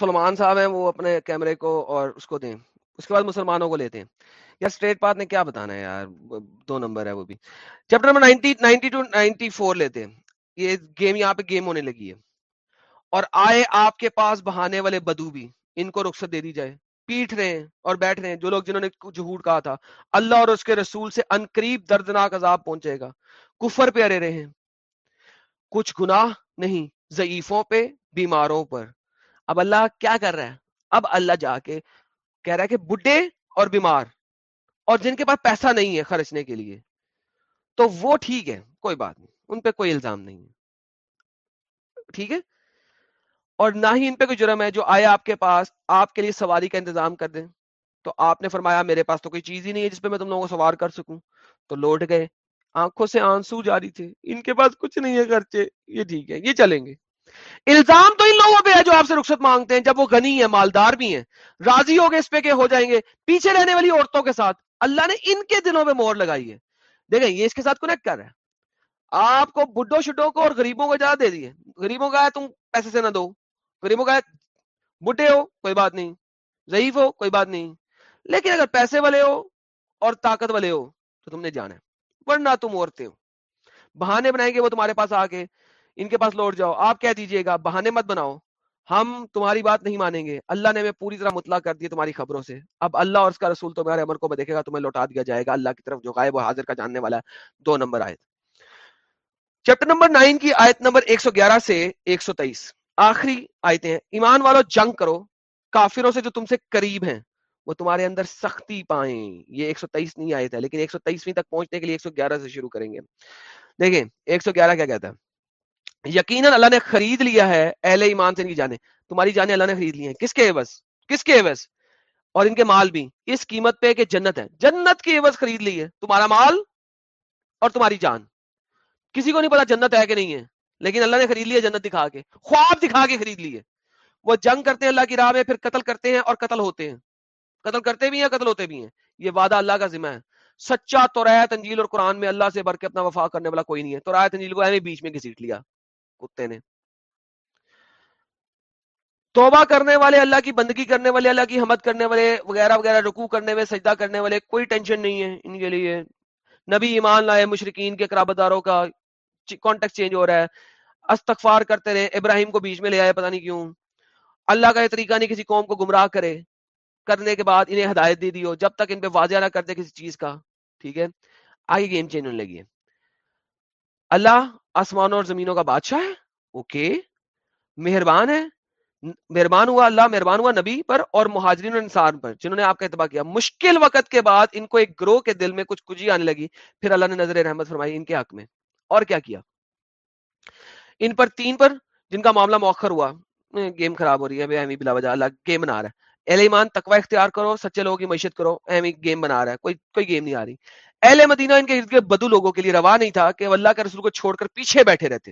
سلمان صاحب ہیں، وہ اپنے کیمرے کو اور اس کو دیں۔ اس کے بعد مسلمانوں کو لیتے ہیں۔ یا اسٹریٹ پات نے کیا بتانا ہے یار؟ دو نمبر ہے وہ بھی۔ Chapter number ninety ninety two, ninety four لیتے ہیں۔ یہ گیم، یہاں پہ گیم ہونے لگی ہے۔ اور آئے آپ کے پاس بہانے والے بدو بھی۔ ان کو رخصت دے دی جائے۔ پیٹ رہے ہیں اور بیٹھ رہے ہیں، جو لوگ جنہوں نے جھوٹ کہا تھا۔ اللہ اور اس کے رسول سے انقریب دردناک عذاب پہنچے گا۔ کفر پہ ارے رہے ہیں۔ کچھ گناہ نہیں، ضعیفوں پہ، بیماروں پر۔ اب اللہ کیا کر رہا ہے؟ اب اللہ جا کے کہہ رہا ہے کہ بڈھے اور بیمار، اور جن کے پاس پیسہ نہیں ہے خرچنے کے لیے، تو وہ ٹھیک ہے، کوئی بات نہیں، ان پہ کوئی الزام نہیں ہے۔ ٹھیک ہے؟ اور نہ ہی ان پہ کوئی جرم ہے جو آئے آپ کے پاس، آپ کے لیے سواری کا انتظام کر دیں۔ تو آپ نے فرمایا، میرے پاس تو کوئی چیز ہی نہیں ہے جس پہ میں تم لوگوں کو سوار کر سکوں۔ تو لوٹ گئے۔ آنکھوں سے آنسو جاری تھے۔ ان کے پاس کچھ نہیں ہے خرچے۔ یہ ٹھیک ہے، یہ چلیں گے۔ الزام تو ان لوگوں پہ ہے جو آپ سے رخصت مانگتے ہیں۔ جب وہ غنی ہے مالدار بھی ہیں۔ راضی ہو گئے اس پہ کہ ہو جائیں گے۔ پیچھے رہنے والی عورتوں کے ساتھ۔ اللہ نے ان کے دنوں میں مور لگائی ہے۔ دیکھیں، یہ اس کے ساتھ کنیکٹ کر رہا ہے آپ کو بڈھوں شڈوں کو اور غریبوں کو اجازت دے دیے غریبوں کا ہے، تم پیسے سے نہ دو۔ غریبوں کا بڈھے ہو، کوئی بات نہیں. ضعیف ہو، کوئی بات نہیں. لیکن اگر پیسے والے ہو اور طاقت والے ہو تو تم نے جانا ہے، ورنہ تم عورتیں ہو۔ بہانے بنائیں گے وہ تمہارے پاس آ کے، ان کے پاس لوٹ جاؤ۔ آپ کہہ دیجیے گا، بہانے مت بناؤ۔ ہم تمہاری بات نہیں مانیں گے۔ اللہ نے ہمیں پوری طرح مطلع کر دیا تمہاری خبروں سے۔ اب اللہ اور اس کا رسول تمہارے عمر کو دیکھے گا، تمہیں لوٹا دیا جائے گا۔ اللہ کی طرف جو غائب و حاضر کا جاننے والا ہے۔ دو نمبر آیت۔ چیپٹر نمبر نائن کی آیت نمبر ایک سو گیارہ سے ایک سو تیئیس۔ آخری آیتیں ہیں۔ ایمان والو، جنگ کرو۔ کافروں سے جو تم سے قریب ہیں، وہ تمہارے اندر سختی پائیں۔ یہ ایک سو تیئیس نہیں آئے تھے لیکن ایک سو تیئیسویں تک پہنچنے کے لیے ایک سو گیارہ سے شروع کریں گے۔ دیکھیں، ایک سو گیارہ کیا کہتا ہے؟ یقیناً اللہ نے خرید لیا ہے اہل ایمان سے ان کی جانیں۔ تمہاری جانیں اللہ نے خرید لی ہیں۔ کس کے عوض؟ کس کے عوض؟ اور ان کے مال بھی۔ اس قیمت پہ کہ جنت ہے۔ جنت کی عوض خرید لی ہے۔ تمہارا مال اور تمہاری جان۔ کسی کو نہیں پتا جنت ہے کہ نہیں ہے۔ لیکن اللہ نے خرید لیا جنت دکھا کے، خواب دکھا کے خرید لیے وہ جنگ کرتے ہیں اللہ کی راہ میں، پھر قتل کرتے ہیں اور قتل ہوتے ہیں۔ قتل کرتے بھی ہیں قتل ہوتے بھی ہیں؟ یہ وعدہ اللہ کا ذمہ ہے۔ سچا تو رایت انجیل اور قرآن میں اللہ سے بھر کے اپنا وفا کرنے والا کوئی نہیں ہے۔ تو رایت انجیل کو بیچ میں گھسیٹ لیا۔ کتے نے۔ توبہ کرنے والے، اللہ کی بندگی کرنے والے، اللہ کی حمد کرنے والے، وغیرہ وغیرہ رکوع کرنے میں سجدہ کرنے والے، کوئی ٹینشن نہیں ہے ان کے لیے۔ نبی ایمان لائے مشرقین کے قرابت داروں کا۔ کانٹیکٹ چینج ہو رہا ہے۔ استغفار کرتے رہے، ابراہیم کو بیچ میں لے آئے، پتہ نہیں کیوں۔ اللہ کا یہ طریقہ نہیں کسی قوم کو گمراہ کرے، کرنے کے بعد انہیں ہدایت دے دی ہو، جب تک ان پہ واضح نہ کر دے کسی چیز کا۔ ٹھیک ہے؟ آگے گیم چینج ہونے لگی ہے۔ اللہ آسمانوں اور زمینوں کا بادشاہ ہے۔ اوکے۔ مہربان ہے۔ مہربان ہوا اللہ، مہربان ہوا نبی پر اور مہاجرین اور انسان پر، جنہوں نے آپ کا اتباع کیا۔ مشکل وقت کے بعد ان کو ایک گروہ کے دل میں کچھ کجی آنے لگی۔ پھر اللہ نے نظر رحمت فرمائی ان کے حق میں۔ اور کیا کیا؟ ان پر تین پر جن کا معاملہ موخر ہوا گیم خراب ہو رہی ہے اہمی بلا وجہ اللہ گیم بنا رہا ہے۔ اہل ایمان تقوی اختیار کرو، سچے لوگوں کی معیشت کرو اہمی گیم بنا رہا ہے، کوئی کوئی گیم نہیں آ رہی۔ اہل مدینہ ان کے ارد گرد بدو لوگوں کے لیے روا نہیں تھا کہ اللہ کے رسول کو چھوڑ کر پیچھے بیٹھے رہتے۔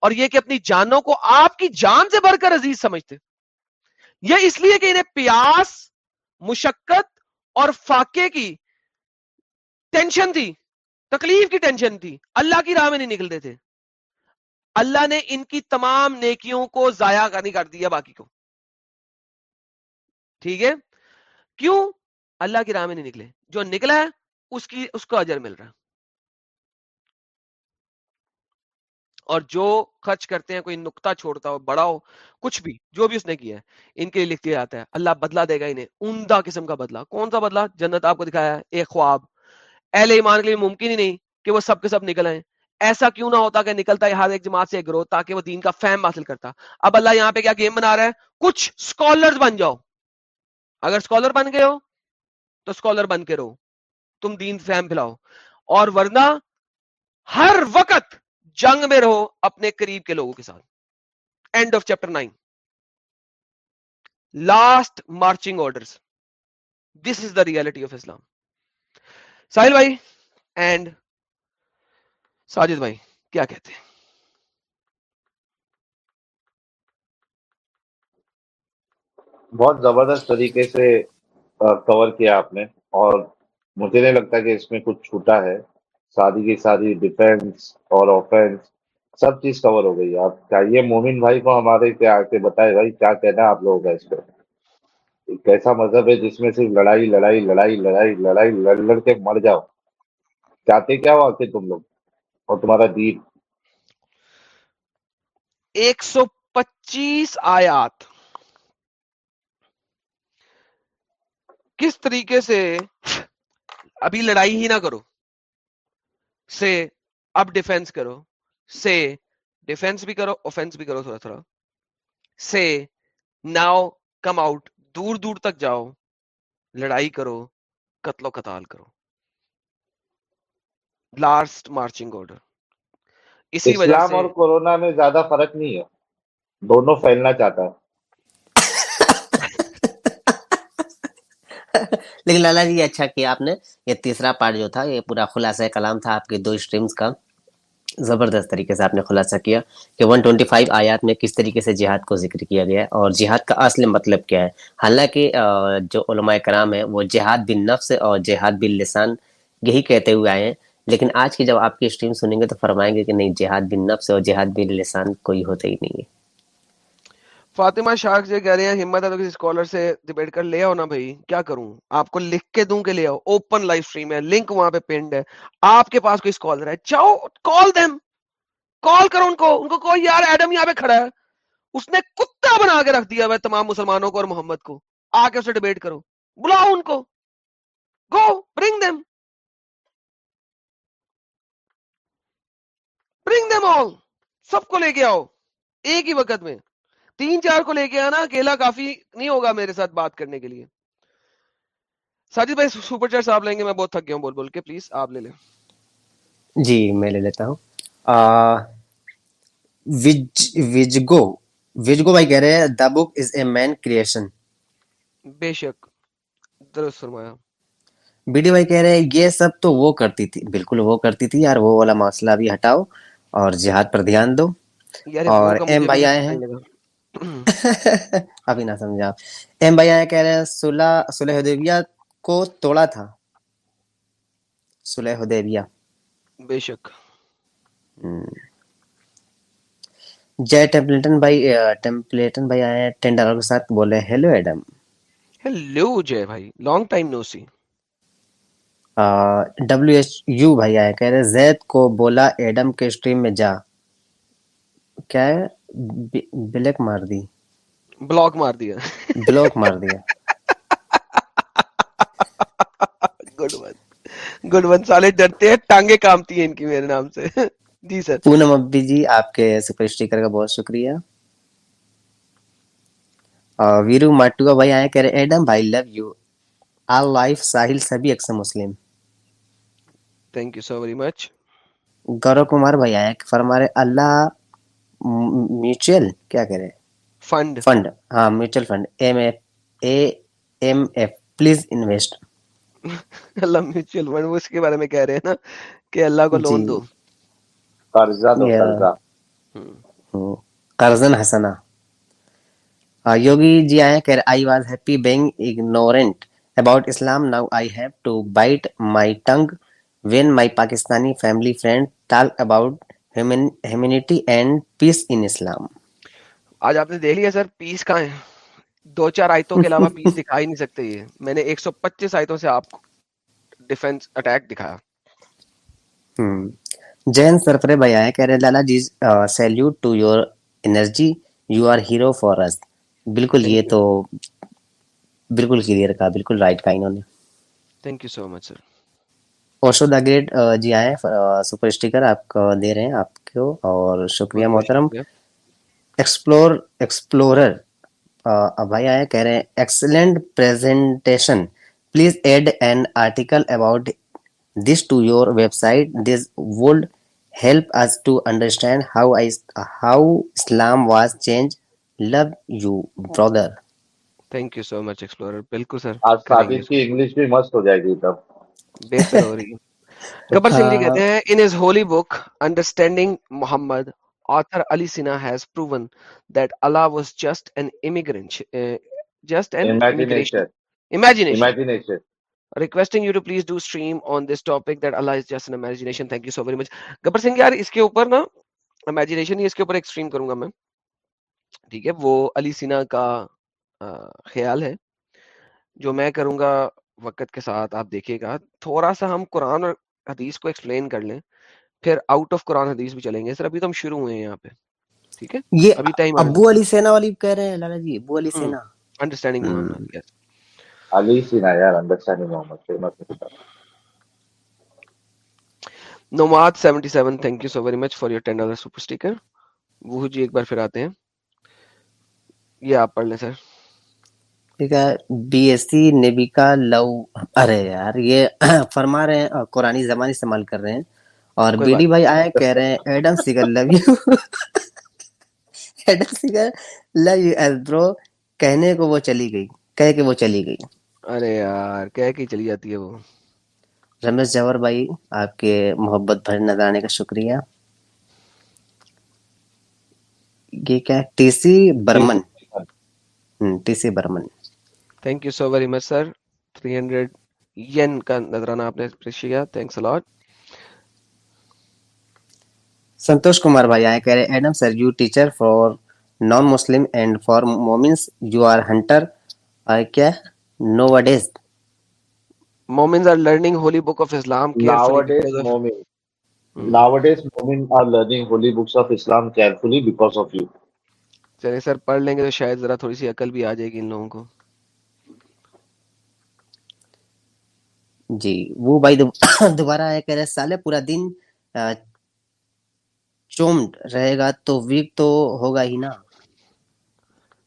اور یہ کہ اپنی جانوں کو آپ کی جان سے بڑھ کر عزیز سمجھتے۔ یہ اس لیے کہ انہیں پیاس، مشقت اور فاقے کی ٹینشن تھی۔ تکلیف کی ٹینشن تھی۔ اللہ کی راہ میں نہیں نکلتے تھے۔ اللہ نے ان کی تمام نیکیوں کو ضائع نہیں کر دیا باقی کو۔ ٹھیک ہے؟ کیوں؟ اللہ کی راہ میں نہیں نکلے۔ جو نکلا ہے، اس کی، اس کو اجر مل رہا۔ ہے اور جو خرچ کرتے ہیں، کوئی نقطہ چھوڑتا ہو، بڑا ہو، کچھ بھی، جو بھی اس نے کیا ہے، ان کے لیے لکھ دیا جاتا ہے، اللہ بدلا دے گا انہیں۔ عمدہ قسم کا بدلا کون سا بدلا جنت آپ کو دکھایا ہے، ایک خواب۔ اہل ایمان کے لیے ممکن ہی نہیں کہ وہ سب کے سب نکل آئے ایسا کیوں نہ ہوتا کہ نکلتا ہے ہر ایک جماعت سے گروہ تاکہ وہ دین کا فہم حاصل کرتا۔ اب اللہ یہاں پہ کیا گیم بنا رہا ہے؟ کچھ اسکالر بن جاؤ۔ اگر اسکالر بن گئے ہو، تو اسکالر بن کے رہو۔ تم دین فہم پھیلاؤ۔ اور ورنہ ہر وقت جنگ میں رہو اپنے قریب کے لوگوں کے ساتھ۔ End of chapter nine last marching order this is the reality of Islam Sahil بھائی اینڈ ساجد بھائی، کیا کہتے ہیں؟ بہت زبردست طریقے سے کور کیا آپ نے اور مجھے نہیں لگتا کہ اس میں کچھ چھوٹا ہے۔ ساری کی ساری ڈیفینس اور اوفینس سب چیز کور ہو گئی۔ آپ چاہیے مومن بھائی کو ہمارے کیا کے بتائے بھائی، کیا کہنا ہے آپ لوگوں کا اس پہ؟ ایک ایسا مذہب ہے جس میں صرف لڑائی لڑائی لڑائی لڑائی لڑائی، لڑ لڑ کے مر جاؤ۔ چاہتے کیا ہو آخر تم لوگ؟ اور تمہارا دین؟ ایک سو پچیس آیات۔ کس طریقے سے ابھی لڑائی ہی نہ کرو؟ سے اب ڈیفینس کرو۔ سے ڈیفینس بھی کرو اوفینس بھی کرو تھوڑا تھوڑا۔ سے ناؤ کم آؤٹ دور دور تک جاؤ لڑائی کرو قتل و قتال کرو۔ لاسٹ مارچنگ آرڈر اسی وجہ سے اور کورونا میں زیادہ فرق نہیں ہے۔ دونوں پھیلنا چاہتا ہے۔ لیکن لالا جی اچھا کیا آپ نے۔ یہ تیسرا پارٹ جو تھا یہ پورا خلاصہ کلام تھا آپ کے دو اسٹریمز کا۔ زبردست طریقے سے آپ نے خلاصہ کیا کہ 125 آیات میں کس طریقے سے جہاد کو ذکر کیا گیا ہے اور جہاد کا اصل مطلب کیا ہے۔ حالانکہ جو علماء کرام ہیں، وہ جہاد بن نفس اور جہاد بن لسان یہی کہتے ہوئے آئے ہیں۔ لیکن آج کی جب آپ کی اسٹریم سنیں گے تو فرمائیں گے کہ نہیں، جہاد بن نفس اور جہاد بن لسان کوئی ہوتا ہی نہیں ہے۔ فاطمہ شاخ جو کہہ رہے ہیں، ہمت ہے تو کسی اسکالر سے ڈیبیٹ کر لے آؤ نا بھائی۔ کیا کروں؟ آپ کو لکھ کے دوں کہ لے آؤ۔ اوپن لائف اسٹریم ہے لنک وہاں پہ پینڈ ہے۔ آپ کے پاس کوئی اسکالر ہے؟ چاہو کال دیم کال کرو ان کو۔ ان کو کوئی یار ایڈم یہاں پہ کھڑا ہے۔ اس نے کتا بنا کے رکھ دیا ہے تمام مسلمانوں کو اور محمد کو۔ آ کے اسے ڈیبیٹ کرو۔ بلاؤ ان کو۔ Go bring them bring them all سب کو لے کے آؤ۔ ایک ہی وقت میں۔ تین چار کو لے کے آنا اکیلا کافی نہیں ہوگا میرے ساتھ بات کرنے کے لیے۔ ساجد بھائی سپر چیٹ آپ لیں گے میں بہت تھک گیا ہوں بول بول کے پلیز آپ لے لیں۔ جی میں لے لیتا ہوں۔ وجگو وجگو بھائی کہہ رہے ہیں دا بک از اے مین کریشن بے شک درست فرمایا۔ بیڈی بھائی کہہ رہے ہیں یہ سب تو وہ کرتی تھی بالکل وہ کرتی تھی یار وہ والا مسئلہ بھی ہٹاؤ اور جہاد پر دھیان دو اور ایم بھائی آئے ہیں۔ ابھی نہ سمجھا ایم بھائی کہہ رہے ہیں صلح صلح حدیبیہ کو توڑا تھا۔ صلح حدیبیہ۔ بے شک۔ جے ٹیمپلیٹن بھائی ٹیمپلیٹن بھائی آئے کے ساتھ بولے ہیلو ایڈم ہیلو جے بھائی۔ Long time no see W H U بھائی آئے کہہ رہے زید کو بولا ایڈم کے اسٹریم میں جا۔ کیا ہے؟ بلیک مار دی. بلاک مار دیا. بلاک مار دیا. گڈ ون گڈ ون سالے ڈرتے ہیں ٹانگیں کامتی ہیں ان کی میرے نام سے. جی سر. پونم ابی جی آپ کے سپر اسٹیکر کا بہت شکریہ. ویرو ماٹوا بھائی آئے کہہ رہے ایڈم بھائی love you all life Sahil سبھی اکثر Muslim. Thank you so very much Gaurav Kumar بھائی آئے فرما رہے اللہ میوچل کیا کہہ رہے ہیں فنڈ۔ فنڈ ہاں mutual fund. M F A M F please invest. Allah mutual fund اس کے بارے میں کہہ رہے ہیں نا کہ اللہ کو لون جی۔ دو۔ قرضہ دو قرضہ۔ قرضن حسنا یوگی جی آئے کہ I was happy being ignorant about Islam now I have to bite my tongue when my Pakistani family friend talk about humanity and peace in Islam. آج آپ نے دیکھ لیا سر پیس کہاں ہے دو چار آیتوں کے علاوہ پیس دکھا ہی نہیں سکتے یہ۔ میں نے ایک سو پچیس آیتوں سے آپ کو ڈیفینس اٹیک دکھایا۔ جین سرفرے بھائی آئے کہہ رہے Lala ji salute to your energy you are hero for اس بالکل یہ تو بالکل کلیئر کہا بالکل رائٹ کہا انہوں نے۔ Thank you so much sir Osho the great ji آئے سپر اسٹیکر آپ کو دے رہے ہیں آپ کو اور شکریہ محترم. ایکسپلور ایکسپلورر بھائی آئے کہہ رہے ہیں excellent presentation please add an article about this to your website this would help us to understand how I how Islam was change love you brother thank you so much explorer بالکل sir آپ کی English بھی مست ہو جائے گی تب. بہتر ہو رہی ہے۔ گبر سنگھ جی اچھا۔ کہتے ہیں in his holy book understanding Muhammad author Ali Sina has proven that Allah was just an immigrant just an immigration imagination requesting you to please do stream on this topic that Allah is just an imagination thank you so very much Gabbar Singh یار اس کے اوپر نا imagination ہی اس کے اوپر ایک کروں گا میں ٹھیک ہے وہ علی سینا کا خیال ہے جو میں کروں گا وقت کے ساتھ آپ دیکھیے گا تھوڑا سا ہم قرآن اور حدیث کو ایکسپلین کر لیں پھر آؤٹ آف قرآن حدیث بھی چلیں گے۔ سر ابھی تو ہم شروع ہوئے ہیں یہاں پہ ٹھیک ہے؟ یہ ابھی ٹائم ابو علی سینا والی کہہ رہے ہیں لالا جی ابو علی سینا۔ انڈرسٹینڈنگ محمد علی سینا یار انڈرسٹینڈنگ محمد فیمس کتاب نماد 77 thank you so very much for your 10 dollar super sticker وہ جی ایک بار پھر آتے ہیں۔ یہ آپ پڑھ لیں سر۔ بی ایس سی نیبیکا لو ارے یار یہ فرما رہے ہیں قرآن زبان استعمال کر رہے ہیں۔ اور بیلی بھائی آئے کہہ رہے ہیں Adam Seeker love you Adam Seeker love you as bro کہنے کو وہ چلی گئی۔ کہہ کے وہ چلی گئی۔ ارے یار کہہ کے چلی جاتی ہے وہ۔ رمیش جوہر بھائی آپ کے محبت بھر نظر آنے کا شکریہ۔ یہ کیا T C Burman T C Burman thank you so very much sir 300 yen کا نظرانہ آپ نے تھینکس الاٹ سنتوش کمار بھائی آئے کہہ رہے Adam sir you teacher for non Muslim and for momins you are hunter کیا nowadays momins are learning holy book of Islam nowadays momin nowadays momin are learning holy books of Islam carefully because of sir پڑھ لیں گے تو شاید ذرا تھوڑی سی عقل بھی آ جائے گی ان لوگوں کو۔ جی وہ بھائی دوبارہ آیا کہہ رہے سالے پورا دن چومڈ رہے گا تو ویک تو ہوگا ہی نا۔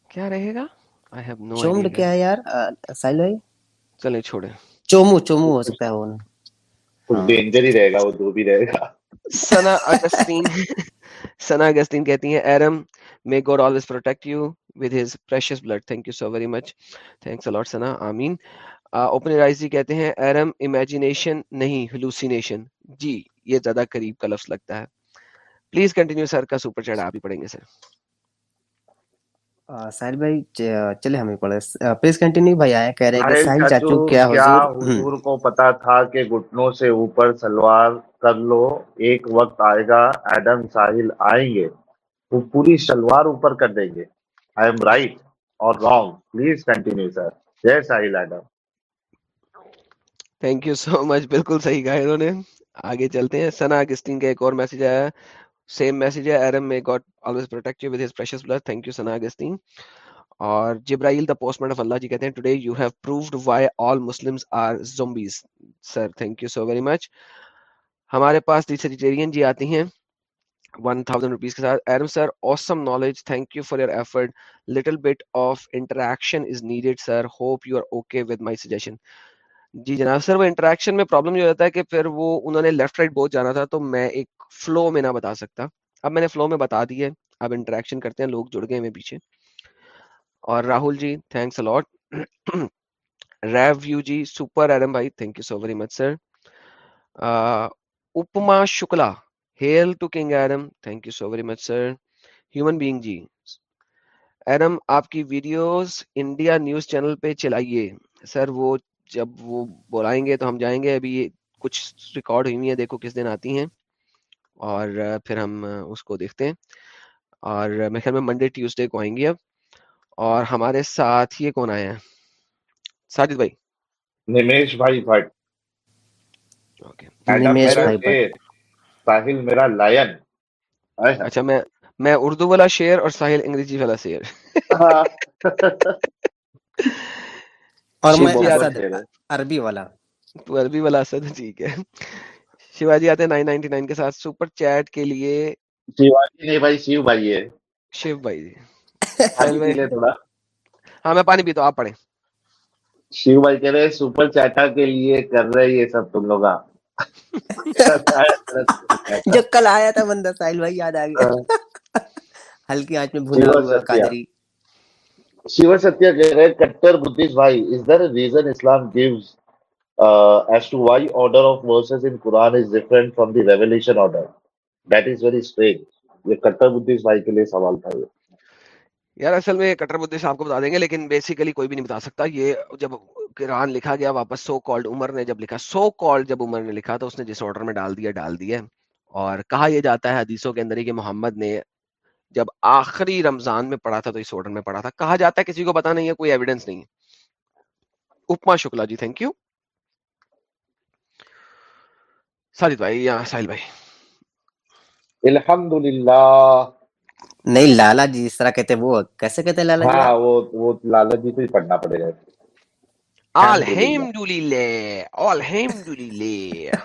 کیا رہے گا؟ چومڈ کیا ہے یار؟ سائل بھائی؟ چلے چھوڑے۔ چومو چومو ہو سکتا ہے وہ۔ نا ہاں۔ ڈینجر ہی رہے گا وہ دو بھی رہے گا۔ سنا اگستین سنا اگستین کہتی ہیں Iram may god always protect you with his precious blood. Thank you so very much. Thanks a lot sana amin open رائزی جی کہتے ہیں ایرم امیجنیشن نہیں ہلوسینیشن جی یہ زیادہ قریب کا لفظ لگتا ہے۔ پلیز کنٹینیو سر کا سپر چیٹ آپ ہی پڑھیں گے سر۔ بھائی چلے ہمیں پڑھے پلیز کنٹینیو بھائی کہہ رہے ہیں چاچو کیا حضور۔ حضور کو پتا تھا کہ گھٹنوں سے اوپر سلوار کر لو ایک وقت آئے گا ایڈم ساحل آئیں گے۔ وہ پوری سلوار اوپر کر دیں گے۔ آئی ایم رائٹ اور wrong please continue sir. Jai Sahil Adam thank you so much بالکل صحیح کہا انہوں نے۔ آگے چلتے ہیں۔ سنا اگستین کا ایک اور میسج آیا۔ سیم میسج ہے۔ Iram may God always protect you with his precious blood thank you Sana Augustine اور جبرائیل دا پوسٹ مین اف اللہ جی کہتے ہیں۔ Today you have proved why all Muslims are zombies sir thank you so very much ہمارے پاس سیجیٹیرین جی آتی ہیں۔ 1000 rupees کے ساتھ۔ Iram sir awesome knowledge thank you for your effort little bit of interaction is needed sir hope you are okay with my suggestion جی جناب، sir, وہ interaction میں problem جو ہوتا ہے کہ پھر وہ، انہوں نے لیفٹ رائٹ بہت جانا تھا، تو میں ایک فلو میں نہ بتا سکتا۔ اب میں نے فلو میں بتا دی ہے۔ اب انٹریکشن کرتے ہیں، لوگ جڑ گئے ہیں پیچھے۔ اور Rahul ji thanks a lot Rio یو جی سپر ایڈم بھائی thank you so very much sir Upma Shukla hail to king Adam thank you so very much sir human being G Adam آپ کی ویڈیوز انڈیا نیوز چینل پہ چلائیے۔ سر وہ جب وہ بلائیں گے تو ہم جائیں گے۔ ابھی کچھ ریکارڈ ہوئی ہیں دیکھو کس دن آتی ہیں۔ اور پھر ہم اس کو دیکھتے ہیں۔ اور میں خیال میں منڈے ٹیوزڈے کو آئیں گے اب۔ اور ہمارے ساتھ یہ کون آئے ہیں ساجد بھائی۔ نمیش بھائی بھٹ ساحل میرا لائن۔ اچھا میں میں اردو والا شعر اور ساحل انگریزی والا شعر اور میں عربی والا۔ تو عربی والا اسد ٹھیک ہے۔ شیواجی آتے ہیں نائن نائنٹی نائن کے ساتھ سپر چیٹ کے لیے۔ شیواجی نہیں بھائی شیو بھائی ہے۔ شیو بھائی۔ جی تھوڑا۔ ہاں میں پانی پیتا ہوں آپ پڑھیں۔ شیو بھائی کہہ رہے سپر چیٹا کے لیے کر رہے یہ سب تم لوگ۔ جو کل آیا تھا بندہ ساحل بھائی یاد آ گیا۔ ہلکی آنچ میں بھولا قادری شیور ستیہ کہہ رہے کٹر بدھسٹ بھائی is there reason Islam gives uh, as to why order of verses in Quran is different from the revelation order. That is very strange. یہ کٹر بدھسٹ بھائی کے لیے سوال تھا یہ یار اصل میں کٹر بدھسٹ آپ کو بتا دیں گے لیکن بیسیکلی کوئی بھی نہیں بتا سکتا یہ جب قرآن لکھا گیا واپس سو کالڈ عمر نے جب لکھا سو کالڈ جب عمر نے لکھا تو اس نے جس آرڈر میں ڈال دیا ڈال دیا اور کہا یہ جاتا ہے حدیثوں کے اندر ہی کہ محمد نے جب آخری رمضان میں پڑھا تھا تو اس آرڈر میں پڑھا تھا۔ کہا جاتا ہے کسی کو پتا نہیں ہے کوئی ایویڈنس نہیں ہے۔ اپما شکلا جی تھینک یو ساجد بھائی یا ساحل بھائی الحمد للہ نہیں لالا جی اس طرح کہتے وہ کیسے کہتے لالا جی ہاں وہ وہ لالا جی کو ہی پڑھنا پڑے گا۔ الحمد للہ الحمد للہ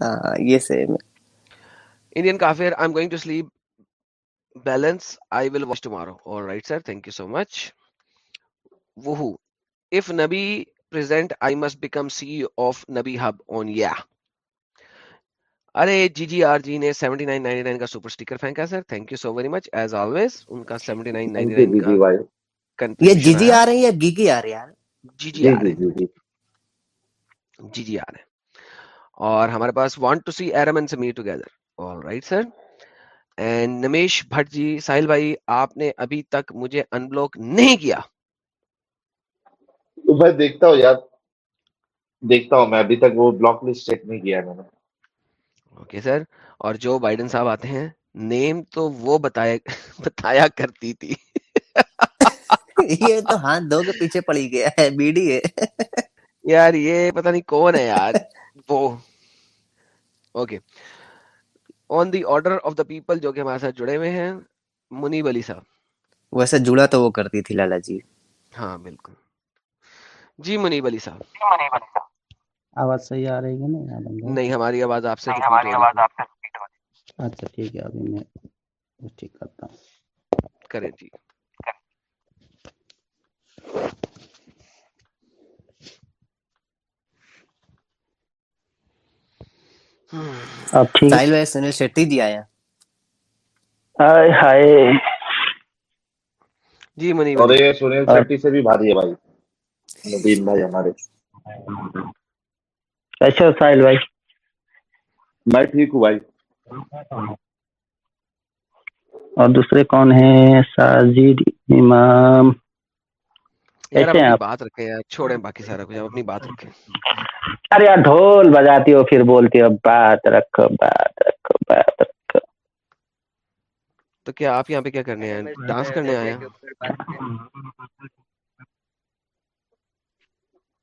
ہاں یہ سیم انڈین کافر I am going to sleep balance I will watch tomorrow all right sir thank you so much وہ اف نبی present I must become CEO of Nabi Hub on yeah. ارے جی جی آر جی نے seventy nine ninety nine کا super sticker پھینکا sir thank you so very much as always ان کا سیونٹی نائن نائنٹی نائن کا یہ جی جی آ رہی ہے گیگی آ رہی ہے جی جی آ رہے جی جی آ رہے اور ہمارے پاس want to see Iram and Sameer together all right sir and Nimesh Bhatt ji Sahil بھائی آپ نے ابھی تک مجھے ان بلاک نہیں کیا میں دیکھتا ہوں یار دیکھتا ہوں میں ابھی تک وہ بلاک لسٹ چیک نہیں کیا میں نے اوکے سر اور جو بائیڈن صاحب آتے ہیں نیم تو وہ بتایا بتایا کرتی تھی یہ تو ہاں دو کے پیچھے پڑی گیا ہے بیڈی ہے یار یہ پتہ نہیں کون ہے یار وہ okay on the order of the people جو کہ ہمارے ساتھ جڑے ہوئے ہیں منیب علی صاحب۔ ویسے جڑا تو وہ کرتی تھی لالا جی۔ ہاں بالکل۔ جی منیب علی صاحب۔ آواز صحیح آ رہی ہے نا نہیں؟ ہماری آواز آپ سے ہماری آواز آپ سے اچھا ٹھیک ہے ابھی میں ٹھیک کرتا ہوں۔ کریں جی۔ اب ٹھیک۔ ساحل بھائی سنیل شیٹی جی آیا ہائے ہائے۔ جی منی اور یہ سنیل شیٹی سے بھی بھاری ہے بھائی۔ نبین بھائی ہمارے۔ اچھا ساحل بھائی۔ میں ٹھیک ہوں بھائی۔ اور دوسرے کون ہیں؟ ساجد امام۔ یار کیسے ہیں اپنی آپ۔ بات رکھیں یار چھوڑیں باقی سارا کچھ اپنی بات رکھیں۔ ارے یار ڈھول بجاتی ہو پھر بولتی ہو بات رکھو بات رکھو بات رکھو۔ تو کیا آپ یہاں پہ کیا کرنے آئے ڈانس کرنے آئے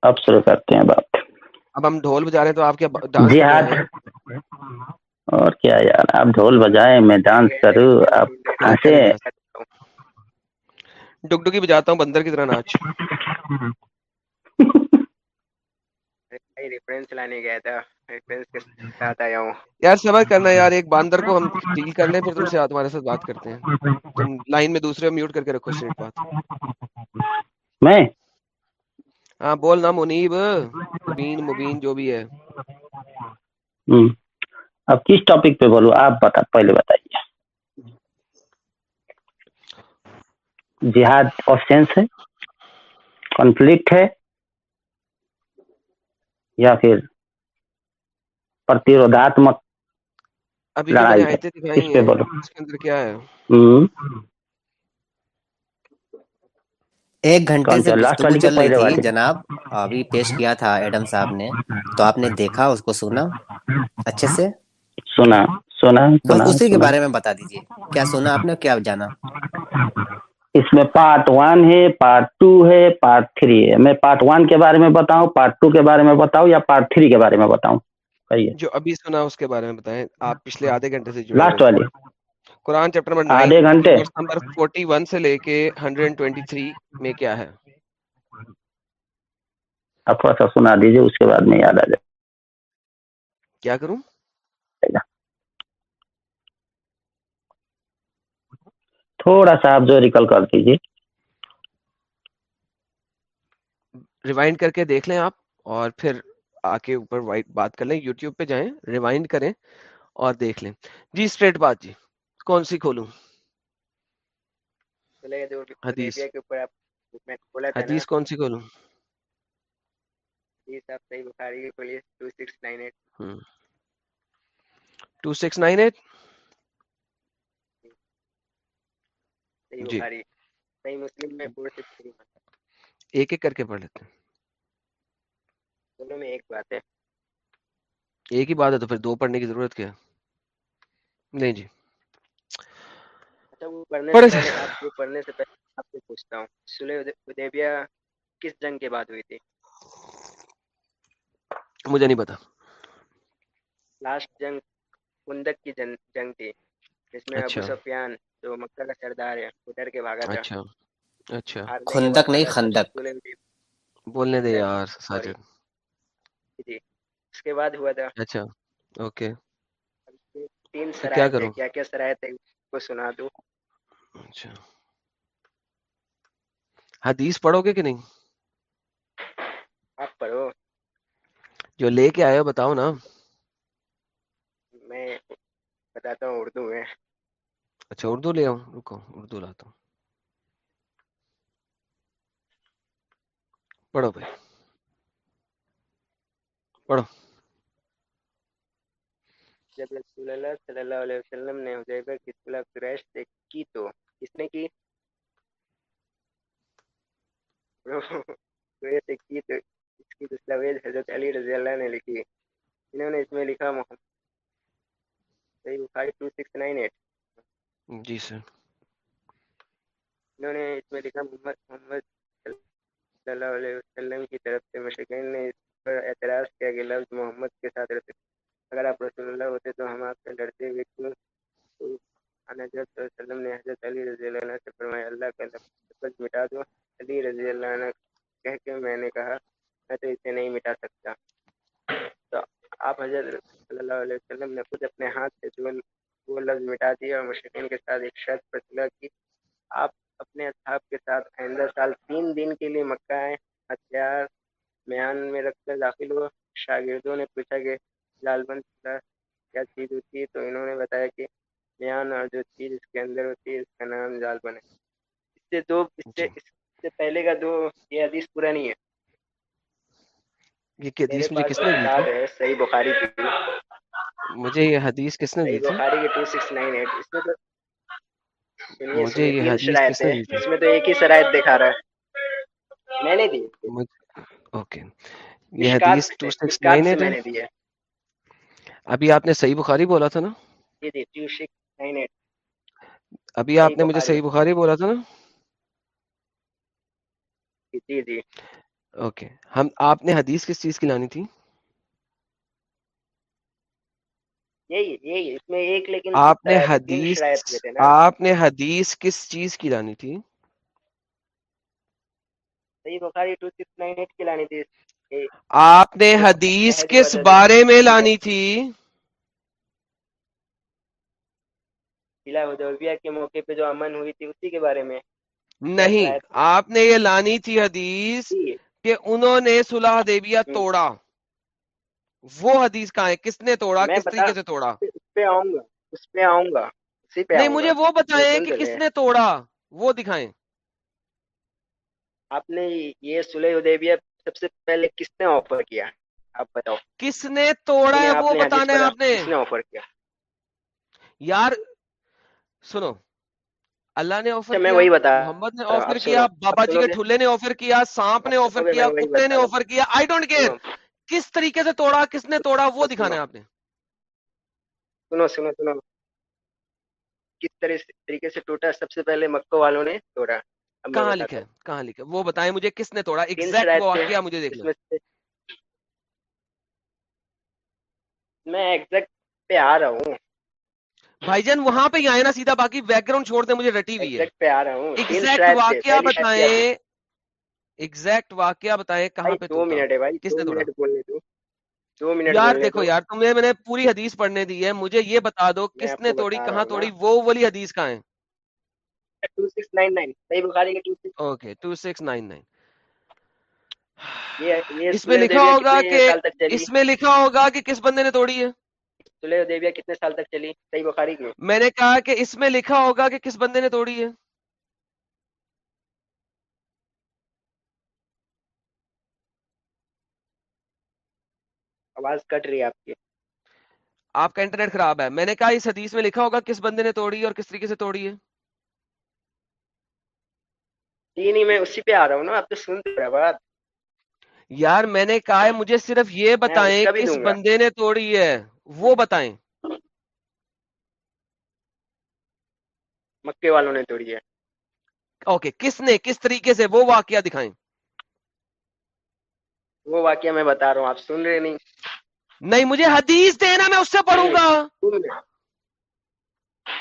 اب شروع کرتے ہیں بات۔ اب ہم ڈھول بجا رہے ہیں تو آپ کیا ڈانس جی ہاں۔ اور کیا یار آپ ڈھول بجائے میں ڈانس کروں آپ ہنسے ڈگ ڈگی بجاتا ہوں بندر کی طرح ناچ۔ یار صبر کرنا یار ایک باندر کو ہم ڈیل کر لیں پھر تم سے تمہارے ساتھ بات کرتے ہیں۔ تم لائن میں دوسرے میوٹ کر کے رکھو بات۔ میں؟ ہاں بول نا منیب۔ مبین مبین جو بھی ہے۔ اب کس ٹاپک پہ بولوں؟ آپ بتا پہلے بتائیے۔ جہاد آف سینس ہے کنفلکٹ ہے یا پھر پرتیروھاتمک لڑائی ہے اس پہ بولو۔ ایک گھنٹے سے گفتگو چل رہی تھی جناب ابھی پیش کیا تھا ایڈم صاحب نے تو آپ نے دیکھا اس کو سنا؟ اچھے سے؟ سنا سنا اسی کے بارے میں بتا دیجیے کیا سنا آپ نے کیا جانا؟ اس میں پارٹ ون ہے پارٹ ٹو ہے پارٹ تھری ہے۔ میں پارٹ ون کے بارے میں بتاؤں پارٹ ٹو کے بارے میں بتاؤں یا پارٹ تھری کے بارے میں بتاؤں؟ جو ابھی سنا اس کے بارے میں بتائیں۔ آپ پچھلے آدھے گھنٹے سے لاسٹ والی۔ قرآن چیپٹر نمبر آدھے گھنٹے۔ نمبر 41 سے لے کے 123 میں کیا ہے؟ آپ تھوڑا سا سنا دیجیے اس کے بعد میں یاد آ جائے۔ کیا کروں؟ تھوڑا سا آپ جو ریکل کر دیجیے ریوائنڈ کر کے دیکھ لیں آپ اور پھر آ کے اوپر وائٹ بات کر لیں۔ یوٹیوب پہ جائیں ریوائنڈ کریں اور دیکھ لیں۔ جی اسٹریٹ بات جی۔ کون سی کھولوں؟ حدیث۔ حدیث کون سی کھولوں؟ ٹو سکس نائن ایٹ جی مسلم میں سے ایک ایک کر کے پڑھ لیتے ہیں دونوں میں ایک بات ہے ایک ہی بات ہے تو پھر دو پڑھنے کی ضرورت کیا نہیں جی پڑھنے سے پہلے آپ پوچھتا ہوں کس جنگ کے بعد ہوئی تھی مجھے نہیں پتا لاسٹ جنگ کندک کی جنگ تھی جس میں ابو سفیان جو مکہ کا سردار ہے ادھر کے بھاگا تھا۔ اچھا اچھا۔ خندق نہیں خندق۔ بولنے دے یار ساجد۔ جی اس کے بعد ہوا تھا۔ اچھا اوکے۔ تین سرائے تھے کیا کیا سرائے تھے کو سنا دو۔ اچھا۔ حدیث پڑھو گے کہ نہیں؟ آپ پڑھو۔ جو لے کے آئے ہو بتاؤ نا۔ میں بتاتا ہوں اردو میں۔ اچھا اردو لے آؤں رکو اردو لاتا ہوں پڑھو بھائی پڑھو جب رسول اللہ صلی اللہ علیہ وسلم نے حضیبہ کی صلح قریش سے کی تو اس نے کی سے کی تو اس کی دستاویز حضرت علی رضی اللہ نے لکھی انہوں نے اس میں لکھا محمد صحیح بخاری 2698 جی سر انہوں نے اس میں لکھا محمد محمد صلی اللہ علیہ وسلم کی طرف سے مشکین نے اس پر اعتراض کیا کہ لفظ محمد کے ساتھ رہتے اگر آپ رسول اللہ ہوتے تو ہم آپ سے لڑتے ہوئے کیوں حضرت صلی اللہ علیہ وسلم نے حضرت علی رضی اللہ عنہ سے فرمایا اللہ کا لفظ مٹا دو علی رضی اللہ عنہ کہہ کے میں نے کہا میں تو اسے نہیں مٹا سکتا تو آپ حضرت صلی اللہ علیہ وسلم نے خود اپنے ہاتھ سے دول وہ لفظ مٹا دیا اور مشرقین کے ساتھ ایک شرط پر صلاح کی۔ آپ اپنے اصحاب کے ساتھ آئندہ سال تین دن کے لیے مکہ آئے ہتھیار میان میں رکھ کر داخل ہوا شاگردوں نے پوچھا کہ لال بند کیا چیز ہوتی ہے؟ تو انہوں نے بتایا کہ میان اور جو چیز اس کے اندر ہوتی ہے اس کا نام لال بن ہے۔ اس سے دو اس سے جی۔ اس سے پہلے کا دو یہ حدیث پورا نہیں ہے۔ یہ حدیث مجھے کس نے دی ہے صحیح بخاری کی۔ مجھے یہ حدیث کس نے دی تھی؟ مجھے یہ حدیث کس نے دی تھی؟ اس میں تو ایک ہی سرایت دکھا رہا ہے۔ میں نے دی۔ اوکے۔ یہ حدیث 269 ہے؟ ابھی آپ نے صحیح بخاری بولا تھا نا؟ ابھی آپ نے مجھے صحیح بخاری بولا تھا نا؟ جی جی۔ اوکے۔ ہم آپ نے حدیث کس چیز کی لانی تھی؟ آپ نے حدیث کس چیز کی لانی تھی؟ آپ نے حدیث کس بارے میں لانی تھی؟ کے موقع پہ جو امن ہوئی تھی اسی کے بارے میں۔ نہیں آپ نے یہ لانی تھی حدیث کہ انہوں نے صلح دیبیا توڑا۔ وہ حدیث کہاں ہے؟ کس نے توڑا؟ کس طریقے سے توڑا؟ اس پہ آؤں گا نہیں مجھے وہ بتائیں کہ کس نے توڑا وہ دکھائیں۔ آپ نے یہ سلح ادیبیہ سب سے پہلے کس نے آفر کیا؟ آپ بتاؤ۔ کس نے توڑا یعنی ہے وہ بتانا ہے آپ نے؟ کس نے آفر کیا؟ یار سنو۔ اللہ نے آفر اچھا، میں وہی بتا محمد نے آفر کیا بابا جی کے ٹھولے نے آفر کیا سانپ نے اچھا، آفر کیا کتے نے آفر کیا آئی ڈونٹ کیئر کس طریقے سے توڑا کس نے توڑا وہ دکھانا ہے آپ نے۔ سنو سنو سنو۔ کس طریقے سے ٹوٹا؟ سب سے پہلے مکہ والوں نے توڑا۔ کہاں لکھا ہے؟ کہاں لکھا وہ بتائیں مجھے کس نے توڑا؟ ایگزیکٹ واقعہ مجھے دیکھ لو۔ میں ایگزیکٹ پہ آ رہا ہوں۔ بھائی جان وہاں پہ ہی آئے نا سیدھا باقی بیک گراؤنڈ چھوڑ دیں مجھے رٹی ہوئی ہے۔ ایگزیکٹ واقعہ بتائیں۔ ایگزیکٹ واقعہ بتائیں کہاں پہ دو منٹ ہے بھائی کس نے توڑا یار دیکھو یار تمہیں میں نے پوری حدیث پڑھنے دی ہے مجھے یہ بتا دو کس نے توڑی کہاں توڑی وہ والی حدیث کہاں ہے؟ Okay two six nine nine اس میں لکھا ہوگا کہ اس میں لکھا ہوگا کہ کس بندے نے توڑی ہے؟ کتنے سال تک چلی؟ صحیح بخاری میں نے کہا کہ اس میں لکھا ہوگا کہ کس بندے نے توڑی ہے؟ آواز کٹ رہی ہے آپ کی۔ آپ کا انٹرنیٹ خراب ہے۔ میں نے کہا اس حدیث میں لکھا ہوگا کس بندے نے توڑی اور کس طریقے سے توڑی ہے۔ نہیں میں اسی پہ آ رہا ہوں نا آپ تو سن رہے بات۔ یار میں نے کہا ہے مجھے صرف یہ بتائیں کس بندے نے توڑی ہے۔ وہ بتائیں۔ مکے والوں نے توڑی ہے۔ اوکے کس نے کس طریقے سے وہ واقعہ دکھائیں؟ وہ واقعہ میں بتا رہا ہوں آپ سن رہے نہیں۔ نہیں مجھے حدیث دینا میں اس سے پڑھوں گا۔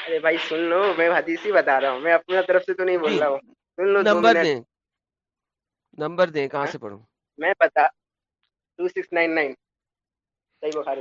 ارے بھائی سن لو میں حدیث ہی بتا رہا ہوں۔ میں اپنا طرف سے تو نہیں بول رہا ہوں۔ سن لو نمبر دیں۔ نمبر دیں کہاں سے پڑھوں؟ میں بتا۔ Two six nine nine.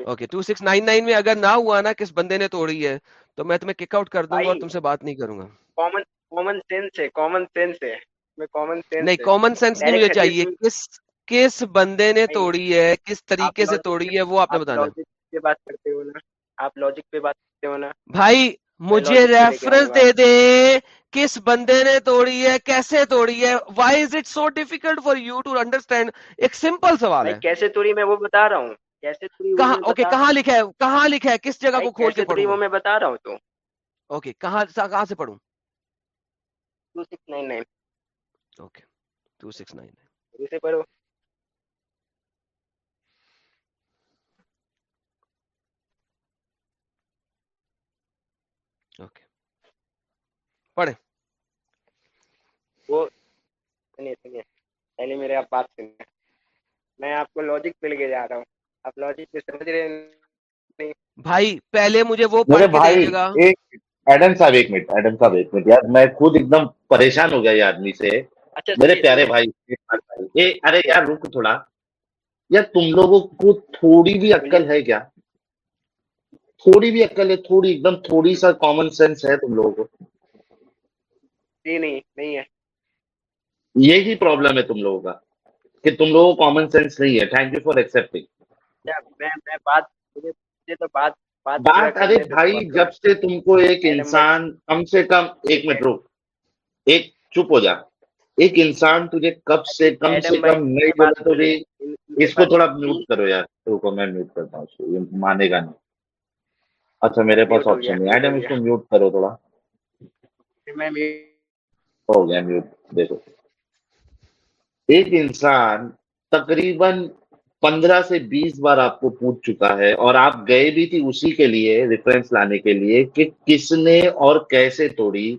Okay two six nine nine میں اگر نہ ہوا نا کس بندے نے توڑی ہے تو میں تمہیں کک آؤٹ کر دوں گا اور تم سے بات نہیں کروں گا۔ کامن کامن سینس ہے کامن سینس ہے۔ میں کامن سینس نہیں کامن سینس نہیں مجھے چاہیے۔ کس کس بندے نے توڑی ہے کس طریقے سے توڑی ہے وہ آپ نے بتانا پہ بات کرتے ہو نا آپ لاجک پہ بات کرتے ہو نا۔ بھائی مجھے ریفرنس دے دیں کس بندے نے توڑی ہے کیسے توڑی ہے۔ Why is it so difficult for you to understand ایک سمپل سوال ہے۔ کیسے توڑی میں وہ بتا رہا ہوں۔ کیسے کہاں اوکے کہاں لکھا ہے کہاں لکھا ہے کس جگہ کو کھول کے پڑھوں؟ وہ میں بتا رہا ہوں تو۔ اوکے کہاں کہاں سے پڑھوں؟ Two six nine nine. Okay two six nine nine. اسے پڑھو۔ پڑھے وہ سنیے سنیے پہلے میرے آپ بات سنیے میں آپ کو لاجک پہ لے کے جا رہا ہوں۔ آپ لاجک پہ سمجھ رہے نہیں۔ بھائی پہلے مجھے وہ میرے بھائی ایڈم صاحب ایک منٹ ایڈم صاحب ایک منٹ۔ یار میں خود ایک دم پریشان ہو گیا یہ آدمی سے۔ میرے پیارے بھائی ارے یار رک تھوڑا۔ یار تم لوگوں کو تھوڑی بھی عقل ہے کیا؟ تھوڑی بھی عقل ہے تھوڑی ایک دم تھوڑی سا کامن سینس ہے تم لوگوں کو۔ جی نہیں نہیں ہے۔ یہی پرابلم ہے تم لوگوں کا کہ تم لوگوں کو کامن سینس نہیں ہے۔ تھینک یو فار ایکسپٹنگ بات بات ارے بھائی جب سے تم کو ایک انسان کم سے کم ایک منٹ روک ایک چپ ہو جا۔ ایک انسان تجھے کب سے کم سے کم نہیں بولا بھی اس کو تھوڑا میوٹ کرو یار۔ روکو میں میوٹ کرتا ہوں اس کو۔ یہ مانے گا نہیں۔ اچھا میرے پاس آپشن نہیں۔ ایڈم اس کو میوٹ کرو تھوڑا۔ ہو گیا میوٹ دیکھو۔ ایک انسان تقریباً پندرہ سے بیس بار آپ کو پوچھ چکا ہے اور آپ گئے بھی تھی اسی کے لیے ریفرنس لانے کے لیے کہ کس نے اور کیسے توڑی۔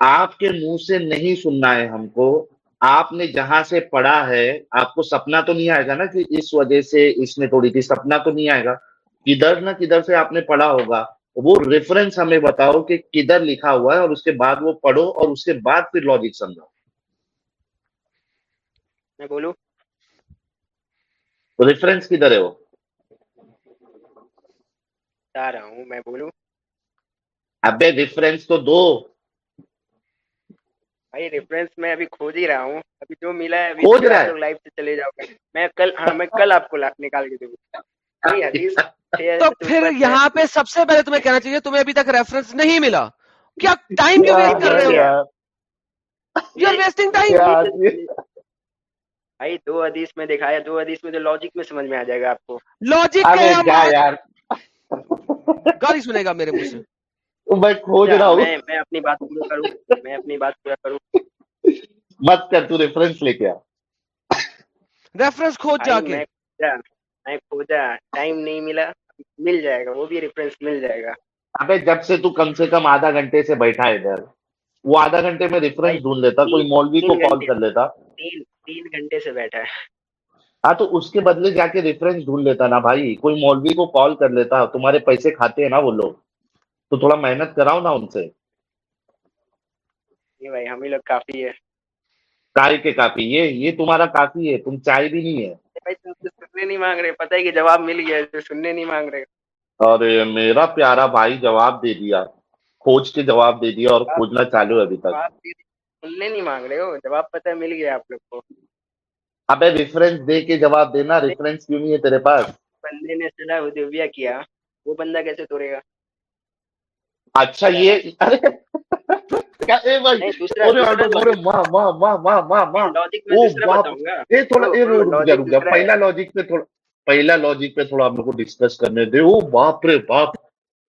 آپ کے منہ سے نہیں سننا ہے ہم کو۔ آپ نے جہاں سے پڑھا ہے، آپ کو سپنا تو نہیں آئے گا نا کہ اس وجہ سے اس نے توڑی تھی، سپنا تو نہیں آئے گا۔ کدھر نہ کدھر سے آپ نے پڑھا ہوگا۔ وہ ریفرنس ہمیں بتاؤ کہ کدھر لکھا ہوا ہے اور اس کے بعد وہ پڑھو اور اس کے بعد پھر لاجک سمجھو میں بولوں؟ ریفرنس کدھر ہے وہ؟ بتا رہا ہوں میں بولوں؟ ابے ریفرنس تو دو۔ بھائی ریفرنس میں ابھی کھوج ہی رہا ہوں۔ ابھی جو ملا ہے ہے؟ لائف سے چلے جاؤ۔ گے میں کل ہاں میں کل آپ کو نکال کے دوں۔ تو پھر یہاں پہ سب سے پہلے تمہیں کہنا چاہیے تمہیں ابھی تک ریفرنس نہیں ملا۔ کیا ٹائم کیوں ویسٹ کر رہے ہو؟ یو آر ویسٹنگ ٹائم بھائی دو حدیث میں دکھایا دو حدیث میں جو لاجک میں سمجھ میں آ جائے گا آپ کو۔ لاجک یار۔ گالی سنے گا میرے منہ سے۔ میں اپنی بات پورا کروں۔ میں اپنی بات پورا کروں۔ مت کر تو ریفرنس لے کے ریفرنس کھوج جا کے۔ میں کھوجا ٹائم نہیں ملا مل جائے گا وہ بھی ریفرنس مل جائے گا ابے جب سے تو کم سے کم آدھا گھنٹے سے بیٹھا ہے ادھر وہ آدھا گھنٹے میں ریفرنس ڈھونڈ لیتا کوئی مولوی کو کال کر لیتا تین تین گھنٹے سے بیٹھا ہے ہاں تو اس کے بدلے جا کے ریفرنس ڈھونڈ لیتا نا بھائی کوئی مولوی کو کال کر لیتا تمہارے پیسے کھاتے ہیں نا وہ لوگ تو تھوڑا محنت کراؤ نا ان سے بھائی ہم ہی لوگ کافی ہے کے کافی یہ یہ تمہارا کافی ہے تم چائے بھی نہیں ہے سننے نہیں مانگ رہے پتہ ہے کہ جواب مل گیا جو سننے نہیں مانگ رہے۔ اور میرا پیارا بھائی جواب دے دیا کھوج کے جواب دے دیا اور کھوجنا چالو ہے ابھی تک۔ سننے نہیں مانگ رہے ہو جواب پتہ ہے مل گیا آپ لوگ کو۔ ابے ریفرنس دے کے جواب دینا ریفرنس کیوں نہیں ہے تیرے پاس؟ بندے نے صلاح ادیویہ کیا وہ بندہ کیسے توڑے گا؟ اچھا یہ ارے پہلا لاجک پہ تھوڑا پہلا لاجک پہ تھوڑا آپ لوگ کو ڈسکس کرنے دے وہ باپ رے باپ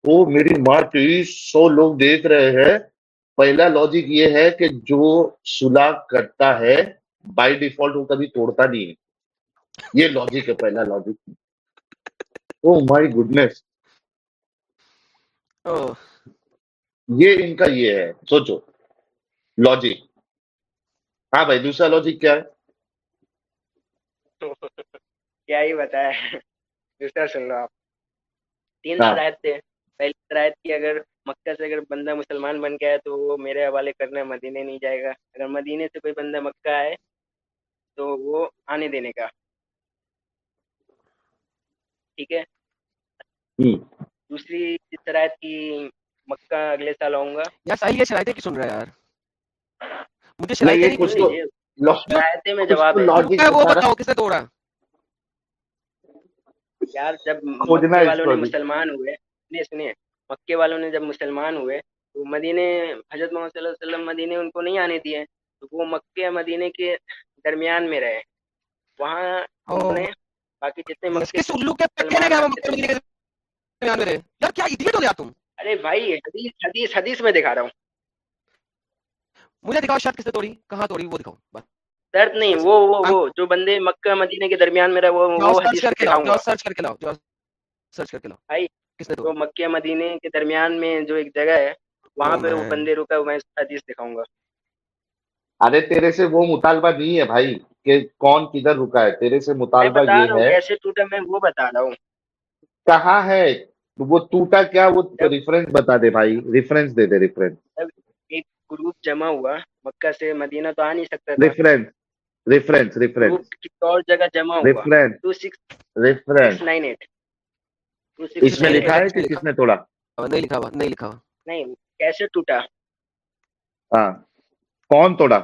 وہ میری ماں کے سو لوگ دیکھ رہے ہیں پہلا لاجک یہ ہے کہ جو سلا کرتا ہے بائی ڈیفالٹ وہ کبھی توڑتا نہیں ہے یہ لاجک ہے پہلا لاجک او مائی گڈنس یہ ان کا یہ ہے سوچو لاجک ہاں بھائی دوسرا لاجک کیا ہے؟ کیا ہی بتایا؟ دوسرا سن لو آپ۔ تین ہاں۔ شرائط تھے۔ پہلی شرائط کی اگر مکہ سے اگر بندہ مسلمان بن گیا ہے تو وہ میرے حوالے کرنا مدینے نہیں جائے گا۔ اگر مدینے سے کوئی بندہ مکہ آئے تو وہ آنے دینے کا۔ ٹھیک ہے؟ دوسری شرائط کی مکہ اگلے سال آؤں گا۔ شرائطیں کی سن رہا یار؟ مجھے شرائطیں کچھ تو شرائطیں میں جواب ہے وہ بتاؤ کس نے توڑا؟ یار جب والوں نے مسلمان ہوئے سنیے مکے والوں نے جب مسلمان ہوئے تو مدینے حضرت محمد صلی اللہ علیہ وسلم مدینے ان کو نہیں آنے دیے۔ تو وہ مکے مدینے کے درمیان میں رہے۔ وہاں باقی جتنے مکے کے درمیان میں رہے۔ یار کیا ایڈیٹ ہو گیا تم؟ ارے بھائی حدیث حدیث حدیث میں دکھا رہا ہوں۔ مجھے دکھاؤ شرط کس نے توڑی کہاں توڑی وہ دکھاؤ بس۔ شرط نہیں وہ وہ ہاں۔ وہ جو بندے مکہ مدینے کے درمیان میرا وہ وہ حدیث کر کے لاؤ سرچ کر کے لاؤ سرچ کر کے لاؤ۔ بھائی کس نے تو مکہ مدینے کے درمیان میں جو ایک جگہ ہے وہاں oh, پہ وہ بندے رکا میں حدیث دکھاؤں گا۔ ارے تیرے سے وہ مطالبہ نہیں ہے بھائی کہ کون کدھر رکا ہے تیرے سے مطالبہ یہ ہے کیسے ٹوٹا میں وہ بتا رہا ہوں۔ کہاں ہے؟ وہ ٹوٹا کیا وہ ریفرنس بتا دے بھائی ریفرنس دے دے ریفرنس ایک گروپ جمع ہوا مکہ سے مدینہ تو آ نہیں سکتا ریفرنس ریفرنس ریفرنس اور جگہ جمع ہوا۔ ریفرنس ریفرنس 9698 اس میں لکھا ہے کہ کس نے توڑا؟ ہاں، نہیں لکھا ہوا نہیں لکھا ہوا۔ نہیں کیسے ٹوٹا؟ ہاں کون توڑا؟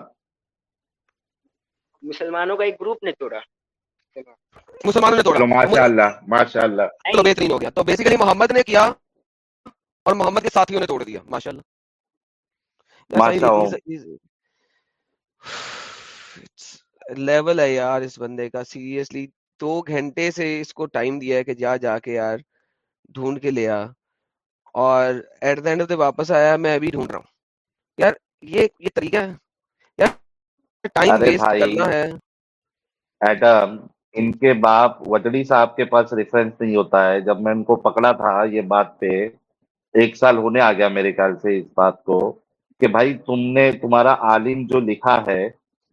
مسلمانوں کا ایک گروپ نے توڑا۔ مسلمانوں نے توڑا۔ ماشاء اللہ تو بہترین ہو گیا۔ تو بیسیکلی محمد نے کیا اور محمد کے ساتھیوں نے توڑ دیا ماشاء اللہ لیول ہے یار اس بندے کا۔ سیریسلی دو گھنٹے سے اس کو ٹائم دیا ہے کہ جا جا کے یار ڈھونڈ کے لیا اور at the end of the واپس آیا میں ابھی ڈھونڈ رہا ہوں۔ یار یہ یہ طریقہ ہے۔ یار ٹائم ویسٹ کرنا ہے۔ ایٹم ان کے باپ وٹڑی صاحب کے پاس ریفرنس نہیں ہوتا ہے۔ جب میں ان کو پکڑا تھا یہ بات پہ، ایک سال ہونے آ گیا میرے خیال سے اس بات کو کہ بھائی تم نے تمہارا عالم جو لکھا ہے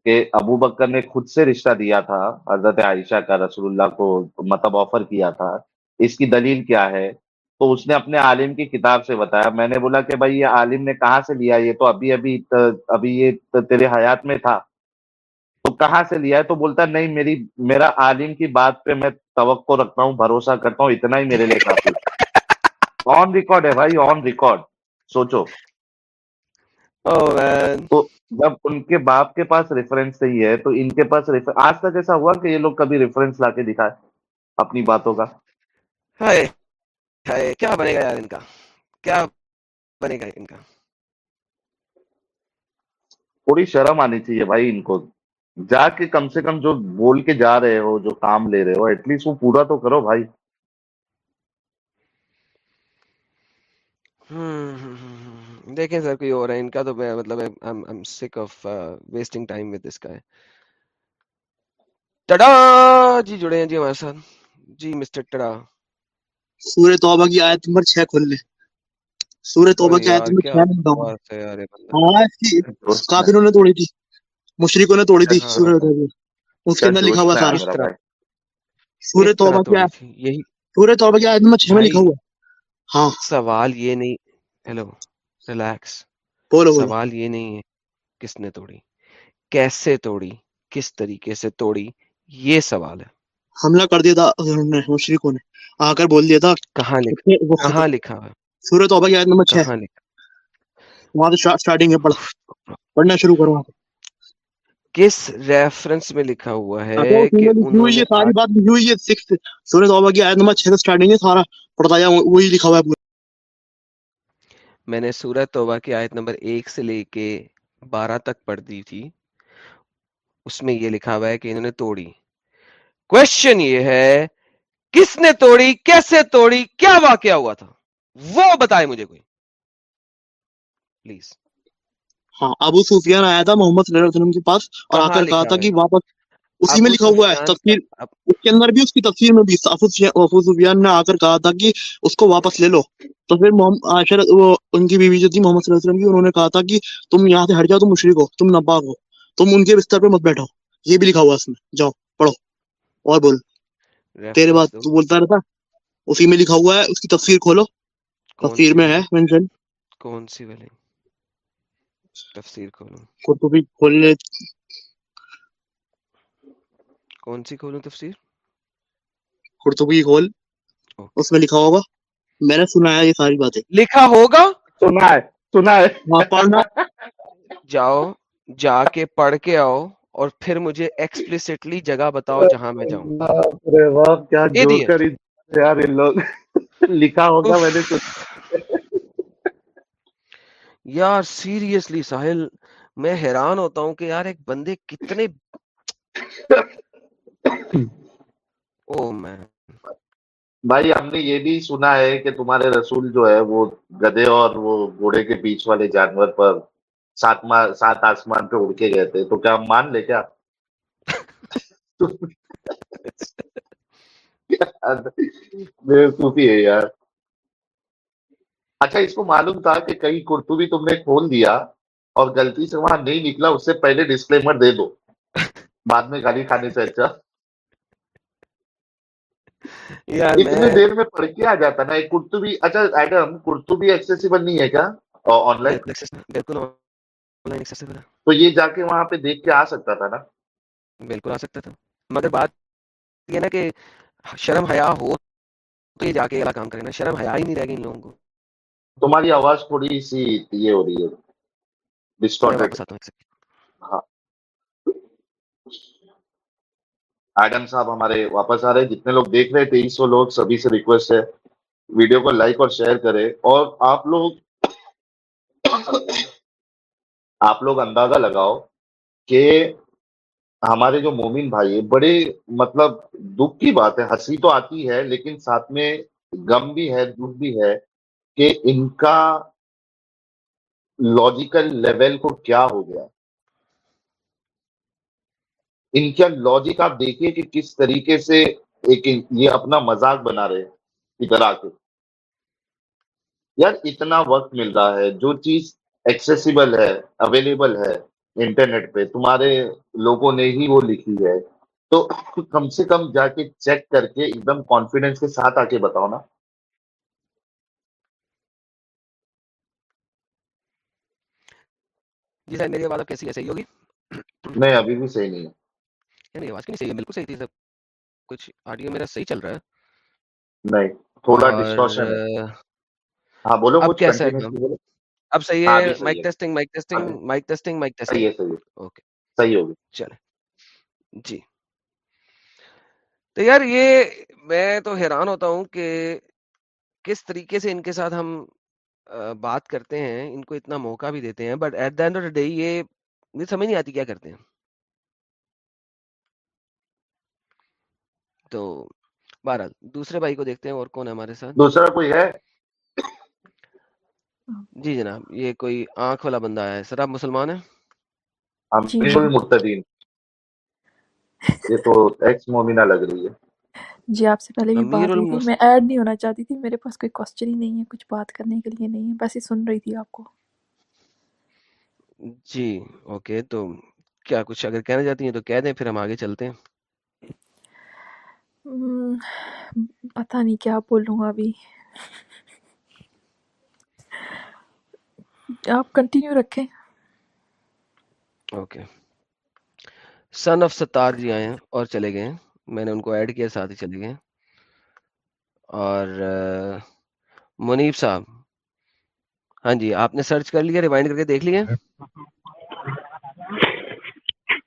کہ ابو بکر نے خود سے رشتہ دیا تھا، حضرت عائشہ کا رسول اللہ کو مطلب آفر کیا تھا، اس کی دلیل کیا ہے؟ تو اس نے اپنے عالم کی کتاب سے بتایا۔ میں نے بولا کہ بھائی یہ عالم نے کہاں سے لیا؟ یہ تو ابھی ابھی ابھی یہ تیرے حیات میں تھا۔ تو کہاں سے لیا ہے؟ تو بولتا ہے نہیں میری میرا عالم کی بات پہ میں توقع رکھتا ہوں بھروسہ کرتا ہوں اتنا ہی میرے لیے کافی آن ریکارڈ ہے بھائی آن ریکارڈ سوچو۔ oh, تو جب ان کے باپ کے پاس ریفرنس ہی ہے تو ان کے پاس آج تک ایسا ہوا کہ یہ لوگ کبھی ریفرنس لا کے دکھائے اپنی باتوں کا؟ کیا بنے گا یار ان کا؟ کیا بنے گا ان کا؟ تھوڑی شرم آنی چاہیے بھائی ان کو۔ جا کے کم سے کم جو بول کے جا رہے ہو جو کام لے رہے ہو ایٹ لیسٹ وہ پورا تو کرو بھائی۔ دیکھیں سر کوئی اور ہے؟ ان کا تو میں مطلب I'm, I'm sick of uh, wasting time with this guy ٹڑا جی جڑے ہیں جی ہمارے ساتھ۔ جی مسٹر ٹڈا۔ سورۃ توبہ کی ایت نمبر 6 کھول لیں سورۃ توبہ کی ایت نمبر 6 نمبر آج کی کافروں نے توڑی تھی۔ مشرکوں نے توڑی تھی سورہ توبہ اس کے اندر لکھا ہوا سارا سورہ توبہ کی یہی سورہ توبہ کی آیت نمبر 6 میں لکھا ہوا۔ ہاں۔ سوال یہ نہیں ہیلو ریلیکس۔ بولو سوال یہ نہیں ہے کس نے توڑی کیسے توڑی کس طریقے سے توڑی یہ سوال ہے۔ حملہ کر دیا تھا مشرکوں نے۔ آ کر بول دیا تھا۔ کہاں لکھا؟ کہاں لکھا ہے؟ سورہ توبہ کی آیت نمبر 6 کہاں لکھا؟ وہاں سے سٹارٹنگ ہے پڑھ پڑھنا شروع کرو وہاں کس ریفرنس میں لکھا ہوا ہے انہوں نے ساری بات لکھی ہوئی ہے سکس سورہ توبہ کی آیت نمبر 6 سے سٹارٹنگ ہے سارا پڑھتا وہی لکھا ہوا ہے میں نے سورہ توبہ کی آیت نمبر ایک سے لے کے بارہ تک پڑھ دی تھی۔ اس میں یہ لکھا ہوا ہے کہ انہوں نے توڑی۔ کوشچن یہ ہے کس نے توڑی؟ کیسے توڑی؟ کیا واقعہ ہوا تھا؟ وہ بتائے مجھے کوئی۔ پلیز ہاں ابو سفیان آیا تھا محمد صلی اللہ علیہ وسلم کے پاس اور آ کر کہا تھا کہ واپس اسی میں لکھا ہوا ہے تفسیر اس کے اندر بھی اس کی تفسیر میں بھی۔ ابو سفیان نے آ کر کہا تھا کہ اس کو واپس لے لو۔ تو پھر محمد وہ ان کی بیوی جو تھی محمد صلی اللہ علیہ وسلم کی انہوں نے کہا تھا کہ تم یہاں سے ہٹ جاؤ تم مشرک ہو تم ناپاک ہو۔ تم ان کے بستر پہ مت بیٹھو۔ یہ بھی لکھا ہوا اس میں۔ جاؤ پڑھو۔ اور بول۔ تیرے بات تو بولتا رہتا۔ اسی میں لکھا ہوا ہے اس کی تفسیر کھولو۔ تفسیر سی میں ہے مینشن کون سی والی؟ تفسیر کھولوں۔ قرطبی کھولنے۔ کون سی کھولوں تفسیر؟ قرطبی کھول۔ اس میں لکھا ہوگا میں نے سنا ہے یہ ساری باتیں۔ لکھا ہوگا؟ سنا ہے سنا ہے۔ وہاں پڑھنا۔ جاؤ جا کے پڑھ کے آؤ اور پھر مجھے ایکسپلسٹلی جگہ بتاؤ جہاں میں جاؤں۔ باپ رے باپ کیا جوکر یار ان لوگ۔ لکھا ہوگا میں نے یار سیریسلی ساحل میں حیران ہوتا ہوں کہ یار ایک بندے کتنے او مین بھائی ہم نے یہ بھی سنا ہے کہ تمہارے رسول جو ہے وہ گدے اور وہ گھوڑے کے بیچ والے جانور پر سات سات آسمان پہ اڑ کے گئے تھے۔ تو کیا ہم مان لے کیا؟ صوفی ہے یار۔ اچھا اس کو معلوم تھا کہ کئی کرتبی تم نے کھول دیا اور غلطی سے وہاں نہیں نکلا اس سے پہلے ڈسکلیمر دے دو۔ بعد میں گالی کھانے سے اچھا۔ اتنے دیر میں پڑھ کے آ جاتا نا ایک کرتبی اچھا ایڈم کرتبی ایکسیسیبل نہیں ہے کیا؟ آن لائن بالکل تو یہ جا کے وہاں پہ دیکھ کے آ سکتا تھا نا۔ بالکل آ سکتا تھا۔ مگر بات یہ نا کہ شرم حیا ہو تو یہ جا کے اگلا کام کرے نا۔ شرم حیا ہی نہیں رہ گئی ان لوگوں کو۔ تمہاری آواز تھوڑی سی یہ ہو رہی ہے سیکنڈ ہاں۔ ایڈم صاحب ہمارے واپس آ رہے ہیں۔ جتنے لوگ دیکھ رہے تیئیس سو لوگ سبھی سے ریکویسٹ ہے۔ ویڈیو کو لائک اور شیئر کرے اور آپ لوگ آپ لوگ اندازہ لگاؤ کہ ہمارے جو مومن بھائی ہیں بڑے مطلب دکھ کی بات ہے۔ ہنسی تو آتی ہے لیکن ساتھ میں غم بھی ہے دکھ بھی ہے۔ کہ ان کا لاجیکل لیول کو کیا ہو گیا؟ ان کا لاجک آپ دیکھیے کہ کس طریقے سے ایک یہ اپنا مذاق بنا رہے ادھر آ کے۔ یار اتنا وقت مل رہا ہے، جو چیز ایکسیسیبل ہے اویلیبل ہے انٹرنیٹ پہ، تمہارے لوگوں نے ہی وہ لکھی ہے۔ تو کم سے کم جا کے چیک کر کے ایک دم کانفیڈینس کے ساتھ آ کے بتاؤ نا۔ جی سر میری آواز اب کیسی ہے صحیح ہوگی نہیں ابھی بھی صحیح نہیں ہے آواز کیوں نہیں صحیح ہے بالکل صحیح تھی سب کچھ آڈیو میرا صحیح چل رہا ہے نہیں تھوڑا ڈسٹورشن ہے ہاں بولو اب کیسا ہے اب صحیح ہے صحیح mic testing mic testing mic testing mic صحیح ہے ٹیسٹنگ صحیح ہے اوکے صحیح ہوگی چلے جی تو یار یہ میں تو حیران ہوتا ہوں کہ کس طریقے سے ان کے ساتھ ہم بات کرتے ہیں ان کو اتنا موقع بھی دیتے ہیں but at the end of the day یہ مجھے سمجھ نہیں آتی کیا کرتے ہیں۔ تو بہرحال دوسرے بھائی کو دیکھتے ہیں اور کون ہے ہمارے ساتھ؟ دوسرا کوئی ہے؟ جی جناب یہ کوئی آنکھ والا بندہ ہے۔ سر آپ مسلمان ہیں؟ ہم جی۔ بالکل مقتدین۔ یہ تو ایکس مومنہ لگ رہی ہے۔ جی آپ سے پہلے بھی امیر بات ہوئی تھی میں ایڈ نہیں ہونا چاہتی تھی میرے پاس کوئی کوشچن ہی نہیں ہے کچھ بات کرنے کے لیے نہیں ہے بس ہی سن رہی تھی آپ کو۔ جی اوکے تو کیا کچھ اگر کہنا چاہتی ہیں تو کہہ دیں پھر ہم آگے چلتے ہیں۔ ہم، پتہ نہیں کیا بولوں ابھی۔ آپ کنٹینیو رکھیں۔ اوکے۔ سن آف ستار جی آئے ہیں اور چلے گئے ہیں۔ میں نے ان کو ایڈ کیا ساتھ ہی چلے گئے۔ اور منیب صاحب۔ ہاں جی آپ نے سرچ کر لیا ریمائنڈ کر کے دیکھ لیا؟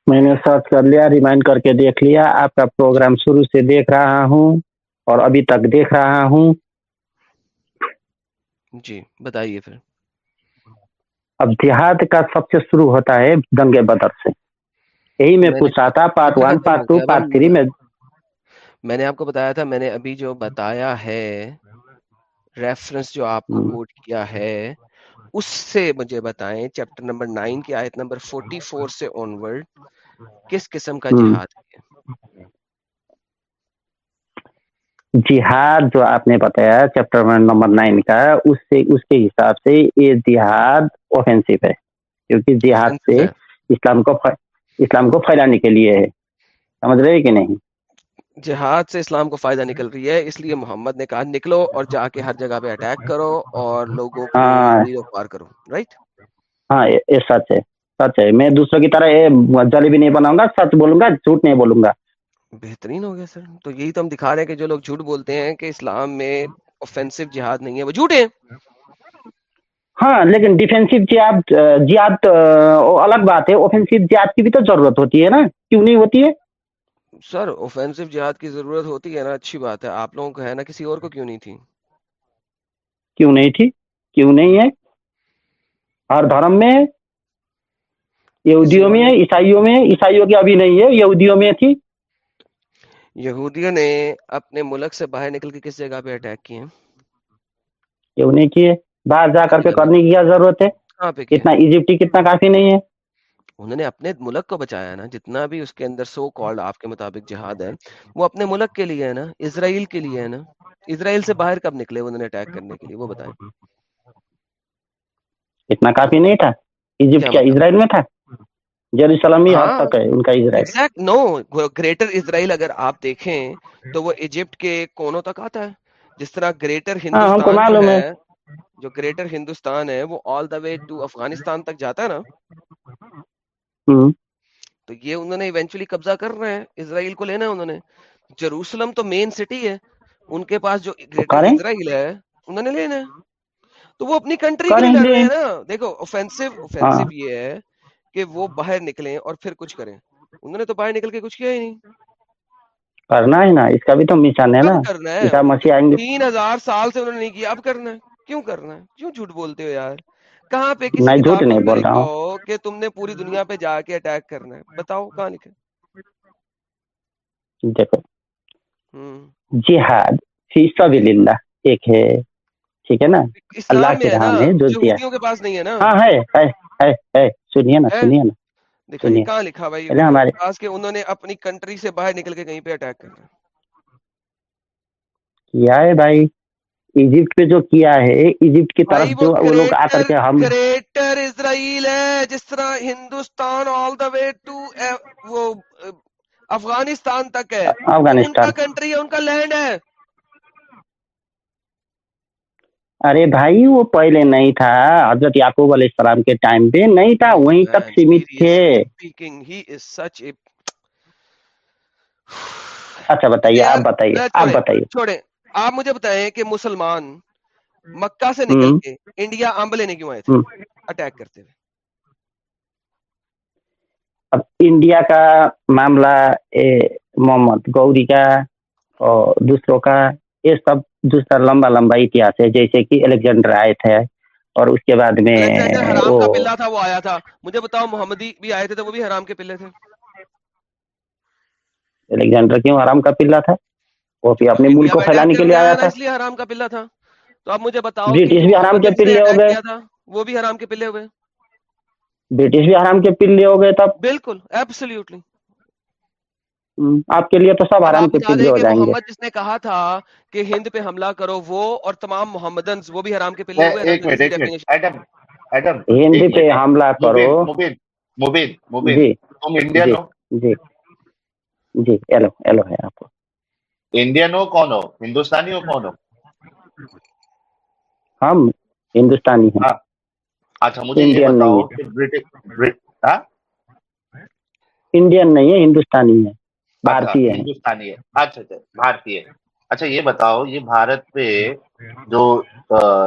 میں نے سرچ کر لیا ریمائنڈ کر کے دیکھ لیا۔ آپ کا پروگرام شروع سے دیکھ رہا ہوں اور ابھی تک دیکھ رہا ہوں۔ جی بتائیے پھر۔ اب جہاد کا سب سے شروع ہوتا ہے دنگے بدر سے۔ یہی میں پوچھا تھا part one part two part three میں میں نے آپ کو بتایا تھا میں نے ابھی جو بتایا ہے ریفرنس جو آپ کو کوٹ کیا ہے اس سے مجھے بتائیں چیپٹر نمبر نائن کی آیت نمبر فورٹی فور سے آنورڈ کس قسم کا۔ جہاد ہے؟ جہاد جو آپ نے بتایا چیپٹر نمبر نائن کا اس سے اس کے حساب سے یہ جہاد اوفینسو ہے۔ کیونکہ جہاد سے اسلام کو اسلام کو پھیلانے کے لیے ہے۔ سمجھ رہے کہ نہیں؟ جہاد سے اسلام کو فائدہ نکل رہی ہے اس لیے محمد نے کہا نکلو اور جا کے ہر جگہ پہ اٹیک کرو اور لوگوں کو ہاں۔ پار کرو رائٹ ہاں یہ سچ ہے سچ ہے۔ میں دوسروں کی طرح جلی بھی نہیں بناؤں گا سچ بولوں گا جھوٹ نہیں بولوں گا۔ بہترین ہو گیا سر۔ تو یہی تو ہم دکھا رہے ہیں کہ جو لوگ جھوٹ بولتے ہیں کہ اسلام میں اوفینسو جہاد نہیں ہے وہ جھوٹ ہیں۔ ہاں لیکن ڈیفینسو جہاد جہاد الگ بات ہے۔ اوفینسو جہاد کی بھی تو ضرورت ہوتی ہے نا۔ کیوں نہیں ہوتی ہے؟ سر اوفینسو جہاد کی ضرورت ہوتی ہے نا اچھی بات ہے۔ آپ لوگوں کو ہے نا کسی اور کو کیوں نہیں تھی؟ کیوں نہیں تھی؟ کیوں نہیں ہے؟ ہر دھرم میں یہودیوں میں عیسائیوں میں عیسائیوں کی ابھی نہیں ہے یہودیوں میں تھی۔ یہودیوں نے اپنے ملک سے باہر نکل کے کس جگہ پہ اٹیک کیے؟ کیوں نہیں کیے؟ باہر جا کر کے کرنے کی کیا ضرورت ہے؟ اتنا ایجپٹی کتنا کافی نہیں ہے۔ انہوں نے اپنے ملک کو بچایا نا جتنا بھی اس کے اندر سو کالڈ آپ کے مطابق جہاد ہے وہ اپنے ملک کے لیے ہے نا اسرائیل کے لیے ہے نا۔ اسرائیل سے باہر کب نکلے انہوں نے اٹیک کرنے کے لیے؟ وہ بتائیں۔ اتنا کافی نہیں تھا۔ ایجپٹ کیا اسرائیل میں تھا؟ جیروسلم ہی حد ہاں۔ تک ہے ان کا اسرائیل ایگزیکٹ نو گریٹر اسرائیل اگر آپ دیکھیں تو وہ ایجپٹ کے کونوں تک آتا ہے۔ جس طرح گریٹر ہاں ہندوستان ہے۔ ہے جو گریٹر ہندوستان ہے وہ آل دا وے ٹو افغانستان تک جاتا ہے نا۔ تو یہ انہوں نے ایونچولی قبضہ کر رہے ہیں اسرائیل کو لینا ہے انہوں نے۔ جروسلم تو مین سٹی ہے ان کے پاس جو اسرائیل ہے انہوں نے لینا ہے۔ تو وہ اپنی کنٹری کے لیے لڑ گے رہے ہیں نا۔ دیکھو اوفینسو ہاں۔ اوفینسو یہ ہے کہ وہ باہر نکلیں اور پھر کچھ کریں۔ انہوں نے تو باہر نکل کے کچھ کیا ہی نہیں۔ کرنا ہے نا اس کا بھی تو مشن ہے نا۔ کرنا ہے؟ تین ہزار سال سے انہوں نے نہیں کیا اب کرنا ہے۔ کیوں کرنا ہے؟ کیوں جھوٹ بولتے ہو یار؟ کہاں پہ کسی میں جھوٹ نہیں بول رہا ہوں۔ ہو کہ تم نے پوری دنیا پہ جا کے اٹیک کرنا ہے۔ بتاؤ کہاں لکھا دیکھو۔ جہاد فی سبیل اللہ ایک ہے۔ ٹھیک ہے نا؟ اللہ کے راہ میں جو دیا۔ کے پاس نہیں ہے نا؟ ہاں ہے ہے ہے سنیے نا سنیے نا سنیے۔ کہاں لکھا بھائی؟ ہمارے پاس کہ انہوں نے اپنی کنٹری سے باہر نکل کے کہیں پہ اٹیک کرنا ہے۔ کیا ہے بھائی؟ ایجپٹ پہ جو کیا ہے ایجپٹ کی طرف جو وہ لوگ آ کر کے ہم گریٹر اسرائیل ہے جس طرح ہندوستان آل دا وے ٹو وہ افغانستان تک ہے۔ وہ ان کا افغانستان کنٹری ہے ان کا لینڈ ہے۔ ارے بھائی وہ پہلے نہیں تھا۔ حضرت یعقوب علیہ السلام کے ٹائم پہ نہیں تھا وہیں تک سیمت تھے۔ اچھا بتائیے آپ بتائیے آپ بتائیے۔ چھوڑے آپ مجھے بتائیں کہ مسلمان مکہ سے نکل کے انڈیا امب لینے کیوں آئے تھے؟ اٹیک کرتے ہوئے۔ اب انڈیا کا معاملہ محمد گوری کا اور دوسروں کا یہ سب دوسرا لمبا لمبا اتہاس ہے جیسے کہ الیگزینڈر آئے تھے اور اس کے بعد میں حرام وہ پلہ تھا وہ آیا تھا۔ مجھے بتاؤ محمدی بھی آئے تھے تو وہ بھی حرام کے پلے تھے؟ الیگزینڈر کیوں آرام کا پلہ تھا؟ وہ بھی اپنے ملک کو پھیلانے کے لیے آیا تھا۔ اس لیے حرام کا پلہ تھا۔ تو آپ مجھے بتاؤ کہ برٹش بھی حرام کے جس نے پلے ہو گئے۔ وہ بھی حرام کے پلے ہوئے برٹش بھی حرام کے پلے ہو گئے تب۔ بالکل ایبسلیوٹلی آپ کے لیے تو سب آپ کے پلے ہو جائیں گے۔ محمد جس نے کہا تھا کہ ہند پہ حملہ کرو وہ اور تمام محمدنز وہ بھی حرام کے پلے ہند پہ حملہ کرو۔ مبین جی۔ تم انڈین جی ہو جی۔ جی ایلو ایلو ہے آپ کو انڈین ہو کون ہو ہندوستانی ہو کون ہو ہم ہندوستانی ہیں۔ ہاں۔ اچھا مجھے یہ انڈین نہیں بتاؤ ہے۔ کہ برٹش ہاں؟ انڈین نہیں ہے ہندوستانی ہے اچھا بھارتی ہے ہندوستانی ہے اچھا اچھا بھارتی ہے اچھا یہ بتاؤ یہ بھارت پہ جو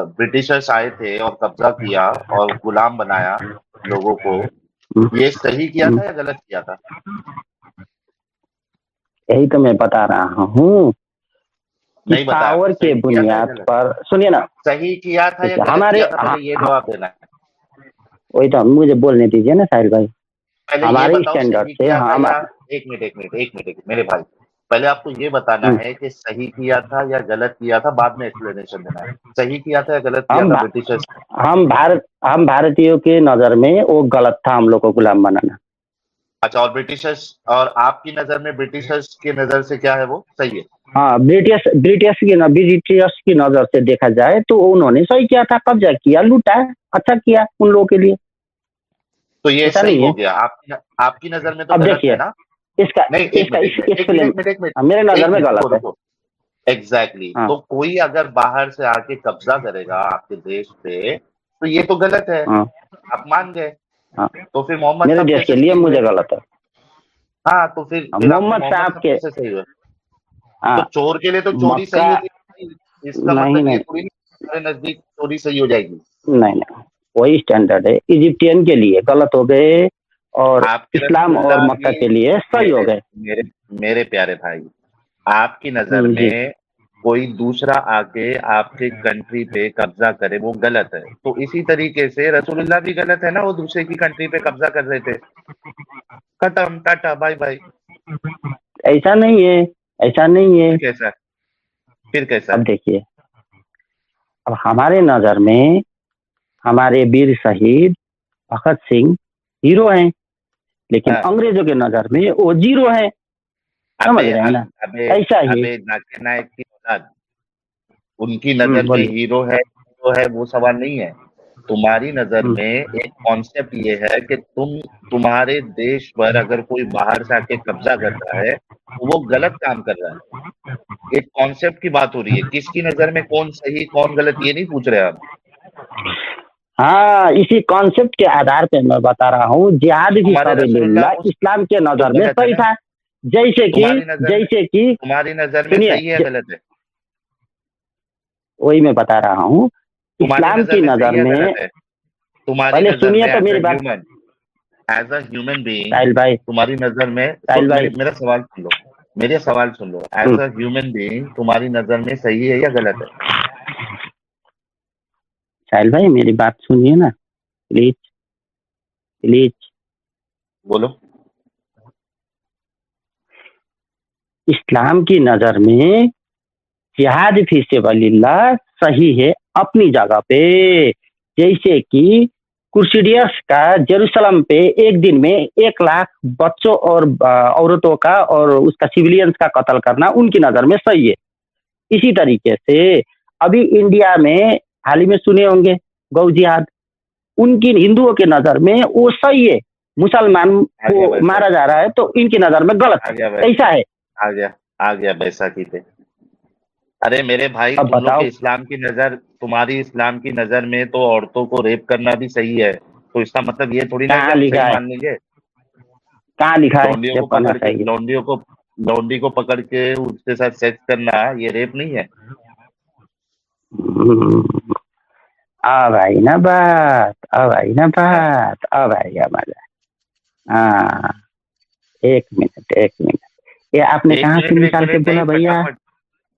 برٹشرس آئے تھے اور قبضہ کیا اور غلام بنایا لوگوں کو یہ صحیح کیا تھا یا غلط کیا تھا؟ یہی تو میں بتا رہا ہوں پاور کے بنیاد پر سنیے نا۔ صحیح کیا تھا ہمارے ہاں یہ ہاں۔ جواب دینا ہے۔ وہی تو مجھے بولنے دیجیے نا ساحل بھائی۔ ہمارے اسٹینڈرڈ سے ایک منٹ ایک منٹ ایک منٹ میرے بھائی۔ پہلے آپ کو یہ بتانا ہے کہ صحیح کیا تھا یا غلط کیا تھا؟ بعد میں ایکسپلینیشن دینا ہے۔ صحیح کیا تھا یا غلط کیا تھا ہم بھارت ہم بھارتیوں کی نظر میں وہ غلط تھا ہم لوگ کو غلام بنانا۔ اچھا اور برٹشرس اور آپ کی نظر میں برٹشرس کی نظر سے کیا ہے وہ؟ صحیح ہے۔ ہاں برٹش برٹش کی برٹش کی نظر سے دیکھا جائے تو انہوں نے صحیح کیا تھا قبضہ کیا لوٹا اچھا کیا ان لوگوں کے لیے۔ تو یہ صحیح ہو گیا۔ آپ کی نظر میں تو اب غلط دیکھیے ہے نا؟ اس کا ہاں، میرے نظر میں غلط ہے۔ ایگزیکٹلی ہاں۔ تو کوئی اگر باہر سے آ کے قبضہ کرے گا آپ کے دیش پہ تو یہ تو غلط ہے۔ ہاں۔ آپ مان گئے۔ ہاں تو پھر محمد کے لیے مجھے غلط ہے ہاں تو پھر محمد صاحب کے چور کے لیے تو چوری صحیح ہوتی اس کا مطلب نزدیک چوری صحیح ہو جائے گی نہیں نہیں وہی اسٹینڈرڈ ہے ایجپٹین کے لیے غلط ہو گئے اور اسلام اور مکہ کے لیے صحیح ہو گئے میرے پیارے بھائی آپ کی نظر میں کوئی دوسرا آ کے آپ کے کنٹری پہ قبضہ کرے وہ غلط ہے۔ تو اسی طریقے سے رسول اللہ بھی غلط ہے نا وہ دوسرے کی کنٹری پہ قبضہ کر رہے تھے۔ ختم ٹاٹا بائی بائی ایسا نہیں ہے ایسا نہیں ہے۔ کیسا پھر کیسا اب دیکھیے۔ اب ہمارے نظر میں ہمارے ویر شہید بھگت سنگھ ہیرو ہیں لیکن ہاں۔ انگریزوں کے نظر میں وہ زیرو ہیں۔ ایسا ہی۔ اولاد ان کی نظر میں ہیرو ہے ہیرو ہے وہ سوال نہیں ہے۔ تمہاری نظر میں ایک کانسیپٹ یہ ہے کہ تم تمہارے دیش پر اگر کوئی باہر سے آ کے قبضہ کر رہا ہے تو وہ غلط کام کر رہا ہے۔ ایک کانسیپٹ کی بات ہو رہی ہے۔ کس کی نظر میں کون صحیح کون غلط یہ نہیں پوچھ رہے ہم ہاں اسی کانسیپٹ کے آدھار پہ میں بتا رہا ہوں۔ جہاد بھی اسلام کے نظر میں صحیح تھا۔ جیسے کہ جیسے کہ تمہاری نظر میں صحیح ہے غلط ہے؟ وہی میں بتا رہا ہوں۔ اسلام کی نظر میں پہلے سنیے تو میری بات۔ ایز اے ہیومن بینگ بھائی۔ تمہاری نظر میں میرا سوال سن لو۔ میرے سوال سن لو۔ ایز اے ہیومن بینگ تمہاری نظر میں صحیح ہے یا غلط ہے؟ ساحل بھائی میری بات سنیے نا۔ پلیز۔ پلیز۔ بولو۔ اسلام کی نظر میں جہاد فی سبیل اللہ صحیح ہے اپنی جگہ پہ۔ جیسے کہ کرسیڈیس کا جیروسلم پہ ایک دن میں ایک لاکھ بچوں اور عورتوں کا اور اس کا سیولینس کا قتل کرنا ان کی نظر میں صحیح ہے۔ اسی طریقے سے ابھی انڈیا میں حال ہی میں سنے ہوں گے گو جہاد۔ ان کی ہندوؤں کے نظر میں وہ صحیح ہے۔ مسلمان کو مارا جا رہا ہے تو ان کی نظر میں غلط ہے۔ ایسا ہے۔ آ گیا آ گیا بیساکھی پہ ارے میرے بھائی تم لوگ بتاؤ۔ کے اسلام کی نظر تمہاری اسلام کی نظر میں تو عورتوں کو ریپ کرنا بھی صحیح ہے۔ تو اس کا مطلب یہ تھوڑی نا لکھا مان لیں گے کہاں لکھا ہے؟ لونڈیوں کو لونڈی کو پکڑ کے اس کے ساتھ سیکس کرنا یہ ریپ نہیں ہے۔ اب آئی نا بات آئی نا بات آئی مزہ ہاں ایک منٹ ایک منٹ۔ یہ آپ نے کہاں سے نکال کے بولا بھیا؟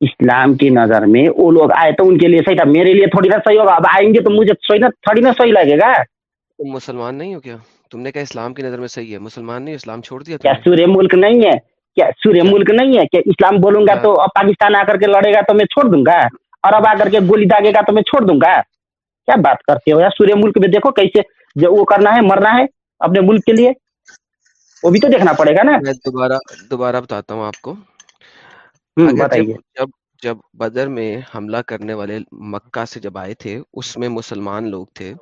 اسلام کی نظر میں وہ لوگ آئے تو ان کے لیے صحیح تھا میرے لیے تھوڑی نہ صحیح ہوگا اب آئیں گے تو مجھے تھوڑی نہ صحیح لگے گا تم مسلمان نہیں ہو کیا تم نے کہا اسلام کی نظر میں صحیح ہے مسلمان نہیں اسلام چھوڑ دیا کیا ملک نہیں ہے کیا سوریہ ملک نہیں ہے کہ اسلام بولوں گا تو اب پاکستان آ کر کے لڑے گا تو میں چھوڑ دوں گا اور اب آ کر کے گولی داگے گا تو میں چھوڑ دوں گا کیا بات کرتے ہو یا سوریہ ملک میں دیکھو کیسے جو وہ کرنا ہے مرنا ہے اپنے ملک کے لیے وہ بھی تو دیکھنا پڑے گا نا میں دوبارہ دوبارہ بتاتا ہوں آپ کو جب جب بدر میں حملہ کرنے والے مکہ سے جب آئے تھے اس میں مسلمان لوگ تھے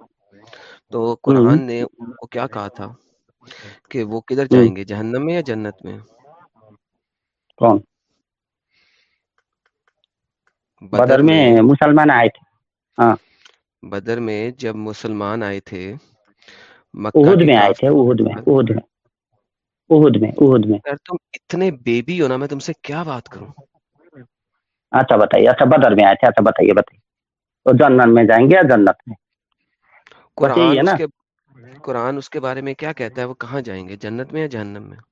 تو قرآن نے ان کو کیا کہا تھا کہ وہ کدھر جائیں گے جہنم میں یا جنت میں کون؟ بدر میں مسلمان آئے تھے۔ ہاں۔ بدر میں جب مسلمان آئے تھے اہد میں آئے تھے اہد میں اہد میں اہد میں اہد میں۔ تم اتنے بیبی ہو نا میں تم سے کیا بات کروں؟ اچھا بتائیے اچھا بدر میں آئے تھے اچھا بتائیے بتائیے۔ تو جنت میں جائیں گے جنت میں؟ قرآن قرآن اس کے بارے میں کیا کہتا ہے؟ وہ کہاں جائیں گے؟ جنت میں یا جہنم میں؟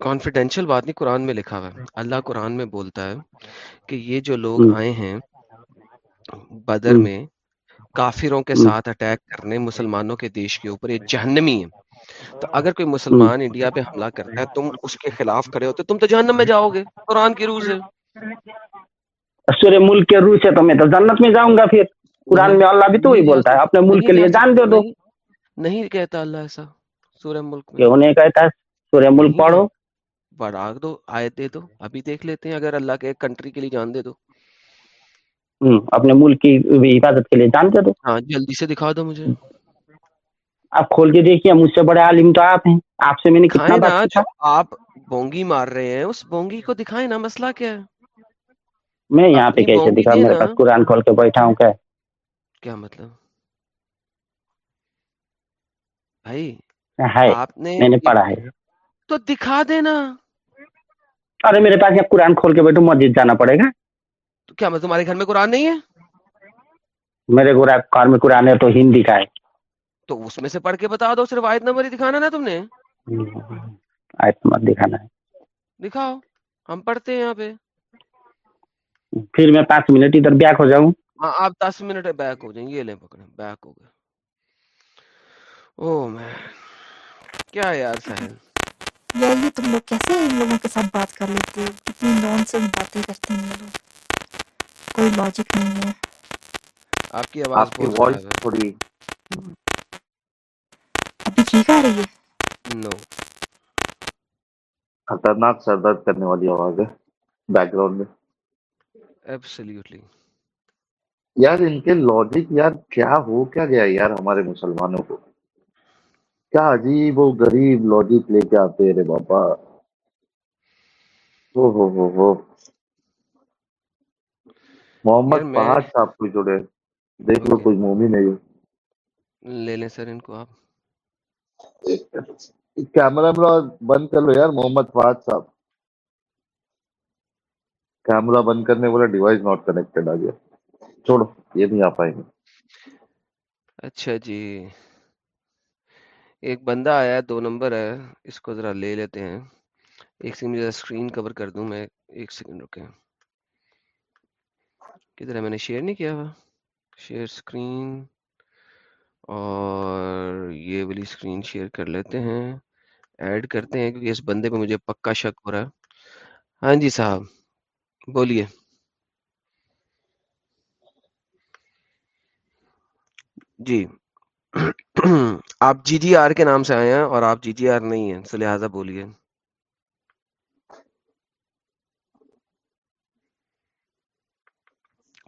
کانفیڈینشیل بات نہیں قرآن میں لکھا ہوا ہے۔ اللہ قرآن میں بولتا ہے کہ یہ جو لوگ آئے ہیں بدر میں کافروں کے ساتھ اٹیک کرنے مسلمانوں کے دیش کے اوپر یہ جہنمی ہے تو اگر کوئی مسلمان انڈیا پہ حملہ کرتا ہے تم اس کے خلاف کھڑے ہوتے تم تو جہنم میں جاؤ گے۔ قرآن کی روح سے۔ ملک کے روح سے تو میں تو جنت میں جاؤں گا پھر۔ قرآن میں اللہ بھی تو ہی بولتا ہے اپنے ملک کے لیے جان دے دو۔ نہیں کہتا اللہ ایسا سورہ ملک کیوں نہیں کہتا ہے سورہ ملک پڑھو۔ بڑھا دو آیت دے دو۔ ابھی دیکھ لیتے ہیں اگر اللہ کے ایک کنٹری کے لیے جان دے دو۔ اپنے ملک کی حفاظت کے لیے جان دے دو۔ ہاں جلدی سے دکھا دو مجھے۔ آپ کھول کے دیکھیے مجھ سے بڑے عالم تو آپ ہیں۔ آپ سے میں نے کتنا بات پوچھا۔ آپ بونگی مار رہے ہیں اس بونگی کو دکھائیں نا مسئلہ کیا ہے؟ میں یہاں پہ کیسے دکھا میرے پاس قرآن کھول کے بیٹھا ہوں کیا؟ کیا مطلب؟ بھائی ہاں، آپ نے پڑھا ہے۔ تو دکھا دینا۔ ارے میرے پاس یہ قرآن کھول کے بیٹھو مسجد جانا پڑے گا۔ تو کیا مطلب تمہارے گھر میں قرآن نہیں ہے؟ میرے گھر میں قرآن ہے تو ہندی کا ہے۔ تو اس میں سے پڑھ کے بتا دو صرف آیت نمبر ہی دکھانا نا تم نے۔ آیت نمبر دکھانا ہے۔ دکھاؤ ہم پڑھتے ہیں یہاں پہ۔ پھر میں پانچ منٹ ادھر بیک ہو جاؤں۔ ہاں آپ دس منٹ بیک ہو جائیں یہ لیں پکڑے بیک ہو گئے۔ میں کیا یار سہل۔ یار یہ تم لوگ کیسے ان لوگوں کے ساتھ بات کر لیتے ہو؟ کتنی باتیں کرتے ہیں یہ لوگ۔ کوئی لاجک نہیں ہے۔ آپ کی آواز کی وائس تھوڑی ابھی ٹھیک آ رہی ہے؟ نو خطرناک سر درد کرنے والی آواز ہے بیک گراؤنڈ میں۔ ایبسلیوٹلی یار ان کے لاجک یار کیا ہو کیا گیا یار ہمارے مسلمانوں کو؟ کیا عجیب وہ غریب لاجک لے کے آتے رے باپا ہو ہو ہو محمد پہاڑ صاحب کو جڑے۔ دیکھ لو کچھ مومی نہیں لے لیں سر ان کو آپ۔ کیمرہ میرا بند کر لو یار محمد فہد صاحب کیمرہ بند کرنے والا ڈیوائس ناٹ کنیکٹڈ آ گیا۔ چھوڑو، یہ نہیں آ پائیں گے۔ اچھا جی۔ ایک بندہ آیا ہے دو نمبر ہے، اس کو ذرا لے لیتے ہیں۔ ایک سیکنڈ اسکرین کور کر دوں میں، ایک سیکنڈ رکے کدھر ہے؟ میں نے شیئر نہیں کیا ہوا۔ Share screen. اور یہ والی اسکرین شیئر کر لیتے ہیں۔ ایڈ کرتے ہیں، کیونکہ اس بندے پہ مجھے پکا شک ہو رہا ہے۔ ہاں جی صاحب، بولیے۔ جی۔ آپ جی جی آر کے نام سے آئے ہیں اور آپ جی جی آر نہیں ہیں لہٰذا بولیے۔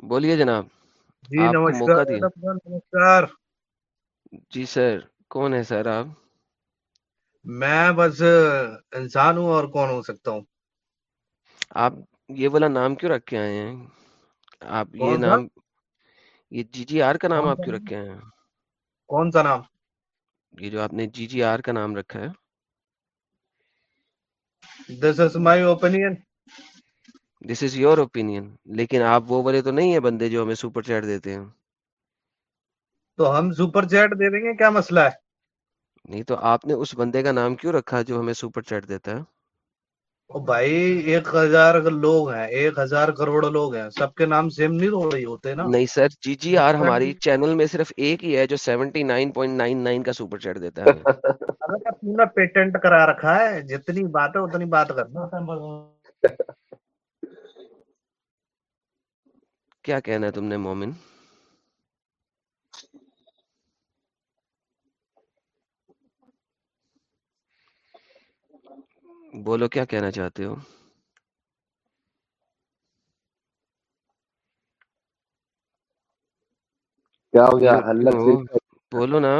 بولیے جناب جی نمسکار جی سر کون ہے سر آپ؟ میں بس انسان ہوں اور کون ہو سکتا ہوں؟ آپ یہ والا نام کیوں رکھ کے آئے ہیں؟ آپ یہ نام یہ جی جی آر کا نام آپ کیوں رکھے ہیں؟ کون سا نام؟ یہ جو آپ نے جی جی آر کا نام رکھا ہے۔ This is my opinion this is your opinion لیکن آپ وہ والے تو نہیں ہیں بندے جو ہمیں سپر چیٹ دیتے ہیں۔ تو ہم سپر چیٹ دے دیں گے کیا مسئلہ ہے؟ نہیں تو آپ نے اس بندے کا نام کیوں رکھا جو ہمیں سپر چیٹ دیتا ہے؟ بھائی ایک ہزار لوگ ہیں ایک ہزار کروڑ لوگ ہیں۔ سب کے نام سیم نہیں ہو رہی ہوتے نا؟ نہیں سر جی جی آر ہماری چینل میں صرف ایک ہی ہے جو seventy nine point nine nine کا سپر چیٹ دیتا ہے۔ ہمیں پورا پیٹنٹ کرا رکھا ہے جتنی بات ہے اتنی بات کرنا۔ کیا کہنا ہے تم نے مومن؟ بولو کیا کہنا چاہتے ہو؟ کیا ہو گیا اللہ بولو نا۔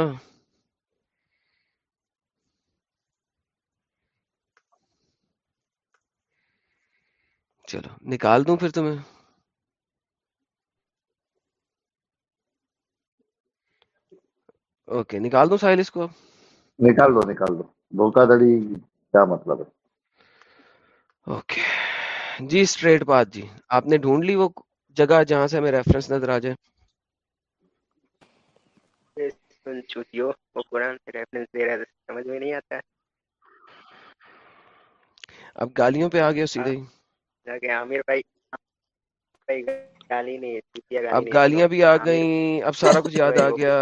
چلو نکال دوں پھر تمہیں۔ اوکے نکال دوں ساحل اس کو نکال دو نکال دو۔ دھوکا دڑی کیا مطلب ہے؟ اوکے جی اسٹریٹ بات جی۔ آپ نے ڈھونڈ لی وہ جگہ جہاں سے ہمیں ریفرنس نظر آ جائے؟ چوتیو وہ قرآن سے ریفرنس دے رہا ہے سمجھ میں نہیں آتا اب گالیوں پہ آ گیا سیدھے ہی۔ جا عامر بھائی گالی نہیں ہے اب گالیاں بھی آ گئیں۔ اب سارا کچھ یاد آ گیا۔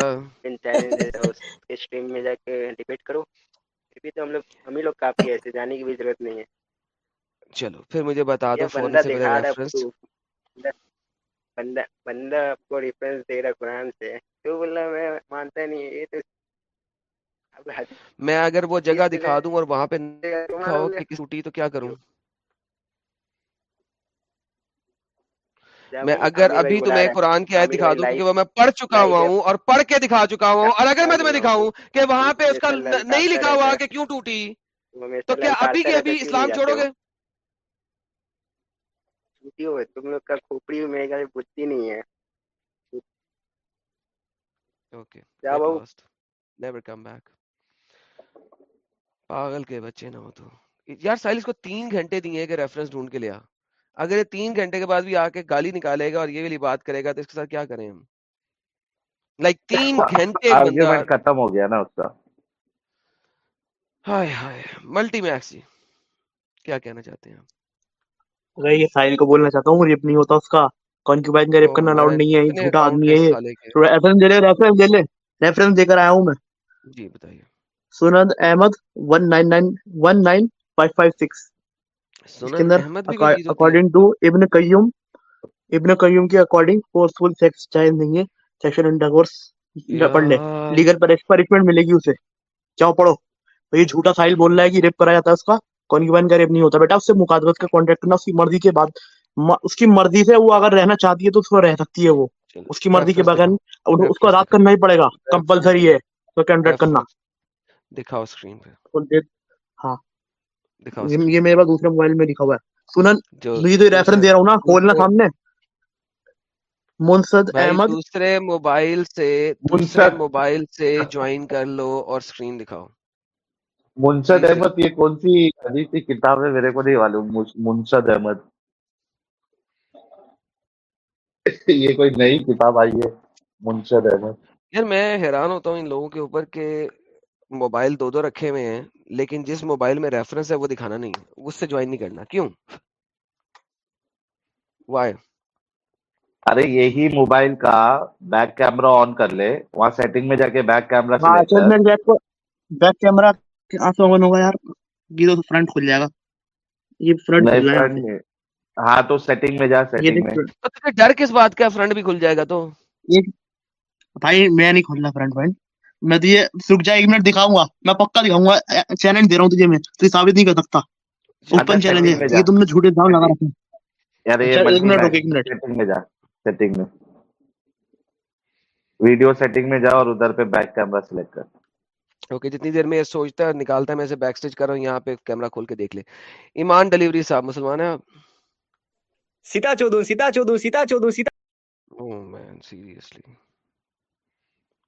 اسٹریم میں جا کے ڈیبیٹ کرو۔ پھر بھی تو ہم لوگ ہم ہی لوگ کافی ایسے جانے کی بھی ضرورت نہیں ہے۔ چلو پھر مجھے بتا دو فون سے میرا ریفرنس بندہ بندہ آپ کو ریفرنس دے رہا قرآن سے۔ تو بول رہا میں مانتا نہیں یہ تو میں اگر وہ جگہ دکھا دوں اور وہاں پہ دکھاؤ کہ چھوٹی تو کیا کروں؟ میں اگر ابھی تمہیں قرآن کی آیت دکھا دوں کیونکہ وہ میں پڑھ چکا ہوا ہوں اور پڑھ کے دکھا چکا ہوں اور اگر میں تمہیں دکھاؤں کہ وہاں پہ اس کا نہیں لکھا ہوا کہ کیوں ٹوٹی تو کیا ابھی کے ابھی اسلام چھوڑو گے؟ تم لوگ کا کھوپڑی میرے گھر بجتی نہیں ہے۔ پاگل کے بچے نہ ہو تو۔ یار سائلس کو تین گھنٹے دیے کہ ریفرنس ڈھونڈ کے لیا اگر یہ تین گھنٹے کے بعد بھی آ کے گالی نکالے گا اور یہ والی بات کرے گا تو اس کے ساتھ کیا کریں ہم؟ لائک تین گھنٹے ختم ہو گیا نا اس کا۔ ہائے ہائے ملٹی میکس جی کیا کہنا چاہتے ہیں یہ ساحل کو بولنا چاہتا ہوں ریپ نہیں ہوتا اس کا۔ کانکیوبائن کا ریپ کرنا الاؤڈ نہیں ہے یہ جھوٹا آدمی ہے یہ۔ ریفرنس دے لے ریفرنس دے لے۔ ریفرنس دے کر آیا ہوں میں۔ جی بتائیے۔ سنند Ahmad one nine nine one nine five five six اس کے اندر اکارڈنگ ٹو ابن ابن کے اکارڈنگ فورسفل سیکس جائز نہیں ہے سیکشن پڑھ لے۔ لیگل پنشمنٹ ملے گی اسے۔ جاؤ پڑھو۔ یہ جھوٹا ساحل بول رہا ہے کہ ریپ کرایا جاتا ہے اس کا۔ کونکیوائن کا ریپ نہیں ہوتا۔ بیٹا اس سے مقادرت کا کانٹیکٹ کرنا اس کی مرضی کے بعد اس کی مرضی سے وہ اگر رہنا چاہتی ہے تو اس کو رہ سکتی ہے وہ۔ اس کی مرضی کے بغیر اس کو آزاد کرنا ہی پڑے گا۔ کمپلسری ہے تو کانٹیکٹ کرنا۔ دکھاؤ اسکرین پہ۔ ہاں۔ یہ میرے پاس دوسرے موبائل میں لکھا ہوا ہے۔ سنن مجھے تو ریفرنس دے رہا ہوں نا کھولنا سامنے۔ منصد احمد۔ دوسرے موبائل سے دوسرے موبائل سے جوائن کر لو اور اسکرین دکھاؤ۔ منصد احمد یہ کون سی حدیث کی کتاب ہے میرے کو نہیں معلوم منصد احمد یہ کوئی نئی کتاب آئی ہے منصد احمد یار میں حیران ہوتا ہوں ان لوگوں کے اوپر کہ موبائل دو دو رکھے ہوئے ہیں لیکن جس موبائل میں ریفرنس ہے وہ دکھانا نہیں اس سے جوائن نہیں کرنا کیوں وائے ارے یہی موبائل کا بیک کیمرہ آن کر لے وہاں سیٹنگ میں جا کے بیک کیمرہ بیک کیمرہ ہوگا یار یہ تو فرنٹ کھل جائے گا یہ فرنٹ کھل جائے ہاں تو سیٹنگ میں جا سیٹنگ میں ڈر کس بات کا فرنٹ بھی کھل جائے گا تو بھائی میں نہیں کھولنا فرنٹ فرنٹ میں تو یہ رک جائے ایک منٹ دکھاؤں گا میں پکا دکھاؤں گا چیلنج دے رہا ہوں تجھے میں تو ثابت نہیں کر سکتا اوپن چیلنج ہے یہ تم نے جھوٹے لگا رکھے ایک منٹ ایک منٹ سیٹنگ میں جا سیٹنگ میں ویڈیو سیٹنگ میں جا اور ادھر پہ بیک کیمرہ سلیکٹ کر اوکے جتنی دیر میں یہ سوچتا ہے نکالتا ہے میں اسے بیک سٹیج کر رہا ہوں یہاں پہ کیمرہ کھول کے دیکھ لے۔ ایمان ڈیلیوری صاحب مسلمان ہیں آپ؟ سیتا چودوں سیتا چودوں سیتا چودوں سیتا او مین سیریسلی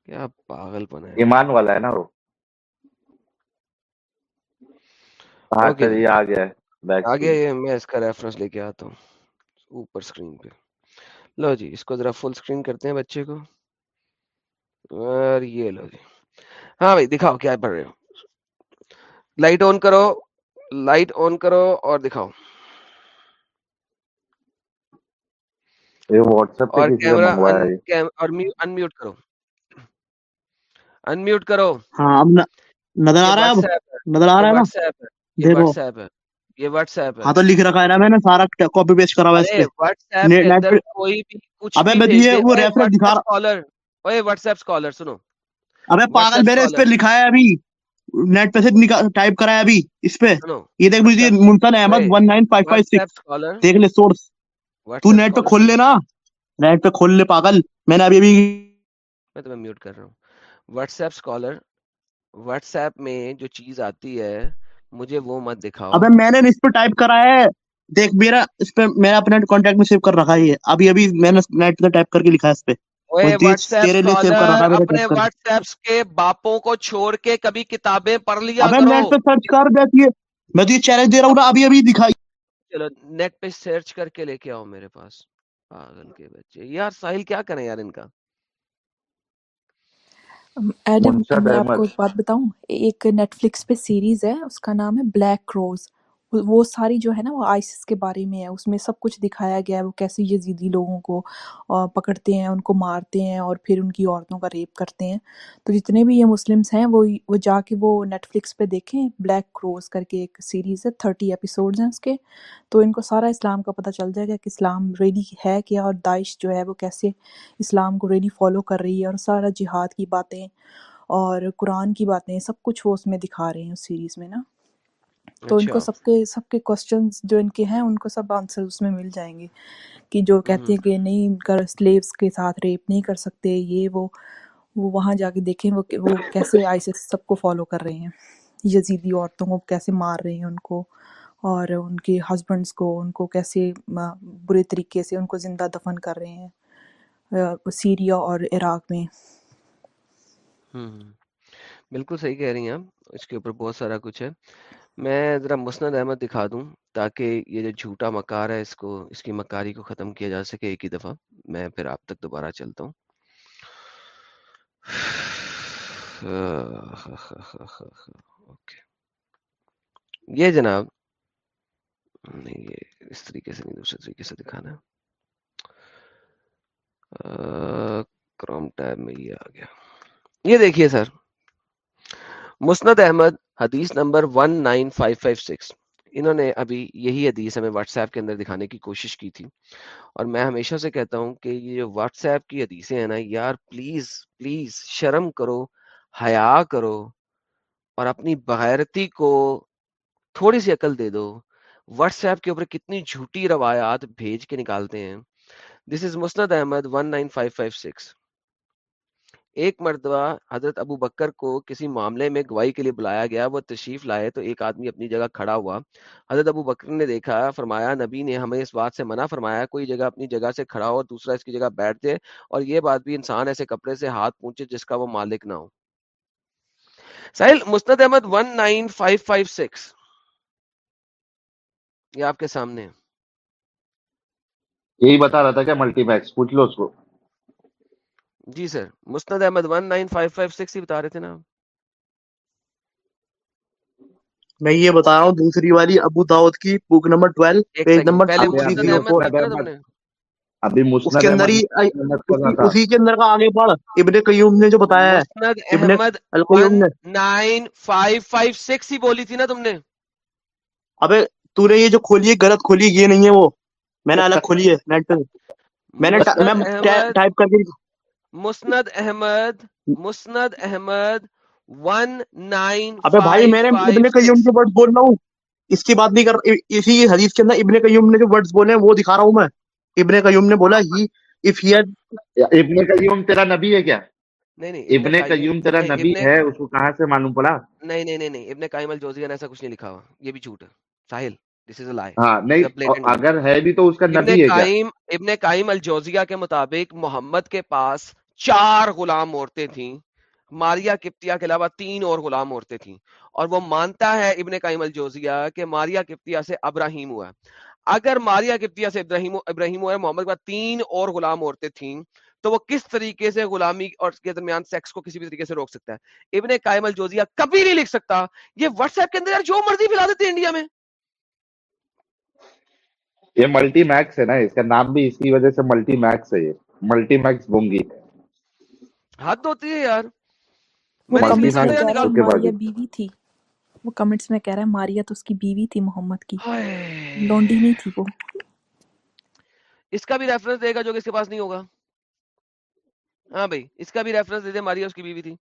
کیا پاگل پن ہے۔ ایمان والا ہے نا وہ۔ ہاں چلیے آ گیا آگے میں اس کا ریفرنس لے کے آتا ہوں۔ اوپر سکرین پہ۔ لو جی اس کو ذرا فل سکرین کرتے ہیں بچے کو۔ اور یہ لو جی۔ ہاں بھائی دکھاؤ کیا پڑھ رہے ہو۔ لائٹ آن کرو لائٹ آن کرو اور دکھاؤ۔ واٹس ایپ اور کیمرا اور انمیوٹ کرو۔ انمیوٹ کرو۔ ہاں اب نظر آ رہا ہے اب؟ نظر آ رہا ہے نا؟ دیکھو یہ واٹس ایپ ہے۔ ہاں تو لکھ رکھا ہے نا میں نے سارا کاپی پیسٹ کرا ہوا اس پہ۔ واٹس ایپ کے اندر کوئی بھی کچھ ابے میں یہ وہ ریفرنس دکھا رہا کالر اوے واٹس ایپ کالر سنو۔ ابے پاگل میرے اس پہ لکھا ہے ابھی نیٹ پہ سے ٹائپ کرا ہے ابھی اس پہ۔ یہ دیکھ مجھے منتن احمد 19556 دیکھ لے سورس تو نیٹ پہ کھول لے نا۔ نیٹ پہ کھول لے پاگل۔ میں نے ابھی ابھی میں تمہیں میوٹ کر رہا ہوں۔ WhatsApp scholar WhatsApp میں جو چیز آتی ہے مجھے وہ مت دکھاؤ۔ ابے میں نے اس پہ ٹائپ کرا ہے۔ دیکھ میرا اس پہ میں اپنے کانٹیکٹ میں سیو کر رکھا ہے ابھی ابھی میں نے نیٹ پہ ٹائپ کر کے لکھا ہے اس پہ۔ اپنے واٹس ایپ کے باپوں کو چھوڑ کے کبھی کتابیں پڑھ لیا ابے نیٹ پہ سرچ کر دیتی ہے۔ میں تو یہ چیلنج دے رہا ہوں نا ابھی ابھی دکھائی۔ چلو نیٹ پہ سرچ کر کے لے کے آؤ میرے پاس۔ پاگل کے بچے۔ یار ساحل کیا کریں یار ان کا؟ ایڈم میں آپ کو ایک بات بتاؤں۔ ایک نیٹ فلکس پہ سیریز ہے اس کا نام ہے بلیک کروز وہ ساری جو ہے نا وہ آئسس کے بارے میں ہے، اس میں سب کچھ دکھایا گیا ہے، وہ کیسے یزیدی لوگوں کو پکڑتے ہیں، ان کو مارتے ہیں اور پھر ان کی عورتوں کا ریپ کرتے ہیں۔ تو جتنے بھی یہ مسلمس ہیں، وہ وہ جا کے وہ نیٹ فلکس پہ دیکھیں بلیک کروز کر کے ایک سیریز ہے تھرٹی ایپیسوڈز ہیں اس کے۔ تو ان کو سارا اسلام کا پتہ چل جائے گا کہ اسلام ریلی ہے کیا اور داعش جو ہے وہ کیسے اسلام کو ریلی فالو کر رہی ہے اور سارا جہاد کی باتیں اور قرآن کی باتیں، سب کچھ وہ اس میں دکھا رہے ہیں اس سیریز میں نا۔ تو ان کو اچھا۔ سب کے سب کے کوشچنس جو ان کے ہیں ان کو سب آنسر اس میں مل جائیں گے کہ جو کہتے ہیں کہ نہیں کر سلیوس کے ساتھ ریپ نہیں کر سکتے یہ وہ وہ وہاں جا کے دیکھیں وہ وہ کیسے آئیسس سب کو فالو کر رہے ہیں۔ یزیدی عورتوں کو کیسے مار رہے ہیں ان کو اور ان کے ہسبینڈس کو ان کو کیسے برے طریقے سے ان کو زندہ دفن کر رہے ہیں سیریا اور عراق میں۔ بالکل صحیح کہہ رہی ہیں آپ اس کے اوپر بہت سارا کچھ ہے۔ میں ذرا مسند احمد دکھا دوں تاکہ یہ جو جھوٹا مکار ہے، اس کو، اس کی مکاری کو ختم کیا جا سکے ایک ہی دفعہ۔ میں پھر آپ تک دوبارہ چلتا ہوں۔ یہ جناب، نہیں، یہ اس طریقے سے نہیں، دوسرے طریقے سے دکھانا ہے۔ کروم ٹیب میں یہ آ گیا۔ یہ دیکھیے سر۔ مسند احمد، حدیث نمبر 19556 انہوں نے ابھی یہی حدیث ہمیں واٹس ایپ کے اندر دکھانے کی کوشش کی تھی۔ اور میں ہمیشہ سے کہتا ہوں کہ یہ جو واٹس ایپ کی حدیثیں ہیں نا، یار پلیز پلیز شرم کرو، حیا کرو اور اپنی بغیرتی کو تھوڑی سی عقل دے دو۔ واٹس ایپ کے اوپر کتنی جھوٹی روایات بھیج کے نکالتے ہیں۔ دس از مسند احمد 19556 ایک مرتبہ حضرت ابو بکر کو کسی معاملے میں گواہی کے لیے بلایا گیا، وہ تشریف لائے تو ایک آدمی اپنی جگہ کھڑا ہوا۔ حضرت ابو بکر نے دیکھا، فرمایا، نبی نے ہمیں اس بات سے منع فرمایا، کوئی جگہ اپنی جگہ سے کھڑا ہو اور دوسرا اس کی جگہ بیٹھ دے اور یہ بات بھی انسان ایسے کپڑے سے ہاتھ پونچے جس کا وہ مالک نہ ہو۔ ساحل مستد احمد 19556 یہ آپ کے سامنے یہی بتا رہا تھا کہ ملٹی میکس پوچھ لو اس کو۔ جی سر مسند احمد 19556 ہی بتا رہے تھے نا میں یہ بتا رہا ہوں دوسری والی ابو داؤد کی بک نمبر 12 پیج نمبر 203 ابھی اس کے اندر ہی اسی کے اندر کا آگے بڑھ۔ ابن قیوم نے جو بتایا ہے ابن القیوم نے۔ 9556 ہی بولی تھی نا تم نے۔ ابے تو نے یہ جو کھولی ہے غلط کھولی یہ نہیں ہے وہ۔ میں نے الگ کھولی ہے نیٹ پہ میں نے میں ٹائپ کر کے مسند احمد مسند احمد ون نائن ابے بھائی میں نے ابن قیوم کے ورڈ بول رہا ہوں اس کی بات نہیں کر اسی حدیث کے اندر ابن قیوم نے جو ورڈز بولے ہیں وہ دکھا رہا ہوں میں۔ ابن قیوم نے بولا ہی اف ہی ابن قیوم تیرا نبی ہے کیا؟ نہیں نہیں ابن قیوم تیرا نبی ہے اس کو کہاں سے معلوم پڑا؟ نہیں نہیں نہیں ابن قیم الجوزی نے ایسا کچھ نہیں لکھا ہوا یہ بھی جھوٹ ہے ساحل دس از اے ہاں نہیں اگر ہے بھی تو اس کا نبی ہے قائم ابن قائم الجوزیہ کے مطابق محمد کے پاس چار غلام عورتیں تھیں۔ ماریا کپتیا کے علاوہ تین اور غلام عورتیں تھیں۔ اور وہ مانتا ہے ابن قائم الجوزیہ کہ ماریا کپتیا سے ابراہیم ہوا اگر ماریا کپتیا سے ابراہیم ابراہیم ہوا محمد کے تین اور غلام عورتیں تھیں، تو وہ کس طریقے سے غلامی اور کے درمیان سیکس کو کسی بھی طریقے سے روک سکتا ہے؟ ابن قائم الجوزیہ کبھی نہیں لکھ سکتا۔ یہ واٹس ایپ کے اندر جو مرضی پھیلا دیتے انڈیا میں۔ یہ ملٹی میکس ہے نا، اس کا نام بھی اسی وجہ سے ملٹی میکس ہے یہ۔ ملٹی میکس بونگی حد ہوتی ہے یار۔ وہ کمنٹس میں کہہ رہا ہے ماریا بیوی تھی۔ وہ کمنٹس میں کہہ رہا ہے ماریا تو اس کی بیوی تھی محمد کی۔ لونڈی نہیں تھی وہ۔ اس کا بھی ریفرنس دے گا جو کہ اس کے پاس نہیں ہوگا۔ ہاں بھائی اس کا بھی ریفرنس دے دے ماریا اس کی بیوی تھی۔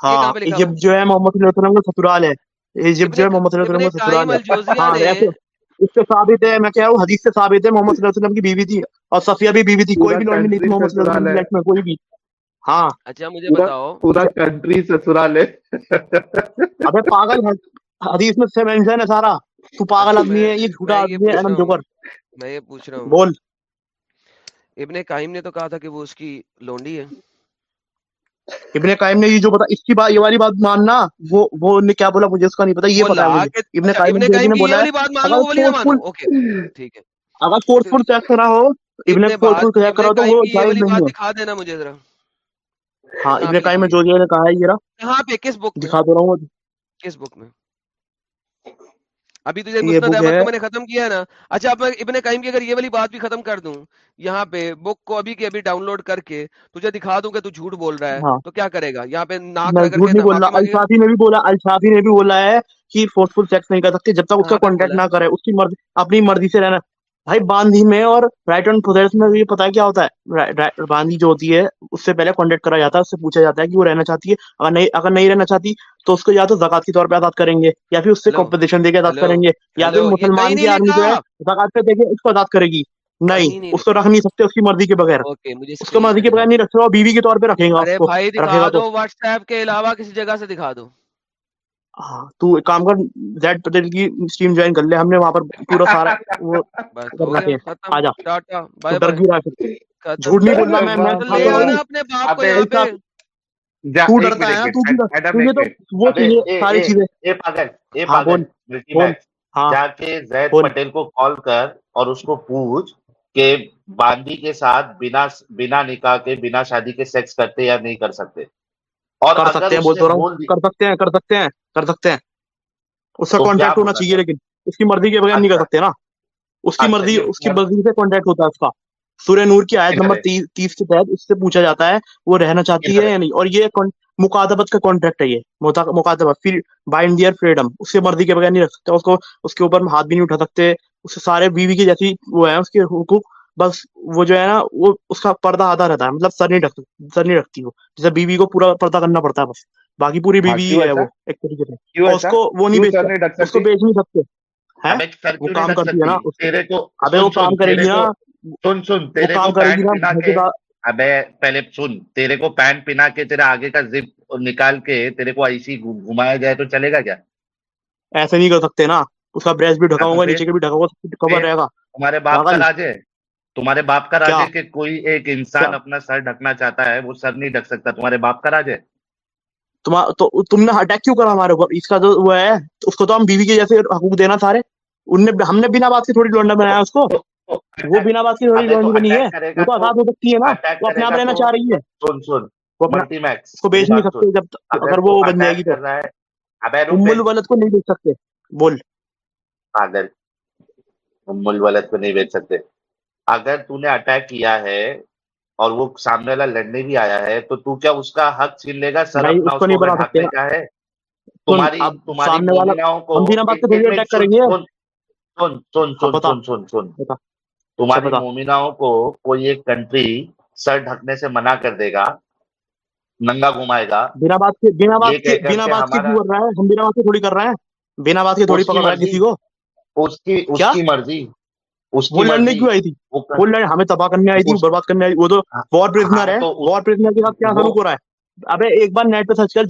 ہاں جو ہے محمد صلی اللہ علیہ وسلم کا سسرال ہے جو ہے محمد صلی اللہ علیہ وسلم کا سسرال ہے ہاں اس سے ثابت ہے میں کہہ رہا ہوں حدیث سے ثابت ہے محمد صلی اللہ علیہ وسلم کی بیوی تھی اور صفیہ بھی بیوی تھی کوئی بھی لونڈی نہیں تھی محمد صلی اللہ علیہ وسلم میں کوئی بھی۔ ہاں۔ اچھا مجھے بتاؤ۔ پورا کنٹری سسرال ہے۔ ابے پاگل حدیث میں سے مینشن ہے سارا۔ تو پاگل آدمی ہے یہ جھوٹا آدمی ہے انم جوکر میں یہ پوچھ رہا ہوں۔ بول۔ ابن قائم نے تو کہا تھا کہ وہ اس کی لونڈی ہے۔ ابن قائم نے یہ جو بتا اس کی بات یہ والی بات ماننا وہ وہ نے کیا بولا؟ مجھے اس کا نہیں پتا یہ پتا مجھے۔ ابن قائم نے بولا اگر فورس فل چیک کرا ہو ابن فورس فل چیک کرا تو وہ جائز نہیں ہے دکھا دینا مجھے ذرا۔ ہاں ابن قائم میں جو نے کہا ہے یہ رہا۔ کہاں پہ کس بک دکھا دے رہا ہوں۔ کس بک میں؟ ابھی تجھے مسند احمد کو میں نے ختم کیا ہے نا۔ اچھا اب ابن قائم کی اگر یہ والی بات بھی ختم کر دوں یہاں پہ بک کو ابھی کے ابھی ڈاؤن لوڈ کر کے تجھے دکھا دوں کہ تو جھوٹ بول رہا ہے تو کیا کرے گا؟ یہاں پہ ناک بول رہا الشافی نے بھی بولا الشافی نے بھی بولا ہے کہ فورسفل سیکس نہیں کر سکتے۔ جب تک اس کا کانٹیکٹ نہ کرے اس کی مرضی اپنی مرضی سے رہنا۔ بھائی باندھی میں اور رائٹ اینڈ پروسیس میں بھی پتا کیا ہوتا ہے؟ باندھی جو ہوتی ہے اس سے پہلے کانٹیکٹ کرا جاتا ہے اس سے پوچھا جاتا ہے کہ وہ رہنا چاہتی ہے؟ اگر نہیں اگر نہیں رہنا چاہتی تو اس کو یا تو زکات کے طور پہ آزاد کریں گے یا پھر اس سے کمپنسیشن دے کے آزاد کریں گے یا پھر مسلمان کی آرمی جو ہے زکات پہ دے کے اس کو آزاد کرے گی۔ نہیں اس کو رکھ نہیں سکتے اس کی مرضی کے بغیر۔ اس کو مرضی کے بغیر نہیں رکھ سکتے بیوی کے طور پہ رکھیں گا رکھے گا تو۔ واٹس ایپ کے علاوہ کسی جگہ سے دکھا دو۔ ہاں تو ایک کام کر زیڈ پٹیل کی اسٹریم جوائن کر لے ہم نے وہاں پر پورا سارا وہ آ جا۔ ڈر گی رہا جھوٹ نہیں بولنا میں تو ڈرتا ہے تجھے تو وہ چاہیے ساری چیزیں۔ ہاں بول۔ جا کے زید پٹیل کو کال کر اور اس کو پوچھ کہ باندی کے ساتھ بنا بنا نکاح کے بنا شادی کے سیکس کرتے یا نہیں کر سکتے۔ اور کر سکتے ہیں بول تو رہا ہوں۔ کر سکتے ہیں کر سکتے ہیں کر سکتے ہیں۔ اس کا کانٹیکٹ ہونا چاہیے لیکن اس کی مرضی کے بغیر نہیں کر سکتے نا۔ اس کی مرضی اس کی مرضی سے کانٹیکٹ ہوتا ہے اس کا۔ سورہ نور کی آیت نمبر تیس کے تحت اس سے پوچھا جاتا ہے وہ رہنا چاہتی ہے یا نہیں؟ اور یہ مقادبت کا کانٹریکٹ ہے یہ۔ مقادبت پھر بائنڈ دیئر فریڈم اس کی مرضی کے بغیر نہیں رکھ سکتے اس کو اس کے اوپر ہاتھ بھی نہیں اٹھا سکتے۔ اس سے سارے بیوی کی جیسی وہ ہے اس کے حقوق بس وہ جو ہے نا وہ اس کا پردہ آدھا رہتا ہے۔ مطلب سر نہیں رکھ سر نہیں رکھتی وہ۔ جیسے بیوی کو پورا پردہ کرنا پڑتا ہے بس۔ باقی پوری بیوی ہے وہ ایک طریقے سے۔ اس کو وہ نہیں بیچ اس کو بیچ نہیں سکتے۔ وہ کام کرتی ہے نا۔ ابھی وہ کام کرے گی نا۔ سن سن تیرے کو پینٹ پہنا کے ابے پہلے سن تیرے کو پینٹ پہنا کے تیرا آگے کا زپ نکال کے تیرے کو ایسی گھمایا جائے تو چلے گا کیا؟ ایسے نہیں کر سکتے نا۔ اس کا بریسٹ بھی ڈھکا ہوگا نیچے کا بھی ڈھکا ہوگا کور رہے گا۔ تمہارے باپ کا راج ہے؟ تمہارے باپ کا راج ہے کہ کوئی ایک انسان اپنا سر ڈھکنا چاہتا ہے وہ سر نہیں ڈھک سکتا تمہارے باپ کا راج ہے؟ تو تم نے اٹیک کیوں کرا ہمارے اوپر؟ اس کا جو وہ ہے اس کو تو ہم بیوی کے جیسے حقوق دینا سارے۔ ان نے ہم نے بنا بات کی تھوڑی لونڈا بنایا اس کو۔ وہ بنا بات کی تھوڑی لونڈی بنی ہے۔ وہ تو آزاد ہو سکتی ہے نا۔ وہ اپنے آپ رہنا چاہ رہی ہے۔ سن سن۔ اس کو بیچ نہیں سکتے جب اگر وہ بن جائے گی تو ام الولد کو نہیں بیچ سکتے۔ بول۔ اگر ام الولد کو نہیں بیچ سکتے۔ اگر تو نے اٹیک کیا ہے اور وہ سامنے والا لڑنے بھی آیا ہے تو تو کیا اس کا حق چھین لے گا؟ سر اپنا اس کو ڈھانپنے کا ہے؟ تمہاری تمہاری مومناؤں کو سن سن سن سن سن سن تمہاری مومناؤں کو کوئی ایک کنٹری سر ڈھکنے سے منع کر دے گا ننگا گھمائے گا۔ بنا بات کے بنا بات کے بنا بات کے کر رہا ہے ہم بنا بات کے تھوڑی کر رہے ہیں۔ بنا بات کے تھوڑی پکڑ رہا ہے کسی کو۔ اس کی اس کی مرضی۔ وہ لڑنے کیوں آئی تھی؟ وہ ہمیں تباہ کرنے آئی تھی برباد کرنے آئی وہ تو وار پرزنر ہے۔ وار پرزنر کے ساتھ کیا سلوک ہو رہا ہے؟ ابے ایک بار نیٹ پہ سرچ کر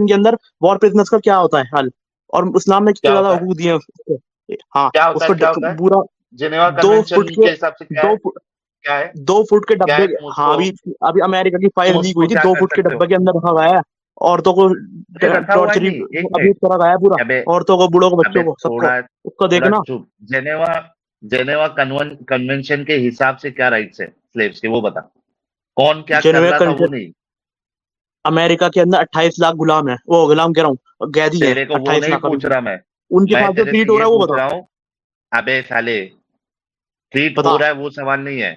کے اندر وار کا کیا ہوتا ہے حل؟ اور اسلام نے کتنے زیادہ حقوق دیے ہاں اس کو پورا دو فٹ کے دو فٹ کے ڈبے ہاں ابھی ابھی امریکہ کی فائل لیک ہوئی تھی دو فٹ کے ڈبے کے اندر رکھا گیا ہے۔ عورتوں کو ٹارچری ابھی کرا گیا ہے پورا۔ عورتوں کو بوڑھوں کو بچوں کو سب کو۔ اس کو دیکھنا۔ جنیوا جنیوا کنونشن کے حساب سے کیا رائٹس ہیں سلیوز کے؟ وہ بتا۔ کون کیا کر رہا تھا؟ وہ نہیں۔ امریکہ کے اندر 28 لاکھ غلام ہیں۔ وہ غلام کہہ رہا ہوں۔ گیدی ہے 28 لاکھ پوچھ رہا میں۔ ان کے پاس جو ٹریٹ ہو رہا ہے وہ بتا ابے سالے ٹریٹ ہو رہا ہے وہ سوال نہیں ہے۔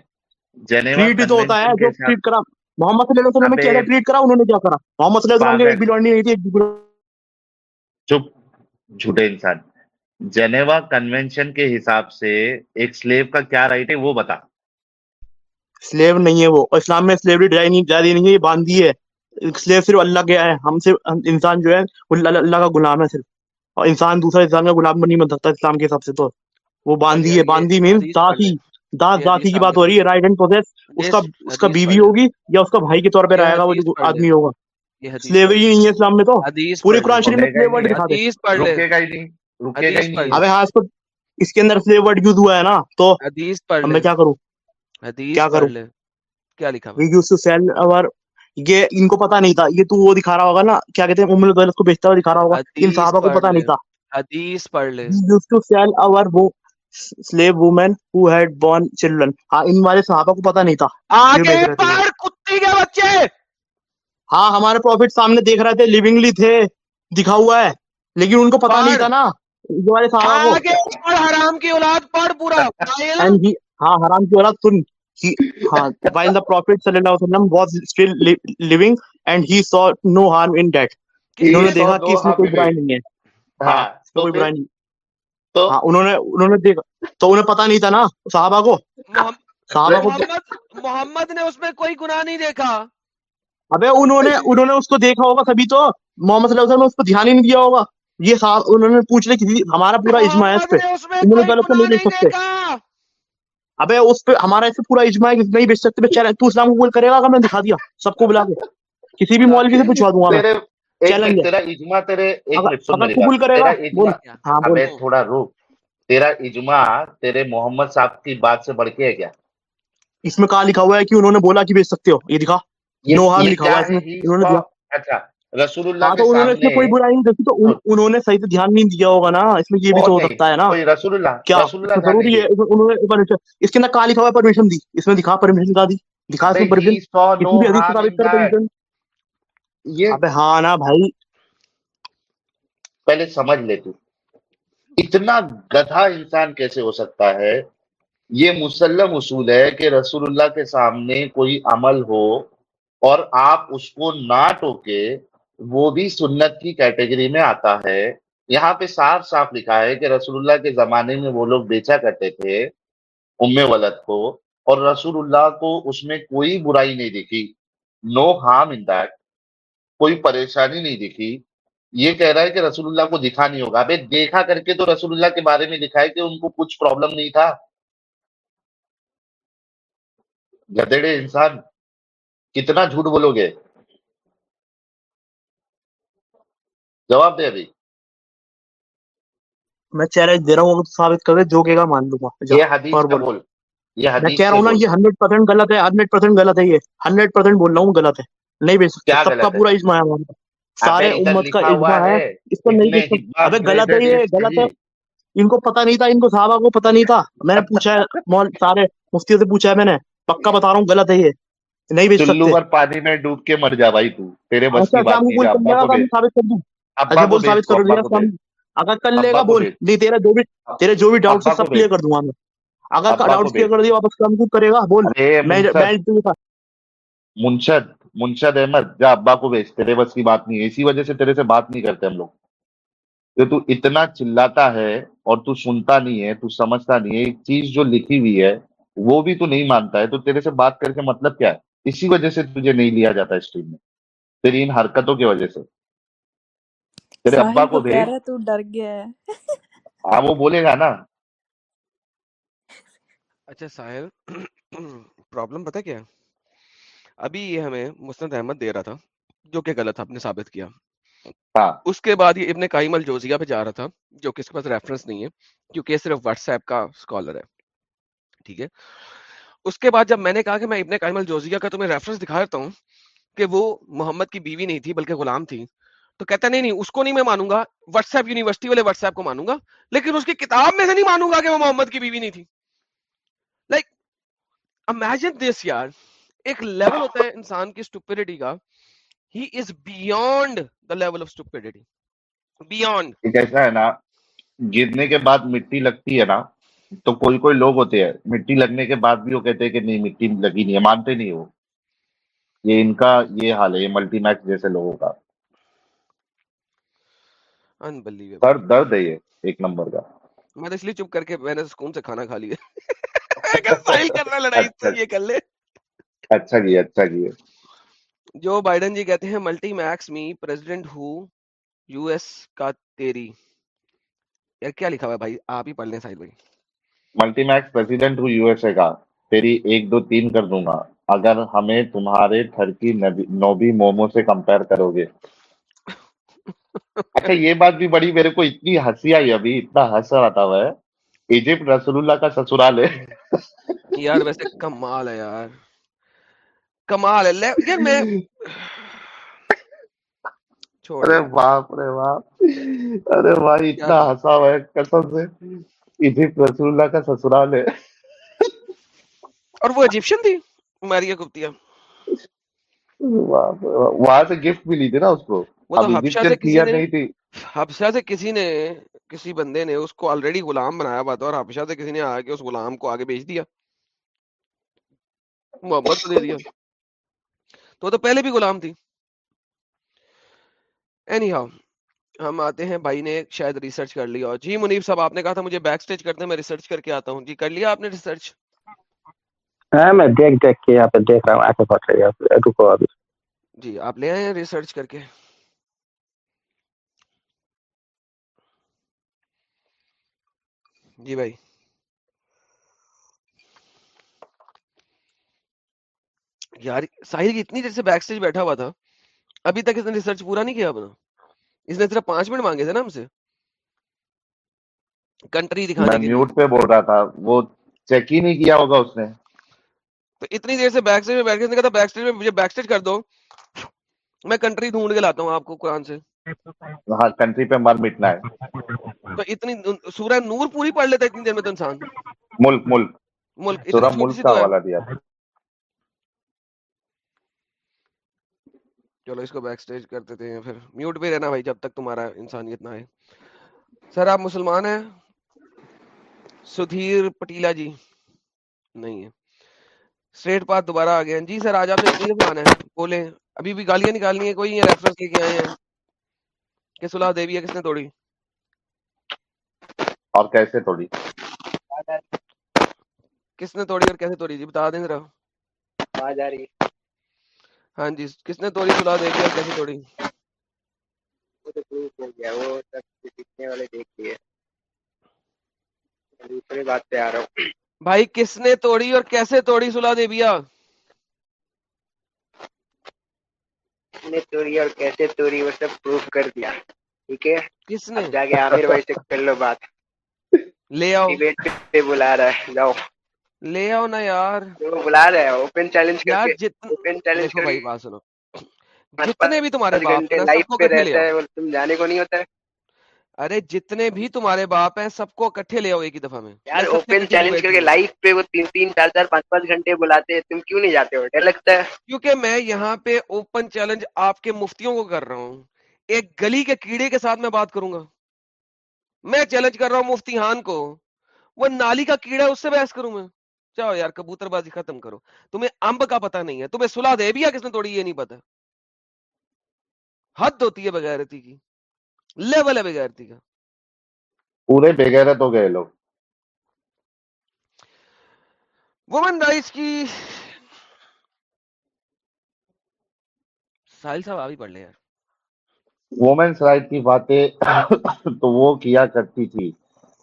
جنیوا ٹریٹ تو ہوتا ہے جو ٹریٹ کرا۔ محمد صلی اللہ علیہ وسلم نے ٹریٹ کرا انہوں نے کیا کرا؟ محمد صلی اللہ علیہ وسلم کے نہیں تھی چپ۔ جھوٹے انسان۔ جنیوا کنونشن کے حساب سے ایک سلیو کا کیا رائٹ ہے وہ بتا۔ سلیو نہیں ہے وہ۔ اسلام میں سلیوری ڈرائی نہیں جاری نہیں ہے یہ باندھی ہے۔ سلیو صرف اللہ کے ہے ہم سے انسان جو ہے اللہ کا غلام ہے صرف۔ اور انسان دوسرا انسان کا غلام نہیں بن سکتا اسلام کے حساب سے تو۔ وہ باندھی ہے باندھی مینس ذاتی ذات ذاتی کی بات ہو رہی ہے۔ رائٹ اینڈ پروسیس اس کا اس کا بیوی ہوگی یا اس کا بھائی کے طور پہ رہے گا وہ جو آدمی ہوگا۔ سلیوری نہیں ہے اسلام میں تو۔ پورے قرآن شریف میں رکے گا ابے ہاں اس کو اس کے اندر یوز ہوا ہے نا تو حدیث پڑھ میں کیا کروں؟ حدیث کیا کروں؟ کیا لکھا یوز ٹو سیل اور یہ ان کو پتہ نہیں تھا۔ یہ تو وہ دکھا رہا ہوگا نا کیا کہتے ہیں؟ ام کو بیچتا ہوا دکھا رہا ہوگا۔ ان صحابہ کو پتہ نہیں تھا۔ حدیث پڑھ لے۔ یوز ٹو سیل اور وہ سلیو وومن ہاں ان والے صحابہ کو پتہ نہیں تھا۔ آگے کتی کے بچے۔ ہاں ہمارے پروفٹ سامنے دیکھ رہے تھے لیونگلی تھے دکھا ہوا ہے۔ لیکن ان کو پتہ نہیں تھا نا۔ حرام کی اولاد پڑھ پورا ہاں, جی، ہاں حرام کی اولاد سن۔ ہاں وائل دا صلی اللہ علیہ وسلم was living and he saw no harm in انہوں نے دیکھا کہ اس میں کوئی برائی نہیں ہے۔ ہاں, ہاں، کوئی برائی نہیں۔ ہاں، انہوں نے انہوں نے دیکھا تو انہیں پتہ نہیں تھا نا صحابہ کو۔ صحابہ کو محمد نے اس میں کوئی گناہ نہیں دیکھا۔ ابے انہوں نے انہوں نے اس کو دیکھا ہوگا سبھی تو محمد صلی اللہ علیہ وسلم نے اس کو دھیان ہی نہیں دیا ہوگا۔ یہ خواب انہوں نے پوچھ لیا کہ ہمارا پورا اجماع ہے اس پہ۔ انہوں نے غلط نہیں بیچ سکتے۔ ابے اس پہ ہمارا اس پہ پورا اجماع ہے نہیں بیچ سکتے۔ چیلنج تو اسلام کو قبول کرے گا اگر میں دکھا دیا۔ سب کو بلا کے۔ کسی بھی مولوی سے پوچھوا دوں گا میں۔ چیلنج تیرا اجماع تیرے ایک اگر قبول کرے گا بول۔ ہاں بول۔ تھوڑا روک تیرا اجماع تیرے محمد صاحب کی بات سے بڑھ کے ہے کیا؟ اس میں کہا لکھا ہوا ہے کہ انہوں نے بولا کہ بیچ سکتے ہو؟ یہ دکھا۔ نوہا لکھا ہوا ہے انہوں نے اچھا۔ رسول اللہ ہاں، کے انہوں نے کوئی برائی نہیں دیکھی تو ہاں۔ انہوں نے صحیح سے دھیان نہیں دیا ہوگا نا اس میں یہ بھی تو ہو سکتا ہے نا۔ رسول اللہ کیا؟ ضروری ہے اس کے اندر کالی تھا پرمیشن دی۔ اس میں دکھا پرمیشن کا دی۔ دکھا اس میں پرمیشن اب ہاں نا بھائی۔ پہلے سمجھ لے تو۔ اتنا گدھا انسان کیسے ہو سکتا ہے؟ یہ مسلم اصول ہے کہ رسول اللہ کے سامنے کوئی عمل ہو اور آپ اس کو نہ ٹوکے وہ بھی سنت کی کیٹیگری میں آتا ہے۔ یہاں پہ صاف صاف لکھا ہے کہ رسول اللہ کے زمانے میں وہ لوگ بیچا کرتے تھے ام ولد کو اور رسول اللہ کو اس میں کوئی برائی نہیں دیکھی نو ہارم ان دیٹ کوئی پریشانی نہیں دکھی۔ یہ کہہ رہا ہے کہ رسول اللہ کو دکھا نہیں ہوگا۔ بھائی دیکھا کر کے تو رسول اللہ کے بارے میں لکھا ہے کہ ان کو کچھ پرابلم نہیں تھا۔ گدڑے انسان، کتنا جھوٹ بولو گے؟ جواب دے ابھی میں چیلنج دے رہا ہوں ثابت کر دے جو کہے گا مان لوں گا۔ یہ حدیث کا بول یہ حدیث میں کہہ رہا ہوں نا یہ 100% غلط ہے 100% غلط ہے یہ۔ 100% بول رہا ہوں غلط ہے۔ نہیں بیچ سکتا سب کا پورا اجماع ہے سارے امت کا اجماع ہے اس کو نہیں بیچ سکتا۔ ابے غلط ہے یہ غلط ہے۔ ان کو پتہ نہیں تھا ان کو صحابہ کو پتہ نہیں تھا۔ میں نے پوچھا ہے سارے مفتی سے پوچھا ہے میں نے پکا بتا رہا ہوں غلط ہے یہ۔ نہیں بیچ سکتے چلو پر پانی میں ڈوب کے مر جا بھائی تو تیرے بس اچھا، کی بات نہیں ہے آپ کو اچھا، اگر کل لے گا بول۔ نہیں تیرا جو بھی تیرے جو بھی ڈاؤٹ سب کلیئر کر دوں گا میں۔ اگر ڈاؤٹ کلیئر کر دیا واپس کم کو کرے گا بول۔ میں منشد منشد احمد جا ابا کو بھیج تیرے بس کی بات نہیں اسی وجہ سے تیرے سے بات نہیں کرتے ہم لوگ۔ کہ تو اتنا چلاتا ہے اور تو سنتا نہیں ہے تو سمجھتا نہیں ہے ایک چیز جو لکھی ہوئی ہے وہ بھی تو نہیں مانتا ہے۔ تو تیرے سے بات کر کے مطلب کیا ہے؟ اسی وجہ سے تجھے نہیں لیا جاتا اسٹریم میں۔ تیری ان حرکتوں کی وجہ سے۔ تیرے ابا کو بھیج تو ڈر گیا ہے ہاں وہ بولے گا نا اچھا ساحل پرابلم پتہ کیا ابھی یہ ہمیں مسند احمد دے رہا تھا جو کہ غلط آپ نے ثابت کیا اس کے بعد یہ ابن قائم الجوزیہ پہ جا رہا تھا جو کہ اس کے پاس ریفرنس نہیں ہے کیونکہ صرف واٹس ایپ کا اسکالر ہے ٹھیک ہے اس کے بعد جب میں نے کہا کہ میں ابن قائم الجوزیہ کا تمہیں ریفرنس دکھا رہتا ہوں کہ وہ محمد کی بیوی نہیں تھی بلکہ غلام تھی تو کہتا نہیں نہیں، اس کو نہیں میں مانوں گا واٹس ایپ یونیورسٹی والے واٹس ایپ کو مانوں گا، لیکن اس کی کتاب میں سے نہیں مانوں گا کہ وہ محمد کی بیوی نہیں تھی۔ لائک امیجن دس یار ایک لیول ہوتا ہے انسان کی اسٹوپیڈیٹی کا۔ He is beyond the level of stupidity beyond کیسا ہے نا، گرنے کے بعد مٹی لگتی ہے نا، تو کوئی کوئی لوگ ہوتے ہیں، مٹی لگنے کے بعد بھی وہ کہتے ہیں کہ نہیں، مٹی لگی نہیں ہے، مانتے نہیں وہ۔ یہ ان کا یہ حال ہے، یہ ملٹی میکس جیسے لوگوں کا۔ درد درد ہے یہ ایک نمبر کا۔ میں اس لیے چپ کر کے میں نے سکون سے کھانا کھا لیا۔ کرنا لڑائی تو یہ کر لے۔ اچھا جی اچھا جی۔ جو بائیڈن جی کہتے ہیں ملٹی میکس می پریزیڈنٹ ہو یو ایس کا تیری۔ یار کیا لکھا ہوا ہے بھائی؟ آپ ہی پڑھ لیں ساحل بھائی۔ ملٹی میکس پریزیڈنٹ ہو یو ایس اے کا تیری ایک دو تین کر دوں گا۔ اگر ہمیں تمہارے تھر کی نوبی مومو سے کمپیئر کرو گے۔ اچھا یہ بات بھی بڑی میرے کو اتنی ہنسی آئی ابھی اتنا ہنس آتا ہوا ہے ایجپٹ رسول اللہ کا سسرال ہے۔ یار ویسے کمال ہے یار۔ کمال ہے۔ یار میں ارے باپ رے باپ۔ ارے بھائی اتنا ہنسا ہوا ہے قسم سے۔ ایجپٹ رسول اللہ کا سسرال ہے۔ اور وہ ایجپشن تھی؟ ماریا گپتیا۔ وہاں سے گفٹ ملی تھی نا اس کو۔ وہ تو حبشہ سے کسی نے حبشہ سے کسی نے کسی بندے نے اس کو آلریڈی غلام بنایا ہوا تھا اور حبشہ سے کسی نے آ کے اس غلام کو آگے بیچ دیا۔ محبت دے دیا۔ تو تو پہلے بھی غلام تھی۔ اینی ہاؤ ہم آتے ہیں۔ بھائی نے شاید ریسرچ کر لیا۔ جی منیف صاحب آپ نے کہا تھا مجھے بیک سٹیج کرتے میں ریسرچ کر کے آتا ہوں۔ جی کر لیا آپ نے ریسرچ ہاں میں دیکھ دیکھ کے یہاں پہ دیکھ رہا ہوں۔ آنکھیں پھٹ رہی ہے۔ رکو ابھی جی آپ لے آئے ہیں ریسرچ کر کے۔ جی بھائی۔ یار ساحل کی اتنی دیر سے بیک سٹیج بیٹھا ہوا تھا۔ ابھی تک اس نے ریسرچ پورا نہیں کیا اپنا۔ اس نے صرف پانچ منٹ مانگے تھے نا ہم سے۔ کنٹری دکھانے میوٹ پہ بول رہا تھا۔ وہ چیک ہی نہیں کیا ہوگا اس نے۔ تو اتنی دیر سے بیک سٹیج میں بیٹھ کے کہا تھا بیک سٹیج میں مجھے بیک سٹیج کر دو۔ میں کنٹری ڈھونڈ کے لاتا ہوں آپ کو قرآن سے۔ ہاں کنٹری پہ مر مٹنا ہے۔ تو اتنی سورہ نور پوری پڑھ لیتا ہے اتنی دیر میں تو انسان۔ ملک ملک۔ ملک سورہ ملک کا حوالہ دیا۔ چلو اس کو بیک سٹیج کر دیتے ہیں پھر میوٹ پہ رہنا بھائی جب تک تمہارا انسانیت نہ ہے سر آپ مسلمان ہیں؟ سدھیر پٹیلا جی؟ نہیں ہے۔ اسٹریٹ پاتھ دوبارہ آ گئے ہیں۔ جی سر آج آپ نے بولے ابھی بھی گالیاں نکالنی ہے کوئی ریفرنس لے کے آئے ہیں۔ کہ صلاح دیوی ہے کس نے توڑی؟ اور کیسے توڑی؟ کس نے توڑی اور کیسے توڑی جی؟ بتا دیں ذرا۔ آواز آ رہی ہاں جی کس نے توڑی صلاح دیوی اور کیسے توڑی؟ وہ تو پروف ہو گیا وہ سب سیکھنے والے دیکھ لیے۔ دوسرے بات پہ آ رہا ہوں۔ بھائی کس نے توڑی اور کیسے توڑی؟ صلاح دیویا نے توڑی اور کیسے توڑی؟ وہ سب پروف کر دیا۔ ٹھیک ہے؟ کس نے؟ جا کے عامر بھائی سے کر لو بات۔ لے آؤ۔ پہ بلا رہا ہے جاؤ۔ لے آؤ نا یار۔ بلا رہا ہے اوپن چیلنج یار کر کے۔ جتن اوپن چیلنج کر بھائی بات سنو۔ جتنے بھی تمہارے باپ ہیں سب کو اکٹھے لے آؤ۔ تم جانے کو نہیں ہوتا۔ ہے ارے جتنے بھی تمہارے باپ ہیں سب کو اکٹھے لے آؤ ایک ہی دفعہ میں۔ یار اوپن چیلنج کر کے لائف پہ وہ تین تین چار چار پانچ پانچ گھنٹے بلاتے ہیں تم کیوں نہیں جاتے ہو؟ ڈر لگتا ہے۔ کیونکہ میں یہاں پہ اوپن چیلنج آپ کے مفتیوں کو کر رہا ہوں۔ ایک گلی کے کیڑے کے ساتھ میں بات کروں گا۔ میں چیلنج کر رہا ہوں مفتی ہان کو۔ وہ نالی کا کیڑا اس سے بحث کروں میں۔ چاہو یار کبوتر بازی ختم کرو۔ تمہیں امب کا پتہ نہیں ہے۔ تمہیں سلا دے بھی کس نے توڑی یہ نہیں پتا حد ہوتی ہے بغیرتی کی۔ لیول ہے بغیرتی کا۔ پورے بغیرت ہو گئے لوگ۔ وومن رائٹس کی ساحل صاحب آگے پڑھ لے یار۔ وومنس رائٹ کی باتیں تو وہ کیا کرتی تھی۔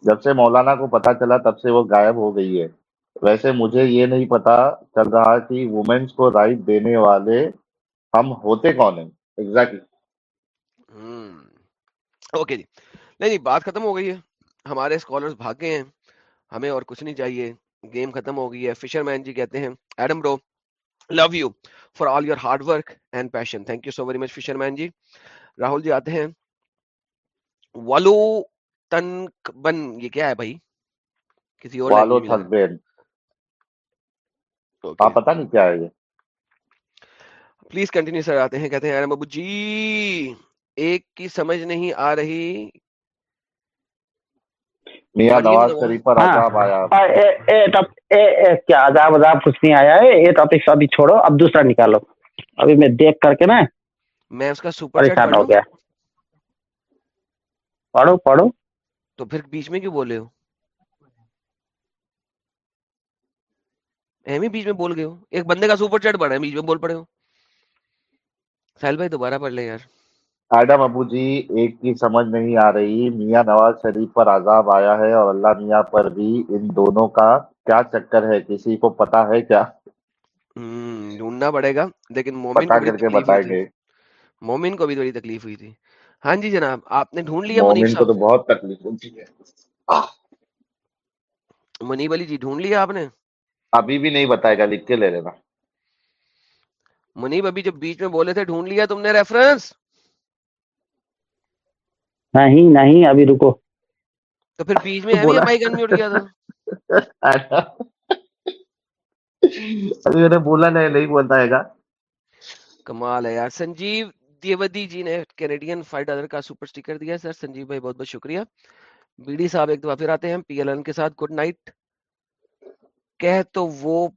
جب سے مولانا کو پتا چلا تب سے وہ غائب ہو گئی ہے۔ ویسے مجھے یہ نہیں پتا چل رہا کہ وومنس کو رائٹ دینے والے ہم ہوتے کون ہیں۔ ایگزیکٹلی اوکے جی۔ نہیں نہیں بات ختم ہو گئی ہے۔ ہمارے اسکالرس بھاگ گئے ہیں۔ ہمیں اور کچھ نہیں چاہیے۔ گیم ختم ہو گئی ہے۔ فشر مین جی کہتے ہیں Adam bro love you for all your hard work and passion thank you so very much fisherman ji. Rahul جی آتے ہیں۔ والو تنک بن یہ کیا ہے بھائی؟ کسی اور والو لینگویج میں تھک بین آپ پتا نہیں کیا ہے یہ۔ پلیز کنٹینیو سر آتے ہیں کہتے ہیں ارم ابو جی ایک کی سمجھ نہیں آ رہی۔ میاں نواز شریف پر عذاب آیا۔ کیا عذاب عذاب کچھ نہیں آیا۔ ہے یہ ٹاپک ابھی چھوڑو اب دوسرا نکالو۔ ابھی میں دیکھ کر کے نا میں اس کا سپر پریشان ہو گیا۔ پڑھو پڑھو۔ تو پھر بیچ میں کیوں بولے ہو؟ اہم بیچ میں بول گئے ہو۔ ایک بندے کا سپر چیٹ بڑھا ہے بیچ میں بول پڑے ہو۔ ساحل بھائی دوبارہ پڑھ لیں یار۔ ایڈم ابو جی ایک کی سمجھ نہیں آ رہی۔ میاں نواز شریف پر عذاب آیا ہے اور اللہ میاں پر بھی ان دونوں کا کیا چکر ہے؟ کسی کو پتا ہے کیا؟ ڈھونڈنا پڑے گا۔ لیکن مومن کر کے بتائیں گے۔ مومن کو بھی تھوڑی تکلیف ہوئی تھی۔ ہاں جی جناب آپ نے ڈھونڈ لیا مومن کو تو بہت تکلیف ہوتی ہے۔ منیب علی جی ڈھونڈ لیا آپ نے؟ ابھی بھی نہیں بتائے گا لکھ کے لے لینا۔ منیب ابھی جب بیچ میں بولے تھے ڈھونڈ لیا تم نے ریفرنس؟ نہیں نہیں ابھی رکو۔ تو پھر بیچ میں ابھی مائک انمیوٹ کیا تھا؟ ابھی میں نے بولا نہیں نہیں بتائے گا۔ کمال ہے یار۔ سنجیو دیودی جی نے کینیڈین فائٹ ادر کا سپر سٹیکر دیا سر سنجیو بھائی بہت بہت شکریہ۔ بیڈی صاحب ایک دفعہ پھر آتے ہیں پی ایل این کے ساتھ گڈ نائٹ۔ کہہ تو وہ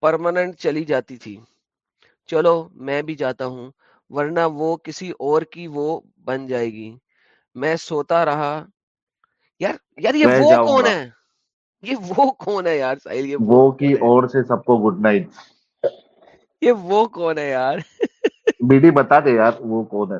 پرماننٹ چلی جاتی تھی۔ چلو میں بھی جاتا ہوں ورنہ وہ کسی اور کی وہ بن جائے گی۔ میں سوتا رہا۔ یار یار یہ وہ کون ہے؟ یہ وہ کون ہے یار ساحل؟ یہ وہ کی اور سے سب کو گڈ نائٹ۔ یہ وہ کون ہے یار؟ بیڈی بتا دے یار، وہ کون ہے؟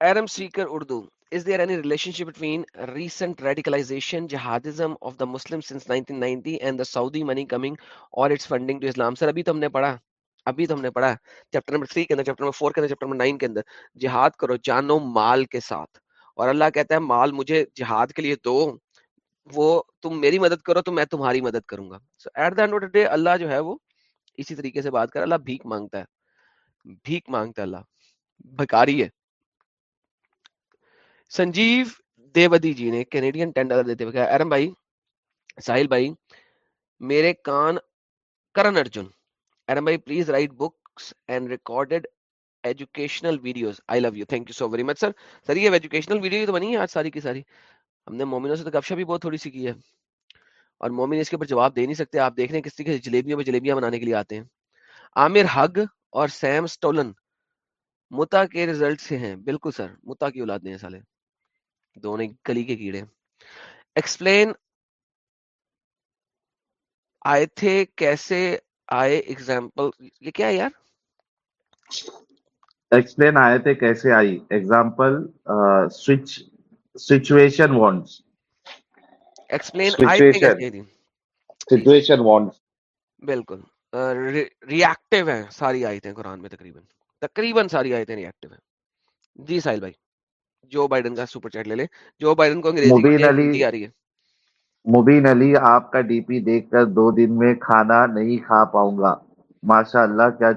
Iram Seeker Urdu, is there any relationship between recent radicalization jihadism of the muslims since 1990 and the saudi money coming or its funding to islam? Sir abhi to humne padha ابھی تو ہم نے پڑھا چیپٹر نمبر 3 کے اندر chapter number 4 کے اندر chapter number 9 کے اندر جہاد کرو جانو مال کے ساتھ اور اللہ کہتا ہے مال مجھے جہاد کے لیے دو وہ تم میری مدد کرو تو میں تمہاری مدد کروں گا at the end of day Allah جو ہے وہ اسی طریقے سے بات کر، اللہ بھیک مانگتا ہے۔ بھیک مانگتا ہے اللہ۔ بھکاری ہے۔ سنجیو دیودی جی نے کینیڈین ٹین ڈالر دیتے ہوئے کہا، ارم بھائی، ساحل بھائی، میرے کان کرن ارجن۔ ارم بھائی please write books and recorded educational videos I love you thank you so very much sir sir یہ ایجوکیشنل ویڈیو تو بنی ہے آج ساری کی ساری۔ ہم نے مومنوں سے تو گپشا بھی بہت تھوڑی سی کی ہے۔ اور مومن اس کے اوپر جواب دے نہیں سکتے۔ آپ دیکھ رہے ہیں کس طریقے سے جلیبیوں میں جلیبیاں بنانے کے لیے آتے ہیں۔ عامر ہگ اور سیم سٹولن متا کے ریزلٹ سے ہیں۔ بالکل سر، متا کی اولاد ہیں سالے۔ دونوں گلی کے کیڑے۔ ایکسپلین آئے تھے کیسے؟ آئے ایگزامپل۔ یہ کیا ہے یار؟ ایکسپلین آئے تھے کیسے آئی؟ Example switch situation wants. بالکل. ریئیکٹیو ہیں ساری آیتیں قرآن میں تقریباً. تقریباً ساری آیتیں ریئیکٹیو ہیں. جی ساحل بھائی جو بائیڈن کا سپر چیٹ لے لے. جو بائیڈن کو انگریزی آ رہی ہے. مبین علی آپ کا ڈی پی دیکھ کر دو دن میں کھانا نہیں کھا پاؤں گا. ماشاء اللہ کیا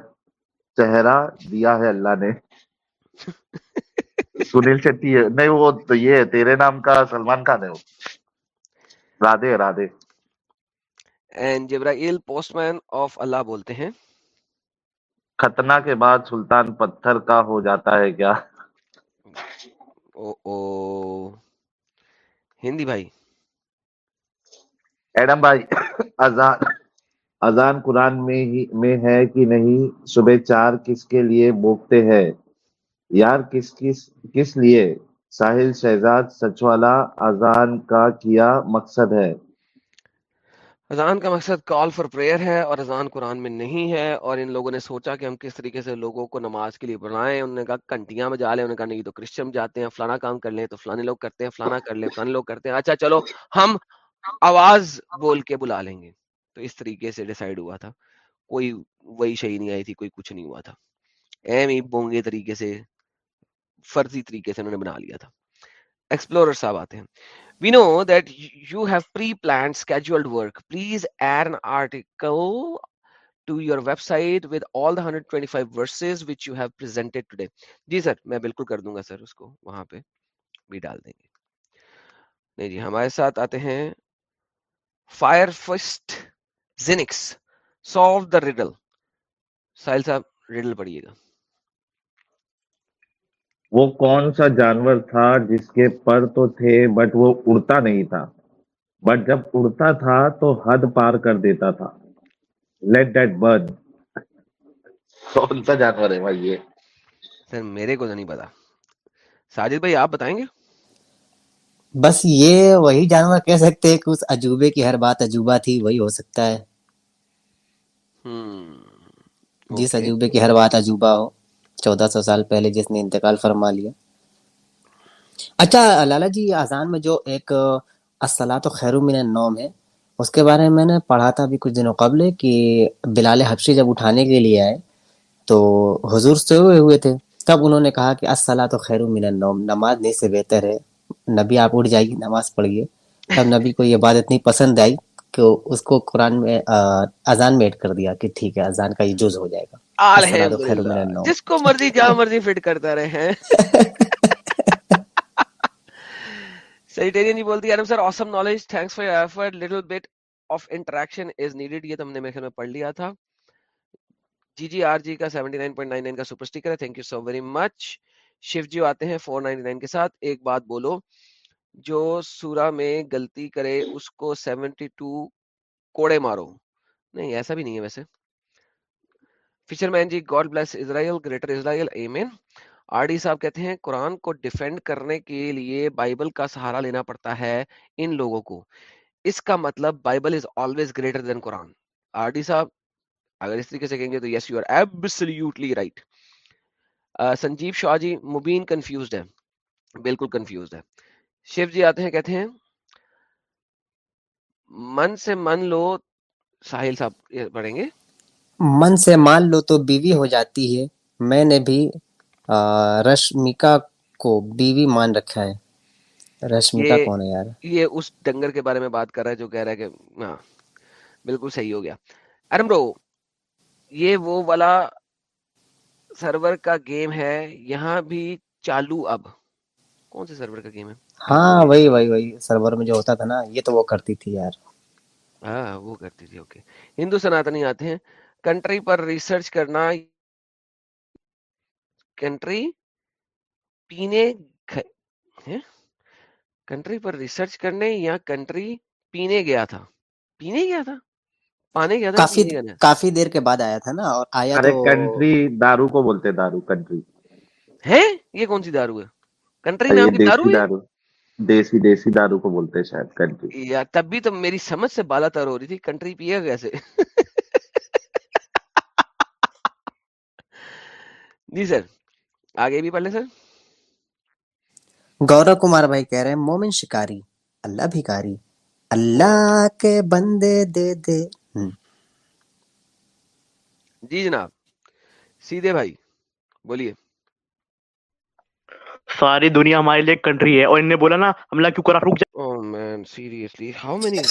چہرہ دیا ہے اللہ نے؟ سنیل شیٹی ہے. نہیں وہ تو یہ تیرے نام کا سلمان خان ہے وہ. Radhe Radhe and Jibrail postman of Allah بولتے ہیں۔ ختنہ کے بعد سلطان پتھر کا ہو جاتا ہے کیا؟ او او۔ ہندی بھائی۔ ایڈم بھائی اذان اذان قرآن میں ہی میں ہے کہ نہیں؟ صبح چار کس کے لیے بوکتے ہیں؟ یار کس کس کس لیے؟ ساحل شہزاد سچوالا اذان کا کیا مقصد ہے؟ اذان کا مقصد کال فار پریئر ہے اور اذان قرآن میں نہیں ہے اور ان لوگوں نے سوچا کہ ہم کس طریقے سے لوگوں کو نماز کے لیے بنائیں انہوں نے کہا کنٹیاں میں جا لیں، انہوں نے کہا نہیں تو کرسچن جاتے ہیں، فلانا کام کر لیں تو فلانے لوگ کرتے ہیں، فلانا کر لیں، فلانے لوگ کرتے ہیں۔ اچھا چلو، ہم آواز بول کے بلا لیں گے۔ تو اس طریقے سے ڈیسائیڈ ہوا تھا۔ کوئی وہی شہی نہیں آئی تھی، کوئی کچھ نہیں ہوا تھا۔ ایم ہی بونگے طریقے سے فرضی طریقے سے انہوں نے بنا لیا تھا۔ ایکسپلورر صاحب آتے ہیں۔ We know that you have pre plan scheduled work please add an article to your website with all the hundred twenty five verses which you have presented today G sir, میں بالکل کر دوں گا سر، اس کو وہاں پہ بھی ڈال دیں گے۔ نہیں جی ہمارے ساتھ آتے ہیں fire fist thanks solve the riddle Sahil صاحب ریڈل پڑھیے گا۔ وہ کون سا جانور تھا جس کے پر تو تھے بٹ وہ اڑتا نہیں تھا۔ بٹ جب اڑتا تھا تو حد پار کر دیتا تھا۔ لیٹ ڈیٹ برڈ کون سا جانور ہے بھائی یہ؟ سر میرے کو تو نہیں پتا۔ ساجد بھائی آپ بتائیں گے؟ بس یہ وہی جانور کہہ سکتے ہیں کہ اس عجوبے کی ہر بات عجوبہ تھی وہی ہو سکتا ہے۔ جس عجوبے کی ہر بات عجوبہ ہو۔ چودہ سو سال پہلے جس نے انتقال فرما لیا۔ اچھا لالا جی اذان میں جو ایک اصلاۃ و خیر من نوم ہے، اس کے بارے میں نے پڑھا تھا ابھی کچھ دنوں قبل کہ بلال حبشی جب اٹھانے کے لیے آئے تو حضور سوئے ہوئے تھے۔ تب انہوں نے کہا کہ اصلاۃ و خیر من نوم نماز نہیں سے بہتر ہے۔ نبی آپ اٹھ جائیے، نماز پڑھیے۔ تب نبی کو یہ بات اتنی پسند آئی کہ اس کو قرآن میں اذان میں ایڈ کر دیا کہ ٹھیک ہے، اذان کا یہ جز ہو جائے گا۔ جس کو مرضی جہاں مرضی فٹ کرتا رہے سیٹیرین جی بولتی ہے sir awesome knowledge thanks for effort little bit of interaction is needed یہ تم نے میرے میں پڑھ لیا تھا۔ جی جی آر جی کا 79.99 کا سپر سٹیکر ہے۔ Thank you so very much Shiv ji آتے ہیں 499 کے ساتھ۔ ایک بات بولو جو سورا میں غلطی کرے اس کو 72 کوڑے مارو۔ نہیں ایسا بھی نہیں ہے ویسے۔ Fisherman ji God bless Israel greater Israel amen R D صاحب کہتے ہیں، قرآن کو ڈیفینڈ کرنے کے لیے بائبل کا سہارا لینا پڑتا ہے ان لوگوں کو۔ اس کا مطلب Bible is always greater than Quran. R D صاحب، اگر اس طریقے سے کہیں گے تو yes you are absolutely right Sanjeev Shah ji Mubeen confused ہے بالکل کنفیوزڈ ہے شیو جی آتے ہیں، کہتے ہیں، من سے من لو، ساحل صاحب پڑھیں گے۔ من سے مان لو تو بیوی ہو جاتی ہے۔ میں نے بھی رشمیکا کو بیوی مان رکھا ہے۔ رشمیکا کون ہے یار؟ یہ اس ڈنگر کے بارے میں بات کر رہا ہے جو کہہ رہا ہے کہ ہاں بالکل صحیح ہو گیا۔ ارم رو یہ وہ والا سرور کا گیم ہے۔ یہاں بھی چالو اب۔ کون سے سرور کا گیم ہے؟ ہاں وہی وہی وہی۔ سرور میں جو ہوتا تھا نا یہ تو وہ کرتی تھی یار۔ ہاں وہ کرتی تھی اوکے ہندو سناتنی آتے ہیں۔ کنٹری پر ریسرچ کرنا کنٹری پینے کنٹری پر ریسرچ کرنے یا کنٹری پینے گیا تھا پینے گیا تھا پانے گیا تھا کافی دیر کے بعد آیا تھا نا اور آیا کنٹری دارو کو بولتے دارو کنٹری ہے یہ کون سی دارو ہے کنٹری نام کی دارو دیسی دیسی دارو کو بولتے شاید کنٹری یا تب بھی تو میری سمجھ سے بالا تر ہو رہی تھی کنٹری پیے کیسے جی سر آگے بھی پڑھ لیں سر گورو کمار بھائی کہہ رہے ہیں مومن شکاری اللہ بھکاری اللہ کے بندے دے دے جی جناب سیدھے بھائی بولیے ساری دنیا ہمارے لیے کنٹری ہے اور انہیں بولا نا حملہ کیوں کرا؟ رک جا۔ او man seriously how many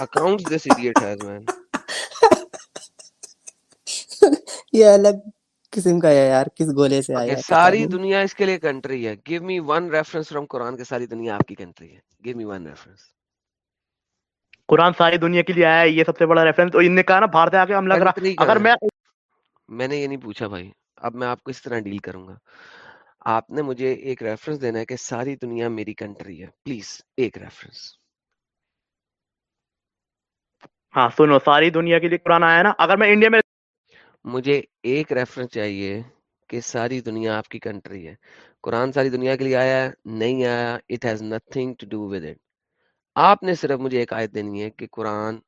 accounts this idiot has man یہ الگ قسم کا ہے یار کس گولے سے آیا ساری دنیا اس کے لیے کنٹری ہے۔ Give me one reference from Quran کے ساری دنیا آپ کی کنٹری ہے۔ Give me one reference Quran ساری دنیا کے لیے آیا ہے یہ سب سے بڑا ریفرنس اور ان نے کہا نا بھارت آ کے ہم لگ رہا اگر میں میں نے یہ نہیں پوچھا بھائی۔ اب میں آپ کو اس طرح ڈیل کروں گا۔ آپ نے مجھے ایک ریفرنس دینا ہے کہ ساری دنیا میری کنٹری ہے۔ پلیز ایک ریفرنس ہاں سنو ساری دنیا کے لیے قرآن آیا نا۔ اگر میں انڈیا میں مجھے ایک ریفرنس چاہیے کہ ساری دنیا آپ کی کنٹری ہے۔ قرآن ساری دنیا کے لیے آیا نہیں آیا it has nothing to do with it آپ نے صرف مجھے ایک آیت دینی ہے کہ قرآن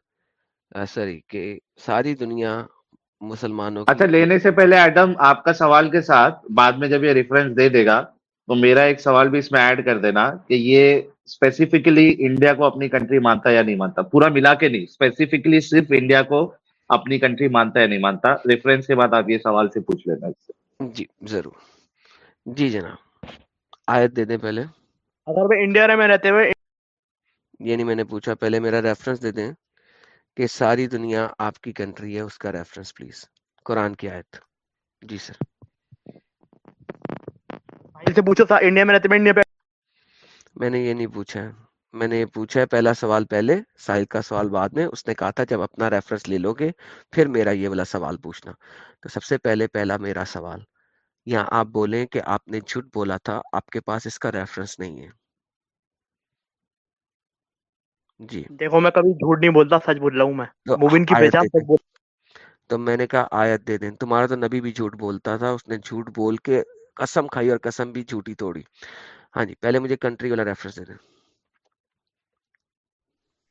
سوری کہ ساری دنیا مسلمانوں اچھا لینے سے پہلے ایڈم آپ کا سوال کے ساتھ، بعد میں جب یہ ریفرنس دے دے گا، تو میرا ایک سوال بھی اس میں ایڈ کر دینا کہ یہ اسپیسیفکلی انڈیا کو اپنی کنٹری مانتا یا نہیں مانتا؟ پورا ملا کے نہیں اسپیسیفکلی صرف انڈیا کو اپنی کنٹری مانتا ہے نہیں مانتا ریفرنس کے بعد آپ یہ سوال سے پوچھ لینا جی ضرور۔ جی جناب آیت دے دیں پہلے۔ اگر میں انڈیا میں رہتے ہوئے یہ نہیں میں نے پوچھا پہلے میرا ریفرنس دے دیں کہ ساری دنیا آپ کی کنٹری ہے اس کا ریفرنس پلیز قرآن کی آیت۔ جی سر۔ سے پوچھو انڈیا میں رہتے میں نے یہ نہیں پوچھا۔ میں نے پوچھا ہے پہلا سوال پہلے ساحل کا سوال بعد میں اس نے کہا تھا جب اپنا ریفرنس لے لو گے پھر میرا یہ والا سوال پوچھنا۔ تو سب سے پہلے پہلا میرا سوال یہاں آپ بولیں کہ آپ نے جھوٹ بولا تھا آپ کے پاس اس کا ریفرنس نہیں ہے۔ جی۔ دیکھو میں کبھی جھوٹ نہیں بولتا سچ بول رہا ہوں میں۔ مومن کی پہچان سچ بول تو میں نے کہا آیت دے دیں۔ تمہارا تو نبی بھی جھوٹ بولتا تھا اس نے جھوٹ بول کے قسم کھائی اور قسم بھی جھوٹی توڑی۔ ہاں جی پہلے مجھے کنٹری والا ریفرنس دے دیں۔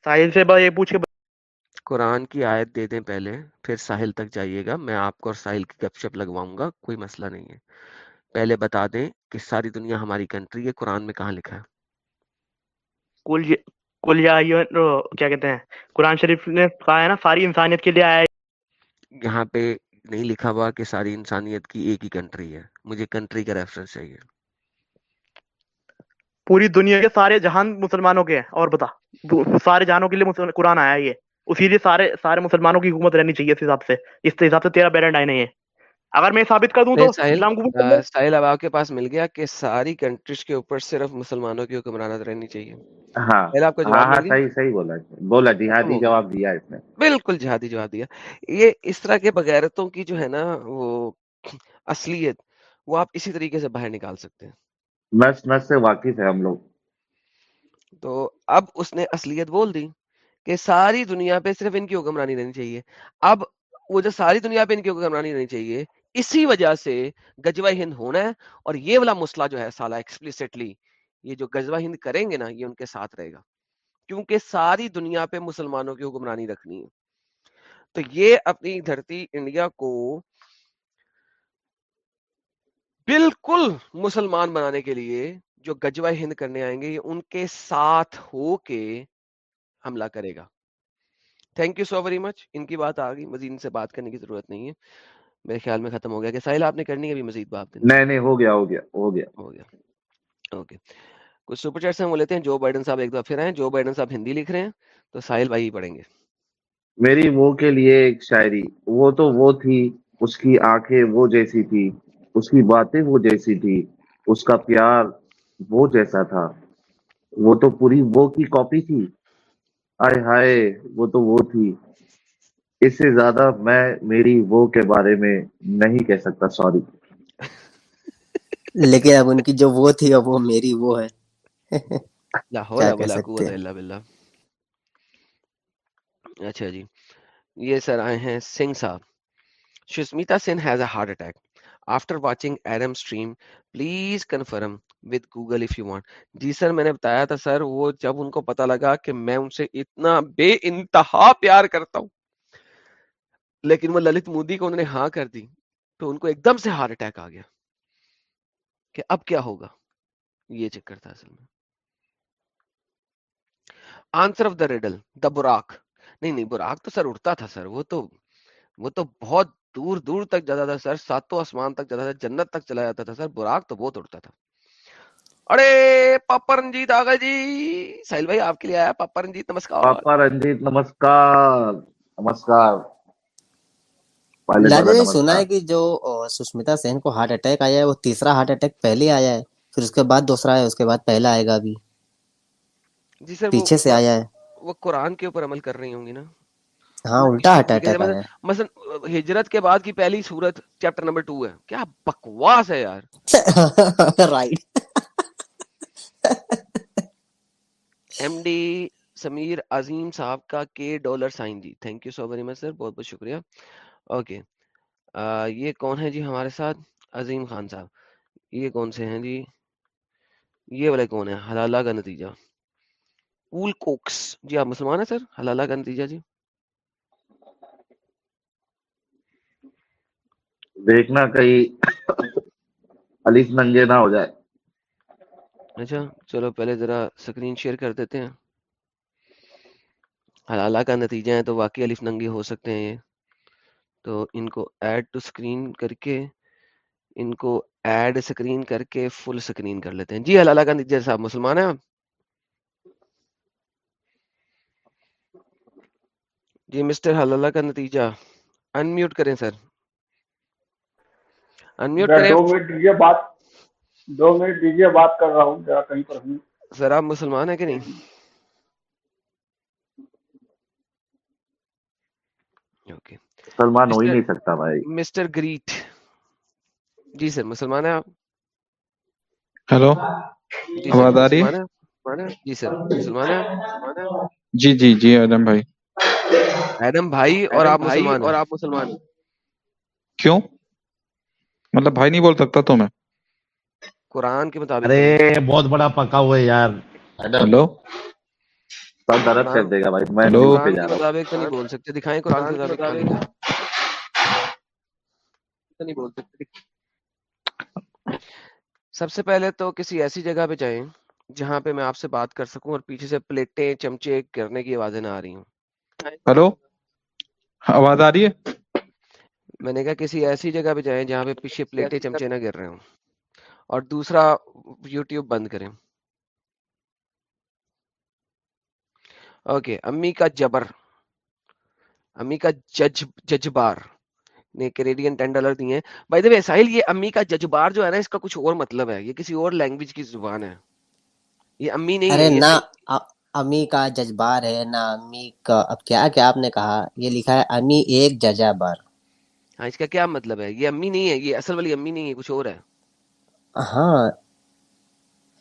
ساحل سے یہ پوچھ کے قرآن کی آیت دے دیں پہلے پھر ساحل تک جائیے گا میں آپ کو اور ساحل کی گپ شپ لگواؤں گا کوئی مسئلہ نہیں ہے۔ پہلے بتا دیں کہ ساری دنیا ہماری کنٹری ہے قرآن میں کہاں لکھا ہے؟ کل کل کیا کہتے ہیں؟ قرآن شریف نے کہا ہے نا ساری انسانیت کے لیے آیا یہاں پہ نہیں لکھا ہوا کہ ساری انسانیت کی ایک ہی کنٹری ہے مجھے کنٹری کا ریفرنس چاہیے۔ پوری دنیا کے سارے جہان مسلمانوں کے ہیں اور بتا۔ سارے جہانوں کے لیے قرآن آیا یہ۔ اسی لیے سارے سارے مسلمانوں کی حکومت رہنی چاہیے اس حساب سے۔ اس حساب سے تیرا بیرنٹ آئے نہیں ہے اگر میں ثابت کر دوں تو اسلام کو ساحل اب آپ کے پاس مل گیا کہ ساری کنٹریز کے اوپر صرف مسلمانوں کی حکمرانت رہنی چاہیے۔ ہاں۔ آپ کو ہاں ہاں صحیح صحیح بولا بولا جہادی جواب دیا اس نے۔ بالکل جہادی جواب دیا۔ یہ اس طرح کے بغیرتوں کی جو ہے نا وہ اصلیت وہ آپ اسی طریقے سے باہر نکال سکتے ہیں۔ نس نس سے واقف ہے ہم لوگ۔ تو اب اس نے اصلیت بول دی کہ ساری دنیا پہ صرف ان کی حکمرانی رہنی چاہیے۔ اب وہ جو ساری دنیا پہ ان کی حکمرانی رہنی چاہیے، اسی وجہ سے گجوہ ہند ہونا ہے اور یہ والا مسئلہ جو ہے سالہ ایکسپلیسٹلی یہ جو گجوہ ہند کریں گے نا، یہ ان کے ساتھ رہے گا۔ کیونکہ ساری دنیا پہ مسلمانوں کی حکمرانی رکھنی ہے۔ تو یہ اپنی دھرتی انڈیا کو بالکل مسلمان بنانے کے لیے جو گجوہ ہند کرنے آئیں گے یہ ان کے ساتھ ہو کے حملہ کرے گا۔ Thank you so very much ان کی بات آ گئی مزید ان سے بات کرنے کی ضرورت نہیں ہے۔ میرے خیال میں ختم ہو گیا۔ کہ ساحل آپ نے کرنی ہے ابھی مزید بات؟ نہیں نہیں ہو گیا ہو گیا ہو گیا۔ ہو گیا۔ اوکے کچھ سپر چیٹ سے ہم لیتے ہیں۔ جو بائیڈن صاحب ایک دفعہ پھر آئے جو بائیڈن صاحب ہندی لکھ رہے ہیں تو ساحل بھائی ہی پڑھیں گے۔ میری وہ کے لیے ایک شاعری وہ تو وہ تھی اس کی آنکھیں وہ جیسی تھی۔ اس کی باتیں وہ جیسی تھی اس کا پیار وہ جیسا تھا۔ وہ تو پوری وہ کی کاپی تھی۔ آئے ہائے وہ تو وہ تھی۔ اس سے زیادہ میں میری وہ کے بارے میں نہیں کہہ سکتا سوری لیکن اب ان کی جو وہ تھی اب وہ میری وہ ہے۔ اچھا جی یہ سر آئے ہیں سنگھ صاحب۔ Sushmita Sen has a heart attack after watching Adam stream please confirm with Google if you want G sir, میں نے بتایا تھا سر، وہ جب ان کو پتا لگا کہ میں ان سے اتنا بے انتہا پیار کرتا ہوں، لیکن وہ للت مودی کو انہوں نے ہاں کر دی، تو ان کو ایک دم سے ہارٹ اٹیک آ گیا کہ اب کیا ہوگا؟ یہ چکر تھا اصل میں۔ Answer of the riddle the Buraq نہیں نہیں براک تو سر اڑتا تھا سر، وہ تو وہ تو بہت دور دور تک جاتا تھا سر ساتوں آسمان تک جاتا تھا جنت تک چلا جاتا تھا سر براک تو بہت اڑتا تھا۔ ارے پاپا رنجیت آ گئے جی ساحل بھائی آپ کے لیے آیا پاپا رنجیت نمسکار۔ پاپا رنجیت نمسکار۔ نمسکار۔ نے سنا ہے کہ جو سشمتا سین کو ہارٹ اٹیک آیا ہے وہ تیسرا ہارٹ اٹیک پہلے آیا ہے پھر اس کے بعد دوسرا ہے اس کے بعد پہلا آئے گا ابھی۔ جی سر پیچھے سے آیا ہے۔ وہ قرآن کے اوپر عمل کر رہی ہوں گی نا۔ ہاں الٹا آیا ہے۔ مثلا ہجرت کے بعد کی پہلی صورت چیپٹر نمبر ٹو ہے۔ کیا بکواس ہے یار۔ Right M D Sameer Azeem صاحب کا کے dollar sign G. Thank you so very much sir بہت بہت شکریہ۔ اوکے یہ کون ہے جی ہمارے ساتھ؟ عظیم خان صاحب۔ یہ کون سے ہیں جی؟ یہ والے کون ہے حلالہ کا نتیجہ۔ اول کوکس۔ جی آپ مسلمان ہیں سر؟ حلالہ کا نتیجہ جی۔ دیکھنا کہیں علیف ننگے نہ ہو جائے۔ اچھا چلو پہلے ذرا سکرین شیئر کر دیتے ہیں۔ حلالہ کا نتیجہ ہے تو واقعی الف ننگے ہو سکتے ہیں یہ۔ تو ان کو ایڈ ٹو اسکرین کر کے، ان کو ایڈ اسکرین کر کے فل اسکرین کر لیتے ہیں۔ جی حلالہ کا نتیجہ صاحب، مسلمان ہیں آپ؟ جی مسٹر حلالہ کا نتیجہ۔ انمیوٹ کریں سر۔ انمیوٹ کریں دو منٹ دیجیے بات دو منٹ دیجیے بات کر رہا ہوں ذرا کہیں پر ہوں۔ سر آپ مسلمان ہیں کہ نہیں؟ مسلمان ہو ہی نہیں سکتا بھائی۔ مسٹر گریٹ جی سر مسلمان ہیں آپ؟ ہیلو جی آواز آ رہی؟ ہے جی سر مسلمان ہیں؟ جی جی جی ایڈم بھائی۔ ایڈم بھائی اور آپ مسلمان اور آپ مسلمان کیوں؟ مطلب بھائی نہیں بول سکتا تو میں قرآن کے مطابق۔ ارے بہت بڑا پکا ہوا ہے یار۔ ہلو۔ سب درد کر دے گا بھائی میں ہلو۔ نیوز پہ جا رہا ہوں۔ مطابق تو نہیں بول سکتے دکھائیں قرآن کے مطابق؟ تو نہیں بول سکتے۔ سب سے پہلے تو کسی ایسی جگہ پہ جائیں جہاں پہ میں آپ سے بات کر سکوں اور پیچھے سے پلیٹیں چمچے گرنے کی آوازیں نہ آ رہی ہوں۔ ہلو۔ آواز آ رہی ہے؟ میں نے کہا کسی ایسی جگہ پہ جائیں جہاں پہ پیچھے پلیٹیں چمچے نہ گر رہے ہوں اور دوسرا یوٹیوب بند کریں۔ اوکے امی کا جبر۔ امی کا جج ججبار۔ نے کینیڈین ٹین ڈالر دیے ہیں۔ بائی دا ساحل یہ امی کا ججبار جو ہے نا اس کا کچھ اور مطلب ہے۔ یہ کسی اور لینگویج کی زبان ہے۔ یہ امی نہیں ارے نہ امی کا ججبار ہے نہ امی کا۔ اب کیا کیا آپ نے کہا؟ یہ لکھا ہے امی ایک ججا بار ہاں اس کا کیا مطلب ہے؟ یہ امی نہیں ہے یہ اصل والی امی نہیں ہے کچھ اور ہے۔ ہاں۔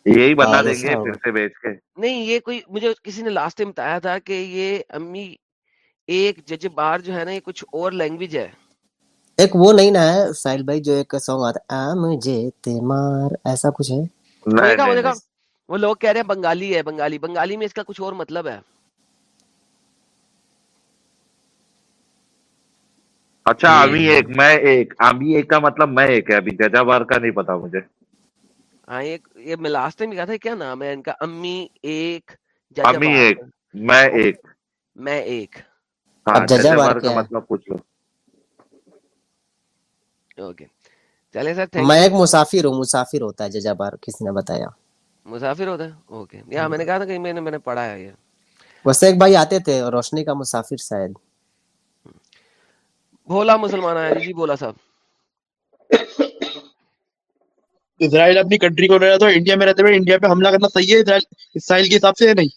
یہی بتا آ، دیں گے پھر سے بیچ کے۔ نہیں یہ کوئی مجھے کسی نے لاسٹ ٹائم بتایا تھا کہ یہ امی ایک جج بار جو ہے نا یہ کچھ اور لینگویج ہے۔ ایک وہ نہیں نا ہے ساحل بھائی جو ایک سانگ آتا ہے آ مجھے تیمار ایسا کچھ ہے۔ وہ لوگ کہہ رہے ہیں بنگالی ہے بنگالی۔ بنگالی میں اس کا کچھ اور مطلب ہے۔ اچھا یہ امی ایک میں ایک امی ایک کا مطلب میں ایک ہے ابھی ججا بار کا نہیں پتا مجھے۔ ہاں ایک یہ میں لاسٹ ٹائم کہا تھا کیا نام ہے ان کا؟ امی ایک ججا امی بار ایک میں ایک۔ میں ایک۔ ہاں ججا بار کا مطلب پوچھ لو۔ اوکے چلے سر میں ایک مسافر ہوں مسافر ہوتا ہے ججا بار کسی نے بتایا۔ مسافر ہوتا ہے؟ اوکے یا میں نے کہا تھا کہ میں نے میں نے پڑھا ہے یہ۔ ویسے ایک بھائی آتے تھے روشنی کا مسافر شاید۔ بھولا مسلمان آیا جی جی بولا صاحب۔ اسرائیل اپنی کنٹری کو رہا تو انڈیا میں رہتے ہوئے انڈیا پہ حملہ کرنا صحیح ہے اسرائیل اسرائیل کے حساب سے ہے نہیں؟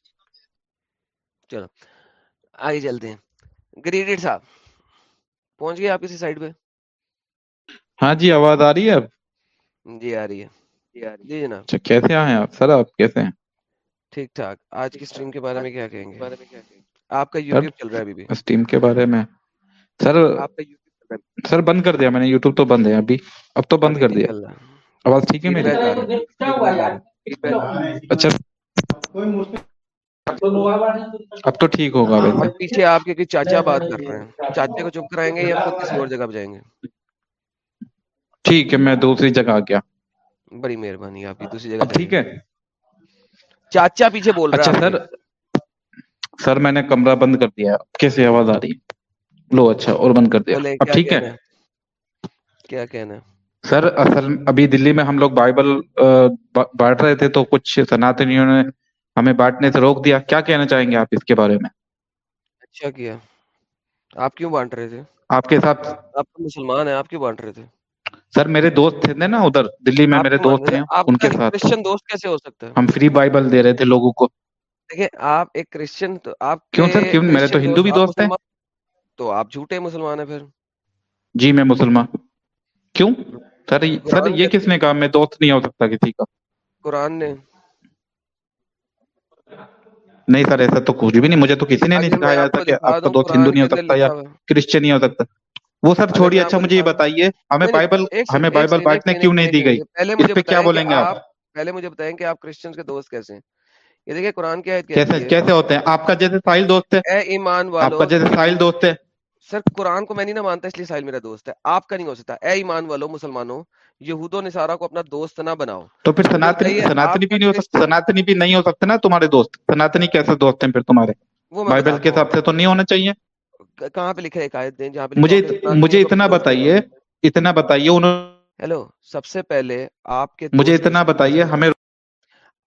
چلو آگے چلتے ہیں۔ گریڈیڈ صاحب پہنچ گئے آپ کسی سائڈ پہ؟ ہاں جی آواز آ رہی ہے اب؟ جی آ رہی ہے۔ جی جناب۔ اچھا کیسے آئے آپ؟ سر آپ کیسے ہیں؟ ٹھیک ٹھاک۔ آج کی اسٹریم کے بارے میں کیا کہیں گے؟ آپ کا یوٹیوب چل رہا ہے ابھی بھی۔ اسٹیم کے بارے میں؟ سر سر بند کر دیا میں نے یوٹیوب تو بند ہے ابھی۔ اب تو بند کر دیا۔ آواز ٹھیک ہے میری؟ ہے اچھا۔ اب تو ٹھیک ہوگا پیچھے آپ کے چاچا بات کر رہے ہیں۔ چاچے کو چپ کرائیں گے یا خود کسی اور جگہ پہ جائیں گے؟ ٹھیک ہے میں دوسری جگہ آ گیا۔ بڑی مہربانی آپ کی دوسری جگہ ٹھیک ہے۔ چاچا پیچھے بول رہا اچھا ہے آپ سر۔ سر میں نے کمرہ بند کر دیا۔ کیسے آواز آ رہی؟ ہے لو اچھا اور بند کر دیا۔ اب ٹھیک ہے؟ کیا کہنا ہے؟ سر اصل ابھی دلی میں ہم لوگ بائبل بانٹ رہے تھے تو کچھ سناتنیوں نے ہمیں بانٹنے سے روک دیا۔ کیا کہنا چاہیں گے آپ اس کے بارے میں؟ اچھا کیا۔ آپ کیوں بانٹ رہے تھے؟ آپ کے ساتھ۔ آپ مسلمان ہیں آپ کیوں بانٹ رہے تھے؟ سر میرے دوست تھے نا ادھر دلی میں میرے دوست ہیں ان کے ساتھ۔ کرسچن دوست کیسے ہو سکتا ہے؟ ہم فری بائبل دے رہے تھے لوگوں کو۔ دیکھیں آپ ایک کرسچن تو آپ کیوں سر؟ کیوں میرے تو ہندو بھی دوست ہیں۔ تو آپ جھوٹے مسلمان ہیں پھر؟ جی میں مسلمان۔ کیوں؟ سر سر یہ کس نے کہا؟ میں دوست نہیں ہو سکتا کسی کا۔ قرآن نے۔ نہیں سر ایسا تو کچھ بھی نہیں۔ مجھے تو کسی نے نہیں سکھایا تھا کہ آپ کا دوست ہندو نہیں ہو سکتا یا کرسچن نہیں ہو سکتا۔ وہ سر چھوڑیے اچھا کو مجھے یہ بتائیے ہمیں بائبل ہمیں بائبل بانٹنے سیکنڈ کیوں نہیں دی گئی؟ اس پہ کیا بولیں گے آپ؟ پہلے مجھے بتائیں کہ آپ کرسچنز کے دوست کیسے ہیں؟ یہ دیکھیں قرآن کی آیت کیسے کیسے ہوتے ہیں؟ آپ کا جیسے ساحل دوست ہے۔ اے ایمان آپ کا والو۔ جیسے ساحل دوست ہے۔ سر قرآن کو میں نہیں نہ مانتا اس لیے ساحل میرا دوست ہے۔ آپ کا نہیں ہو سکتا۔ اے ایمان والو مسلمانوں یہود و نصارہ کو اپنا دوست نہ بناؤ۔ تو پھر سناتنی سناتنی بھی نہیں ہو سکتا سناتنی بھی نہیں ہو سکتے نا تمہارے دوست۔ سناتنی کیسے دوست ہیں پھر تمہارے؟ بائبل کے حساب سے تو نہیں ہونا چاہیے۔ کہاں پہ لکھا ہے ایک آیت دیں جہاں پہ مجھے مجھے اتنا بتائیے اتنا بتائیے انہوں ہیلو سب سے پہلے آپ کے مجھے اتنا بتائیے ہمیں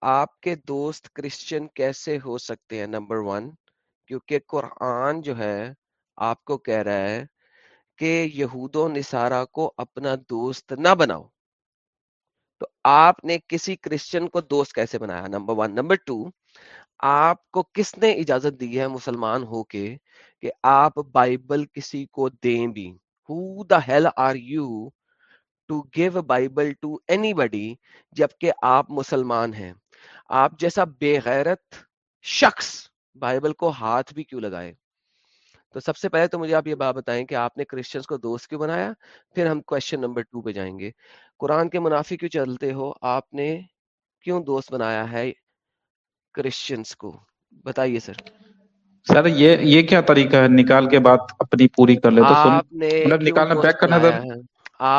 آپ کے دوست کرسچن کیسے ہو سکتے ہیں؟ نمبر ون کیونکہ قرآن جو ہے آپ کو کہہ رہا ہے کہ یہود و نصارہ کو اپنا دوست نہ بناؤ۔ تو آپ نے کسی کرسچن کو دوست کیسے بنایا؟ Number one. نمبر ٹو، آپ کو کس نے اجازت دی ہے مسلمان ہو کے کہ آپ بائبل کسی کو دیں بھی؟ Who the hell are you to give Bible to anybody جبکہ آپ مسلمان ہیں؟ آپ جیسا بے غیرت شخص بائبل کو ہاتھ بھی کیوں لگائے؟ تو سب سے پہلے تو مجھے آپ یہ بات بتائیں کہ آپ نے کرسچنس کو دوست کیوں بنایا؟ پھر ہم کوشچن نمبر ٹو پہ جائیں گے۔ قرآن کے منافی کیوں چلتے ہو؟ آپ نے کیوں دوست بنایا ہے کرسچنس کو؟ بتائیے سر۔ سر یہ یہ کیا طریقہ ہے؟ نکال کے بات اپنی پوری کر لے تو مطلب نکالنا پیک کرنا سر۔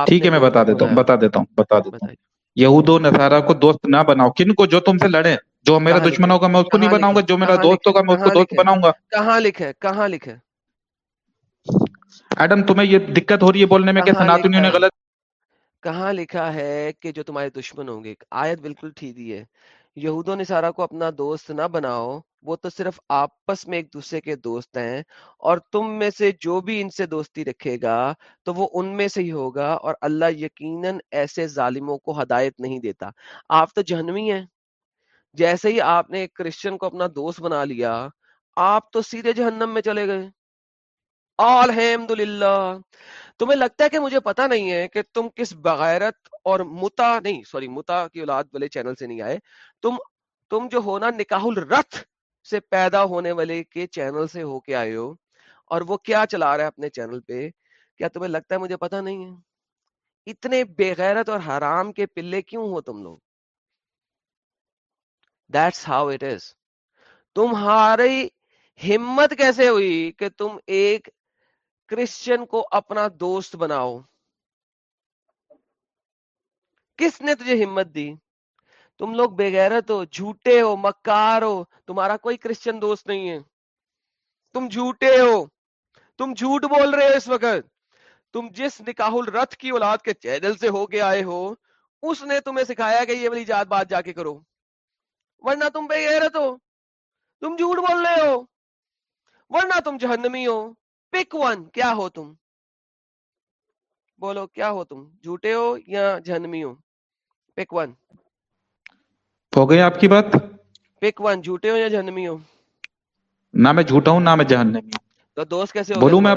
ٹھیک ہے میں بتا دیتا ہوں بتا دیتا ہوں بتا دیتا ہوں۔ یہود و نصارہ کو دوست نہ بناؤ۔ کن کو جو تم سے لڑے جو میرا دشمن ہوگا میں اس کو نہیں بناؤں گا جو میرا دوست ہوگا میں اس کو دوست بناؤں گا۔ کہاں لکھے؟ کہاں لکھے؟ ایڈم تمہیں یہ دقت ہو رہی ہے بولنے میں کہ سناتنیوں نے غلط؟ کہاں لکھا ہے کہ جو تمہارے دشمن ہوں گے؟ آیت بالکل ٹھیک ہے۔ یہود و نصارہ کو اپنا دوست نہ بناؤ وہ تو صرف آپس میں ایک دوسرے کے دوست ہیں اور تم میں سے جو بھی ان سے دوستی رکھے گا تو وہ ان میں سے ہی ہوگا اور اللہ یقیناً ایسے ظالموں کو ہدایت نہیں دیتا۔ آپ تو جہنمی ہیں۔ جیسے ہی آپ نے ایک کرسچن کو اپنا دوست بنا لیا آپ تو سیدھے جہنم میں چلے گئے۔ الحمد للہ تمہیں لگتا ہے کہ مجھے پتا نہیں ہے کہ تم کس بغیرت اور متا نہیں، سوری، متا کی اولاد والے چینل سے نہیں آئے، تم تم جو ہونا نکاح الرت سے پیدا ہونے والے کے چینل سے ہو کے آئے ہو، اور وہ کیا چلا رہا ہے اپنے چینل پہ؟ کیا تمہیں لگتا ہے مجھے پتا نہیں ہے؟ اتنے بے غیرت اور حرام کے پلے کیوں ہو تم لوگ؟ دیٹس ہاؤ اٹ از تمہاری ہمت کیسے ہوئی کہ تم ایک کرسچن کو اپنا دوست بناؤ۔ کس نے تجھے ہمت دی؟ تم لوگ بےغیرت ہو، جھوٹے ہو، مکار ہو، تمہارا کوئی کرسچن دوست نہیں ہے۔ تم جھوٹے ہو، تم جھوٹ بول رہے ہو اس وقت۔ تم جس نکاح الرت کی اولاد کے چینل سے ہو کے آئے ہو، اس نے تمہیں سکھایا کہ یہ والی جات بات جا کے کرو۔ ورنہ تم بے غیرت ہو، تم جھوٹ بول رہے ہو۔ ورنہ تم جہنمی ہو۔ پک ون کیا ہو تم بولو کیا ہو تم جھوٹے ہو یا جہنمی ہو پک ون ہو گئی آپ کی بات پک ون جھوٹے ہو یا جہنمی ہو نہ میں جھوٹا ہوں نہ میں جہنمی ہوں تو دوست کیسے ہو بولوں میں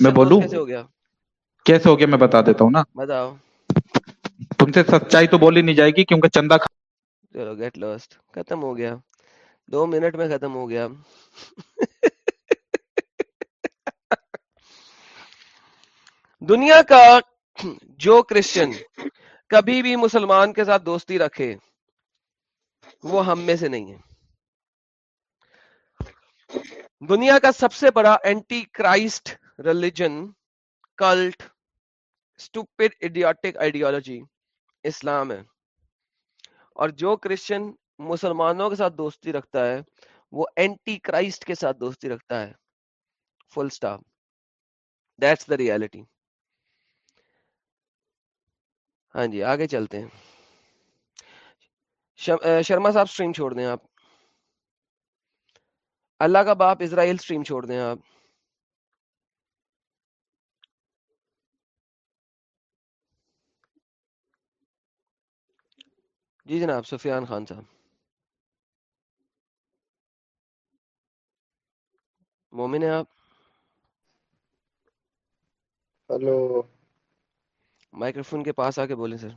میں بولوں کیسے ہو گیا کیسے ہو گیا میں بتا دیتا ہوں نا بتاؤ تم سے سچائی تو بولی نہیں جائے گی کیونکہ چندہ چلو گیٹ لاسٹ ختم ہو گیا دو منٹ میں ختم ہو گیا دنیا کا جو کرسچن کبھی بھی مسلمان کے ساتھ دوستی رکھے، وہ ہم میں سے نہیں ہے۔ دنیا کا سب سے بڑا anti Christ religion cult stupid idiotic ideology Islam ہے۔ اور جو کرسچن مسلمانوں کے ساتھ دوستی رکھتا ہے، وہ اینٹی کرائسٹ کے ساتھ دوستی رکھتا ہے۔ Full stop that's the reality ہاں جی آگے چلتے ہیں۔ شرما صاحب سٹریم چھوڑ دیں آپ۔ اللہ کا باپ اسرائیل سٹریم چھوڑ دیں آپ۔ جی جناب، سفیان خان صاحب۔ مومن ہیں آپ؟ ہلو۔ مائکروفون کے پاس آ کے بولیں سر۔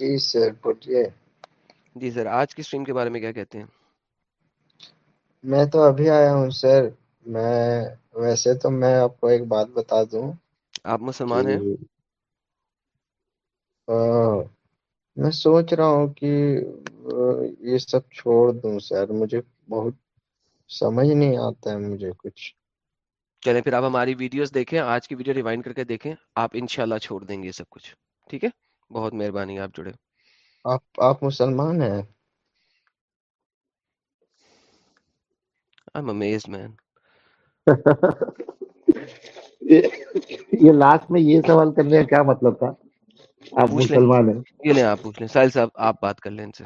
جی سر بولیے۔ جی سر آج کی سٹریم کے بارے میں کیا کہتے ہیں؟ میں تو ابھی آیا ہوں سر۔ میں ویسے تو میں آپ کو ایک بات بتا دوں۔ آپ مسلمان ہیں؟ میں سوچ رہا ہوں کہ یہ سب چھوڑ دوں سر۔ مجھے بہت سمجھ نہیں آتا ہے مجھے کچھ۔ چلیں پھر آپ ہماری ویڈیوز دیکھیں آج کی ویڈیو ریوائنڈ کر کے دیکھیں آپ انشاءاللہ چھوڑ دیں گے سب کچھ ٹھیک ہے؟ بہت مہربانی آپ جڑے۔ آپ آپ مسلمان ہیں؟ I'm amazed, man. یہ لاسٹ میں یہ سوال کرنے کا کیا مطلب تھا؟ آپ مسلمان ہیں؟ یہ لیں آپ پوچھ لیں۔ ساحل صاحب آپ بات کر لیں ان سے۔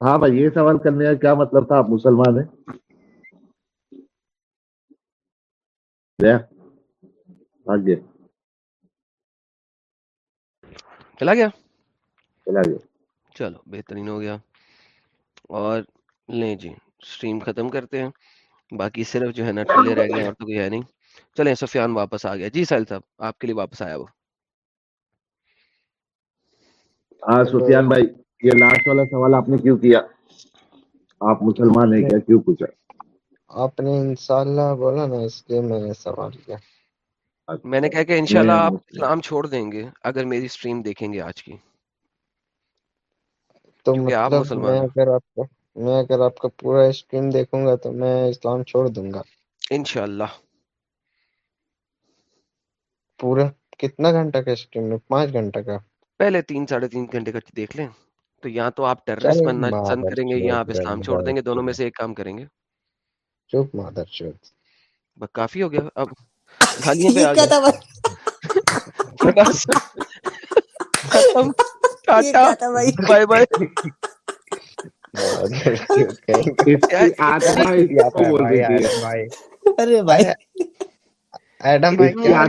ہاں بھائی یہ سوال کرنے کا کیا مطلب تھا؟ آپ مسلمان ہیں؟ گیا آگے چلا گیا چلا گیا چلو بہترین ہو گیا اور لیں جی سٹریم ختم کرتے ہیں باقی صرف جو ہے نا ٹھلے رہ گئے اور تو کوئی ہے نہیں چلیں سفیان واپس آ گیا جی ساحل صاحب آپ کے لیے واپس آیا وہ ہاں سفیان بھائی یہ لاسٹ والا سوال آپ نے کیوں کیا آپ مسلمان ہیں کیا کیوں پوچھا آپ نے انشاءاللہ بولا نا اس لیے میں نے سوال کیا۔ میں نے کہا کہ انشاءاللہ آپ اسلام چھوڑ دیں گے اگر میری سٹریم دیکھیں گے آج کی۔ تو آپ مطلب مسلمان میں اگر آپ کا میں اگر آپ کا پورا اسٹریم دیکھوں گا تو میں اسلام چھوڑ دوں گا۔ انشاءاللہ۔ پورا کتنا گھنٹہ کا اسٹریم ہے پانچ گھنٹہ کا۔ پہلے تین ساڑھے تین گھنٹے کا دیکھ لیں۔ تو یا تو آپ ٹیررسٹ چل بننا پسند کریں گے یا آپ اسلام چھوڑ دیں گے دونوں میں سے ایک کام کریں گے۔ چپ مادر چوت بس کافی ہو گیا۔ اب پہ آ بس ختم ٹاٹا۔ Bye bye. جوتی کو ارے بھائی۔ ایڈم بھائی کیا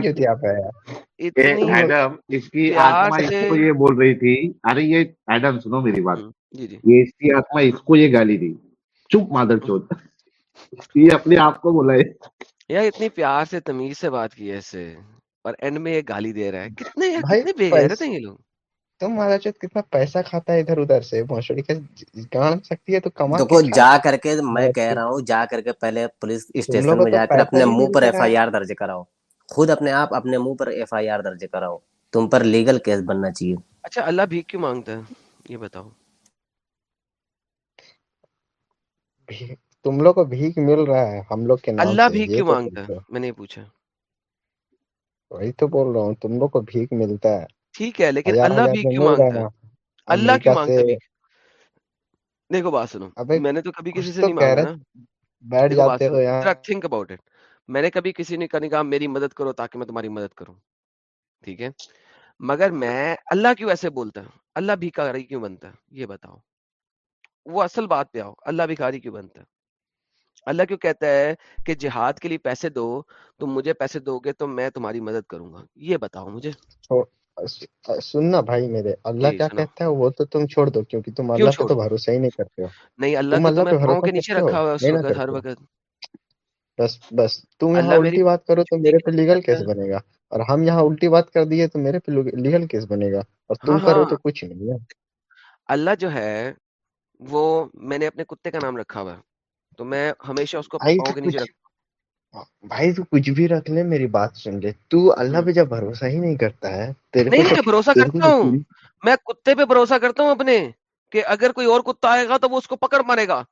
ایڈم اس کی آتما اس یہ بول رہی تھی۔ ارے یہ ایڈم سنو میری بات۔ جی جی۔ یہ اس کی آتما اس کو یہ گالی دی۔ چپ مادر چوت یہ اپنے آپ کو بولا ہے یار اتنی پیار سے تمیز سے بات کی ہے اس سے۔ اور اینڈ میں یہ گالی دے رہا ہے۔ کتنے کتنے بے غیرت ہیں یہ لوگ؟ تم چوت کتنا پیسہ کھاتا ہے ادھر ادھر سے بھونسڑی کا گان سکتی ہے تو کما کے دیکھو جا کر کے میں کہہ رہا ہوں جا کر کے پہلے پولیس اسٹیشن میں جا کر اپنے منہ پر ایف آئی آر درج کراؤ۔ خود اپنے آپ اپنے منہ پر ایف آئی آر درج کراؤ۔ تم پر لیگل کیس بننا چاہیے۔ اچھا اللہ بھیک کیوں مانگتا ہے؟ یہ بتاؤ۔ بھی- تم لوگ کو بھیک مل رہا ہے ہم لوگ کے نام اللہ بھیک یہ کیوں مانگتا؟ ہے میں نے پوچھا۔ وہی تو بول رہا ہوں تم لوگ کو بھیک ملتا ہے۔ ٹھیک ہے لیکن اللہ بھیک میں کیوں مانگتا؟ ہے۔ اللہ کیوں مانگتا ہے دیکھو بات سنو میں نے تو کبھی کسی سے نہیں مانگا بیٹھ جاتے ہو تھنک اباؤٹ اٹ میں نے کبھی کسی نے کہا میری مدد کرو تاکہ میں تمہاری مدد کروں۔ ٹھیک ہے؟ مگر میں اللہ کیوں ایسے بولتا؟ ہے اللہ بھیکاری کیوں بنتا؟ ہے یہ بتاؤ۔ وہ اصل بات پہ آؤ اللہ بھیکاری کیوں بنتا؟ ہے اللہ کیوں کہتا ہے کہ جہاد کے لیے پیسے دو تم مجھے پیسے دو گے تو میں تمہاری مدد کروں گا۔ یہ بتاؤ مجھے۔ سننا بھائی میرے اللہ جی کیا کہتا ہے؟ وہ تو تم چھوڑ دو کیونکہ تم اللہ پہ چھوڑ؟ تو بھروسہ ہی نہیں کرتے ہو۔ نہیں اللہ کو اللہ پہ پاؤں کے نیچے رکھا ہوا ہے اس وقت ہر وقت۔ بس بس تم یہاں الٹی بات کرو تو میرے پہ لیگل کیس بنے گا۔ اور ہم یہاں الٹی بات کر دیے تو میرے پہ لیگل کیس بنے گا۔ اور ہاں تم کرو ہاں تو کچھ نہیں۔ ہے اللہ جو ہے وہ میں نے اپنے کتے کا نام رکھا ہوا ہے۔ تو میں ہمیشہ اس کو پاؤں کے نیچے کچھ رکھ بھائی تو کچھ بھی رکھ لے میری بات سن لے۔ تو اللہ ہوں۔ پہ جب بھروسہ ہی نہیں کرتا ہے تیرے نہیں میں بھروسہ کرتا ہوں۔ میں کتے پہ بھروسہ کرتا ہوں اپنے کہ اگر کوئی اور کتا آئے گا تو وہ اس کو پکڑ مارے گا۔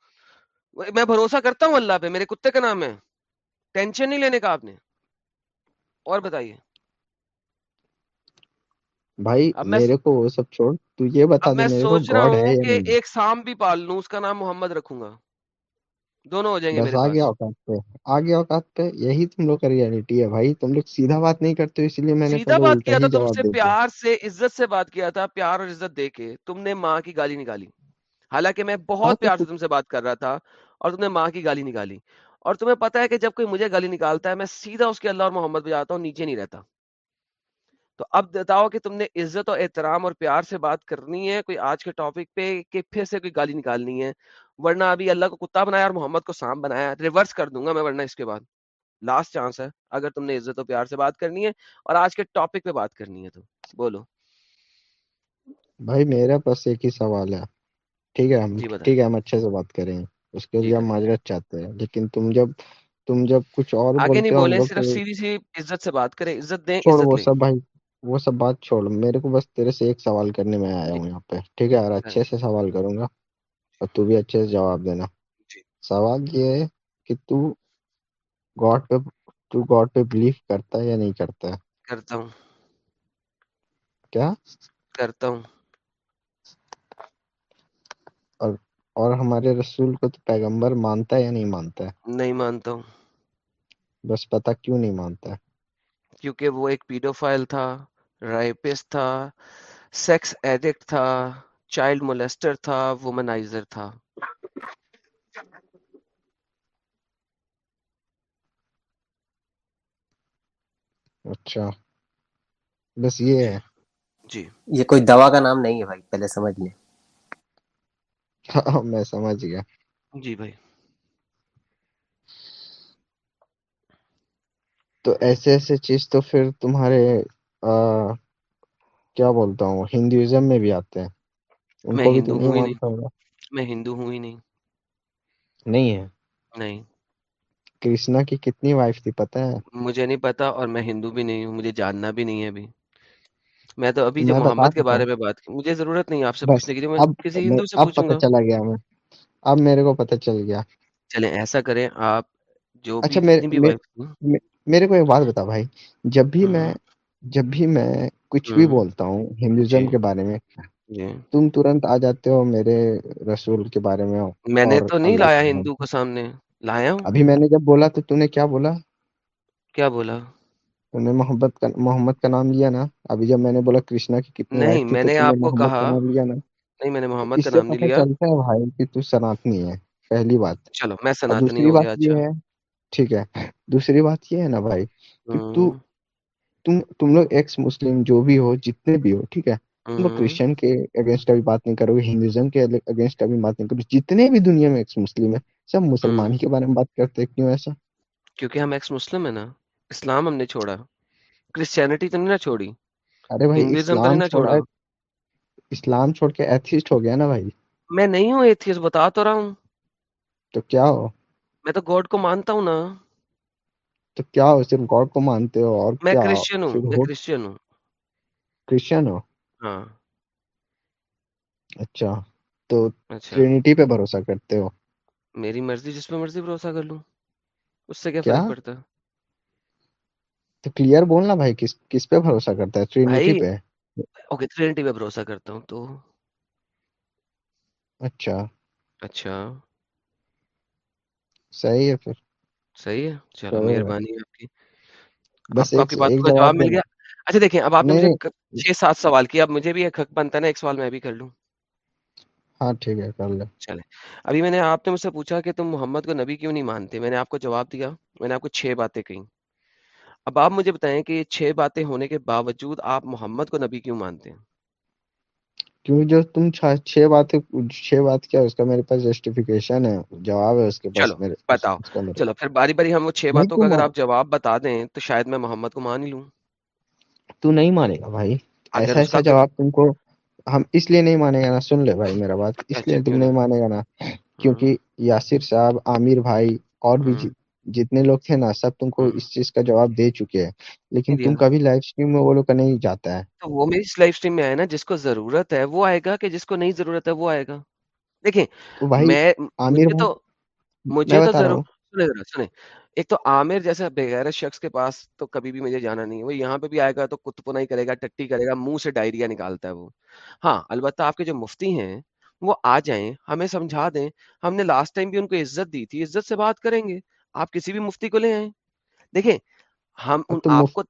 میں بھروسہ کرتا ہوں اللہ پہ میرے کتے کا نام ہے۔ ٹینشن نہیں لینے کا آپ نے۔ اور بتائیے۔ بھائی میرے کو وہ سب چھوڑ تو یہ بتا دے میں سوچ رہا ہوں کہ ایک سام بھی پال لوں اس کا نام محمد رکھوں گا۔ دونوں ہو جائیں گے بس میرے آ گیا پاس اوقات پہ آ گیا اوقات پہ یہی تم لوگ کا ریالٹی ہے بھائی۔ تم لوگ سیدھا بات نہیں کرتے اسی لیے میں نے سیدھا بات کیا تھا تم سے پیار سے عزت سے بات کیا تھا پیار اور عزت دے کے تم نے ماں کی گالی نکالی۔ حالانکہ میں بہت پیار سے تم سے بات کر رہا تھا اور تم نے ماں کی گالی نکالی۔ اور تمہیں پتا ہے کہ جب کوئی مجھے گالی نکالتا ہے میں سیدھا اس کے اللہ اور محمد پہ جاتا ہوں نیچے نہیں رہتا۔ تو اب بتاؤ کہ تم نے عزت اور احترام اور پیار سے بات کرنی ہے کوئی آج کے ٹاپک پہ کہ پھر سے کوئی گالی نکالنی ہے۔ ورنہ ابھی اللہ کو کتا بنایا اور محمد کو سام بنایا ریورس کر دوں گا میں ورنہ اس کے بعد۔ لاسٹ چانس ہے اگر تم نے عزت و پیار سے بات کرنی ہے اور آج کے ٹاپک پہ بات کرنی ہے تو۔ بولو۔ بھائی میرا بس ایک ہی سوال ہے۔ ٹھیک ہے ہم جی ٹھیک ہے ہم اچھے سے بات کریں اس کے لیے ہم معذرت چاہتے ہیں لیکن تم جب تم جب کچھ اور آگے نہیں بولیں صرف سیدھی سی عزت سے بات کریں عزت دیں چھوڑ وہ سب بھائی وہ سب بات چھوڑ میرے کو بس تیرے سے ایک سوال کرنے میں آیا ہوں یہاں پہ۔ ٹھیک ہے اور کریں اچھے سے سوال کروں گا۔ اور تو بھی اچھے سے جواب دینا۔ جی۔ سوال یہ ہے کہ تو گاڈ پہ تو گاڈ پہ بلیف کرتا ہے یا نہیں کرتا ہے؟ کرتا ہوں۔ کیا؟ کرتا ہوں۔ اور اور ہمارے رسول کو تو پیغمبر مانتا ہے یا نہیں مانتا ہے؟ نہیں مانتا ہوں۔ بس پتا کیوں نہیں مانتا ہے؟ کیونکہ وہ ایک پیڈو فائل تھا رائپس تھا سیکس ایڈکٹ تھا۔ چائلڈ مولیسٹر تھا وومنائزر تھا اچھا بس یہ ہے۔ جی۔ یہ کوئی دوا کا نام نہیں ہے بھائی پہلے سمجھ لیں۔ ہاں، میں سمجھ گیا۔ جی بھائی۔ تو ایسے ایسے چیز تو پھر تمہارے کیا بولتا ہوں ہندوازم میں بھی آتے ہیں۔ ان میں کو بھی تو ہندو ہوں نہیں ہی نہیں ہوگا۔ میں ہندو ہوں ہی نہیں۔ نہیں ہے۔ نہیں۔ کرشنا کی کتنی وائف تھی پتہ ہے؟ مجھے نہیں پتا اور میں ہندو بھی نہیں ہوں مجھے جاننا بھی نہیں ہے ابھی۔ میں تو ابھی جب میں بتا محمد کے بارے میں بات کی مجھے ضرورت نہیں آپ سے پوچھنے کی جو میں اب کسی ہندو سے اب پوچھوں پتہ گا۔ چلا گیا میں۔ اب میرے کو پتہ چل گیا۔ چلیں ایسا کریں آپ جو اچھا میرے کو ایک بات بتا بھائی جب بھی ہاں۔ میں جب بھی میں کچھ بھی ہاں۔ بولتا ہوں ہندوزم جی۔ کے بارے میں جی۔ تم ترنت آ جاتے ہو میرے رسول کے بارے میں میں نے تو نہیں لایا ہندو کو سامنے۔ لایا ابھی میں نے جب بولا تو تم نے کیا بولا؟ کیا بولا؟ تم نے محبت محمد کا نام لیا نا؟ ابھی جب میں نے بولا کرشنا کی کتنی نہیں میں نے آپ کو کہا لیا نا۔ نہیں میں نے محمد کا نام لیا۔ چلتا ہے بھائی کہ تو سناتنی ہے۔ پہلی بات۔ چلو میں سناتنی ہو گیا اچھا۔ ٹھیک ہے۔ دوسری بات یہ ہے نا بھائی تو ہاں۔ تم لوگ ایکس مسلم جو بھی ہو جتنے بھی ہو ٹھیک ہے۔ وہ کرسچن کے اگینسٹ ابھی بات نہیں کرو گے ہندوازم کے اگینسٹ ابھی بات نہیں کرو جتنے بھی دنیا میں ایکس مسلم ہیں سب مسلمان ہی کے بارے میں بات کرتے کیوں ایسا؟ کیونکہ ہم ایکس مسلم ہیں نا اسلام ہم نے چھوڑا۔ کرسچینٹی تو نہیں نہ چھوڑی۔ ارے بھائی اسلام چھوڑا۔ اسلام چھوڑ کے ایتھیسٹ ہو گیا نا بھائی۔ میں نہیں ہوں ایتھیسٹ بتا تو رہا ہوں۔ تو کیا ہو؟ میں تو گاڈ کو مانتا ہوں نا۔ تو کیا ہو؟ صرف گاڈ کو مانتے ہو اور میں کرسچن ہوں میں کرسچن ہوں۔ کرسچن ہو؟ ہاں۔ اچھا تو اچھا۔ ٹرینیٹی پہ بھروسہ کرتے ہو؟ میری مرضی جس پہ مرضی بھروسہ کر لوں۔ اس سے کیا کیا؟ فرق پڑتا؟ ہے تو کلیئر بولنا بھائی کس کس پہ بھروسہ کرتا ہے؟ ٹرینٹی پہ۔ اوکے ٹرینٹی پہ بھروسہ کرتا ہوں تو۔ اچھا۔ اچھا۔ صحیح ہے پھر۔ صحیح ہے۔ چلو مہربانی ہے آپ کی۔ بس آپ آپ ایک جواب مل گیا؟ اچھا دیکھیں اب آپ نے چھ سات سوال کیا اب مجھے بھی ایک حق بنتا ہے نا ایک سوال میں بھی کر لوں۔ ہاں ٹھیک ہے کر لیں۔ چلیں۔ ابھی میں نے آپ نے مجھ سے پوچھا کہ تم محمد کو نبی کیوں نہیں مانتے؟ میں نے آپ کو جواب دیا میں نے آپ کو چھ باتیں کہیں۔ اب آپ مجھے بتائیں کہ یہ چھ باتیں ہونے کے باوجود آپ محمد کو نبی کیوں مانتے ہیں؟ کیوں؟ جو تم چھ باتیں چھ بات کیا اس کا میرے پاس جسٹیفیکیشن ہے جواب ہے اس کے پاس میرے بتاؤ۔ چلو پھر باری باری ہم وہ چھ باتوں کا اگر آپ جواب بتا دیں تو شاید میں محمد کو مان ہی لوں۔ تو نہیں مانے گا بھائی۔ ایسا ایسا جواب تم کو ہم اس لیے نہیں مانے گا نا سن لے بھائی میرا بات۔ اس اچھا، لیے تم نہیں مانے گا نا کیونکہ ہاں۔ یاسر صاحب عامر بھائی اور بھی ہاں۔ جتنے لوگ تھے نا سب تم کو ہاں۔ اس چیز کا جواب دے چکے ہیں۔ لیکن جی تم کبھی لائف سٹریم میں وہ لوگ کا نہیں جاتا ہے۔ تو وہ میری اس لائف سٹریم میں آئے نا جس کو ضرورت ہے وہ آئے گا کہ جس کو نہیں ضرورت ہے وہ آئے گا۔ دیکھیں میں عامر تو مجھے تو ضرور سنے ایک تو عامر جیسے بغیر شخص کے پاس تو کبھی بھی مجھے جانا نہیں ہے وہ یہاں پہ بھی آئے گا تو کت ہی کرے گا ٹٹی کرے گا منہ سے ڈائریا نکالتا ہے وہ ہاں البتہ آپ کے جو مفتی ہیں وہ آ جائیں ہمیں سمجھا دیں ہم نے لاسٹ ٹائم بھی ان کو عزت دی تھی عزت سے بات کریں گے آپ کسی بھی مفتی کو لے آئیں دیکھیں ہم آپ کو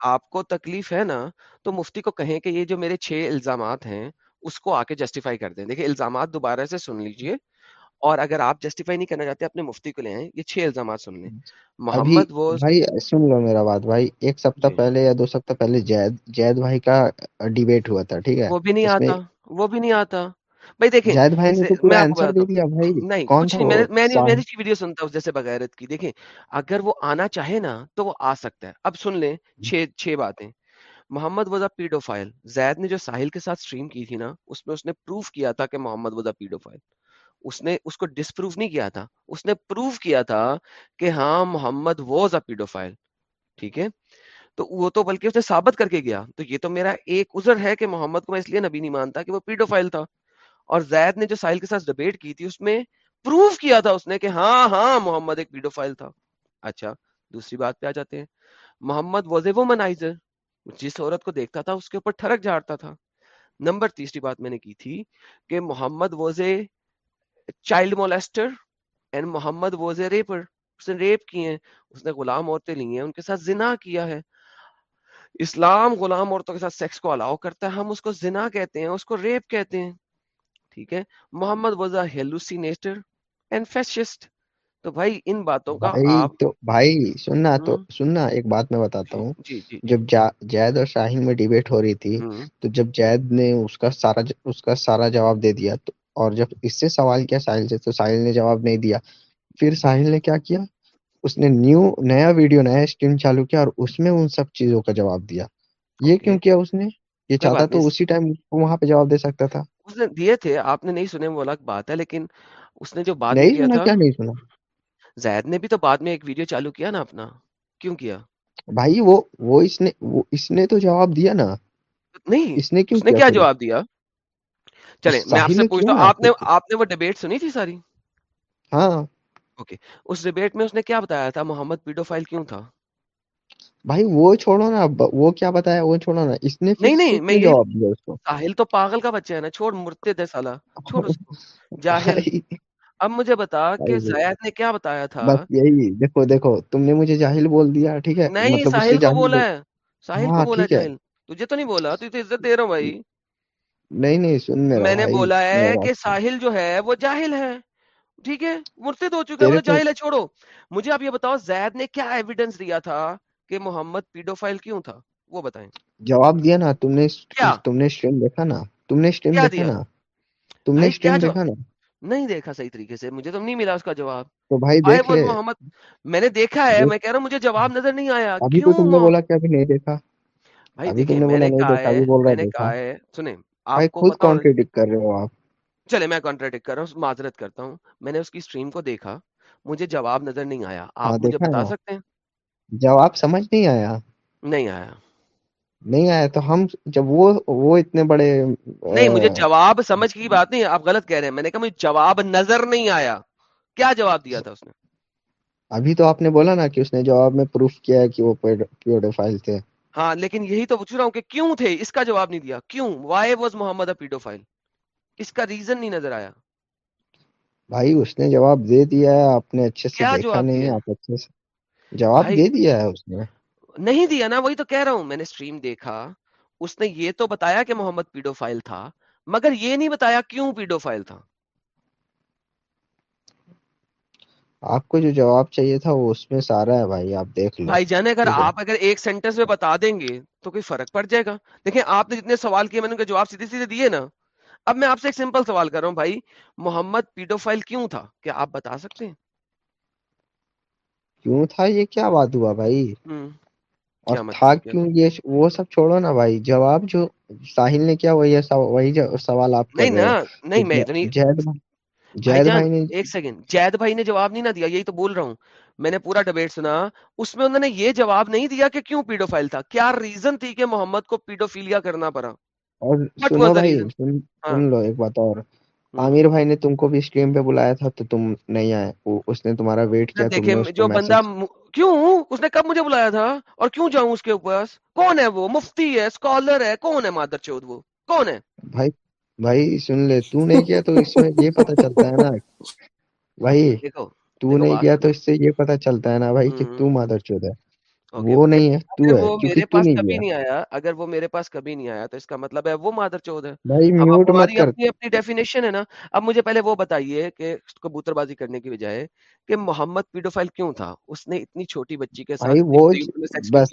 آپ کو تکلیف ہے نا تو مفتی کو کہیں کہ یہ جو میرے چھ الزامات ہیں اس کو آ کے جسٹیفائی کر دیں دیکھیں الزامات دوبارہ سے سن لیجیے اور اگر آپ جسٹیفائی نہیں کرنا چاہتے اپنے مفتی کو لے آئیں یہ چھ الزامات سن لیں محمد وہ بھائی سن لو میرا بات بھائی ایک سپتہ جی۔ پہلے یا دو سپتہ پہلے جید جید بھائی کا ڈیبیٹ ہوا تھا ٹھیک ہے؟ وہ بھی نہیں آتا وہ بھی نہیں آتا۔ اگر وہ آنا چاہے نا تو وہ آ سکتا ہے۔ اب سن لیں چھ باتیں۔ محمد وزا پیڈو فائل زید نے جو ساحل کے ساتھ سٹریم کی تھی نا اس میں اس نے پروف کیا تھا کہ محمد وزا پیڈو فائل اس نے اس کو ڈسپروو نہیں کیا تھا۔ اس نے پروف کیا تھا کہ ہاں محمد واز اے پیڈوفائل ٹھیک ہے؟ تو وہ تو بلکہ اسے ثابت کر کے گیا۔ تو یہ تو میرا ایک عذر ہے کہ محمد کو میں اس لیے نبی نہیں مانتا کہ وہ پیڈوفائل تھا۔ اور زید نے جو سائل کے ساتھ ڈبیٹ کی تھی، اس میں پروف کیا تھا اس نے کہ ہاں ہاں محمد ایک پیڈوفائل تھا۔ اچھا دوسری بات پہ آ جاتے ہیں۔ محمد واز اے وومنائزر جس عورت کو دیکھتا تھا، اس کے اوپر ٹھڑک جھاڑتا تھا۔ نمبر تیسری بات میں نے کی تھی کہ Muhammad was a child molester and Muhammad was a rapist اس نے ریپ کیے ہیں اس نے غلام عورتیں لی ہیں ان کے ساتھ زنا کیا ہے. اسلام غلام عورتوں کے ساتھ سیکس کو الاؤ کرتا ہے ہم اس کو زنا کہتے ہیں اس کو ریپ کہتے ہیں. ٹھیک ہے؟ Muhammad was a hallucinator and fascist تو بھائی ان باتوں کا بھائی آپ تو بھائی سننا تو سننا ایک بات میں بتاتا جی، ہوں۔ جی،, جی جی جب جا جید اور شاہین میں ڈیبیٹ ہو رہی تھی تو جب جید نے اس کا سارا اس کا سارا جواب دے دیا تو اور جب اس سے سوال کیا ساحل سے تو ساحل نے جواب نہیں دیا۔ پھر ساحل نے کیا کیا؟ اس نے نیو نیا ویڈیو نیا اسٹریم چالو کیا اور اس میں ان سب چیزوں کا جواب دیا۔ یہ کیوں کیا اس نے؟ یہ چاہتا تو اسی ٹائم وہاں پہ جواب دے سکتا تھا۔ اس نے دیے تھے آپ نے نہیں سنے وہ الگ بات ہے لیکن اس نے جو بات نہیں سنا کیا نہیں سنا۔ زید نے بھی تو بعد میں ایک ویڈیو چالو کیا نا اپنا۔ کیوں کیا؟ بھائی وہ وہ اس نے وہ اس نے تو جواب دیا نا۔ نہیں اس نے کیوں اس نے کیا جواب دیا؟ چلیں میں آپ سے پوچھتا ہوں آپ نے آپ نے وہ ڈیبیٹ سنی تھی ساری؟ ہاں۔ اوکے اس ڈیبیٹ میں اس نے کیا بتایا تھا؟ محمد پیڈوفائل کیوں تھا؟ بھائی وہ چھوڑو نا وہ کیا بتایا؟ وہ چھوڑو نا اس نے نہیں نہیں میں جواب دیا اس کو؟ ساحل تو پاگل کا بچہ ہے نا چھوڑ مرتے دے سالا چھوڑ اس کو۔ جاہل۔ اب مجھے بتا کہ زید نے کیا بتایا تھا؟ بس یہی دیکھو دیکھو تم نے مجھے جاہل بول دیا ٹھیک ہے؟ نہیں مطلب ساحل کو جاہل بولا بول۔ ہے ساحل کو ہاں بولا ہے ہے۔ جاہل۔ تجھے تو نہیں بولا تجھے عزت دے رہا ہوں بھائی۔ نہیں نہیں سن میں نے بولا ہے کہ ساحل جو ہے وہ جاہل ہے۔ ٹھیک ہے مرتد ہو چکا ہے جاہل ہے چھوڑو۔ مجھے آپ یہ بتاؤ زید نے کیا ایویڈنس دیا تھا کہ محمد پیڈوفائل کیوں تھا؟ وہ بتائیں۔ جواب دیا نا تم نے تم نے اسٹریم دیکھا نا؟ تم نے اسٹریم دیکھا نا؟ تم نے اسٹریم دیکھا نا؟ نہیں دیکھا صحیح طریقے سے مجھے تو نہیں ملا اس کا جواب۔ تو بھائی دیکھ لے۔ محمد۔ میں نے دیکھا ہے میں کہہ رہا ہوں مجھے جواب نظر نہیں آیا۔ ابھی تو کیوں تم نے بولا کہ ابھی نہیں دیکھا۔ بھائی دیکھیں میں نے کہا ہے میں نے کہا ہے سنیں۔ آپ خود کانٹریڈکٹ کر رہے ہو آپ۔ چلے میں کانٹریڈکٹ کر رہا ہوں معذرت کرتا ہوں۔ میں نے اس کی اسٹریم کو دیکھا مجھے جواب نظر نہیں آیا۔ ہاں آپ مجھے دیکھا ہے بتا سکتے ہیں؟ جواب سمجھ نہیں آیا۔ نہیں آیا۔ نہیں آیا تو ہم جب وہ وہ اتنے بڑے نہیں مجھے جواب سمجھ کی بات نہیں آپ غلط کہہ رہے ہیں۔ میں نے کہا مجھے جواب نظر نہیں آیا۔ کیا جواب دیا تھا اس نے؟ ابھی تو آپ نے بولا نا کہ اس نے جواب میں پروف کیا ہے کہ وہ پیوڈوفائل تھے۔ ہاں لیکن یہی تو پوچھ رہا ہوں کہ کیوں تھے؟ اس کا جواب نہیں دیا۔ کیوں؟ وائی واز محمد پیڈوفائل اس کا ریزن نہیں نظر آیا۔ بھائی اس نے جواب دے دیا ہے۔ آپ نے اچھے سے دیکھا نہیں آپ اچھے سے جواب دے دیا ہے اس نے۔ نہیں دیا نا وہی تو کہہ رہا ہوں۔ میں نے اسٹریم دیکھا۔ اس نے یہ تو بتایا کہ محمد پیڈوفائل تھا مگر یہ نہیں بتایا کیوں پیڈوفائل تھا۔ آپ کو جو جواب چاہیے تھا وہ اس میں سارا ہے بھائی آپ دیکھ لو۔ بھائی جان اگر آپ اگر ایک سینٹینس میں بتا دیں گے تو کوئی فرق پڑ جائے گا۔ دیکھیں آپ نے جتنے سوال کیے میں نے ان جواب سیدھے سیدھے دیے نا۔ اب میں آپ سے ایک سمپل سوال کر رہا ہوں بھائی محمد پیڈوفائل کیوں تھا؟ کیا آپ بتا سکتے ہیں؟ کیوں تھا؟ یہ کیا بات ہوا بھائی؟ اور تھا مطلب؟ کیا کیوں یہ وہ سب چھوڑو نا بھائی۔ جواب جو ساحل نے کیا وہی سوال آپ نہیں نا نہیں میں تو نہیں ج- جید بھائی نے ایک سیکنڈ جید بھائی نے جواب نہیں نہ دیا یہی تو بول رہا ہوں۔ میں نے پورا ڈبیٹ سنا اس میں انہوں نے یہ جواب نہیں دیا کہ کیوں پیڈوفائل تھا کیا ریزن تھی کہ محمد کو پیڈوفیلیا کرنا پڑا؟ اور سنو بھائی سن ہاں۔ سن لو ایک بات اور۔ عامر بھائی نے تم کو بھی اسٹریم پہ بلایا تھا تو تم نہیں آئے اس نے تمہارا ویٹ کیا دیکھیں کو جو بندہ کیوں؟ اس نے کب مجھے بلایا تھا؟ اور کیوں جاؤں اس کے اوپر؟ کون ہے وہ؟ مفتی ہے اسکالر ہے کون ہے مادر چود وہ؟ کون ہے؟ بھائی بھائی سن لے تو نہیں کیا تو اس میں یہ پتا چلتا ہے نا۔ بھائی تو نہیں کیا تو اس سے یہ پتا چلتا ہے نا بھائی کہ تو مادر چود ہے۔ وہ نہیں ہے تو ہے میرے تو پاس نہیں کبھی نہیں آیا اگر وہ میرے پاس کبھی نہیں آیا تو اس کا مطلب ہے وہ مادر چود ہے۔ بھائی میوٹ مت ہماری کر۔ اپنی اپنی ڈیفینیشن ہے نا اب مجھے پہلے وہ بتائیے کہ کبوتر بازی کرنے کی بجائے کہ محمد پیڈوفائل کیوں تھا؟ اس نے اتنی چھوٹی بچی کے ساتھ وہ بس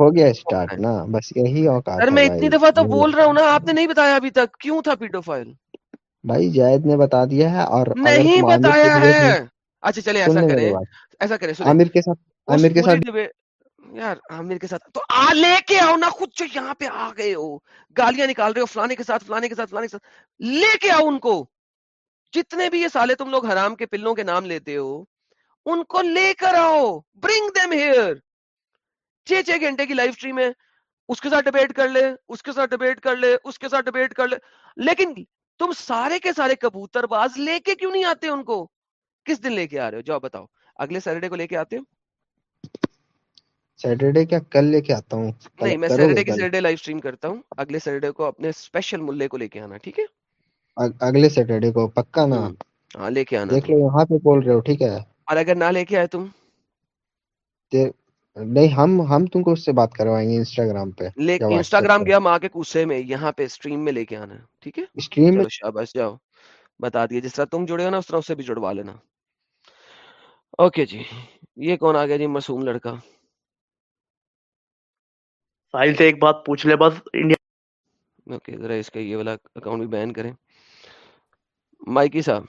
ہو گیا بتائیں۔ نا بس یہی سر اوقات ہے میں اتنی دفعہ تو بول رہا ہوں نا آپ نے نہیں بتایا ابھی تک کیوں تھا پیڈوفائل؟ بھائی جید نے بتا دیا ہے اور نہیں بتایا ہے۔ اچھا چلے ایسا کریں ایسا کریں عامر کے ساتھ عامر کے ساتھ یار، عامر کے ساتھ۔ تو آ لے کے آؤ نا خود جو یہاں پہ آ گئے ہو۔ گالیاں نکال رہے ہو فلانے کے ساتھ، فلانے کے ساتھ، فلانے کے ساتھ۔ لے کے آؤ ان کو۔ جتنے بھی یہ سالے تم لوگ حرام کے پلوں کے نام لیتے ہو، ان کو لے کر آؤ۔ برنگ دیم ہیئر چھ چھ گھنٹے کی لائف اسٹریم ہے۔ اس کے ساتھ ڈبیٹ کر لے، اس کے ساتھ ڈبیٹ کر لے، اس کے ساتھ ڈبیٹ کر لے۔ لیکن تم سارے کے سارے کبوتر باز لے کے کیوں نہیں آتے ان کو؟ کس دن لے کے آ رہے ہو؟ جاؤ بتاؤ۔ اگلے سیٹرڈے کو لے کے آتے ہو؟ سیٹرڈے کیا کل لے کے آتا ہوں؟ نہیں میں سیٹرڈے کی سیٹرڈے لائف اسٹریم کرتا ہوں۔ اگلے سیٹرڈے کو اپنے اسپیشل ملے کو لے کے آنا ٹھیک ہے؟ اگ- اگلے سیٹرڈے کو پکا نا؟ ہاں لے کے آنا۔ دیکھ لو یہاں پہ بول رہے ہو ٹھیک ہے؟ اور اگر نہ لے کے آئے تم؟ نہیں ہم ہم تم کو اس سے بات کروائیں گے انسٹاگرام پہ انسٹاگرام گیا ماں کے کوسے میں یہاں پہ اسٹریم میں لے کے آنا ٹھیک ہے؟ اسٹریم میں؟ شاباش جاؤ۔ بتا دیے جس طرح تم جڑے ہو نا اس طرح اسے بھی جڑوا لینا۔ اوکے جی یہ کون آ گیا جی؟ معصوم لڑکا۔ ساحل سے ایک بات پوچھ لے بس انڈیا اوکے ذرا اس کا یہ والا اکاؤنٹ بھی بین کریں۔ مائکی صاحب۔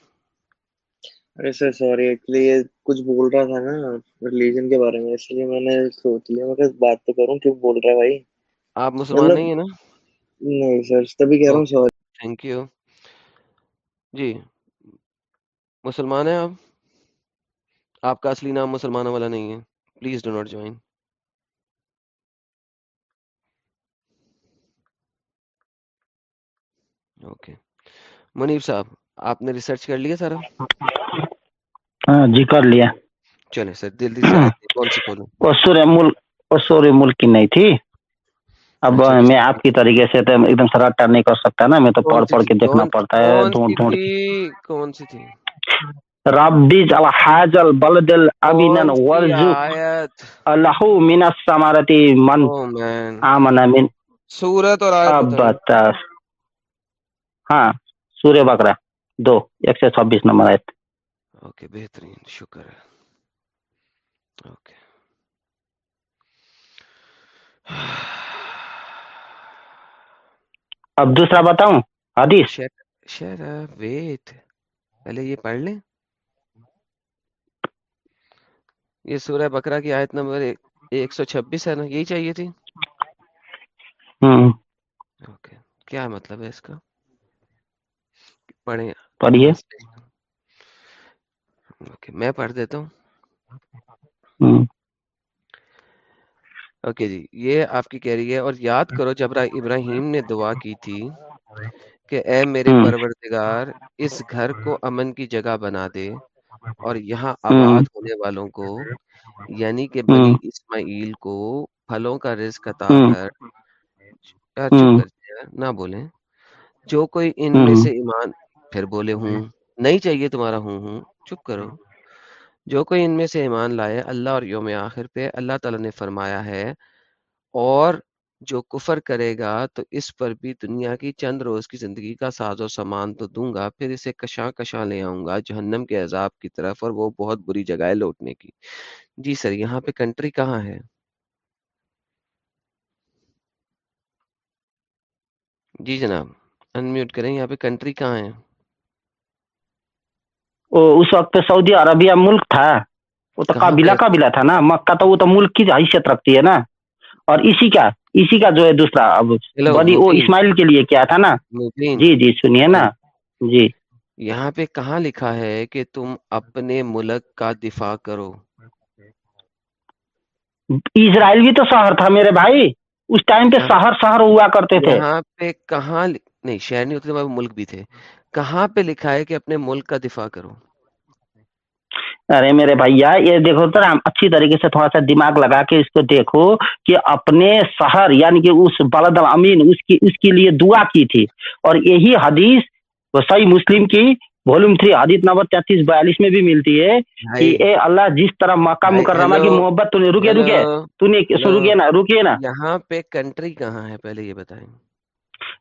ارے سر سوری ایکچولی یہ کچھ بول رہا تھا نا ریلیجن کے بارے میں اس لیے میں نے سوچ لیا میں کہ بات تو کروں کیوں بول رہا ہے بھائی؟ آپ مسلمان مطلب نہیں ہیں نا؟ نہیں سر تبھی کہہ رہا ہوں سوری تھینک یو جی۔ مسلمان ہیں آپ؟ آپ کا اصلی نام مسلمانوں والا نہیں ہے۔ Please do not join okay Muneeb صاحب آپ نے ریسرچ کر لیا سارا؟ ہاں، جی کر لیا۔ چلے سر دل کون سی کھولیں ملک ملک کی نہیں تھی۔ اب اچھا، اچھا۔ میں آپ کی طریقے سے ایک دم سراٹا نہیں کر سکتا نا میں تو پڑھ پڑھ کے دیکھنا پڑتا ہے ڈھونڈ ڈھونڈ۔ کون سی تھی؟ ربج الحاج البلد الامین ورزق اللہو من السمارتی من۔ آمن من سورت اور آیت بتا ہاں سورہ بکرا دو ایک سو چھبیس نمبر آئے اوکے بہترین شکر ہے۔ اوکے۔ اب دوسرا بتاؤں حدیث۔ شیر ویٹ پہلے یہ پڑھ لیں۔ یہ سورہ بکرا کی آیت نمبر ایک سو چھبیس ہے نا یہی چاہیے تھی؟ اوکے کیا مطلب ہے اس کا؟ پڑھیں۔ پڑھیے۔ میں پڑھ دیتا ہوں۔ اوکے جی یہ آپ کی کہہ رہی ہے اور یاد کرو جب ابراہیم نے دعا کی تھی کہ اے میرے پروردگار اس گھر کو امن کی جگہ بنا دے اور یہاں آباد ہونے والوں کو یعنی کہ بنی اسماعیل کو پھلوں کا رزق عطا کر۔ اچھا، جی، نہ بولیں۔ جو کوئی ان میں سے ایمان پھر بولے ہوں نہیں چاہیے تمہارا ہوں ہوں چپ کرو۔ جو کوئی ان میں سے ایمان لائے اللہ اور یوم آخر پہ اللہ تعالیٰ نے فرمایا ہے اور جو کفر کرے گا تو اس پر بھی دنیا کی چند روز کی زندگی کا ساز و سامان تو دوں گا پھر اسے کشاں کشاں لے آؤں گا جہنم کے عذاب کی طرف اور وہ بہت بری جگہ ہے لوٹنے کی۔ جی سر یہاں پہ کنٹری کہاں ہے؟ جی جناب انمیوٹ کریں یہاں پہ کنٹری کہاں ہے؟ اس وقت سعودی عربیہ ملک تھا۔ وہ تو قابلہ قابلہ تھا نا۔ مکہ تو وہ تو ملک کی حیثیت رکھتی ہے نا۔ اور اسی کا اسی کا جو ہے دوسرا اب وہ اسماعیل کے لیے کیا تھا نا۔ جی جی سنیے نا۔ جی۔ یہاں پہ کہاں لکھا ہے کہ تم اپنے ملک کا دفاع کرو؟ اسرائیل بھی تو شہر تھا میرے بھائی۔ اس ٹائم پہ شہر شہر ہوا کرتے تھے۔ یہاں پہ کہاں نہیں شہر نہیں ہوتے ملک بھی تھے۔ کہاں پہ لکھا ہے کہ اپنے ملک کا دفاع کرو؟ ارے میرے بھائی یہ دیکھو سر ہم اچھی طریقے سے تھوڑا سا دماغ لگا کے اس کو دیکھو کہ اپنے شہر یعنی کہ اس بلد امین اس کی اس کے لیے دعا کی تھی۔ اور یہی حدیث صحیح مسلم کی ولیوم تھری حدیث نمبر تینتیس بیالیس میں بھی ملتی ہے کہ اے اللہ جس طرح مکہ مکرمہ کی محبت تو نے رکے رکے تو نے رکے نا رکے نا۔ یہاں پہ کنٹری کہاں ہے؟ پہلے یہ بتائیں۔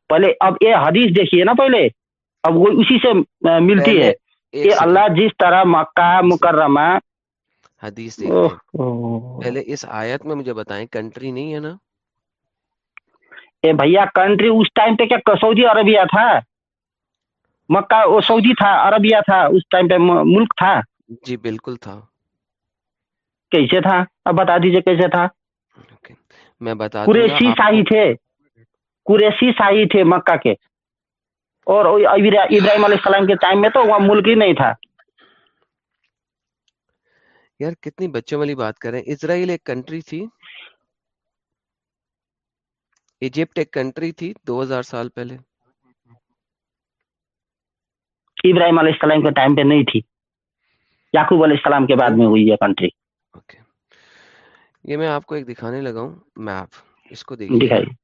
پہلے اب یہ حدیث دیکھیے نا پہلے۔ اب وہ اسی سے ملتی ہے کہ اللہ جس طرح مکہ جی۔ مکرمہ حدیث دیکھیں پہلے اس آیت میں مجھے بتائیں کنٹری نہیں ہے نا؟ اے بھیا کنٹری اس ٹائم پہ کیا سعودی عربیہ تھا؟ مکہ وہ سعودی تھا عربیہ تھا اس ٹائم پہ ملک تھا؟ جی بالکل تھا۔ کیسے تھا؟ اب بتا دیجیے کیسے تھا؟ میں بتا قریشی شاہی تھے۔ قریشی شاہی تھے مکہ کے۔ اور ابراہیم علیہ السلام کے ٹائم میں تو وہاں ملک ہی نہیں تھا۔ یار کتنی بچوں والی بات کر رہے ہیں۔ اسرائیل ایک کنٹری تھی۔ ایجپٹ ایک کنٹری تھی دو ہزار سال پہلے۔ ابراہیم علیہ السلام کے ٹائم پہ نہیں تھی۔ یعقوب علیہ السلام کے بعد میں ہوئی ہے کنٹری یہ میں آپ کو ایک دکھانے لگا ہوں میپ اس کو دیکھیے۔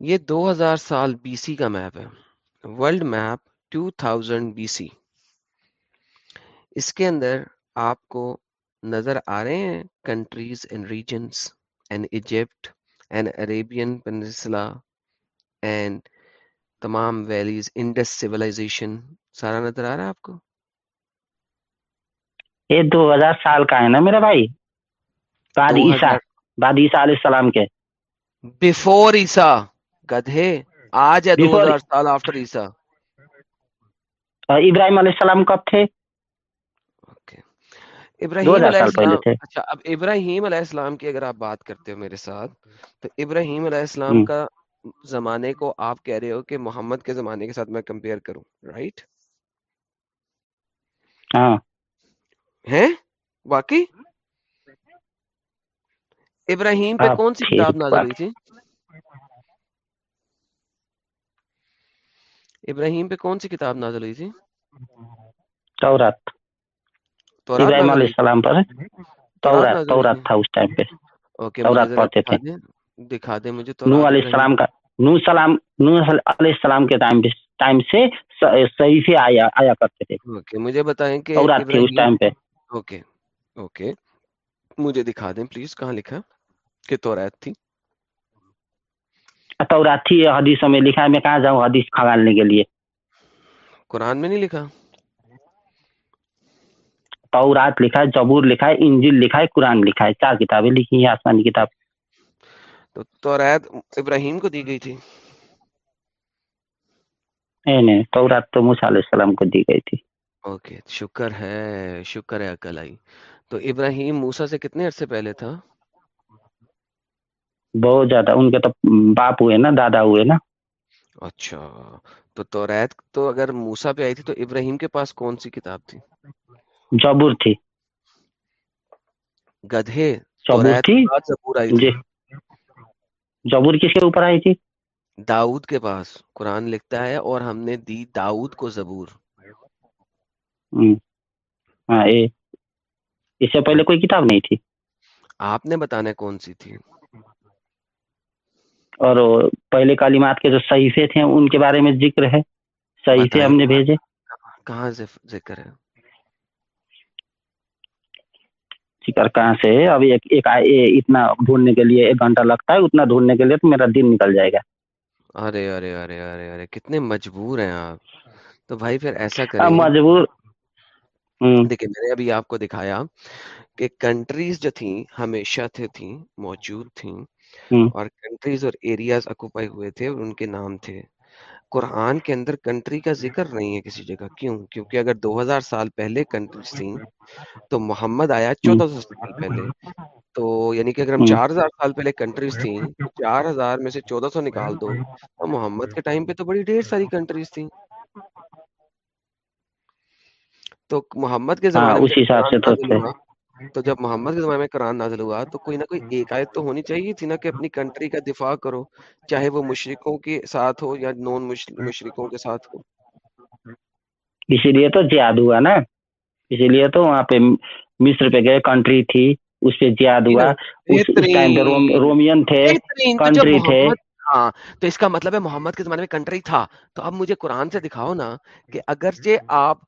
یہ دو ہزار سال بی سی کا میپ ہے۔ World map two thousand B C. اس کے اندر آپ کو نظر آ رہے ہیں countries and regions and Egypt and Arabian peninsula and تمام ویلیز انڈس سویلائزیشن سارا نظر آ رہا ہے آپ کو؟ یہ دو ہزار سال کا ہے نا میرا بھائی؟ بعد عیسیٰ بعد عیسیٰ علیہ السلام کے۔ بیفور عیسیٰ۔ گدھے آج ہے دو ہزار سال آفٹر عیسا ابراہیم علیہ السلام کب تھے؟ ابراہیم علیہ السلام اچھا اب ابراہیم علیہ السلام کی اگر آپ بات کرتے ہو میرے ساتھ تو ابراہیم علیہ السلام کا زمانے کو آپ کہہ رہے ہو کہ محمد کے زمانے کے ساتھ میں کمپیئر کروں رائٹ ہاں۔ واقعی؟ باقی ابراہیم پہ کون سی کتاب نازل ہوئی تھی؟ ابراہیم پہ کون سی کتاب نازل ہوئی تھی؟ تورات۔ ابراہیم علیہ السلام پر۔ تورات تورات تھا اس ٹائم پہ۔ اوکے تورات پڑھتے تھے۔ دکھا دے مجھے نو علیہ السلام کا نو سلام نو علیہ السلام کے ٹائم پہ ٹائم سے صحیفے آیا آیا کرتے تھے۔ اوکے مجھے بتائیں کہ تورات تھی اس ٹائم پہ۔ اوکے اوکے مجھے دکھا دیں پلیز کہاں لکھا کہ تورات تھی۔ تورات تھی حدیثوں میں لکھا ہے میں کہاں جاؤں حدیث کھنگالنے کے لیے؟ قرآن میں نہیں لکھا؟ تورات لکھا ہے جبور لکھا ہے انجل لکھا ہے قرآن لکھا ہے چار کتابیں لکھی ہیں آسمانی کتاب۔ تو تورات ابراہیم کو دی گئی تھی۔ نہیں نہیں تورات تو موسیٰ علیہ السلام کو دی گئی تھی۔ اوکے شکر ہے شکر ہے اکل آئی۔ تو ابراہیم موسیٰ سے کتنے عرصے پہلے تھا؟ بہت زیادہ ان کے تو باپ ہوئے نا دادا ہوئے نا۔ اچھا تو توریت تو اگر موسا پہ آئی تھی تو ابراہیم کے پاس کون سی کتاب تھی؟ جبور تھی۔ گدھے زبور جی۔ جبور کس کے اوپر آئی تھی؟ داؤد کے پاس قرآن لکھتا ہے اور ہم نے دی داؤد کو زبور۔ ہاں، اس سے پہلے کوئی کتاب نہیں تھی۔ آپ نے بتانا کون سی تھی؟ اور پہلے کالیمات کے جو صحیفے تھے ان کے بارے میں ذکر ہے۔ صحیفے ہم نے بھیجے۔ کہاں سے ذکر ہے؟ جی، ذکر کہاں سے؟ اب ایک ایک اتنا ڈھونڈنے کے لیے ایک گھنٹہ لگتا ہے اتنا ڈھونڈنے کے لیے تو میرا دن نکل جائے گا۔ ارے ارے ارے ارے ارے کتنے مجبور ہیں آپ۔ تو بھائی پھر ایسا ہاں، کریں مجبور۔ دیکھیں میں نے ابھی آپ کو دکھایا کہ کنٹریز جو تھیں ہمیشہ تھے تھیں موجود تھیں۔ اور کنٹریز اور ایریاز اکوپائی ہوئے تھے اور ان کے نام تھے۔ قرآن کے اندر کنٹری کا ذکر نہیں ہے کسی جگہ کیوں؟ کیونکہ اگر دو ہزار سال پہلے کنٹریز تھیں تو محمد آیا چودہ سو سال پہلے۔ تو یعنی کہ اگر ہم چار ہزار سال پہلے کنٹریز تھیں چار ہزار میں سے چودہ سو نکال دو تو محمد کے ٹائم پہ تو بڑی ڈھیر ساری کنٹریز تھیں۔ تو محمد کے زمانے تو جب محمد کے زمانے میں قرآن نازل ہوا تو کوئی نہ کوئی ایک آیت تو ہونی چاہیے تھی نا کہ اپنی کنٹری کا دفاع کرو چاہے وہ مشرکوں کے ساتھ ہو یا نون مشرکوں کے ساتھ ہو۔ اسی لیے تو جیاد ہوا نا۔ اسی لیے تو وہاں پہ مصر پہ گئے کنٹری تھی اس پہ جیاد ہوا۔ اس ٹائم پہ رومین تھے کنٹری تھے۔ ہاں تو اس کا مطلب ہے محمد کے زمانے میں کنٹری تھا۔ تو اب مجھے قرآن سے دکھاؤ نا کہ اگر یہ آپ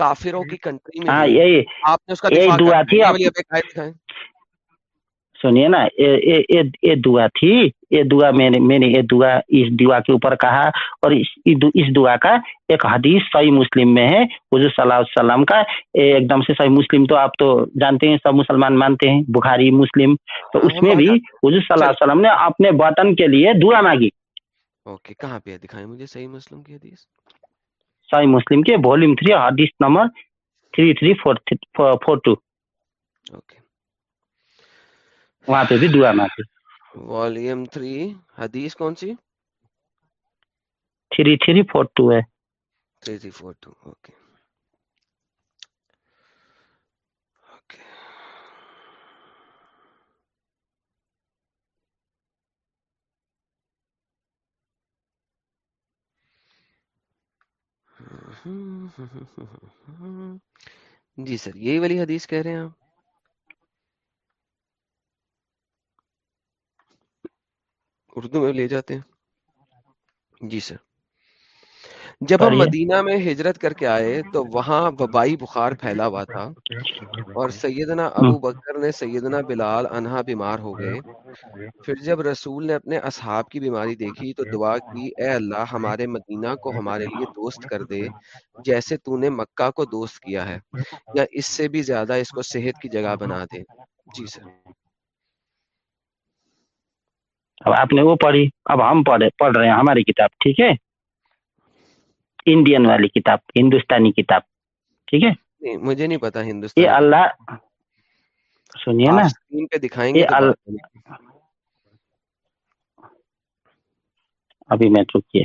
کافروں کی کنٹری میں ہاں یہی آپ نے اس کا دعا تھی سنیے نا یہ دعا تھی۔ یہ دعا میں نے میں نے یہ دعا اس دعا کے اوپر کہا اور اس دعا کا ایک حدیث صحیح مسلم میں ہے۔ حضور صلی اللہ علیہ وسلم کا ایک دم سے صحیح مسلم تو آپ تو جانتے ہیں سب مسلمان مانتے ہیں بخاری مسلم۔ تو ہاں، اس میں بھی حضور صلی اللہ علیہ وسلم نے اپنے بٹن کے لیے دعا مانگی۔ اوکے کہاں پہ دکھائیں مجھے صحیح مسلم کی حدیث۔ سائی مسلم کے والیوم تھری حدیث number three three four four two وہاں پہ بھی دعا مانگتے والیوم تھری حدیث کون سی تھری تھری فور ٹو ہے three three four two okay جی سر، یہی والی حدیث کہہ رہے ہیں آپ؟ اردو میں لے جاتے ہیں۔ جی سر۔ جب ہم مدینہ میں ہجرت کر کے آئے تو وہاں وبائی بخار پھیلا ہوا تھا اور سیدنا ابو بکر نے سیدنا بلال انہا بیمار ہو گئے۔ پھر جب رسول نے اپنے اصحاب کی بیماری دیکھی تو دعا کی اے اللہ ہمارے مدینہ کو ہمارے لیے دوست کر دے جیسے تو نے مکہ کو دوست کیا ہے یا اس سے بھی زیادہ اس کو صحت کی جگہ بنا دے۔ جی سر۔ اب آپ نے وہ پڑھی اب ہم پڑھ رہے ہیں ہماری کتاب ٹھیک ہے؟ انڈین والی کتاب ہندوستانی کتاب۔ ٹھیک ہے؟ مجھے نہیں پتا ہندوستان یہ اللہ سنیے نا۔ دکھائیں گے ابھی میں چکیے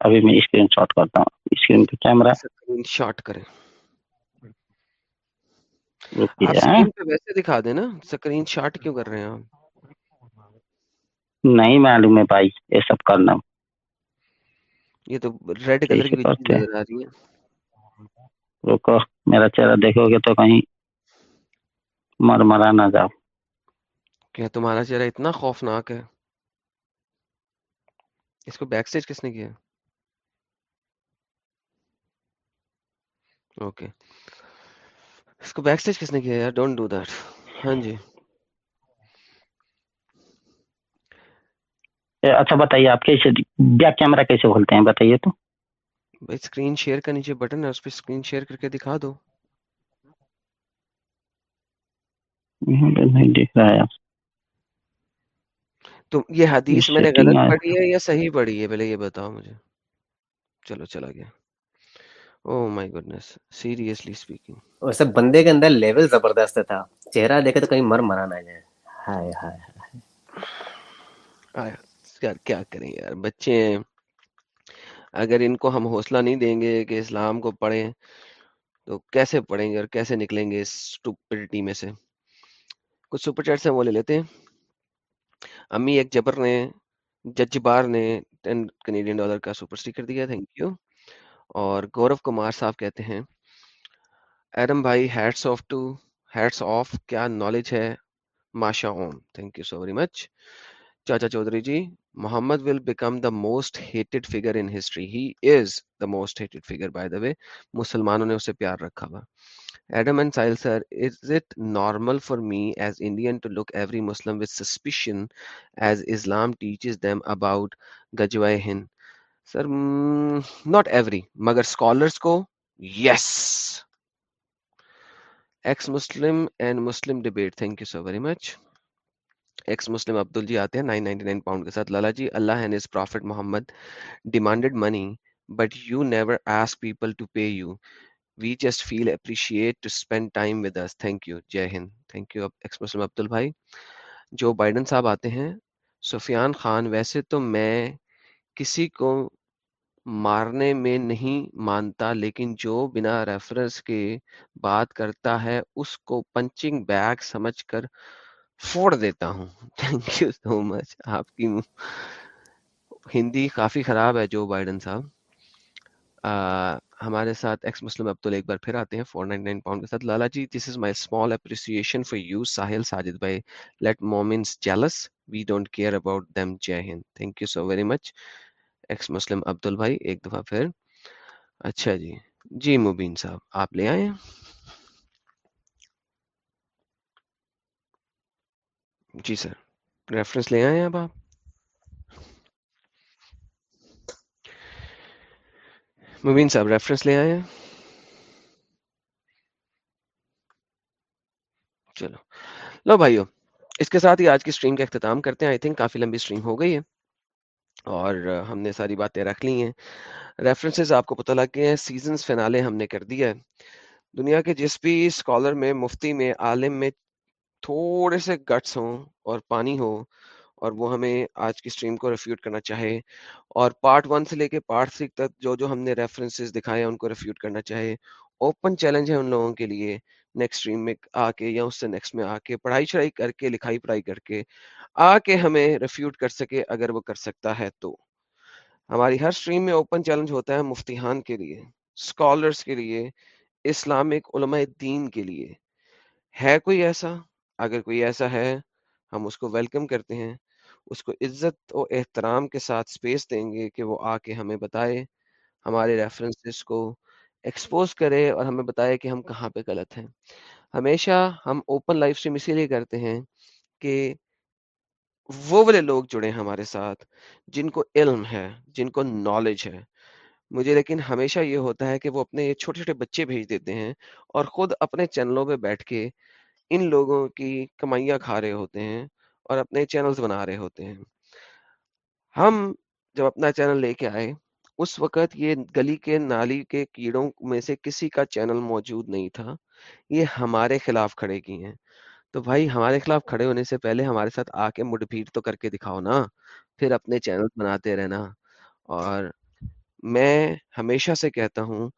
ابھی میں اسکرین شاٹ کرتا ہوں۔ اسکرین پہ کیمرہ اسکرین شاٹ کریں۔ ہاں۔ دکھا دینا اسکرین شاٹ کیوں کر رہے ہیں نہیں معلوم ہے بھائی یہ سب کرنا۔ ہوں یہ تو ریڈ کلر کی بھی نظر آ رہی ہے روکو میرا چہرہ دیکھو گے تو کہیں مر مرا نہ جاؤ۔ کیا تمہارا چہرہ اتنا خوفناک ہے۔ اس کو بیک سٹیج کس نے کیا؟ اوکے اس کو بیک سٹیج کس نے کیا یار؟ ڈونٹ ڈو دیٹ ہاں جی۔ اچھا بتائیے آپ کیسے بیک کیمرہ کیسے کھولتے ہیں؟ بتائیے تو۔ اسکرین شیئر کا نیچے بٹن ہے اس پہ اسکرین شیئر کر کے دکھا دو۔ نہیں یہ حدیث میں نے غلط پڑھی ہے یا صحیح پڑھی ہے؟ پہلے یہ بتاؤ مجھے۔ چلو چلا گیا۔ Oh my goodness seriously speaking ویسے بندے کے اندر لیول زبردست تھا۔ چہرہ دیکھے تو کہیں مر مرانا جائے۔ ہائے ہائے ہائے۔ یار کیا کریں یار؟ بچے ہیں۔ اگر ان کو ہم حوصلہ نہیں دیں گے کہ اسلام کو پڑھیں، تو کیسے پڑھیں گے اور کیسے نکلیں گے اس ٹوپٹی میں سے؟ کچھ سپر چیٹس ہیں، وہ لے لیتے ہیں۔ امی ایک جبر نے، جج بار نے ٹین کنیڈین ڈالر کا سپر سٹیکر دیا تھینک یو اور گورو کمار صاحب کہتے ہیں، ایڈم بھائی heads off to heads off, کیا نالج ہے؟ ماشا Om thank you so very much Chacha Chaudhary ji Muhammad will become the most hated figure in history he is the most hated figure by the way مسلمانوں نے اسے پیار رکھا ہوا. Adam and Sahil sir is it normal for me as Indian to look every Muslim with suspicion as Islam teaches them about گجوائے ہند sir not every مگر scholars کو yes ex Muslim and Muslim debate thank you so very much ex Muslim Abdul ji آتے ہیں 999 pound کے ساتھ Lala ji Allah and his prophet Muhammad demanded money but you never ask people to pay you we just feel appreciate to spend time with us thank you J Hind thank you ex Muslim Abdul بھائی Joe Biden صاحب آتے ہیں سفیان خان ویسے تو میں کسی کو مارنے میں نہیں مانتا لیکن جو بنا ریفرنس کے بات کرتا ہے اس کو پنچنگ بیگ سمجھ کر فوڑ دیتا ہوں۔ تھینک یو سو مچ آپ کی ہندی کافی خراب ہے جو بائیڈن صاحب۔ ہمارے ساتھ ایکس مسلم عبدال ایک بار پھر آتے ہیں فور نائن نائن پاؤنڈ کے ساتھ۔ Lala ji this is my small appreciation for you Sahil Sajid بھائی۔ Let مومنس jealous we don't care about them Jai Hind thank you so very much ex Muslim Abdul بھائی۔ ایک دفعہ پھر۔ اچھا جی۔ جی مبین صاحب، آپ لے آئیں جی سر ریفرنس لے آئے اب آپ؟ مبین صاحب ریفرنس لے آئے چلو۔ لو بھائیو، اس کے ساتھ ہی آج کی اسٹریم کا اختتام کرتے ہیں۔ آئی تھنک کافی لمبی اسٹریم ہو گئی ہے اور ہم نے ساری باتیں رکھ لی ہیں۔ ریفرنسز آپ کو پتہ لگ گئے ہیں سیزنز فنالے ہم نے کر دیا ہے۔ دنیا کے جس بھی اسکالر میں، مفتی میں، عالم میں تھوڑے سے گٹس ہوں اور پانی ہو اور وہ ہمیں آج کی سٹریم کو ریفیوٹ کرنا چاہے اور پارٹ ون سے لے کے پارٹ تھری تک جو جو ہم نے ریفرنسز دکھائے ان کو ریفیوٹ کرنا چاہے۔ اوپن چیلنج ہے ان لوگوں کے لیے نیکسٹ سٹریم میں آ کے یا اس سے نیکسٹ میں آ کے پڑھائی شڑائی کر کے، لکھائی پڑھائی کر کے آ کے ہمیں ریفیوٹ کر سکے اگر وہ کر سکتا ہے تو۔ ہماری ہر سٹریم میں اوپن چیلنج ہوتا ہے مفتیحان کے لیے اسکالرس کے لیے، اسلامک علماء دین کے لیے۔ ہے کوئی ایسا؟ اگر کوئی ایسا ہے، ہم اس کو ویلکم کرتے ہیں، اس کو عزت اور احترام کے ساتھ سپیس دیں گے کہ وہ آ کے ہمیں بتائے، ہمارے ریفرنسز کو ایکسپوز کرے اور ہمیں بتائے کہ ہم کہاں پہ غلط ہیں۔ ہمیشہ ہم اوپن لائف اسٹریم اسی لیے کرتے ہیں کہ وہ والے لوگ جڑے ہمارے ساتھ جن کو علم ہے، جن کو نالج ہے۔ مجھے لیکن ہمیشہ یہ ہوتا ہے کہ وہ اپنے چھوٹے چھوٹے بچے بھیج دیتے ہیں اور خود اپنے چینلوں پہ بیٹھ کے ان لوگوں کی کمائیاں کھا رہے ہوتے ہیں اور اپنے چینلز بنا رہے ہوتے ہیں۔ ہم جب اپنا چینل لے کے آئے، اس وقت یہ گلی کے نالی کے کیڑوں میں سے کسی کا چینل موجود نہیں تھا۔ یہ ہمارے خلاف کھڑے کی ہیں۔ تو بھائی، ہمارے خلاف کھڑے ہونے سے پہلے ہمارے ساتھ آ کے مڈ بھیڑ تو کر کے دکھاؤ نا۔ پھر اپنے چینل بناتے رہنا۔ اور میں ہمیشہ سے کہتا ہوں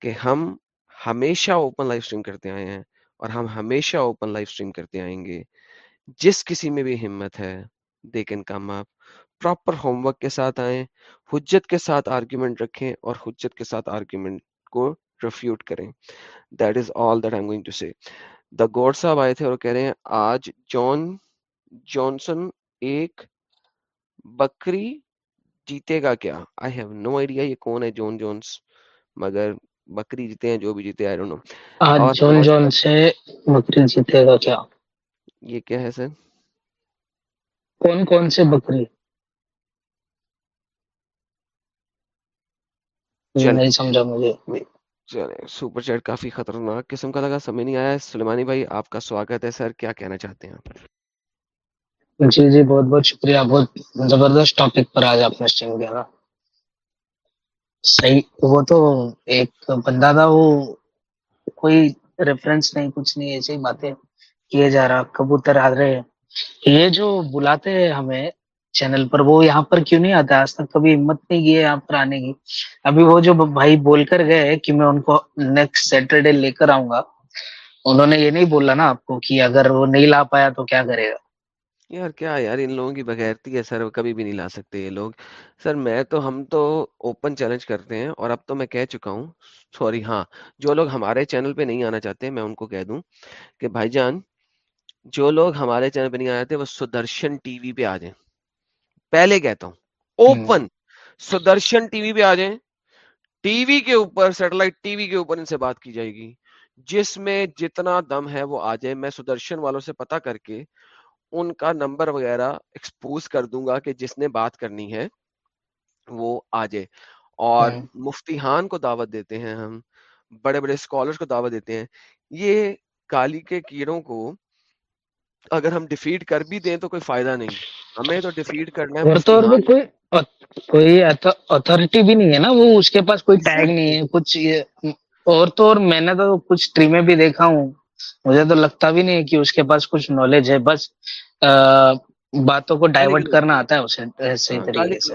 کہ ہم ہمیشہ اوپن لائف اسٹریم کرتے آئے ہیں۔ اور ہم ہمیشہ اوپن لائف اسٹریم کرتے آئیں گے۔ جس کسی میں بھی ہمت ہے they can come up proper homework کے ساتھ آئیں، حجت کے ساتھ آرگیومنٹ رکھیں اور حجت کے ساتھ آرگیومنٹ کو ریفیوٹ کریں۔ That is all that I going to say the god صاحب آئے تھے اور کہہ رہے ہیں، آج جان، جانسن ایک بکری جیتے گا کیا؟ آئی ہیو نو آئیڈیا یہ کون ہے جون جونس مگر بکری جیتے ہیں جو بھی جیتے آئی نو آج جون جون سے بکری جیتے گا کیا؟ یہ کیا ہے سر؟ کون کون سے بکری؟ نہیں سمجھا مجھے۔ چلے سپر چیٹ کافی خطرناک قسم کا لگا سمجھ نہیں آیا۔ سلیمانی بھائی آپ کا سواگت ہے سر کیا کہنا چاہتے ہیں آپ؟ جی جی بہت بہت شکریہ بہت زبردست ٹاپک پر آج آپ نے کیا۔ صحیح وہ تو ایک بندہ تھا، وہ کوئی ریفرنس نہیں، کچھ نہیں ایسی باتیں کیے جا رہا، کبوتر آ رہے۔ یہ جو بلاتے ہیں ہمیں چینل پر، وہ یہاں پر کیوں نہیں آتا آج تک کبھی ہمت نہیں کی ہے یہاں پر آنے کی۔ ابھی وہ جو بھائی بول کر گئے کہ میں ان کو نیکسٹ سیٹرڈے لے کر آؤں گا، انہوں نے یہ نہیں بولا نا آپ کو کہ اگر وہ نہیں لا پایا تو کیا کرے گا؟ یار کیا یار ان لوگوں کی بغیرتی ہے سر کبھی بھی نہیں لا سکتے یہ لوگ سر میں تو ہم تو اوپن چیلنج کرتے ہیں اور اب تو میں کہہ چکا ہوں سوری ہاں جو لوگ ہمارے چینل پہ نہیں آنا چاہتے میں ان کو کہہ دوں کہ بھائی جان جو لوگ ہمارے چینل پہ نہیں آنا چاہتے وہ سدرشن ٹی وی پہ آ جائیں پہلے کہتا ہوں اوپن سدرشن ٹی وی پہ آ جائیں ٹی وی کے اوپر سیٹلائٹ ٹی وی کے اوپر ان سے بات کی جائے گی جس میں جتنا دم ہے وہ آ جائے میں سدرشن والوں سے پتا کر کے ان کا نمبر وغیرہ ایکسپوز کر دوں گا کہ جس نے بات کرنی ہے وہ آ جائے۔ اور مفتیحان کو دعوت دیتے ہیں ہم بڑے بڑے اسکالرس کو دعوت دیتے ہیں۔ یہ کالی کے کیڑوں کو اگر ہم ڈیفیٹ کر بھی دیں تو کوئی فائدہ نہیں۔ ہمیں تو ڈیفیٹ کرنا ہے تو کوئی کوئی اتھارٹی بھی نہیں ہے نا وہ اس کے پاس کوئی ٹیگ نہیں ہے کچھ اور تو اور میں نے تو کچھ اسٹریمیں بھی دیکھا ہوں۔ مجھے تو لگتا بھی نہیں کہ اس کے پاس کچھ نالج ہے بس باتوں کو ڈائیورٹ کرنا آتا ہے اسے صحیح طریقے سے۔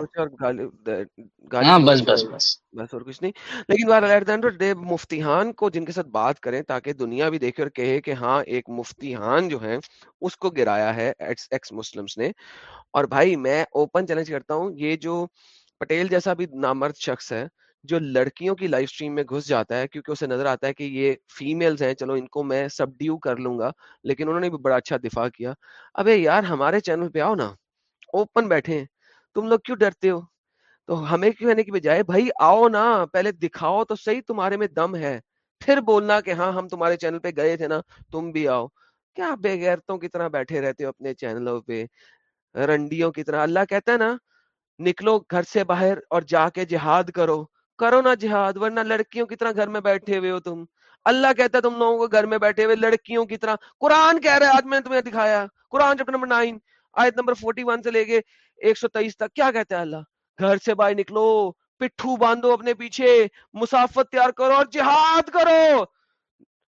ہاں بس بس بس۔ بس اور کچھ نہیں۔ لیکن مفتیحان کو جن کے ساتھ بات کریں تاکہ دنیا بھی دیکھے اور کہے کہ ہاں ایک مفتیحان جو ہے اس کو گرایا ہے ایکس مسلمس نے۔ اور بھائی میں اوپن چیلنج کرتا ہوں یہ جو پٹیل جیسا بھی نامرد شخص ہے جو لڑکیوں کی لائف سٹریم میں گھس جاتا ہے، کیونکہ اسے نظر آتا ہے کہ یہ فیمیلز ہیں، چلو ان کو میں سب ڈیو کر لوں گا، لیکن انہوں نے بھی بڑا اچھا دفاع کیا۔ ابے یار ہمارے چینل پہ آؤ نا اوپن بیٹھے ہیں۔ تم لوگ کیوں ڈرتے ہو؟ تو ہمیں کہنے کی بجائے، بھائی آؤ نا، پہلے دکھاؤ تو صحیح تمہارے میں دم ہے۔ پھر بولنا کہ ہاں ہم تمہارے چینل پہ گئے تھے نا، تم بھی آؤ۔ کیا بے غیرتوں کی طرح بیٹھے رہتے ہو اپنے چینلوں پہ؟ رنڈیوں کی طرح۔ اللہ کہتا ہے نا، نکلو گھر سے باہر اور جا کے جہاد کرو۔ کرو نا جہاد، ورنہ لڑکیوں کی طرح گھر میں بیٹھے ہوئے ہو تم۔ اللہ کہتا ہے تم لوگوں کو گھر میں بیٹھے ہوئے، لڑکیوں کی طرح۔ قرآن کہہ رہا ہے، آج میں نے تمہیں دکھایا۔ قرآن چیپٹر نمبر نائن، آیت نمبر فورٹی ون سے لے کے ایک سو تیئیس تک۔ کیا کہتا ہے اللہ؟ گھر سے باہر نکلو، پٹھو باندھو اپنے پیچھے، مسافت تیار کرو اور جہاد کرو۔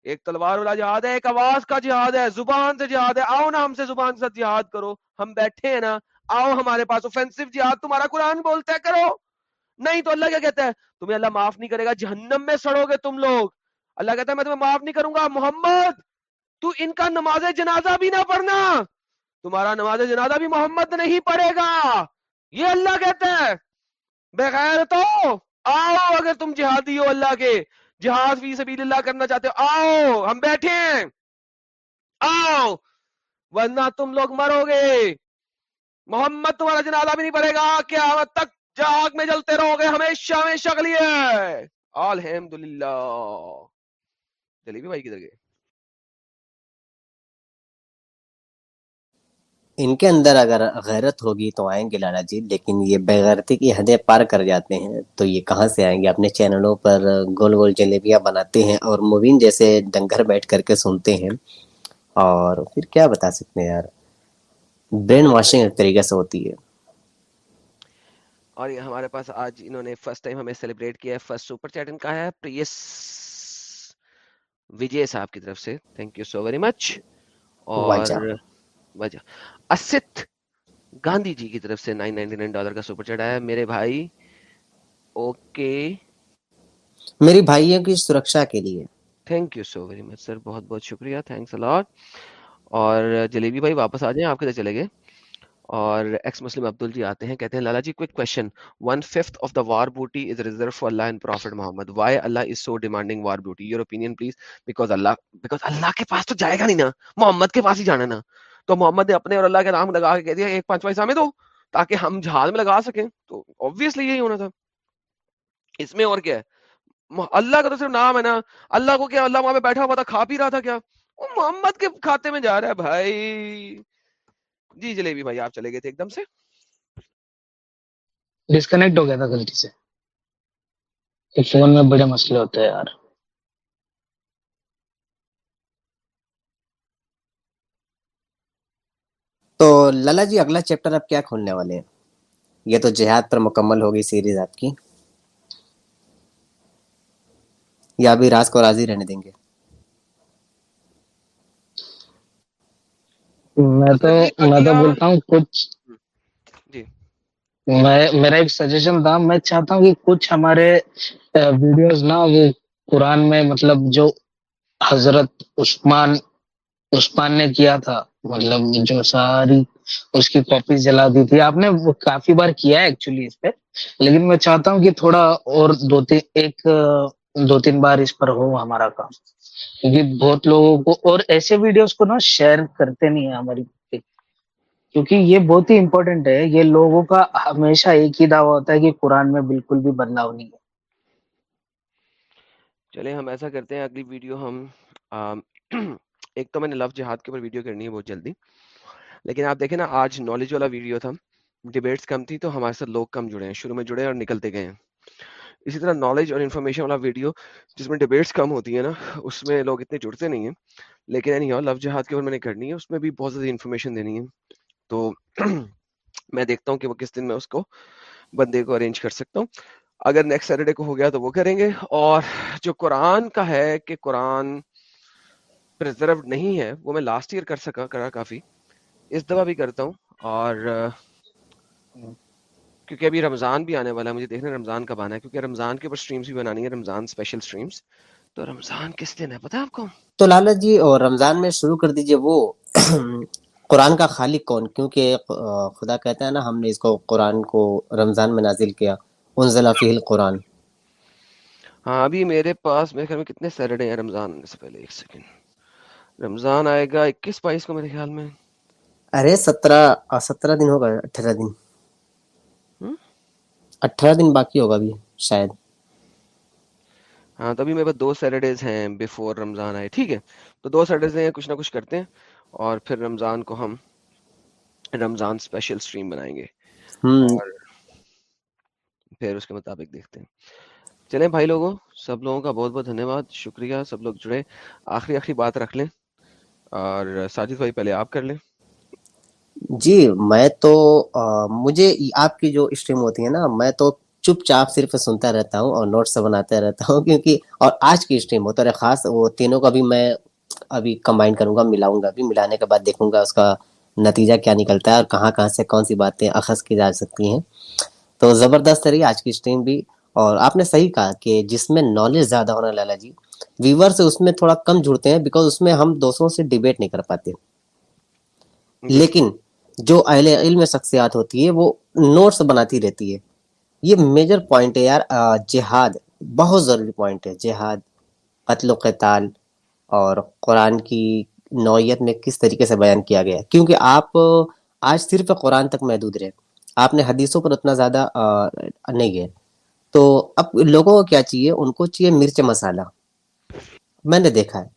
ایک تلوار والا جہاد ہے، ایک آواز کا جہاد ہے، زبان سے جہاد ہے۔ آؤ نا ہم سے زبان سے جہاد کرو۔ ہم بیٹھے ہیں نا، آؤ ہمارے پاس اوفینسو جہاد، تمہارا قرآن بولتا ہے، کرو۔ نہیں تو اللہ کیا کہتا ہے؟ تمہیں اللہ معاف نہیں کرے گا، جہنم میں سڑو گے تم لوگ۔ اللہ کہتا ہے، میں تمہیں معاف نہیں کروں گا، محمد، تو ان کا نماز جنازہ بھی نہ پڑھنا۔ تمہارا نماز جنازہ بھی محمد نہیں پڑھے گا۔ یہ اللہ کہتا ہے۔ بغیر تو آؤ، اگر تم جہادی ہو اللہ کے۔ جہاد فی سبیل اللہ کرنا چاہتے ہو، آؤ، ہم بیٹھے ہیں۔ آؤ، ورنہ تم لوگ مرو گے۔ محمد تمہارا جنازہ بھی نہیں پڑے گا، قیامت تک جاگ میں جلتے رہو گے ہمیشہ ہمیشہ کے لیے۔ الحمد للہ بھائی کدھر گئے؟ ان کے اندر اگر غیرت ہوگی تو آئیں گے لالا جی لیکن یہ بغیرتی کی حدیں پار کر جاتے ہیں۔ تو یہ کہاں سے آئیں گے؟ اپنے چینلوں پر گول گول جلیبیاں بناتے ہیں اور مبین جیسے ڈنگر بیٹھ کر کے سنتے ہیں۔ اور پھر کیا بتا سکتے ہیں یار؟ برین واشنگ ایک طریقے سے ہوتی ہے۔ اور یہ ہمارے پاس آج انہوں نے فرسٹ ٹائم ہمیں سیلیبریٹ کیا ہے فرسٹ سپر چیٹ ان کا ہے پریس وجے صاحب کی طرف سے. Thank you so very much اور وجہ۔ است گاندھی جی کی طرف سے نائن نائنٹی نائن ڈالر کا سپر چیٹ آیا میرے بھائی اوکے میری بھائیوں کی سرکشا کے لیے۔ Thank you so very much sir بہت بہت شکریہ. تھینکس الاٹ اور جلیبی بھائی واپس آ جائیں آپ کدھر چلے گئے؟ اور ایکس مسلم عبدال جی آتے ہیں، کہتے ہیں، Lala ji quick question one fifth of the war booty is reserve for Allah and prophet Muhammad why Allah is so demanding war booty your opinion please because Allah because Allah کے پاس تو جائے گا نہیں نا. محمد کے پاس ہی جانا نا. تو محمد نے اپنے اور اللہ کے نام لگا کے کہہ دیا، ایک پانچ پیسہ میں دو، تاکہ ہم جہاز میں لگا سکیں. تو آبویسلی یہی ہونا تھا. اس میں اور کیا ہے؟ اللہ کا تو صرف نام ہے نا. اللہ کو کیا، اللہ وہاں پہ بیٹھا ہوا تھا، کھا پی رہا تھا کیا؟ وہ محمد کے کھاتے میں جا رہا ہے، بھائی. جی جلیبی بھائی آپ چلے گئے تھے ایک دم سے؟ ڈسکنیکٹ ہو گیا تھا غلطی سے۔ فون میں بڑے مسئلے ہوتے ہیں یار۔ تو للا جی اگلا چیپٹر اب کیا کھولنے والے ہیں؟ یہ تو جہاد پر مکمل ہوگی سیریز آپ کی۔ یا ابھی راز کو راضی رہنے دیں گے؟ میں تو میں تو بولتا ہوں کچھ جی۔ میں میرا ایک سجیشن تھا میں چاہتا ہوں کہ کچھ ہمارے ویڈیوز نا وہ قرآن میں مطلب جو حضرت عثمان عثمان نے کیا تھا مطلب جو ساری اس کی کاپی جلا دی تھی آپ نے وہ کافی بار کیا ہے ایکچولی اس پہ لیکن میں چاہتا ہوں کہ تھوڑا اور دو تین ایک دو تین بار اس پر ہو ہمارا کام۔ کیونکہ بہت لوگوں کو اور ایسے ویڈیوز کو نا شیئر کرتے نہیں ہیں ہماری کیونکہ یہ بہت ہی امپورٹنٹ ہے۔ یہ لوگوں کا ہمیشہ ایک ہی دعویٰ ہوتا ہے کہ قرآن میں بالکل بھی بدلاؤ نہیں ہے۔ چلے ہم ایسا کرتے ہیں۔ اگلی ویڈیو ہم ایک تو میں نے لف جہاد کے اوپر ویڈیو کرنی ہے بہت جلدی۔ لیکن آپ دیکھیں نا، آج نالج والا ویڈیو تھا۔ ڈیبیٹس کم تھی تو ہمارے ساتھ لوگ کم جڑے ہیں۔ شروع میں جڑے اور نکلتے گئے ہیں۔ اسی طرح نالج اور انفارمیشن والا ویڈیو جس میں ڈیبیٹس کم ہوتی ہیں نا، اس میں لوگ اتنے جڑتے نہیں ہیں۔ لیکن یعنی اور لف جہاد کے اوپر میں نے کرنی ہے، اس میں بھی بہت زیادہ انفارمیشن دینی ہے۔ تو میں دیکھتا ہوں کہ وہ کس دن میں اس کو بندے کو ارینج کر سکتا ہوں۔ اگر نیکسٹ سیٹرڈے کو ہو گیا تو وہ کریں گے۔ اور جو قرآن کا ہے کہ قرآن پرزرو نہیں ہے، وہ میں لاسٹ ایئر کر سکا، کرا کافی۔ اس دفعہ بھی کرتا ہوں۔ اور کیونکہ ابھی رمضان بھی آنے والا ہے مجھے دیکھنا رمضان کب آنا ہے کیونکہ رمضان کے اوپر سٹریمز بھی بنانی ہے رمضان اسپیشل سٹریمز تو رمضان کس دن ہے؟ پتہ آپ کو؟ تو لالا جی اور رمضان میں شروع کر دیجیے وہ قرآن کا خالق کون؟ کیونکہ خدا کہتا ہے نا ہم نے اس کو قرآن کو رمضان میں نازل کیا انزل فیہ القرآن۔ ہاں ابھی میرے پاس میرے خیال میں کتنے سیٹرڈے ہیں رمضان؟ سے پہلے ایک سیکنڈ رمضان آئے گا اکیس بائیس کو میرے خیال میں۔ ارے سترہ سترہ دن ہوگا اٹھارہ دن۔ اٹھارہ دن باقی ہوگا ابھی شاید۔ ہاں تو ابھی میرے پاس دو سیٹرڈیز ہیں بیفور رمضان آئے ٹھیک ہے۔ تو دو سیٹرڈیز ہیں کچھ نہ کچھ کرتے ہیں۔ اور پھر رمضان کو ہم رمضان اسپیشل سٹریم بنائیں گے۔ اور پھر اس کے مطابق دیکھتے ہیں۔ چلیں بھائی لوگوں سب لوگوں کا بہت بہت دھنیہ واد شکریہ سب لوگ جڑے۔ آخری آخری بات رکھ لیں۔ اور ساجد بھائی پہلے آپ کر لیں۔ جی میں تو مجھے آپ کی جو اسٹریم ہوتی ہے نا میں تو چپ چاپ صرف سنتا رہتا ہوں اور نوٹس بناتا رہتا ہوں کیونکہ اور آج کی اسٹریم ہوتا ہے خاص وہ تینوں کا بھی میں ابھی کمبائن کروں گا ملاؤں گا ابھی ملانے کے بعد دیکھوں گا اس کا نتیجہ کیا نکلتا ہے اور کہاں کہاں سے کون سی باتیں اخذ کی جا سکتی ہیں۔ تو زبردست رہی آج کی اسٹریم بھی اور آپ نے صحیح کہا کہ جس میں نالج زیادہ ہونا لالا جی ویور سے اس میں تھوڑا کم جڑتے ہیں بیکاز اس میں ہم دوستوں سے ڈیبیٹ نہیں کر پاتے۔ لیکن جو اہل علم شخصیات ہوتی ہے وہ نوٹس بناتی رہتی ہے یہ میجر پوائنٹ ہے یار جہاد۔ بہت ضروری پوائنٹ ہے، جہاد، قتل و قتال اور قرآن کی نوعیت میں کس طریقے سے بیان کیا گیا۔ کیونکہ آپ آج صرف قرآن تک محدود رہے۔ آپ نے حدیثوں پر اتنا زیادہ نہیں گئے۔ تو اب لوگوں کو کیا چاہیے؟ ان کو چاہیے مرچ مسالہ۔ میں نے دیکھا ہے۔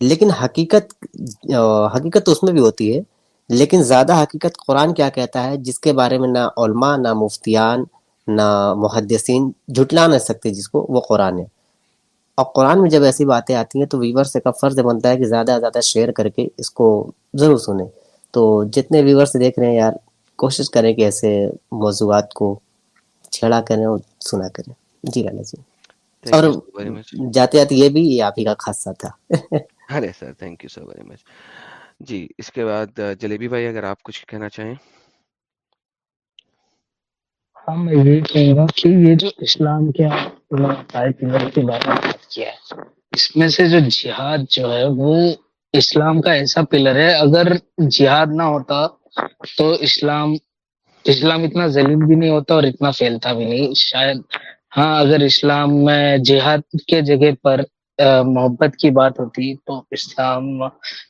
لیکن حقیقت حقیقت تو اس میں بھی ہوتی ہے۔ لیکن زیادہ حقیقت قرآن کیا کہتا ہے؟ جس کے بارے میں نہ علماء نہ مفتیان نہ محدثین جھٹلا نہ سکتے جس کو وہ قرآن ہے۔ اور قرآن میں جب ایسی باتیں آتی ہیں تو ویورس کا فرض بنتا ہے کہ زیادہ زیادہ شیئر کر کے اس کو ضرور سنیں۔ تو جتنے ویورس دیکھ رہے ہیں یار کوشش کریں کہ ایسے موضوعات کو چھیڑا کریں اور سنا کریں۔ جی رانا جی۔ اور جاتے جاتے یہ بھی آپ ہی کا خاصہ تھا۔ ارے sir thank you so very much جی اس کے بعد جلیبی بھائی، اگر آپ کچھ کہنا چاہیں۔ ہاں میں یہ کہوں گا کہ یہ جو اسلام کے کی بات کیا ہے، اس میں سے جو جہاد جو ہے، وہ اسلام کا ایسا پلر ہے، اگر جہاد نہ ہوتا تو اسلام اسلام اتنا ذلیل بھی نہیں ہوتا اور اتنا پھیلتا بھی نہیں۔ شاید ہاں اگر اسلام میں جہاد کے جگہ پر محبت کی بات ہوتی تو اسلام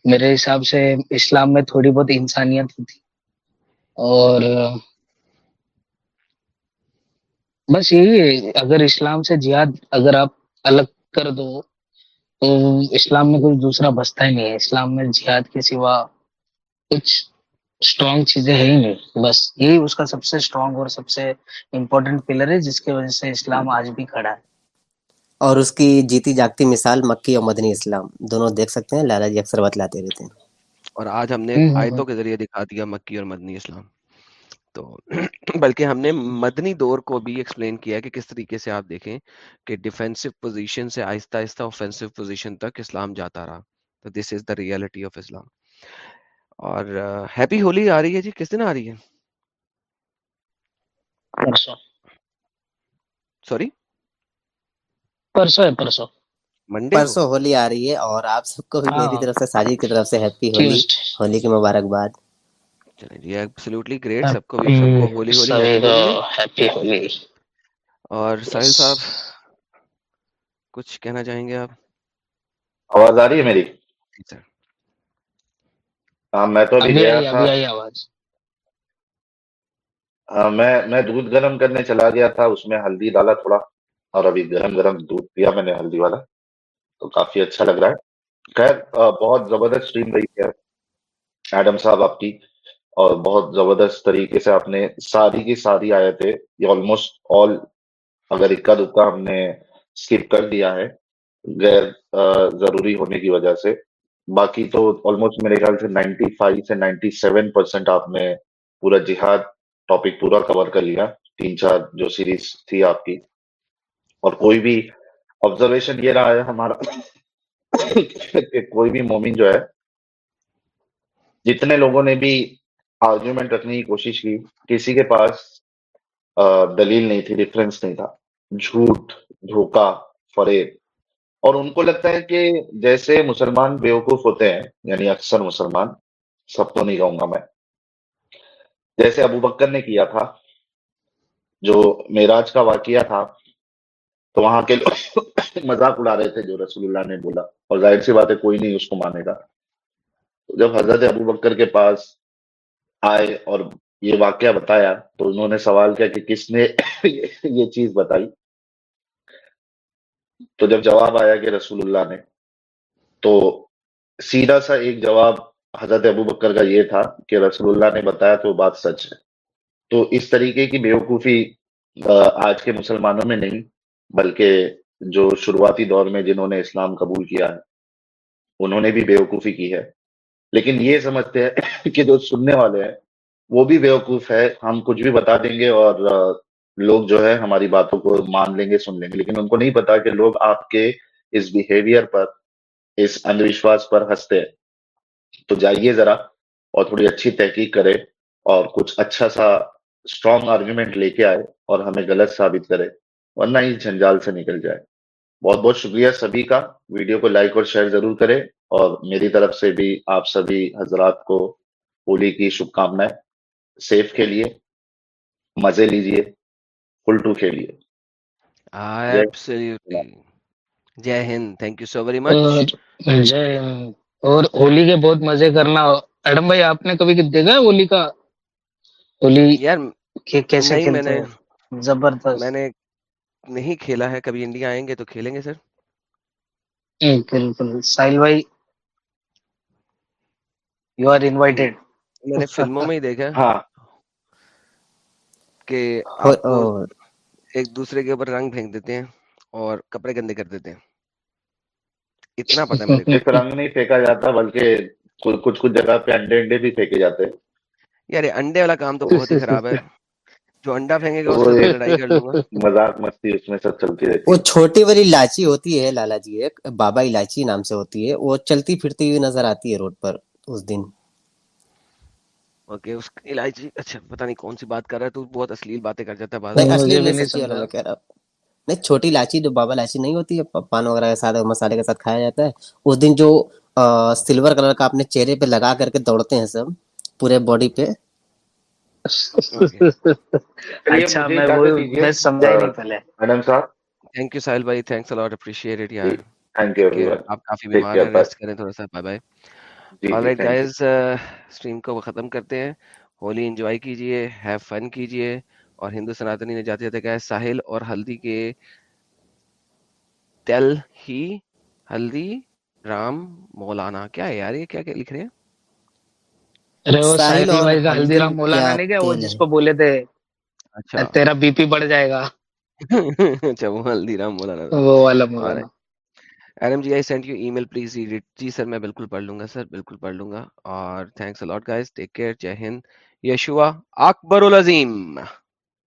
میرے حساب سے اسلام میں تھوڑی بہت انسانیت ہوتی اور بس یہی ہے، اگر اسلام سے جہاد اگر آپ الگ کر دو تو اسلام میں کچھ دوسرا بستا ہی نہیں ہے۔ اسلام میں جہاد کے سوا کچھ اسٹرانگ چیزیں ہے ہی نہیں۔ بس یہی اس کا سب سے اسٹرانگ اور سب سے امپورٹنٹ پلر ہے، جس کی وجہ سے اسلام آج بھی کھڑا ہے۔ اور اس کی جیتی جاگتی مثال مکی اور مدنی اسلام دونوں دیکھ سکتے ہیں لالا جی اکثر بتلاتے رہتے ہیں۔ اور آج ہم نے آیتوں کے ذریعے دکھا دیا مکی اور مدنی اسلام۔ تو بلکہ ہم نے مدنی دور کو بھی ایکسپلین کیا کہ کس طریقے سے آپ دیکھیں کہ ڈیفینسو پوزیشن سے آہستہ آہستہ آفینسو پوزیشن تک اسلام جاتا رہا۔ تو دس از دا ریئلٹی آف اسلام اور ہیپی ہولی آ رہی ہے جی؟ کس دن آ رہی ہے؟ سوری پرسوں ہے پرسوں۔ پرسوں ہولی آ رہی ہے اور آپ سب کو بھی ہاں۔ میری طرف سے ساجد کی طرف سے ہیپی ہولی ہولی کی مبارکباد۔ جی ایبسلیوٹلی گریٹ سب کو بھی سب کو ہولی ہولی ہیپی ہولی۔ اور صاحب کچھ کہنا چاہیں گے آپ؟ آواز آ رہی ہے میری؟ جی ہاں میں تو ابھی گیا تھا۔ ہاں، میں میں دودھ گرم کرنے چلا گیا تھا اس میں ہلدی ڈالا تھوڑا۔ اور ابھی گرم گرم دودھ پیا میں نے، ہلدی والا، تو کافی اچھا لگ رہا ہے۔ خیر بہت زبردست اسٹریم رہی ہے۔ ایڈم صاحب آپ کی، اور بہت زبردست طریقے سے آپ نے ساری کی ساری آیتیں، یہ آلموسٹ آل اگر اکا دکا ہم نے اسکپ کر دیا ہے، غیر ضروری ہونے کی وجہ سے۔ باقی تو آلموسٹ میرے خیال سے نائنٹی فائیو سے نائنٹی سیون پرسینٹ آپ نے پورا جہاد ٹاپک پورا کور کر لیا۔ تین چار جو سیریز تھی آپ کی۔ اور کوئی بھی آبزرویشن یہ رہا ہے ہمارا کہ کوئی بھی مومن جو ہے، جتنے لوگوں نے بھی آرگیومنٹ رکھنے کی کوشش کی، کسی کے پاس دلیل نہیں تھی ریفرنس نہیں تھا۔ جھوٹ دھوکا فریب۔ اور ان کو لگتا ہے کہ جیسے مسلمان بیوقوف ہوتے ہیں یعنی اکثر مسلمان، سب تو نہیں کہوں گا میں۔ جیسے ابو بکر نے کیا تھا، جو میراج کا واقعہ تھا تو وہاں کے مذاق اڑا رہے تھے جو رسول اللہ نے بولا اور ظاہر سی بات ہے کوئی نہیں اس کو مانے گا۔ جب حضرت ابو بکر کے پاس آئے اور یہ واقعہ بتایا تو انہوں نے سوال کیا کہ کس نے یہ چیز بتائی؟ تو جب جواب آیا کہ رسول اللہ نے تو سیدھا سا ایک جواب حضرت ابو بکر کا یہ تھا کہ رسول اللہ نے بتایا تو بات سچ ہے۔ تو اس طریقے کی بیوقوفی آج کے مسلمانوں میں نہیں بلکہ جو شروعاتی دور میں جنہوں نے اسلام قبول کیا ہے، انہوں نے بھی بے وقوفی کی ہے۔ لیکن یہ سمجھتے ہیں کہ جو سننے والے ہیں، وہ بھی بیوقوف ہے۔ ہم کچھ بھی بتا دیں گے اور لوگ جو ہے ہماری باتوں کو مان لیں گے، سن لیں گے۔ لیکن ان کو نہیں پتا کہ لوگ آپ کے اس بیہیویئر پر، اس اندھ وشواس پر ہنستے ہیں۔ تو جائیے ذرا اور تھوڑی اچھی تحقیق کرے اور کچھ اچھا سا اسٹرانگ آرگیومنٹ لے کے آئے اور ہمیں غلط ثابت کرے ورنہ ہی جھنجال سے نکل جائے۔ بہت بہت شکریہ سبھی کا۔ ویڈیو کو لائک اور شیئر ضرور کریں اور میری طرف سے بھی آپ سبھی حضرات کو ہولی کی شبھ کامنائیں سیف کے لیے مزے لیجیے فلٹو کے لیے Jai Hind thank you so very much Jai Hind اور ہولی کے بہت مزے کرنا۔ ایڈم بھائی آپ نے کبھی دیکھا ہے ہولی کا؟ ہولی یار کیسے میں نے زبردست۔ میں نے نہیں کھیلا ہے کبھی انڈیا آئیں گے تو کھیلیں گے سر۔ بالکل ساحل بھائی یو آر انوائٹیڈ میں نے فلموں میں ہی دیکھا ہاں۔ کہ ایک دوسرے کے اوپر رنگ پھینک دیتے ہیں اور کپڑے گندے کر دیتے ہیں۔ اتنا پتا رنگ نہیں پھینکا جاتا بلکہ کچھ کچھ جگہ پہ انڈے انڈے بھی پھینکے جاتے ہیں۔ یار انڈے والا کام تو بہت ہی خراب ہے۔ جو انڈا پھینکے گا اس سے لڑائی کر لوں گا۔ مذاق مستی اس میں سب چلتی رہتی وہ چھوٹی والی لاچی ہوتی ہے لالا جی ایک بابا الائچی نام سے ہوتی ہے۔ وہ چلتی پھرتی ہوئی نظر آتی ہے روڈ پر اس دن۔ اوکے اس الائچی اچھا پتہ نہیں کون سی بات کر رہا ہے تو بہت اصلیل باتیں کر جاتا ہے نہیں چھوٹی جو بابا الائچی نہیں ہوتی ہے پان وغیرہ کے ساتھ مسالے کے ساتھ کھایا جاتا ہے۔ اس دن جو سلور کلر کا اپنے چہرے پہ لگا کر کے دوڑتے ہیں سب پورے باڈی پہ Uh, ختم کرتے ہیں۔ ہولی انجوائے کیجیے ہیو فن کیجیے۔ اور ہندو سناتنی نے جاتے جاتے ساحل اور ہلدی کے تل ہی ہلدی رام مولانا کیا ہے یار یہ کیا لکھ رہے ہیں؟ اچھا۔ تیرا بی پی بڑھ جائے گا۔ اچھا، جی، جی بالکل پڑھ لوں گا سر بالکل پڑھ لوں گا۔ اور thanks a lot guys take care Jai Hind. Yeshua اکبر العظیم۔